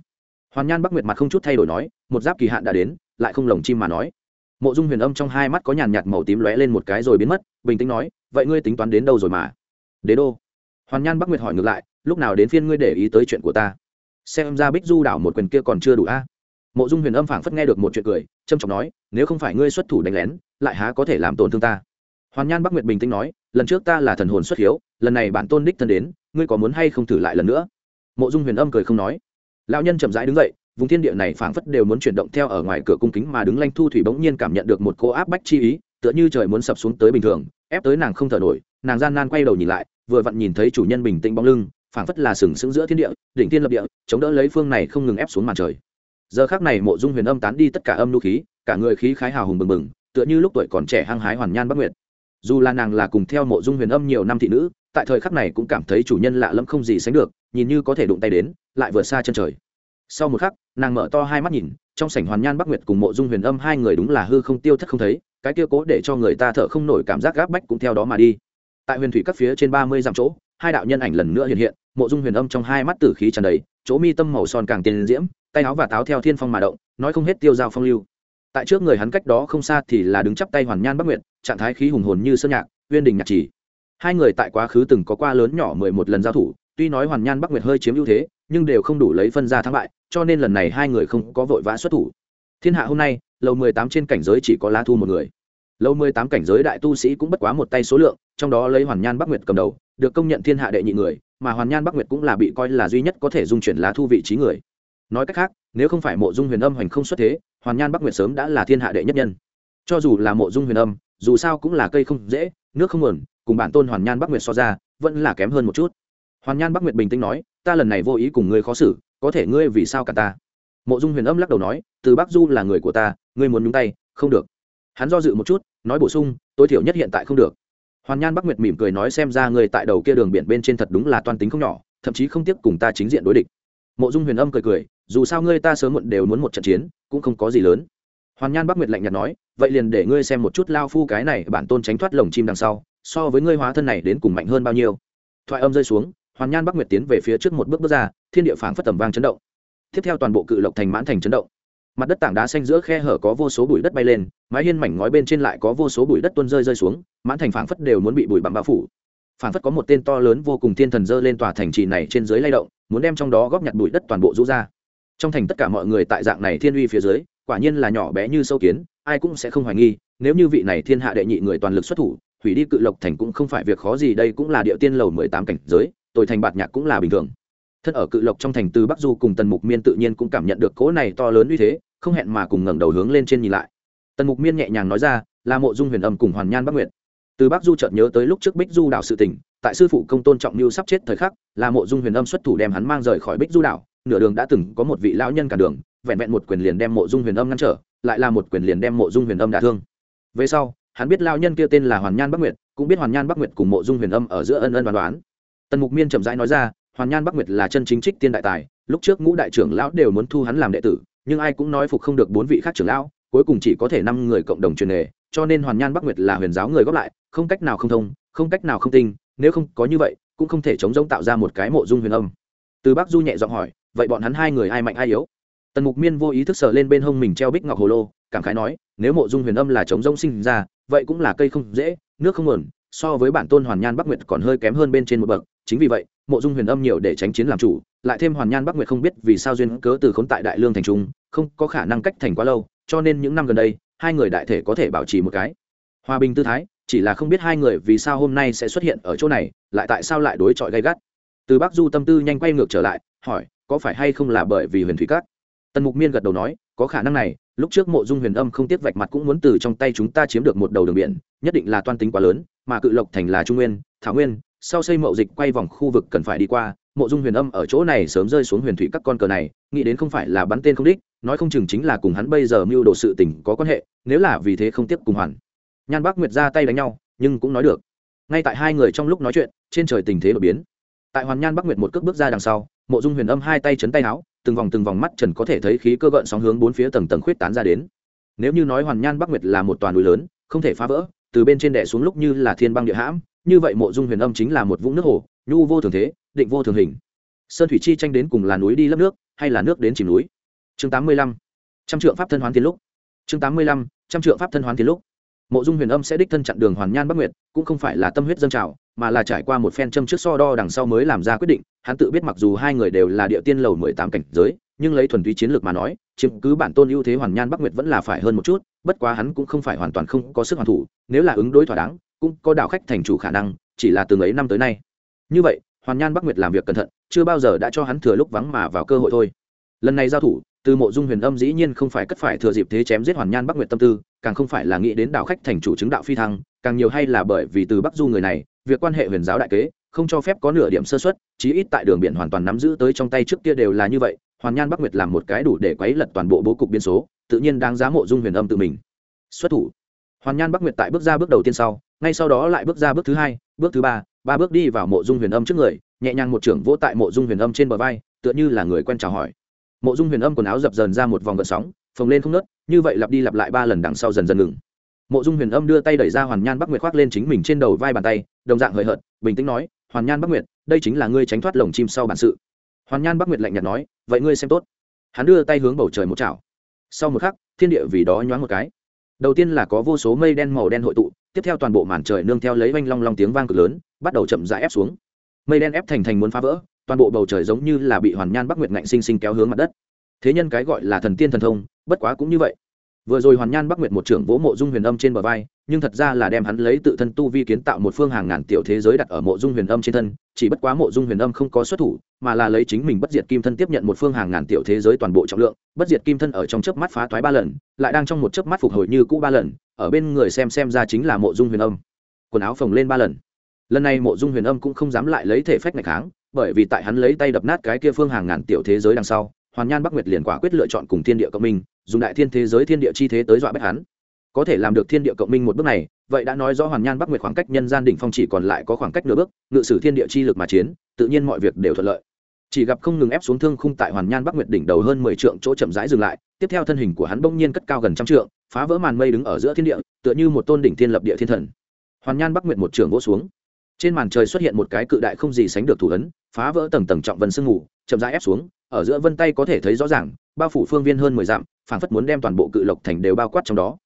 Hoàn nhan bắc nguyệt mặt không chút thay đổi nói, một giáp kỳ hạn đã đến, lại không lồng chim mà nói. Mộ dung huyền âm trong hai mắt có nhàn nhạt màu tím lóe lên một cái rồi biến mất, bình tĩnh nói, vậy ngươi tính toán đến đâu rồi mà? Đế đô. Hoàn nhan bắc nguyệt hỏi ngược lại lúc nào đến phiên ngươi để ý tới chuyện của ta? Xem ra bích du đảo một quyền kia còn chưa đủ a. Mộ dung huyền âm phảng phất nghe được một chuyện cười trâm trọng nói, nếu không phải ngươi xuất thủ đánh lén, lại há có thể làm tổn thương ta? Hoàn nhan bắc nguyệt bình tĩnh nói, lần trước ta là thần hồn xuất hiếu, lần này bản tôn đích thân đến, ngươi có muốn hay không thử lại lần nữa? Mộ dung huyền âm cười không nói. Lão nhân chậm rãi đứng dậy, vùng thiên địa này phảng phất đều muốn chuyển động theo ở ngoài cửa cung kính mà đứng lanh thu thủy bỗng nhiên cảm nhận được một cô áp bách chi ý, tựa như trời muốn sập xuống tới bình thường, ép tới nàng không thở nổi, nàng gian nan quay đầu nhìn lại, vừa vặn nhìn thấy chủ nhân bình tĩnh bóng lưng phảng phất là sừng sững giữa thiên địa, đỉnh thiên lập địa, chống đỡ lấy phương này không ngừng ép xuống màn trời. Giờ khác này mộ dung huyền âm tán đi tất cả âm nu khí, cả người khí khái hào hùng bừng bừng, tựa như lúc tuổi còn trẻ hăng hái hoàn nhan bắc nguyệt. Dù là nàng là cùng theo mộ dung huyền âm nhiều năm thị nữ, tại thời khắc này cũng cảm thấy chủ nhân lạ lẫm không gì sánh được, nhìn như có thể đụng tay đến, lại vượt xa chân trời. Sau một khắc, nàng mở to hai mắt nhìn, trong sảnh hoàn nhan bắc nguyệt cùng mộ dung huyền âm hai người đúng là hư không tiêu thất không thấy, cái kia cố để cho người ta thở không nổi cảm giác gáp bách cũng theo đó mà đi. Tại huyền thủy các phía trên ba mươi dặm chỗ hai đạo nhân ảnh lần nữa hiện hiện, mộ dung huyền âm trong hai mắt tử khí tràn đầy, chỗ mi tâm màu son càng tiền diễm, tay áo và táo theo thiên phong mà động, nói không hết tiêu dao phong lưu. Tại trước người hắn cách đó không xa thì là đứng chắp tay hoàn nhan bắc nguyệt, trạng thái khí hùng hồn như sơn nhạc, uyên đình nhạc chỉ. Hai người tại quá khứ từng có qua lớn nhỏ mười một lần giao thủ, tuy nói hoàn nhan bắc nguyệt hơi chiếm ưu thế, nhưng đều không đủ lấy phân ra thắng bại, cho nên lần này hai người không có vội vã xuất thủ. Thiên hạ hôm nay, lầu mười tám trên cảnh giới chỉ có lá thu một người. Lầu mười tám cảnh giới đại tu sĩ cũng bất quá một tay số lượng, trong đó lấy hoàn nhan bắc nguyệt cầm đầu được công nhận thiên hạ đệ nhị người, mà hoàn nhan bắc nguyệt cũng là bị coi là duy nhất có thể dung chuyển lá thu vị trí người. Nói cách khác, nếu không phải mộ dung huyền âm hoành không xuất thế, hoàn nhan bắc nguyệt sớm đã là thiên hạ đệ nhất nhân. Cho dù là mộ dung huyền âm, dù sao cũng là cây không dễ, nước không nguồn, cùng bản tôn hoàn nhan bắc nguyệt so ra, vẫn là kém hơn một chút. Hoàn nhan bắc nguyệt bình tĩnh nói, ta lần này vô ý cùng ngươi khó xử, có thể ngươi vì sao cả ta? Mộ dung huyền âm lắc đầu nói, từ bắc du là người của ta, ngươi muốn nhúng tay, không được. Hắn do dự một chút, nói bổ sung, tối thiểu nhất hiện tại không được hoàn nhan bắc nguyệt mỉm cười nói xem ra người tại đầu kia đường biển bên trên thật đúng là toan tính không nhỏ, thậm chí không tiếc cùng ta chính diện đối địch. Mộ dung huyền âm cười cười, dù sao ngươi ta sớm muộn đều muốn một trận chiến, cũng không có gì lớn. Hoàn nhan bắc nguyệt lạnh nhạt nói, vậy liền để ngươi xem một chút lao phu cái này bản tôn tránh thoát lồng chim đằng sau, so với ngươi hóa thân này đến cùng mạnh hơn bao nhiêu. Thoại âm rơi xuống, hoàn nhan bắc nguyệt tiến về phía trước một bước bước ra, thiên địa phảng phất tầm vang chấn động. Tiếp theo toàn bộ cự lộc thành mãn thành chấn động mặt đất tảng đá xanh giữa khe hở có vô số bụi đất bay lên, mái hiên mảnh ngói bên trên lại có vô số bụi đất tuôn rơi rơi xuống, mãn thành phảng phất đều muốn bị bụi bặm bao phủ. Phảng phất có một tên to lớn vô cùng thiên thần dơ lên tòa thành trì này trên dưới lay động, muốn đem trong đó góp nhặt bụi đất toàn bộ rũ ra. Trong thành tất cả mọi người tại dạng này thiên uy phía dưới, quả nhiên là nhỏ bé như sâu kiến, ai cũng sẽ không hoài nghi, nếu như vị này thiên hạ đệ nhị người toàn lực xuất thủ, hủy đi cự lộc thành cũng không phải việc khó gì, đây cũng là địa tiên lầu mười tám cảnh giới tội thành bạt nhạc cũng là bình thường. Thân ở cự lộc trong thành từ bắc du cùng tần mục miên tự nhiên cũng cảm nhận được cỗ này to lớn uy thế không hẹn mà cùng ngẩng đầu hướng lên trên nhìn lại. Tần mục miên nhẹ nhàng nói ra là mộ dung huyền âm cùng hoàn nhan bắc nguyệt. Từ bắc du chợt nhớ tới lúc trước bích du đảo sự tình, tại sư phụ công tôn trọng mưu sắp chết thời khắc là mộ dung huyền âm xuất thủ đem hắn mang rời khỏi bích du đảo, nửa đường đã từng có một vị lão nhân cản đường, vẹn vẹn một quyền liền đem mộ dung huyền âm ngăn trở, lại là một quyền liền đem mộ dung huyền âm đả thương. Về sau, hắn biết lão nhân kia tên là hoàn nhan bắc nguyệt, cũng biết hoàn nhan bắc nguyệt cùng mộ dung huyền âm ở giữa ân ân đoán đoán. Tần mục miên chậm rãi nói ra, hoàn nhan bắc nguyệt là chân chính trích tiên đại tài, lúc trước ngũ đại trưởng lão đều muốn thu hắn làm đệ tử nhưng ai cũng nói phục không được bốn vị khác trưởng lão, cuối cùng chỉ có thể năm người cộng đồng truyền nghề, cho nên hoàn nhan bắc nguyệt là huyền giáo người góp lại, không cách nào không thông, không cách nào không tinh nếu không có như vậy, cũng không thể chống giống tạo ra một cái mộ dung huyền âm. Từ bắc du nhẹ giọng hỏi, vậy bọn hắn hai người ai mạnh ai yếu? Tần mục miên vô ý thức sờ lên bên hông mình treo bích ngọc hồ lô, cảm khái nói, nếu mộ dung huyền âm là chống rông sinh ra, vậy cũng là cây không dễ, nước không nguồn, so với bản tôn hoàn nhan bắc nguyệt còn hơi kém hơn bên trên một bậc chính vì vậy, mộ dung huyền âm nhiều để tránh chiến làm chủ, lại thêm hoàn nhan bắc nguyệt không biết vì sao duyên cớ từ khốn tại đại lương thành trung, không có khả năng cách thành quá lâu, cho nên những năm gần đây, hai người đại thể có thể bảo trì một cái. Hòa bình tư thái, chỉ là không biết hai người vì sao hôm nay sẽ xuất hiện ở chỗ này, lại tại sao lại đối chọi gay gắt. Từ bắc du tâm tư nhanh quay ngược trở lại, hỏi, có phải hay không là bởi vì huyền thủy cát tần mục miên gật đầu nói, có khả năng này, lúc trước mộ dung huyền âm không tiếc vạch mặt cũng muốn từ trong tay chúng ta chiếm được một đầu đường biển, nhất định là toan tính quá lớn, mà cự lộc thành là trung nguyên, thảo nguyên sau xây mậu dịch quay vòng khu vực cần phải đi qua, mộ dung huyền âm ở chỗ này sớm rơi xuống huyền thủy các con cờ này, nghĩ đến không phải là bắn tên không đích, nói không chừng chính là cùng hắn bây giờ mưu đồ sự tình có quan hệ, nếu là vì thế không tiếp cùng hoàn. Nhan bác nguyệt ra tay đánh nhau, nhưng cũng nói được. Ngay tại hai người trong lúc nói chuyện, trên trời tình thế đột biến. Tại hoàn nhan bắc nguyệt một cước bước ra đằng sau, mộ dung huyền âm hai tay chấn tay áo, từng vòng từng vòng mắt trần có thể thấy khí cơ gợn sóng hướng bốn phía tầng tầng khuyết tán ra đến. Nếu như nói hoàn nhan bắc nguyệt là một toàn núi lớn, không thể phá vỡ, từ bên trên đẻ xuống lúc như là thiên băng địa hãm như vậy mộ dung huyền âm chính là một vũng nước hồ, nhu vô thường thế, định vô thường hình. Sơn thủy chi tranh đến cùng là núi đi lấp nước, hay là nước đến chìm núi? Chương tám mươi lăm. Trăm trượng pháp thân hoán thiên lúc. Chương tám mươi lăm. Trăm trượng pháp thân hoán thiên lúc. Mộ dung huyền âm sẽ đích thân chặn đường hoàn nhan bắc nguyệt, cũng không phải là tâm huyết dân trào, mà là trải qua một phen châm trước so đo đằng sau mới làm ra quyết định. Hắn tự biết mặc dù hai người đều là địa tiên lầu mười tám cảnh giới, nhưng lấy thuần túy chiến lược mà nói, chiếm cứ bản tôn ưu thế hoàn nhan bắc nguyệt vẫn là phải hơn một chút, bất quá hắn cũng không phải hoàn toàn không có sức hoàn thủ, nếu là ứng đối thỏa đáng cũng có đảo khách thành chủ khả năng, chỉ là từng ấy năm tới nay. Như vậy, hoàn nhan bắc nguyệt làm việc cẩn thận, chưa bao giờ đã cho hắn thừa lúc vắng mà vào cơ hội thôi. Lần này giao thủ, từ mộ dung huyền âm dĩ nhiên không phải cất phải thừa dịp thế chém giết hoàn nhan bắc nguyệt tâm tư, càng không phải là nghĩ đến đảo khách thành chủ chứng đạo phi thăng, càng nhiều hay là bởi vì từ bắc du người này, việc quan hệ huyền giáo đại kế, không cho phép có nửa điểm sơ xuất chí ít tại đường biển hoàn toàn nắm giữ tới trong tay trước kia đều là như vậy, hoàn nhan bắc nguyệt làm một cái đủ để quấy lật toàn bộ bố cục biên số, tự nhiên đáng giá mộ dung huyền âm tự mình. Xuất thủ. Hoàn nhan bắc nguyệt tại bước ra bước đầu tiên sau ngay sau đó lại bước ra bước thứ hai, bước thứ ba ba bước đi vào mộ dung huyền âm trước người, nhẹ nhàng một trưởng vỗ tại mộ dung huyền âm trên bờ vai, tựa như là người quen chào hỏi. Mộ dung huyền âm quần áo dập dờn ra một vòng gợn sóng, phồng lên không nớt, như vậy lặp đi lặp lại ba lần đằng sau dần dần ngừng. Mộ dung huyền âm đưa tay đẩy ra hoàn nhan bắc nguyệt khoác lên chính mình trên đầu vai bàn tay, đồng dạng hời hợt, bình tĩnh nói, hoàn nhan bắc nguyệt, đây chính là ngươi tránh thoát lồng chim sau bản sự. Hoàn nhan bắc nguyệt lạnh nhạt nói, vậy ngươi xem tốt. Hắn đưa tay hướng bầu trời một chảo. Sau một khắc, thiên địa vì đó nhoáng một cái. Đầu tiên là có vô số mây đen màu đen hội tụ tiếp theo toàn bộ màn trời nương theo lấy vanh long long tiếng vang cực lớn, bắt đầu chậm rãi ép xuống. Mây đen ép thành thành muốn phá vỡ, toàn bộ bầu trời giống như là bị hoàn nhan bắc nguyệt ngạnh sinh sinh kéo hướng mặt đất. Thế nhân cái gọi là thần tiên thần thông, bất quá cũng như vậy vừa rồi hoàn nhan bắc nguyệt một trưởng vỗ mộ dung huyền âm trên bờ vai, nhưng thật ra là đem hắn lấy tự thân tu vi kiến tạo một phương hàng ngàn tiểu thế giới đặt ở mộ dung huyền âm trên thân, chỉ bất quá mộ dung huyền âm không có xuất thủ, mà là lấy chính mình bất diệt kim thân tiếp nhận một phương hàng ngàn tiểu thế giới toàn bộ trọng lượng, bất diệt kim thân ở trong chớp mắt phá thoái ba lần, lại đang trong một chớp mắt phục hồi như cũ ba lần, ở bên người xem xem ra chính là mộ dung huyền âm. Quần áo phồng lên ba lần. Lần này mộ dung huyền âm cũng không dám lại lấy thể phách ngày kháng, bởi vì tại hắn lấy tay đập nát cái kia phương hàng ngàn tiểu thế giới đằng sau, hoàn nhan bắc nguyệt liền quả quyết lựa chọn cùng thiên địa cộng minh dùng đại thiên thế giới thiên địa chi thế tới dọa bách hắn. Có thể làm được thiên địa cộng minh một bước này vậy đã nói rõ hoàn nhan bắc nguyệt khoảng cách nhân gian đỉnh phong chỉ còn lại có khoảng cách nửa bước ngự sử thiên địa chi lực mà chiến tự nhiên mọi việc đều thuận lợi. Chỉ gặp không ngừng ép xuống thương khung tại hoàn nhan bắc nguyệt đỉnh đầu hơn mười trượng chỗ chậm rãi dừng lại tiếp theo thân hình của hắn bỗng nhiên cất cao gần trăm trượng phá vỡ màn mây đứng ở giữa thiên địa tựa như một tôn đỉnh thiên lập địa thiên thần. Hoàn nhan bắc nguyệt một trường vỗ xuống. Trên màn trời xuất hiện một cái cự đại không gì sánh được thủ ấn phá vỡ tầng tầng trọng vân sương ngủ, chậm rãi ép xuống ở giữa vân tay có thể thấy rõ ràng, bao phủ phương viên hơn mười dặm, phảng phất muốn đem toàn bộ cự lộc thành đều bao quát trong đó.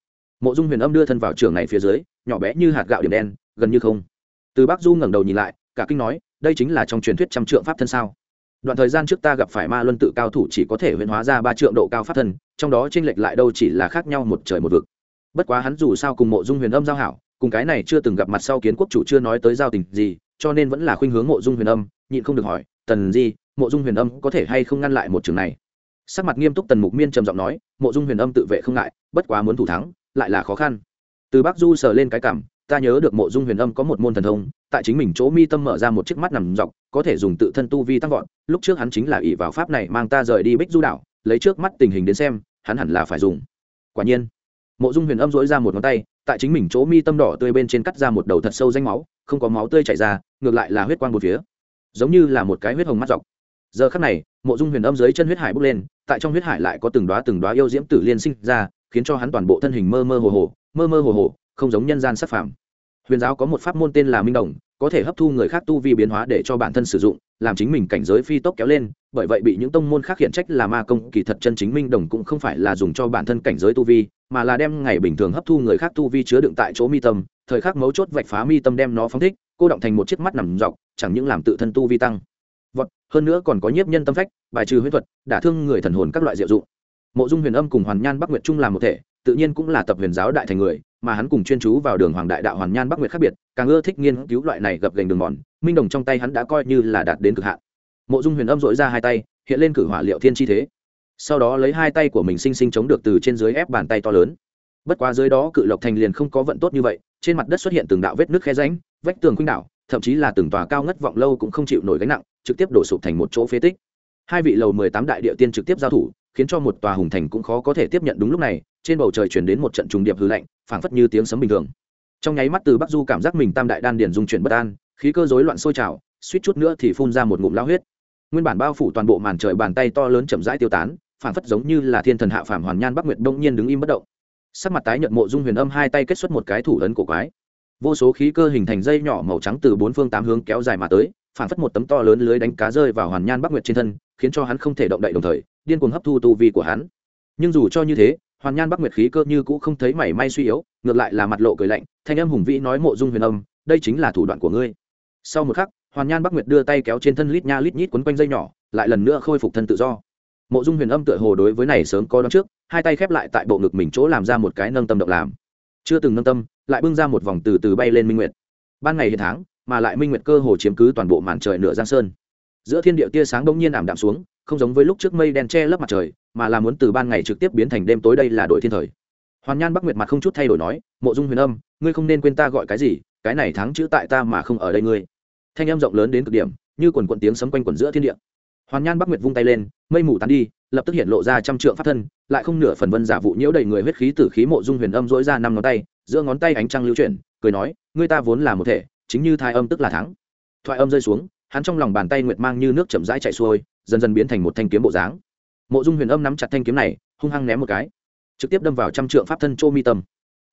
Mộ dung huyền âm đưa thân vào trường này phía dưới, nhỏ bé như hạt gạo điểm đen, gần như không. Từ bắc du ngẩng đầu nhìn lại, cả kinh nói, đây chính là trong truyền thuyết trăm trượng pháp thân sao? Đoạn thời gian trước ta gặp phải ma luân tự cao thủ chỉ có thể huyễn hóa ra ba trượng độ cao pháp thân, trong đó t r ê n lệch lại đâu chỉ là khác nhau một trời một vực. Bất quá hắn dù sao cùng mộ dung huyền âm giao hảo, cùng cái này chưa từng gặp mặt sau kiến quốc chủ chưa nói tới giao tình gì, cho nên vẫn là khuynh hướng mộ dung huyền âm, nhịn không được hỏi, tần di mộ dung huyền âm có thể hay không ngăn lại một trường này? Sắc mặt nghiêm túc tần mục miên trầm giọng nói, mộ dung huyền âm tự vệ không ngại, bất quá muốn thủ thắng, lại là khó khăn. Từ bắc du sờ lên cái cảm, ta nhớ được mộ dung huyền âm có một môn thần thông, tại chính mình chỗ mi tâm mở ra một chiếc mắt nằm dọc, có thể dùng tự thân tu vi tăng vọt, lúc trước hắn chính là ỷ vào pháp này mang ta rời đi bích du đảo, lấy trước mắt tình hình đến xem, hắn hẳn là phải dùng. Quả nhiên, mộ dung huyền âm dỗi ra một ngón tay, tại chính mình chỗ mi tâm đỏ tươi bên trên cắt ra một đầu thật sâu danh máu, không có máu tươi chảy ra, ngược lại là huyết quang một phía. Giống như là một cái huyết hồng mắt dọc giờ khắc này, mộ dung huyền âm dưới chân huyết hải bốc lên, tại trong huyết hải lại có từng đoá từng đoá yêu diễm tử liên sinh ra, khiến cho hắn toàn bộ thân hình mơ mơ hồ hồ, mơ mơ hồ hồ, không giống nhân gian sắc phạm huyền giáo có một pháp môn tên là minh đồng, có thể hấp thu người khác tu vi biến hóa để cho bản thân sử dụng, làm chính mình cảnh giới phi tốc kéo lên, bởi vậy bị những tông môn khác hiện trách là ma công, kỳ thật chân chính minh đồng cũng không phải là dùng cho bản thân cảnh giới tu vi, mà là đem ngày bình thường hấp thu người khác tu vi chứa đựng tại chỗ mi tâm, thời khắc mấu chốt vạch phá mi tâm đem nó phóng thích, cô động thành một chiếc mắt nằm dọc, chẳng những làm tự thân tu vi tăng hơn nữa còn có nhiếp nhân tâm phách, bài trừ huyết thuật, đả thương người thần hồn các loại diệu dụng. Mộ dung huyền âm cùng hoàn nhan bắc nguyệt trung làm một thể, tự nhiên cũng là tập huyền giáo đại thành người, mà hắn cùng chuyên chú vào đường hoàng đại đạo hoàn nhan bắc nguyệt khác biệt, càng ưa thích nghiên cứu loại này gập gành đường mòn, minh đồng trong tay hắn đã coi như là đạt đến cực hạn. Mộ dung huyền âm dội ra hai tay, hiện lên cử hỏa liệu thiên chi thế. Sau đó lấy hai tay của mình sinh sinh chống được từ trên dưới ép bàn tay to lớn. Bất quá dưới đó cự lộc thành liền không có vận tốt như vậy, trên mặt đất xuất hiện từng đạo vết nước khe ránh vách tường khuynh đảo, thậm chí là từng tòa cao ngất vọng lâu cũng không chịu nổi gánh nặng trực tiếp đổ sụp thành một chỗ phế tích. Hai vị lầu mười tám đại địa tiên trực tiếp giao thủ, khiến cho một tòa hùng thành cũng khó có thể tiếp nhận đúng lúc này, trên bầu trời chuyển đến một trận trùng điệp hư lạnh, phảng phất như tiếng sấm bình thường. Trong nháy mắt từ bắc du cảm giác mình tam đại đan điền dung chuyển bất an, khí cơ rối loạn sôi trào, suýt chút nữa thì phun ra một ngụm lao huyết. Nguyên bản bao phủ toàn bộ màn trời bàn tay to lớn chậm rãi tiêu tán, phảng phất giống như là thiên thần hạ phàm hoàn nhan bắc nguyệt bỗng nhiên đứng im bất động. Sắc mặt tái nhợt mộ dung huyền âm hai tay kết xuất một cái thủ ấn cổ quái. Vô số khí cơ hình thành dây nhỏ màu trắng từ bốn phương tám hướng kéo dài mà tới phản phất một tấm to lớn lưới đánh cá rơi vào hoàn nhan bắc nguyệt trên thân, khiến cho hắn không thể động đậy đồng thời, điên cuồng hấp thu tu vi của hắn. Nhưng dù cho như thế, hoàn nhan bắc nguyệt khí cơ như cũ không thấy mảy may suy yếu, ngược lại là mặt lộ cười lạnh, thanh âm hùng vĩ nói mộ dung huyền âm, đây chính là thủ đoạn của ngươi. Sau một khắc, hoàn nhan bắc nguyệt đưa tay kéo trên thân lít nha lít nhít quấn quanh dây nhỏ, lại lần nữa khôi phục thân tự do. Mộ dung huyền âm tựa hồ đối với này sớm có đón trước, hai tay khép lại tại bộ ngực mình chỗ làm ra một cái nâng tâm động làm. Chưa từng nâng tâm, lại bưng ra một vòng từ từ bay lên minh nguyệt. Ban ngày hiện tháng mà lại minh nguyệt cơ hồ chiếm cứ toàn bộ màn trời nửa giang sơn. Giữa thiên địa tia sáng bỗng nhiên ảm đạm xuống, không giống với lúc trước mây đen che lấp mặt trời, mà là muốn từ ban ngày trực tiếp biến thành đêm tối đây là đội thiên thời. Hoàn nhan bắc nguyệt mặt không chút thay đổi nói, mộ dung huyền âm, ngươi không nên quên ta gọi cái gì, cái này thắng chữ tại ta mà không ở đây ngươi. Thanh âm rộng lớn đến cực điểm, như quần quận tiếng sấm quanh quần giữa thiên địa. Hoàn nhan bắc nguyệt vung tay lên, mây mù tán đi, lập tức hiện lộ ra trăm trượng pháp thân, lại không nửa phần vân giả vụ nhiễu đầy người huyết khí tử khí mộ dung huyền âm dỗi ra năm ngón tay, giữa ngón tay ánh trăng lưu chuyển, cười nói, ngươi ta vốn là một thể chính như thai âm tức là thắng. Thoại âm rơi xuống, hắn trong lòng bàn tay nguyệt mang như nước chậm rãi chạy xuôi, dần dần biến thành một thanh kiếm bộ dáng. Mộ dung huyền âm nắm chặt thanh kiếm này, hung hăng ném một cái. Trực tiếp đâm vào trăm trượng pháp thân chỗ mi tâm.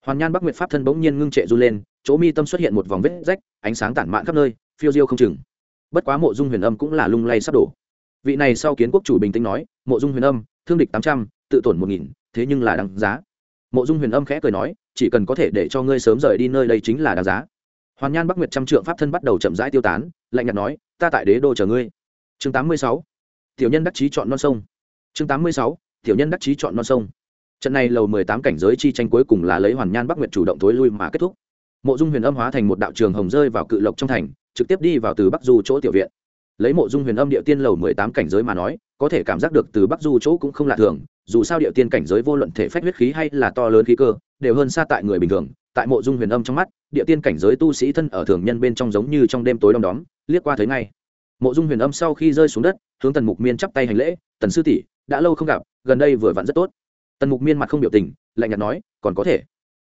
Hoàn nhan bắc nguyệt pháp thân bỗng nhiên ngưng trệ r u lên, chỗ mi tâm xuất hiện một vòng vết rách, ánh sáng tản mạn khắp nơi, phiêu diêu không chừng. Bất quá mộ dung huyền âm cũng là lung lay sắp đổ. Vị này sau kiến quốc chủ bình tĩnh nói, mộ dung huyền âm, thương địch tám trăm, tự tổn một nghìn, thế nhưng là đáng giá. Mộ dung huyền âm khẽ cười nói, chỉ cần có thể để cho ngươi sớm rời đi nơi đây chính là đáng giá hoàn nhan bắc nguyệt trăm trượng pháp thân bắt đầu chậm rãi tiêu tán, lạnh nhạt nói, ta tại đế đô chờ ngươi. Chương tám mươi sáu, tiểu nhân đắc chí chọn non sông. Chương tám mươi sáu, tiểu nhân đắc chí chọn non sông. Trận này lầu mười tám cảnh giới chi tranh cuối cùng là lấy hoàn nhan bắc nguyệt chủ động thối lui mà kết thúc. Mộ dung huyền âm hóa thành một đạo trường hồng rơi vào cự lộc trong thành, trực tiếp đi vào từ bắc du chỗ tiểu viện. Lấy mộ dung huyền âm địa tiên lầu mười tám cảnh giới mà nói, có thể cảm giác được từ bắc du chỗ cũng không lạ thường, dù sao địa tiên cảnh giới vô luận thể phách huyết khí hay là to lớn khí cơ, đều hơn xa tại người bình thường tại mộ dung huyền âm trong mắt, địa tiên cảnh giới tu sĩ thân ở thường nhân bên trong giống như trong đêm tối đom đóm, liếc qua thấy ngay. Mộ dung huyền âm sau khi rơi xuống đất, hướng tần mục miên chắp tay hành lễ, tần sư tỷ, đã lâu không gặp, gần đây vừa vặn rất tốt. Tần mục miên mặt không biểu tình, lạnh nhạt nói, còn có thể.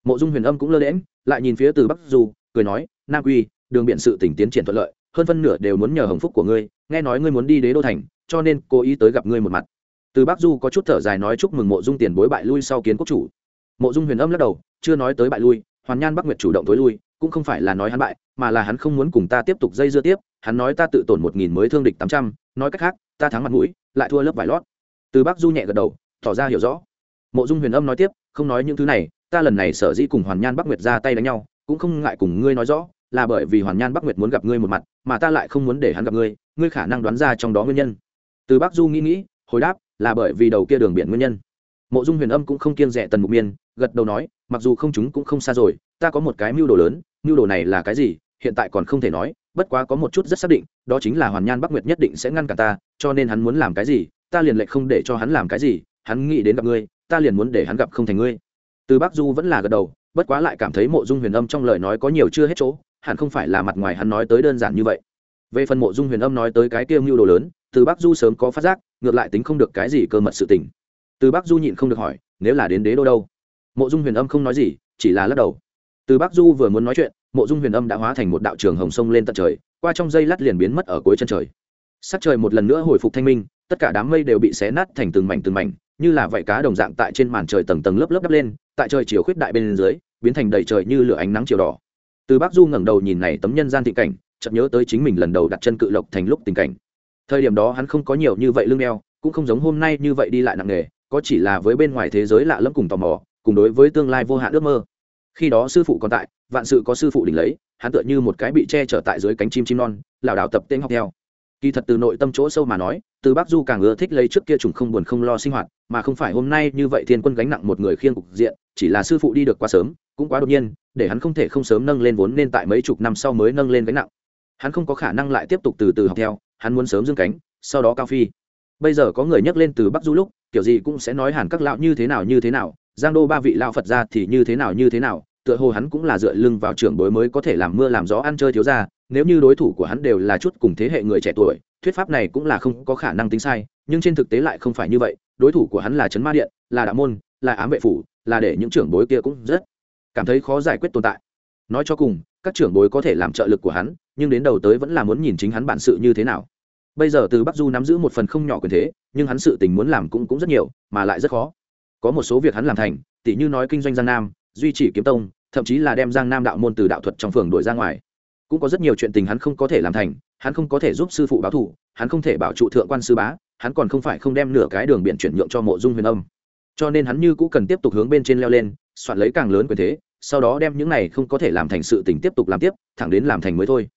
Mộ dung huyền âm cũng lơ lẽm lại nhìn phía từ bắc du, cười nói, nam quy, đường biện sự tỉnh tiến triển thuận lợi, hơn phân nửa đều muốn nhờ hồng phúc của ngươi, nghe nói ngươi muốn đi đế đô thành, cho nên cố ý tới gặp ngươi một mặt. Từ bắc du có chút thở dài nói chúc mừng mộ dung tiền bối bại lui sau kiến quốc chủ. Mộ dung huyền âm lắc đầu, chưa nói tới bại lui hoàn nhan bắc nguyệt chủ động tối lui, cũng không phải là nói hắn bại, mà là hắn không muốn cùng ta tiếp tục dây dưa tiếp, hắn nói ta tự tổn một nghìn mới thương địch tám trăm, nói cách khác, ta thắng mặt mũi, lại thua lớp vải lót. Từ bắc du nhẹ gật đầu, tỏ ra hiểu rõ. Mộ dung huyền âm nói tiếp, không nói những thứ này, ta lần này sở dĩ cùng hoàn nhan bắc nguyệt ra tay đánh nhau, cũng không ngại cùng ngươi nói rõ, là bởi vì hoàn nhan bắc nguyệt muốn gặp ngươi một mặt, mà ta lại không muốn để hắn gặp ngươi ngươi khả năng đoán ra trong đó nguyên nhân. Từ bắc du nghĩ nghĩ, hồi đáp, là bởi vì đầu kia đường biển nguyên nhân mộ dung huyền âm cũng không kiêng rẻ tần mục miên, gật đầu nói, mặc dù không chúng cũng không xa rồi, ta có một cái mưu đồ lớn, mưu đồ này là cái gì, hiện tại còn không thể nói, bất quá có một chút rất xác định, đó chính là hoàn nhan bắc nguyệt nhất định sẽ ngăn cả ta, cho nên hắn muốn làm cái gì, ta liền lệnh không để cho hắn làm cái gì, hắn nghĩ đến gặp ngươi, ta liền muốn để hắn gặp không thành ngươi. Từ bắc du vẫn là gật đầu, bất quá lại cảm thấy mộ dung huyền âm trong lời nói có nhiều chưa hết chỗ, hẳn không phải là mặt ngoài hắn nói tới đơn giản như vậy. Về phần mộ dung huyền âm nói tới cái kia mưu đồ lớn, từ bắc du sớm có phát giác, ngược lại tính không được cái gì cơ mật sự tình từ bắc du nhịn không được hỏi, nếu là đến đế đô đâu? Mộ dung huyền âm không nói gì, chỉ là lắc đầu. Từ bắc du vừa muốn nói chuyện, mộ dung huyền âm đã hóa thành một đạo trường hồng sông lên tận trời, qua trong dây lát liền biến mất ở cuối chân trời. Sắc trời một lần nữa hồi phục thanh minh, tất cả đám mây đều bị xé nát thành từng mảnh từng mảnh, như là vảy cá đồng dạng tại trên màn trời tầng tầng lớp lớp đắp lên, tại trời chiều khuyết đại bên dưới, biến thành đầy trời như lửa ánh nắng chiều đỏ. Từ bắc du ngẩng đầu nhìn này tấm nhân gian thị cảnh, chợt nhớ tới chính mình lần đầu đặt chân cự lộc thành lúc tình cảnh. Thời điểm đó hắn không có nhiều như vậy lương đeo cũng không giống hôm nay như vậy đi lại nặng nề có chỉ là với bên ngoài thế giới lạ lẫm cùng tò mò, cùng đối với tương lai vô hạn ước mơ. Khi đó sư phụ còn tại, vạn sự có sư phụ đỉnh lấy, hắn tựa như một cái bị che chở tại dưới cánh chim chim non, lảo đảo tập tên học theo. Kỳ thật từ nội tâm chỗ sâu mà nói, từ bắc du càng ưa thích lấy trước kia trùng không buồn không lo sinh hoạt, mà không phải hôm nay như vậy thiên quân gánh nặng một người khiêng cục diện, chỉ là sư phụ đi được quá sớm, cũng quá đột nhiên, để hắn không thể không sớm nâng lên vốn nên tại mấy chục năm sau mới nâng lên gánh nặng. Hắn không có khả năng lại tiếp tục từ từ học theo, hắn muốn sớm dương cánh, sau đó cao phi bây giờ có người nhắc lên từ bắc du lúc, kiểu gì cũng sẽ nói hẳn các lão như thế nào, như thế nào, giang đô ba vị lão phật ra thì như thế nào, như thế nào, tựa hồ hắn cũng là dựa lưng vào trưởng bối mới có thể làm mưa làm gió ăn chơi thiếu ra nếu như đối thủ của hắn đều là chút cùng thế hệ người trẻ tuổi, thuyết pháp này cũng là không có khả năng tính sai, nhưng trên thực tế lại không phải như vậy, đối thủ của hắn là trấn ma điện, là đạo môn, là ám vệ phủ, là để những trưởng bối kia cũng rất cảm thấy khó giải quyết tồn tại. Nói cho cùng, các trưởng bối có thể làm trợ lực của hắn, nhưng đến đầu tới vẫn là muốn nhìn chính hắn bản sự như thế nào bây giờ từ bắc du nắm giữ một phần không nhỏ quyền thế nhưng hắn sự tình muốn làm cũng cũng rất nhiều mà lại rất khó. Có một số việc hắn làm thành tỉ như nói kinh doanh giang nam duy trì kiếm tông thậm chí là đem giang nam đạo môn từ đạo thuật trong phường đổi ra ngoài. Cũng có rất nhiều chuyện tình hắn không có thể làm thành hắn không có thể giúp sư phụ báo thù, hắn không thể bảo trụ thượng quan sư bá hắn còn không phải không đem nửa cái đường biển chuyển nhượng cho mộ dung huyền âm. Cho nên hắn như cũ cần tiếp tục hướng bên trên leo lên soạn lấy càng lớn quyền thế sau đó đem những này không có thể làm thành sự tình tiếp tục làm tiếp thẳng đến làm thành mới thôi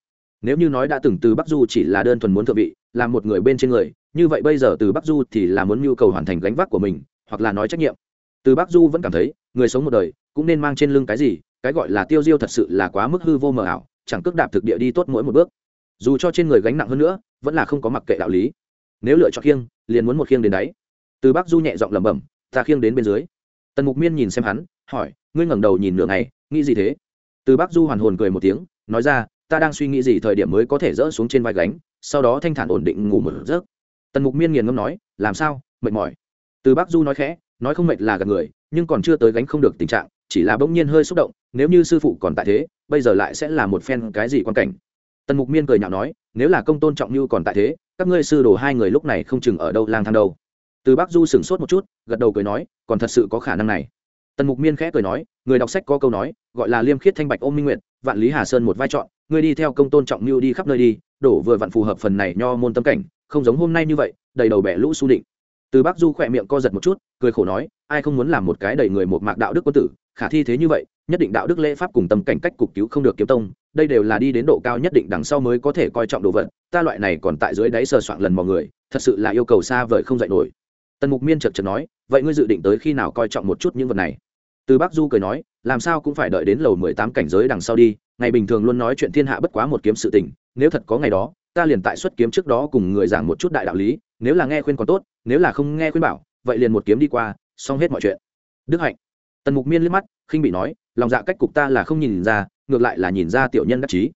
nếu như nói đã từng từ bắc du chỉ là đơn thuần muốn thượng vị làm một người bên trên người, như vậy bây giờ từ bắc du thì là muốn nhu cầu hoàn thành gánh vác của mình, hoặc là nói trách nhiệm. Từ bắc du vẫn cảm thấy, người sống một đời, cũng nên mang trên lưng cái gì, cái gọi là tiêu diêu thật sự là quá mức hư vô mờ ảo, chẳng cước đạp thực địa đi tốt mỗi một bước. Dù cho trên người gánh nặng hơn nữa, vẫn là không có mặc kệ đạo lý. Nếu lựa chọn khiêng, liền muốn một khiêng đến đáy. Từ bắc du nhẹ giọng lẩm bẩm, ta khiêng đến bên dưới. Tần mục miên nhìn xem hắn, hỏi, ngươi ngẩng đầu nhìn nửa ngày, nghĩ gì thế? Từ bắc du hoàn hồn cười một tiếng, nói ra ta đang suy nghĩ gì thời điểm mới có thể dỡ xuống trên vai gánh, sau đó thanh thản ổn định ngủ một giấc. Tần mục miên nghiền ngâm nói, làm sao, mệt mỏi. Từ Bác du nói khẽ, nói không mệt là gặp người, nhưng còn chưa tới gánh không được tình trạng, chỉ là bỗng nhiên hơi xúc động, nếu như sư phụ còn tại thế, bây giờ lại sẽ là một phen cái gì quan cảnh. Tần mục miên cười nhạo nói, nếu là công tôn trọng như còn tại thế, các ngươi sư đồ hai người lúc này không chừng ở đâu lang thang đâu. Từ Bác du sửng sốt một chút, gật đầu cười nói, còn thật sự có khả năng này. Tần mục miên khẽ cười nói, người đọc sách có câu nói, gọi là liêm khiết thanh bạch ôm minh nguyện vạn lý hà sơn một vai trọn ngươi đi theo công tôn trọng mưu đi khắp nơi đi, đổ vừa vặn phù hợp phần này nho môn tâm cảnh, không giống hôm nay như vậy, đầy đầu bẻ lũ su định từ bác du khỏe miệng co giật một chút, cười khổ nói, ai không muốn làm một cái đầy người một mạc đạo đức quân tử, khả thi thế như vậy, nhất định đạo đức lễ pháp cùng tâm cảnh cách cục cứu không được kiếm tông, đây đều là đi đến độ cao nhất định đằng sau mới có thể coi trọng đồ vật, ta loại này còn tại dưới đáy sờ soạn lần mọi người, thật sự là yêu cầu xa vời không dạy nổi. Tần mục miên chật chật nói, vậy ngươi dự định tới khi nào coi trọng một chút những vật này? Từ bác du cười nói, làm sao cũng phải đợi đến lầu mười tám cảnh giới đằng sau đi ngày bình thường luôn nói chuyện thiên hạ bất quá một kiếm sự tình, nếu thật có ngày đó, ta liền tại xuất kiếm trước đó cùng người giảng một chút đại đạo lý, nếu là nghe khuyên còn tốt, nếu là không nghe khuyên bảo, vậy liền một kiếm đi qua, xong hết mọi chuyện. Đức hạnh. Tần mục miên liếc mắt, khinh bị nói, lòng dạ cách cục ta là không nhìn ra, ngược lại là nhìn ra tiểu nhân đắc chí.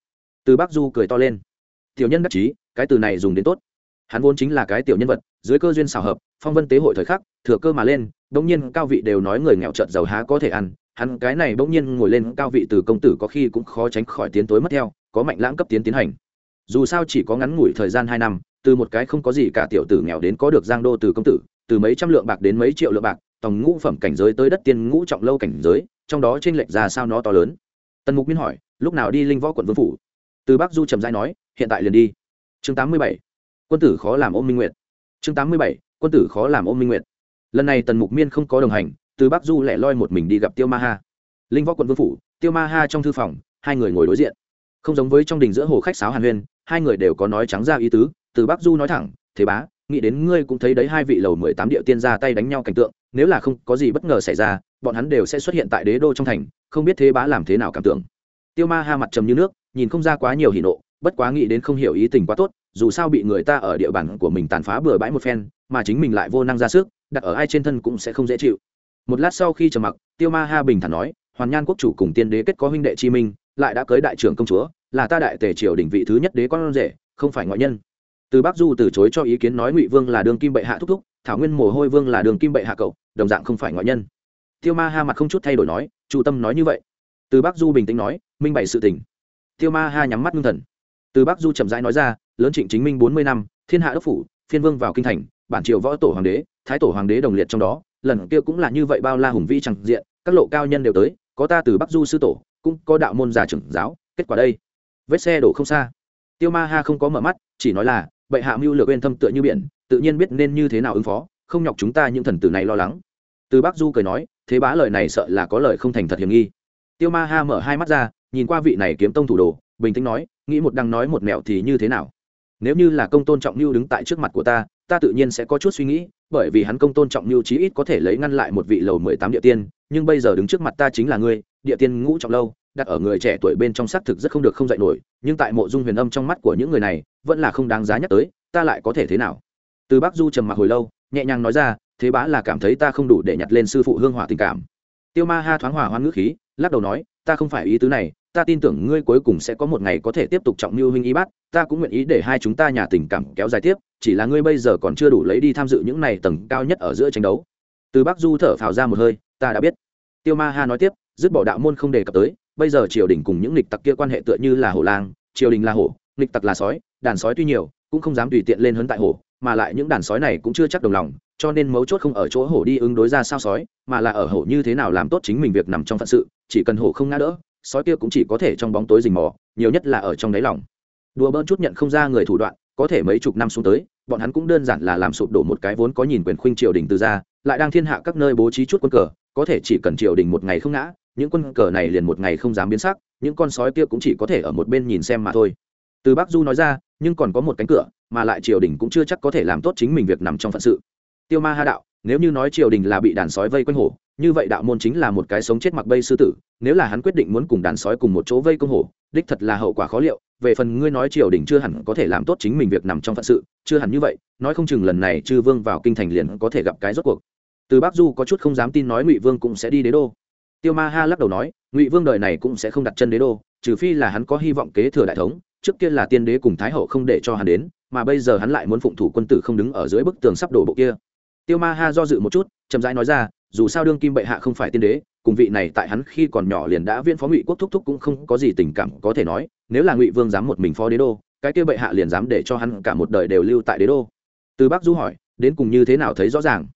Từ bắc du cười to lên. Tiểu nhân đắc chí, cái từ này dùng đến tốt. Hắn vốn chính là cái tiểu nhân vật, dưới cơ duyên xào hợp, phong vân tế hội thời khắc, thừa cơ mà lên bỗng nhiên cao vị đều nói người nghèo trợt giàu há có thể ăn hắn cái này bỗng nhiên ngồi lên cao vị từ công tử có khi cũng khó tránh khỏi tiến tối mất theo, có mạnh lãng cấp tiến tiến hành. Dù sao chỉ có ngắn ngủi thời gian hai năm, từ một cái không có gì cả tiểu tử nghèo đến có được giang đô từ công tử, từ mấy trăm lượng bạc đến mấy triệu lượng bạc, tổng ngũ phẩm cảnh giới tới đất tiên ngũ trọng lâu cảnh giới, trong đó trên lệch ra sao nó to lớn. Tần mục miên hỏi, lúc nào đi linh võ quận vương phủ? Từ bắc du trầm giai nói, hiện tại liền đi. Chương tám mươi bảy, quân tử khó làm ôm minh nguyệt. Chương tám mươi bảy, quân tử khó làm ôm minh nguyệt. Lần này tần mục miên không có đồng hành từ bắc du lẻ loi một mình đi gặp tiêu ma ha. Linh võ quận vương phủ, tiêu ma ha trong thư phòng, hai người ngồi đối diện. Không giống với trong đình giữa hồ khách sáo hàn huyên, hai người đều có nói trắng ra ý tứ, từ bắc du nói thẳng, thế bá, nghĩ đến ngươi cũng thấy đấy hai vị lầu mười tám địa tiên ra tay đánh nhau cảnh tượng, nếu là không có gì bất ngờ xảy ra, bọn hắn đều sẽ xuất hiện tại đế đô trong thành, không biết thế bá làm thế nào cảm tưởng. Tiêu ma ha mặt trầm như nước, nhìn không ra quá nhiều hỉ nộ, bất quá nghĩ đến không hiểu ý tình quá tốt, dù sao bị người ta ở địa bàn của mình tàn phá bừa bãi một phen, mà chính mình lại vô năng ra sức, đặt ở ai trên thân cũng sẽ không dễ chịu một lát sau khi trầm mặc, tiêu ma ha bình thản nói, hoàn nhan quốc chủ cùng tiên đế kết có huynh đệ chi minh, lại đã cưới đại trưởng công chúa, là ta đại tề triều đỉnh vị thứ nhất đế con rể, không phải ngoại nhân. Từ bắc du từ chối cho ý kiến nói ngụy vương là đường kim bệ hạ thúc thúc, thảo nguyên mồ hôi vương là đường kim bệ hạ cậu, đồng dạng không phải ngoại nhân. Tiêu ma ha mặt không chút thay đổi nói chủ tâm nói như vậy. Từ bắc du bình tĩnh nói, minh bày sự tình. Tiêu ma ha nhắm mắt ngưng thần. Từ bắc du chậm rãi nói ra, lớn trịnh chính minh bốn mươi năm, thiên hạ đốc phủ, phiên vương vào kinh thành, bản triều võ tổ hoàng đế, thái tổ hoàng đế đồng liệt trong đó lần kia cũng là như vậy bao la hùng vĩ chẳng diện, các lộ cao nhân đều tới, có ta từ bắc du sư tổ, cũng có đạo môn giả trưởng giáo, kết quả đây. Vết xe đổ không xa. Tiêu ma ha không có mở mắt, chỉ nói là, bệ hạ mưu lược bên thâm tựa như biển, tự nhiên biết nên như thế nào ứng phó, không nhọc chúng ta những thần tử này lo lắng. Từ bắc du cười nói, thế bá lời này sợ là có lời không thành thật hiểm nghi. Tiêu ma ha mở hai mắt ra, nhìn qua vị này kiếm tông thủ đồ, bình tĩnh nói, nghĩ một đằng nói một mẹo thì như thế nào? Nếu như là công tôn trọng lưu đứng tại trước mặt của ta ta tự nhiên sẽ có chút suy nghĩ, bởi vì hắn công tôn trọng mưu chí ít có thể lấy ngăn lại một vị lầu mười tám địa tiên, nhưng bây giờ đứng trước mặt ta chính là ngươi, địa tiên ngũ trọng lâu, đặt ở người trẻ tuổi bên trong xác thực rất không được không dạy nổi, nhưng tại mộ dung huyền âm trong mắt của những người này, vẫn là không đáng giá nhắc tới, ta lại có thể thế nào? Từ bắc du trầm mặc hồi lâu, nhẹ nhàng nói ra, thế bá là cảm thấy ta không đủ để nhặt lên sư phụ hương hỏa tình cảm. Tiêu ma ha thoáng hòa hoan ngữ khí, lắc đầu nói, ta không phải ý tứ này ta tin tưởng ngươi cuối cùng sẽ có một ngày có thể tiếp tục trọng mưu huynh y bát, ta cũng nguyện ý để hai chúng ta nhà tình cảm kéo dài tiếp, chỉ là ngươi bây giờ còn chưa đủ lấy đi tham dự những này tầng cao nhất ở giữa tranh đấu. Từ bắc du thở phào ra một hơi, ta đã biết. Tiêu ma ha nói tiếp, dứt bỏ đạo môn không đề cập tới, bây giờ triều đình cùng những lịch tặc kia quan hệ tựa như là hổ lang, triều đình là hổ lịch tặc là sói, đàn sói tuy nhiều, cũng không dám tùy tiện lên hấn tại hổ, mà lại những đàn sói này cũng chưa chắc đồng lòng, cho nên mấu chốt không ở chỗ hổ đi ứng đối ra sao sói, mà là ở hổ như thế nào làm tốt chính mình việc nằm trong phận sự, chỉ cần hổ không ngã đỡ sói kia cũng chỉ có thể trong bóng tối rình mò, nhiều nhất là ở trong đáy lòng. Đùa bỡn chút nhận không ra người thủ đoạn, có thể mấy chục năm xuống tới, bọn hắn cũng đơn giản là làm sụp đổ một cái vốn có nhìn quyền khuynh triều đình từ ra, lại đang thiên hạ các nơi bố trí chút quân cờ, có thể chỉ cần triều đình một ngày không ngã, những quân cờ này liền một ngày không dám biến sắc, những con sói kia cũng chỉ có thể ở một bên nhìn xem mà thôi. Từ bắc du nói ra, nhưng còn có một cánh cửa, mà lại triều đình cũng chưa chắc có thể làm tốt chính mình việc nằm trong phận sự. Tiêu ma ha đạo, nếu như nói triều đình là bị đàn sói vây quanh hổ như vậy đạo môn chính là một cái sống chết mặc bây sư tử, nếu là hắn quyết định muốn cùng đàn sói cùng một chỗ vây công hổ đích thật là hậu quả khó liệu. Về phần ngươi nói triều đình chưa hẳn có thể làm tốt chính mình việc nằm trong phận sự, chưa hẳn như vậy, nói không chừng lần này chư vương vào kinh thành liền có thể gặp cái rốt cuộc. Từ bắc du có chút không dám tin nói ngụy vương cũng sẽ đi đế đô. Tiêu ma ha lắc đầu nói, ngụy vương đời này cũng sẽ không đặt chân đế đô, trừ phi là hắn có hy vọng kế thừa đại thống, trước kia là tiên đế cùng thái hậu không để cho hắn đến, mà bây giờ hắn lại muốn phụng thủ quân tử không đứng ở dưới bức tường sắp đổ bộ kia. Tiêu ma ha do dự một chút, chậm rãi nói ra dù sao đương kim bệ hạ không phải tiên đế, cùng vị này tại hắn khi còn nhỏ liền đã viên phó ngụy quốc thúc thúc cũng không có gì tình cảm có thể nói, nếu là ngụy vương dám một mình phó đế đô, cái kia bệ hạ liền dám để cho hắn cả một đời đều lưu tại đế đô. Từ bác du hỏi, đến cùng như thế nào thấy rõ ràng?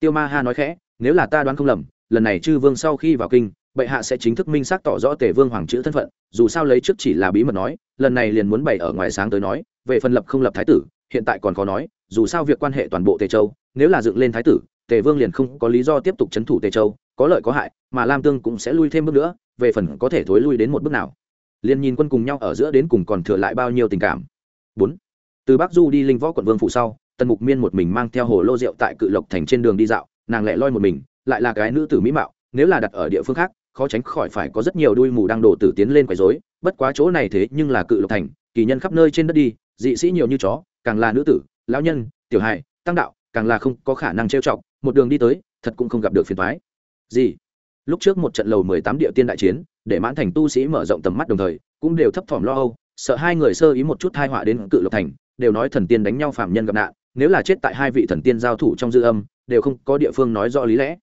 Tiêu ma ha nói khẽ, nếu là ta đoán không lầm, lần này chư vương sau khi vào kinh, bệ hạ sẽ chính thức minh xác tỏ rõ tề vương hoàng chữ thân phận, dù sao lấy trước chỉ là bí mật nói, lần này liền muốn bày ở ngoài sáng tới nói, về phần lập không lập thái tử, hiện tại còn có nói, dù sao việc quan hệ toàn bộ tề châu, nếu là dựng lên thái tử tề vương liền không có lý do tiếp tục c h ấ n thủ tề châu, có lợi có hại, mà lam tương cũng sẽ lui thêm bước nữa, về phần có thể thối lui đến một bước nào liền nhìn quân cùng nhau ở giữa đến cùng còn thừa lại bao nhiêu tình cảm bốn, từ bắc du đi linh võ quận vương phụ sau, tần mục miên một mình mang theo hồ lô rượu tại cự lộc thành trên đường đi dạo, nàng lại loi một mình, lại là cái nữ tử mỹ mạo, nếu là đặt ở địa phương khác, khó tránh khỏi phải có rất nhiều đuôi mù đang đổ tử tiến lên quấy dối. bất quá chỗ này thế nhưng là cự lộc thành, kỳ nhân khắp nơi trên đất đi, dị sĩ nhiều như chó, càng là nữ tử, lão nhân, tiểu hài, tăng đạo, càng là không có khả năng trêu chọc một đường đi tới, thật cũng không gặp được phiền thoái gì? Lúc trước một trận lầu mười tám địa tiên đại chiến, để mãn thành tu sĩ mở rộng tầm mắt đồng thời, cũng đều thấp thỏm lo âu, sợ hai người sơ ý một chút thai họa đến cự lộc thành, đều nói thần tiên đánh nhau phạm nhân gặp nạn, nếu là chết tại hai vị thần tiên giao thủ trong dư âm, đều không có địa phương nói rõ lý lẽ.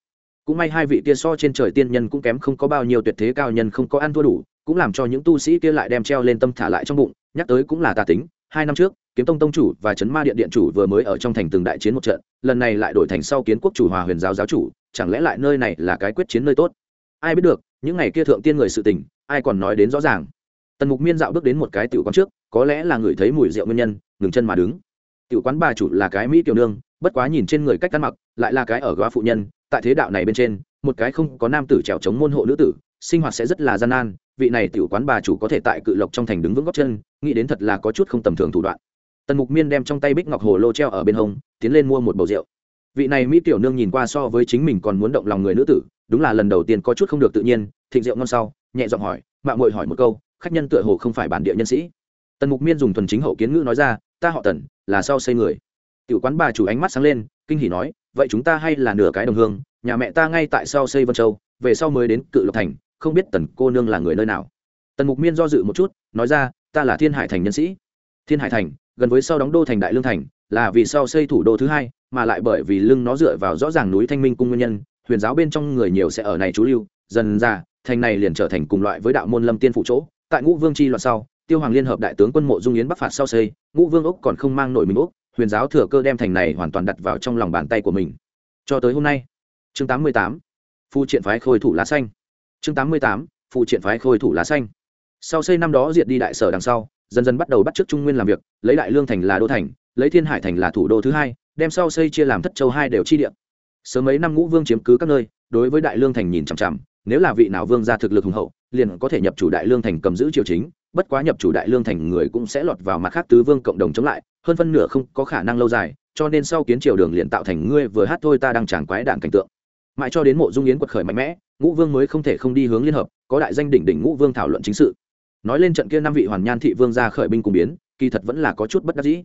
Cũng may hai vị kia so trên trời tiên nhân cũng kém không có bao nhiêu tuyệt thế cao nhân không có ăn thua đủ, cũng làm cho những tu sĩ kia lại đem treo lên tâm thả lại trong bụng, nhắc tới cũng là tà tính hai năm trước, kiếm tông tông chủ và chấn ma điện điện chủ vừa mới ở trong thành từng đại chiến một trận, lần này lại đổi thành sau kiến quốc chủ hòa huyền giáo giáo chủ, chẳng lẽ lại nơi này là cái quyết chiến nơi tốt? Ai biết được, những ngày kia thượng tiên người sự tình, ai còn nói đến rõ ràng? Tần mục miên dạo bước đến một cái tiểu quán trước, có lẽ là người thấy mùi rượu nguyên nhân, ngừng chân mà đứng. Tiểu quán bà chủ là cái mỹ tiểu nương, bất quá nhìn trên người cách ăn mặc, lại là cái ở góa phụ nhân, tại thế đạo này bên trên, một cái không có nam tử trèo chống môn hộ nữ tử sinh hoạt sẽ rất là gian nan, vị này tiểu quán bà chủ có thể tại cự lộc trong thành đứng vững góc chân, nghĩ đến thật là có chút không tầm thường thủ đoạn. Tần mục miên đem trong tay bích ngọc hồ lô treo ở bên hông, tiến lên mua một bầu rượu. Vị này mỹ tiểu nương nhìn qua so với chính mình còn muốn động lòng người nữ tử, đúng là lần đầu tiên có chút không được tự nhiên, thịnh rượu ngon sau, nhẹ giọng hỏi mạng mội hỏi một câu, khách nhân tựa hồ không phải bản địa nhân sĩ? Tần mục miên dùng thuần chính hậu kiến ngữ nói ra, ta họ tần, là sau xây người. Tiểu quán bà chủ ánh mắt sáng lên, kinh hỉ nói, vậy chúng ta hay là nửa cái đồng hương, nhà mẹ ta ngay tại sau xây vân châu, về sau mới đến cự lộc thành không biết tần cô nương là người nơi nào. Tần mục miên do dự một chút, nói ra, ta là thiên hải thành nhân sĩ. Thiên hải thành, gần với sau đóng đô thành đại lương thành, là vì sau xây thủ đô thứ hai, mà lại bởi vì lưng nó dựa vào rõ ràng núi thanh minh cung nguyên nhân, huyền giáo bên trong người nhiều sẽ ở này trú lưu, dần ra, thành này liền trở thành cùng loại với đạo môn lâm tiên phụ chỗ. Tại ngũ vương chi loạn sau, tiêu hoàng liên hợp đại tướng quân mộ dung yến bắc phạt sau xây, ngũ vương úc còn không mang nổi mình úc, huyền giáo thừa cơ đem thành này hoàn toàn đặt vào trong lòng bàn tay của mình. Cho tới hôm nay, chương 88. phu triện phái khôi thủ lá xanh chương 88. phụ triện phái khôi thủ lá xanh sau xây năm đó diệt đi đại sở đằng sau, dần dần bắt đầu bắt t trung nguyên làm việc, lấy đại lương thành là đô thành, lấy thiên hải thành là thủ đô thứ hai, đem sau xây chia làm thất châu hai đều chi địa sớm mấy năm ngũ vương chiếm cứ các nơi, đối với đại lương thành nhìn chằm chằm, nếu là vị nào vương ra thực lực hùng hậu, liền có thể nhập chủ đại lương thành cầm giữ triều chính, bất quá nhập chủ đại lương thành người cũng sẽ lọt vào mặt khác tứ vương cộng đồng chống lại, hơn phân nửa không có khả năng lâu dài, cho nên sau kiến triều đường liền tạo thành ngươi vừa hát thôi ta đang chàng quái đạn cảnh tượng mãi cho đến mộ dung yến quật khởi mạnh mẽ ngũ vương mới không thể không đi hướng liên hợp, có đại danh đỉnh đỉnh ngũ vương thảo luận chính sự. Nói lên trận kia năm vị hoàn nhan thị vương ra khởi binh cùng biến, kỳ thật vẫn là có chút bất đắc dĩ.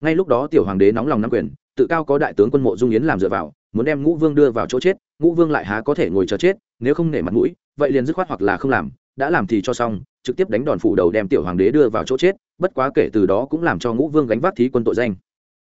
Ngay lúc đó tiểu hoàng đế nóng lòng nắm quyền, tự cao có đại tướng quân mộ dung yến làm dựa vào, muốn đem ngũ vương đưa vào chỗ chết, ngũ vương lại há có thể ngồi chờ chết, nếu không nể mặt mũi, vậy liền dứt khoát hoặc là không làm, đã làm thì cho xong, trực tiếp đánh đòn phủ đầu đem tiểu hoàng đế đưa vào chỗ chết, bất quá kể từ đó cũng làm cho ngũ vương gánh vác thí quân tội danh.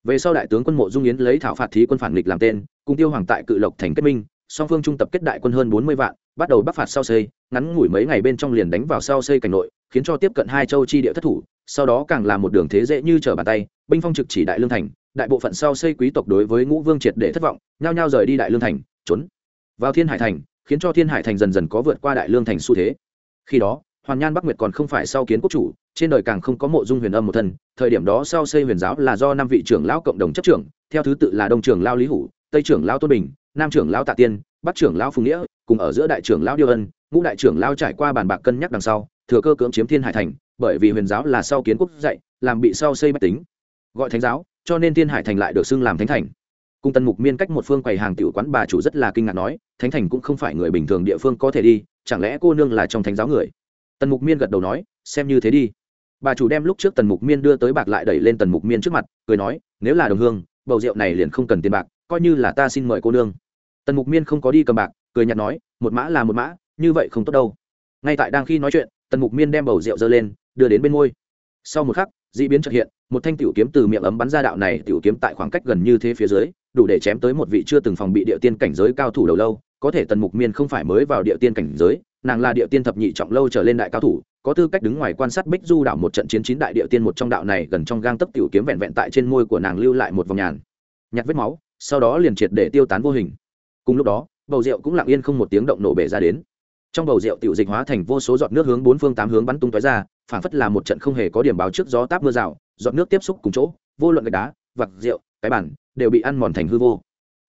Về sau đại tướng quân mộ dung yến lấy thảo phạt thí quân phản nghịch làm tên, cùng tiêu hoàng tại cự lộc thành kết minh song phương trung tập kết đại quân hơn bốn mươi vạn, bắt đầu bắc phạt sau xây, ngắn ngủi mấy ngày bên trong liền đánh vào sau xây cảnh nội, khiến cho tiếp cận hai châu chi địa thất thủ, sau đó càng là một đường thế dễ như trở bàn tay, binh phong trực chỉ đại lương thành, đại bộ phận sau xây quý tộc đối với ngũ vương triệt để thất vọng, nhao nhao rời đi đại lương thành, trốn vào thiên hải thành, khiến cho thiên hải thành dần dần có vượt qua đại lương thành xu thế. Khi đó, hoàn nhan bắc nguyệt còn không phải sau kiến quốc chủ, trên đời càng không có mộ dung huyền âm một thân, thời điểm đó sau xây huyền giáo là do năm vị trưởng lão cộng đồng chấp trưởng, theo thứ tự là đông trưởng lao lý hủ, tây trưởng lao tôn bình nam trưởng lão tạ tiên, bắc trưởng lão phùng nghĩa, cùng ở giữa đại trưởng lão điêu ân, ngũ đại trưởng lão trải qua bàn bạc cân nhắc đằng sau, thừa cơ cưỡng chiếm thiên hải thành, bởi vì huyền giáo là sau kiến quốc dạy, làm bị sau xây bách tính. Gọi thánh giáo, cho nên thiên hải thành lại được xưng làm thánh thành. Cung tần mục miên cách một phương quầy hàng tiểu quán bà chủ rất là kinh ngạc nói, thánh thành cũng không phải người bình thường địa phương có thể đi, chẳng lẽ cô nương là trong thánh giáo người? Tần mục miên gật đầu nói, xem như thế đi. Bà chủ đem lúc trước tần mục miên đưa tới bạc lại đẩy lên tần mục miên trước mặt, cười nói, nếu là đồng hương, bầu rượu này liền không cần tiền bạc, coi như là ta xin mời cô nương tần mục miên không có đi cầm bạc, cười nhạt nói, một mã là một mã, như vậy không tốt đâu. Ngay tại đang khi nói chuyện, tần mục miên đem bầu rượu dơ lên, đưa đến bên môi. Sau một khắc d ị biến trật hiện, một thanh tiểu kiếm từ miệng ấm bắn ra đạo này tiểu kiếm tại khoảng cách gần như thế phía dưới, đủ để chém tới một vị chưa từng phòng bị địa tiên cảnh giới cao thủ đầu lâu, có thể tần mục miên không phải mới vào địa tiên cảnh giới, nàng là địa tiên thập nhị trọng lâu trở lên đại cao thủ, có tư cách đứng ngoài quan sát bích du đảo một trận chiến chín đại địa tiên một trong đạo này gần trong gang tấp tiểu kiếm vẹn vẹn tại trên môi của nàng lưu lại một vòng nhàn nhặt vết máu, sau đó liền triệt để tiêu tán vô hình cùng lúc đó, bầu rượu cũng lặng yên không một tiếng động nổ bể ra đến. Trong bầu rượu tiểu dịch hóa thành vô số giọt nước hướng bốn phương tám hướng bắn tung tói ra phản phất là một trận không hề có điểm báo trước gió táp mưa rào, giọt nước tiếp xúc cùng chỗ, vô luận gạch đá vặt rượu, cái bản đều bị ăn mòn thành hư vô.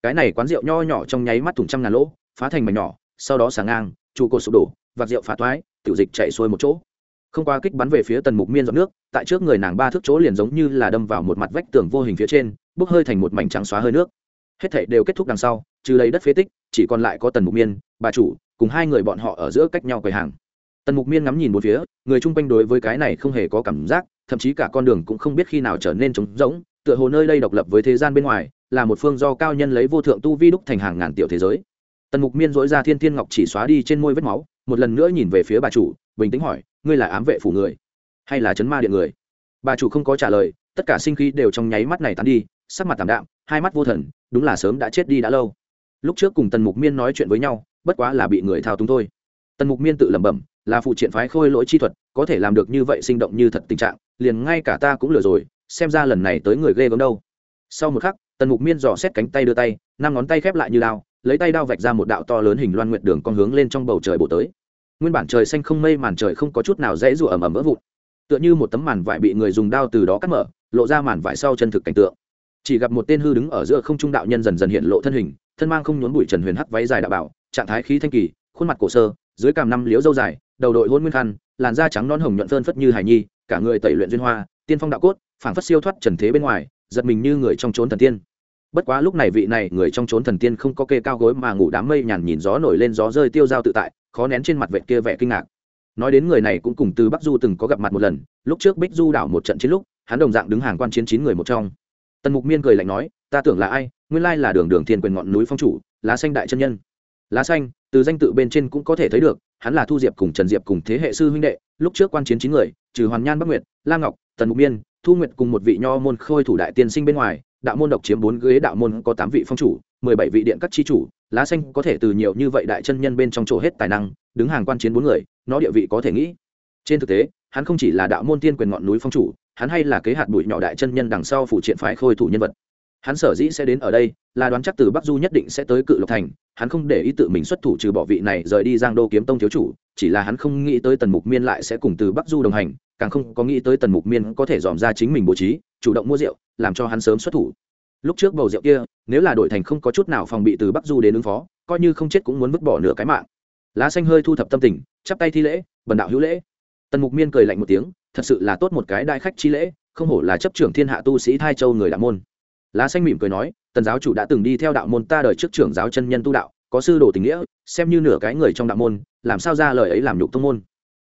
Cái này quán rượu nho nhỏ trong nháy mắt thủng trăm ngàn lỗ, phá thành mảnh nhỏ, sau đó sáng ngang, trụ cột sụp đổ vặt rượu phá toái, tiểu dịch chạy xuôi một chỗ. Không qua kích bắn về phía tần mục miên giọt nước, tại trước người nàng ba thước chỗ liền giống như là đâm vào một mặt vách tường vô hình phía trên, bốc hơi thành một mảnh trắng xóa hơi nước. Hết thảy đều kết thúc đằng sau trừ lấy đất phế tích, chỉ còn lại có tần mục miên, bà chủ, cùng hai người bọn họ ở giữa cách nhau quầy hàng. Tần mục miên ngắm nhìn một phía, người chung quanh đối với cái này không hề có cảm giác, thậm chí cả con đường cũng không biết khi nào trở nên trống rỗng, tựa hồ nơi đây độc lập với thế gian bên ngoài, là một phương do cao nhân lấy vô thượng tu vi đúc thành hàng ngàn tiểu thế giới. Tần mục miên dỗi ra thiên thiên ngọc chỉ xóa đi trên môi vết máu, một lần nữa nhìn về phía bà chủ, bình tĩnh hỏi, ngươi là ám vệ phủ người hay là chấn ma điện người? Bà chủ không có trả lời, tất cả sinh khí đều trong nháy mắt này tán đi, sắc mặt tảm đạm, hai mắt vô thần, đúng là sớm đã chết đi đã lâu lúc trước cùng tần mục miên nói chuyện với nhau, bất quá là bị người thao túng thôi. Tần mục miên tự lẩm bẩm, là phụ triện phái khôi lỗi chi thuật, có thể làm được như vậy sinh động như thật tình trạng, liền ngay cả ta cũng lừa rồi, xem ra lần này tới người ghê gớm đâu. Sau một khắc, tần mục miên dò xét cánh tay đưa tay, năm ngón tay khép lại như đao lấy tay đao vạch ra một đạo to lớn hình loan nguyện đường con hướng lên trong bầu trời bổ tới. Nguyên bản trời xanh không mây màn trời không có chút nào dễ rụa ẩm ẩm vỡ vụn. Tựa như một tấm màn vải bị người dùng đao từ đó cắt mở, lộ ra màn vải sau chân thực cảnh tượng. Chỉ gặp một tên hư đứng ở giữa không trung đạo nhân dần dần hiện lộ thân hình thân mang không nhốn bụi trần huyền hắc váy dài đạo bảo, trạng thái khí thanh kỳ, khuôn mặt cổ sơ, dưới cằm năm liếu dâu dài, đầu đội hôn nguyên khăn, làn da trắng non hồng nhuận phơn phất như hải nhi, cả người tẩy luyện duyên hoa, tiên phong đạo cốt, phảng phất siêu thoát trần thế bên ngoài, giật mình như người trong trốn thần tiên. Bất quá lúc này vị này người trong trốn thần tiên không có kê cao gối mà ngủ đám mây nhàn nhìn gió nổi lên gió rơi tiêu dao tự tại, khó nén trên mặt vệ kia vẻ kinh ngạc. Nói đến người này cũng cùng từ bắc du từng có gặp mặt một lần, lúc trước bích du đảo một trận chiến lúc, hắn đồng dạng đứng hàng quan chiến chín người một trong tần mục miên cười lạnh nói, ta tưởng là ai? Nguyên lai là đường đường thiên quyền ngọn núi phong chủ, lá xanh đại chân nhân. Lá xanh? Từ danh tự bên trên cũng có thể thấy được, hắn là thu diệp cùng trần diệp cùng thế hệ sư huynh đệ, lúc trước quan chiến chín người, trừ hoàn nhan, bắc nguyệt la ngọc, tần mục miên, thu nguyệt cùng một vị nho môn khôi thủ đại tiên sinh bên ngoài, đạo môn độc chiếm bốn ghế, đạo môn có tám vị phong chủ, mười bảy vị điện các chi chủ, lá xanh có thể từ nhiều như vậy đại chân nhân bên trong chỗ hết tài năng, đứng hàng quan chiến bốn người, nó địa vị có thể nghĩ. Trên thực tế, hắn không chỉ là đạo môn tiên quyền ngọn núi phong chủ hắn hay là kế hạt bụi nhỏ đại chân nhân đằng sau phụ triện phái khôi thủ nhân vật. Hắn sở dĩ sẽ đến ở đây, là đoán chắc từ bắc du nhất định sẽ tới cự lộc thành, hắn không để ý tự mình xuất thủ trừ bỏ vị này rời đi giang đô kiếm tông thiếu chủ, chỉ là hắn không nghĩ tới tần mục miên lại sẽ cùng từ bắc du đồng hành, càng không có nghĩ tới tần mục miên có thể dòm ra chính mình bố trí, chủ động mua rượu, làm cho hắn sớm xuất thủ. Lúc trước bầu rượu kia, nếu là đổi thành không có chút nào phòng bị từ bắc du đến ứng phó, coi như không chết cũng muốn vứt bỏ nửa cái mạng. Lá xanh hơi thu thập tâm tình, chắp tay thi lễ, bần đạo hữu lễ. Tần mục miên cười lạnh một tiếng thật sự là tốt một cái đại khách chi lễ, không hổ là chấp trưởng thiên hạ tu sĩ thai châu người đạo môn. Lá xanh mỉm cười nói, tần giáo chủ đã từng đi theo đạo môn ta đời trước trưởng giáo chân nhân tu đạo, có sư đồ tình nghĩa, xem như nửa cái người trong đạo môn, làm sao ra lời ấy làm nhục thông môn.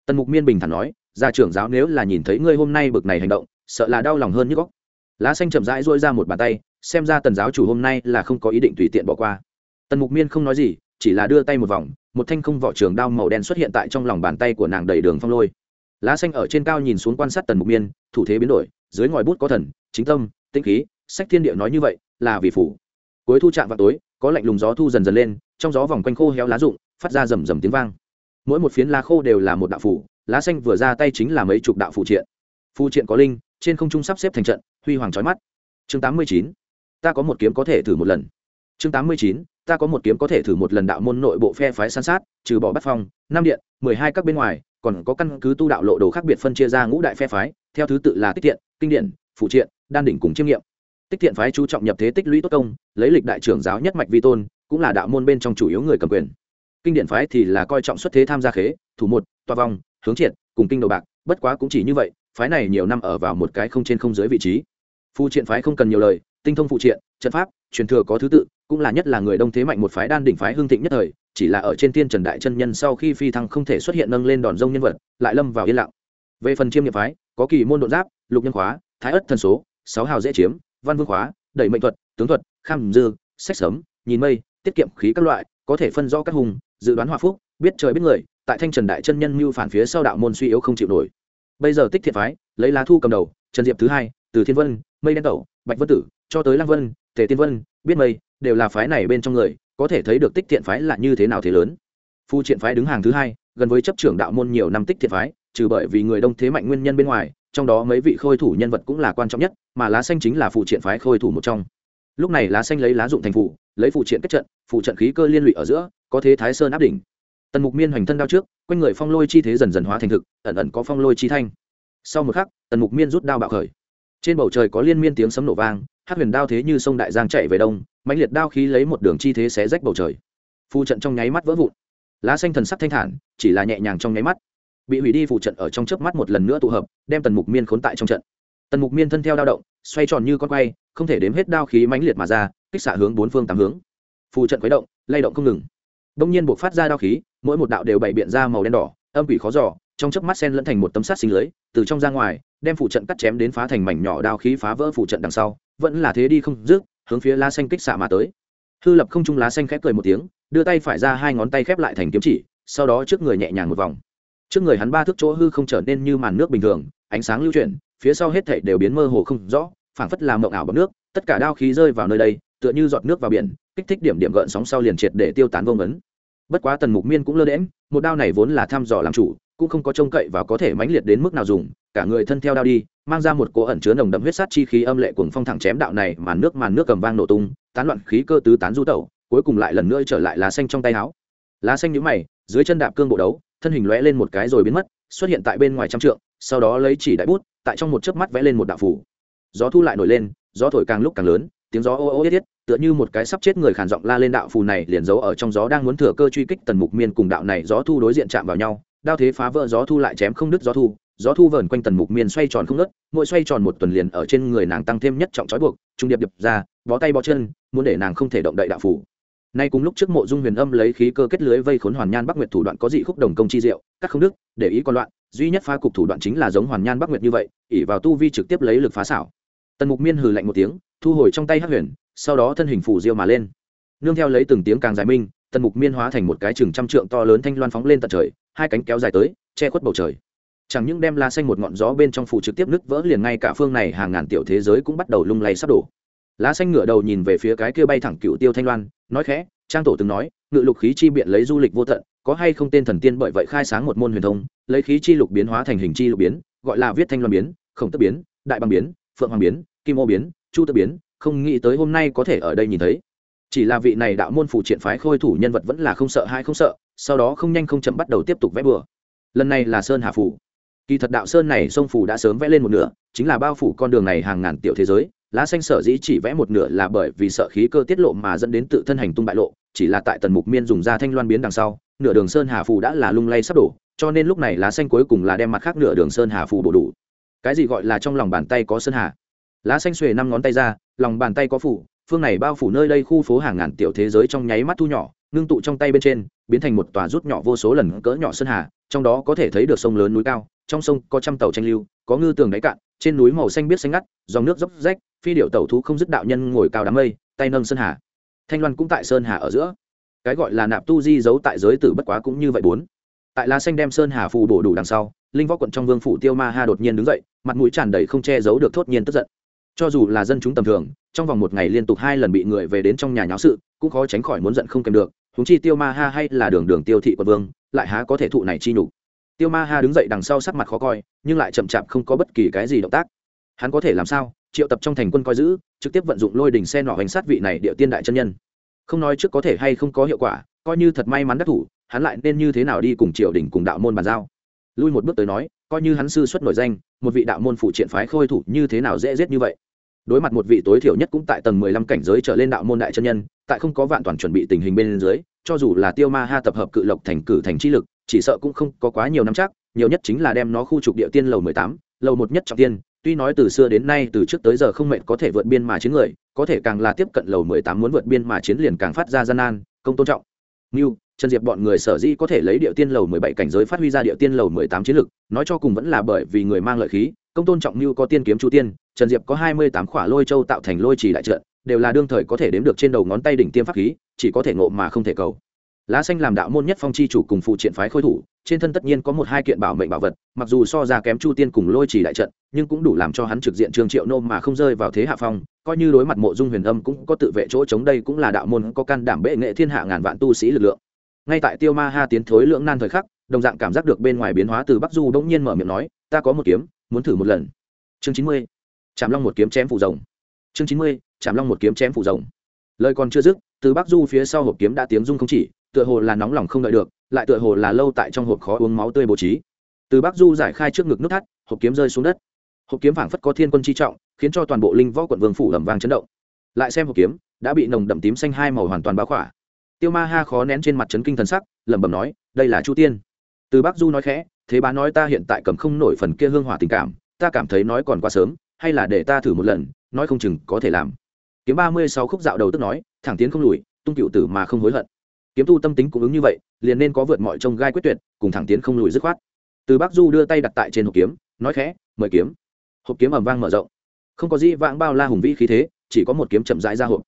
Tần mục miên bình thản nói gia trưởng giáo nếu là nhìn thấy ngươi hôm nay bực này hành động, sợ là đau lòng hơn như góc. Lá xanh chậm rãi duỗi ra một bàn tay, xem ra tần giáo chủ hôm nay là không có ý định tùy tiện bỏ qua. Tần mục miên không nói gì, chỉ là đưa tay một vòng, một thanh không vỏ trường đao màu đen xuất hiện tại trong lòng bàn tay của nàng đầy đường phong lôi lá xanh ở trên cao nhìn xuống quan sát tần mục miên, thủ thế biến đổi, dưới ngòi bút có thần, chính tâm, tĩnh khí, sách thiên địa nói như vậy, là vì phủ. Cuối thu trạm vào tối, có lạnh lùng gió thu dần dần lên, trong gió vòng quanh khô héo lá rụng, phát ra rầm rầm tiếng vang. Mỗi một phiến lá khô đều là một đạo phủ, lá xanh vừa ra tay chính là mấy chục đạo phụ triện. Phụ triện có linh, trên không trung sắp xếp thành trận, huy hoàng trói mắt. Chương tám mươi chín, ta có một kiếm có thể thử một lần. Chương tám mươi chín, ta có một kiếm có thể thử một lần đạo môn nội bộ phe phái san sát, trừ bỏ bắt phong, năm điện, mười hai các bên ngoài còn có căn cứ tu đạo lộ đồ khác biệt phân chia ra ngũ đại phe phái, theo thứ tự là tích thiện, kinh điển, phụ triện, đan đỉnh cùng chiêm nghiệm. Tích thiện phái chú trọng nhập thế tích lũy tốt công, lấy lịch đại trưởng giáo nhất mạch vi tôn, cũng là đạo môn bên trong chủ yếu người cầm quyền. Kinh điển phái thì là coi trọng xuất thế tham gia khế, thủ một toa vong, hướng triệt, cùng kinh đồ bạc, bất quá cũng chỉ như vậy, phái này nhiều năm ở vào một cái không trên không dưới vị trí. Phụ triện phái không cần nhiều lời, tinh thông phụ triện, trận pháp truyền thừa có thứ tự, cũng là nhất là người đông thế mạnh một phái đan đỉnh phái hương thịnh nhất thời, chỉ là ở trên tiên trần đại chân nhân sau khi phi thăng không thể xuất hiện nâng lên đòn rông nhân vật, lại lâm vào yên lặng. Về phần chiêm nghiệp phái, có kỳ môn đột giáp, lục nhân khóa, thái ất thần số, sáu hào dễ chiếm, văn vương khóa, đẩy mệnh thuật, tướng thuật, kham dư, sách sớm nhìn mây, tiết kiệm khí các loại, có thể phân rõ các hùng, dự đoán hòa phúc, biết trời biết người, tại thanh trần đại chân nhân mưu phản phía sau đạo môn suy yếu không chịu nổi. Bây giờ tích thiện phái, lấy lá thu cầm đầu, trần diệp thứ hai, từ thiên vân, mây đen tẩu, bạch vân tử, cho tới lang vân tề tiên vân, biết mây, đều là phái này bên trong người, có thể thấy được tích thiện phái là như thế nào thế lớn. Phu triện phái đứng hàng thứ hai, gần với chấp trưởng đạo môn nhiều năm tích thiện phái, trừ bởi vì người đông thế mạnh nguyên nhân bên ngoài, trong đó mấy vị khôi thủ nhân vật cũng là quan trọng nhất, mà lá xanh chính là phụ triện phái khôi thủ một trong. Lúc này lá xanh lấy lá dụng thành phụ lấy phụ triện kết trận phụ trận khí cơ liên lụy ở giữa, có thế thái sơn áp đỉnh. Tần mục miên hoành thân đao trước, quanh người phong lôi chi thế dần dần hóa thành thực, ẩn ẩn có phong lôi chi thanh. Sau một khắc, tần mục miên rút đao bạo khởi trên bầu trời có liên miên tiếng sấm nổ vang hát huyền đao thế như sông đại giang chạy về đông, mãnh liệt đao khí lấy một đường chi thế xé rách bầu trời. Phù trận trong nháy mắt vỡ vụn. Lá xanh thần sắc thanh thản, chỉ là nhẹ nhàng trong nháy mắt. Bị hủy đi phụ trận ở trong chớp mắt một lần nữa tụ hợp, đem tần mục miên khốn tại trong trận. Tần mục miên thân theo đao động, xoay tròn như con quay, không thể đếm hết đao khí mãnh liệt mà ra, kích xạ hướng bốn phương tám hướng. Phụ trận khuấy động, lay động không ngừng. Đông nhiên buộc phát ra đao khí, mỗi một đạo đều bày biện ra màu đen đỏ, âm quỷ khó giỏ trong chớp mắt sen lẫn thành một tấm sát sinh lưới, từ trong ra ngoài, đem phụ trận cắt chém đến phá thành mảnh nhỏ đao khí phá vỡ phụ trận đằng sau, vẫn là thế đi không dứt, hướng phía lá xanh kích xạ mà tới. Hư lập không trung lá xanh khép cười một tiếng, đưa tay phải ra hai ngón tay khép lại thành kiếm chỉ, sau đó trước người nhẹ nhàng một vòng. Trước người hắn ba thước chỗ hư không trở nên như màn nước bình thường, ánh sáng lưu chuyển, phía sau hết thảy đều biến mơ hồ không rõ, phảng phất làm mộng ảo bằng nước, tất cả đao khí rơi vào nơi đây, tựa như giọt nước vào biển, kích thích điểm điểm gợn sóng sau liền triệt để tiêu tán vô ngấn. Bất quá tần mục miên cũng lơ đễm một đao này vốn là thăm dò làm chủ cũng không có trông cậy và có thể mãnh liệt đến mức nào dùng, cả người thân theo đao đi, mang ra một cỗ ẩn chứa nồng đậm huyết sát chi khí âm lệ cuồng phong thẳng chém đạo này màn nước màn nước cầm vang nổ tung, tán loạn khí cơ tứ tán du tẩu, cuối cùng lại lần nữa trở lại lá xanh trong tay áo. Lá xanh nhũ mày, dưới chân đạp cương bộ đấu, thân hình lóe lên một cái rồi biến mất, xuất hiện tại bên ngoài trăm trượng, sau đó lấy chỉ đại bút, tại trong một chớp mắt vẽ lên một đạo phủ. Gió thu lại nổi lên, gió thổi càng lúc càng lớn, tiếng gió ô ô yết yết, tựa như một cái sắp chết người khản giọng la lên đạo phù này liền giấu ở trong gió đang muốn thừa cơ truy kích tần mục miên cùng đạo này gió thu đối diện chạm vào nhau đao thế phá vỡ gió thu lại chém không đứt gió thu gió thu vờn quanh tần mục miên xoay tròn không ngớt, mỗi xoay tròn một tuần liền ở trên người nàng tăng thêm nhất trọng trói buộc, trung điệp điệp ra, bó tay bó chân, muốn để nàng không thể động đậy đạo phủ. Nay cùng lúc trước mộ dung huyền âm lấy khí cơ kết lưới vây khốn hoàn nhan bắc nguyệt thủ đoạn có dị khúc đồng công chi diệu, các không đức, để ý còn loạn, duy nhất phá cục thủ đoạn chính là giống hoàn nhan bắc nguyệt như vậy ỉ vào tu vi trực tiếp lấy lực phá xảo. Tần mục miên hừ lạnh một tiếng, thu hồi trong tay hắc huyền, sau đó thân hình phủ diêu mà lên. Nương theo lấy từng tiếng càng dài minh, tần mục miên hóa thành một cái chừng trăm trượng to lớn thanh loan phóng lên tận trời hai cánh kéo dài tới, che khuất bầu trời. Chẳng những đem la xanh một ngọn gió bên trong phủ trực tiếp nứt vỡ liền ngay cả phương này hàng ngàn tiểu thế giới cũng bắt đầu lung lay sắp đổ. Lá xanh ngửa đầu nhìn về phía cái kia bay thẳng cựu tiêu thanh loan, nói khẽ, trang tổ từng nói, ngự lục khí chi biện lấy du lịch vô tận, có hay không tên thần tiên bởi vậy khai sáng một môn huyền thông, lấy khí chi lục biến hóa thành hình chi lục biến, gọi là viết thanh loan biến, khổng tức biến, đại bằng biến, phượng hoàng biến, kim ô biến, chu tức biến, không nghĩ tới hôm nay có thể ở đây nhìn thấy. Chỉ là vị này đạo môn phủ triện phái khôi thủ nhân vật vẫn là không sợ hay không sợ sau đó không nhanh không chậm bắt đầu tiếp tục vẽ bừa. Lần này là sơn hà phủ. Kỳ thật đạo sơn này sông phủ đã sớm vẽ lên một nửa, chính là bao phủ con đường này hàng ngàn tiểu thế giới. Lá xanh sở dĩ chỉ vẽ một nửa là bởi vì sợ khí cơ tiết lộ mà dẫn đến tự thân hành tung bại lộ, chỉ là tại tần mục miên dùng ra thanh loan biến đằng sau, nửa đường sơn hà phù đã là lung lay sắp đổ, cho nên lúc này lá xanh cuối cùng là đem mặt khác nửa đường sơn hà phù bổ đủ. Cái gì gọi là trong lòng bàn tay có sơn hà? Lá xanh xuề năm ngón tay ra, lòng bàn tay có phủ, phương này bao phủ nơi đây khu phố hàng ngàn tiểu thế giới trong nháy mắt thu nhỏ, ngưng tụ trong tay bên trên biến thành một tòa rút nhỏ vô số lần cỡ nhỏ sơn hà, trong đó có thể thấy được sông lớn núi cao, trong sông có trăm tàu tranh lưu, có ngư tường đáy cạn, trên núi màu xanh biết xanh ngắt, dòng nước dốc rách, phi điệu tàu thú không dứt đạo nhân ngồi cao đám mây, tay nâng sơn hà. Thanh loan cũng tại sơn hà ở giữa. Cái gọi là nạp tu di giấu tại giới tử bất quá cũng như vậy bốn. Tại lá xanh đem sơn hà phù bổ đủ đằng sau, linh võ quận trong vương phủ tiêu ma ha đột nhiên đứng dậy, mặt mũi tràn đầy không che giấu được thốt nhiên tức giận. Cho dù là dân chúng tầm thường, trong vòng một ngày liên tục hai lần bị người về đến trong nhà nháo sự, cũng khó tránh khỏi muốn giận không kèm được huống chi tiêu ma ha hay là đường đường tiêu thị quận vương, lại há có thể thụ này chi nhục. Tiêu ma ha đứng dậy đằng sau sắc mặt khó coi, nhưng lại chậm chạp không có bất kỳ cái gì động tác. Hắn có thể làm sao? Triệu tập trong thành quân coi giữ, trực tiếp vận dụng lôi đình xe nỏ hành sát vị này địa tiên đại chân nhân. Không nói trước có thể hay không có hiệu quả, coi như thật may mắn đắc thủ, hắn lại nên như thế nào đi cùng triều đình cùng đạo môn bàn giao? Lui một bước tới nói, coi như hắn sư xuất nổi danh, một vị đạo môn phụ triện phái khôi thủ như thế nào dễ giết như vậy? Đối mặt một vị tối thiểu nhất cũng tại tầng mười lăm cảnh giới trở lên đạo môn đại chân nhân, tại không có vạn toàn chuẩn bị tình hình bên dưới, cho dù là tiêu ma ha tập hợp cự lộc thành cử thành chi lực, chỉ sợ cũng không có quá nhiều năm chắc, nhiều nhất chính là đem nó khu trục địa tiên lầu mười tám, lầu một nhất trọng tiên, tuy nói từ xưa đến nay, từ trước tới giờ không mệnh có thể vượt biên mà chiến người, có thể càng là tiếp cận lầu mười tám muốn vượt biên mà chiến liền càng phát ra gian nan, công tôn trọng. Như trần diệp bọn người sở dĩ có thể lấy địa tiên lầu mười bảy cảnh giới phát huy ra địa tiên lầu mười tám chiến lực, nói cho cùng vẫn là bởi vì người mang lợi khí công tôn trọng như có tiên kiếm chu tiên, trần diệp có hai mươi tám khỏa lôi châu tạo thành lôi trì đại trận, đều là đương thời có thể đếm được trên đầu ngón tay đỉnh tiêm pháp khí, chỉ có thể ngộ mà không thể cầu. Lá xanh làm đạo môn nhất phong chi chủ cùng phụ triện phái khôi thủ, trên thân tất nhiên có một hai kiện bảo mệnh bảo vật, mặc dù so ra kém chu tiên cùng lôi chỉ đại trận, nhưng cũng đủ làm cho hắn trực diện trương triệu nô mà không rơi vào thế hạ phong, coi như đối mặt mộ dung huyền âm cũng có tự vệ chỗ chống đây cũng là đạo môn có can đảm bệ nghệ thiên hạ ngàn vạn tu sĩ lực lượng. Ngay tại tiêu ma ha tiến thối lưỡng nan thời khắc, đồng dạng cảm giác được bên ngoài biến hóa từ bắc du bỗng nhiên mở miệng nói, ta có một kiếm muốn thử một lần. Chương chín mươi chạm long một kiếm chém phủ rồng. Chương chín mươi chạm long một kiếm chém phủ rồng. Lời còn chưa dứt, từ bắc du phía sau hộp kiếm đã tiếng rung không chỉ, tựa hồ là nóng lòng không đợi được, lại tựa hồ là lâu tại trong hộp khó uống máu tươi bố trí. Từ bắc du giải khai trước ngực nút thắt, hộp kiếm rơi xuống đất. Hộp kiếm phảng phất có thiên quân chi trọng, khiến cho toàn bộ linh võ quận vương phủ ẩm vang chấn động. Lại xem hộp kiếm, đã bị nồng đậm tím xanh hai màu hoàn toàn bao khỏa. Tiêu ma ha khó nén trên mặt trấn kinh thần sắc, lẩm bẩm nói, đây là chu tiên. Từ bắc du nói khẽ thế bá nói ta hiện tại cầm không nổi phần kia hương hỏa tình cảm, ta cảm thấy nói còn quá sớm, hay là để ta thử một lần, nói không chừng có thể làm. Kiếm ba mươi sáu khúc dạo đầu tức nói, thẳng tiến không lùi, tung cựu tử mà không hối hận. Kiếm tu tâm tính cũng ứng như vậy, liền nên có vượt mọi trông gai quyết tuyệt, cùng thẳng tiến không lùi dứt khoát. Từ bắc du đưa tay đặt tại trên hộp kiếm, nói khẽ, mời kiếm. Hộp kiếm ẩm vang mở rộng. Không có gì vãng bao la hùng vĩ khí thế, chỉ có một kiếm chậm rãi ra hộp.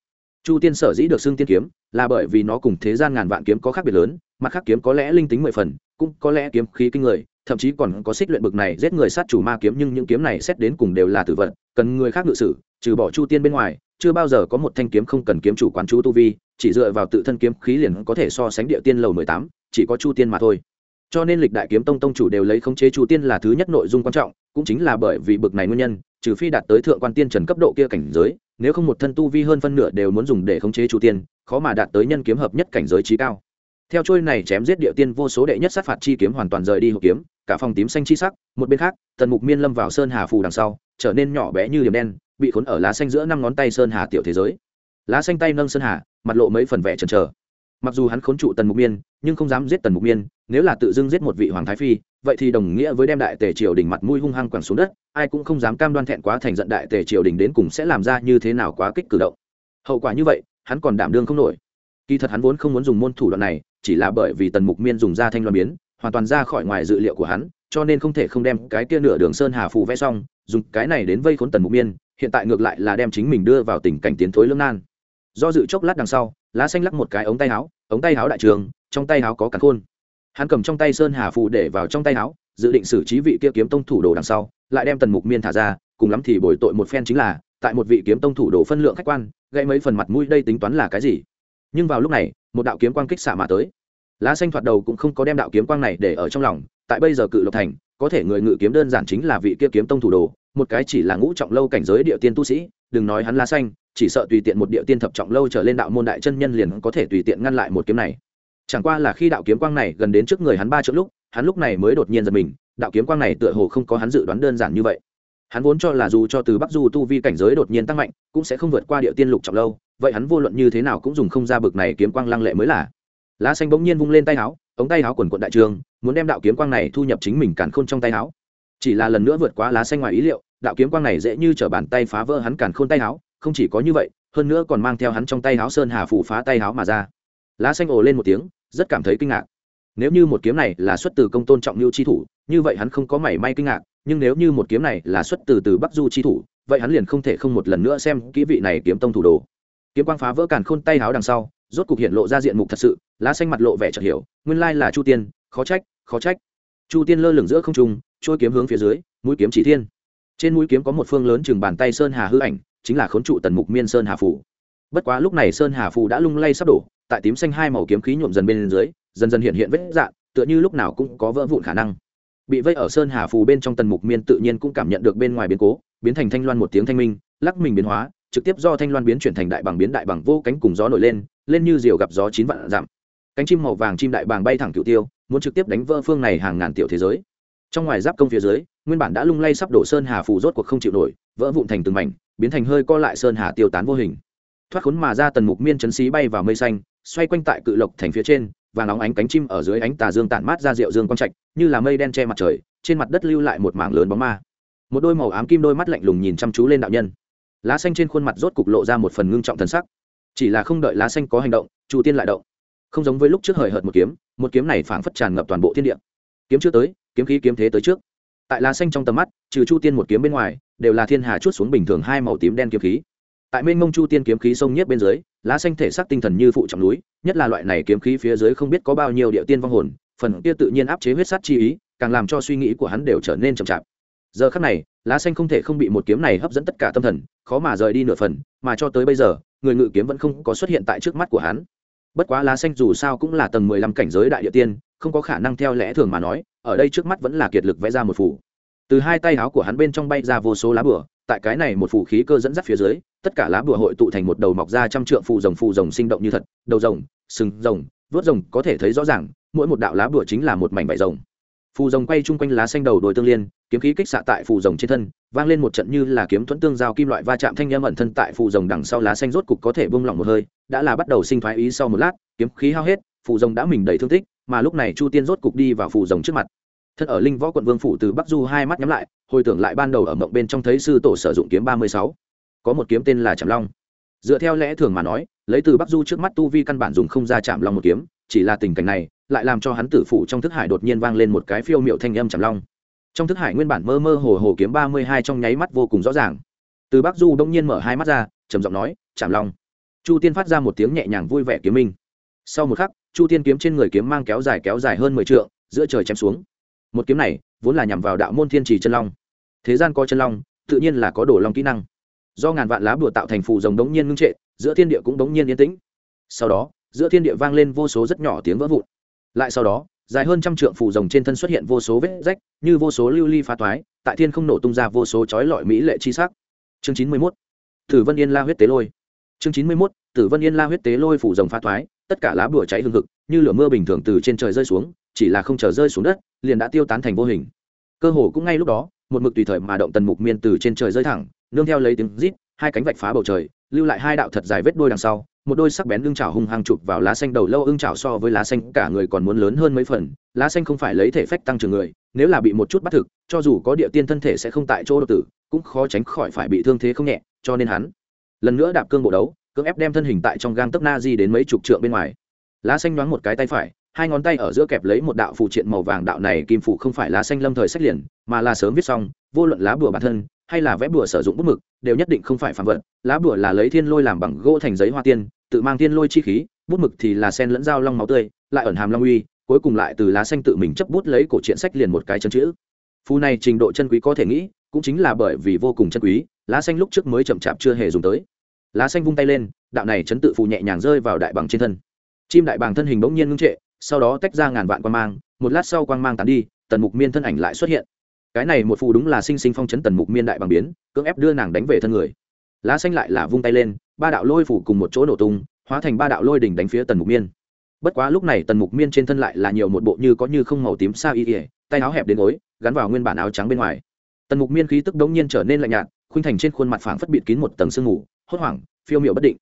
Chu tiên sở dĩ được xưng tiên kiếm, là bởi vì nó cùng thế gian ngàn vạn kiếm có khác biệt lớn, mặt khác kiếm có lẽ linh tính mười phần, cũng có lẽ kiếm khí kinh người thậm chí còn có xích luyện bực này giết người sát chủ ma kiếm, nhưng những kiếm này xét đến cùng đều là tử vật, cần người khác ngự sử, trừ bỏ chu tiên bên ngoài, chưa bao giờ có một thanh kiếm không cần kiếm chủ quán chú tu vi, chỉ dựa vào tự thân kiếm khí liền có thể so sánh địa tiên lầu mười tám, chỉ có chu tiên mà thôi. Cho nên lịch đại kiếm tông tông chủ đều lấy khống chế chu tiên là thứ nhất nội dung quan trọng, cũng chính là bởi vì bực này nguyên nhân, trừ phi đạt tới thượng quan tiên trần cấp độ kia cảnh giới, nếu không một thân tu vi hơn phân nửa đều muốn dùng để khống chế chu tiên, khó mà đạt tới nhân kiếm hợp nhất cảnh giới trí cao theo trôi này chém giết địa tiên vô số đệ nhất sát phạt chi kiếm hoàn toàn rời đi hộp kiếm, cả phòng tím xanh chi sắc, một bên khác, tần mục miên lâm vào sơn hà phù đằng sau, trở nên nhỏ bé như điểm đen, bị khốn ở lá xanh giữa năm ngón tay sơn hà tiểu thế giới. Lá xanh tay nâng sơn hà, mặt lộ mấy phần vẻ chần chờ. Mặc dù hắn khốn trụ tần mục miên, nhưng không dám giết tần mục miên, nếu là tự dưng giết một vị hoàng thái phi, vậy thì đồng nghĩa với đem đại tề triều đình mặt mũi hung hăng quẳng xuống đất, ai cũng không dám cam đoan thẹn quá thành giận đại tề triều đình đến cùng sẽ làm ra như thế nào quá kích cử động. Hậu quả như vậy, hắn còn đảm đương không nổi. Kỳ thật hắn vốn không muốn dùng môn thủ đoạn này chỉ là bởi vì tần mục miên dùng ra thanh loan biến, hoàn toàn ra khỏi ngoài dự liệu của hắn, cho nên không thể không đem cái kia nửa đường sơn hà phù vẽ xong, dùng cái này đến vây khốn tần mục miên, hiện tại ngược lại là đem chính mình đưa vào tình cảnh tiến thối lương nan. Do dự chốc lát đằng sau, lá xanh lắc một cái ống tay áo, ống tay áo đại trường, trong tay áo có cả khôn. Hắn cầm trong tay sơn hà phù để vào trong tay áo, dự định xử trí vị kia kiếm tông thủ đồ đằng sau, lại đem tần mục miên thả ra, cùng lắm thì bồi tội một phen chính là, tại một vị kiếm tông thủ đồ phân lượng khách quan gây mấy phần mặt mũi đây tính toán là cái gì? Nhưng vào lúc này, một đạo kiếm quang kích xạ mà tới. Lá xanh thoạt đầu cũng không có đem đạo kiếm quang này để ở trong lòng, tại bây giờ cự lộc thành, có thể người ngự kiếm đơn giản chính là vị kia kiếm tông thủ đồ, một cái chỉ là ngũ trọng lâu cảnh giới địa tiên tu sĩ, đừng nói hắn lá xanh, chỉ sợ tùy tiện một địa tiên thập trọng lâu trở lên đạo môn đại chân nhân liền có thể tùy tiện ngăn lại một kiếm này. Chẳng qua là khi đạo kiếm quang này gần đến trước người hắn ba triệu lúc, hắn lúc này mới đột nhiên giật mình, đạo kiếm quang này tựa hồ không có hắn dự đoán đơn giản như vậy. Hắn vốn cho là dù cho từ bắc du tu vi cảnh giới đột nhiên tăng mạnh, cũng sẽ không vượt qua địa tiên lục trọng lâu vậy hắn vô luận như thế nào cũng dùng không ra bực này kiếm quang lăng lệ mới là. Lá xanh bỗng nhiên vung lên tay áo, ống tay áo quần quận đại trường, muốn đem đạo kiếm quang này thu nhập chính mình càn khôn trong tay áo. Chỉ là lần nữa vượt qua lá xanh ngoài ý liệu, đạo kiếm quang này dễ như t bàn tay phá vỡ hắn càn khôn tay áo, không chỉ có như vậy, hơn nữa còn mang theo hắn trong tay áo sơn hà phủ phá tay áo mà ra. Lá xanh ồ lên một tiếng, rất cảm thấy kinh ngạc. Nếu như một kiếm này là xuất từ công tôn trọng lưu chi thủ, như vậy hắn không có mảy may kinh ngạc, nhưng nếu như một kiếm này là xuất từ từ bắc du chi thủ, vậy hắn liền không thể không một lần nữa xem kỹ vị này kiếm tông thủ đồ kiếm quang phá vỡ càn khôn tay háo đằng sau, rốt cục hiện lộ ra diện mục thật sự, lá xanh mặt lộ vẻ chợt hiểu, nguyên lai là chu tiên, khó trách khó trách. Chu tiên lơ lửng giữa không trung, trôi kiếm hướng phía dưới, mũi kiếm chỉ thiên. Trên mũi kiếm có một phương lớn chừng bàn tay sơn hà hư ảnh, chính là khốn trụ tần mục miên sơn hà phủ bất quá lúc này sơn hà phủ đã lung lay sắp đổ, tại tím xanh hai màu kiếm khí nhuộm dần bên dưới, dần dần hiện hiện vết dạn tựa như lúc nào cũng có vỡ vụn khả năng. Bị vây ở sơn hà phù bên trong tần mục miên tự nhiên cũng cảm nhận được bên ngoài biến cố, biến thành thanh loan một tiếng thanh minh, lắc mình biến hóa trực tiếp do thanh loan biến chuyển thành đại bằng biến đại bằng vô cánh cùng gió nổi lên lên như diều gặp gió chín vạn dặm. Cánh chim màu vàng chim đại bàng bay thẳng cựu tiêu, muốn trực tiếp đánh vỡ phương này hàng ngàn tiểu thế giới. Trong ngoài giáp công phía dưới, nguyên bản đã lung lay sắp đổ sơn hà phù rốt cuộc không chịu nổi, vỡ vụn thành từng mảnh, biến thành hơi co lại sơn hà tiêu tán vô hình. Thoát khốn mà ra tần mục miên chấn xí bay vào mây xanh, xoay quanh tại cự lộc thành phía trên và nóng ánh cánh chim ở dưới ánh tà dương tản mát ra rượu dương quang trạch, như là mây đen che mặt trời, trên mặt đất lưu lại một mảng lớn bóng ma. Một đôi màu ám kim đôi mắt lạnh lùng nhìn chăm chú lên đạo nhân lá xanh trên khuôn mặt rốt cục lộ ra một phần ngưng trọng thần sắc. Chỉ là không đợi lá xanh có hành động, chu tiên lại động. Không giống với lúc trước hời hợt một kiếm một kiếm này phảng phất tràn ngập toàn bộ thiên địa. Kiếm chưa tới, kiếm khí kiếm thế tới trước. Tại lá xanh trong tầm mắt, trừ chu tiên một kiếm bên ngoài, đều là thiên hà chút xuống bình thường hai màu tím đen kiếm khí. Tại mênh mông chu tiên kiếm khí sông nhất bên dưới, lá xanh thể xác tinh thần như phụ trọng núi, nhất là loại này kiếm khí phía dưới không biết có bao nhiêu địa tiên vong hồn, phần kia tự nhiên áp chế huyết sát chi ý, càng làm cho suy nghĩ của hắn đều trở nên chậm chạp. Giờ khắc này lá xanh không thể không bị một kiếm này hấp dẫn tất cả tâm thần, khó mà rời đi nửa phần, mà cho tới bây giờ, người ngự kiếm vẫn không có xuất hiện tại trước mắt của hắn. Bất quá lá xanh dù sao cũng là tầng mười lăm cảnh giới đại địa tiên, không có khả năng theo lẽ thường mà nói, ở đây trước mắt vẫn là kiệt lực vẽ ra một phủ từ hai tay áo của hắn bên trong bay ra vô số lá bửa tại cái này một phủ khí cơ dẫn dắt phía dưới, tất cả lá bửa hội tụ thành một đầu mọc ra trăm trượng phù rồng phù rồng sinh động như thật, đầu rồng, sừng rồng, vớt rồng có thể thấy rõ ràng, mỗi một đạo lá bửa chính là một mảnh vải rồng phù rồng quay chung quanh lá xanh đầu đồi tương liên, kiếm khí kích xạ tại phù rồng trên thân, vang lên một trận như là kiếm thuẫn tương giao kim loại va chạm thanh â ẩn thân tại phù rồng đằng sau lá xanh rốt cục có thể bung lỏng một hơi, đã là bắt đầu sinh thoái ý sau một lát, kiếm khí hao hết, phù rồng đã mình đầy thương tích, mà lúc này chu tiên rốt cục đi vào phù rồng trước mặt. Thân ở linh võ quận vương phủ từ bắc du hai mắt nhắm lại, hồi tưởng lại ban đầu ở mộng bên trong thấy sư tổ sử dụng kiếm ba mươi sáu. Có một kiếm tên là trạm long. Dựa theo lẽ thường mà nói, lấy từ bắc du trước mắt tu vi căn bản dùng không ra chạm long một kiếm, chỉ là tình cảnh này lại làm cho hắn tử phủ trong thức hải đột nhiên vang lên một cái phiêu miệu thanh âm trầm long. Trong thức hải nguyên bản mơ mơ hồ hồ kiếm ba mươi hai trong nháy mắt vô cùng rõ ràng. Từ bắc du đông nhiên mở hai mắt ra, trầm giọng nói chạm long. Chu tiên phát ra một tiếng nhẹ nhàng vui vẻ kiếm minh. Sau một khắc, chu tiên kiếm trên người kiếm mang kéo dài kéo dài hơn mười t giữa trời chém xuống. Một kiếm này, vốn là nhằm vào đạo môn thiên trì chân long. Thế gian có chân long, tự nhiên là có đổ long kỹ năng. Do ngàn vạn lá bùa tạo thành phù rồng đống nhiên ngưng trệ, giữa thiên địa cũng đống nhiên yên tĩnh. Sau đó, giữa thiên địa vang lên vô số rất nhỏ tiếng vỡ vụn lại sau đó, dài hơn trăm trượng phủ rồng trên thân xuất hiện vô số vết rách, như vô số lưu ly phá toái, tại thiên không nổ tung ra vô số chói lọi mỹ lệ chi sắc. Chương chín mươi mốt, tử vân yên la huyết tế lôi. Chương chín mươi mốt, tử vân yên la huyết tế lôi phủ rồng phá toái, tất cả lá bùa cháy hương hực, như lửa mưa bình thường từ trên trời rơi xuống, chỉ là không chờ rơi xuống đất, liền đã tiêu tán thành vô hình. Cơ hồ cũng ngay lúc đó, một mực tùy thời mà động tần mục miên từ trên trời rơi thẳng, nương theo lấy tiếng rít, hai cánh vạch phá bầu trời, lưu lại hai đạo thật dài vết đôi đằng sau một đôi sắc bén ưng chảo hung hăng chụp vào lá xanh đầu lâu ưng chảo so với lá xanh, cả người còn muốn lớn hơn mấy phần. Lá xanh không phải lấy thể phách tăng trưởng người, nếu là bị một chút bắt thực, cho dù có địa tiên thân thể sẽ không tại chỗ độc tử, cũng khó tránh khỏi phải bị thương thế không nhẹ, cho nên hắn lần nữa đạp cương bộ đấu, cưỡng ép đem thân hình tại trong gang tấc na di đến mấy chục trượng bên ngoài. Lá xanh đoán một cái tay phải, hai ngón tay ở giữa kẹp lấy một đạo phụ triện màu vàng, đạo này kim phụ không phải lá xanh lâm thời sách liền, mà là sớm viết xong, vô luận lá bùa bản thân hay là vẽ bùa sử dụng bút mực, đều nhất định không phải phạm vật. Lá bùa là lấy thiên lôi làm bằng gỗ thành giấy hoa tiên, tự mang thiên lôi chi khí, bút mực thì là sen lẫn dao long máu tươi, lại ẩn hàm long uy, cuối cùng lại từ lá xanh tự mình chấp bút lấy cổ truyện sách liền một cái chân chữ. Phù này trình độ chân quý có thể nghĩ, cũng chính là bởi vì vô cùng chân quý, lá xanh lúc trước mới chậm chạp chưa hề dùng tới. Lá xanh vung tay lên, đạo này chấn tự phù nhẹ nhàng rơi vào đại bằng trên thân. Chim đại bàng thân hình bỗng nhiên ngưng trệ, sau đó tách ra ngàn vạn quang mang, một lát sau quang mang tán đi, tần mục miên thân ảnh lại xuất hiện cái này một phù đúng là sinh sinh phong chấn tần mục miên đại bằng biến, cưỡng ép đưa nàng đánh về thân người. Lá xanh lại là vung tay lên, ba đạo lôi phủ cùng một chỗ nổ tung, hóa thành ba đạo lôi đỉnh đánh phía tần mục miên. Bất quá lúc này tần mục miên trên thân lại là nhiều một bộ như có như không màu tím sao y ỉa tay áo hẹp đến gối, gắn vào nguyên bản áo trắng bên ngoài. Tần mục miên khí tức đống nhiên trở nên lạnh nhạt, khuynh thành trên khuôn mặt phảng phất bịt kín một tầng sương mù, hốt hoảng, phiêu miệu bất định.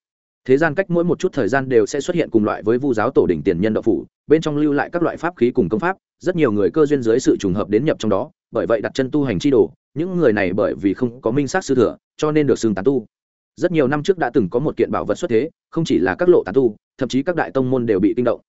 Thế gian cách mỗi một chút thời gian đều sẽ xuất hiện cùng loại với vu giáo tổ đỉnh tiền nhân đạo phủ, bên trong lưu lại các loại pháp khí cùng công pháp, rất nhiều người cơ duyên dưới sự trùng hợp đến nhập trong đó bởi vậy đặt chân tu hành chi đồ, những người này bởi vì không có minh sát sư thừa, cho nên được xưng tán tu. Rất nhiều năm trước đã từng có một kiện bảo vật xuất thế, không chỉ là các lộ tán tu, thậm chí các đại tông môn đều bị kinh động.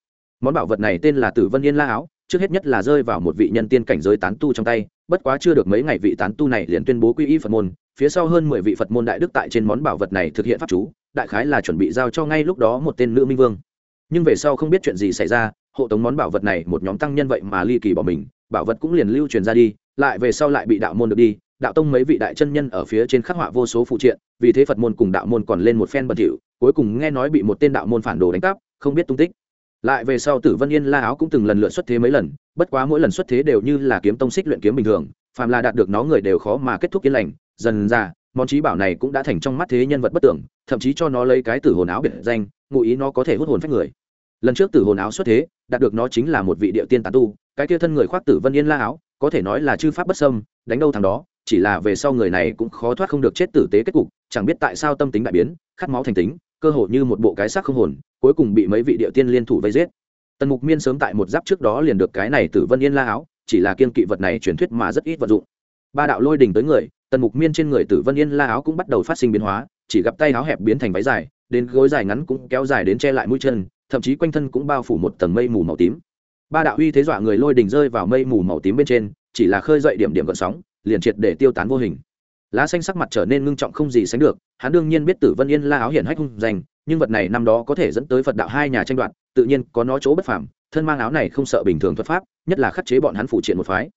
Món bảo vật này tên là tử vân yên la áo, trước hết nhất là rơi vào một vị nhân tiên cảnh giới tán tu trong tay, bất quá chưa được mấy ngày vị tán tu này liền tuyên bố quy y phật môn, phía sau hơn mười vị phật môn đại đức tại trên món bảo vật này thực hiện pháp chú, đại khái là chuẩn bị giao cho ngay lúc đó một tên nữ minh vương. Nhưng về sau không biết chuyện gì xảy ra, hộ tống món bảo vật này một nhóm tăng nhân vậy mà ly kỳ bỏ mình, bảo vật cũng liền lưu truyền ra đi lại về sau lại bị đạo môn được đi, đạo tông mấy vị đại chân nhân ở phía trên khắc họa vô số phụ triện, vì thế phật môn cùng đạo môn còn lên một phen bẩn thỉu, cuối cùng nghe nói bị một tên đạo môn phản đồ đánh cắp, không biết tung tích. Lại về sau tử vân yên la áo cũng từng lần lượt xuất thế mấy lần, bất quá mỗi lần xuất thế đều như là kiếm tông xích luyện kiếm bình thường, phàm là đạt được nó người đều khó mà kết thúc yên lành, dần ra, món trí bảo này cũng đã thành trong mắt thế nhân vật bất tưởng, thậm chí cho nó lấy cái tử hồn áo biệt danh, ngụ ý nó có thể hút hồn phách người. Lần trước tử hồn áo xuất thế, đạt được nó chính là một vị địa tiên tán tu, cái kia thân người khoác tử vân yên la áo có thể nói là chư pháp bất sâm đánh đâu thằng đó, chỉ là về sau người này cũng khó thoát không được chết tử tế kết cục, chẳng biết tại sao tâm tính đại biến, khát máu thành tính, cơ hội như một bộ cái xác không hồn, cuối cùng bị mấy vị địa tiên liên thủ vây giết. Tần mục miên sớm tại một giáp trước đó liền được cái này tử vân yên la áo, chỉ là kiên kỵ vật này truyền thuyết mà rất ít vật dụng. Ba đạo lôi đình tới người, tần mục miên trên người tử vân yên la áo cũng bắt đầu phát sinh biến hóa, chỉ gặp tay áo hẹp biến thành váy dài, đến gối dài ngắn cũng kéo dài đến che lại mũi chân, thậm chí quanh thân cũng bao phủ một tầng mây mù màu tím ba đạo uy thế dọa người lôi đình rơi vào mây mù màu tím bên trên, chỉ là khơi dậy điểm điểm gợn sóng, liền triệt để tiêu tán vô hình. Lá xanh sắc mặt trở nên ngưng trọng không gì sánh được, hắn đương nhiên biết tử vân yên la áo hiển hách hung danh, nhưng vật này năm đó có thể dẫn tới phật đạo hai nhà tranh đoạt, tự nhiên có nó chỗ bất phàm, thân mang áo này không sợ bình thường thuật pháp, nhất là khắc chế bọn hắn phụ triện một phái.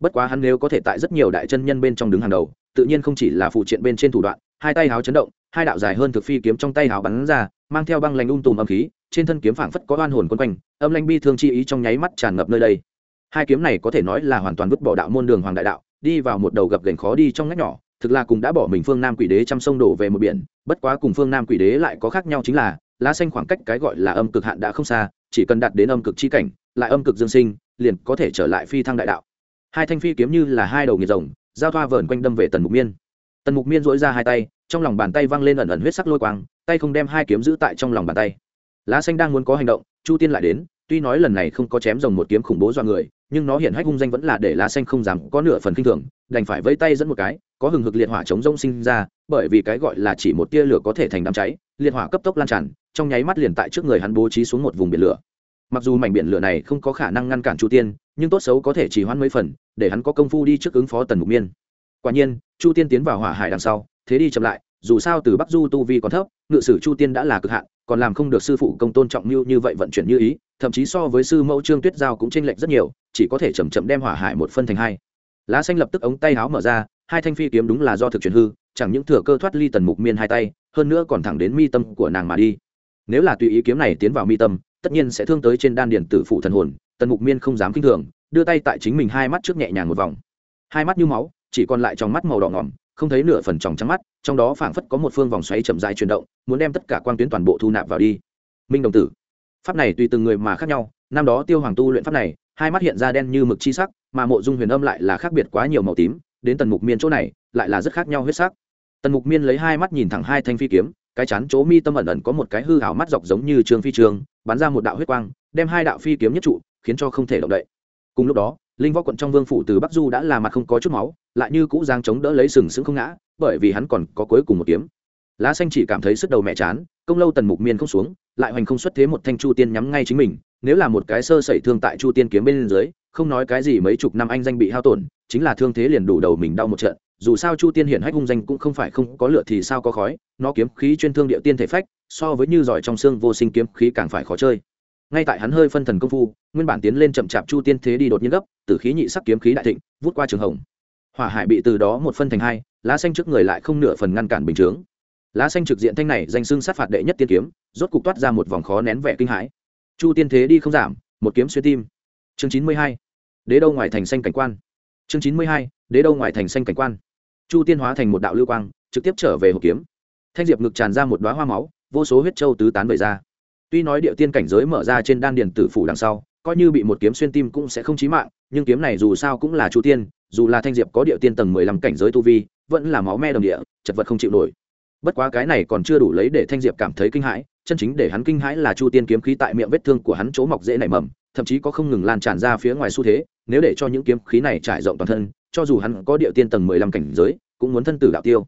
Bất quá hắn nếu có thể tại rất nhiều đại chân nhân bên trong đứng hàng đầu, tự nhiên không chỉ là phụ triện bên trên thủ đoạn, hai tay háo chấn động, hai đạo dài hơn thực phi kiếm trong tay háo bắn ra, mang theo băng lành ung um tùm âm khí trên thân kiếm phảng phất có oan hồn quân quanh, âm lanh bi thương chi ý trong nháy mắt tràn ngập nơi đây. Hai kiếm này có thể nói là hoàn toàn vứt bỏ đạo môn đường hoàng đại đạo, đi vào một đầu gập gành khó đi trong ngách nhỏ, thực là cùng đã bỏ mình phương nam quỷ đế trăm sông đổ về một biển, bất quá cùng phương nam quỷ đế lại có khác nhau chính là, lá xanh khoảng cách cái gọi là âm cực hạn đã không xa, chỉ cần đạt đến âm cực chi cảnh, lại âm cực dương sinh, liền có thể trở lại phi thăng đại đạo. Hai thanh phi kiếm như là hai đầu nghiệt rồng, giao thoa vờn quanh đâm về tần mục miên. Tần mục miên dỗi ra hai tay, trong lòng bàn tay văng lên ẩn ẩn huyết sắc lôi quang, tay không đem hai kiếm giữ tại trong lòng bàn tay lá xanh đang muốn có hành động, chu tiên lại đến, tuy nói lần này không có chém rồng một kiếm khủng bố do người, nhưng nó hiện hách hung danh vẫn là để lá xanh không dám có nửa phần kinh thường, đành phải vây tay dẫn một cái, có hừng hực liệt hỏa chống rông sinh ra, bởi vì cái gọi là chỉ một tia lửa có thể thành đám cháy, liệt hỏa cấp tốc lan tràn, trong nháy mắt liền tại trước người hắn bố trí xuống một vùng biển lửa. Mặc dù mảnh biển lửa này không có khả năng ngăn cản chu tiên, nhưng tốt xấu có thể chỉ hoãn mấy phần, để hắn có công phu đi trước ứng phó tần mục miên. Quả nhiên, chu tiên tiến vào hỏa hải đằng sau, thế đi chậm lại, dù sao từ bắc du tu vi còn thấp, ngự sử chu tiên đã là cực hạn còn làm không được sư phụ công tôn trọng như như vậy vận chuyển như ý, thậm chí so với sư mẫu trương tuyết giao cũng chênh lệch rất nhiều, chỉ có thể chậm chậm đem hỏa hải một phân thành hai. Lá xanh lập tức ống tay háo mở ra, hai thanh phi kiếm đúng là do thực chuyển hư, chẳng những thừa cơ thoát ly tần mục miên hai tay, hơn nữa còn thẳng đến mi tâm của nàng mà đi. Nếu là tùy ý kiếm này tiến vào mi tâm, tất nhiên sẽ thương tới trên đan điền tử phụ thần hồn, tần mục miên không dám kinh thường, đưa tay tại chính mình hai mắt trước nhẹ nhàng một vòng. Hai mắt như máu, chỉ còn lại trong mắt màu đỏ ngỏm, không thấy nửa phần tròng trắng mắt trong đó phảng phất có một phương vòng xoáy chậm dài chuyển động, muốn đem tất cả quang tuyến toàn bộ thu nạp vào đi. Minh đồng tử, pháp này tùy từng người mà khác nhau, năm đó tiêu hoàng tu luyện pháp này, hai mắt hiện ra đen như mực chi sắc, mà mộ dung huyền âm lại là khác biệt quá nhiều màu tím, đến tần mục miên chỗ này, lại là rất khác nhau huyết sắc. Tần mục miên lấy hai mắt nhìn thẳng hai thanh phi kiếm, cái chán chỗ mi tâm ẩn ẩn có một cái hư hảo mắt dọc giống như trường phi trường, bắn ra một đạo huyết quang, đem hai đạo phi kiếm nhất trụ, khiến cho không thể động đậy. Cùng lúc đó, linh võ quận trong vương phủ từ bắc du đã là mặt không có chút máu, lại như cũ giang chống đỡ lấy sừng sững không ngã bởi vì hắn còn có cuối cùng một kiếm. Lá xanh chỉ cảm thấy sức đầu mẹ chán, công lâu tần mục miên không xuống, lại hoành không xuất thế một thanh chu tiên nhắm ngay chính mình, nếu là một cái sơ sẩy thương tại chu tiên kiếm bên dưới, không nói cái gì mấy chục năm anh danh bị hao tổn, chính là thương thế liền đủ đầu mình đau một trận, dù sao chu tiên hiển hách hung danh cũng không phải không có lửa thì sao có khói, nó kiếm khí chuyên thương địa tiên thể phách, so với như giỏi trong xương vô sinh kiếm khí càng phải khó chơi. Ngay tại hắn hơi phân thần công phu, nguyên bản tiến lên chậm chạp chu tiên thế đi đột nhiên gấp, tử khí nhị sắc kiếm khí đại thịnh, vút qua trường hồng. Hỏa hải bị từ đó một phân thành hai lá xanh trước người lại không nửa phần ngăn cản bình chướng. Lá xanh trực diện thanh này danh xưng sát phạt đệ nhất tiên kiếm, rốt cục toát ra một vòng khó nén vẻ kinh hãi. Chu tiên thế đi không giảm, một kiếm xuyên tim. Chương chín mươi hai, đế đâu ngoài thành xanh cảnh quan. Chương chín mươi hai, đế đâu ngoài thành xanh cảnh quan. Chu tiên hóa thành một đạo lưu quang, trực tiếp trở về hộp kiếm. Thanh diệp ngực tràn ra một đoá hoa máu, vô số huyết châu tứ tán về ra. Tuy nói địa tiên cảnh giới mở ra trên đan điền tử phủ đằng sau, coi như bị một kiếm xuyên tim cũng sẽ không chí mạng, nhưng kiếm này dù sao cũng là chu tiên, dù là thanh diệp có địa tiên tầng mười lăm cảnh giới tu vi vẫn là máu me đồng địa, chật vật không chịu nổi. Bất quá cái này còn chưa đủ lấy để thanh diệp cảm thấy kinh hãi, chân chính để hắn kinh hãi là chu tiên kiếm khí tại miệng vết thương của hắn chỗ mọc dễ nảy mầm, thậm chí có không ngừng lan tràn ra phía ngoài xu thế, nếu để cho những kiếm khí này trải rộng toàn thân, cho dù hắn có địa tiên tầng mười lăm cảnh giới, cũng muốn thân tử đạo tiêu.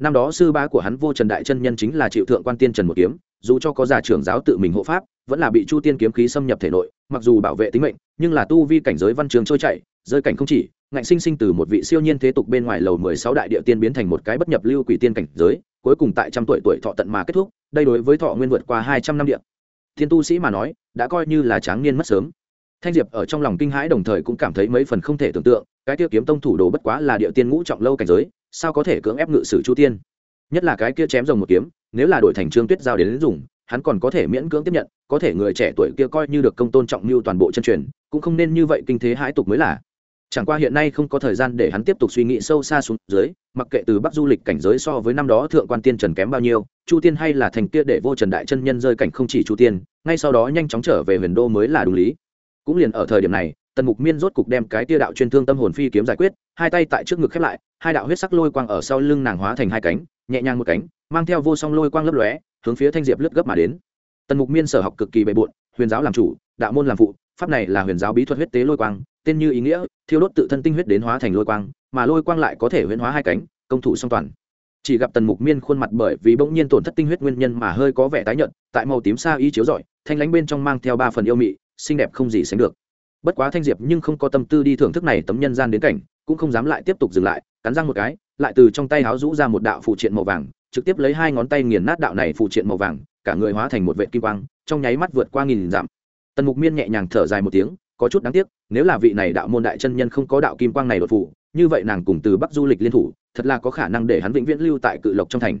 Năm đó sư bá của hắn vô trần đại chân nhân chính là chịu thượng quan tiên trần một kiếm, dù cho có già trưởng giáo tự mình hộ pháp, vẫn là bị chu tiên kiếm khí xâm nhập thể nội, mặc dù bảo vệ tính mệnh, nhưng là tu vi cảnh giới văn trường trôi chảy rơi cảnh không chỉ ngạnh sinh sinh từ một vị siêu nhiên thế tục bên ngoài lầu mười sáu đại địa tiên biến thành một cái bất nhập lưu quỷ tiên cảnh giới cuối cùng tại trăm tuổi tuổi thọ tận mà kết thúc đây đối với thọ nguyên vượt qua hai trăm năm địa. Thiên tu sĩ mà nói đã coi như là tráng niên mất sớm. Thanh diệp ở trong lòng kinh hãi đồng thời cũng cảm thấy mấy phần không thể tưởng tượng cái tiêu kiếm tông thủ đồ bất quá là địa tiên ngũ trọng lâu cảnh giới sao có thể cưỡng ép ngự sử chu tiên? Nhất là cái kia chém rồng một kiếm nếu là đổi thành trương tuyết giao đến, đến dùng hắn còn có thể miễn cưỡng tiếp nhận có thể người trẻ tuổi kia coi như được công tôn trọng mưu toàn bộ chân truyền cũng không nên như vậy kinh thế hãi tục mới là chẳng qua hiện nay không có thời gian để hắn tiếp tục suy nghĩ sâu xa xuống dưới, mặc kệ từ bắc du lịch cảnh giới so với năm đó thượng quan tiên trần kém bao nhiêu, chu tiên hay là thành kia để vô trần đại chân nhân rơi cảnh không chỉ chu tiên, ngay sau đó nhanh chóng trở về huyền đô mới là đúng lý. Cũng liền ở thời điểm này, tần mục miên rốt cục đem cái tia đạo chuyên thương tâm hồn phi kiếm giải quyết, hai tay tại trước ngực khép lại, hai đạo huyết sắc lôi quang ở sau lưng nàng hóa thành hai cánh, nhẹ nhàng một cánh, mang theo vô song lôi quang lấp lóe, hướng phía thanh diệp lướt gấp mà đến. Tần mục miên sở học cực kỳ bề bộn, huyền giáo làm chủ, đạo môn làm phụ pháp này là huyền giáo bí thuật huyết tế lôi quang, tên như ý nghĩa, thiêu đốt tự thân tinh huyết đến hóa thành lôi quang, mà lôi quang lại có thể huyễn hóa hai cánh, công thủ song toàn. Chỉ gặp tần mục miên khuôn mặt bởi vì bỗng nhiên tổn thất tinh huyết nguyên nhân mà hơi có vẻ tái nhợt, tại màu tím xa y chiếu rọi, thanh lánh bên trong mang theo ba phần yêu mị, xinh đẹp không gì sánh được. Bất quá thanh diệp nhưng không có tâm tư đi thưởng thức này tấm nhân gian đến cảnh, cũng không dám lại tiếp tục dừng lại, cắn răng một cái, lại từ trong tay háo rũ ra một đạo phụ triện màu vàng, trực tiếp lấy hai ngón tay nghiền nát đạo này phụ triện màu vàng, cả người hóa thành một vệ kim quang, trong nháy mắt vượt qua nghìn dặm tần mục miên nhẹ nhàng thở dài một tiếng, có chút đáng tiếc, nếu là vị này đạo môn đại chân nhân không có đạo kim quang này đột phụ như vậy nàng cùng từ bắc du lịch liên thủ, thật là có khả năng để hắn vĩnh viễn lưu tại cự lộc trong thành.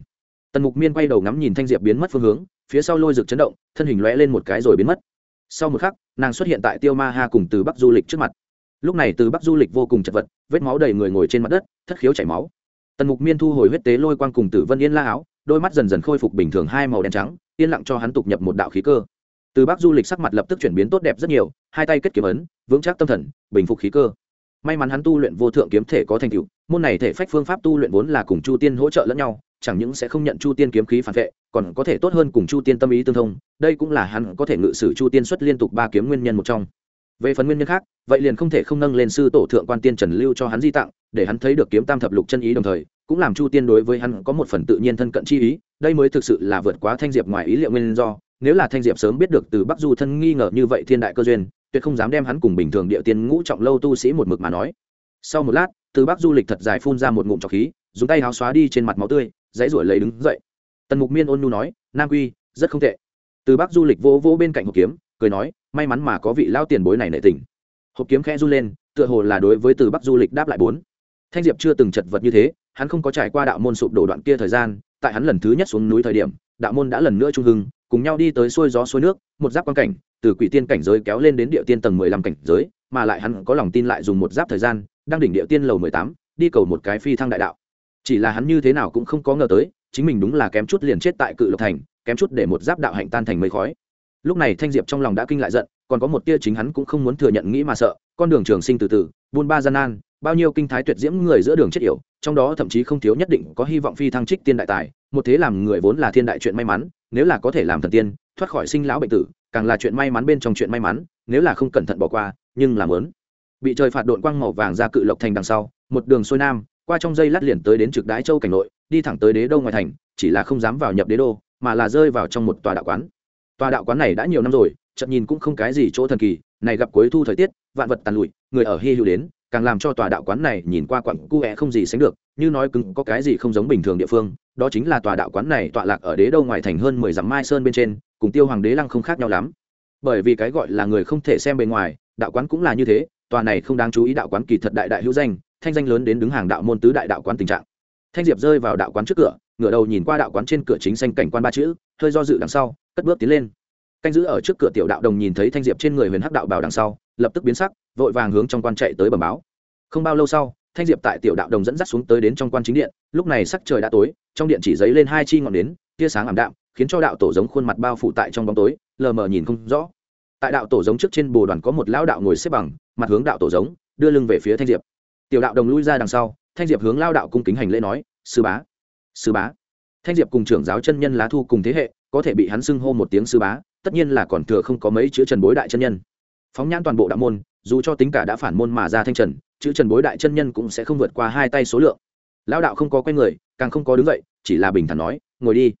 Tần mục miên quay đầu ngắm nhìn thanh diệp biến mất phương hướng, phía sau lôi rực chấn động, thân hình lóe lên một cái rồi biến mất. Sau một khắc, nàng xuất hiện tại tiêu ma ha cùng từ bắc du lịch trước mặt. Lúc này từ bắc du lịch vô cùng chật vật, vết máu đầy người ngồi trên mặt đất, thất khiếu chảy máu. Tần mục miên thu hồi huyết tế lôi quang cùng tử vân yên la áo, đôi mắt dần dần khôi phục bình thường, hai màu đen trắng, yên lặng cho hắn tục nhập một đạo khí cơ từ bác du lịch sắc mặt lập tức chuyển biến tốt đẹp rất nhiều, hai tay kết kiếm ấn, vững chắc tâm thần, bình phục khí cơ. May mắn hắn tu luyện vô thượng kiếm thể có thành tựu, môn này thể phách phương pháp tu luyện vốn là cùng chu tiên hỗ trợ lẫn nhau, chẳng những sẽ không nhận chu tiên kiếm khí phản vệ, còn có thể tốt hơn cùng chu tiên tâm ý tương thông, đây cũng là hắn có thể ngự sử chu tiên xuất liên tục ba kiếm nguyên nhân một trong. Về phần nguyên nhân khác, vậy liền không thể không nâng lên sư tổ thượng quan tiên trần lưu cho hắn di tặng, để hắn thấy được kiếm tam thập lục chân ý đồng thời, cũng làm chu tiên đối với hắn có một phần tự nhiên thân cận chi ý, đây mới thực sự là vượt quá thanh diệp ngoài ý liệu nguyên do nếu là thanh diệp sớm biết được từ bắc du thân nghi ngờ như vậy thiên đại cơ duyên, tuyệt không dám đem hắn cùng bình thường địa tiên ngũ trọng lâu tu sĩ một mực mà nói. Sau một lát, từ bắc du lịch thật dài phun ra một ngụm trọc khí, dùng tay háo xóa đi trên mặt máu tươi, dãy ruổi lấy đứng dậy. Tần mục miên ôn nhu nói, nam quy, rất không tệ. Từ bắc du lịch vỗ vỗ bên cạnh hộp kiếm, cười nói, may mắn mà có vị lao tiền bối này nệ tình. Hộp kiếm khẽ run lên, tựa hồ là đối với từ bắc du lịch đáp lại bốn. Thanh diệp chưa từng chật vật như thế, hắn không có trải qua đạo môn sụp đổ đoạn kia thời gian, tại hắn lần thứ nhất xuống núi thời điểm, đạo môn đã lần nữa trung hưng cùng nhau đi tới xuôi gió xuôi nước, một giáp quan cảnh, từ quỷ tiên cảnh giới kéo lên đến địa tiên tầng mười lăm cảnh giới, mà lại hắn có lòng tin lại dùng một giáp thời gian, đang đỉnh địa tiên lầu mười tám, đi cầu một cái phi thăng đại đạo. Chỉ là hắn như thế nào cũng không có ngờ tới, chính mình đúng là kém chút liền chết tại cự lộc thành, kém chút để một giáp đạo hạnh tan thành mây khói. Lúc này thanh diệp trong lòng đã kinh lại giận, còn có một tia chính hắn cũng không muốn thừa nhận nghĩ mà sợ, con đường trường sinh từ từ, buôn ba gian nan, bao nhiêu kinh thái tuyệt diễm người giữa đường chết yểu, trong đó thậm chí không thiếu nhất định có hy vọng phi thăng trích tiên đại tài, một thế làm người vốn là thiên đại chuyện may mắn nếu là có thể làm thần tiên, thoát khỏi sinh lão bệnh tử, càng là chuyện may mắn bên trong chuyện may mắn, nếu là không cẩn thận bỏ qua, nhưng làm lớn. Bị trời phạt đội quang màu vàng ra cự lộc thành đằng sau, một đường xuôi nam, qua trong dây lát liền tới đến trực đái châu cảnh nội, đi thẳng tới đế đô ngoài thành, chỉ là không dám vào nhập đế đô, mà là rơi vào trong một tòa đạo quán. Tòa đạo quán này đã nhiều năm rồi chậm nhìn cũng không cái gì chỗ thần kỳ, này gặp cuối thu thời tiết, vạn vật tàn lụi, người ở hy hữu đến, càng làm cho tòa đạo quán này nhìn qua quặng cu vẽ không gì sánh được, như nói cứng, có cái gì không giống bình thường địa phương đó chính là tòa đạo quán này tọa lạc ở đế đâu ngoài thành hơn mười dặm mai sơn bên trên, cùng tiêu hoàng đế lăng không khác nhau lắm. Bởi vì cái gọi là người không thể xem bề ngoài, đạo quán cũng là như thế, tòa này không đáng chú ý đạo quán kỳ thật đại đại hữu danh, thanh danh lớn đến đứng hàng đạo môn tứ đại đạo quán tình trạng. Thanh diệp rơi vào đạo quán trước cửa, ngửa đầu nhìn qua đạo quán trên cửa chính xanh cảnh quan ba chữ, hơi do dự đằng sau, cất bước tiến lên. Canh giữ ở trước cửa tiểu đạo đồng nhìn thấy thanh diệp trên người huyền hắc đạo bảo đằng sau, lập tức biến sắc, vội vàng hướng trong quan chạy tới bẩm báo. Không bao lâu sau thanh diệp tại tiểu đạo đồng dẫn dắt xuống tới đến trong quan chính điện, lúc này sắc trời đã tối, trong điện chỉ dấy lên hai chi ngọn nến, tia sáng ảm đạm, khiến cho đạo tổ giống khuôn mặt bao phủ tại trong bóng tối, lờ mờ nhìn không rõ. Tại đạo tổ giống trước trên bồ đoàn có một lão đạo ngồi xếp bằng, mặt hướng đạo tổ giống, đưa lưng về phía thanh diệp. Tiểu đạo đồng lui ra đằng sau, thanh diệp hướng lao đạo cung kính hành lễ nói, sư bá sư bá. Thanh diệp cùng trưởng giáo chân nhân lá thu cùng thế hệ, có thể bị hắn xưng hô một tiếng sư bá, tất nhiên là còn thừa không có mấy chữ trần bối đại chân nhân. Phóng nhãn toàn bộ đạo môn dù cho tính cả đã phản môn mà ra thanh trần, chữ trần bối đại chân nhân cũng sẽ không vượt qua hai tay số lượng. Lão đạo không có quen người, càng không có đứng dậy, chỉ là bình thản nói, ngồi đi.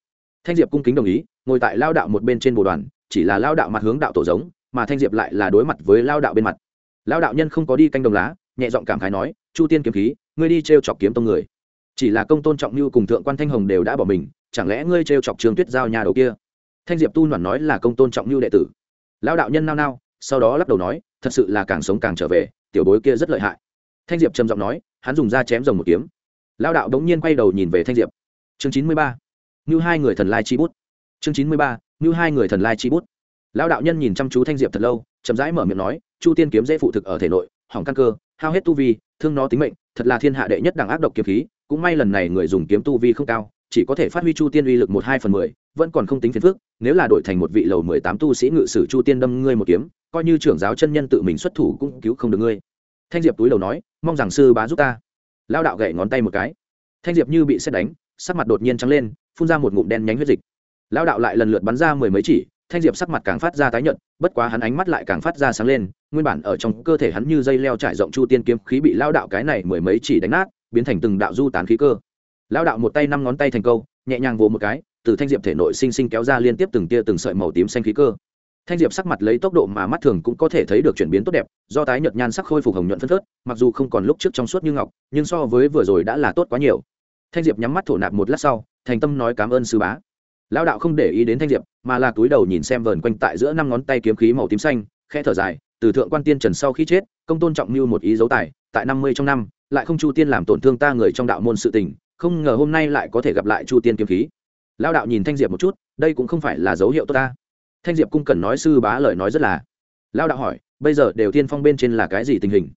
Thanh diệp cung kính đồng ý, ngồi tại lao đạo một bên trên bồ đoàn, chỉ là lao đạo mặt hướng đạo tổ giống, mà thanh diệp lại là đối mặt với lao đạo bên mặt. Lao đạo nhân không có đi canh đồng lá, nhẹ giọng cảm khái nói, chu tiên kiếm khí, ngươi đi t r e o chọc kiếm tông người. Chỉ là công tôn trọng như cùng thượng quan thanh hồng đều đã bỏ mình, chẳng lẽ ngươi t r e o chọc trường tuyết giao nhà đầu kia? Thanh diệp tu noản nói là công tôn trọng như đệ tử. Lao đạo nhân nao nao sau đó lắc đầu nói, thật sự là càng sống càng trở về, tiểu bối kia rất lợi hại. Thanh diệp trầm giọng nói, hắn dùng da chém rồng một kiếm. Lao đạo đống nhiên quay đầu nhìn về thanh diệp. Chương chín mươi ba. Như hai người thần lai chi bút. Chương chín mươi ba. Như hai người thần lai chi bút. Lao đạo nhân nhìn chăm chú thanh diệp thật lâu, chậm rãi mở miệng nói, chu tiên kiếm dễ phụ thực ở thể nội, hỏng căn cơ, hao hết tu vi, thương nó tính mệnh, thật là thiên hạ đệ nhất đẳng ác độc kiếm khí, cũng may lần này người dùng kiếm tu vi không cao, chỉ có thể phát huy chu tiên uy lực một hai phần mười vẫn còn không tính phiền phước nếu là đổi thành một vị lầu mười tám tu sĩ ngự sử chu tiên đâm ngươi một kiếm, coi như trưởng giáo chân nhân tự mình xuất thủ cũng cứu không được ngươi. Thanh diệp túi đầu nói, mong rằng sư bá giúp ta. Lao đạo gậy ngón tay một cái. Thanh diệp như bị xét đánh, sắc mặt đột nhiên trắng lên, phun ra một ngụm đen nhánh huyết dịch. Lao đạo lại lần lượt bắn ra mười mấy chỉ, thanh diệp sắc mặt càng phát ra tái nhợt, bất quá hắn ánh mắt lại càng phát ra sáng lên, nguyên bản ở trong cơ thể hắn như dây leo trải rộng chu tiên kiếm khí bị lao đạo cái này mười mấy chỉ đánh nát, biến thành từng đạo du tán khí cơ. Lao đạo một tay năm ngón tay thành câu, nhẹ nhàng vỗ một cái từ thanh diệp thể nội sinh sinh kéo ra liên tiếp từng tia từng sợi màu tím xanh khí cơ. Thanh diệp sắc mặt lấy tốc độ mà mắt thường cũng có thể thấy được chuyển biến tốt đẹp, do tái nhợt nhan sắc khôi phục hồng nhuận phân phớt, mặc dù không còn lúc trước trong suốt như ngọc, nhưng so với vừa rồi đã là tốt quá nhiều. Thanh diệp nhắm mắt thổ nạp một lát sau, thành tâm nói cảm ơn sư bá. Lão đạo không để ý đến thanh diệp, mà là túi đầu nhìn xem vờn quanh tại giữa năm ngón tay kiếm khí màu tím xanh, khẽ thở dài, từ thượng quan tiên trần sau khi chết, công tôn trọng mưu một ý dấu tài, tại năm mươi trong năm, lại không chu tiên làm tổn thương ta người trong đạo môn sự tình, không ngờ hôm nay lại có thể gặp lại chu tiên kiếm khí lão đạo nhìn thanh diệp một chút, đây cũng không phải là dấu hiệu tốt ta. Thanh diệp cung cần nói sư bá lời nói rất là. Lão đạo hỏi, bây giờ đều tiên phong bên trên là cái gì tình hình?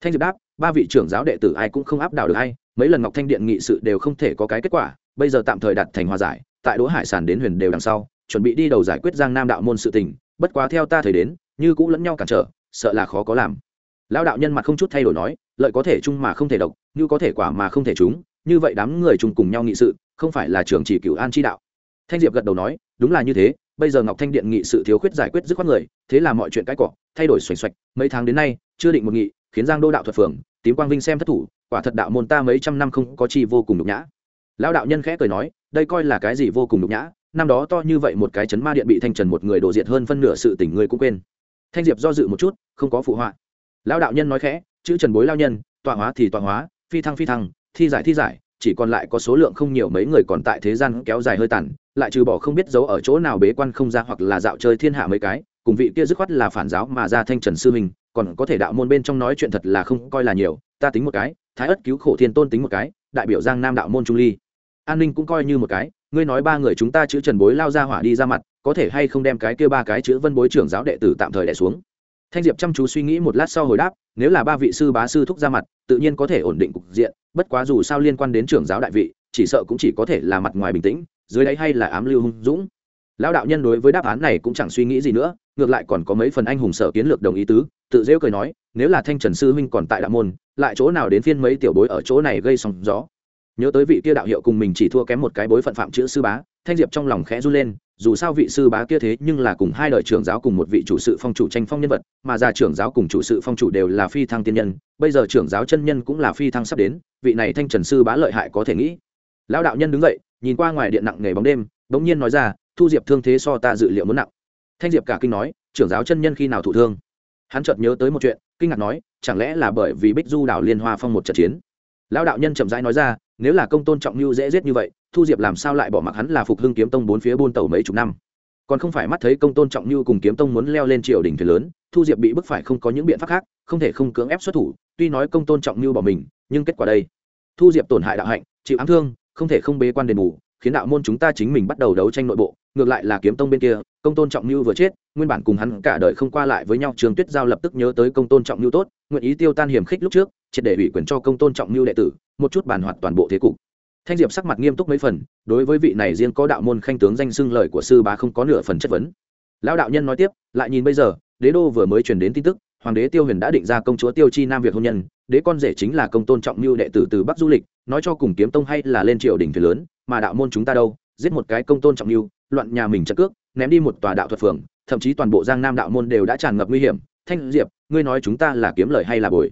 Thanh diệp đáp, ba vị trưởng giáo đệ tử ai cũng không áp đảo được ai, mấy lần ngọc thanh điện nghị sự đều không thể có cái kết quả, bây giờ tạm thời đặt thành hòa giải, tại đỗ hải sản đến huyền đều đằng sau, chuẩn bị đi đầu giải quyết giang nam đạo môn sự tình, bất quá theo ta thời đến, như cũng lẫn nhau cản trở, sợ là khó có làm. Lão đạo nhân mặt không chút thay đổi nói, lợi có thể chung mà không thể độc, như có thể quả mà không thể chúng, như vậy đám người chung cùng nhau nghị sự không phải là trưởng chỉ cựu an chi đạo. Thanh diệp gật đầu nói, đúng là như thế, bây giờ ngọc thanh điện nghị sự thiếu khuyết giải quyết dứt khoát người, thế là mọi chuyện cãi cọ, thay đổi xoành xoạch, mấy tháng đến nay, chưa định một nghị, khiến giang đô đạo thuật phường, tím quang vinh xem thất thủ, quả thật đạo môn ta mấy trăm năm không có chi vô cùng nhục nhã. Lão đạo nhân khẽ cười nói, đây coi là cái gì vô cùng nhục nhã, năm đó to như vậy một cái chấn ma điện bị thanh trần một người đổ diệt hơn phân nửa sự tỉnh người cũng quên. Thanh diệp do dự một chút, không có phụ họa. Lão đạo nhân nói khẽ, chữ trần bối lao nhân, tọa hóa thì tọa hóa, phi thăng phi thăng, thi giải thi giải chỉ còn lại có số lượng không nhiều mấy người còn tại thế gian kéo dài hơi tàn lại trừ bỏ không biết giấu ở chỗ nào bế quan không ra hoặc là dạo chơi thiên hạ mấy cái cùng vị kia dứt khoát là phản giáo mà ra thanh trần sư mình, còn có thể đạo môn bên trong nói chuyện thật là không coi là nhiều ta tính một cái thái ất cứu khổ thiên tôn tính một cái đại biểu giang nam đạo môn trung ly. An ninh cũng coi như một cái ngươi nói ba người chúng ta chữ trần bối lao ra hỏa đi ra mặt có thể hay không đem cái kia ba cái chữ vân bối trưởng giáo đệ tử tạm thời đẻ xuống? Thanh diệp chăm chú suy nghĩ một lát sau hồi đáp, nếu là ba vị sư bá sư thúc ra mặt, tự nhiên có thể ổn định cục diện, bất quá dù sao liên quan đến trưởng giáo đại vị, chỉ sợ cũng chỉ có thể là mặt ngoài bình tĩnh, dưới đáy hay là ám lưu hung dũng. Lão đạo nhân đối với đáp án này cũng chẳng suy nghĩ gì nữa, ngược lại còn có mấy phần anh hùng sở kiến lược đồng ý tứ, tự rêu cười nói, nếu là thanh trần sư huynh còn tại đạo môn, lại chỗ nào đến phiên mấy tiểu bối ở chỗ này gây sóng gió? Nhớ tới vị kia đạo hiệu cùng mình chỉ thua kém một cái bối phận phạm chữ sư bá, thanh diệp trong lòng khẽ run lên, dù sao vị sư bá kia thế nhưng là cùng hai đời trưởng giáo cùng một vị chủ sự phong chủ tranh phong nhân vật, mà già trưởng giáo cùng chủ sự phong chủ đều là phi thăng tiên nhân, bây giờ trưởng giáo chân nhân cũng là phi thăng sắp đến, vị này thanh trần sư bá lợi hại có thể nghĩ. Lão đạo nhân đứng dậy, nhìn qua ngoài điện nặng nghề bóng đêm, bỗng nhiên nói ra, thu diệp thương thế so ta dự liệu muốn nặng. Thanh diệp cả kinh nói, trưởng giáo chân nhân khi nào thụ thương? Hắn chợt nhớ tới một chuyện, kinh ngạc nói, chẳng lẽ là bởi vì bích du đảo liên hoa phong một trận chiến? Lão đạo nhân chậm rãi nói ra nếu là công tôn trọng như dễ giết như vậy, thu diệp làm sao lại bỏ mặc hắn là phục hưng kiếm tông bốn phía buôn tàu mấy chục năm? Còn không phải mắt thấy công tôn trọng như cùng kiếm tông muốn leo lên triều đình thuyền lớn, thu diệp bị bức phải không có những biện pháp khác, không thể không cưỡng ép xuất thủ, tuy nói công tôn trọng như bỏ mình, nhưng kết quả đây. Thu diệp tổn hại đạo hạnh, chịu ám thương, không thể không bế quan đền bù, khiến đạo môn chúng ta chính mình bắt đầu đấu tranh nội bộ, ngược lại là kiếm tông bên kia, công tôn trọng như vừa chết, nguyên bản cùng hắn cả đời không qua lại với nhau, trường tuyết giao lập tức nhớ tới công tôn trọng như tốt, nguyện ý tiêu tan hiểm khích lúc trước triệt để ủy quyền cho công tôn trọng mưu đệ tử, một chút bàn hoạt toàn bộ thế cục. Thanh diệp sắc mặt nghiêm túc mấy phần, đối với vị này riêng có đạo môn khanh tướng danh xưng lời của sư bá không có nửa phần chất vấn. Lão đạo nhân nói tiếp, lại nhìn bây giờ, đế đô vừa mới truyền đến tin tức, hoàng đế tiêu huyền đã định ra công chúa tiêu chi nam việt hôn nhân, đế con rể chính là công tôn trọng mưu đệ tử từ bắc du lịch, nói cho cùng kiếm tông hay là lên triều đình thuyền lớn, mà đạo môn chúng ta đâu, giết một cái công tôn trọng mưu, loạn nhà mình chất cước, ném đi một tòa đạo thuật phường, thậm chí toàn bộ giang nam đạo môn đều đã tràn ngập nguy hiểm. Thanh diệp, ngươi nói chúng ta là kiếm lời hay là bồi?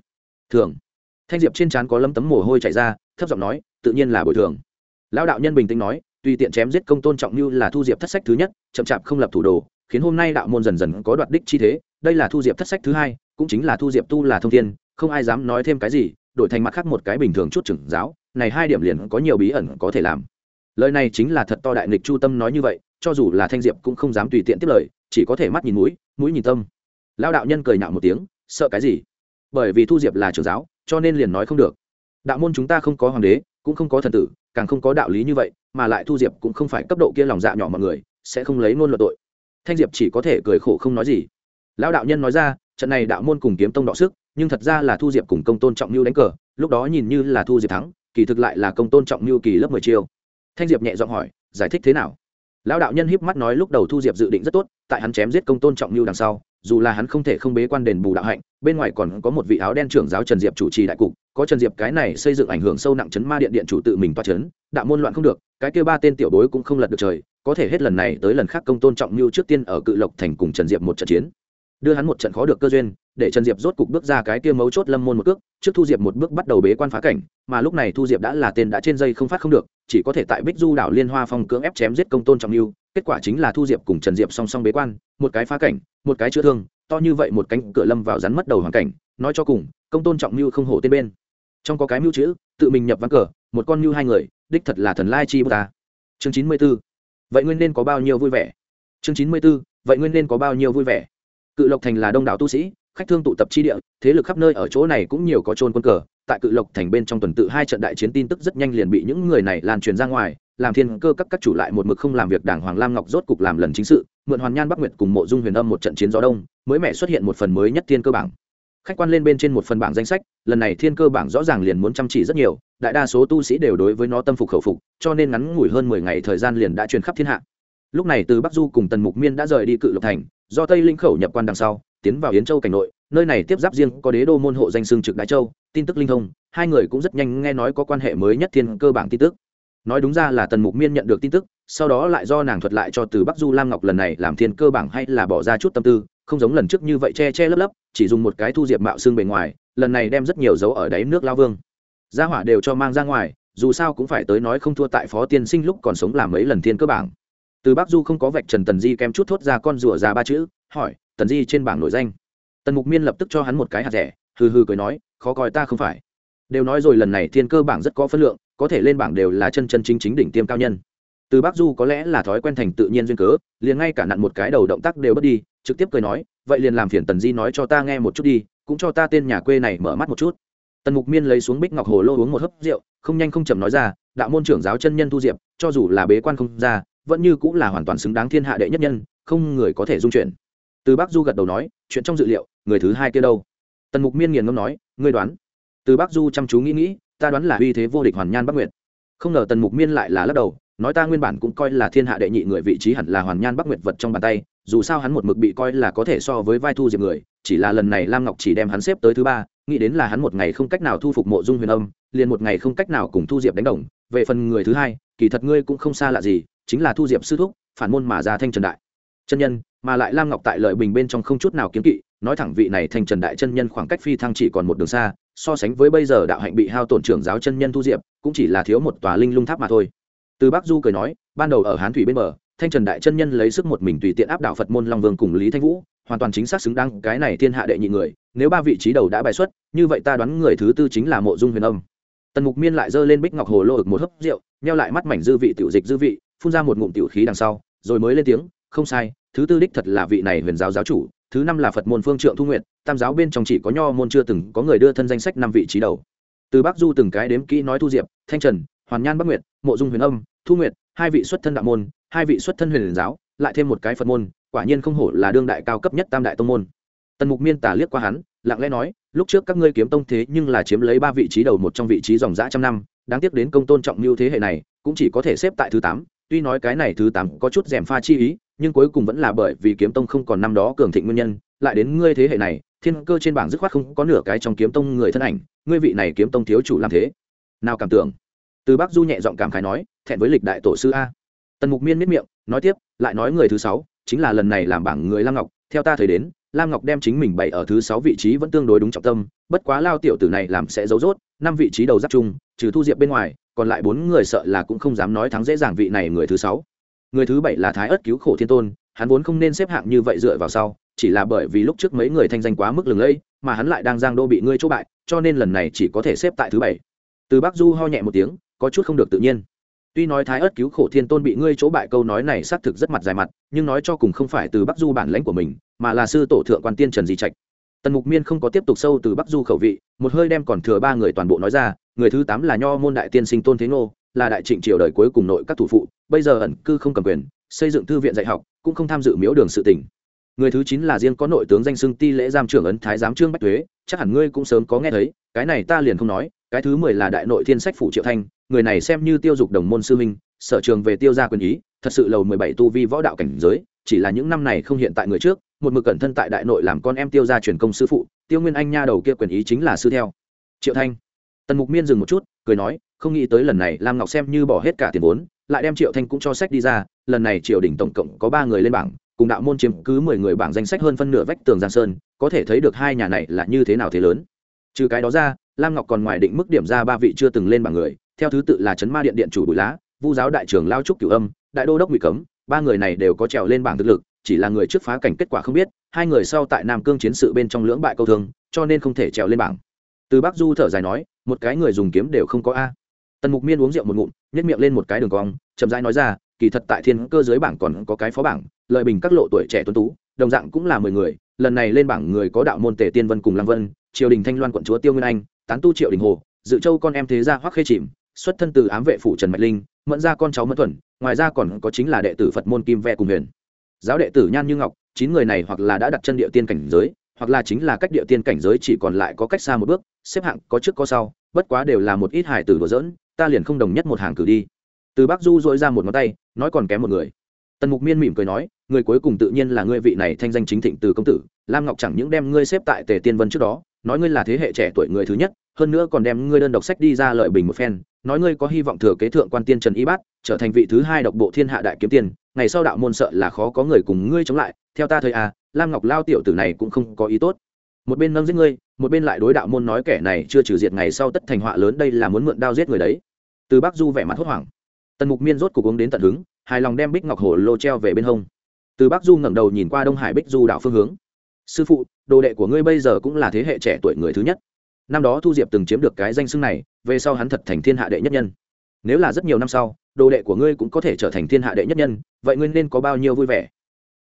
Thường thanh diệp trên trán có lấm tấm mồ hôi chảy ra, thấp giọng nói, tự nhiên là bồi thường. Lão đạo nhân bình tĩnh nói, tùy tiện chém giết công tôn trọng như là thu diệp thất sách thứ nhất, chậm chạp không lập thủ đồ, khiến hôm nay đạo môn dần dần có đoạt đích chi thế, đây là thu diệp thất sách thứ hai, cũng chính là thu diệp tu là thông thiên, không ai dám nói thêm cái gì, đổi thành mặt khác một cái bình thường chút trưởng giáo, này hai điểm liền có nhiều bí ẩn có thể làm. Lời này chính là thật to đại nghịch chu tâm nói như vậy, cho dù là thanh diệp cũng không dám tùy tiện tiếp lời, chỉ có thể mắt nhìn mũi mũi nhìn tâm. Lao đạo nhân cười nhạo một tiếng, sợ cái gì? Bởi vì thu diệp là trưởng giáo cho nên liền nói không được. Đạo môn chúng ta không có hoàng đế, cũng không có thần tử, càng không có đạo lý như vậy, mà lại thu diệp cũng không phải cấp độ kia lòng dạ nhỏ mọi người, sẽ không lấy ngôn luận tội. Thanh diệp chỉ có thể cười khổ không nói gì. Lão đạo nhân nói ra, trận này đạo môn cùng kiếm tông đọ sức, nhưng thật ra là thu diệp cùng công tôn trọng mưu đánh cờ, lúc đó nhìn như là thu diệp thắng, kỳ thực lại là công tôn trọng mưu kỳ lớp mười chiêu. Thanh diệp nhẹ giọng hỏi, giải thích thế nào? Lão đạo nhân híp mắt nói lúc đầu thu diệp dự định rất tốt, tại hắn chém giết công tôn trọng mưu đằng sau dù là hắn không thể không bế quan đền bù đạo hạnh, bên ngoài còn có một vị áo đen trưởng giáo trần diệp chủ trì đại cục, có trần diệp cái này xây dựng ảnh hưởng sâu nặng chấn ma điện điện chủ tự mình toa chấn, đạo môn loạn không được, cái kêu ba tên tiểu bối cũng không lật được trời, có thể hết lần này tới lần khác công tôn trọng mưu trước tiên ở cự lộc thành cùng trần diệp một trận chiến. Đưa hắn một trận khó được cơ duyên để trần diệp rốt cục bước ra cái kia mấu chốt lâm môn một cước, trước thu diệp một bước bắt đầu bế quan phá cảnh, mà lúc này thu diệp đã là tên đã trên dây không phát không được, chỉ có thể tại bích du đảo liên hoa phong cưỡng ép chém giết công tôn trọng mưu kết quả chính là thu diệp cùng trần diệp song song bế quan, một cái phá cảnh, một cái chữa thương, to như vậy một cánh cửa lâm vào rắn mất đầu hoàn cảnh, nói cho cùng, công tôn trọng mưu không hổ tên bên. Trong có cái mưu chữ, tự mình nhập ván cờ, một con mưu hai người, đích thật là thần lai chi bờ ta. Chương chín mươi b ố vậy nguyên nên có bao nhiêu vui vẻ? Chương chín mươi b ố vậy nguyên nên có bao nhiêu vui vẻ? Cự lộc thành là đông đảo tu sĩ khách thương tụ tập chi địa, thế lực khắp nơi ở chỗ này cũng nhiều có trôn quân cờ. Tại cự lộc thành bên trong tuần tự hai trận đại chiến tin tức rất nhanh liền bị những người này lan truyền ra ngoài, làm thiên cơ các các chủ lại một mực không làm việc đảng hoàng lam ngọc rốt cục làm lần chính sự, mượn hoàn nhan bắc nguyệt cùng mộ dung huyền âm một trận chiến gió đông, mới mẻ xuất hiện một phần mới nhất thiên cơ bảng. Khách quan lên bên trên một phần bảng danh sách, lần này thiên cơ bảng rõ ràng liền muốn chăm chỉ rất nhiều, đại đa số tu sĩ đều đối với nó tâm phục khẩu phục, cho nên ngắn ngủi hơn mười ngày thời gian liền đã truyền khắp thiên hạ. Lúc này từ bắc du cùng tần mục miên đã rời đi cự lộc thành, do tây linh khẩu nhập quan đằng sau tiến vào yến châu cảnh nội, nơi này tiếp giáp riêng có đế đô môn hộ danh xương trực đại châu, tin tức linh thông, hai người cũng rất nhanh nghe nói có quan hệ mới nhất thiên cơ bảng tin tức. Nói đúng ra là tần mục miên nhận được tin tức, sau đó lại do nàng thuật lại cho từ bắc du lam ngọc lần này làm thiên cơ bảng hay là bỏ ra chút tâm tư, không giống lần trước như vậy che che lấp lấp, chỉ dùng một cái thu diệp mạo xương bề ngoài, lần này đem rất nhiều dấu ở đáy nước lao vương. Gia hỏa đều cho mang ra ngoài, dù sao cũng phải tới nói không thua tại phó tiên sinh lúc còn sống làm mấy lần thiên cơ bảng. Từ bắc du không có vạch trần tần di kém chút thốt ra con rùa già ba chữ, hỏi tần di trên bảng nổi danh. Tần mục miên lập tức cho hắn một cái hạt rẻ, hừ hừ cười nói, khó coi ta không phải. Đều nói rồi lần này thiên cơ bảng rất có phân lượng, có thể lên bảng đều là chân chân chính chính đỉnh tiêm cao nhân. Từ bắc du có lẽ là thói quen thành tự nhiên duyên cớ, liền ngay cả nặn một cái đầu động tác đều bất đi, trực tiếp cười nói, vậy liền làm phiền tần di nói cho ta nghe một chút đi, cũng cho ta tên nhà quê này mở mắt một chút. Tần mục miên lấy xuống bích ngọc hồ lô uống một hớp rượu, không nhanh không chậm nói ra, đạo môn trưởng giáo chân nhân thu diệp, cho dù là bế quan không ra, vẫn như cũng là hoàn toàn xứng đáng thiên hạ đệ nhất nhân, không người có thể dung chuyển từ Bác du gật đầu nói, chuyện trong dự liệu, người thứ hai kia đâu? Tần mục miên nghiền ngâm nói, ngươi đoán. Từ Bác du chăm chú nghĩ nghĩ, ta đoán là uy thế vô địch hoàn nhan bắc nguyệt. Không ngờ tần mục miên lại là lắc đầu, nói ta nguyên bản cũng coi là thiên hạ đệ nhị người vị trí hẳn là hoàn nhan bắc nguyệt vật trong bàn tay, dù sao hắn một mực bị coi là có thể so với vai thu diệp người, chỉ là lần này lam ngọc chỉ đem hắn xếp tới thứ ba, nghĩ đến là hắn một ngày không cách nào thu phục mộ dung huyền âm, liền một ngày không cách nào cùng thu diệp đánh đồng. Về phần người thứ hai, kỳ thật ngươi cũng không xa lạ gì, chính là thu diệp sư thúc, phản môn mà ra thanh trần đại. Chân nhân mà lại lam ngọc tại lợi bình bên trong không chút nào kiếm kỵ, nói thẳng vị này thanh trần đại chân nhân khoảng cách phi thăng chỉ còn một đường xa, so sánh với bây giờ đạo hạnh bị hao tổn trưởng giáo chân nhân thu diệp, cũng chỉ là thiếu một tòa linh lung tháp mà thôi. Từ bắc du cười nói, ban đầu ở hán thủy bên bờ, thanh trần đại chân nhân lấy sức một mình tùy tiện áp đảo phật môn long vương cùng lý thanh vũ, hoàn toàn chính xác xứng đáng cái này thiên hạ đệ nhị người, nếu ba vị trí đầu đã bài xuất, như vậy ta đoán người thứ tư chính là mộ dung huyền âm. Tần mục miên lại giơ lên bích ngọc hồ lô ực một hớp rượu neo lại mắt mảnh dư vị tiểu dịch dư vị, phun ra một ngụm tiểu khí đằng sau, rồi mới lên tiếng, không sai thứ tư đích thật là vị này huyền giáo giáo chủ, thứ năm là phật môn phương trượng thu nguyện tam giáo bên trong chỉ có nho môn chưa từng có người đưa thân danh sách năm vị trí đầu. Từ bắc du từng cái đếm kỹ nói thu diệp, thanh trần, hoàn nhan bắc nguyệt, mộ dung huyền âm, thu nguyệt, hai vị xuất thân đạo môn, hai vị xuất thân huyền giáo, lại thêm một cái phật môn, quả nhiên không hổ là đương đại cao cấp nhất tam đại tông môn. Tần mục miên tả liếc qua hắn, lặng lẽ nói, lúc trước các ngươi kiếm tông thế nhưng là chiếm lấy ba vị trí đầu một trong vị trí dòng dã trăm năm, đáng tiếc đến công tôn trọng mưu thế hệ này, cũng chỉ có thể xếp tại thứ tám, tuy nói cái này thứ tám có chút rèm pha chi ý nhưng cuối cùng vẫn là bởi vì kiếm tông không còn năm đó cường thịnh nguyên nhân, lại đến ngươi thế hệ này, thiên cơ trên bảng dứt khoát không có nửa cái trong kiếm tông người thân ảnh, ngươi vị này kiếm tông thiếu chủ làm thế. Nào cảm tưởng? Từ bác du nhẹ giọng cảm khái nói, thẹn với lịch đại tổ sư a. Tần mục miên miết miệng, nói tiếp, lại nói người thứ sáu, chính là lần này làm bảng người lam ngọc. Theo ta thời đến, lam ngọc đem chính mình bày ở thứ sáu vị trí vẫn tương đối đúng trọng tâm, bất quá lao tiểu tử này làm sẽ giấu rốt, năm vị trí đầu giáp chung, trừ thu diệp bên ngoài, còn lại bốn người sợ là cũng không dám nói thắng dễ dàng vị này người thứ sáu người thứ bảy là thái ớt cứu khổ thiên tôn, hắn vốn không nên xếp hạng như vậy dựa vào sau, chỉ là bởi vì lúc trước mấy người thanh danh quá mức lừng lẫy, mà hắn lại đang giang đô bị ngươi chỗ bại, cho nên lần này chỉ có thể xếp tại thứ bảy. Từ bắc du ho nhẹ một tiếng, có chút không được tự nhiên. Tuy nói thái ớt cứu khổ thiên tôn bị ngươi chỗ bại câu nói này xác thực rất mặt dài mặt, nhưng nói cho cùng không phải từ bắc du bản lãnh của mình, mà là sư tổ thượng quan tiên trần di trạch. Tần mục miên không có tiếp tục sâu từ bắc du khẩu vị, một hơi đem còn thừa ba người toàn bộ nói ra, người thứ tám là nho môn đại tiên sinh tôn thế ngô là đại trịnh triều đời cuối cùng nội các thủ phụ, bây giờ ẩn cư không cầm quyền, xây dựng thư viện dạy học, cũng không tham dự miếu đường sự tỉnh người thứ chín là riêng có nội tướng danh xưng ti lễ giam trưởng ấn thái giám trương bách thuế chắc hẳn ngươi cũng sớm có nghe thấy, cái này ta liền không nói, cái thứ mười là đại nội thiên sách phủ triệu thanh, người này xem như tiêu dục đồng môn sư minh sở trường về tiêu gia quyền ý, thật sự lầu mười bảy tu vi võ đạo cảnh giới, chỉ là những năm này không hiện tại người trước, một mực cẩn thân tại đại nội làm con em tiêu gia truyền công sư phụ, tiêu nguyên anh nha đầu kia quyền ý chính là sư theo. Triệu thanh. Tần mục miên dừng một chút, cười nói không nghĩ tới lần này lam ngọc xem như bỏ hết cả tiền vốn, lại đem triệu thanh cũng cho sách đi ra, lần này triều đình tổng cộng có ba người lên bảng, cùng đạo môn chiếm cứ mười người bảng danh sách hơn phân nửa vách tường giang sơn, có thể thấy được hai nhà này là như thế nào thế lớn. Trừ cái đó ra, lam ngọc còn ngoài định mức điểm ra ba vị chưa từng lên bảng người, theo thứ tự là trấn ma điện điện chủ bùi lá, vu giáo đại trưởng lao trúc cửu âm, đại đô đốc ngụy cấm, ba người này đều có trèo lên bảng thực lực, chỉ là người trước phá cảnh kết quả không biết, hai người sau tại nam cương chiến sự bên trong lưỡng bại câu thương, cho nên không thể trèo lên bảng. Từ bắc du thở dài nói, một cái người dùng kiếm đều không có a tần mục miên uống rượu một ngụm nhét miệng lên một cái đường cong, chậm rãi nói ra, kỳ thật tại thiên cơ dưới bảng còn có cái phó bảng, lợi bình các lộ tuổi trẻ tuấn tú, đồng dạng cũng là mười người, lần này lên bảng người có đạo môn tề tiên vân cùng lăng vân, triều đình thanh loan quận chúa tiêu nguyên anh, tán tu triệu đình hồ, dự châu con em thế gia hoắc khê chìm, xuất thân từ ám vệ phủ trần mạch linh, mẫn ra con cháu mẫn thuần, ngoài ra còn có chính là đệ tử phật môn kim ve cùng huyền. Giáo đệ tử nhan như ngọc, chín người này hoặc là đã đặt chân địa tiên cảnh giới, hoặc là chính là cách địa tiên cảnh giới chỉ còn lại có cách xa một bước, xếp hạng có trước có sau bất quá đều là một ít hài tử đùa dỡn ta liền không đồng nhất một hàng cử đi. Từ bắc du dội ra một ngón tay, nói còn kém một người. Tần mục miên mỉm cười nói, người cuối cùng tự nhiên là ngươi vị này thanh danh chính thịnh từ công tử, lam ngọc chẳng những đem ngươi xếp tại tề tiên vân trước đó, nói ngươi là thế hệ trẻ tuổi người thứ nhất, hơn nữa còn đem ngươi đơn độc sách đi ra lợi bình một phen, nói ngươi có hy vọng thừa kế thượng quan tiên trần y bát, trở thành vị thứ hai độc bộ thiên hạ đại kiếm tiên, ngày sau đạo môn sợ là khó có người cùng ngươi chống lại, theo ta thời à lam ngọc lao tiểu tử này cũng không có ý tốt. Một bên nâng giết ngươi một bên lại đối đạo môn nói kẻ này chưa trừ diệt ngày sau tất thành họa lớn đây là muốn mượn đao giết người đấy. Từ bắc du vẻ mặt hốt hoảng. Tần mục miên rốt cuộc uống đến tận hứng, hài lòng đem bích ngọc hồ lô treo về bên hông. Từ bắc du ngẩng đầu nhìn qua đông hải bích du đạo phương hướng. Sư phụ, đồ đệ của ngươi bây giờ cũng là thế hệ trẻ tuổi người thứ nhất. Năm đó thu diệp từng chiếm được cái danh xưng này, về sau hắn thật thành thiên hạ đệ nhất nhân. Nếu là rất nhiều năm sau, đồ đệ của ngươi cũng có thể trở thành thiên hạ đệ nhất nhân, vậy ngươi nên có bao nhiêu vui vẻ?